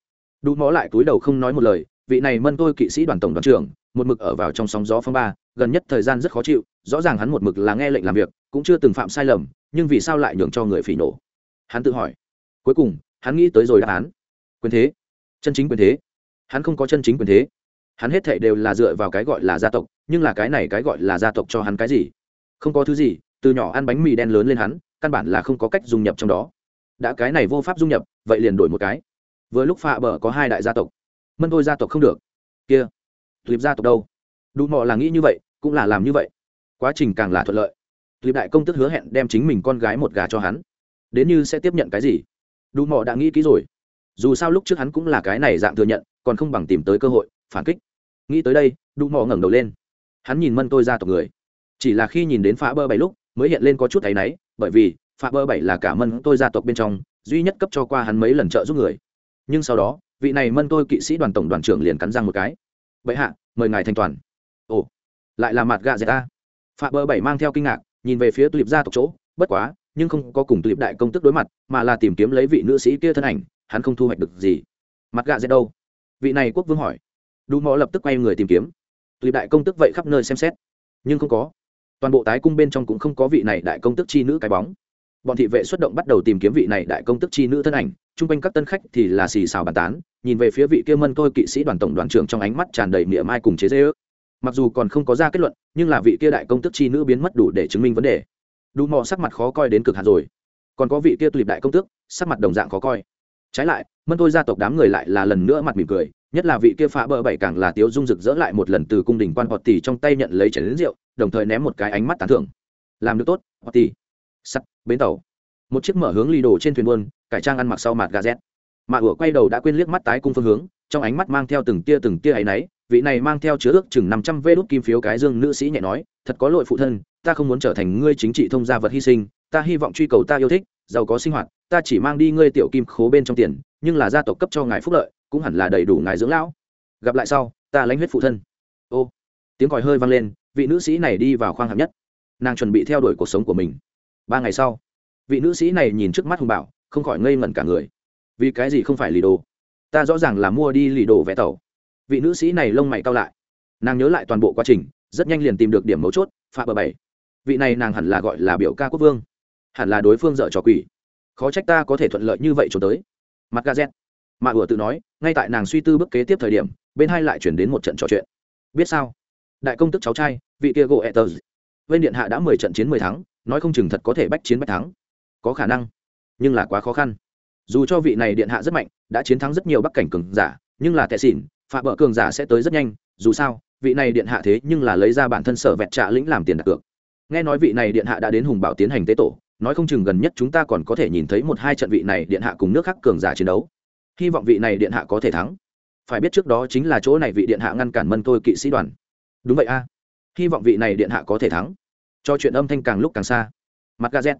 Đụng mò lại túi đầu không nói một lời, vị này mân tôi kỵ sĩ đoàn tổng đoàn trưởng, một mực ở vào trong sóng gió phong ba, gần nhất thời gian rất khó chịu, rõ ràng hắn một mực là nghe lệnh làm việc, cũng chưa từng phạm sai lầm, nhưng vì sao lại nhường cho người phỉ nổ hắn tự hỏi. Cuối cùng, hắn nghĩ tới rồi đáp án. Quyền thế. Chân chính quyền thế. Hắn không có chân chính quyền thế. Hắn hết thệ đều là dựa vào cái gọi là gia tộc, nhưng là cái này cái gọi là gia tộc cho hắn cái gì? Không có thứ gì, từ nhỏ ăn bánh mì đen lớn lên hắn, căn bản là không có cách dung nhập trong đó. Đã cái này vô pháp dung nhập, vậy liền đổi một cái. Vừa lúc phạ bờ có hai đại gia tộc. Mân thôi gia tộc không được. Kia tuyệp gia tộc đâu? Đủ mọ là nghĩ như vậy, cũng là làm như vậy. Quá trình càng là thuận lợi. Tuyệp đại công tức hứa hẹn đem chính mình con gái một gà cho hắn. Đến như sẽ tiếp nhận cái gì? Đủ mọ đã nghĩ kỹ rồi. Dù sao lúc trước hắn cũng là cái này dạng thừa nhận, còn không bằng tìm tới cơ hội, phản kích. Nghĩ tới đây đủ mọ ngẩng đầu lên. Hắn nhìn mân tôi gia tộc người chỉ là khi nhìn đến phá bơ bảy lúc, mới hiện lên có chút áy náy, bởi vì phạm bơ bảy là cả mân tôi gia tộc bên trong, duy nhất cấp cho qua hắn mấy lần trợ giúp người. Nhưng sau đó, vị này mân tôi kỵ sĩ đoàn tổng đoàn trưởng liền cắn răng một cái. Vậy hạ, mời ngài thanh toàn ồ, lại là mặt gạ dẹt ta. Phạm bơ bảy mang theo kinh ngạc, nhìn về phía tulip gia tộc chỗ, bất quá, nhưng không có cùng tulip đại công tức đối mặt, mà là tìm kiếm lấy vị nữ sĩ kia thân ảnh, hắn không thu hoạch được gì. Mặt gạ dẹt đâu? Vị này quốc vương hỏi. Đủ mò lập tức quay người tìm kiếm. Tulip đại công tức vậy khắp nơi xem xét. Nhưng không có toàn bộ tái cung bên trong cũng không có vị này đại công tức chi nữ cái bóng. Bọn thị vệ xuất động bắt đầu tìm kiếm vị này đại công tức chi nữ thân ảnh, chung quanh các tân khách thì là xì xào bàn tán, nhìn về phía vị kia mân tôi kỵ sĩ đoàn tổng đoàn trưởng trong ánh mắt tràn đầy miệng ai cùng chế dễ ước mặc dù còn không có ra kết luận, nhưng là vị kia đại công tức chi nữ biến mất đủ để chứng minh vấn đề. Đủ mò sắc mặt khó coi đến cực hạt rồi. Còn có vị kia tulip đại công tước, sắc mặt đồng dạng khó coi. Trái lại, mân tôi gia tộc đám người lại là lần nữa mặt mỉm cười, nhất là vị kia phá bờ bảy càng là tiếu dung rực rỡ lại một lần từ cung đình quan họ tỷ trong tay nhận lấy chén lính rượu đồng thời ném một cái ánh mắt tán thưởng. Làm được tốt hoặc tỷ sắt, bến tàu. Một chiếc mở hướng ly đồ trên thuyền buôn, cải trang ăn mặc sau mặt gà z mạ ủa quay đầu đã quên liếc mắt tái cung phương hướng, trong ánh mắt mang theo từng tia từng tia áy náy, vị này mang theo chứa ước chừng năm trăm vê đốt kim phiếu cái dương nữ sĩ nhẹ nói, thật có lỗi phụ thân, ta không muốn trở thành ngươi chính trị thông gia vật hy sinh, ta hy vọng truy cầu ta yêu thích, giàu có sinh hoạt, ta chỉ mang đi ngươi tiểu kim khố bên trong tiền, nhưng là gia tộc cấp cho ngài phúc lợi, cũng hẳn là đầy đủ ngài dưỡng lão. Gặp lại sau, ta lãnh huyết phụ thân. Ô, tiếng còi hơi vang lên vị nữ sĩ này đi vào khoang hạng nhất. Nàng chuẩn bị theo đuổi cuộc sống của mình. Ba ngày sau, vị nữ sĩ này nhìn trước mắt hùng bảo không khỏi ngây ngẩn cả người. Vì cái gì không phải lì đồ? Ta rõ ràng là mua đi lì đồ vẽ tàu. Vị nữ sĩ này lông mày cao lại. Nàng nhớ lại toàn bộ quá trình, rất nhanh liền tìm được điểm mấu chốt phạm bờ bảy. Vị này nàng hẳn là gọi là biểu ca quốc vương. Hẳn là đối phương dở trò quỷ. Khó trách ta có thể thuận lợi như vậy trốn tới. Mặt ga z. Mạ ủa tự nói, ngay tại nàng suy tư bước kế tiếp thời điểm, bên hai lại chuyển đến một trận trò chuyện. Biết sao? Đại công tức cháu trai, vị kia gỗ etters bên điện hạ đã mười trận chiến mười thắng, nói không chừng thật có thể bách chiến bách thắng. Có khả năng, nhưng là quá khó khăn. Dù cho vị này điện hạ rất mạnh, đã chiến thắng rất nhiều bắc cảnh cường giả, nhưng là tệ xỉn, phạ bỡ cường giả sẽ tới rất nhanh, dù sao, vị này điện hạ thế nhưng là lấy ra bản thân sở vẹn trạ lĩnh làm tiền đặt cược. Nghe nói vị này điện hạ đã đến hùng bảo tiến hành tế tổ, nói không chừng gần nhất chúng ta còn có thể nhìn thấy một hai trận vị này điện hạ cùng nước khác cường giả chiến đấu. Hy vọng vị này điện hạ có thể thắng. Phải biết trước đó chính là chỗ này vị điện hạ ngăn cản mân tôi kỵ sĩ đoàn đúng vậy a. Hy vọng vị này điện hạ có thể thắng. Cho chuyện âm thanh càng lúc càng xa. Mặt gazet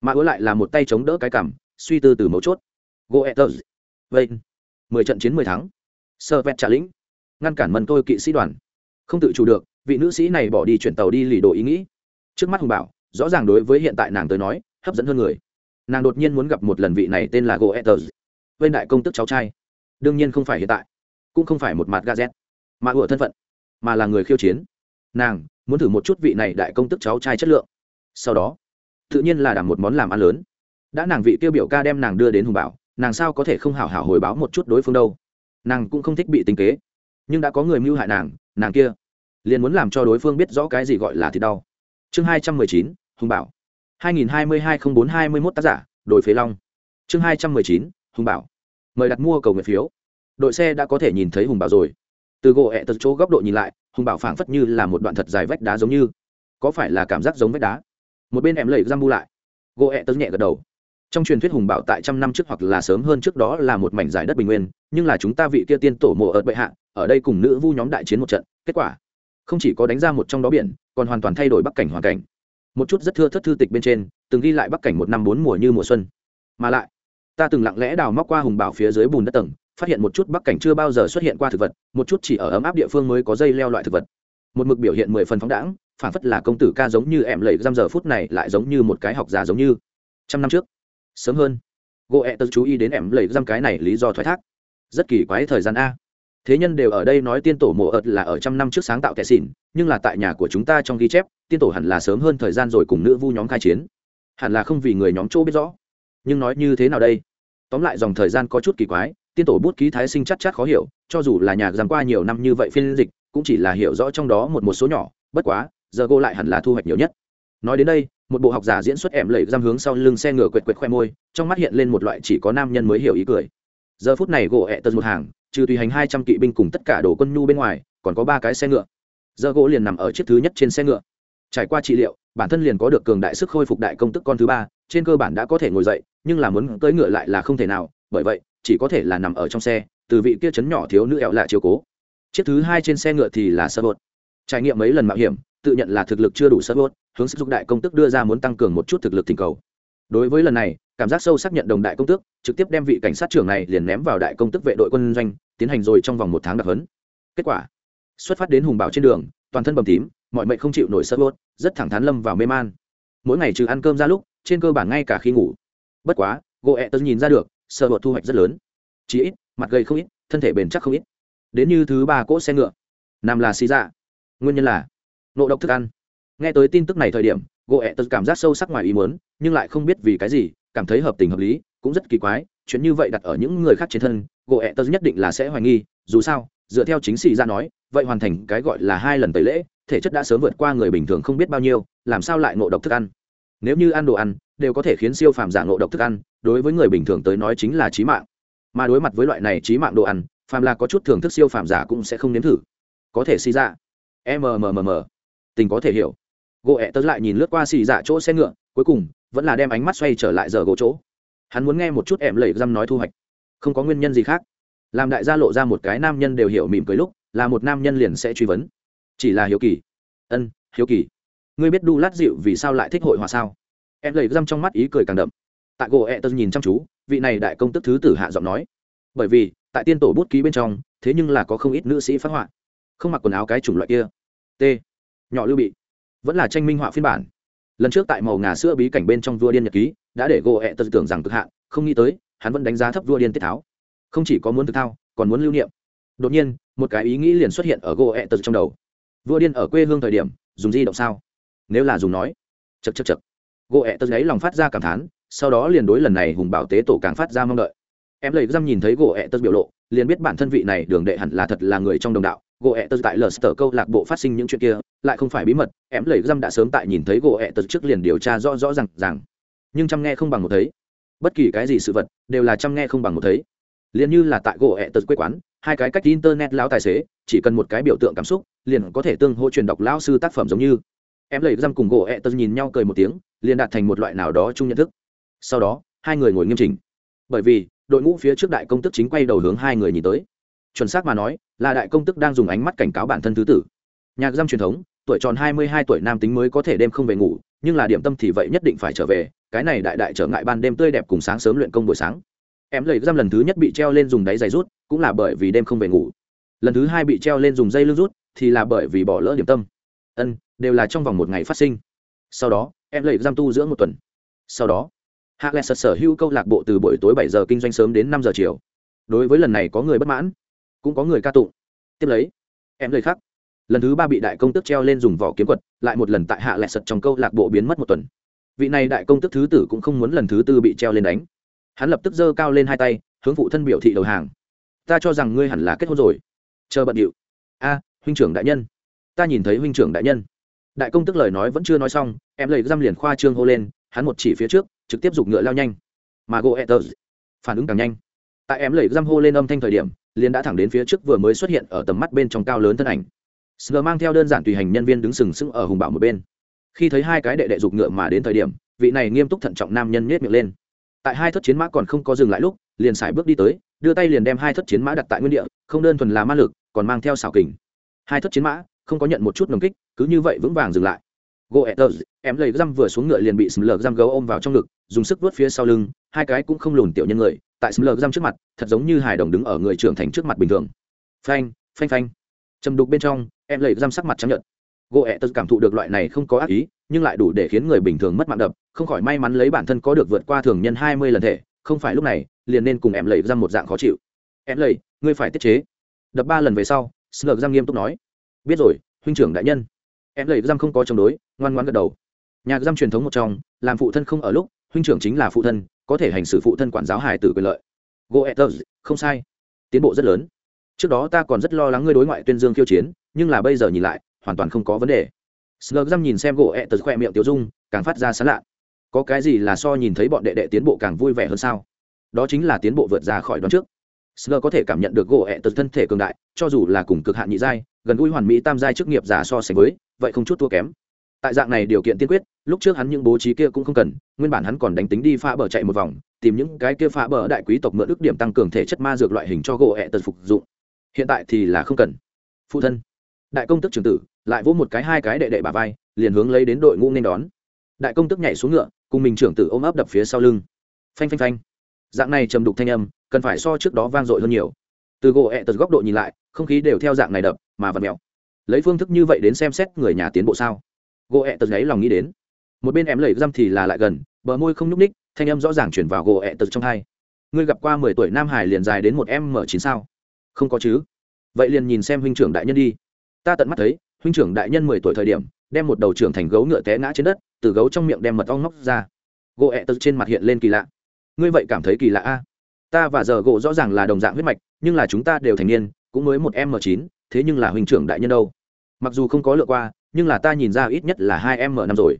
mà ứa lại là một tay chống đỡ cái cảm suy tư từ mấu chốt. Goethers vậy vâng. mười trận chiến mười thắng. Sơ vẹt trả lĩnh. Ngăn cản mần tôi kỵ sĩ đoàn. Không tự chủ được, vị nữ sĩ này bỏ đi chuyển tàu đi lì đồ ý nghĩ. Trước mắt hùng bảo, rõ ràng đối với hiện tại nàng tới nói, hấp dẫn hơn người. Nàng đột nhiên muốn gặp một lần vị này tên là goethers vây vâng đại công tức cháu trai. Đương nhiên không phải hiện tại, cũng không phải một mặt gazet mà ủa thân phận mà là người khiêu chiến. Nàng muốn thử một chút vị này đại công tức cháu trai chất lượng. Sau đó, tự nhiên là đảm một món làm ăn lớn. Đã nàng vị tiêu biểu ca đem nàng đưa đến hùng bảo, nàng sao có thể không hảo hảo hồi báo một chút đối phương đâu? Nàng cũng không thích bị tính kế. Nhưng đã có người mưu hại nàng nàng kia liền muốn làm cho đối phương biết rõ cái gì gọi là thì đau. Chương hai trăm mười chín, hùng bảo. hai nghìn hai mươi hai không bốn hai mươi mốt tác giả, đội phế long. Chương hai trăm mười chín, hùng bảo. Mời đặt mua cầu nguyện phiếu. Đội xe đã có thể nhìn thấy hùng bảo rồi từ gỗ ẹ tật chỗ góc độ nhìn lại, hùng bảo phảng phất như là một đoạn thật dài vách đá giống như. Có phải là cảm giác giống vách đá? Một bên em lầy giam bu lại. Gỗ ẹ tật nhẹ gật đầu. Trong truyền thuyết hùng bảo tại trăm năm trước hoặc là sớm hơn trước đó là một mảnh giải đất bình nguyên, nhưng là chúng ta vị kia tiên tổ mộ ợt bệ hạ, ở đây cùng nữ vu nhóm đại chiến một trận, kết quả không chỉ có đánh ra một trong đó biển, còn hoàn toàn thay đổi bắc cảnh hoàn cảnh. Một chút rất thưa thất thư tịch bên trên, từng ghi lại bắc cảnh một năm bốn mùa như mùa xuân. Mà lại, ta từng lặng lẽ đào móc qua hùng bảo phía dưới bùn đất tầng phát hiện một chút bắc cảnh chưa bao giờ xuất hiện qua thực vật, một chút chỉ ở ấm áp địa phương mới có dây leo loại thực vật. Một mực biểu hiện mười phần phóng đãng phản phất là công tử ca giống như em lầy giam giờ phút này lại giống như một cái học giả giống như. Trăm năm trước, sớm hơn gỗ ẹ tớ chú ý đến em lầy giam cái này lý do thoái thác. Rất kỳ quái thời gian a. Thế nhân đều ở đây nói tiên tổ mộ ợt là ở trăm năm trước sáng tạo kẻ xỉn, nhưng là tại nhà của chúng ta trong ghi chép, tiên tổ hẳn là sớm hơn thời gian rồi cùng nữ vu nhóm khai chiến. Hẳn là không vì người nhóm chỗ biết rõ. Nhưng nói như thế nào đây? Tóm lại dòng thời gian có chút kỳ quái tiên tổ bút ký thái sinh chắc chắc khó hiểu, cho dù là nhà giam qua nhiều năm như vậy phiên dịch, cũng chỉ là hiểu rõ trong đó một một số nhỏ, bất quá, giờ cô lại hẳn là thu hoạch nhiều nhất. Nói đến đây, một bộ học giả diễn xuất ẻm lẩy giam hướng sau lưng xe ngựa quệt quệt khoe môi, trong mắt hiện lên một loại chỉ có nam nhân mới hiểu ý cười. Giờ phút này gỗ ẹ tật một hàng, trừ tùy hành hai trăm kỵ binh cùng tất cả đồ quân nhu bên ngoài, còn có ba cái xe ngựa. Giờ gỗ liền nằm ở chiếc thứ nhất trên xe ngựa. Trải qua trị liệu, bản thân liền có được cường đại sức khôi phục đại công tức con thứ ba, trên cơ bản đã có thể ngồi dậy, nhưng là muốn cưỡi ngựa lại là không thể nào, bởi vậy chỉ có thể là nằm ở trong xe, từ vị kia chấn nhỏ thiếu nữ ẹo lạ chiều cố. Chiếc thứ hai trên xe ngựa thì là sơ bột trải nghiệm mấy lần mạo hiểm, tự nhận là thực lực chưa đủ sơ bột hướng sức dục đại công tức đưa ra muốn tăng cường một chút thực lực thỉnh cầu. Đối với lần này, cảm giác sâu xác nhận đồng đại công tước, trực tiếp đem vị cảnh sát trưởng này liền ném vào đại công tức vệ đội quân doanh, tiến hành rồi trong vòng một tháng đặc hấn kết quả, xuất phát đến hùng bảo trên đường, toàn thân bầm tím, mọi mệnh không chịu nổi sơ bốt rất thẳng thắn lâm vào mê man. Mỗi ngày trừ ăn cơm ra lúc, trên cơ bản ngay cả khi ngủ. Bất quá gỗ ẹ tớ nhìn ra được sơ bột thu hoạch rất lớn. Chí ít, mặt gầy không ít, thân thể bền chắc không ít. Đến như thứ ba cỗ xe ngựa. Nằm là xì dạ nguyên nhân là nộ độc thức ăn. Nghe tới tin tức này thời điểm gỗ ẹ tật cảm giác sâu sắc ngoài ý muốn, nhưng lại không biết vì cái gì, cảm thấy hợp tình hợp lý, cũng rất kỳ quái, chuyện như vậy đặt ở những người khác trên thân gỗ ẹ tật nhất định là sẽ hoài nghi, dù sao, dựa theo chính xì ra nói, vậy hoàn thành cái gọi là hai lần tẩy lễ, thể chất đã sớm vượt qua người bình thường không biết bao nhiêu, làm sao lại ngộ độc thức ăn? Nếu như ăn đồ ăn đều có thể khiến siêu phàm giả ngộ độc thức ăn, đối với người bình thường tới nói chính là trí mạng. Mà đối mặt với loại này trí mạng đồ ăn, phàm là có chút thưởng thức siêu phàm giả cũng sẽ không nếm thử. Có thể xì dạ. ra mmm tình có thể hiểu. Gỗ ẹ tớ lại nhìn lướt qua xì dạ chỗ xe ngựa, cuối cùng, vẫn là đem ánh mắt xoay trở lại giờ gỗ chỗ. Hắn muốn nghe một chút em lẩy răm nói thu hoạch. Không có nguyên nhân gì khác. Làm đại gia lộ ra một cái nam nhân đều hiểu mỉm cười lúc, là một nam nhân liền sẽ truy vấn. Chỉ là hiếu kỳ. Ân, hiếu kỳ. Ngươi biết đu lát dịu vì sao lại thích hội họa sao? Em lấy răm trong mắt ý cười càng đậm. Tại gỗ e ẹ tớ nhìn chăm chú, vị này đại công tức thứ tử hạ giọng nói. Bởi vì, tại tiên tổ bút ký bên trong, thế nhưng là có không ít nữ sĩ phát họa. Không mặc quần áo cái chủng loại kia. T. Nhỏ lưu bị. Vẫn là tranh minh họa phiên bản. Lần trước tại màu ngà sữa bí cảnh bên trong vua điên nhật ký, đã để gỗ e ẹ tật tưởng rằng cực hạn, không nghĩ tới, hắn vẫn đánh giá thấp vua điên tiết tháo. Không chỉ có muốn thực thao, còn muốn lưu niệm. Đột nhiên, một cái ý nghĩ liền xuất hiện ở gỗ e ẹ tật trong đầu. Vua điên ở quê hương thời điểm, dùng di động sao? Nếu là dùng nói. Chật chật chật gỗ ẹ tật ấy lòng phát ra cảm thán, sau đó liền đối lần này hùng bảo tế tổ càng phát ra mong đợi. Em lấy răm nhìn thấy gỗ ẹ tật biểu lộ, liền biết bản thân vị này đường đệ hẳn là thật là người trong đồng đạo. Gỗ ẹ tật tại lờ sờ câu lạc bộ phát sinh những chuyện kia, lại không phải bí mật, em lầy răm đã sớm tại nhìn thấy gỗ ẹ tật trước liền điều tra rõ rõ r à n g rằng nhưng chăm nghe không bằng một thấy. Bất kỳ cái gì sự vật, đều là chăm nghe không bằng một thấy. Liền như là tại gỗ ẹ tật quê quán, hai cái cách internet lao tài xế, chỉ cần một cái biểu tượng cảm xúc, liền có thể tương hỗ truyền đọc lao sư tác phẩm giống như. Em lầy răm cùng gỗ ẹ tật nhìn nhau cười một tiếng liền đạt thành một loại nào đó chung nhận thức. Sau đó, hai người ngồi nghiêm chỉnh. Bởi vì, đội ngũ phía trước đại công tức chính quay đầu hướng hai người nhìn tới. Chuẩn xác mà nói, là đại công tức đang dùng ánh mắt cảnh cáo bản thân thứ tử. Nhạc giam truyền thống, tuổi tròn hai mươi hai tuổi nam tính mới có thể đêm không về ngủ, nhưng là điểm tâm thì vậy nhất định phải trở về, cái này đại đại trở ngại ban đêm tươi đẹp cùng sáng sớm luyện công buổi sáng. Em lấy giam lần thứ nhất bị treo lên dùng đáy giày rút, cũng là bởi vì đêm không về ngủ. Lần thứ hai bị treo lên dùng dây lưng rút, thì là bởi vì bỏ lỡ điểm tâm. Ân, đều là trong vòng một ngày phát sinh. Sau đó em lấy giam tu dưỡng một tuần. Sau đó, hạ lệ sật sở hữu câu lạc bộ từ buổi tối bảy giờ kinh doanh sớm đến năm giờ chiều. Đối với lần này có người bất mãn, cũng có người ca tụng. Tiếp lấy, em lời khác. Lần thứ ba bị đại công tức treo lên dùng vỏ kiếm quật, lại một lần tại hạ lệ sật trong câu lạc bộ biến mất một tuần. Vị này đại công tức thứ tử cũng không muốn lần thứ tư bị treo lên đánh. Hắn lập tức giơ cao lên hai tay, hướng phụ thân biểu thị đầu hàng. Ta cho rằng ngươi hẳn là kết hôn rồi. Chờ bận điệu. A, huynh trưởng đại nhân. Ta nhìn thấy huynh trưởng đại nhân đại công tức lời nói vẫn chưa nói xong, em lấy răm liền khoa trương hô lên, hắn một chỉ phía trước, trực tiếp giục ngựa lao nhanh. Mà gỗ etters phản ứng càng nhanh. Tại em lấy răm hô lên âm thanh thời điểm, liền đã thẳng đến phía trước vừa mới xuất hiện ở tầm mắt bên trong cao lớn thân ảnh. Sờ mang theo đơn giản tùy hành nhân viên đứng sừng sững ở hùng bảo một bên. Khi thấy hai cái đệ đệ giục ngựa mà đến thời điểm, vị này nghiêm túc thận trọng nam nhân nhét miệng lên. Tại hai thất chiến mã còn không có dừng lại lúc, liền xài bước đi tới, đưa tay liền đem hai thất chiến mã đặt tại nguyên địa, không đơn thuần là ma lực, còn mang theo xảo kình. Hai thất chiến mã không có nhận một chút nồng kích, cứ như vậy vững vàng dừng lại. Goethers em lấy răm vừa xuống ngựa liền bị sầm lờ răm gấu ôm vào trong ngực, dùng sức vớt phía sau lưng, hai cái cũng không lùn tiểu nhân người, tại sầm lờ răm trước mặt, thật giống như hài đồng đứng ở người trưởng thành trước mặt bình thường. Phanh phanh phanh. Châm đục bên trong, em lấy răm sắc mặt chấp nhận goethers cảm thụ được loại này không có ác ý, nhưng lại đủ để khiến người bình thường mất mạng đập, không khỏi may mắn lấy bản thân có được vượt qua thường nhân hai mươi lần thể, không phải lúc này, liền nên cùng em lầy răm một dạng khó chịu. Em lầy ngươi phải tiết chế. Đập ba lần về sau sờ răm nghiêm túc nói biết rồi huynh trưởng đại nhân. Em lầy răm không có chống đối ngoan ngoan gật đầu. Nhà giam truyền thống một trong làm phụ thân không ở lúc huynh trưởng chính là phụ thân có thể hành xử phụ thân quản giáo hài tử quyền lợi. Goethers không sai. Tiến bộ rất lớn. Trước đó ta còn rất lo lắng ngươi đối ngoại tuyên dương khiêu chiến nhưng là bây giờ nhìn lại hoàn toàn không có vấn đề. Slug răm nhìn xem goethers khoe miệng tiêu dung càng phát ra sán lạ. Có cái gì là so nhìn thấy bọn đệ đệ tiến bộ càng vui vẻ hơn sao? Đó chính là tiến bộ vượt ra khỏi đoán trước. Slug có thể cảm nhận được gỗ ẹ thân thể cường đại, cho dù là cùng cực hạn nhị giai, gần gũi hoàn mỹ tam giai chức nghiệp giả so sánh với, vậy không chút thua kém. Tại dạng này điều kiện tiên quyết lúc trước hắn những bố trí kia cũng không cần nguyên bản hắn còn đánh tính đi phá bờ chạy một vòng tìm những cái kia phá bờ đại quý tộc mượn ước điểm tăng cường thể chất ma dược loại hình cho gỗ hẹ tật phục dụng. Hiện tại thì là không cần. Phụ thân đại công tức trưởng tử lại vỗ một cái hai cái đệ đệ bà vai liền hướng lấy đến đội ngũ nên đón. Đại công tức nhảy xuống ngựa cùng mình trưởng tử ôm ấp đập phía sau lưng. Phanh phanh phanh. Dạng này trầm đục thanh âm cần phải so trước đó vang dội hơn nhiều. Từ gỗ ẹ tật góc độ nhìn lại không khí đều theo dạng này đập, mà vật mèo. Lấy phương thức như vậy đến xem xét người nhà tiến bộ sao? Gỗ ẹ tật gáy lòng nghĩ đến. Một bên em lầy răm thì là lại gần, bờ môi không nhúc ních thanh âm rõ ràng chuyển vào gỗ ẹ tật trong hai. Ngươi gặp qua mười tuổi nam hải liền dài đến một em m chín sao? Không có chứ. Vậy liền nhìn xem huynh trưởng đại nhân đi. Ta tận mắt thấy, huynh trưởng đại nhân mười tuổi thời điểm, đem một đầu trưởng thành gấu ngựa té ngã trên đất, từ gấu trong miệng đem mật ong ngóc ra. Gỗ ẹ tật trên mặt hiện lên kỳ lạ. Ngươi vậy cảm thấy kỳ lạ a? Ta và giờ gỗ rõ ràng là đồng dạng huyết mạch, nhưng là chúng ta đều thành niên cũng mới một m chín, thế nhưng là huynh trưởng đại nhân đâu. Mặc dù không có lựa qua, nhưng là ta nhìn ra ít nhất là hai m năm rồi.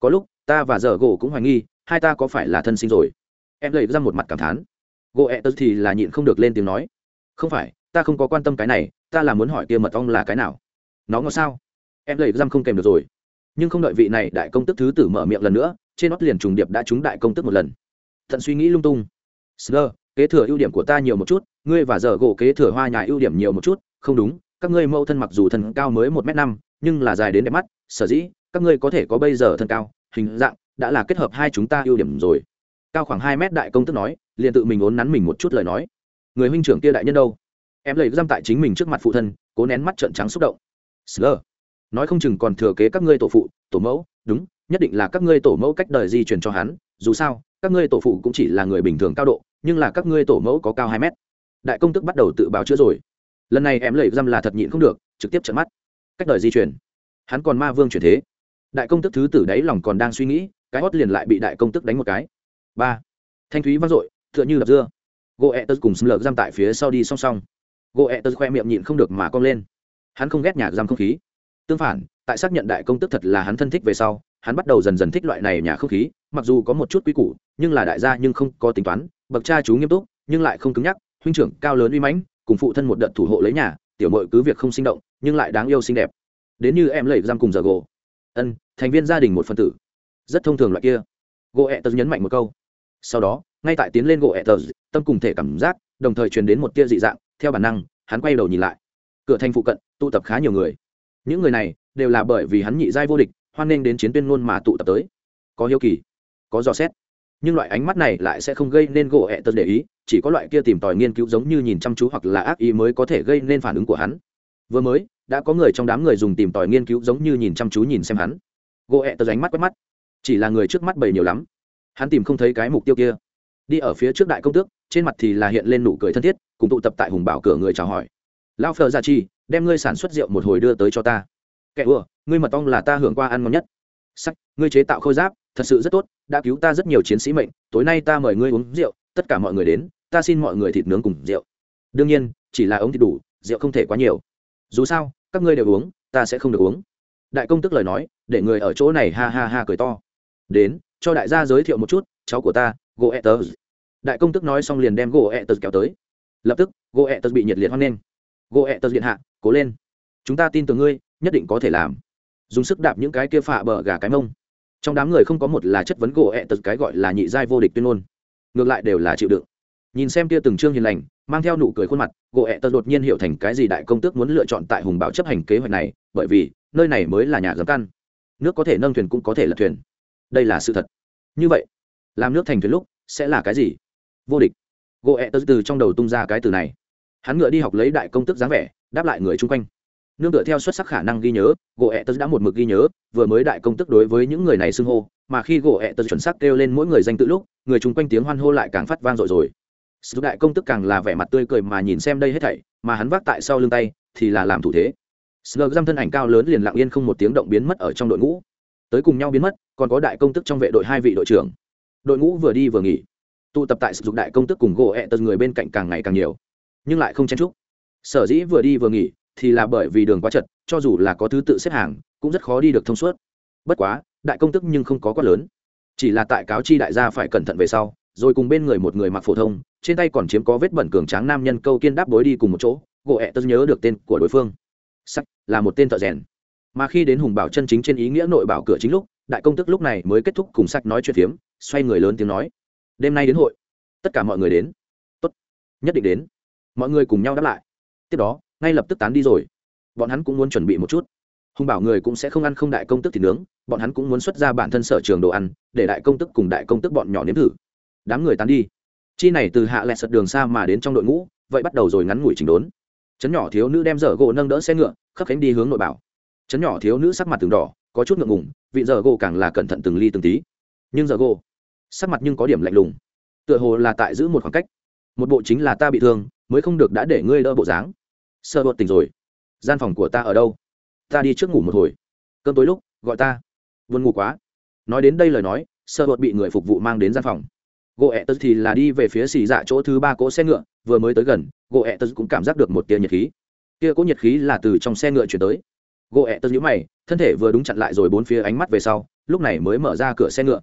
Có lúc, ta và giờ gỗ cũng hoài nghi, hai ta có phải là thân sinh rồi. Em lấy ra một mặt cảm thán. Gỗ ẹ tớ thì là nhịn không được lên tiếng nói. Không phải, ta không có quan tâm cái này, ta là muốn hỏi kia mật ong là cái nào. Nó ngó sao? Em lấy răm không kèm được rồi. Nhưng không đợi vị này đại công tức thứ tử mở miệng lần nữa, trên nót liền trùng điệp đã trúng đại công tức một lần. Thận suy nghĩ lung tung. Sơ kế thừa ưu điểm của ta nhiều một chút, ngươi và giờ gỗ kế thừa hoa nhài ưu điểm nhiều một chút, không đúng, các ngươi mẫu thân mặc dù thân cao mới một m năm, nhưng là dài đến đẹp mắt, sở dĩ, các ngươi có thể có bây giờ thân cao, hình dạng, đã là kết hợp hai chúng ta ưu điểm rồi. Cao khoảng hai mét đại công tức nói, liền tự mình ốn nắn mình một chút lời nói. Người huynh trưởng kia đại nhân đâu? Em lấy giam tại chính mình trước mặt phụ thân, cố nén mắt trợn trắng xúc động. Slur. nói không chừng còn thừa kế các ngươi tổ phụ, tổ mẫu, đúng, nhất định là các ngươi tổ mẫu cách đời di truyền cho hắn, dù sao, các ngươi tổ phụ cũng chỉ là người bình thường cao độ nhưng là các ngươi tổ mẫu có cao hai mét. Đại công tức bắt đầu tự báo chữa rồi. Lần này em lấy dâm là thật nhịn không được, trực tiếp trận mắt. Cách đời di chuyển. hắn còn ma vương chuyển thế. Đại công tức thứ tử đấy lòng còn đang suy nghĩ, cái hót liền lại bị đại công tức đánh một cái. Ba. Thanh thúy vang dội, tựa như đập dưa. Gỗ ẹ tớ cùng xâm lược giam tại phía sau đi song song. Gỗ ẹ tớ khoe miệng nhịn không được mà cong lên. Hắn không ghét nhà giam không khí. Tương phản, tại xác nhận đại công tức thật là hắn thân thích về sau, hắn bắt đầu dần dần thích loại này nhà không khí, mặc dù có một chút quy củ, nhưng là đại gia nhưng không có tính toán bậc cha chú nghiêm túc, nhưng lại không cứng nhắc, huynh trưởng cao lớn uy mãnh, cùng phụ thân một đợt thủ hộ lấy nhà, tiểu mội cứ việc không sinh động, nhưng lại đáng yêu xinh đẹp. Đến như em lẩy giam cùng giờ gỗ ân, thành viên gia đình một phân tử. Rất thông thường loại kia. Gỗ ẹ tớ nhấn mạnh một câu. Sau đó, ngay tại tiến lên gỗ ẹ tật tâm cùng thể cảm giác, đồng thời truyền đến một tia dị dạng, theo bản năng, hắn quay đầu nhìn lại. Cửa thành phụ cận, tụ tập khá nhiều người. Những người này, đều là bởi vì hắn nhị giai vô địch, hoan nghênh đến chiến tuyên ngôn mà tụ tập tới. Có hiếu kỳ, có dò xét nhưng loại ánh mắt này lại sẽ không gây nên gỗ ẹ tật để ý, chỉ có loại kia tìm tòi nghiên cứu giống như nhìn chăm chú hoặc là ác ý mới có thể gây nên phản ứng của hắn. Vừa mới, đã có người trong đám người dùng tìm tòi nghiên cứu giống như nhìn chăm chú nhìn xem hắn. Gỗ ẹ tật ánh mắt quét mắt. Chỉ là người trước mắt bầy nhiều lắm. Hắn tìm không thấy cái mục tiêu kia. Đi ở phía trước đại công tước, trên mặt thì là hiện lên nụ cười thân thiết, cùng tụ tập tại hùng bảo cửa người chào hỏi. Lao phờ gia chi, đem ngươi sản xuất rượu một hồi đưa tới cho ta. Kẻ ùa ngươi mật ong là ta hưởng qua ăn ngon nhất. Sách, ngươi chế tạo khôi giáp thật sự rất tốt, đã cứu ta rất nhiều chiến sĩ mệnh, tối nay ta mời ngươi uống rượu, tất cả mọi người đến, ta xin mọi người thịt nướng cùng rượu. Đương nhiên, chỉ là ống thịt đủ, rượu không thể quá nhiều. Dù sao, các ngươi đều uống, ta sẽ không được uống. Đại công tức lời nói, để người ở chỗ này ha ha ha cười to. Đến, cho đại gia giới thiệu một chút, cháu của ta gỗ ẹ tớ đại công tức nói xong liền đem gỗ ẹ tớ kéo tới. Lập tức gỗ ẹ tớ bị nhiệt liệt hoan nghênh. Gỗ ẹ tớ điện hạ, cố lên. Chúng ta tin tưởng ngươi, nhất định có thể làm. Dùng sức đạp những cái kia phạ bờ gà cái mông trong đám người không có một là chất vấn gỗ ẹ tật cái gọi là nhị giai vô địch tuyên ngôn. Ngược lại đều là chịu đựng. Nhìn xem kia từng chương hiền lành, mang theo nụ cười khuôn mặt, gỗ ẹ tật đột nhiên hiểu thành cái gì đại công tước muốn lựa chọn tại hùng bảo chấp hành kế hoạch này, bởi vì, nơi này mới là nhà giấm căn. Nước có thể nâng thuyền cũng có thể lật thuyền. Đây là sự thật. Như vậy, làm nước thành thuyền lúc sẽ là cái gì? Vô địch. Gỗ ẹ tật từ trong đầu tung ra cái từ này. Hắn ngựa đi học lấy đại công tước dáng vẻ, đáp lại người chung quanh nương tựa theo xuất sắc khả năng ghi nhớ gỗ ẹ tớ đã một mực ghi nhớ vừa mới đại công tức đối với những người này xưng hô mà khi gỗ ẹ tớ chuẩn xác kêu lên mỗi người danh tự lúc người chung quanh tiếng hoan hô lại càng phát vang dội rồi sức đại công tức càng là vẻ mặt tươi cười mà nhìn xem đây hết thảy mà hắn vác tại sau lưng tay thì là làm thủ thế Slug giam thân ảnh cao lớn liền lặng yên không một tiếng động biến mất ở trong đội ngũ. Tới cùng nhau biến mất, còn có đại công tức trong vệ đội hai vị đội trưởng. Đội ngũ vừa đi vừa nghỉ. Tụ tập tại sử dụng đại công tức cùng gỗ ẹ tật người bên cạnh càng ngày càng nhiều, nhưng lại không chen chúc. Sở dĩ vừa đi vừa nghỉ, thì là bởi vì đường quá chật, cho dù là có thứ tự xếp hàng, cũng rất khó đi được thông suốt. Bất quá, đại công tức nhưng không có quá lớn. Chỉ là tại cáo chi đại gia phải cẩn thận về sau, rồi cùng bên người một người mặc phổ thông, trên tay còn chiếm có vết bẩn cường tráng nam nhân câu kiên đáp bối đi cùng một chỗ, gỗ ẹ tớ nhớ được tên của đối phương. Sắc, là một tên thợ rèn. Mà khi đến hùng bảo chân chính trên ý nghĩa nội bảo cửa chính lúc, đại công tức lúc này mới kết thúc cùng sắc nói chuyện phiếm, xoay người lớn tiếng nói. Đêm nay đến hội. Tất cả mọi người đến. Tốt. Nhất định đến. Mọi người cùng nhau đáp lại. Tiếp đó ngay lập tức tán đi rồi. Bọn hắn cũng muốn chuẩn bị một chút. Hùng bảo người cũng sẽ không ăn không đại công tức thịt nướng, bọn hắn cũng muốn xuất ra bản thân sở trường đồ ăn, để đại công tức cùng đại công tức bọn nhỏ nếm thử. Đám người tán đi. Chi này từ hạ lẹt sật đường xa mà đến trong đội ngũ, vậy bắt đầu rồi ngắn ngủi chỉnh đốn. Chấn nhỏ thiếu nữ đem dở gỗ nâng đỡ xe ngựa khắp cánh đi hướng nội bảo. Chấn nhỏ thiếu nữ sắc mặt từng đỏ, có chút ngượng ngùng, vị dở gỗ càng là cẩn thận từng ly từng tí. Nhưng dở gỗ, sắc mặt nhưng có điểm lạnh lùng. Tựa hồ là tại giữ một khoảng cách. Một bộ chính là ta bị thương, mới không được đã để ngươi đỡ bộ dáng sợ bột tỉnh rồi. Gian phòng của ta ở đâu? Ta đi trước ngủ một hồi. Cơn tối lúc, gọi ta. Vươn ngủ quá. Nói đến đây lời nói sợ bột bị người phục vụ mang đến gian phòng. Gỗ ẹ tật thì là đi về phía xì dạ chỗ thứ ba cỗ xe ngựa, vừa mới tới gần, gỗ ẹ tật cũng cảm giác được một tia nhiệt khí. Tia cỗ nhiệt khí là từ trong xe ngựa chuyển tới. Gỗ ẹ tật nhíu mày, thân thể vừa đúng chặn lại rồi bốn phía ánh mắt về sau, lúc này mới mở ra cửa xe ngựa.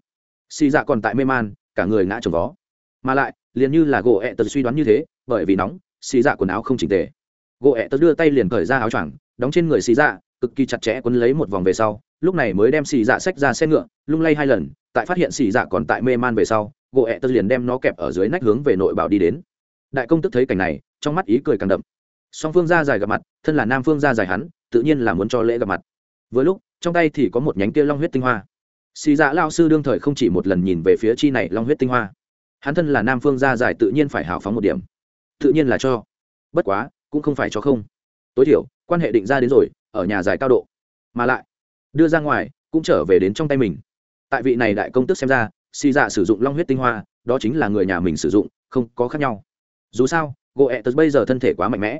Xì dạ còn tại mê man, cả người ngã trồng vó. Mà lại, liền như là gỗ ẹ tật suy đoán như thế, bởi vì nóng, xì dạ quần áo không chỉnh tề gỗ ẹ tớ đưa tay liền cởi ra áo choàng, đóng trên người xì dạ cực kỳ chặt chẽ quấn lấy một vòng về sau, lúc này mới đem xì dạ xách ra xe ngựa, lung lay hai lần, tại phát hiện xì dạ còn tại mê man về sau, gỗ ẹ tớ liền đem nó kẹp ở dưới nách hướng về nội bảo đi đến. Đại công tức thấy cảnh này, trong mắt ý cười càng đậm. Song phương ra dài gặp mặt, thân là nam phương ra dài hắn, tự nhiên là muốn cho lễ gặp mặt. Với lúc, trong tay thì có một nhánh kia long huyết tinh hoa. Xì dạ lao sư đương thời không chỉ một lần nhìn về phía chi này long huyết tinh hoa. Hắn thân là nam phương gia giải tự nhiên phải hào phóng một điểm. Tự nhiên là cho. Bất quá cũng không phải cho không. Tối thiểu, quan hệ định ra đến rồi, ở nhà dài cao độ. Mà lại, đưa ra ngoài, cũng trở về đến trong tay mình. Tại vị này đại công tức xem ra si dạ sử dụng long huyết tinh hoa, đó chính là người nhà mình sử dụng, không có khác nhau. Dù sao gỗ ẹ tật bây giờ thân thể quá mạnh mẽ.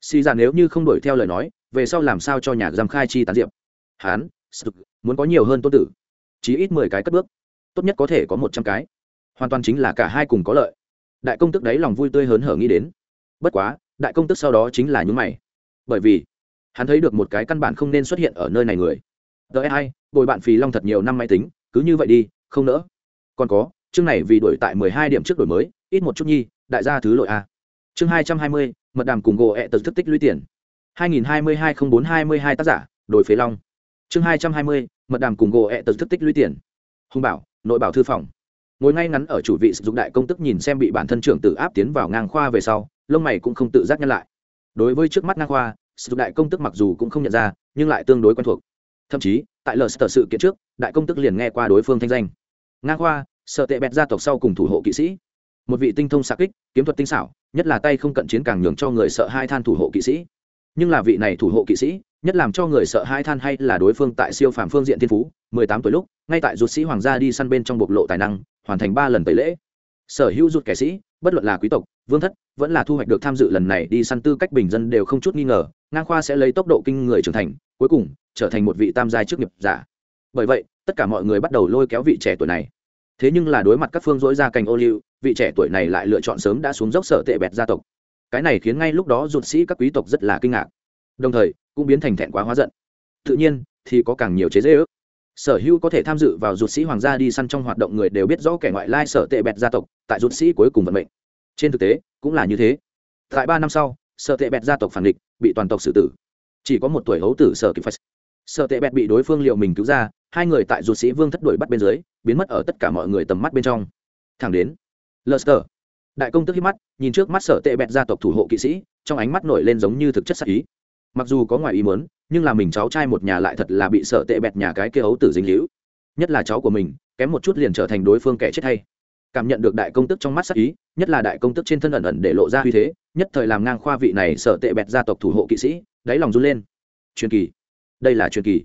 Si dạ nếu như không đuổi theo lời nói, về sau làm sao cho nhà giam khai chi tán diệp? Hán muốn có nhiều hơn tôn tử. Chí ít mười cái cất bước. Tốt nhất có thể có một trăm cái. Hoàn toàn chính là cả hai cùng có lợi. Đại công tức đấy lòng vui tươi hớn hở nghĩ đến. Bất quá đại công tức sau đó chính là những mày. Bởi vì, hắn thấy được một cái căn bản không nên xuất hiện ở nơi này người. Ts e hai, bồi bạn phì long thật nhiều năm máy tính, cứ như vậy đi, không nỡ. Còn có, chương này vì đổi tại mười hai điểm trước đổi mới, ít một chút nhi, đại gia thứ lội a. Chương hai trăm hai mươi, mật đàm cùng gỗ ẹ tật thức tích lũy tiền. hai nghìn hai mươi hai không bốn hai mươi hai tác giả, đổi phế long. Chương hai trăm hai mươi, mật đàm cùng gỗ ẹ tật thức tích lũy tiền. Hùng bảo, nội bảo thư phòng. Ngồi ngay ngắn ở chủ vị sử dụng đại công tức nhìn xem bị bản thân trưởng tử áp tiến vào ngang khoa về sau lông mày cũng không tự giác nhăn lại. Đối với trước mắt ngang khoa sử đại công tức mặc dù cũng không nhận ra, nhưng lại tương đối quen thuộc. Thậm chí, tại lờ sở sự kiện trước, đại công tức liền nghe qua đối phương thanh danh. Ngang khoa, sợ tệ bẹt gia tộc sau cùng thủ hộ kỵ sĩ. Một vị tinh thông xạ kích, kiếm thuật tinh xảo, nhất là tay không cận chiến càng nhường cho người sợ hai than thủ hộ kỵ sĩ. Nhưng là vị này thủ hộ kỵ sĩ, nhất làm cho người sợ hai than hay là đối phương tại siêu phàm phương diện thiên phú, mười tám tuổi lúc, ngay tại rụt sĩ hoàng gia đi săn bên trong bộc lộ tài năng, hoàn thành ba lần tẩy lễ. Sở hữu rụt kẻ sĩ bất luận là quý tộc, vương thất, vẫn là thu hoạch được tham dự lần này đi săn tư cách bình dân đều không chút nghi ngờ, ngang khoa sẽ lấy tốc độ kinh người trưởng thành, cuối cùng trở thành một vị tam giai trước nghiệp giả. Bởi vậy, tất cả mọi người bắt đầu lôi kéo vị trẻ tuổi này. Thế nhưng là đối mặt các phương dỗi ra cành ô liu, vị trẻ tuổi này lại lựa chọn sớm đã xuống dốc sở tệ bẹt gia tộc. Cái này khiến ngay lúc đó ruột sĩ các quý tộc rất là kinh ngạc. Đồng thời, cũng biến thành thẹn quá hóa giận. Tự nhiên, thì có càng nhiều chế dễ ước sở hữu có thể tham dự vào rụt sĩ hoàng gia đi săn trong hoạt động người đều biết rõ kẻ ngoại lai sở tệ bẹt gia tộc tại rụt sĩ cuối cùng vận mệnh trên thực tế cũng là như thế tại ba năm sau sở tệ bẹt gia tộc phản địch bị toàn tộc xử tử chỉ có một tuổi hấu tử sở kịp phật sở tệ bẹt bị đối phương liệu mình cứu ra hai người tại rụt sĩ vương thất đuổi bắt bên dưới biến mất ở tất cả mọi người tầm mắt bên trong thẳng đến Lester. Đại công tức hít mắt, nhìn trước mắt sở tệ bẹt gia tộc thủ hộ kỵ sĩ, trong ánh mắt nổi lên giống như thực chất sắc ý. Mặc dù có ngoài ý muốn, nhưng là mình cháu trai một nhà lại thật là bị sợ tệ bẹt nhà cái kia ấu tử dính liễu. Nhất là cháu của mình, kém một chút liền trở thành đối phương kẻ chết hay. Cảm nhận được đại công tức trong mắt sắc ý, nhất là đại công tức trên thân ẩn ẩn để lộ ra uy thế, nhất thời làm ngang khoa vị này sợ tệ bẹt gia tộc thủ hộ kỵ sĩ, đáy lòng run lên. Truyền kỳ. Đây là truyền kỳ.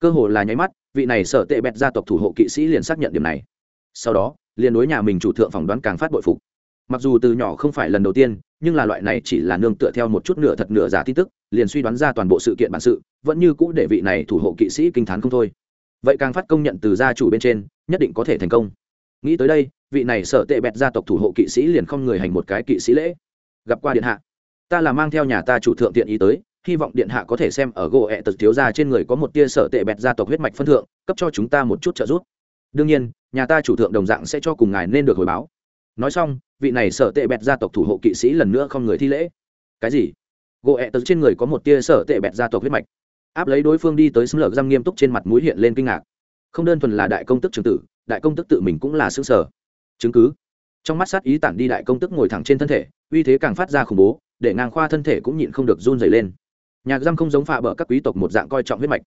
Cơ hồ là nháy mắt, vị này sợ tệ bẹt gia tộc thủ hộ kỵ sĩ liền xác nhận điểm này. Sau đó, liền đối nhà mình chủ thượng phỏng đoán càng phát bội phục mặc dù từ nhỏ không phải lần đầu tiên nhưng là loại này chỉ là nương tựa theo một chút nửa thật nửa giả tin tức, liền suy đoán ra toàn bộ sự kiện bản sự, vẫn như cũ để vị này thủ hộ kỵ sĩ kinh t h á n không thôi. Vậy càng phát công nhận từ gia chủ bên trên, nhất định có thể thành công. Nghĩ tới đây, vị này sở tệ bẹt gia tộc thủ hộ kỵ sĩ liền không người hành một cái kỵ sĩ lễ. Gặp qua điện hạ. Ta là mang theo nhà ta chủ thượng tiện ý tới, hy vọng điện hạ có thể xem ở gỗ ẹ tật thiếu gia trên người có một tia sở tệ bẹt gia tộc huyết mạch phân thượng, cấp cho chúng ta một chút trợ giúp. Đương nhiên, nhà ta chủ thượng đồng dạng sẽ cho cùng ngài nên được hồi báo nói xong, vị này sở tệ bẹt gia tộc thủ hộ kỵ sĩ lần nữa không người thi lễ. Cái gì? Gỗ ẹ tật trên người có một tia sở tệ bẹt gia tộc huyết mạch. Áp lấy đối phương đi tới xâm lược răng nghiêm túc trên mặt mũi hiện lên kinh ngạc. Không đơn thuần là đại công tức trường tử, đại công tức tự mình cũng là xương sở. Chứng cứ. Trong mắt sát ý tản đi đại công tức ngồi thẳng trên thân thể, uy thế càng phát ra khủng bố, để ngang khoa thân thể cũng nhịn không được run dày lên. Nhạc giam không giống phạ bỡ các quý tộc một dạng coi trọng huyết mạch.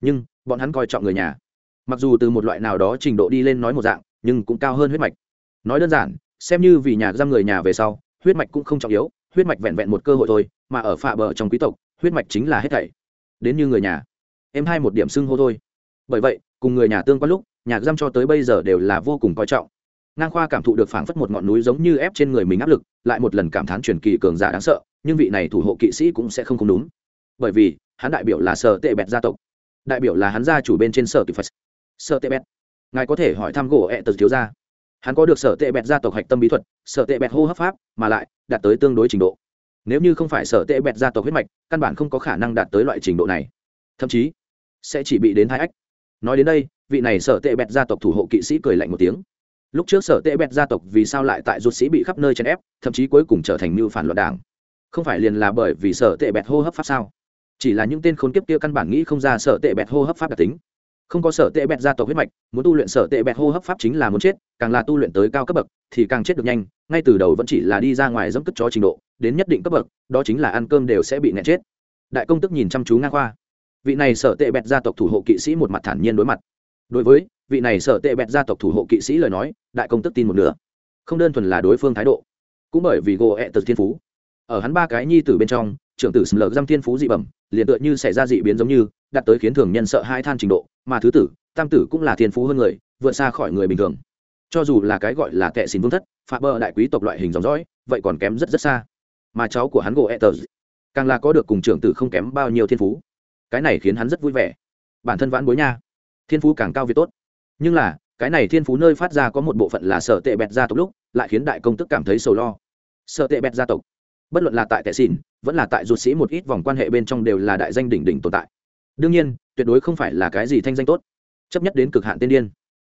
Nhưng, bọn hắn coi trọng người nhà. Mặc dù từ một loại nào đó trình độ đi lên nói một dạng, nhưng cũng cao hơn huyết mạch. Nói đơn giản xem như vì nhà giam người nhà về sau, huyết mạch cũng không trọng yếu, huyết mạch vẹn vẹn một cơ hội thôi, mà ở phạ bờ trong quý tộc, huyết mạch chính là hết thảy. Đến như người nhà, em hai một điểm xưng hô thôi. Bởi vậy, cùng người nhà tương quan lúc, nhà giam cho tới bây giờ đều là vô cùng coi trọng. Ngang khoa cảm thụ được phảng phất một ngọn núi giống như ép trên người mình áp lực, lại một lần cảm thán truyền kỳ cường giả đáng sợ, nhưng vị này thủ hộ kỵ sĩ cũng sẽ không không đúng. Bởi vì, hắn đại biểu là sở tệ bẹt gia tộc. Đại biểu là hắn gia chủ bên trên sở phật sở tệ bẹt. Ngài có thể hỏi thăm gỗ ẹ tật thiếu gia hắn có được sở tệ bẹt gia tộc hạch tâm bí thuật, sở tệ bẹt hô hấp pháp, mà lại đạt tới tương đối trình độ. Nếu như không phải sở tệ bẹt gia tộc huyết mạch, căn bản không có khả năng đạt tới loại trình độ này. Thậm chí, sẽ chỉ bị đến thái ách. Nói đến đây, vị này sở tệ bẹt gia tộc thủ hộ kỵ sĩ cười lạnh một tiếng. Lúc trước sở tệ bẹt gia tộc vì sao lại tại ruột sĩ bị khắp nơi chèn ép, thậm chí cuối cùng trở thành mưu phản loạn đảng? Không phải liền là bởi vì sở tệ bẹt hô hấp pháp sao? Chỉ là những tên khốn kiếp kia căn bản nghĩ không ra sở tệ bẹt hô hấp pháp đặc tính không có sở tệ bẹt gia tộc huyết mạch, muốn tu luyện sở tệ bẹt hô hấp pháp chính là muốn chết, càng là tu luyện tới cao cấp bậc, thì càng chết được nhanh, ngay từ đầu vẫn chỉ là đi ra ngoài dẫm cất chó trình độ, đến nhất định cấp bậc, đó chính là ăn cơm đều sẽ bị nẹt chết. Đại công tức nhìn chăm chú ngang khoa. Vị này sở tệ bẹt gia tộc thủ hộ kỵ sĩ một mặt thản nhiên đối mặt. Đối với vị này sở tệ bẹt gia tộc thủ hộ kỵ sĩ lời nói, đại công tức tin một nửa. Không đơn thuần là đối phương thái độ, cũng bởi vì gỗ ẹ tật thiên phú. Ở hắn ba cái nhi tử bên trong, trưởng tử sầm lờ giam thiên phú dị bẩm, liền tựa như xảy ra dị biến giống như, đạt tới khiến thường nhân sợ hai than trình độ mà thứ tử tam tử cũng là thiên phú hơn người vượt xa khỏi người bình thường. Cho dù là cái gọi là kệ xin vương thất phạm bờ đại quý tộc loại hình dòng dõi vậy còn kém rất rất xa. Mà cháu của hắn gỗ tờ, càng là có được cùng trưởng tử không kém bao nhiêu thiên phú. Cái này khiến hắn rất vui vẻ. Bản thân vãn bối nha. Thiên phú càng cao việc tốt. Nhưng là cái này thiên phú nơi phát ra có một bộ phận là sợ tệ bẹt gia tộc lúc lại khiến đại công tức cảm thấy sầu lo. Sợ tệ bẹt gia tộc. Bất luận là tại tệ xỉn vẫn là tại ruột sĩ một ít vòng quan hệ bên trong đều là đại danh đỉnh đỉnh tồn tại đương nhiên, tuyệt đối không phải là cái gì thanh danh tốt. Chấp nhất đến cực hạn tiên điên.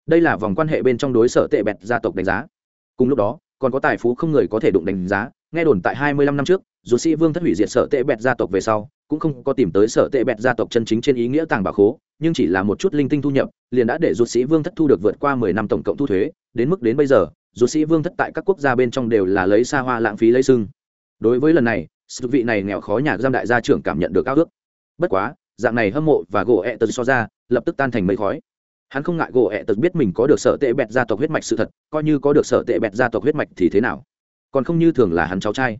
Đây là vòng quan hệ bên trong đối sở tệ bẹt gia tộc đánh giá. Cùng lúc đó, còn có tài phú không người có thể đụng đánh giá, nghe đồn tại hai mươi lăm năm trước, dù sĩ vương thất hủy diệt sở tệ bẹt gia tộc về sau, cũng không có tìm tới sở tệ bẹt gia tộc chân chính trên ý nghĩa tàng bà khố, nhưng chỉ là một chút linh tinh thu nhập, liền đã để dù sĩ vương thất thu được vượt qua mười năm tổng cộng thu thuế, đến mức đến bây giờ, dù sĩ vương thất tại các quốc gia bên trong đều là lấy xa hoa lãng phí lấy sưng. Đối với lần này, sự vị này nghèo khó nhà giam đại gia trưởng cảm nhận được cao ước. Bất quá dạng này hâm mộ và gỗ ẹ tật so ra, lập tức tan thành mây khói. Hắn không ngại gỗ ẹ tật biết mình có được sở tệ bẹt gia tộc huyết mạch sự thật, coi như có được sở tệ bẹt gia tộc huyết mạch thì thế nào? Còn không như thường là hắn cháu trai.